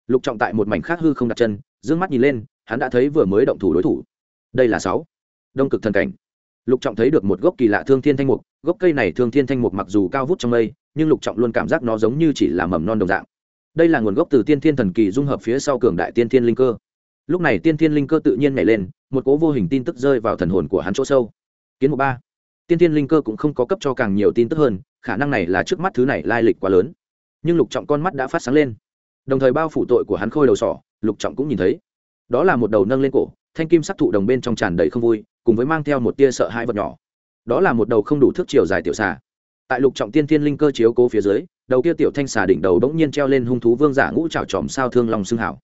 lục trọng tại một mảnh khác hư không đặt chân d ư ơ n g mắt nhìn lên, hắn đã thấy vừa mới động thủ đối thủ. Đây là sáu. Đông cực thần cảnh. Lục trọng thấy được một gốc kỳ lạ thương thiên thanh mục, gốc cây này thương thiên thanh mục mặc dù cao vút trong mây, nhưng lục trọng luôn cảm giác nó giống như chỉ là mầm non đồng dạng. Đây là nguồn gốc từ tiên thiên thần kỳ dung hợp phía sau cường đại tiên thiên linh cơ. Lúc này tiên thiên linh cơ tự nhiên nhảy lên, một cố vô hình tin tức rơi vào thần hồn của hắn chỗ sâu. Kiến mục ba. Tiên thiên linh cơ cũng không có cấp cho càng nhiều tin tức hơn, khả năng này là trước mắt thứ này lai lịch quá lớn. Nhưng lục trọng con mắt đã phát sáng lên đồng thời bao phủ tội của hắn khôi đầu sỏ, lục trọng cũng nhìn thấy. Đó là một đầu nâng lên cổ, thanh kim sắc thụ đồng bên trong tràn đầy không vui, cùng với mang theo một tia sợ hãi vật nhỏ. Đó là một đầu không đủ thước chiều dài tiểu xà. Tại lục trọng tiên thiên linh cơ chiếu cố phía dưới, đầu kia tiểu thanh xà đỉnh đầu bỗng nhiên treo lên hung thú vương giả ngũ trào tròm sao thương long xương hảo.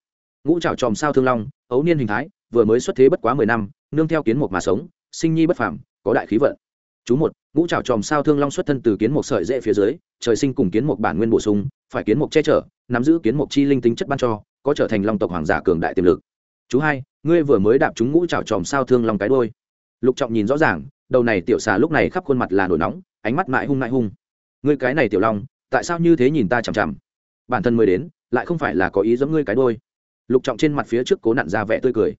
Ngũ trào tròm sao thương long, ấu niên hình thái, vừa mới xuất thế bất quá mười năm, nương theo kiến một mà sống, sinh nhi bất phàm, có đại khí vận. Chú một, ngũ trào tròm sao thương long xuất thân từ kiến một sợi dễ phía dưới, trời sinh cùng kiến một bản nguyên bổ sung phải kiến một che chở, nắm giữ kiến một chi linh tính chất ban cho, có trở thành long tộc hoàng giả cường đại tiềm lực. Chú hai, ngươi vừa mới đạp chúng ngũ trào tròm sao thương long cái đôi lục trọng nhìn rõ ràng, đầu này tiểu xà lúc này khắp khuôn mặt là nổi nóng, ánh mắt mãi hung mãi hung. Ngươi cái này tiểu long, tại sao như thế nhìn ta chằm chằm? Bản thân mới đến, lại không phải là có ý giống ngươi cái đôi lục trọng trên mặt phía trước cố nặn ra vẻ tươi cười.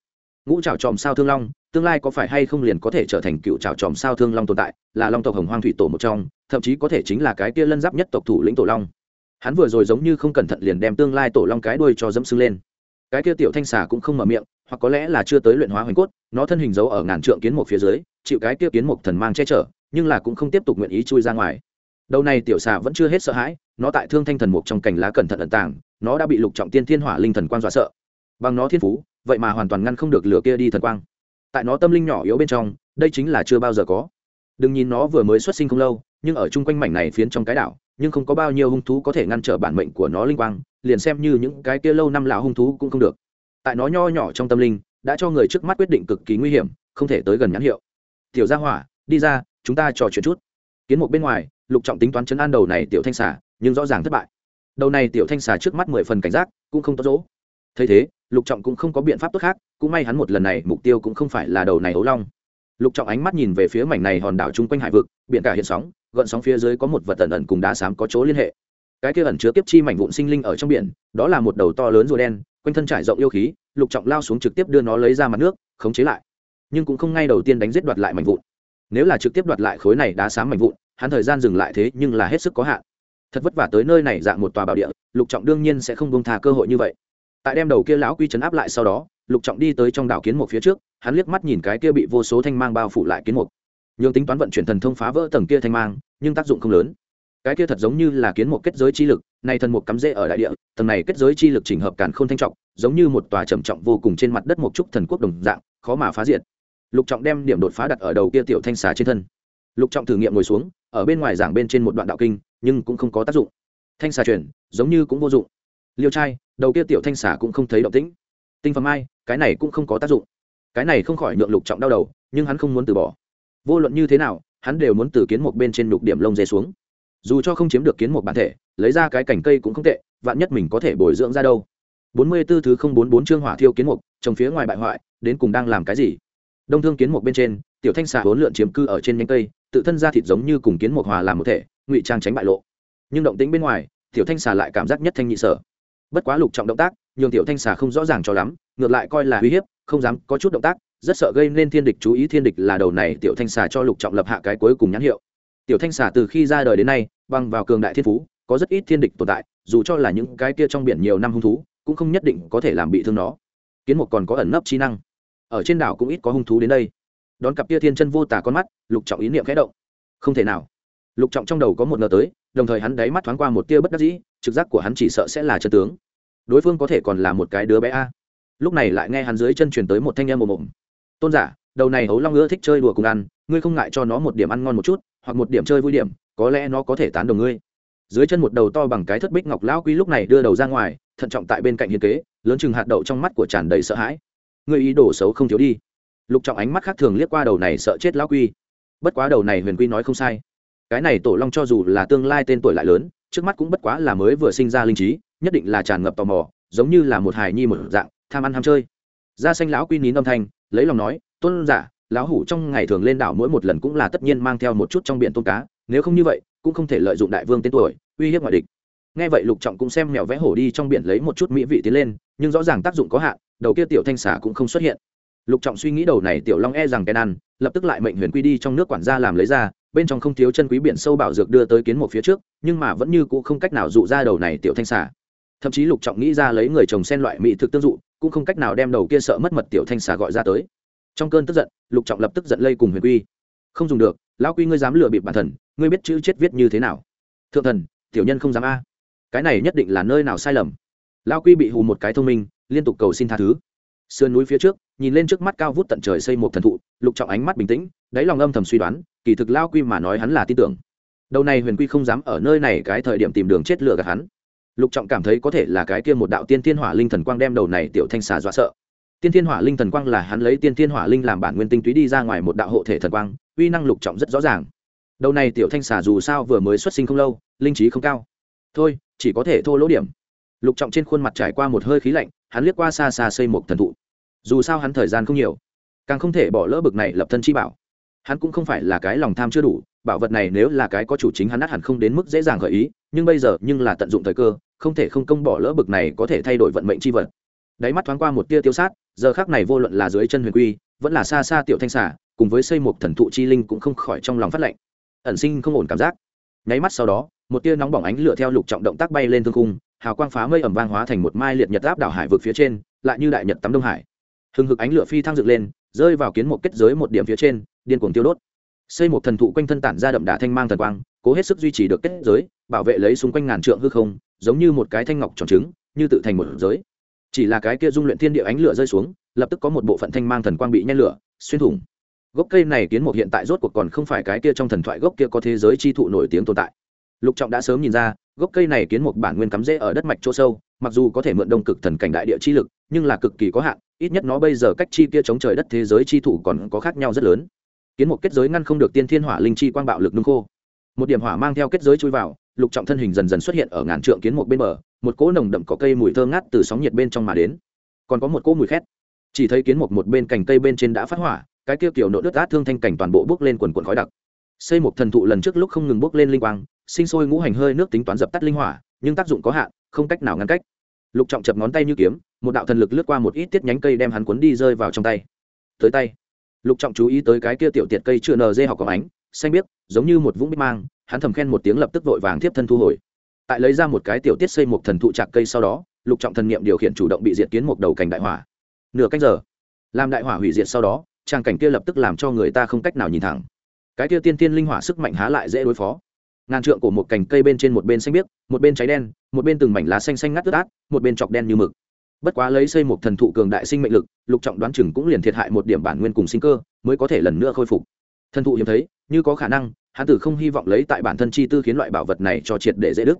Ngũ trào tròm sao thương long, tương lai có phải hay không liền có thể trở thành cựu trào tròm sao thương long tồn tại, là long tộc hồng hoang thủy tổ một trong, thậm chí có thể chính là cái kia lân giáp nhất tộc thủ lĩnh tổ long hắn vừa rồi giống như không cẩn thận liền đem tương lai tổ long cái đuôi cho dẫm sưng lên. Cái kia tiểu thanh xà cũng không mở miệng, hoặc có lẽ là chưa tới luyện hóa hoành cốt, nó thân hình giấu ở ngàn trượng kiến mục phía dưới, chịu cái kia kiến mục thần mang che chở, nhưng là cũng không tiếp tục nguyện ý chui ra ngoài. Đầu này tiểu xà vẫn chưa hết sợ hãi, nó tại thương thanh thần mục trong cành lá cẩn thận ẩn tàng, nó đã bị lục trọng tiên thiên hỏa linh thần quang dọa sợ. Bằng nó thiên phú, vậy mà hoàn toàn ngăn không được lửa kia đi thần quang. Tại nó tâm linh nhỏ yếu bên trong, đây chính là chưa bao giờ có đừng nhìn nó vừa mới xuất sinh không lâu, nhưng ở chung quanh mảnh này phiến trong cái đảo, nhưng không có bao nhiêu hung thú có thể ngăn trở bản mệnh của nó linh quang, liền xem như những cái kia lâu năm lão hung thú cũng không được. Tại nó nho nhỏ trong tâm linh, đã cho người trước mắt quyết định cực kỳ nguy hiểm, không thể tới gần nhãn hiệu. Tiểu gia hỏa, đi ra, chúng ta trò chuyện chút. Kiến một bên ngoài, lục trọng tính toán chấn an đầu này tiểu thanh xà, nhưng rõ ràng thất bại. Đầu này tiểu thanh xà trước mắt mười phần cảnh giác, cũng không tốt dỗ. Thấy thế, lục trọng cũng không có biện pháp tốt khác, cũng may hắn một lần này mục tiêu cũng không phải là đầu này ấu long lục trọng ánh mắt nhìn về phía mảnh này hòn đảo chung quanh hải vực, biển cả hiện sóng, gợn sóng phía dưới có một vật ẩn ẩn cùng đá xám có chỗ liên hệ. Cái kia ẩn chứa kiếp chi mảnh vụn sinh linh ở trong biển, đó là một đầu to lớn rùa đen, quanh thân trải rộng yêu khí, lục trọng lao xuống trực tiếp đưa nó lấy ra mặt nước, khống chế lại. Nhưng cũng không ngay đầu tiên đánh giết đoạt lại mảnh vụn. Nếu là trực tiếp đoạt lại khối này đá xám mảnh vụn, hắn thời gian dừng lại thế nhưng là hết sức có hạn. Thật vất vả tới nơi này dạng một tòa bảo địa, lục trọng đương nhiên sẽ không bông tha cơ hội như vậy. Tại đem đầu kia lão quy chấn áp lại sau đó, lục trọng đi tới trong đảo kiến một phía trước hắn liếc mắt nhìn cái kia bị vô số thanh mang bao phủ lại kiến mục. Nhường tính toán vận chuyển thần thông phá vỡ tầng kia thanh mang, nhưng tác dụng không lớn. Cái kia thật giống như là kiến một kết giới chi lực, nay thần mục cắm rễ ở đại địa, tầng này kết giới chi lực chỉnh hợp càn k h ô n thanh trọng, giống như một tòa trầm trọng vô cùng trên mặt đất một trúc thần quốc đồng dạng, khó mà phá diệt. Lục trọng đem điểm đột phá đặt ở đầu kia tiểu thanh xà trên thân. Lục trọng thử nghiệm ngồi xuống, ở bên ngoài giảng bên trên một đoạn đạo kinh, nhưng cũng không có tác dụng. Thanh xà chuyển, giống như cũng vô dụng. Liêu trai, đầu kia tiểu thanh xà cũng không thấy động tĩnh. Tinh phẩm ai, cái này cũng không có tác dụng cái này không khỏi nhượng lục trọng đau đầu, nhưng hắn không muốn từ bỏ. Vô luận như thế nào, hắn đều muốn từ kiến một bên trên lục điểm lông dê xuống. Dù cho không chiếm được kiến một bản thể, lấy ra cái cành cây cũng không tệ, vạn nhất mình có thể bồi dưỡng ra đâu. Bốn mươi 44 thứ không bốn bốn chương hỏa thiêu kiến mục, trồng phía ngoài bại hoại, đến cùng đang làm cái gì? Đông thương kiến mục bên trên, tiểu thanh xà hỗn lượn chiếm cư ở trên nhánh cây, tự thân ra thịt giống như cùng kiến mục hòa làm một thể, ngụy trang tránh bại lộ. Nhưng động tĩnh bên ngoài, tiểu thanh xà lại cảm giác nhất thanh nhị sở. Bất quá lục trọng động tác, nhường tiểu thanh xà không rõ ràng cho lắm, ngược lại coi là uy hiếp không dám có chút động tác, rất sợ gây nên thiên địch, chú ý thiên địch là đầu này tiểu thanh xà cho lục trọng lập hạ cái cuối cùng nhãn hiệu. Tiểu thanh xà từ khi ra đời đến nay băng vào cường đại thiên phú, có rất ít thiên địch tồn tại, dù cho là những cái kia trong biển nhiều năm hung thú, cũng không nhất định có thể làm bị thương nó. Kiến một còn có ẩn nấp trí năng. Ở trên đảo cũng ít có hung thú đến đây. Đón cặp kia thiên chân vô tả con mắt, lục trọng ý niệm khẽ động. Không thể nào. Lục trọng trong đầu có một ngờ tới, đồng thời hắn đáy mắt thoáng qua một tia bất đắc dĩ, trực giác của hắn chỉ sợ sẽ là chân tướng. Đối phương có thể còn là một cái đứa bé a lúc này lại nghe hắn dưới chân truyền tới một thanh em mồm mồm tôn giả, đầu này hấu long ưa thích chơi đùa cùng ăn, ngươi không ngại cho nó một điểm ăn ngon một chút, hoặc một điểm chơi vui điểm, có lẽ nó có thể tán đồng ngươi. Dưới chân một đầu to bằng cái thất bích ngọc lão quy lúc này đưa đầu ra ngoài, thận trọng tại bên cạnh hiên kế, lớn chừng hạt đậu trong mắt của tràn đầy sợ hãi. Ngươi ý đồ xấu không thiếu đi. Lục trọng ánh mắt khác thường liếc qua đầu này sợ chết lão quy bất quá đầu này huyền quy nói không sai. Cái này tổ long cho dù là tương lai tên tuổi lại lớn, trước mắt cũng bất quá là mới vừa sinh ra linh trí, nhất định là tràn ngập tò mò, giống như là một hài nhi một dạng tham ăn ham chơi. Da xanh lão quy nín âm thanh, lấy lòng nói, tôn giả, lão hủ trong ngày thường lên đảo mỗi một lần cũng là tất nhiên mang theo một chút trong biển tôn cá, nếu không như vậy, cũng không thể lợi dụng đại vương tên tuổi, uy hiếp ngoại địch. Nghe vậy lục trọng cũng xem mèo vẽ hổ đi trong biển lấy một chút mỹ vị tiến lên, nhưng rõ ràng tác dụng có hạn, đầu kia tiểu thanh xả cũng không xuất hiện. Lục trọng suy nghĩ đầu này tiểu long e rằng cái ăn, lập tức lại mệnh huyền quy đi trong nước quản gia làm lấy ra, bên trong không thiếu chân quý biển sâu bảo dược đưa tới kiến một phía trước, nhưng mà vẫn như cũ không cách nào dụ ra đầu này tiểu thanh xả thậm chí lục trọng nghĩ ra lấy người trồng sen loại mỹ thực tương dụ cũng không cách nào đem đầu kia sợ mất mật tiểu thanh xả gọi ra tới. Trong cơn tức giận, lục trọng lập tức giận lây cùng huyền quy. Không dùng được, lão quy ngươi dám lừa bịp bản thần, ngươi biết chữ chết viết như thế nào? Thượng thần, tiểu nhân không dám a. Cái này nhất định là nơi nào sai lầm. Lão quy bị hù một cái thông minh, liên tục cầu xin tha thứ. Sườn núi phía trước, nhìn lên trước mắt cao vút tận trời xây một thần thụ, lục trọng ánh mắt bình tĩnh, đáy lòng âm thầm suy đoán, kỳ thực lão quy mà nói hắn là tin tưởng. Đầu này huyền quy không dám ở nơi này cái thời điểm tìm đường chết lừa gạt hắn lục trọng cảm thấy có thể là cái kia một đạo tiên thiên hỏa linh thần quang đem đầu này tiểu thanh xà dọa sợ. Tiên thiên hỏa linh thần quang là hắn lấy tiên thiên hỏa linh làm bản nguyên tinh túy đi ra ngoài một đạo hộ thể thần quang, uy năng lục trọng rất rõ ràng. Đầu này tiểu thanh xà dù sao vừa mới xuất sinh không lâu, linh trí không cao. Thôi, chỉ có thể thô lỗ điểm. Lục trọng trên khuôn mặt trải qua một hơi khí lạnh, hắn liếc qua xa xa xây một thần thụ. Dù sao hắn thời gian không nhiều, càng không thể bỏ lỡ bực này lập thân chi bảo. Hắn cũng không phải là cái lòng tham chưa đủ, bảo vật này nếu là cái có chủ chính hắn ắt hẳn không đến mức dễ dàng gợi ý, nhưng bây giờ nhưng là tận dụng thời cơ không thể không công bỏ lỡ bực này có thể thay đổi vận mệnh chi vật. Đáy mắt thoáng qua một tia tiêu sát, giờ khác này vô luận là dưới chân huyền quy, vẫn là xa xa tiểu thanh xả cùng với xây một thần thụ chi linh cũng không khỏi trong lòng phát lệnh ẩn sinh không ổn cảm giác. Nháy mắt sau đó, một tia nóng bỏng ánh lửa theo lục trọng động tác bay lên thương cung hào quang phá mây ẩm vang hóa thành một mai liệt nhật áp đảo hải vực phía trên, lại như đại nhật tắm đông hải. Hừng hực ánh lửa phi thăng dựng lên, rơi vào kiến một kết giới một điểm phía trên, điên cuồng tiêu đốt xây một thần thụ quanh thân tản ra đậm đà thanh mang thần quang, cố hết sức duy trì được kết giới, bảo vệ lấy xung quanh ngàn trượng hư không, giống như một cái thanh ngọc tròn trứng, như tự thành một giới. Chỉ là cái kia dung luyện thiên địa ánh lửa rơi xuống, lập tức có một bộ phận thanh mang thần quang bị nhen lửa, xuyên thủng. Gốc cây này kiến một hiện tại rốt cuộc còn không phải cái kia trong thần thoại gốc kia có thế giới chi thụ nổi tiếng tồn tại. Lục trọng đã sớm nhìn ra, gốc cây này kiến một bản nguyên cắm rễ ở đất mạch chỗ sâu, mặc dù có thể mượn đông cực thần cảnh đại địa chi lực, nhưng là cực kỳ có hạn, ít nhất nó bây giờ cách chi kia chống trời đất thế giới chi thụ còn có khác nhau rất lớn kiến một kết giới ngăn không được tiên thiên hỏa linh chi quang bạo lực nung khô. Một điểm hỏa mang theo kết giới chui vào, lục trọng thân hình dần dần xuất hiện ở ngàn trượng kiến một bên bờ, một cỗ nồng đậm có cây mùi thơ ngát từ sóng nhiệt bên trong mà đến. Còn có một cỗ mùi khét. Chỉ thấy kiến một một bên cành cây bên trên đã phát hỏa, cái kia kiểu nộ đất át thương thanh cảnh toàn bộ bước lên quần quần khói đặc. Xây một thần thụ lần trước lúc không ngừng bước lên linh quang, sinh sôi ngũ hành hơi nước tính toán dập tắt linh hỏa, nhưng tác dụng có hạn, không cách nào ngăn cách. Lục trọng chập ngón tay như kiếm, một đạo thần lực lướt qua một ít tiết nhánh cây đem hắn cuốn đi rơi vào trong tay. Tới tay lục trọng chú ý tới cái kia tiểu tiệt cây chưa nở dê học có ánh, xanh biếc, giống như một vũng bích mang, hắn thầm khen một tiếng lập tức vội vàng tiếp thân thu hồi. Tại lấy ra một cái tiểu tiết xây một thần thụ trạc cây sau đó, lục trọng thần niệm điều khiển chủ động bị diệt kiến một đầu cành đại hỏa. Nửa cách giờ, làm đại hỏa hủy diệt sau đó, trang cảnh kia lập tức làm cho người ta không cách nào nhìn thẳng. Cái kia tiên tiên linh hỏa sức mạnh há lại dễ đối phó. Ngàn trượng của một cành cây bên trên một bên xanh biếc, một bên cháy đen, một bên từng mảnh lá xanh xanh ngắt ướt át, một bên chọc đen như mực bất quá lấy xây một thần thụ cường đại sinh mệnh lực, lục trọng đoán chừng cũng liền thiệt hại một điểm bản nguyên cùng sinh cơ, mới có thể lần nữa khôi phục. Thần thụ hiếm thấy, như có khả năng, hắn tử không hy vọng lấy tại bản thân chi tư khiến loại bảo vật này cho triệt để dễ đức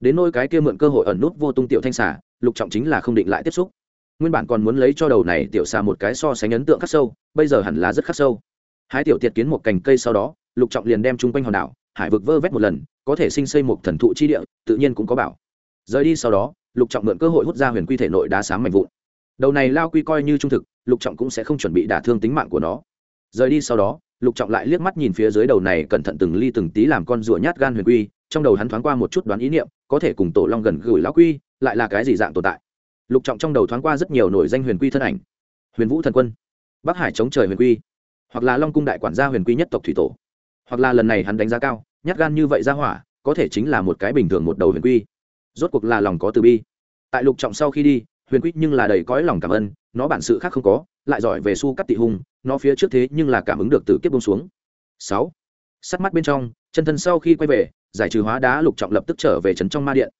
đến nôi cái kia mượn cơ hội ẩn nút vô tung tiểu thanh xả lục trọng chính là không định lại tiếp xúc. Nguyên bản còn muốn lấy cho đầu này tiểu xà một cái so sánh ấn tượng khắc sâu, bây giờ hẳn là rất khắc sâu. Hai tiểu tiệt kiến một cành cây sau đó, lục trọng liền đem chung quanh hòn đảo, hải vực vơ vét một lần, có thể sinh xây một thần thụ chi địa, tự nhiên cũng có bảo. Rời đi sau đó lục trọng mượn cơ hội hút ra huyền quy thể nội đá sáng mạnh vụn. Đầu này lao quy coi như trung thực, lục trọng cũng sẽ không chuẩn bị đả thương tính mạng của nó. Rời đi sau đó, lục trọng lại liếc mắt nhìn phía dưới đầu này cẩn thận từng ly từng tí làm con rùa nhát gan huyền quy, trong đầu hắn thoáng qua một chút đoán ý niệm, có thể cùng tổ long gần gửi lão quy, lại là cái gì dạng tồn tại? Lục trọng trong đầu thoáng qua rất nhiều nổi danh huyền quy thân ảnh. Huyền vũ thần quân, bắc hải chống trời huyền quy, hoặc là long cung đại quản gia huyền quy nhất tộc thủy tổ, hoặc là lần này hắn đánh giá cao, nhát gan như vậy ra hỏa, có thể chính là một cái bình thường một đầu huyền quy rốt cuộc là lòng có từ bi. Tại lục trọng sau khi đi, huyền quy nhưng là đầy cõi lòng cảm ơn, nó bản sự khác không có, lại giỏi về su cắt tị hùng nó phía trước thế nhưng là cảm ứng được từ kiếp bông xuống. Sáu. Sắt mắt bên trong, chân thân sau khi quay về, giải trừ hóa đá, lục trọng lập tức trở về trấn trong ma điện.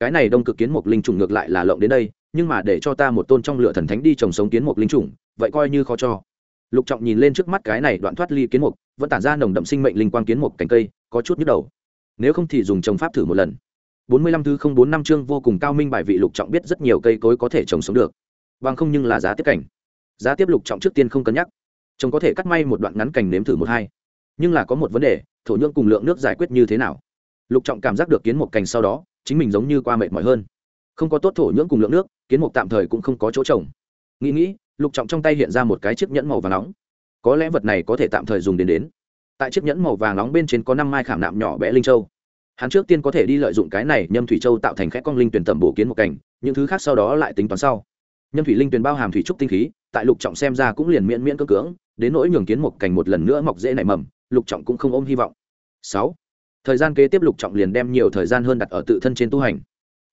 Cái này đông cực kiến Mục linh trùng ngược lại là lộng đến đây, nhưng mà để cho ta một tôn trong lửa thần thánh đi trồng sống kiến Mục linh trùng, vậy coi như khó cho. Lục trọng nhìn lên trước mắt cái này đoạn thoát ly kiến mục, vẫn tản ra nồng đậm sinh mệnh linh quang kiến mục cành cây, có chút nhức đầu. Nếu không thì dùng trồng pháp thử một lần bốn mươi lăm thứ không bốn năm chương vô cùng cao minh bài vị lục trọng biết rất nhiều cây cối có thể trồng sống được. Bằng không nhưng là giá tiếp cảnh. Giá tiếp lục trọng trước tiên không cân nhắc. Trồng có thể cắt may một đoạn ngắn cành nếm thử một hai. Nhưng là có một vấn đề, thổ nhưỡng cùng lượng nước giải quyết như thế nào? Lục trọng cảm giác được kiến một cành sau đó, chính mình giống như qua mệt mỏi hơn. Không có tốt thổ nhưỡng cùng lượng nước, kiến mục tạm thời cũng không có chỗ trồng. Nghĩ nghĩ, lục trọng trong tay hiện ra một cái chiếc nhẫn màu vàng nóng. Có lẽ vật này có thể tạm thời dùng đến đến. Tại chiếc nhẫn màu vàng nóng bên trên có năm mai khảm nạm nhỏ bé linh châu hắn trước tiên có thể đi lợi dụng cái này nhâm thủy châu tạo thành khẽ con linh tuyển tầm bổ kiến một cảnh, những thứ khác sau đó lại tính toán sau. Nhâm thủy linh tuyển bao hàm thủy trúc tinh khí, tại lục trọng xem ra cũng liền miễn miễn cơ cưỡng, đến nỗi nhường kiến một cảnh một lần nữa mọc dễ nảy mầm, lục trọng cũng không ôm hy vọng. Sáu, thời gian kế tiếp lục trọng liền đem nhiều thời gian hơn đặt ở tự thân trên tu hành.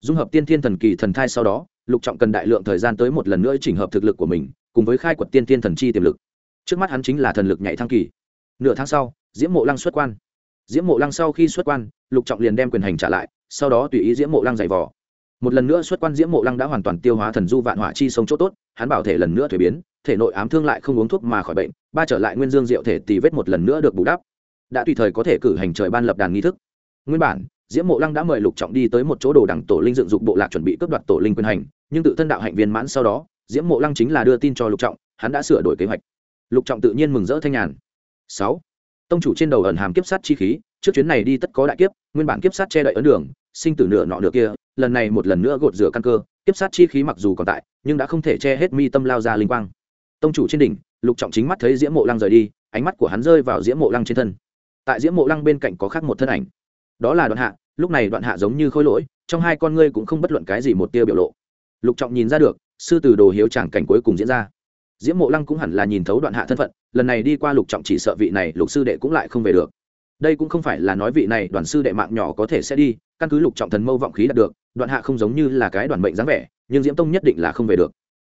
Dung hợp tiên thiên thần kỳ thần thai sau đó, lục trọng cần đại lượng thời gian tới một lần nữa chỉnh hợp thực lực của mình, cùng với khai quật tiên thiên thần chi tiềm lực. Trước mắt hắn chính là thần lực nhảy thăng kỳ. Nửa tháng sau, diễm mộ lăng xuất quan diễm mộ lăng sau khi xuất quan, lục trọng liền đem quyền hành trả lại, sau đó tùy ý diễm mộ lăng giày vò. Một lần nữa xuất quan diễm mộ lăng đã hoàn toàn tiêu hóa thần du vạn hỏa chi sống chỗ tốt, hắn bảo thể lần nữa thuế biến, thể nội ám thương lại không uống thuốc mà khỏi bệnh, ba trở lại nguyên dương diệu thể tì vết một lần nữa được bù đắp. Đã tùy thời có thể cử hành trời ban lập đàn nghi thức. Nguyên bản, diễm mộ lăng đã mời lục trọng đi tới một chỗ đồ đẳng tổ linh dựng dục bộ lạc chuẩn bị cướp đoạt tổ linh quyền hành, nhưng tự thân đạo hạnh viên mãn sau đó, diễm mộ lăng chính là đưa tin cho lục trọng, hắn đã sửa đổi kế hoạch. Lục trọng tự nhiên mừng rỡ thanh nhàn. Sáu tông chủ trên đầu ẩn hàm kiếp sát chi khí, trước chuyến này đi tất có đại kiếp, nguyên bản kiếp sát che đậy ấn đường, sinh tử nửa nọ nửa kia, lần này một lần nữa gột rửa căn cơ, kiếp sát chi khí mặc dù còn tại, nhưng đã không thể che hết mi tâm lao ra linh quang. Tông chủ trên đỉnh, lục trọng chính mắt thấy diễm mộ lăng rời đi, ánh mắt của hắn rơi vào diễm mộ lăng trên thân. Tại diễm mộ lăng bên cạnh có khác một thân ảnh. Đó là đoạn hạ, lúc này đoạn hạ giống như khôi lỗi, trong hai con ngươi cũng không bất luận cái gì một tia biểu lộ. Lục trọng nhìn ra được, sư từ đồ hiếu tràng cảnh cuối cùng diễn ra diễm mộ lăng cũng hẳn là nhìn thấu đoạn hạ thân phận, lần này đi qua lục trọng chỉ sợ vị này lục sư đệ cũng lại không về được. Đây cũng không phải là nói vị này đoàn sư đệ mạng nhỏ có thể sẽ đi, căn cứ lục trọng thần mâu vọng khí đạt được, đoạn hạ không giống như là cái đoàn mệnh dáng vẻ, nhưng diễm tông nhất định là không về được.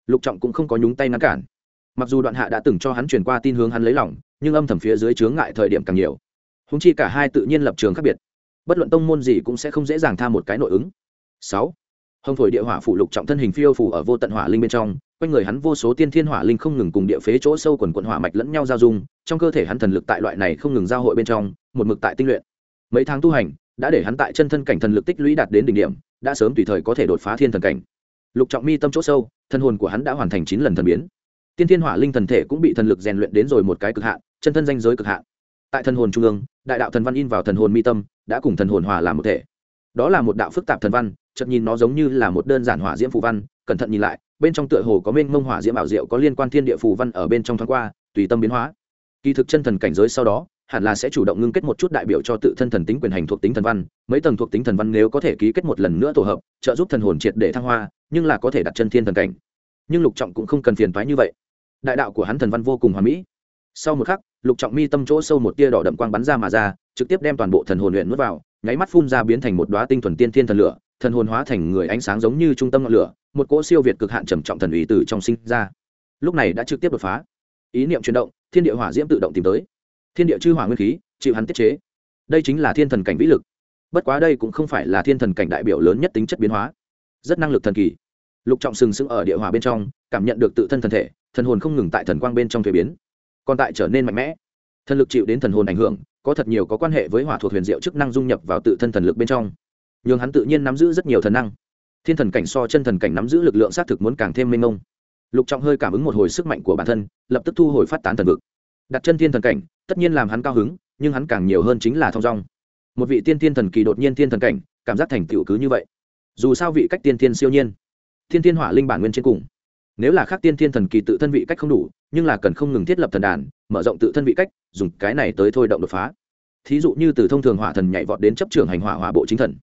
Lục trọng cũng không có nhúng tay ngăn cản. Mặc dù đoạn hạ đã từng cho hắn truyền qua tin hướng hắn lấy lòng, nhưng âm thầm phía dưới chướng ngại thời điểm càng nhiều. Húng chi cả hai tự nhiên lập trường khác biệt. Bất luận tông môn gì cũng sẽ không dễ dàng tha một cái nội ứng. Sáu hồng thổi địa hỏa phụ lục trọng thân hình phiêu phủ ở vô tận hỏa linh bên trong, quanh người hắn vô số tiên thiên hỏa linh không ngừng cùng địa phế chỗ sâu quần quận hỏa mạch lẫn nhau giao dung, trong cơ thể hắn thần lực tại loại này không ngừng giao hội bên trong, một mực tại tinh luyện. Mấy tháng tu hành, đã để hắn tại chân thân cảnh thần lực tích lũy đạt đến đỉnh điểm, đã sớm tùy thời có thể đột phá thiên thần cảnh. Lục trọng mi tâm chỗ sâu, thân hồn của hắn đã hoàn thành chín lần thần biến. Tiên thiên hỏa linh thần thể cũng bị thần lực rèn luyện đến rồi một cái cực hạn, chân thân danh giới cực hạn. Tại thần hồn trung ương, đại đạo thần văn in vào thần hồn mi tâm, đã cùng thần hồn hòa làm một thể. Đó là một đạo phức tạp thần văn chợt nhìn nó giống như là một đơn giản hỏa diễm phù văn, cẩn thận nhìn lại, bên trong tựa hồ có mênh mông hỏa diễm ảo diệu có liên quan thiên địa phù văn ở bên trong thoáng qua, tùy tâm biến hóa. Kỳ thực chân thần cảnh giới sau đó, hẳn là sẽ chủ động ngưng kết một chút đại biểu cho tự thân thần tính quyền hành thuộc tính thần văn, mấy tầng thuộc tính thần văn nếu có thể ký kết một lần nữa tổ hợp, trợ giúp thần hồn triệt để thăng hoa, nhưng là có thể đặt chân thiên thần cảnh. Nhưng lục trọng cũng không cần phiền toái như vậy. Đại đạo của hắn thần văn vô cùng hoàn mỹ. Sau một khắc, lục trọng mi tâm chỗ sâu một tia đỏ đậm quang bắn ra mà ra, trực tiếp đem toàn bộ thần hồn luyện nuốt vào, nháy mắt phun ra biến thành một đoá tinh thuần tiên thiên thần lửa thần hồn hóa thành người ánh sáng giống như trung tâm ngọn lửa, một cỗ siêu việt cực hạn trầm trọng thần ủy từ trong sinh ra. Lúc này đã trực tiếp đột phá. Ý niệm chuyển động, thiên địa hỏa diễm tự động tìm tới. Thiên địa chư hỏa nguyên khí, chịu hắn tiết chế. Đây chính là thiên thần cảnh vĩ lực. Bất quá đây cũng không phải là thiên thần cảnh đại biểu lớn nhất tính chất biến hóa. Rất năng lực thần kỳ. Lục trọng sừng sững ở địa hỏa bên trong, cảm nhận được tự thân thân thể, thần hồn không ngừng tại thần quang bên trong thuế biến. Còn tại trở nên mạnh mẽ. Thần lực chịu đến thần hồn ảnh hưởng, có thật nhiều có quan hệ với hỏa thuộc huyền diệu chức năng dung nhập vào tự thân thần lực bên trong nhưng hắn tự nhiên nắm giữ rất nhiều thần năng. Thiên thần cảnh so chân thần cảnh nắm giữ lực lượng xác thực muốn càng thêm mênh mông. Lục trọng hơi cảm ứng một hồi sức mạnh của bản thân, lập tức thu hồi phát tán thần vực. Đặt chân thiên thần cảnh, tất nhiên làm hắn cao hứng, nhưng hắn càng nhiều hơn chính là thong dong. Một vị tiên thiên thần kỳ đột nhiên thiên thần cảnh, cảm giác thành tựu cứ như vậy. Dù sao vị cách tiên thiên siêu nhiên, thiên thiên hỏa linh bản nguyên trên cùng. Nếu là khác tiên thiên thần kỳ tự thân vị cách không đủ, nhưng là cần không ngừng thiết lập thần đàn, mở rộng tự thân vị cách, dùng cái này tới thôi động đột phá. Thí dụ như từ thông thường hỏa thần nhảy vọt đến chấp trưởng hành hỏa hỏa bộ chính thần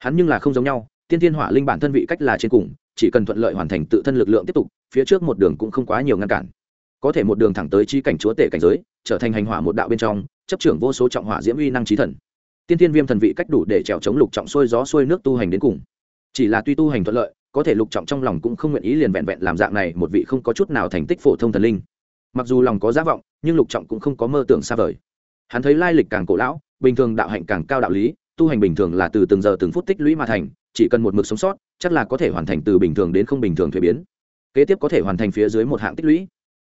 hắn nhưng là không giống nhau, tiên thiên hỏa linh bản thân vị cách là trên cùng, chỉ cần thuận lợi hoàn thành tự thân lực lượng tiếp tục, phía trước một đường cũng không quá nhiều ngăn cản. Có thể một đường thẳng tới chi cảnh chúa tể cảnh giới, trở thành hành hỏa một đạo bên trong, chấp trưởng vô số trọng hỏa diễm uy năng trí thần. Tiên thiên viêm thần vị cách đủ để trèo chống lục trọng xuôi gió xuôi nước tu hành đến cùng. Chỉ là tuy tu hành thuận lợi, có thể lục trọng trong lòng cũng không nguyện ý liền vẹn vẹn làm dạng này một vị không có chút nào thành tích phổ thông thần linh. Mặc dù lòng có giá vọng, nhưng lục trọng cũng không có mơ tưởng xa vời. Hắn thấy lai lịch càng cổ lão, bình thường đạo hạnh càng cao đạo lý tu hành bình thường là từ từng giờ từng phút tích lũy mà thành, chỉ cần một mực sống sót, chắc là có thể hoàn thành từ bình thường đến không bình thường thuế biến. Kế tiếp có thể hoàn thành phía dưới một hạng tích lũy.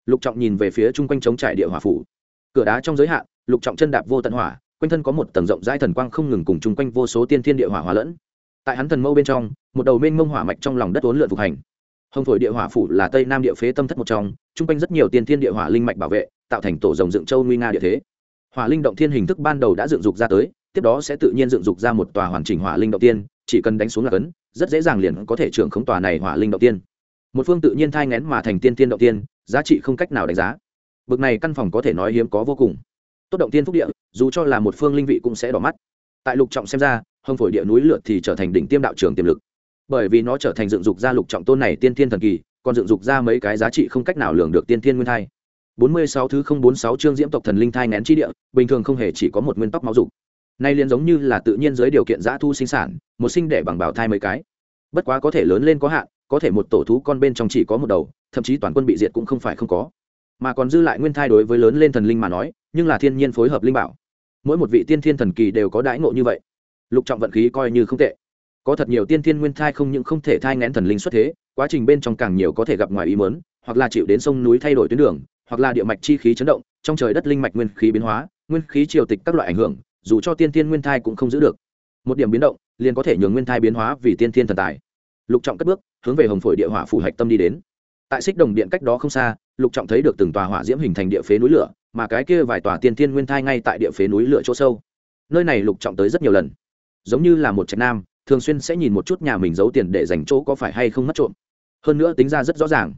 Lục trọng nhìn về phía chung quanh chống trải địa hỏa phủ. Cửa đá trong giới hạn, lục trọng chân đạp vô tận hỏa, quanh thân có một tầng rộng rãi thần quang không ngừng cùng chung quanh vô số tiên thiên địa hỏa hòa lẫn. Tại hắn thần mâu bên trong, một đầu mênh mông hỏa mạch trong lòng đất ốn lượn phục hành. Hồng phổi địa hỏa phủ là tây nam địa phế tâm thất một trong, chung quanh rất nhiều tiên thiên địa hỏa linh mạch bảo vệ, tạo thành tổ rồng dựng châu nguy nga địa thế. Hỏa linh động thiên hình thức ban đầu đã dựng dục ra tới tiếp đó sẽ tự nhiên dựng dục ra một tòa hoàn chỉnh hỏa linh động tiên, chỉ cần đánh xuống là cấn, rất dễ dàng liền có thể trưởng khống tòa này hỏa linh động tiên. Một phương tự nhiên thai ngén mà thành tiên tiên động tiên, giá trị không cách nào đánh giá. Bực này căn phòng có thể nói hiếm có vô cùng. Tốt động tiên phúc địa, dù cho là một phương linh vị cũng sẽ đỏ mắt. Tại lục trọng xem ra, hồng phổi địa núi lượt thì trở thành đỉnh tiêm đạo trường tiềm lực. Bởi vì nó trở thành dựng dục ra lục trọng tôn này tiên tiên thần kỳ, còn dựng dục ra mấy cái giá trị không cách nào lường được tiên tiên nguyên thai. Bốn mươi sáu thứ không bốn sáu chương diễm tộc thần linh thai nén chi địa, bình thường không hề chỉ có một nguyên tóc máu dục nay liền giống như là tự nhiên dưới điều kiện giã thu sinh sản, một sinh đẻ bằng bảo thai mấy cái. Bất quá có thể lớn lên có hạn, có thể một tổ thú con bên trong chỉ có một đầu, thậm chí toàn quân bị diệt cũng không phải không có. Mà còn dư lại nguyên thai đối với lớn lên thần linh mà nói, nhưng là thiên nhiên phối hợp linh bảo. Mỗi một vị tiên thiên thần kỳ đều có đãi ngộ như vậy. Lục trọng vận khí coi như không tệ. Có thật nhiều tiên thiên nguyên thai không những không thể thai ngén thần linh xuất thế, quá trình bên trong càng nhiều có thể gặp ngoài ý mớn hoặc là chịu đến sông núi thay đổi tuyến đường, hoặc là địa mạch chi khí chấn động, trong trời đất linh mạch nguyên khí biến hóa, nguyên khí triều tịch các loại ảnh hưởng dù cho tiên thiên nguyên thai cũng không giữ được. Một điểm biến động, liền có thể nhường nguyên thai biến hóa vì tiên thiên thần tài. Lục trọng cất bước, hướng về hồng phổi địa hỏa phủ hạch tâm đi đến. Tại xích đồng điện cách đó không xa, lục trọng thấy được từng tòa hỏa diễm hình thành địa phế núi lửa, mà cái kia vài tòa tiên thiên nguyên thai ngay tại địa phế núi lửa chỗ sâu. Nơi này lục trọng tới rất nhiều lần. Giống như là một trạch nam, thường xuyên sẽ nhìn một chút nhà mình giấu tiền để dành chỗ có phải hay không mất trộm. Hơn nữa tính ra rất rõ ràng.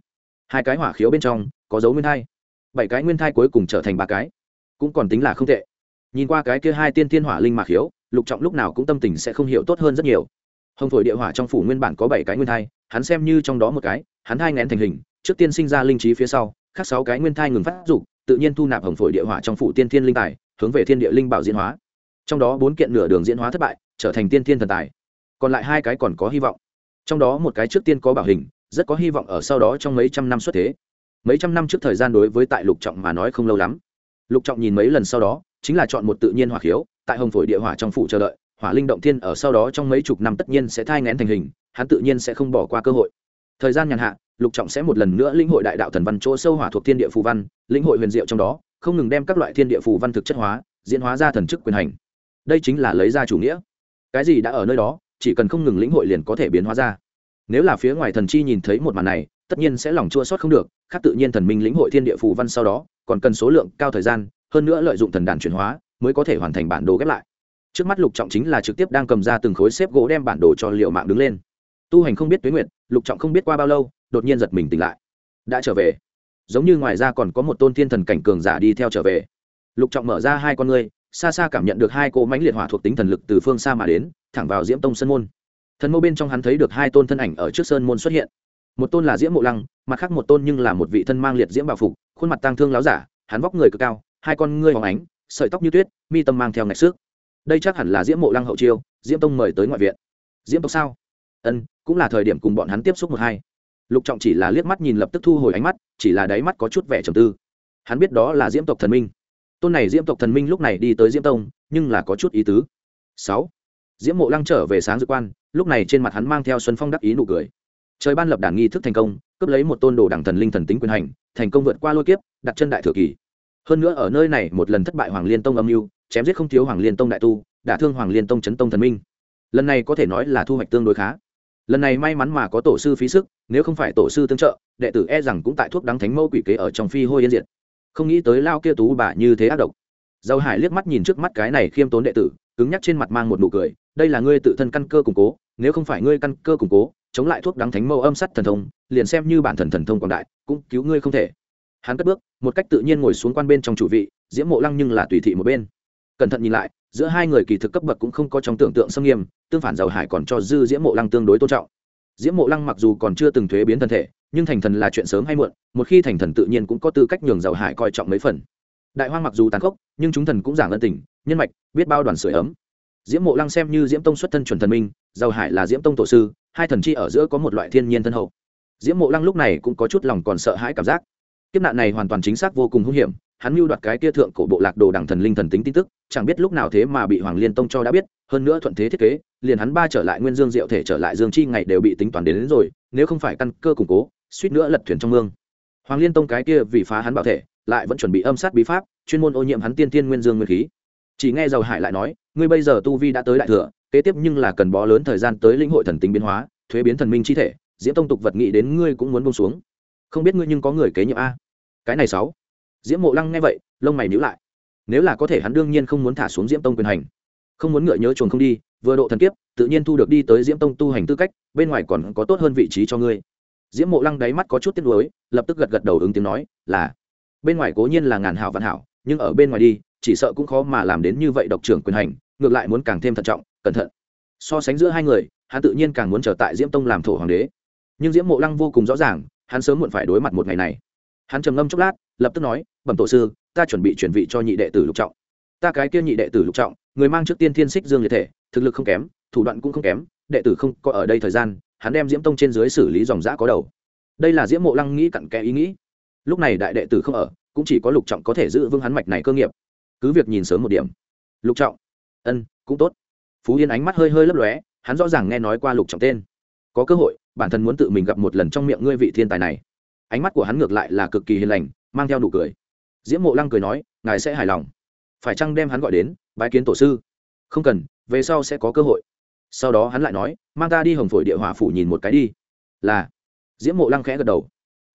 Hai cái hỏa khiếu bên trong, có dấu nguyên thai. Bảy cái nguyên thai cuối cùng trở thành ba cái. Cũng còn tính là không tệ nhìn qua cái kia hai tiên thiên hỏa linh mạc khiếu, lục trọng lúc nào cũng tâm tình sẽ không hiểu tốt hơn rất nhiều. Hồng thổi địa hỏa trong phủ nguyên bản có bảy cái nguyên thai, hắn xem như trong đó một cái, hắn hai ngén thành hình, trước tiên sinh ra linh trí phía sau, khác sáu cái nguyên thai ngừng phát dục, tự nhiên thu nạp hồng phổi địa hỏa trong phủ tiên thiên linh tài, hướng về thiên địa linh bảo diễn hóa. Trong đó bốn kiện nửa đường diễn hóa thất bại, trở thành tiên thiên thần tài. Còn lại hai cái còn có hy vọng. Trong đó một cái trước tiên có bảo hình, rất có hy vọng ở sau đó trong mấy trăm năm xuất thế. Mấy trăm năm trước thời gian đối với tại lục trọng mà nói không lâu lắm. Lục trọng nhìn mấy lần sau đó chính là chọn một tự nhiên hỏa khiếu, tại hồng phổi địa hỏa trong phủ chờ đợi, hỏa linh động thiên ở sau đó trong mấy chục năm tất nhiên sẽ thai ngén thành hình, hắn tự nhiên sẽ không bỏ qua cơ hội. Thời gian nhàn hạ, lục trọng sẽ một lần nữa lĩnh hội đại đạo thần văn chỗ sâu hỏa thuộc thiên địa phù văn, lĩnh hội huyền diệu trong đó, không ngừng đem các loại thiên địa phù văn thực chất hóa, diễn hóa ra thần chức quyền hành. Đây chính là lấy ra chủ nghĩa. Cái gì đã ở nơi đó, chỉ cần không ngừng lĩnh hội liền có thể biến hóa ra. Nếu là phía ngoài thần chi nhìn thấy một màn này, tất nhiên sẽ lòng chua sót không được, khác tự nhiên thần minh lĩnh hội thiên địa phù văn sau đó, còn cần số lượng cao thời gian hơn nữa lợi dụng thần đàn chuyển hóa mới có thể hoàn thành bản đồ ghép lại. Trước mắt lục trọng chính là trực tiếp đang cầm ra từng khối xếp gỗ đem bản đồ cho liệu mạng đứng lên. Tu hành không biết tuyến nguyện lục trọng không biết qua bao lâu, đột nhiên giật mình tỉnh lại. Đã trở về. Giống như ngoài ra còn có một tôn thiên thần cảnh cường giả đi theo trở về. Lục trọng mở ra hai con ngươi, xa xa cảm nhận được hai cỗ mãnh liệt hỏa thuộc tính thần lực từ phương xa mà đến, thẳng vào diễm tông sơn môn. Thần mô bên trong hắn thấy được hai tôn thân ảnh ở trước sơn môn xuất hiện. Một tôn là diễm mộ lăng, mặt khác một tôn nhưng là một vị thân mang liệt diễm bảo phục, khuôn mặt tăng thương láo giả, hắn vóc người cực cao hai con ngươi hóng ánh, sợi tóc như tuyết, mi tâm mang theo ngạch xước. Đây chắc hẳn là diễm mộ lăng hậu chiêu, diễm tông mời tới ngoại viện. Diễm tộc sao? Ân, cũng là thời điểm cùng bọn hắn tiếp xúc một hai. Lục trọng chỉ là liếc mắt nhìn lập tức thu hồi ánh mắt, chỉ là đáy mắt có chút vẻ trầm tư. Hắn biết đó là diễm tộc thần minh. Tôn này diễm tộc thần minh lúc này đi tới diễm tông, nhưng là có chút ý tứ. Sáu, diễm mộ lăng trở về sáng dự quan, lúc này trên mặt hắn mang theo xuân phong đắc ý nụ cười. Trời ban lập đảng nghi thức thành công, cướp lấy một tôn đồ đảng thần linh thần tính quyền hành, thành công vượt qua lôi kiếp, đặt chân đại thừa kỳ hơn nữa ở nơi này một lần thất bại hoàng liên tông âm mưu, chém giết không thiếu hoàng liên tông đại tu, đả thương hoàng liên tông chấn tông thần minh. Lần này có thể nói là thu hoạch tương đối khá. Lần này may mắn mà có tổ sư phí sức, nếu không phải tổ sư tương trợ, đệ tử e rằng cũng tại thuốc đắng thánh mâu quỷ kế ở trong phi hôi yên diệt. Không nghĩ tới lao kia tú bà như thế ác độc. Dầu hải liếc mắt nhìn trước mắt cái này khiêm tốn đệ tử, cứng nhắc trên mặt mang một nụ cười, đây là ngươi tự thân căn cơ củng cố, nếu không phải ngươi căn cơ củng cố, chống lại thuốc đắng thánh mâu âm sắt thần thông, liền xem như bản thần thần thông quảng đại, cũng cứu ngươi không thể hắn cất bước, một cách tự nhiên ngồi xuống quan bên trong chủ vị, diễm mộ lăng nhưng là tùy thị một bên. Cẩn thận nhìn lại, giữa hai người kỳ thực cấp bậc cũng không có trong tưởng tượng xâm nghiêm, tương phản giàu hải còn cho dư diễm mộ lăng tương đối tôn trọng. Diễm mộ lăng mặc dù còn chưa từng thuế biến thân thể, nhưng thành thần là chuyện sớm hay muộn, một khi thành thần tự nhiên cũng có tư cách nhường giàu hải coi trọng mấy phần. Đại hoang mặc dù tàn khốc, nhưng chúng thần cũng giảng ân tình, nhân mạch, biết bao đoàn sưởi ấm. Diễm mộ lăng xem như diễm tông xuất thân chuẩn thần minh, giàu hải là diễm tông tổ sư, hai thần chi ở giữa có một loại thiên nhiên thân hậu. Diễm mộ lăng lúc này cũng có chút lòng còn sợ hãi cảm giác kiếp nạn này hoàn toàn chính xác vô cùng hữu hiểm hắn mưu đoạt cái kia thượng cổ bộ lạc đồ đẳng thần linh thần tính tin tức chẳng biết lúc nào thế mà bị hoàng liên tông cho đã biết hơn nữa thuận thế thiết kế liền hắn ba trở lại nguyên dương diệu thể trở lại dương chi ngày đều bị tính toán đến, đến rồi nếu không phải căn cơ củng cố suýt nữa lật thuyền trong mương. Hoàng liên tông cái kia vì phá hắn bảo thể lại vẫn chuẩn bị âm sát bí pháp chuyên môn ô nhiễm hắn tiên tiên nguyên dương nguyên khí. Chỉ nghe giàu hải lại nói ngươi bây giờ tu vi đã tới đại thừa kế tiếp nhưng là cần bó lớn thời gian tới lĩnh hội thần tính biến hóa thuế biến thần minh chi thể diễm tông tục vật nghị đến ngươi cũng muốn bông xuống không biết ngươi nhưng có người kế nhiệm a? Cái này sáu. Diễm mộ lăng nghe vậy, lông mày nhíu lại. Nếu là có thể hắn đương nhiên không muốn thả xuống diễm tông quyền hành. Không muốn ngựa nhớ chuồng không đi, vừa độ thần kiếp, tự nhiên thu được đi tới diễm tông tu hành tư cách, bên ngoài còn có tốt hơn vị trí cho ngươi. Diễm mộ lăng đáy mắt có chút tiếc nuối, lập tức gật gật đầu ứng tiếng nói, là, bên ngoài cố nhiên là ngàn hảo vạn hảo, nhưng ở bên ngoài đi, chỉ sợ cũng khó mà làm đến như vậy độc trưởng quyền hành, ngược lại muốn càng thêm thận trọng, cẩn thận. So sánh giữa hai người, hắn tự nhiên càng muốn trở tại diễm tông làm thổ hoàng đế. Nhưng diễm mộ lăng vô cùng rõ ràng hắn sớm muộn phải đối mặt một ngày này. Hắn trầm ngâm chốc lát, lập tức nói, bẩm tổ sư, ta chuẩn bị chuyển vị cho nhị đệ tử lục trọng. Ta cái kia nhị đệ tử lục trọng, người mang trước tiên thiên xích dương liệt thể, thực lực không kém, thủ đoạn cũng không kém, đệ tử không có ở đây thời gian, hắn đem diễm tông trên dưới xử lý dòng giã có đầu. Đây là diễm mộ lăng nghĩ cặn kẽ ý nghĩ. Lúc này đại đệ tử không ở, cũng chỉ có lục trọng có thể giữ vững hắn mạch này cơ nghiệp. Cứ việc nhìn sớm một điểm. Lục trọng. Ân, cũng tốt. Phú yên ánh mắt hơi hơi lấp lóe, hắn rõ ràng nghe nói qua lục trọng tên. Có cơ hội bản thân muốn tự mình gặp một lần trong miệng ngươi vị thiên tài này. Ánh mắt của hắn ngược lại là cực kỳ hiền lành, mang theo nụ cười. Diễm mộ lăng cười nói, ngài sẽ hài lòng. Phải chăng đem hắn gọi đến, bái kiến tổ sư? Không cần, về sau sẽ có cơ hội. Sau đó hắn lại nói, mang ta đi hồng phổi địa hỏa phủ nhìn một cái đi. Là. Diễm mộ lăng khẽ gật đầu.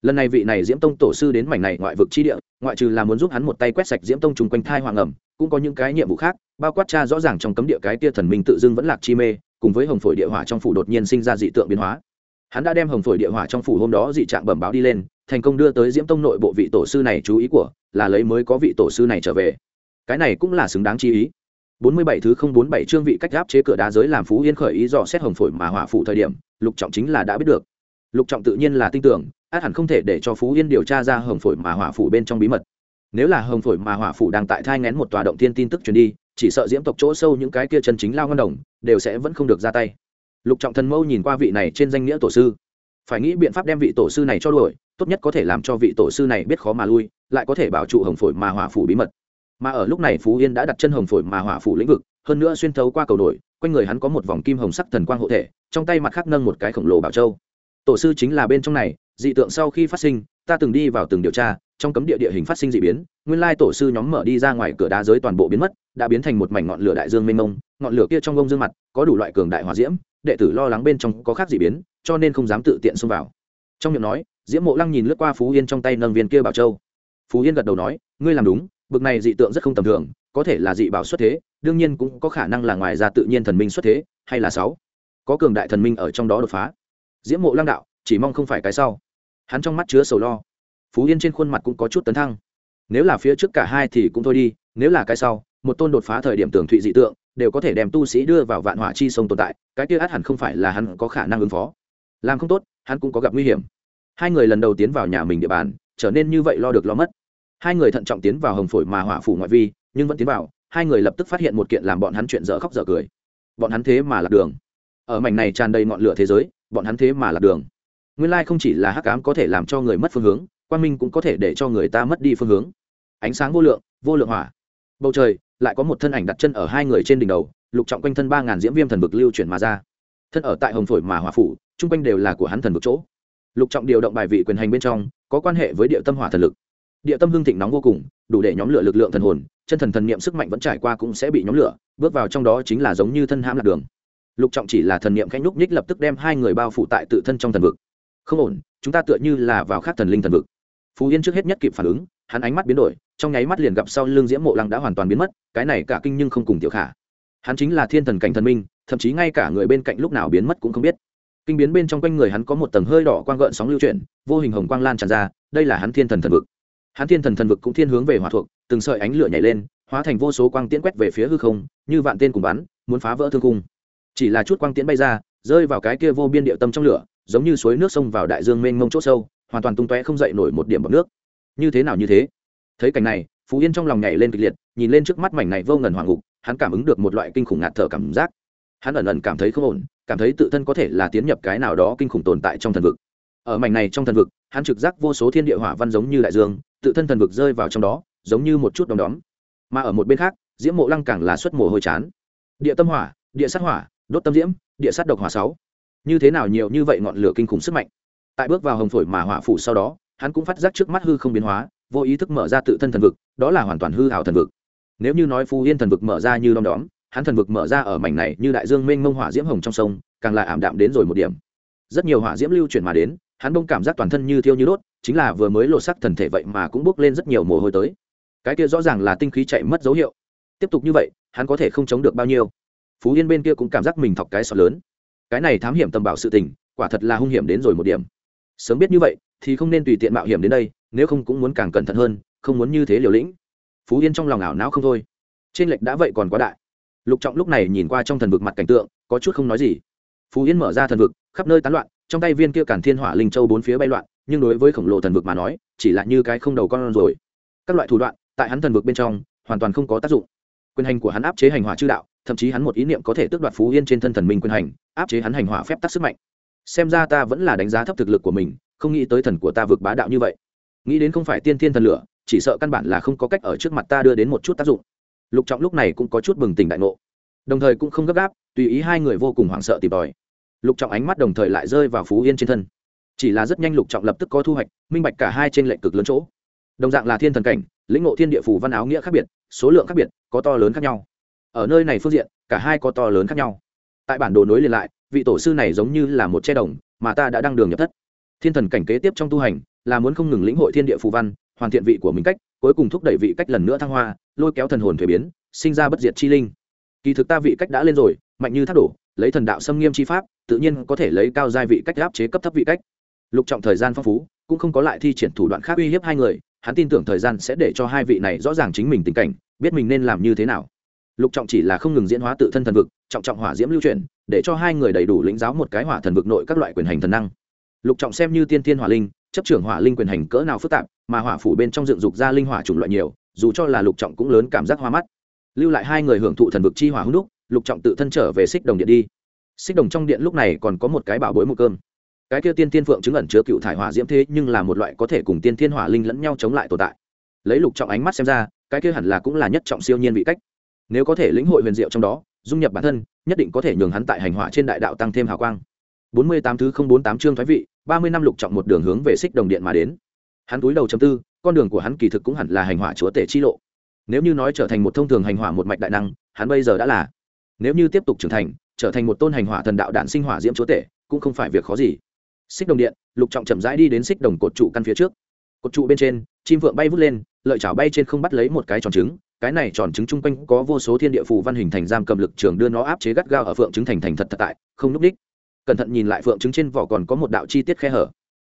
Lần này vị này diễm tông tổ sư đến mảnh này ngoại vực chi địa, ngoại trừ là muốn giúp hắn một tay quét sạch diễm tông chung quanh thai hoàng ẩm, cũng có những cái nhiệm vụ khác, bao quát cha rõ ràng trong cấm địa cái tia thần minh tự dưng vẫn lạc chi mê, cùng với hồng phổi địa hỏa trong phủ đột nhiên sinh ra dị tượng biến hóa hắn đã đem hồng phổi địa hỏa trong phủ hôm đó dị trạng bẩm báo đi lên, thành công đưa tới diễm tông nội bộ vị tổ sư này chú ý của, là lấy mới có vị tổ sư này trở về. Cái này cũng là xứng đáng chi ý. 47 thứ 047 chương vị cách áp chế cửa đá giới làm phú yên khởi ý dò xét hồng phổi mà hỏa phủ thời điểm, lục trọng chính là đã biết được. Lục trọng tự nhiên là tin tưởng, át hẳn không thể để cho phú yên điều tra ra hồng phổi mà hỏa phủ bên trong bí mật. Nếu là hồng phổi mà hỏa phủ đang tại thai ngén một tòa động thiên tin tức truyền đi, chỉ sợ diễm tộc chỗ sâu những cái kia chân chính lao ngân đồng, đều sẽ vẫn không được ra tay lục trọng thần mâu nhìn qua vị này trên danh nghĩa tổ sư. Phải nghĩ biện pháp đem vị tổ sư này cho đuổi, tốt nhất có thể làm cho vị tổ sư này biết khó mà lui, lại có thể bảo trụ hồng phổi mà hỏa phủ bí mật. Mà ở lúc này phú yên đã đặt chân hồng phổi mà hỏa phủ lĩnh vực, hơn nữa xuyên thấu qua cầu nổi, quanh người hắn có một vòng kim hồng sắc thần quang hộ thể, trong tay mặt khác nâng một cái khổng lồ bảo châu. Tổ sư chính là bên trong này, dị tượng sau khi phát sinh, ta từng đi vào từng điều tra, trong cấm địa địa hình phát sinh dị biến, nguyên lai tổ sư nhóm mở đi ra ngoài cửa đá giới toàn bộ biến mất, đã biến thành một mảnh ngọn lửa đại dương mênh mông, ngọn lửa kia trong gông dương mặt, có đủ loại cường đại hòa diễm đệ tử lo lắng bên trong có khác gì biến, cho nên không dám tự tiện xông vào. Trong miệng nói, diễm mộ lăng nhìn lướt qua phú yên trong tay nâng viên kia bảo châu. Phú yên gật đầu nói, ngươi làm đúng, bực này dị tượng rất không tầm thường, có thể là dị bảo xuất thế, đương nhiên cũng có khả năng là ngoài ra tự nhiên thần minh xuất thế, hay là sáu, có cường đại thần minh ở trong đó đột phá. Diễm mộ lăng đạo, chỉ mong không phải cái sau. Hắn trong mắt chứa sầu lo. Phú yên trên khuôn mặt cũng có chút tấn thăng. Nếu là phía trước cả hai thì cũng thôi đi, nếu là cái sau, một tôn đột phá thời điểm tưởng thụy dị tượng đều có thể đem tu sĩ đưa vào vạn hỏa chi sông tồn tại, cái kia át hẳn không phải là hắn có khả năng ứng phó. Làm không tốt, hắn cũng có gặp nguy hiểm. Hai người lần đầu tiến vào nhà mình địa bàn, trở nên như vậy lo được lo mất. Hai người thận trọng tiến vào hồng phổi mà hỏa phủ ngoại vi, nhưng vẫn tiến vào, hai người lập tức phát hiện một kiện làm bọn hắn chuyện dở khóc dở cười. Bọn hắn thế mà lạc đường. Ở mảnh này tràn đầy ngọn lửa thế giới, bọn hắn thế mà lạc đường. Nguyên lai không chỉ là hắc ám có thể làm cho người mất phương hướng, quang minh cũng có thể để cho người ta mất đi phương hướng. Ánh sáng vô lượng vô lượng hỏa bầu trời, lại có một thân ảnh đặt chân ở hai người trên đỉnh đầu, lục trọng quanh thân ba ngàn diễm viêm thần vực lưu chuyển mà ra. Thân ở tại hồng phổi mà hỏa phủ, chung quanh đều là của hắn thần vực chỗ. Lục trọng điều động bài vị quyền hành bên trong, có quan hệ với địa tâm hỏa thần lực. Địa tâm hương thịnh nóng vô cùng, đủ để nhóm lửa lực lượng thần hồn, chân thần thần niệm sức mạnh vẫn trải qua cũng sẽ bị nhóm lửa, bước vào trong đó chính là giống như thân hãm lạc đường. Lục trọng chỉ là thần niệm khanh núc nhích lập tức đem hai người bao phủ tại tự thân trong thần vực. Không ổn, chúng ta tựa như là vào khác thần linh thần vực. Phú yên trước hết nhất kịp phản ứng hắn ánh mắt biến đổi, trong nháy mắt liền gặp sau lưng diễm mộ lăng đã hoàn toàn biến mất, cái này cả kinh nhưng không cùng tiểu khả. Hắn chính là thiên thần cảnh thần minh, thậm chí ngay cả người bên cạnh lúc nào biến mất cũng không biết. Kinh biến bên trong quanh người hắn có một tầng hơi đỏ quang gợn sóng lưu chuyển, vô hình hồng quang lan tràn ra, đây là hắn thiên thần thần vực. Hắn thiên thần thần vực cũng thiên hướng về hòa thuộc, từng sợi ánh lửa nhảy lên, hóa thành vô số quang tiễn quét về phía hư không, như vạn tên cùng bắn, muốn phá vỡ thương cung. Chỉ là chút quang tiễn bay ra, rơi vào cái kia vô biên địa tâm trong lửa, giống như suối nước sông vào đại dương mênh mông c h ỗ sâu, hoàn toàn tung tóe không dậy nổi một điểm bọc nước như thế nào như thế? Thấy cảnh này, phú yên trong lòng nhảy lên kịch liệt, nhìn lên trước mắt mảnh này vô ngần hoàng ngục, hắn cảm ứng được một loại kinh khủng ngạt thở cảm giác. Hắn ẩn ẩn cảm thấy không ổn, cảm thấy tự thân có thể là tiến nhập cái nào đó kinh khủng tồn tại trong thần vực. Ở mảnh này trong thần vực, hắn trực giác vô số thiên địa hỏa văn giống như đại dương, tự thân thần vực rơi vào trong đó, giống như một chút đom đóm. Mà ở một bên khác, diễm mộ lăng càng là xuất mồ hôi chán. Địa tâm hỏa, địa sát hỏa, đốt tâm diễm, địa sát độc hỏa sáu. Như thế nào nhiều như vậy ngọn lửa kinh khủng sức mạnh. Tại bước vào hồng phổi mà hỏa phủ sau đó hắn cũng phát giác trước mắt hư không biến hóa, vô ý thức mở ra tự thân thần vực, đó là hoàn toàn hư hảo thần vực. Nếu như nói phú yên thần vực mở ra như đom đóm, hắn thần vực mở ra ở mảnh này như đại dương mênh mông hỏa diễm hồng trong sông, càng lại ảm đạm đến rồi một điểm. Rất nhiều hỏa diễm lưu chuyển mà đến, hắn bông cảm giác toàn thân như thiêu như đốt, chính là vừa mới lột sắc thần thể vậy mà cũng bốc lên rất nhiều mồ hôi tới. Cái kia rõ ràng là tinh khí chạy mất dấu hiệu. Tiếp tục như vậy, hắn có thể không chống được bao nhiêu? Phú yên bên kia cũng cảm giác mình thọc cái sọt lớn. Cái này thám hiểm tầm bảo sự tình, quả thật là hung hiểm đến rồi một điểm. Sớm biết như vậy thì không nên tùy tiện mạo hiểm đến đây, nếu không cũng muốn càng cẩn thận hơn, không muốn như thế liều lĩnh. Phú yên trong lòng ảo não không thôi. Trên lệch đã vậy còn quá đại. Lục trọng lúc này nhìn qua trong thần vực mặt cảnh tượng, có chút không nói gì. Phú yên mở ra thần vực, khắp nơi tán loạn, trong tay viên kia cản thiên hỏa linh châu bốn phía bay loạn, nhưng đối với khổng lồ thần vực mà nói, chỉ là như cái không đầu con rồi. Các loại thủ đoạn, tại hắn thần vực bên trong, hoàn toàn không có tác dụng. Quyền hành của hắn áp chế hành hỏa chư đạo, thậm chí hắn một ý niệm có thể tước đoạt phú yên trên thân thần minh quyền hành, áp chế hắn hành hỏa phép tắc sức mạnh. Xem ra ta vẫn là đánh giá thấp thực lực của mình không nghĩ tới thần của ta vượt bá đạo như vậy. Nghĩ đến không phải tiên thiên thần lửa, chỉ sợ căn bản là không có cách ở trước mặt ta đưa đến một chút tác dụng. Lục trọng lúc này cũng có chút bừng tỉnh đại ngộ. Đồng thời cũng không gấp gáp, tùy ý hai người vô cùng hoảng sợ tìm tòi. Lục trọng ánh mắt đồng thời lại rơi vào phú yên trên thân. Chỉ là rất nhanh lục trọng lập tức có thu hoạch, minh bạch cả hai trên lệnh cực lớn chỗ. Đồng dạng là thiên thần cảnh, lĩnh ngộ thiên địa phù văn áo nghĩa khác biệt, số lượng khác biệt, có to lớn khác nhau. Ở nơi này phương diện, cả hai có to lớn khác nhau. Tại bản đồ nối liền lại, vị tổ sư này giống như là một che đồng, mà ta đã đăng đường nhập thất thiên thần cảnh kế tiếp trong tu hành là muốn không ngừng lĩnh hội thiên địa phù văn, hoàn thiện vị của mình cách, cuối cùng thúc đẩy vị cách lần nữa thăng hoa, lôi kéo thần hồn thuế biến, sinh ra bất diệt chi linh. Kỳ thực ta vị cách đã lên rồi, mạnh như thác đổ, lấy thần đạo xâm nghiêm chi pháp, tự nhiên có thể lấy cao giai vị cách áp chế cấp thấp vị cách. Lục trọng thời gian phong phú, cũng không có lại thi triển thủ đoạn khác uy hiếp hai người, hắn tin tưởng thời gian sẽ để cho hai vị này rõ ràng chính mình tình cảnh, biết mình nên làm như thế nào. Lục trọng chỉ là không ngừng diễn hóa tự thân thần vực, trọng trọng hỏa diễm lưu truyền để cho hai người đầy đủ lĩnh giáo một cái hỏa thần vực nội các loại quyền hành thần năng lục trọng xem như tiên Thiên hỏa linh, chấp trưởng hỏa linh quyền hành cỡ nào phức tạp, mà hỏa phủ bên trong dựng dục ra linh hỏa chủng loại nhiều, dù cho là lục trọng cũng lớn cảm giác hoa mắt. Lưu lại hai người hưởng thụ thần vực chi hỏa hưng đúc, lục trọng tự thân trở về xích đồng điện đi. Xích đồng trong điện lúc này còn có một cái bảo bối một cơm. Cái kia tiên tiên phượng chứng ẩn chứa cựu thải hỏa diễm thế nhưng là một loại có thể cùng tiên thiên hỏa linh lẫn nhau chống lại tồn tại. Lấy lục trọng ánh mắt xem ra, cái kia hẳn là cũng là nhất trọng siêu nhiên vị cách. Nếu có thể lĩnh hội huyền diệu trong đó, dung nhập bản thân, nhất định có thể nhường hắn tại hành hỏa trên đại đạo tăng thêm hào quang bốn mươi tám thứ không bốn tám chương thoái vị, ba mươi năm lục trọng một đường hướng về xích đồng điện mà đến. Hắn túi đầu chấm tư, con đường của hắn kỳ thực cũng hẳn là hành hỏa chúa tể chi lộ. Nếu như nói trở thành một thông thường hành hỏa một mạch đại năng, hắn bây giờ đã là. Nếu như tiếp tục trưởng thành, trở thành một tôn hành hỏa thần đạo đạn sinh hỏa diễm chúa tể, cũng không phải việc khó gì. Xích đồng điện, lục trọng chậm rãi đi đến xích đồng cột trụ căn phía trước. Cột trụ bên trên, chim vượng bay vút lên, lợi chảo bay trên không bắt lấy một cái tròn trứng. Cái này tròn trứng chung quanh có vô số thiên địa phù văn hình thành giam cầm lực trường đưa nó áp chế gắt gao ở phượng trứng thành thành thật thật tại, không núp đích cẩn thận nhìn lại phượng trứng trên vỏ còn có một đạo chi tiết khe hở.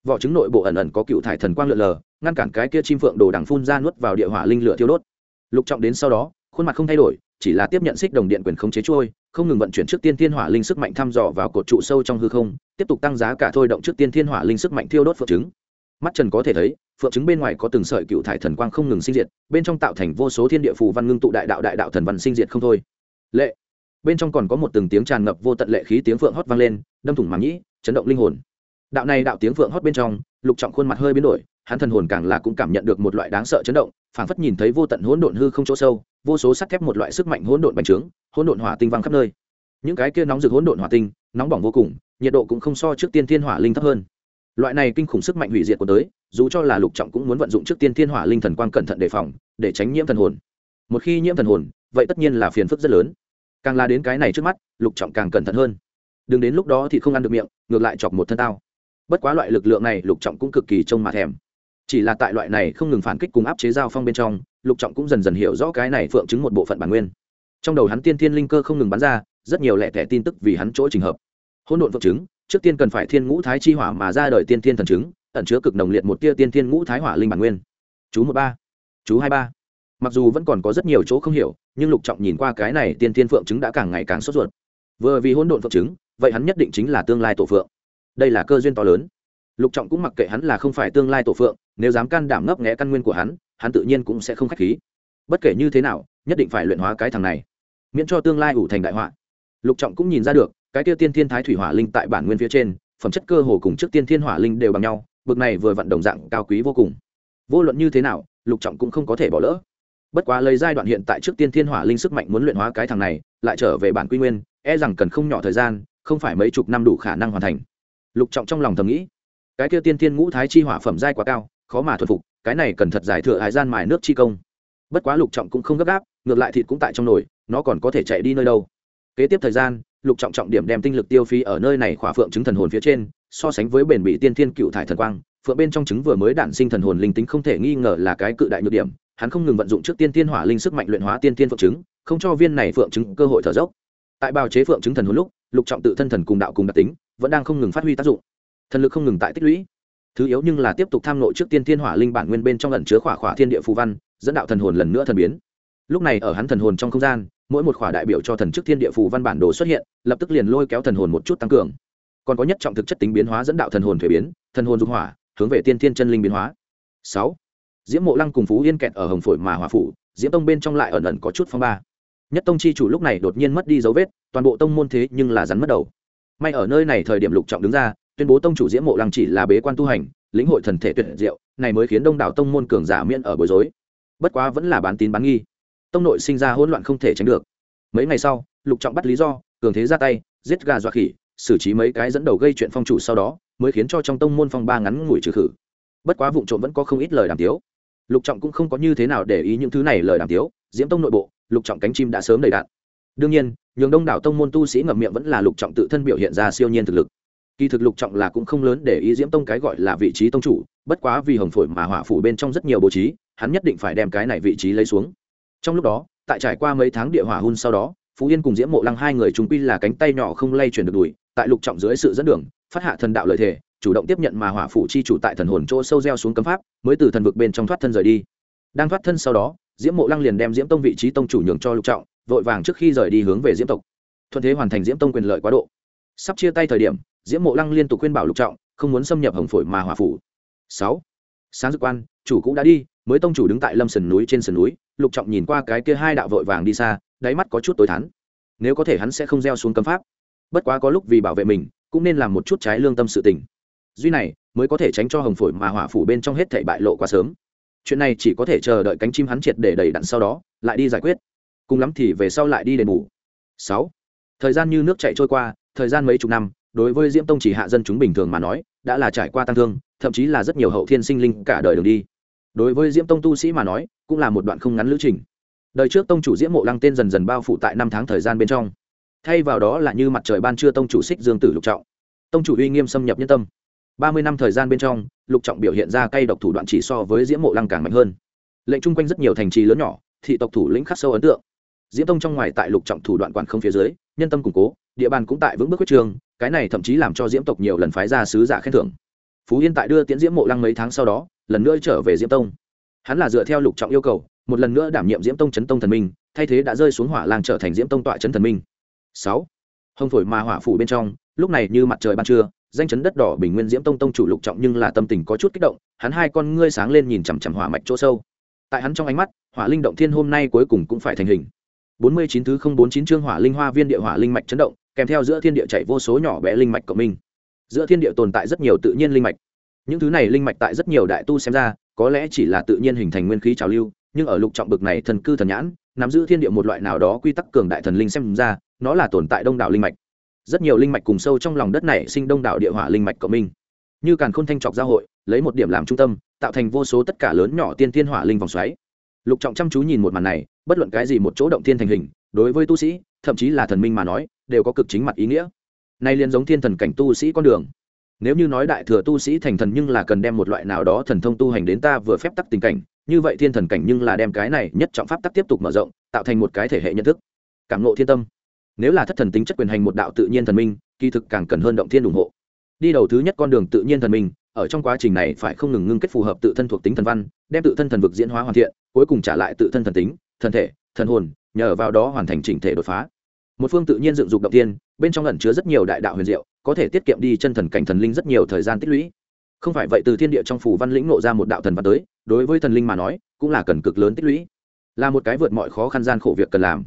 Vỏ trứng nội bộ ẩn ẩn có cựu thải thần quang lượn lờ, ngăn cản cái kia chim phượng đồ đằng phun ra nuốt vào địa hỏa linh lửa thiêu đốt. Lục trọng đến sau đó, khuôn mặt không thay đổi, chỉ là tiếp nhận xích đồng điện quyền khống chế trôi, không ngừng vận chuyển trước tiên thiên hỏa linh sức mạnh thăm dò vào cột trụ sâu trong hư không, tiếp tục tăng giá cả thôi động trước tiên thiên hỏa linh sức mạnh thiêu đốt phượng trứng. Mắt trần có thể thấy, phượng trứng bên ngoài có từng sợi cựu thải thần quang không ngừng sinh diệt, bên trong tạo thành vô số thiên địa phù văn ngưng tụ đại đạo đại đạo thần văn sinh diệt không thôi. Lệ bên trong còn có một từng tiếng tràn ngập vô tận lệ khí tiếng phượng hót vang lên, đâm thủng màng nhĩ, chấn động linh hồn. Đạo này đạo tiếng phượng hót bên trong, lục trọng khuôn mặt hơi biến đổi, hắn thần hồn càng là cũng cảm nhận được một loại đáng sợ chấn động, phảng phất nhìn thấy vô tận hỗn độn hư không chỗ sâu, vô số sắt thép một loại sức mạnh hỗn độn bành trướng, hỗn độn hỏa tinh văng khắp nơi. Những cái kia nóng rực hỗn độn hỏa tinh, nóng bỏng vô cùng, nhiệt độ cũng không so trước tiên thiên hỏa linh thấp hơn. Loại này kinh khủng sức mạnh hủy diệt của tới, dù cho là lục trọng cũng muốn vận dụng trước tiên thiên hỏa linh thần quang cẩn thận đề phòng, để tránh nhiễm thần hồn. Một khi nhiễm thần hồn, vậy tất nhiên là phiền phức rất lớn càng là đến cái này trước mắt, lục trọng càng cẩn thận hơn. Đừng đến lúc đó thì không ăn được miệng, ngược lại chọc một thân tao. Bất quá loại lực lượng này lục trọng cũng cực kỳ trông mà thèm. Chỉ là tại loại này không ngừng phản kích cùng áp chế giao phong bên trong, lục trọng cũng dần dần hiểu rõ cái này phượng chứng một bộ phận bản nguyên. Trong đầu hắn tiên thiên linh cơ không ngừng bắn ra, rất nhiều lẻ thẻ tin tức vì hắn chỗ trình hợp. Hỗn độn phượng chứng, trước tiên cần phải thiên ngũ thái chi hỏa mà ra đời tiên thiên thần chứng, ẩn chứa cực nồng liệt một tia tiên thiên ngũ thái hỏa linh bản nguyên. Chú một ba, chú hai ba. Mặc dù vẫn còn có rất nhiều chỗ không hiểu nhưng lục trọng nhìn qua cái này tiên thiên phượng chứng đã càng ngày càng sốt ruột. Vừa vì hỗn độn phượng chứng, vậy hắn nhất định chính là tương lai tổ phượng. Đây là cơ duyên to lớn. Lục trọng cũng mặc kệ hắn là không phải tương lai tổ phượng, nếu dám can đảm ngấp nghẽ căn nguyên của hắn hắn tự nhiên cũng sẽ không k h á c h khí. Bất kể như thế nào, nhất định phải luyện hóa cái thằng này, miễn cho tương lai ủ thành đại họa. Lục trọng cũng nhìn ra được, cái tiêu tiên thiên thái thủy hỏa linh tại bản nguyên phía trên, phẩm chất cơ hồ cùng trước tiên thiên hỏa linh đều bằng nhau, bực này vừa vận đồng dạng cao quý vô cùng. Vô luận như thế nào, lục trọng cũng không có thể bỏ lỡ bất quá lấy giai đoạn hiện tại trước tiên thiên hỏa linh sức mạnh muốn luyện hóa cái thằng này, lại trở về bản quy nguyên e rằng cần không nhỏ thời gian, không phải mấy chục năm đủ khả năng hoàn thành. Lục trọng trong lòng thầm nghĩ, cái kia tiên thiên ngũ thái chi hỏa phẩm giai quá cao, khó mà thuần phục, cái này cần thật giải thừa hải gian mài nước chi công. Bất quá lục trọng cũng không gấp gáp, ngược lại thịt cũng tại trong nồi, nó còn có thể chạy đi nơi đâu. Kế tiếp thời gian, lục trọng trọng điểm đem tinh lực tiêu phí ở nơi này khỏa phượng chứng thần hồn phía trên, so sánh với bền bị tiên thiên cựu thải thần quang, phượng bên trong trứng vừa mới đản sinh thần hồn linh tính không thể nghi ngờ là cái cự đại nhược điểm hắn không ngừng vận dụng trước tiên tiên hỏa linh sức mạnh luyện hóa tiên tiên phượng trứng không cho viên này phượng trứng cơ hội thở dốc. Tại bào chế phượng trứng thần hồn lúc, lục trọng tự thân thần cùng đạo cùng đặc tính, vẫn đang không ngừng phát huy tác dụng. Thần lực không ngừng tại tích lũy. Thứ yếu nhưng là tiếp tục tham nội trước tiên thiên hỏa linh bản nguyên bên trong ẩn chứa khỏa khỏa thiên địa phù văn, dẫn đạo thần hồn lần nữa thần biến. Lúc này ở hắn thần hồn trong không gian, mỗi một khỏa đại biểu cho thần chức thiên địa phù văn bản đồ xuất hiện, lập tức liền lôi kéo thần hồn một chút tăng cường. Còn có nhất trọng thực chất tính biến hóa dẫn đạo thần hồn thuế biến, thần hồn dung hỏa, hướng về tiên thiên chân linh biến hóa. Sáu diễm mộ lăng cùng phú yên kẹt ở hồng phổi mà hòa phủ, diễm tông bên trong lại ẩn ẩn có chút phong ba. Nhất tông chi chủ lúc này đột nhiên mất đi dấu vết, toàn bộ tông môn thế nhưng là rắn mất đầu. May ở nơi này thời điểm lục trọng đứng ra, tuyên bố tông chủ diễm mộ lăng chỉ là bế quan tu hành, lĩnh hội thần thể tuyệt diệu, này mới khiến đông đảo tông môn cường giả miễn ở bối rối. Bất quá vẫn là bán tín bán nghi. Tông nội sinh ra hỗn loạn không thể tránh được. Mấy ngày sau, lục trọng bắt lý do, cường thế ra tay, giết gà dọa khỉ, xử trí mấy cái dẫn đầu gây chuyện phong chủ sau đó, mới khiến cho trong tông môn phong ba ngắn ngủi trừ khử. Bất quá vụ trộm vẫn có không ít lời đàm tiếu lục trọng cũng không có như thế nào để ý những thứ này lời đàm tiếu, diễm tông nội bộ, lục trọng cánh chim đã sớm đầy đạn. Đương nhiên, nhường đông đảo tông môn tu sĩ ngậm miệng vẫn là lục trọng tự thân biểu hiện ra siêu nhiên thực lực. Kỳ thực lục trọng là cũng không lớn để ý diễm tông cái gọi là vị trí tông chủ, bất quá vì hồng phổi mà hỏa phủ bên trong rất nhiều bố trí, hắn nhất định phải đem cái này vị trí lấy xuống. Trong lúc đó, tại trải qua mấy tháng địa hỏa hun sau đó, phú yên cùng diễm mộ lăng hai người chúng quy là cánh tay nhỏ không lay chuyển được đùi, tại lục trọng dưới sự dẫn đường, phát hạ thần đạo lợi thể chủ động tiếp nhận mà hỏa phủ chi chủ tại thần hồn chỗ sâu gieo xuống cấm pháp, mới từ thần vực bên trong thoát thân rời đi. Đang thoát thân sau đó, diễm mộ lăng liền đem diễm tông vị trí tông chủ nhường cho lục trọng, vội vàng trước khi rời đi hướng về diễm tộc. Thuận thế hoàn thành diễm tông quyền lợi quá độ. Sắp chia tay thời điểm, diễm mộ lăng liên tục khuyên bảo lục trọng, không muốn xâm nhập hồng phổi mà hỏa phủ. Sáu. Sáng dự quan, chủ cũng đã đi, mới tông chủ đứng tại lâm sườn núi trên sườn núi, lục trọng nhìn qua cái kia hai đạo vội vàng đi xa, đáy mắt có chút tối thắn nếu có thể hắn sẽ không gieo xuống cấm pháp. Bất quá có lúc vì bảo vệ mình, cũng nên làm một chút trái lương tâm sự tình duy này mới có thể tránh cho hồng phổi mà hỏa phủ bên trong hết thảy bại lộ quá sớm. Chuyện này chỉ có thể chờ đợi cánh chim hắn triệt để đầy đặn sau đó, lại đi giải quyết. Cùng lắm thì về sau lại đi đền bù. Sáu. Thời gian như nước chảy trôi qua, thời gian mấy chục năm, đối với diễm tông chỉ hạ dân chúng bình thường mà nói, đã là trải qua tăng thương, thậm chí là rất nhiều hậu thiên sinh linh cả đời đường đi. Đối với diễm tông tu sĩ mà nói, cũng là một đoạn không ngắn lữ trình. Đời trước tông chủ diễm mộ lăng tên dần dần bao phủ tại năm tháng thời gian bên trong. Thay vào đó là như mặt trời ban trưa tông chủ xích dương tử lục trọng. Tông chủ uy nghiêm xâm nhập nhân tâm ba mươi năm thời gian bên trong, lục trọng biểu hiện ra cây độc thủ đoạn chỉ so với diễm mộ lăng càng mạnh hơn. Lệnh chung quanh rất nhiều thành trì lớn nhỏ, thị tộc thủ lĩnh khắc sâu ấn tượng. Diễm tông trong ngoài tại lục trọng thủ đoạn quản không phía dưới, nhân tâm củng cố, địa bàn cũng tại vững bước quyết trường, cái này thậm chí làm cho diễm tộc nhiều lần phái ra sứ giả khen thưởng. Phú yên tại đưa tiễn diễm mộ lăng mấy tháng sau đó, lần nữa trở về diễm tông. Hắn là dựa theo lục trọng yêu cầu, một lần nữa đảm nhiệm diễm tông chấn tông thần minh, thay thế đã rơi xuống hỏa lang trở thành diễm tông tọa chấn thần minh. Sáu. Hồng phổi mà hỏa phủ bên trong, lúc này như mặt trời ban trưa danh chấn đất đỏ bình nguyên diễm tông tông chủ lục trọng nhưng là tâm tình có chút kích động, hắn hai con ngươi sáng lên nhìn chằm chằm hỏa mạch chỗ sâu. Tại hắn trong ánh mắt, hỏa linh động thiên hôm nay cuối cùng cũng phải thành hình. Bốn mươi chín thứ không bốn chín chương hỏa linh hoa viên địa hỏa linh mạch chấn động, kèm theo giữa thiên địa chạy vô số nhỏ bé linh mạch cộng minh. Giữa thiên địa tồn tại rất nhiều tự nhiên linh mạch. Những thứ này linh mạch tại rất nhiều đại tu xem ra, có lẽ chỉ là tự nhiên hình thành nguyên khí trào lưu, nhưng ở lục trọng bực này thần cư thần nhãn, nắm giữ thiên địa một loại nào đó quy tắc cường đại thần linh xem ra, nó là tồn tại đông đảo linh mạch rất nhiều linh mạch cùng sâu trong lòng đất này sinh đông đảo địa hỏa linh mạch cộng minh. Như càn khôn thanh trọc giao hội, lấy một điểm làm trung tâm, tạo thành vô số tất cả lớn nhỏ tiên thiên hỏa linh vòng xoáy. Lục trọng chăm chú nhìn một màn này, bất luận cái gì một chỗ động thiên thành hình, đối với tu sĩ, thậm chí là thần minh mà nói, đều có cực chính mặt ý nghĩa. Nay liền giống thiên thần cảnh tu sĩ con đường. Nếu như nói đại thừa tu sĩ thành thần nhưng là cần đem một loại nào đó thần thông tu hành đến ta vừa phép tắc tình cảnh, như vậy thiên thần cảnh nhưng là đem cái này nhất trọng pháp tắc tiếp tục mở rộng, tạo thành một cái thể hệ nhận thức. Cảm ngộ thiên tâm nếu là thất thần tính chất quyền hành một đạo tự nhiên thần minh, kỳ thực càng cần hơn động thiên ủng hộ. Đi đầu thứ nhất con đường tự nhiên thần minh, ở trong quá trình này phải không ngừng ngưng kết phù hợp tự thân thuộc tính thần văn, đem tự thân thần vực diễn hóa hoàn thiện, cuối cùng trả lại tự thân thần tính, thần thể, thần hồn, nhờ vào đó hoàn thành chỉnh thể đột phá. Một phương tự nhiên dựng dục động tiên bên trong ẩn chứa rất nhiều đại đạo huyền diệu, có thể tiết kiệm đi chân thần cảnh thần linh rất nhiều thời gian tích lũy. Không phải vậy từ thiên địa trong phủ văn lĩnh nộ ra một đạo thần văn tới, đối với thần linh mà nói, cũng là cần cực lớn tích lũy. Là một cái vượt mọi khó khăn gian khổ việc cần làm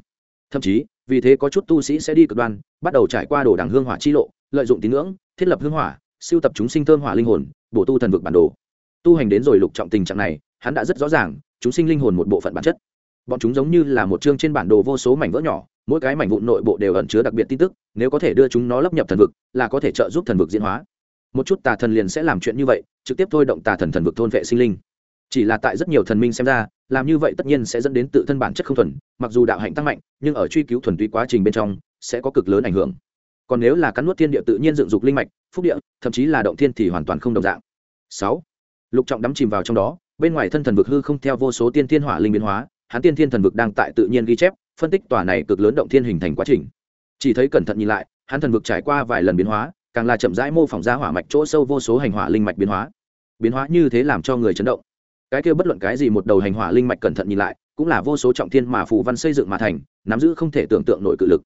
thậm chí, vì thế có chút tu sĩ sẽ đi cực đoan, bắt đầu trải qua đồ đằng hương hỏa chi lộ, lợi dụng tín ngưỡng, thiết lập hương hỏa, siêu tập chúng sinh thơm hỏa linh hồn, bổ tu thần vực bản đồ. Tu hành đến rồi lục trọng tình trạng này, hắn đã rất rõ ràng, chúng sinh linh hồn một bộ phận bản chất. Bọn chúng giống như là một chương trên bản đồ vô số mảnh vỡ nhỏ, mỗi cái mảnh vụn nội bộ đều ẩn chứa đặc biệt tin tức, nếu có thể đưa chúng nó lấp nhập thần vực, là có thể trợ giúp thần vực diễn hóa. Một chút tà thần liền sẽ làm chuyện như vậy, trực tiếp thôi động tà thần thần vực thôn vệ sinh linh chỉ là tại rất nhiều thần minh xem ra, làm như vậy tất nhiên sẽ dẫn đến tự thân bản chất không thuần, mặc dù đạo hạnh tăng mạnh, nhưng ở truy cứu thuần túy quá trình bên trong, sẽ có cực lớn ảnh hưởng. Còn nếu là cắn nuốt thiên địa tự nhiên dựng dục linh mạch, phúc địa, thậm chí là động thiên thì hoàn toàn không đồng dạng. Sáu, lục trọng đắm chìm vào trong đó, bên ngoài thân thần vực hư không theo vô số tiên thiên hỏa linh biến hóa, hắn tiên thiên thần vực đang tại tự nhiên ghi chép, phân tích tòa này cực lớn động thiên hình thành quá trình. Chỉ thấy cẩn thận nhìn lại, hắn thần vực trải qua vài lần biến hóa, càng là chậm rãi mô phỏng ra hỏa mạch chỗ sâu vô số hành hỏa linh mạch biến hóa. Biến hóa như thế làm cho người chấn động cái kia bất luận cái gì một đầu hành hỏa linh mạch cẩn thận nhìn lại, cũng là vô số trọng thiên mà phù văn xây dựng mà thành, nắm giữ không thể tưởng tượng nổi cự lực.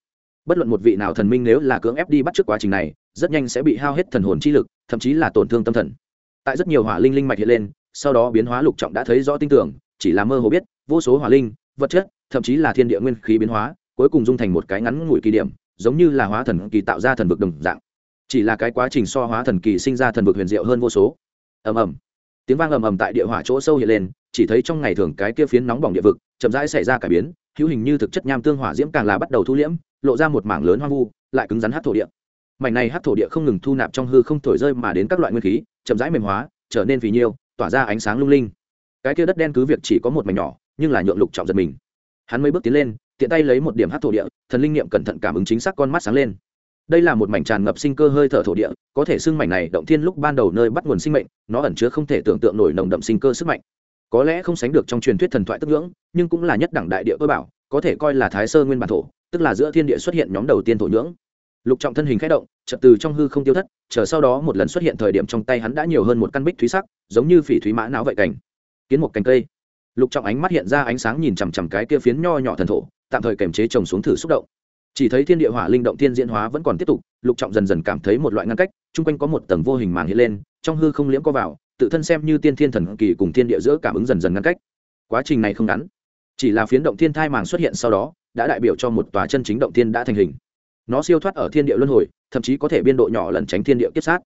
Bất luận một vị nào thần minh nếu là cưỡng ép đi bắt trước quá trình này, rất nhanh sẽ bị hao hết thần hồn chi lực, thậm chí là tổn thương tâm thần. Tại rất nhiều hỏa linh linh mạch hiện lên, sau đó biến hóa lục trọng đã thấy rõ tin tưởng, chỉ là mơ hồ biết, vô số hỏa linh, vật chất, thậm chí là thiên địa nguyên khí biến hóa, cuối cùng dung thành một cái ngắn ngủi kỳ điểm, giống như là hóa thần kỳ tạo ra thần vực đồng dạng. Chỉ là cái quá trình so hóa thần kỳ sinh ra thần vực huyền diệu hơn vô số. Ầm ầm tiếng vang ầm ầm tại địa hỏa chỗ sâu hiện lên, chỉ thấy trong ngày thường cái kia phiến nóng bỏng địa vực chậm rãi xảy ra cải biến, hữu hình như thực chất nham tương hỏa diễm càng là bắt đầu thu liễm, lộ ra một mảng lớn hoang vu, lại cứng rắn hát thổ địa. Mảnh này hát thổ địa không ngừng thu nạp trong hư không thổi rơi mà đến các loại nguyên khí, chậm rãi mềm hóa, trở nên vì nhiêu, tỏa ra ánh sáng lung linh. Cái kia đất đen cứ việc chỉ có một mảnh nhỏ, nhưng là nhượng lục trọng giật mình. Hắn mấy bước tiến lên, tiện tay lấy một điểm hát thổ địa, thần linh niệm cẩn thận cảm ứng chính xác con mắt sáng lên đây là một mảnh tràn ngập sinh cơ hơi thở thổ địa, có thể xưng mảnh này động thiên lúc ban đầu nơi bắt nguồn sinh mệnh, nó ẩn chứa không thể tưởng tượng nổi nồng đậm sinh cơ sức mạnh. Có lẽ không sánh được trong truyền thuyết thần thoại tức ngưỡng, nhưng cũng là nhất đẳng đại địa cơ bảo, có thể coi là thái sơ nguyên bản thổ, tức là giữa thiên địa xuất hiện nhóm đầu tiên thổ nhưỡng. Lục trọng thân hình khẽ động, chợt từ trong hư không tiêu thất, chờ sau đó một lần xuất hiện thời điểm trong tay hắn đã nhiều hơn một căn bích thúy sắc, giống như phỉ thúy mã não vậy cảnh. Kiến một cành cây. Lục trọng ánh mắt hiện ra ánh sáng nhìn chằm chằm cái kia phiến nho nhỏ thần thổ, tạm thời kềm chế trồng xuống thử xúc động chỉ thấy thiên địa hỏa linh động thiên diễn hóa vẫn còn tiếp tục, lục trọng dần dần cảm thấy một loại ngăn cách, chung quanh có một tầng vô hình màng hiện lên, trong hư không liễm có vào, tự thân xem như tiên thiên thần kỳ cùng thiên địa giữa cảm ứng dần dần ngăn cách. Quá trình này không ngắn, chỉ là phiến động thiên thai màng xuất hiện sau đó, đã đại biểu cho một tòa chân chính động thiên đã thành hình. Nó siêu thoát ở thiên địa luân hồi, thậm chí có thể biên độ nhỏ lẩn tránh thiên địa kiếp sát.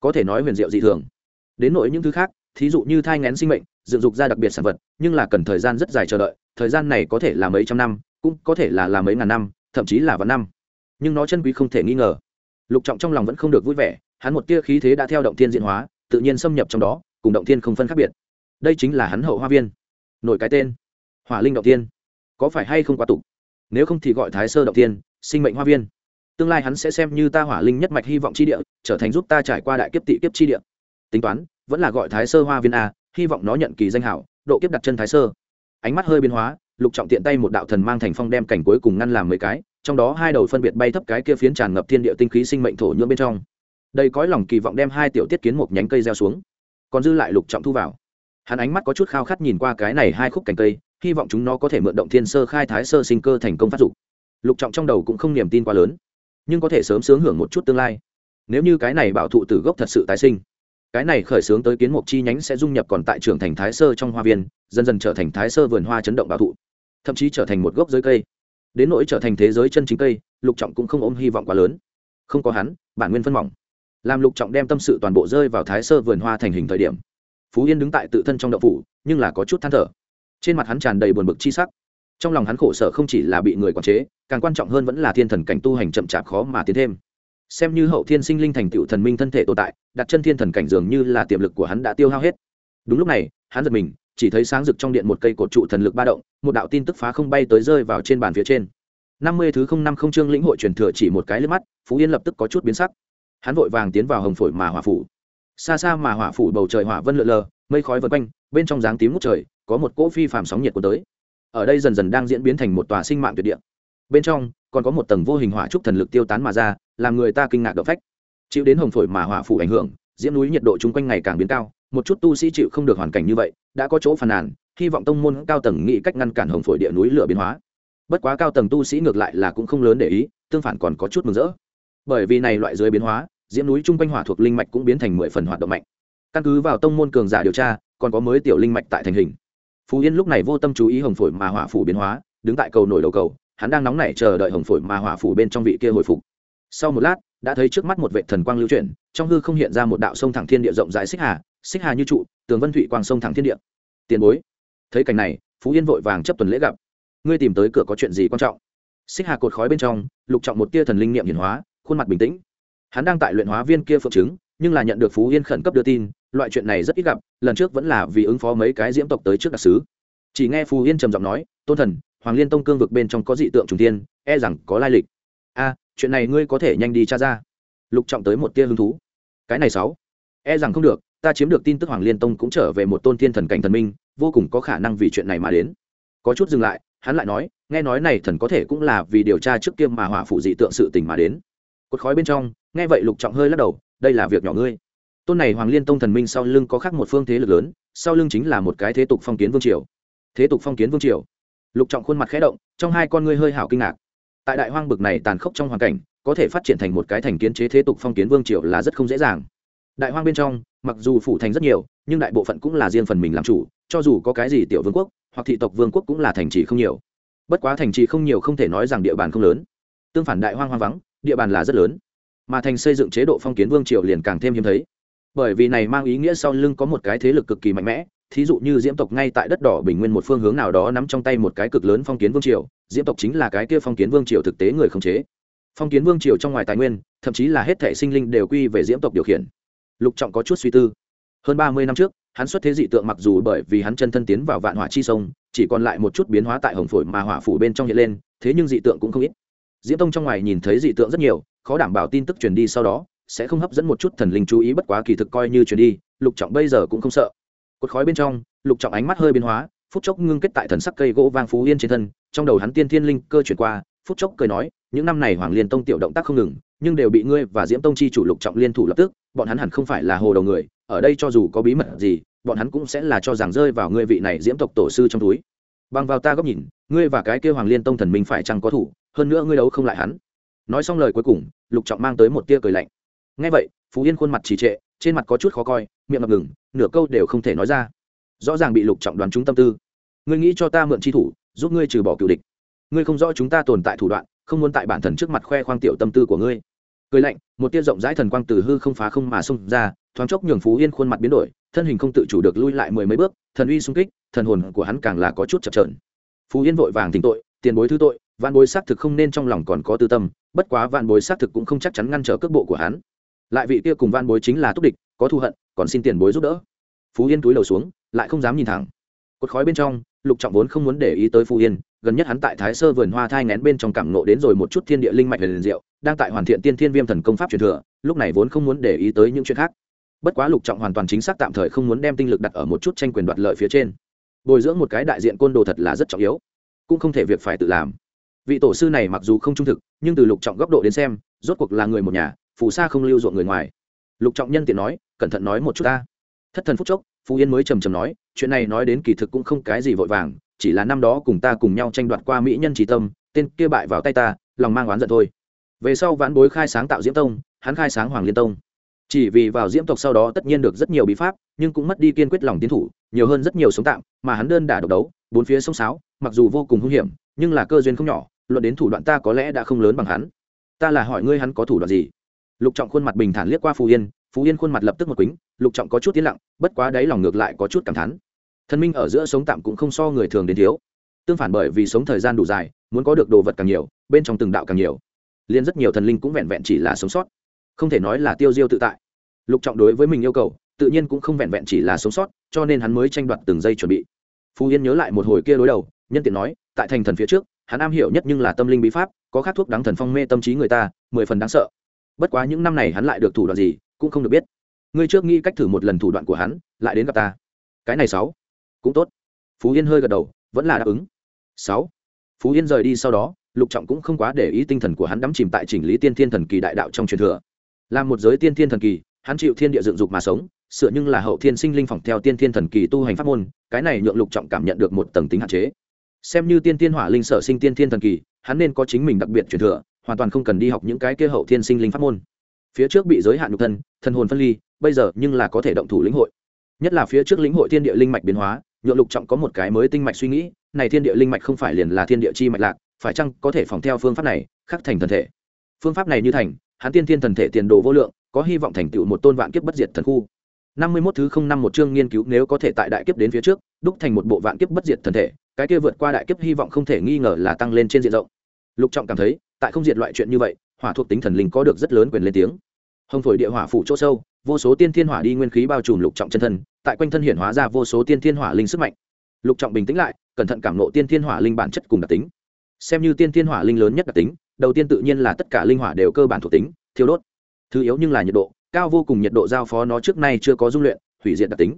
Có thể nói huyền diệu dị thường. Đến nội những thứ khác, thí dụ như thai ngén sinh mệnh, dựng dục ra đặc biệt sản vật, nhưng là cần thời gian rất dài chờ đợi, thời gian này có thể là mấy trăm năm, cũng có thể là là mấy ngàn năm thậm chí là vạn năm. Nhưng nó chân quý không thể nghi ngờ. Lục trọng trong lòng vẫn không được vui vẻ, hắn một tia khí thế đã theo động thiên diễn hóa, tự nhiên xâm nhập trong đó, cùng động thiên không phân khác biệt. Đây chính là hắn hậu hoa viên. Nổi cái tên, hỏa linh động tiên có phải hay không quá tục? Nếu không thì gọi thái sơ động tiên sinh mệnh hoa viên. Tương lai hắn sẽ xem như ta hỏa linh nhất mạch hy vọng chi địa, trở thành giúp ta trải qua đại kiếp tị kiếp chi địa. Tính toán, vẫn là gọi thái sơ hoa viên a, hy vọng nó nhận kỳ danh hảo, độ kiếp đặt chân thái sơ. Ánh mắt hơi biến hóa lục trọng tiện tay một đạo thần mang thành phong đem cảnh cuối cùng ngăn làm mấy cái, trong đó hai đầu phân biệt bay thấp cái kia phiến tràn ngập thiên địa tinh khí sinh mệnh thổ nhưỡng bên trong. Đây cõi lòng kỳ vọng đem hai tiểu tiết kiến một nhánh cây gieo xuống. Còn dư lại lục trọng thu vào. Hắn ánh mắt có chút khao khát nhìn qua cái này hai khúc cành cây, hy vọng chúng nó có thể mượn động thiên sơ khai thái sơ sinh cơ thành công phát dục. Lục trọng trong đầu cũng không niềm tin quá lớn, nhưng có thể sớm sướng hưởng một chút tương lai. Nếu như cái này bảo thụ từ gốc thật sự tái sinh cái này khởi xướng tới kiến mục chi nhánh sẽ dung nhập còn tại trưởng thành thái sơ trong hoa viên, dần dần trở thành thái sơ vườn hoa chấn động bảo thụ, thậm chí trở thành một gốc dưới cây. Đến nỗi trở thành thế giới chân chính cây, lục trọng cũng không ôm hy vọng quá lớn. Không có hắn, bản nguyên phân mỏng. Làm lục trọng đem tâm sự toàn bộ rơi vào thái sơ vườn hoa thành hình thời điểm, phú yên đứng tại tự thân trong đậu phủ, nhưng là có chút than thở. Trên mặt hắn tràn đầy buồn bực chi sắc. Trong lòng hắn khổ sở không chỉ là bị người quản chế, càng quan trọng hơn vẫn là thiên thần cảnh tu hành chậm chạp khó mà tiến thêm xem như hậu thiên sinh linh thành tựu thần minh thân thể tồn tại, đặt chân thiên thần cảnh dường như là tiềm lực của hắn đã tiêu hao hết. Đúng lúc này, hắn giật mình, chỉ thấy sáng rực trong điện một cây cột trụ thần lực ba động, một đạo tin tức phá không bay tới rơi vào trên bàn phía trên. Năm mươi thứ không năm không chương lĩnh hội truyền thừa chỉ một cái lướt mắt, phú yên lập tức có chút biến sắc. Hắn vội vàng tiến vào hồng phổi mà hỏa phủ. Xa xa mà hỏa phủ bầu trời hỏa vân lượn lờ, mây khói vân quanh, bên trong dáng tím ngút trời, có một cỗ phi phàm sóng nhiệt của tới. Ở đây dần dần đang diễn biến thành một tòa sinh mạng tuyệt địa. Bên trong, còn có một tầng vô hình hỏa trúc thần lực tiêu tán mà ra làm người ta kinh ngạc động phách. Chịu đến hồng phổi mà hỏa phủ ảnh hưởng, diễm núi nhiệt độ chung quanh ngày càng biến cao, một chút tu sĩ chịu không được hoàn cảnh như vậy, đã có chỗ phàn nàn, hy vọng tông môn cao tầng nghĩ cách ngăn cản hồng phổi địa núi lửa biến hóa. Bất quá cao tầng tu sĩ ngược lại là cũng không lớn để ý, tương phản còn có chút mừng rỡ. Bởi vì này loại dưới biến hóa, diễm núi chung quanh hỏa thuộc linh mạch cũng biến thành mười phần hoạt động mạnh. Căn cứ vào tông môn cường giả điều tra, còn có mới tiểu linh mạch tại thành hình. Phú yên lúc này vô tâm chú ý hồng phổi mà hỏa phủ biến hóa, đứng tại cầu nổi đầu cầu, hắn đang nóng nảy chờ đợi hồng phổi mà hỏa phủ bên trong vị kia hồi phục sau một lát, đã thấy trước mắt một vệ thần quang lưu chuyển, trong hư không hiện ra một đạo sông thẳng thiên địa rộng rãi xích hà xích hà như trụ, tường vân thụy quang sông thẳng thiên địa. Tiền bối, thấy cảnh này, phú yên vội vàng chấp tuần lễ gặp. Ngươi tìm tới cửa có chuyện gì quan trọng? Xích hà cột khói bên trong, lục trọng một tia thần linh niệm hiển hóa, khuôn mặt bình tĩnh. Hắn đang tại luyện hóa viên kia phượng chứng, nhưng là nhận được phú yên khẩn cấp đưa tin, loại chuyện này rất ít gặp, lần trước vẫn là vì ứng phó mấy cái diễm tộc tới trước đặc sứ. Chỉ nghe phú yên trầm giọng nói, tôn thần, hoàng liên tông cương vực bên trong có dị tượng trùng tiên e rằng có lai lịch. A chuyện này ngươi có thể nhanh đi tra ra. Lục trọng tới một tia hứng thú. Cái này sáu. E rằng không được, ta chiếm được tin tức hoàng liên tông cũng trở về một tôn thiên thần cảnh thần minh, vô cùng có khả năng vì chuyện này mà đến. Có chút dừng lại, hắn lại nói, nghe nói này thần có thể cũng là vì điều tra trước kia mà hỏa phụ dị tượng sự tình mà đến. Cột khói bên trong, nghe vậy lục trọng hơi lắc đầu, đây là việc nhỏ ngươi. Tôn này hoàng liên tông thần minh sau lưng có khác một phương thế lực lớn, sau lưng chính là một cái thế tục phong kiến vương triều. Thế tục phong kiến vương triều. Lục trọng khuôn mặt khẽ động, trong hai con ngươi hơi hảo kinh ngạc tại đại hoang bực này tàn khốc trong hoàn cảnh, có thể phát triển thành một cái thành kiến chế thế tục phong kiến vương triều là rất không dễ dàng. Đại hoang bên trong, mặc dù phủ thành rất nhiều, nhưng đại bộ phận cũng là riêng phần mình làm chủ, cho dù có cái gì tiểu vương quốc, hoặc thị tộc vương quốc cũng là thành trì không nhiều. Bất quá thành trì không nhiều không thể nói rằng địa bàn không lớn. Tương phản đại hoang hoang vắng, địa bàn là rất lớn. Mà thành xây dựng chế độ phong kiến vương triều liền càng thêm hiếm thấy. Bởi vì này mang ý nghĩa sau lưng có một cái thế lực cực kỳ mạnh mẽ thí dụ như diễm tộc ngay tại đất đỏ bình nguyên một phương hướng nào đó nắm trong tay một cái cực lớn phong kiến vương triều, diễm tộc chính là cái kia phong kiến vương triều thực tế người khống chế. Phong kiến vương triều trong ngoài tài nguyên, thậm chí là hết thể sinh linh đều quy về diễm tộc điều khiển. Lục trọng có chút suy tư. Hơn ba mươi năm trước, hắn xuất thế dị tượng mặc dù bởi vì hắn chân thân tiến vào vạn hỏa chi sông, chỉ còn lại một chút biến hóa tại hồng phổi mà hỏa phủ bên trong hiện lên, thế nhưng dị tượng cũng không ít. Diễm tông trong ngoài nhìn thấy dị tượng rất nhiều, khó đảm bảo tin tức truyền đi sau đó, sẽ không hấp dẫn một chút thần linh chú ý bất quá kỳ thực coi như truyền đi, lục trọng bây giờ cũng không sợ cột khói bên trong, lục trọng ánh mắt hơi biến hóa, phút chốc ngưng kết tại thần sắc cây gỗ vang phú yên trên thân, trong đầu hắn tiên thiên linh cơ chuyển qua, phút chốc cười nói, những năm này hoàng liên tông tiểu động tác không ngừng, nhưng đều bị ngươi và diễm tông chi chủ lục trọng liên thủ lập tức, bọn hắn hẳn không phải là hồ đầu người, ở đây cho dù có bí mật gì, bọn hắn cũng sẽ là cho rằng rơi vào ngươi vị này diễm tộc tổ sư trong túi. Bằng vào ta góc nhìn, ngươi và cái kêu hoàng liên tông thần minh phải chăng có thủ, hơn nữa ngươi đấu không lại hắn. Nói xong lời cuối cùng, lục trọng mang tới một tia cười lạnh. Ngay vậy, phú yên khuôn mặt trì trệ, trên mặt có chút khó coi, miệng ngập ngừng nửa câu đều không thể nói ra. Rõ ràng bị lục trọng đoán trúng tâm tư. Ngươi nghĩ cho ta mượn chi thủ, giúp ngươi trừ bỏ cựu địch. Ngươi không rõ chúng ta tồn tại thủ đoạn, không muốn tại bản thần trước mặt khoe khoang tiểu tâm tư của ngươi. Cười lạnh, một tia rộng rãi thần quang từ hư không phá không mà xông ra, thoáng chốc nhường phú yên khuôn mặt biến đổi, thân hình không tự chủ được lui lại mười mấy bước, thần uy sung kích, thần hồn của hắn càng là có chút chập trờn phú yên vội vàng tỉnh tội, tiền bối thứ tội, vạn bối xác thực không nên trong lòng còn có tư tâm, bất quá vạn bối xác thực cũng không chắc chắn ngăn trở cước bộ của hắn. Lại vị kia cùng vạn bối chính là túc địch, có thù hận còn xin tiền bối giúp đỡ. Phú yên túi đầu xuống, lại không dám nhìn thẳng. Cột khói bên trong, lục trọng vốn không muốn để ý tới phú yên, gần nhất hắn tại thái sơ vườn hoa thai ngén bên trong cảm nộ đến rồi một chút thiên địa linh mạch về liền diệu, đang tại hoàn thiện tiên thiên viêm thần công pháp truyền thừa, lúc này vốn không muốn để ý tới những chuyện khác. Bất quá lục trọng hoàn toàn chính xác tạm thời không muốn đem tinh lực đặt ở một chút tranh quyền đoạt lợi phía trên. Bồi dưỡng một cái đại diện côn đồ thật là rất trọng yếu, cũng không thể việc phải tự làm. Vị tổ sư này mặc dù không trung thực, nhưng từ lục trọng góc độ đến xem, rốt cuộc là người một nhà, phù sa không lưu ruộng người ngoài lục trọng nhân tiện nói, cẩn thận nói một chút ta. Thất thần phúc chốc, phú yên mới trầm trầm nói, chuyện này nói đến kỳ thực cũng không cái gì vội vàng, chỉ là năm đó cùng ta cùng nhau tranh đoạt qua mỹ nhân trí tâm, tên kia bại vào tay ta, lòng mang oán giận thôi. Về sau vãn bối khai sáng tạo diễm tông, hắn khai sáng hoàng liên tông. Chỉ vì vào diễm tộc sau đó tất nhiên được rất nhiều bí pháp, nhưng cũng mất đi kiên quyết lòng tiến thủ, nhiều hơn rất nhiều sống tạm, mà hắn đơn đả độc đấu, bốn phía sông sáo, mặc dù vô cùng hung hiểm, nhưng là cơ duyên không nhỏ, luận đến thủ đoạn ta có lẽ đã không lớn bằng hắn. Ta là hỏi ngươi hắn có thủ đoạn gì? Lục trọng khuôn mặt bình thản liếc qua phù yên phú yên khuôn mặt lập tức một quýnh lục trọng có chút tiến lặng, bất quá đáy lòng ngược lại có chút cảm thán. Thần minh ở giữa sống tạm cũng không so người thường đến thiếu. Tương phản bởi vì sống thời gian đủ dài, muốn có được đồ vật càng nhiều, bên trong từng đạo càng nhiều. Liên rất nhiều thần linh cũng vẹn vẹn chỉ là sống sót. Không thể nói là tiêu diêu tự tại. Lục trọng đối với mình yêu cầu, tự nhiên cũng không vẹn vẹn chỉ là sống sót, cho nên hắn mới tranh đoạt từng giây chuẩn bị. Phú yên nhớ lại một hồi kia đối đầu, nhân tiện nói, tại thành thần phía trước, hắn am hiểu nhất nhưng là tâm linh bí pháp, có khát thuốc đáng thần phong mê tâm trí người ta, mười phần đáng sợ bất quá những năm này hắn lại được thủ đoạn gì, cũng không được biết. Ngươi trước nghĩ cách thử một lần thủ đoạn của hắn, lại đến gặp ta. Cái này sáu. Cũng tốt. Phú yên hơi gật đầu, vẫn là đáp ứng. Sáu. Phú yên rời đi sau đó, lục trọng cũng không quá để ý tinh thần của hắn đắm chìm tại chỉnh lý tiên thiên thần kỳ đại đạo trong truyền thừa. Là một giới tiên thiên thần kỳ, hắn chịu thiên địa dựng dục mà sống, sửa nhưng là hậu thiên sinh linh phỏng theo tiên thiên thần kỳ tu hành pháp môn, cái này nhượng lục trọng cảm nhận được một tầng tính hạn chế. Xem như tiên thiên hỏa linh sở sinh tiên thiên thần kỳ, hắn nên có chính mình đặc biệt truyền thừa hoàn toàn không cần đi học những cái kia hậu thiên sinh linh pháp môn. Phía trước bị giới hạn nhục thân thân hồn phân ly, bây giờ nhưng là có thể động thủ lĩnh hội. Nhất là phía trước lĩnh hội thiên địa linh mạch biến hóa, nhượng lục trọng có một cái mới tinh mạch suy nghĩ, này thiên địa linh mạch không phải liền là thiên địa chi mạch lạc, phải chăng có thể phòng theo phương pháp này, khắc thành thần thể. Phương pháp này như thành, hắn tiên thiên thần thể tiền đồ vô lượng, có hy vọng thành tựu một tôn vạn kiếp bất diệt thần khu. Năm mươi mốt thứ không năm một chương nghiên cứu nếu có thể tại đại kiếp đến phía trước, đúc thành một bộ vạn kiếp bất diệt thần thể, cái kia vượt qua đại kiếp hy vọng không thể nghi ngờ là tăng lên trên diện rộng. Lục trọng cảm thấy tại không diệt loại chuyện như vậy, hỏa thuộc tính thần linh có được rất lớn quyền lên tiếng. Hồng phổi địa hỏa phủ chỗ sâu, vô số tiên thiên hỏa đi nguyên khí bao trùm lục trọng chân thân, tại quanh thân hiển hóa ra vô số tiên thiên hỏa linh sức mạnh. Lục trọng bình tĩnh lại, cẩn thận cảm nộ tiên thiên hỏa linh bản chất cùng đặc tính. Xem như tiên thiên hỏa linh lớn nhất đặc tính, đầu tiên tự nhiên là tất cả linh hỏa đều cơ bản thuộc tính, thiêu đốt. Thứ yếu nhưng là nhiệt độ, cao vô cùng nhiệt độ giao phó nó trước nay chưa có dung luyện, hủy diệt đặc tính.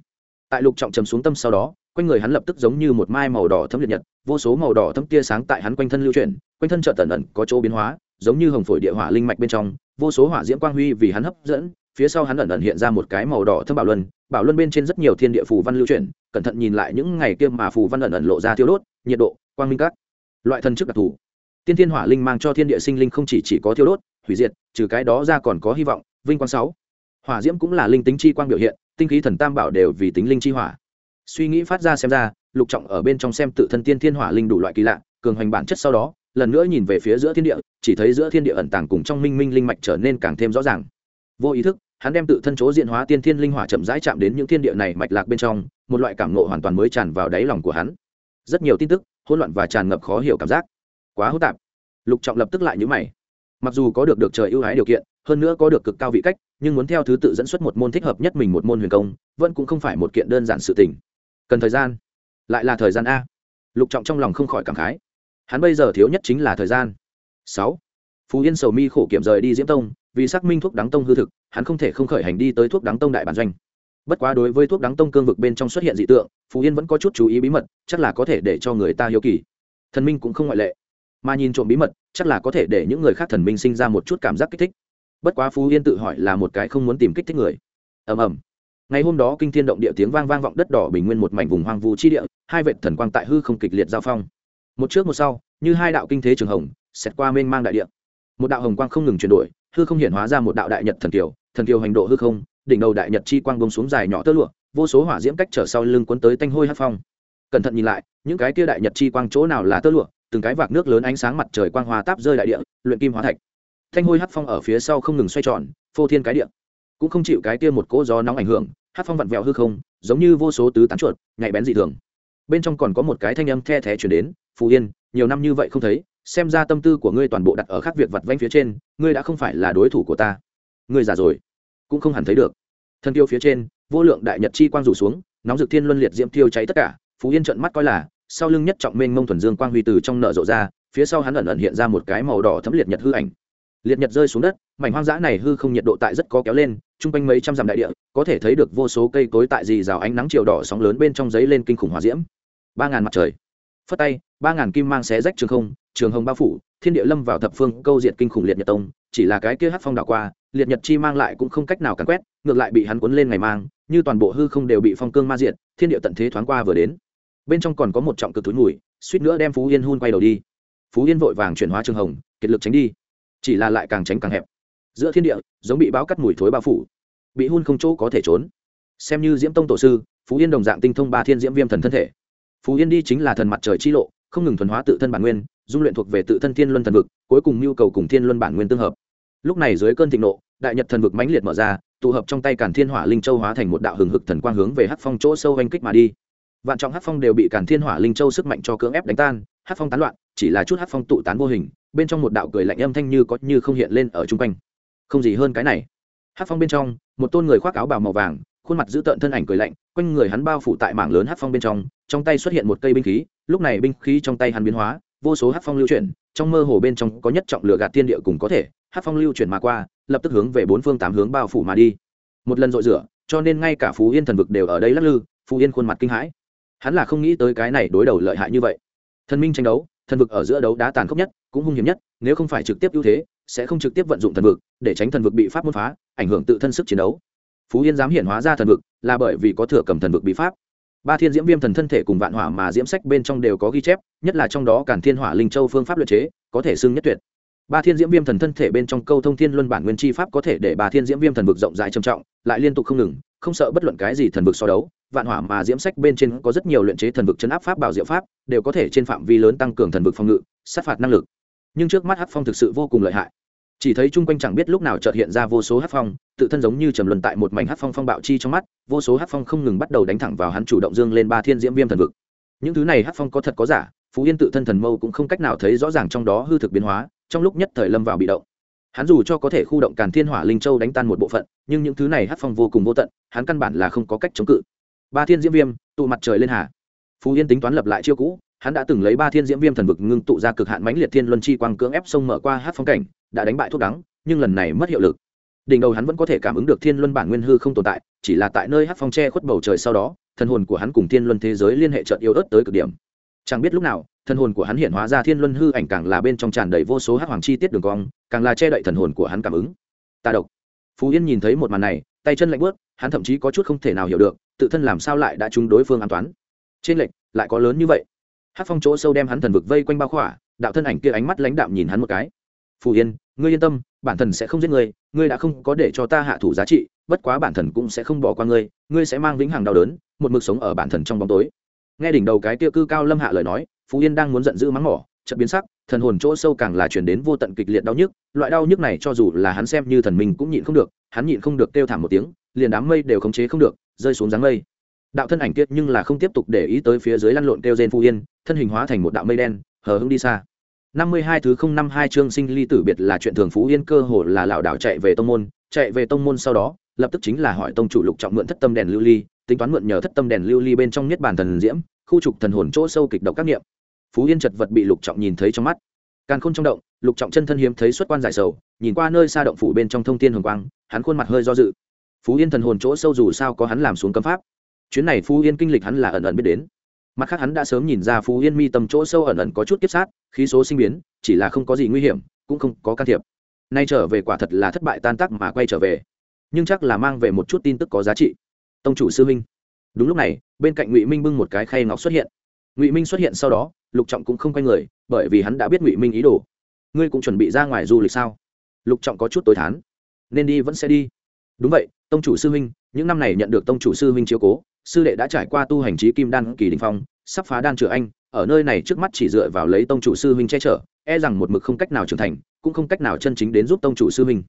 Tại lục trọng trầm xuống tâm sau đó, quanh người hắn lập tức giống như một mai màu đỏ thấm liệt nhật vô số màu đỏ thâm tia sáng tại hắn quanh thân lưu chuyển quanh thân trợ tần ẩn có chỗ biến hóa giống như hồng phổi địa hỏa linh mạch bên trong vô số hỏa diễm quang huy vì hắn hấp dẫn phía sau hắn ẩn ẩn hiện ra một cái màu đỏ thâm bảo luân bảo luân bên trên rất nhiều thiên địa phù văn lưu chuyển cẩn thận nhìn lại những ngày kia mà phù văn ẩn ẩn lộ ra thiêu đốt nhiệt độ quang minh các. Loại thân chức đặc thù. Tiên thiên hỏa linh mang cho thiên địa sinh linh không chỉ, chỉ có thiêu đốt hủy diệt trừ cái đó ra còn có hy vọng vinh quang sáu. Hỏa diễm cũng là linh tính chi quang biểu hiện tinh khí thần tam bảo đều vì tính linh chi hỏa. Suy nghĩ phát ra xem ra lục trọng ở bên trong xem tự thân tiên thiên hỏa linh đủ loại kỳ lạ, cường hoành bản chất sau đó, lần nữa nhìn về phía giữa thiên địa, chỉ thấy giữa thiên địa ẩn tàng cùng trong minh minh linh mạch trở nên càng thêm rõ ràng. Vô ý thức, hắn đem tự thân chỗ diện hóa tiên thiên linh hỏa chậm rãi chạm đến những thiên địa này mạch lạc bên trong, một loại cảm ngộ hoàn toàn mới tràn vào đáy lòng của hắn. Rất nhiều tin tức, hỗn loạn và tràn ngập khó hiểu cảm giác. Quá hỗn tạp. Lục trọng lập tức lại nhữ mày. Mặc dù có được được trời ưu ái điều kiện, hơn nữa có được cực cao vị cách, nhưng muốn theo thứ tự dẫn xuất một môn thích hợp nhất mình một môn huyền công, vẫn cũng không phải một kiện đơn giản sự tình. Cần thời gian lại là thời gian a. Lục trọng trong lòng không khỏi cảm khái. Hắn bây giờ thiếu nhất chính là thời gian. Sáu. Phú yên sầu mi khổ kiểm rời đi diễm tông, vì xác minh thuốc đắng tông hư thực, hắn không thể không khởi hành đi tới thuốc đắng tông đại bản doanh. Bất quá đối với thuốc đắng tông cương vực bên trong xuất hiện dị tượng, phú yên vẫn có chút chú ý bí mật, chắc là có thể để cho người ta hiếu kỳ. Thần minh cũng không ngoại lệ. Mà nhìn trộm bí mật, chắc là có thể để những người khác thần minh sinh ra một chút cảm giác kích thích. Bất quá phú yên tự hỏi là một cái không muốn tìm kích thích người. Ầm ầm. Ngày hôm đó kinh thiên động địa tiếng vang vang vọng đất đỏ bình nguyên một mảnh vùng hoang vu chi địa hai vệ thần quang tại hư không kịch liệt giao phong. Một trước một sau, như hai đạo kinh thế trường hồng, xẹt qua mênh mang đại địa. Một đạo hồng quang không ngừng chuyển đổi, hư không hiển hóa ra một đạo đại nhật thần kiều thần kiều hành độ hư không, đỉnh đầu đại nhật chi quang bông xuống dài nhỏ tơ lụa, vô số hỏa diễm cách trở sau lưng cuốn tới tanh hôi hát phong. Cẩn thận nhìn lại, những cái kia đại nhật chi quang chỗ nào là tơ lụa, từng cái vạc nước lớn ánh sáng mặt trời quang hòa táp rơi đại địa, luyện kim hóa thạch. Thanh hôi hát phong ở phía sau không ngừng xoay tròn, phô thiên cái địa. Cũng không chịu cái kia một cỗ gió nóng ảnh hưởng hát phong vặn vẹo hư không, giống như vô số tứ tán chuột, nhạy bén dị thường bên trong còn có một cái thanh âm the thé chuyển đến, phù yên, nhiều năm như vậy không thấy, xem ra tâm tư của ngươi toàn bộ đặt ở khác việc vặt vanh phía trên, ngươi đã không phải là đối thủ của ta. Ngươi già rồi. Cũng không hẳn thấy được. Thân tiêu phía trên, vô lượng đại nhật chi quang rủ xuống, nóng dực thiên luân liệt diễm tiêu cháy tất cả phú yên trợn mắt coi là, sau lưng nhất trọng mênh mông thuần dương quang huy từ trong nợ rộ ra, phía sau hắn ẩn ẩn hiện ra một cái màu đỏ thấm liệt nhật hư ảnh. Liệt nhật rơi xuống đất, mảnh hoang dã này hư không nhiệt độ tại rất có kéo lên, chung quanh mấy trăm dặm đại địa, có thể thấy được vô số cây cối tại dì rào ánh nắng chiều đỏ sóng lớn bên trong giấy lên kinh khủng hòa diễm ba ngàn mặt trời. Phất tay, ba ngàn kim mang xé rách trường không, trường hồng bao phủ, thiên địa lâm vào thập phương, câu diệt kinh khủng liệt nhật tông, chỉ là cái kia hát phong đảo qua, liệt nhật chi mang lại cũng không cách nào càn quét, ngược lại bị hắn cuốn lên ngày mang, như toàn bộ hư không đều bị phong cương ma diệt, thiên địa tận thế thoáng qua vừa đến. Bên trong còn có một trọng cực túi mùi, suýt nữa đem phú yên hun quay đầu đi. Phú yên vội vàng chuyển hóa trường hồng, kiệt lực tránh đi. Chỉ là lại càng tránh càng hẹp. Giữa thiên địa, giống bị báo cắt mùi thối bao phủ, bị hun không chỗ có thể trốn. Xem như diễm tông tổ sư, phú yên đồng dạng tinh thông ba thiên diễm viêm thần thân thể phú yên đi chính là thần mặt trời chi lộ, không ngừng thuần hóa tự thân bản nguyên, dung luyện thuộc về tự thân thiên luân thần vực, cuối cùng nhu cầu cùng thiên luân bản nguyên tương hợp. Lúc này dưới cơn thịnh nộ, đại nhật thần vực mãnh liệt mở ra, tụ hợp trong tay càn thiên hỏa linh châu hóa thành một đạo hừng hực thần quang hướng về hắc phong chỗ sâu oanh kích mà đi. Vạn trọng hắc phong đều bị càn thiên hỏa linh châu sức mạnh cho cưỡng ép đánh tan, hắc phong tán loạn, chỉ là chút hắc phong tụ tán vô hình, bên trong một đạo cười lạnh âm thanh như có như không hiện lên ở chung quanh. Không gì hơn cái này. Hắc phong bên trong, một tôn người khoác áo bào màu vàng, khuôn mặt giữ tợn thân ảnh cười lạnh, quanh người hắn bao phủ tại mảng lớn hắc phong bên trong trong tay xuất hiện một cây binh khí, lúc này binh khí trong tay hắn biến hóa, vô số hắc phong lưu chuyển, trong mơ hồ bên trong có nhất trọng lửa gạt tiên địa cùng có thể, hắc phong lưu chuyển mà qua, lập tức hướng về bốn phương tám hướng bao phủ mà đi. Một lần dội rửa, cho nên ngay cả phú yên thần vực đều ở đây lắc lư, phú yên khuôn mặt kinh hãi. Hắn là không nghĩ tới cái này đối đầu lợi hại như vậy. Thần minh tranh đấu, thần vực ở giữa đấu đá tàn khốc nhất, cũng hung hiểm nhất, nếu không phải trực tiếp ưu thế, sẽ không trực tiếp vận dụng thần vực, để tránh thần vực bị pháp môn phá, ảnh hưởng tự thân sức chiến đấu. Phú yên dám hiện hóa ra thần vực, là bởi vì có thừa cầm thần vực bị pháp ba thiên diễm viêm thần thân thể cùng vạn hỏa mà diễm sách bên trong đều có ghi chép, nhất là trong đó cản thiên hỏa linh châu phương pháp luật chế, có thể xưng nhất tuyệt. Ba thiên diễm viêm thần thân thể bên trong câu thông thiên luân bản nguyên chi pháp có thể để ba thiên diễm viêm thần vực rộng rãi trầm trọng, lại liên tục không ngừng, không sợ bất luận cái gì thần vực so đấu. Vạn hỏa mà diễm sách bên trên có rất nhiều luyện chế thần vực chấn áp pháp bảo diệu pháp, đều có thể trên phạm vi lớn tăng cường thần vực phòng ngự, sát phạt năng lực. Nhưng trước mắt hắc phong thực sự vô cùng lợi hại chỉ thấy chung quanh chẳng biết lúc nào chợt hiện ra vô số hắc phong, tự thân giống như trầm luân tại một mảnh hắc phong phong bạo chi trong mắt, vô số hắc phong không ngừng bắt đầu đánh thẳng vào hắn chủ động dương lên ba thiên diễm viêm thần vực. Những thứ này hắc phong có thật có giả, phú yên tự thân thần mâu cũng không cách nào thấy rõ ràng trong đó hư thực biến hóa, trong lúc nhất thời lâm vào bị động. Hắn dù cho có thể khu động càn thiên hỏa linh châu đánh tan một bộ phận, nhưng những thứ này hát phong vô cùng vô tận, hắn căn bản là không có cách chống cự. Ba thiên diễm viêm, tụ mặt trời lên hà. Phú yên tính toán lập lại chiêu cũ hắn đã từng lấy ba thiên diễm viêm thần vực ngưng tụ ra cực hạn mãnh liệt thiên luân chi quang cưỡng ép sông mở qua hát phong cảnh, đã đánh bại thuốc đắng, nhưng lần này mất hiệu lực. Đỉnh đầu hắn vẫn có thể cảm ứng được thiên luân bản nguyên hư không tồn tại, chỉ là tại nơi hát phong tre khuất bầu trời sau đó, thần hồn của hắn cùng thiên luân thế giới liên hệ trợt yếu ớt tới cực điểm. Chẳng biết lúc nào, thần hồn của hắn hiện hóa ra thiên luân hư ảnh càng là bên trong tràn đầy vô số hát hoàng chi tiết đường cong, càng là che đậy thần hồn của hắn cảm ứng. Ta độc. Phú yên nhìn thấy một màn này, tay chân lạnh bớt hắn thậm chí có chút không thể nào hiểu được, tự thân làm sao lại đã trúng đối phương an toán trên lệnh lại có lớn như vậy hát phong chỗ sâu đem hắn thần vực vây quanh bao khỏa, đạo thân ảnh kia ánh mắt lãnh đạm nhìn hắn một cái. Phù yên, ngươi yên tâm, bản thần sẽ không giết ngươi ngươi đã không có để cho ta hạ thủ giá trị, bất quá bản thần cũng sẽ không bỏ qua ngươi ngươi sẽ mang vĩnh hằng đau đớn, một mực sống ở bản thần trong bóng tối. Nghe đỉnh đầu cái kia cư cao lâm hạ lời nói phú yên đang muốn giận dữ mắng mỏ, chợt biến sắc, thần hồn chỗ sâu càng là chuyển đến vô tận kịch liệt đau nhức, loại đau nhức này cho dù là hắn xem như thần mình cũng nhịn không được, hắn nhịn không được kêu thảm một tiếng, liền đám mây đều khống chế không được, rơi xuống dáng mây. Đạo thân ảnh kiệt nhưng là không tiếp tục để ý tới phía dưới lăn lộn kêu rên phú yên thân hình hóa thành một đạo mây đen, hờ hững đi xa. Năm mươi hai thứ không năm hai chương sinh ly tử biệt là chuyện thường phú yên cơ hồ là lảo đảo chạy về tông môn, chạy về tông môn sau đó, lập tức chính là hỏi tông chủ lục trọng mượn thất tâm đèn lưu ly, tính toán mượn nhờ thất tâm đèn lưu ly bên trong nhất bản thần diễm, khu trục thần hồn chỗ sâu kịch độc các niệm. Phú yên chật vật bị lục trọng nhìn thấy trong mắt. Càng khôn trong động, lục trọng chân thân hiếm thấy xuất quan giải sầu, nhìn qua nơi xa động phủ bên trong thông tin hồng quang, hắn khuôn mặt hơi do dự. Phú yên thần hồn chỗ sâu dù sao có hắn làm xuống cấm pháp. Chuyến này phú yên kinh lịch hắn là ẩn ẩn biết đến mặt khác hắn đã sớm nhìn ra phú yên mi tầm chỗ sâu ẩn ẩn có chút tiếp sát, khí số sinh biến, chỉ là không có gì nguy hiểm, cũng không có can thiệp. Nay trở về quả thật là thất bại tan tác mà quay trở về. Nhưng chắc là mang về một chút tin tức có giá trị. Tông chủ sư minh đúng lúc này, bên cạnh ngụy minh bưng một cái khay ngọc xuất hiện. Ngụy minh xuất hiện sau đó, lục trọng cũng không quay người, bởi vì hắn đã biết ngụy minh ý đồ. Ngươi cũng chuẩn bị ra ngoài du lịch sao? Lục trọng có chút tối thán. Nên đi vẫn sẽ đi. Đúng vậy, tông chủ sư huynh, những năm này nhận được tông chủ sư huynh chiếu cố sư đệ đã trải qua tu hành trí kim đan kỳ đình phong, sắp phá đan chữa anh, ở nơi này trước mắt chỉ dựa vào lấy tông chủ sư huynh che chở e rằng một mực không cách nào trưởng thành, cũng không cách nào chân chính đến giúp tông chủ sư huynh.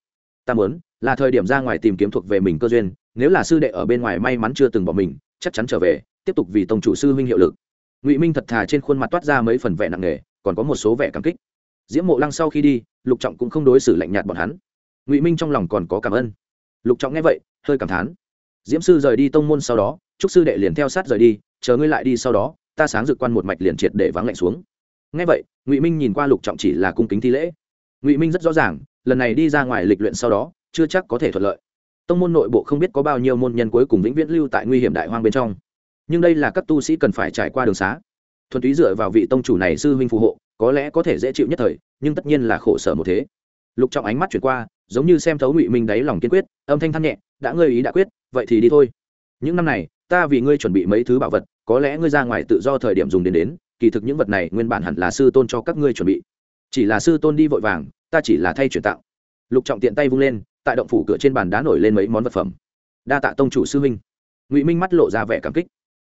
Ta muốn, là thời điểm ra ngoài tìm kiếm thuộc về mình cơ duyên, nếu là sư đệ ở bên ngoài may mắn chưa từng bỏ mình, chắc chắn trở về, tiếp tục vì tông chủ sư huynh hiệu lực. Ngụy minh thật thà trên khuôn mặt toát ra mấy phần vẻ nặng nề, còn có một số vẻ cảm kích. Diễm mộ lăng sau khi đi, lục trọng cũng không đối xử lạnh nhạt bọn hắn. Ngụy minh trong lòng còn có cảm ơn. Lục trọng nghe vậy, hơi cảm thán diễm sư rời đi tông môn sau đó trúc sư đệ liền theo sát rời đi, chờ ngươi lại đi sau đó, ta sáng dự quan một mạch liền triệt để vắng lạnh xuống. Nghe vậy, ngụy minh nhìn qua lục trọng chỉ là cung kính thi lễ. Ngụy minh rất rõ ràng, lần này đi ra ngoài lịch luyện sau đó, chưa chắc có thể thuận lợi. Tông môn nội bộ không biết có bao nhiêu môn nhân cuối cùng vĩnh viễn lưu tại nguy hiểm đại hoang bên trong. Nhưng đây là các tu sĩ cần phải trải qua đường xá. Thuần túy dựa vào vị tông chủ này sư huynh phù hộ, có lẽ có thể dễ chịu nhất thời, nhưng tất nhiên là khổ sở một thế. Lục trọng ánh mắt chuyển qua, giống như xem thấu ngụy minh đáy lòng kiên quyết, âm thanh than nhẹ, đã ngươi ý đã quyết vậy thì đi thôi. Những năm này, ta vì ngươi chuẩn bị mấy thứ bảo vật, có lẽ ngươi ra ngoài tự do thời điểm dùng đến đến, kỳ thực những vật này nguyên bản hẳn là sư tôn cho các ngươi chuẩn bị. Chỉ là sư tôn đi vội vàng, ta chỉ là thay chuyển tạo. Lục trọng tiện tay vung lên, tại động phủ cửa trên bàn đá nổi lên mấy món vật phẩm. Đa tạ tông chủ sư huynh. Ngụy minh mắt lộ ra vẻ cảm kích.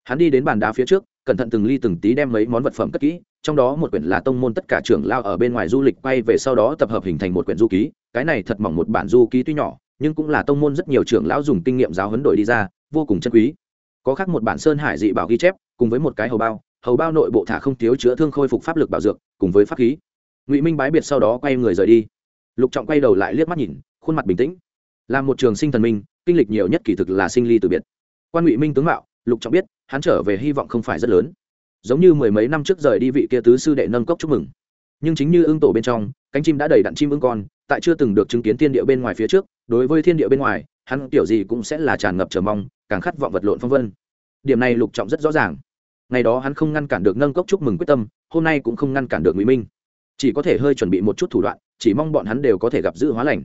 Hắn đi đến bàn đá phía trước, cẩn thận từng ly từng tí đem mấy món vật phẩm cất kỹ, trong đó một quyển là tông môn tất cả trưởng lao ở bên ngoài du lịch quay về sau đó tập hợp hình thành một quyển du ký. Cái này thật mỏng một bản du ký tuy nhỏ nhưng cũng là tông môn rất nhiều trưởng lão dùng kinh nghiệm giáo huấn đổi đi ra, vô cùng chân quý. Có khác một bản sơn hải dị bảo ghi chép, cùng với một cái hầu bao hầu bao nội bộ thả không thiếu chữa thương khôi phục pháp lực bảo dược, cùng với pháp khí. Ngụy minh bái biệt sau đó quay người rời đi. Lục trọng quay đầu lại liếc mắt nhìn, khuôn mặt bình tĩnh. Là một trường sinh thần minh, kinh lịch nhiều nhất kỳ thực là sinh ly từ biệt. Quan ngụy minh tướng mạo, lục trọng biết, hắn trở về hy vọng không phải rất lớn. Giống như mười mấy năm trước rời đi vị kia tứ sư đệ nâng cốc chúc mừng. Nhưng chính như ưng tổ bên trong, cánh chim đã đầy đặn chim ưng con tại chưa từng được chứng kiến thiên địa bên ngoài phía trước, đối với thiên địa bên ngoài, hắn kiểu gì cũng sẽ là tràn ngập chờ mong, càng khát vọng vật lộn phong vân. Điểm này lục trọng rất rõ ràng. Ngày đó hắn không ngăn cản được nâng cốc chúc mừng quyết tâm, hôm nay cũng không ngăn cản được ngụy minh. Chỉ có thể hơi chuẩn bị một chút thủ đoạn, chỉ mong bọn hắn đều có thể gặp giữ hóa lành.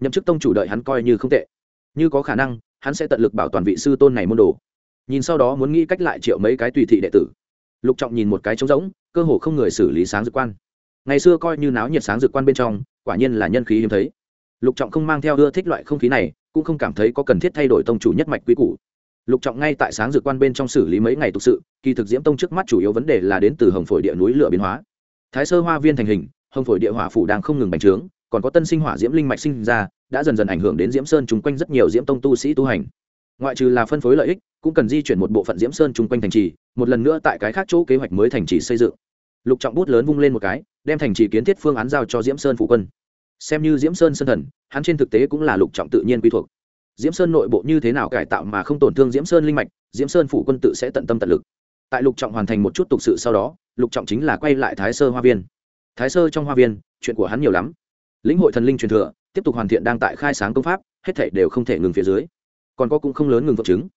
Nhậm chức tông chủ đợi hắn coi như không tệ. Như có khả năng, hắn sẽ tận lực bảo toàn vị sư tôn này môn đồ. Nhìn sau đó muốn nghĩ cách lại triệu mấy cái tùy thị đệ tử. Lục trọng nhìn một cái trống rỗng, cơ hồ không người xử lý sáng dự quan. Ngày xưa coi như náo nhiệt sáng dự quan bên trong quả nhiên là nhân khí hiếm thấy. Lục trọng không mang theo ưa thích loại không khí này, cũng không cảm thấy có cần thiết thay đổi tông chủ nhất mạch quy củ. Lục trọng ngay tại sáng dự quan bên trong xử lý mấy ngày thực sự, kỳ thực diễm tông trước mắt chủ yếu vấn đề là đến từ hồng phổi địa núi lửa biến hóa. Thái sơ hoa viên thành hình, hồng phổi địa hỏa phủ đang không ngừng bành trướng, còn có tân sinh hỏa diễm linh mạch sinh ra, đã dần dần ảnh hưởng đến diễm sơn chung quanh rất nhiều diễm tông tu sĩ tu hành. Ngoại trừ là phân phối lợi ích, cũng cần di chuyển một bộ phận diễm sơn chung quanh thành trì, một lần nữa tại cái khác chỗ kế hoạch mới thành trì xây dựng lục trọng bút lớn vung lên một cái, đem thành trì kiến thiết phương án giao cho diễm sơn phụ quân. Xem như diễm sơn sơn thần, hắn trên thực tế cũng là lục trọng tự nhiên quy thuộc. Diễm sơn nội bộ như thế nào cải tạo mà không tổn thương diễm sơn linh mạch, diễm sơn phủ quân tự sẽ tận tâm tận lực. Tại lục trọng hoàn thành một chút tục sự sau đó, lục trọng chính là quay lại thái sơ hoa viên. Thái sơ trong hoa viên, chuyện của hắn nhiều lắm. Lĩnh hội thần linh truyền thừa, tiếp tục hoàn thiện đang tại khai sáng công pháp, hết thể đều không thể ngừng phía dưới. Còn có cũng không lớn ngừng phượng chứng.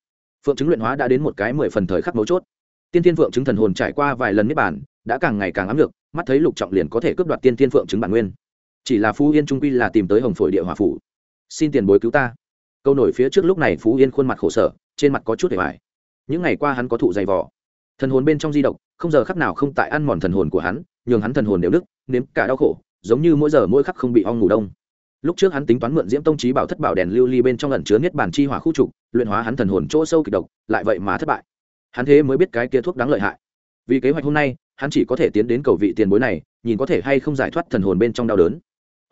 Phượng chứng luyện hóa đã đến một cái mười phần thời khắc mấu chốt. Tiên tiên phượng chứng thần hồn trải qua vài lần niết bản đã càng ngày càng ám được, mắt thấy lục trọng liền có thể cướp đoạt tiên tiên phượng chứng bản nguyên. Chỉ là phú yên trung quy là tìm tới hồng phổi địa hòa phủ. Xin tiền bối cứu ta. Câu nổi phía trước lúc này phú yên khuôn mặt khổ sở, trên mặt có chút để bài những ngày qua hắn có thụ dày vỏ thần hồn bên trong di động không giờ khắc nào không tại ăn mòn thần hồn của hắn, nhường hắn thần hồn đều nức, nếm cả đau khổ, giống như mỗi giờ mỗi khắc không bị ong ngủ đông. Lúc trước hắn tính toán mượn diễm tông trí bảo thất bảo đèn lưu ly bên trong lần chứa niết bàn chi hỏa khu trục, luyện hóa hắn thần hồn chỗ sâu kịch độc, lại vậy mà thất bại. Hắn thế mới biết cái kia thuốc đáng lợi hại. Vì kế hoạch hôm nay hắn chỉ có thể tiến đến cầu vị tiền bối này, nhìn có thể hay không giải thoát thần hồn bên trong đau đớn.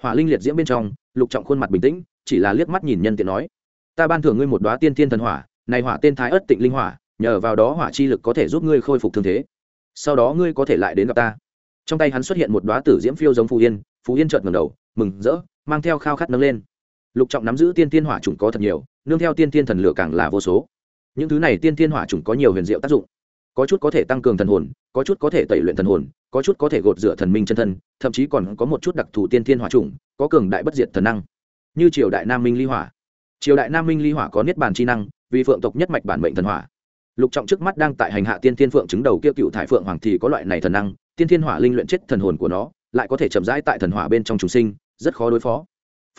Hỏa linh liệt diễm bên trong, lục trọng khuôn mặt bình tĩnh, chỉ là liếc mắt nhìn nhân tiện nói, ta ban thưởng ngươi một đoá tiên tiên thần hỏa, này hỏa tên thái ất tịnh linh hỏa, nhờ vào đó hỏa chi lực có thể giúp ngươi khôi phục thương thế. Sau đó ngươi có thể lại đến gặp ta. Trong tay hắn xuất hiện một đoá tử diễm phiêu giống phù yên phù yên trợn ngầm đầu, mừng rỡ, mang theo khao khát nâng lên. Lục trọng nắm giữ tiên tiên hỏa trùng có thật nhiều, nương theo tiên tiên thần lửa càng là vô số. Những thứ này tiên tiên hỏa trùng có nhiều huyền diệu tác dụng có chút có thể tăng cường thần hồn, có chút có thể tẩy luyện thần hồn, có chút có thể gột rửa thần minh chân thân, thậm chí còn có một chút đặc thù tiên thiên hỏa trùng có cường đại bất diệt thần năng. Như triều đại nam minh ly hỏa. Triều đại nam minh ly hỏa có niết bàn chi năng, vì phượng tộc nhất mạch bản mệnh thần hỏa. Lục trọng trước mắt đang tại hành hạ tiên thiên phượng chứng đầu kia cựu thải phượng hoàng thì có loại này thần năng, tiên thiên hỏa linh luyện chết thần hồn của nó, lại có thể chậm rãi tại thần hỏa bên trong chúng sinh, rất khó đối phó.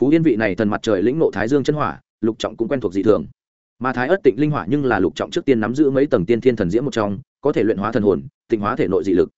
Phú yên vị này thần mặt trời lĩnh nộ thái dương chân hỏa, lục trọng cũng quen thuộc dị thường mà thái ất tịnh linh hỏa nhưng là lục trọng trước tiên nắm giữ mấy tầng tiên thiên thần diễm một trong, có thể luyện hóa thần hồn, tịnh hóa thể nội dị lực.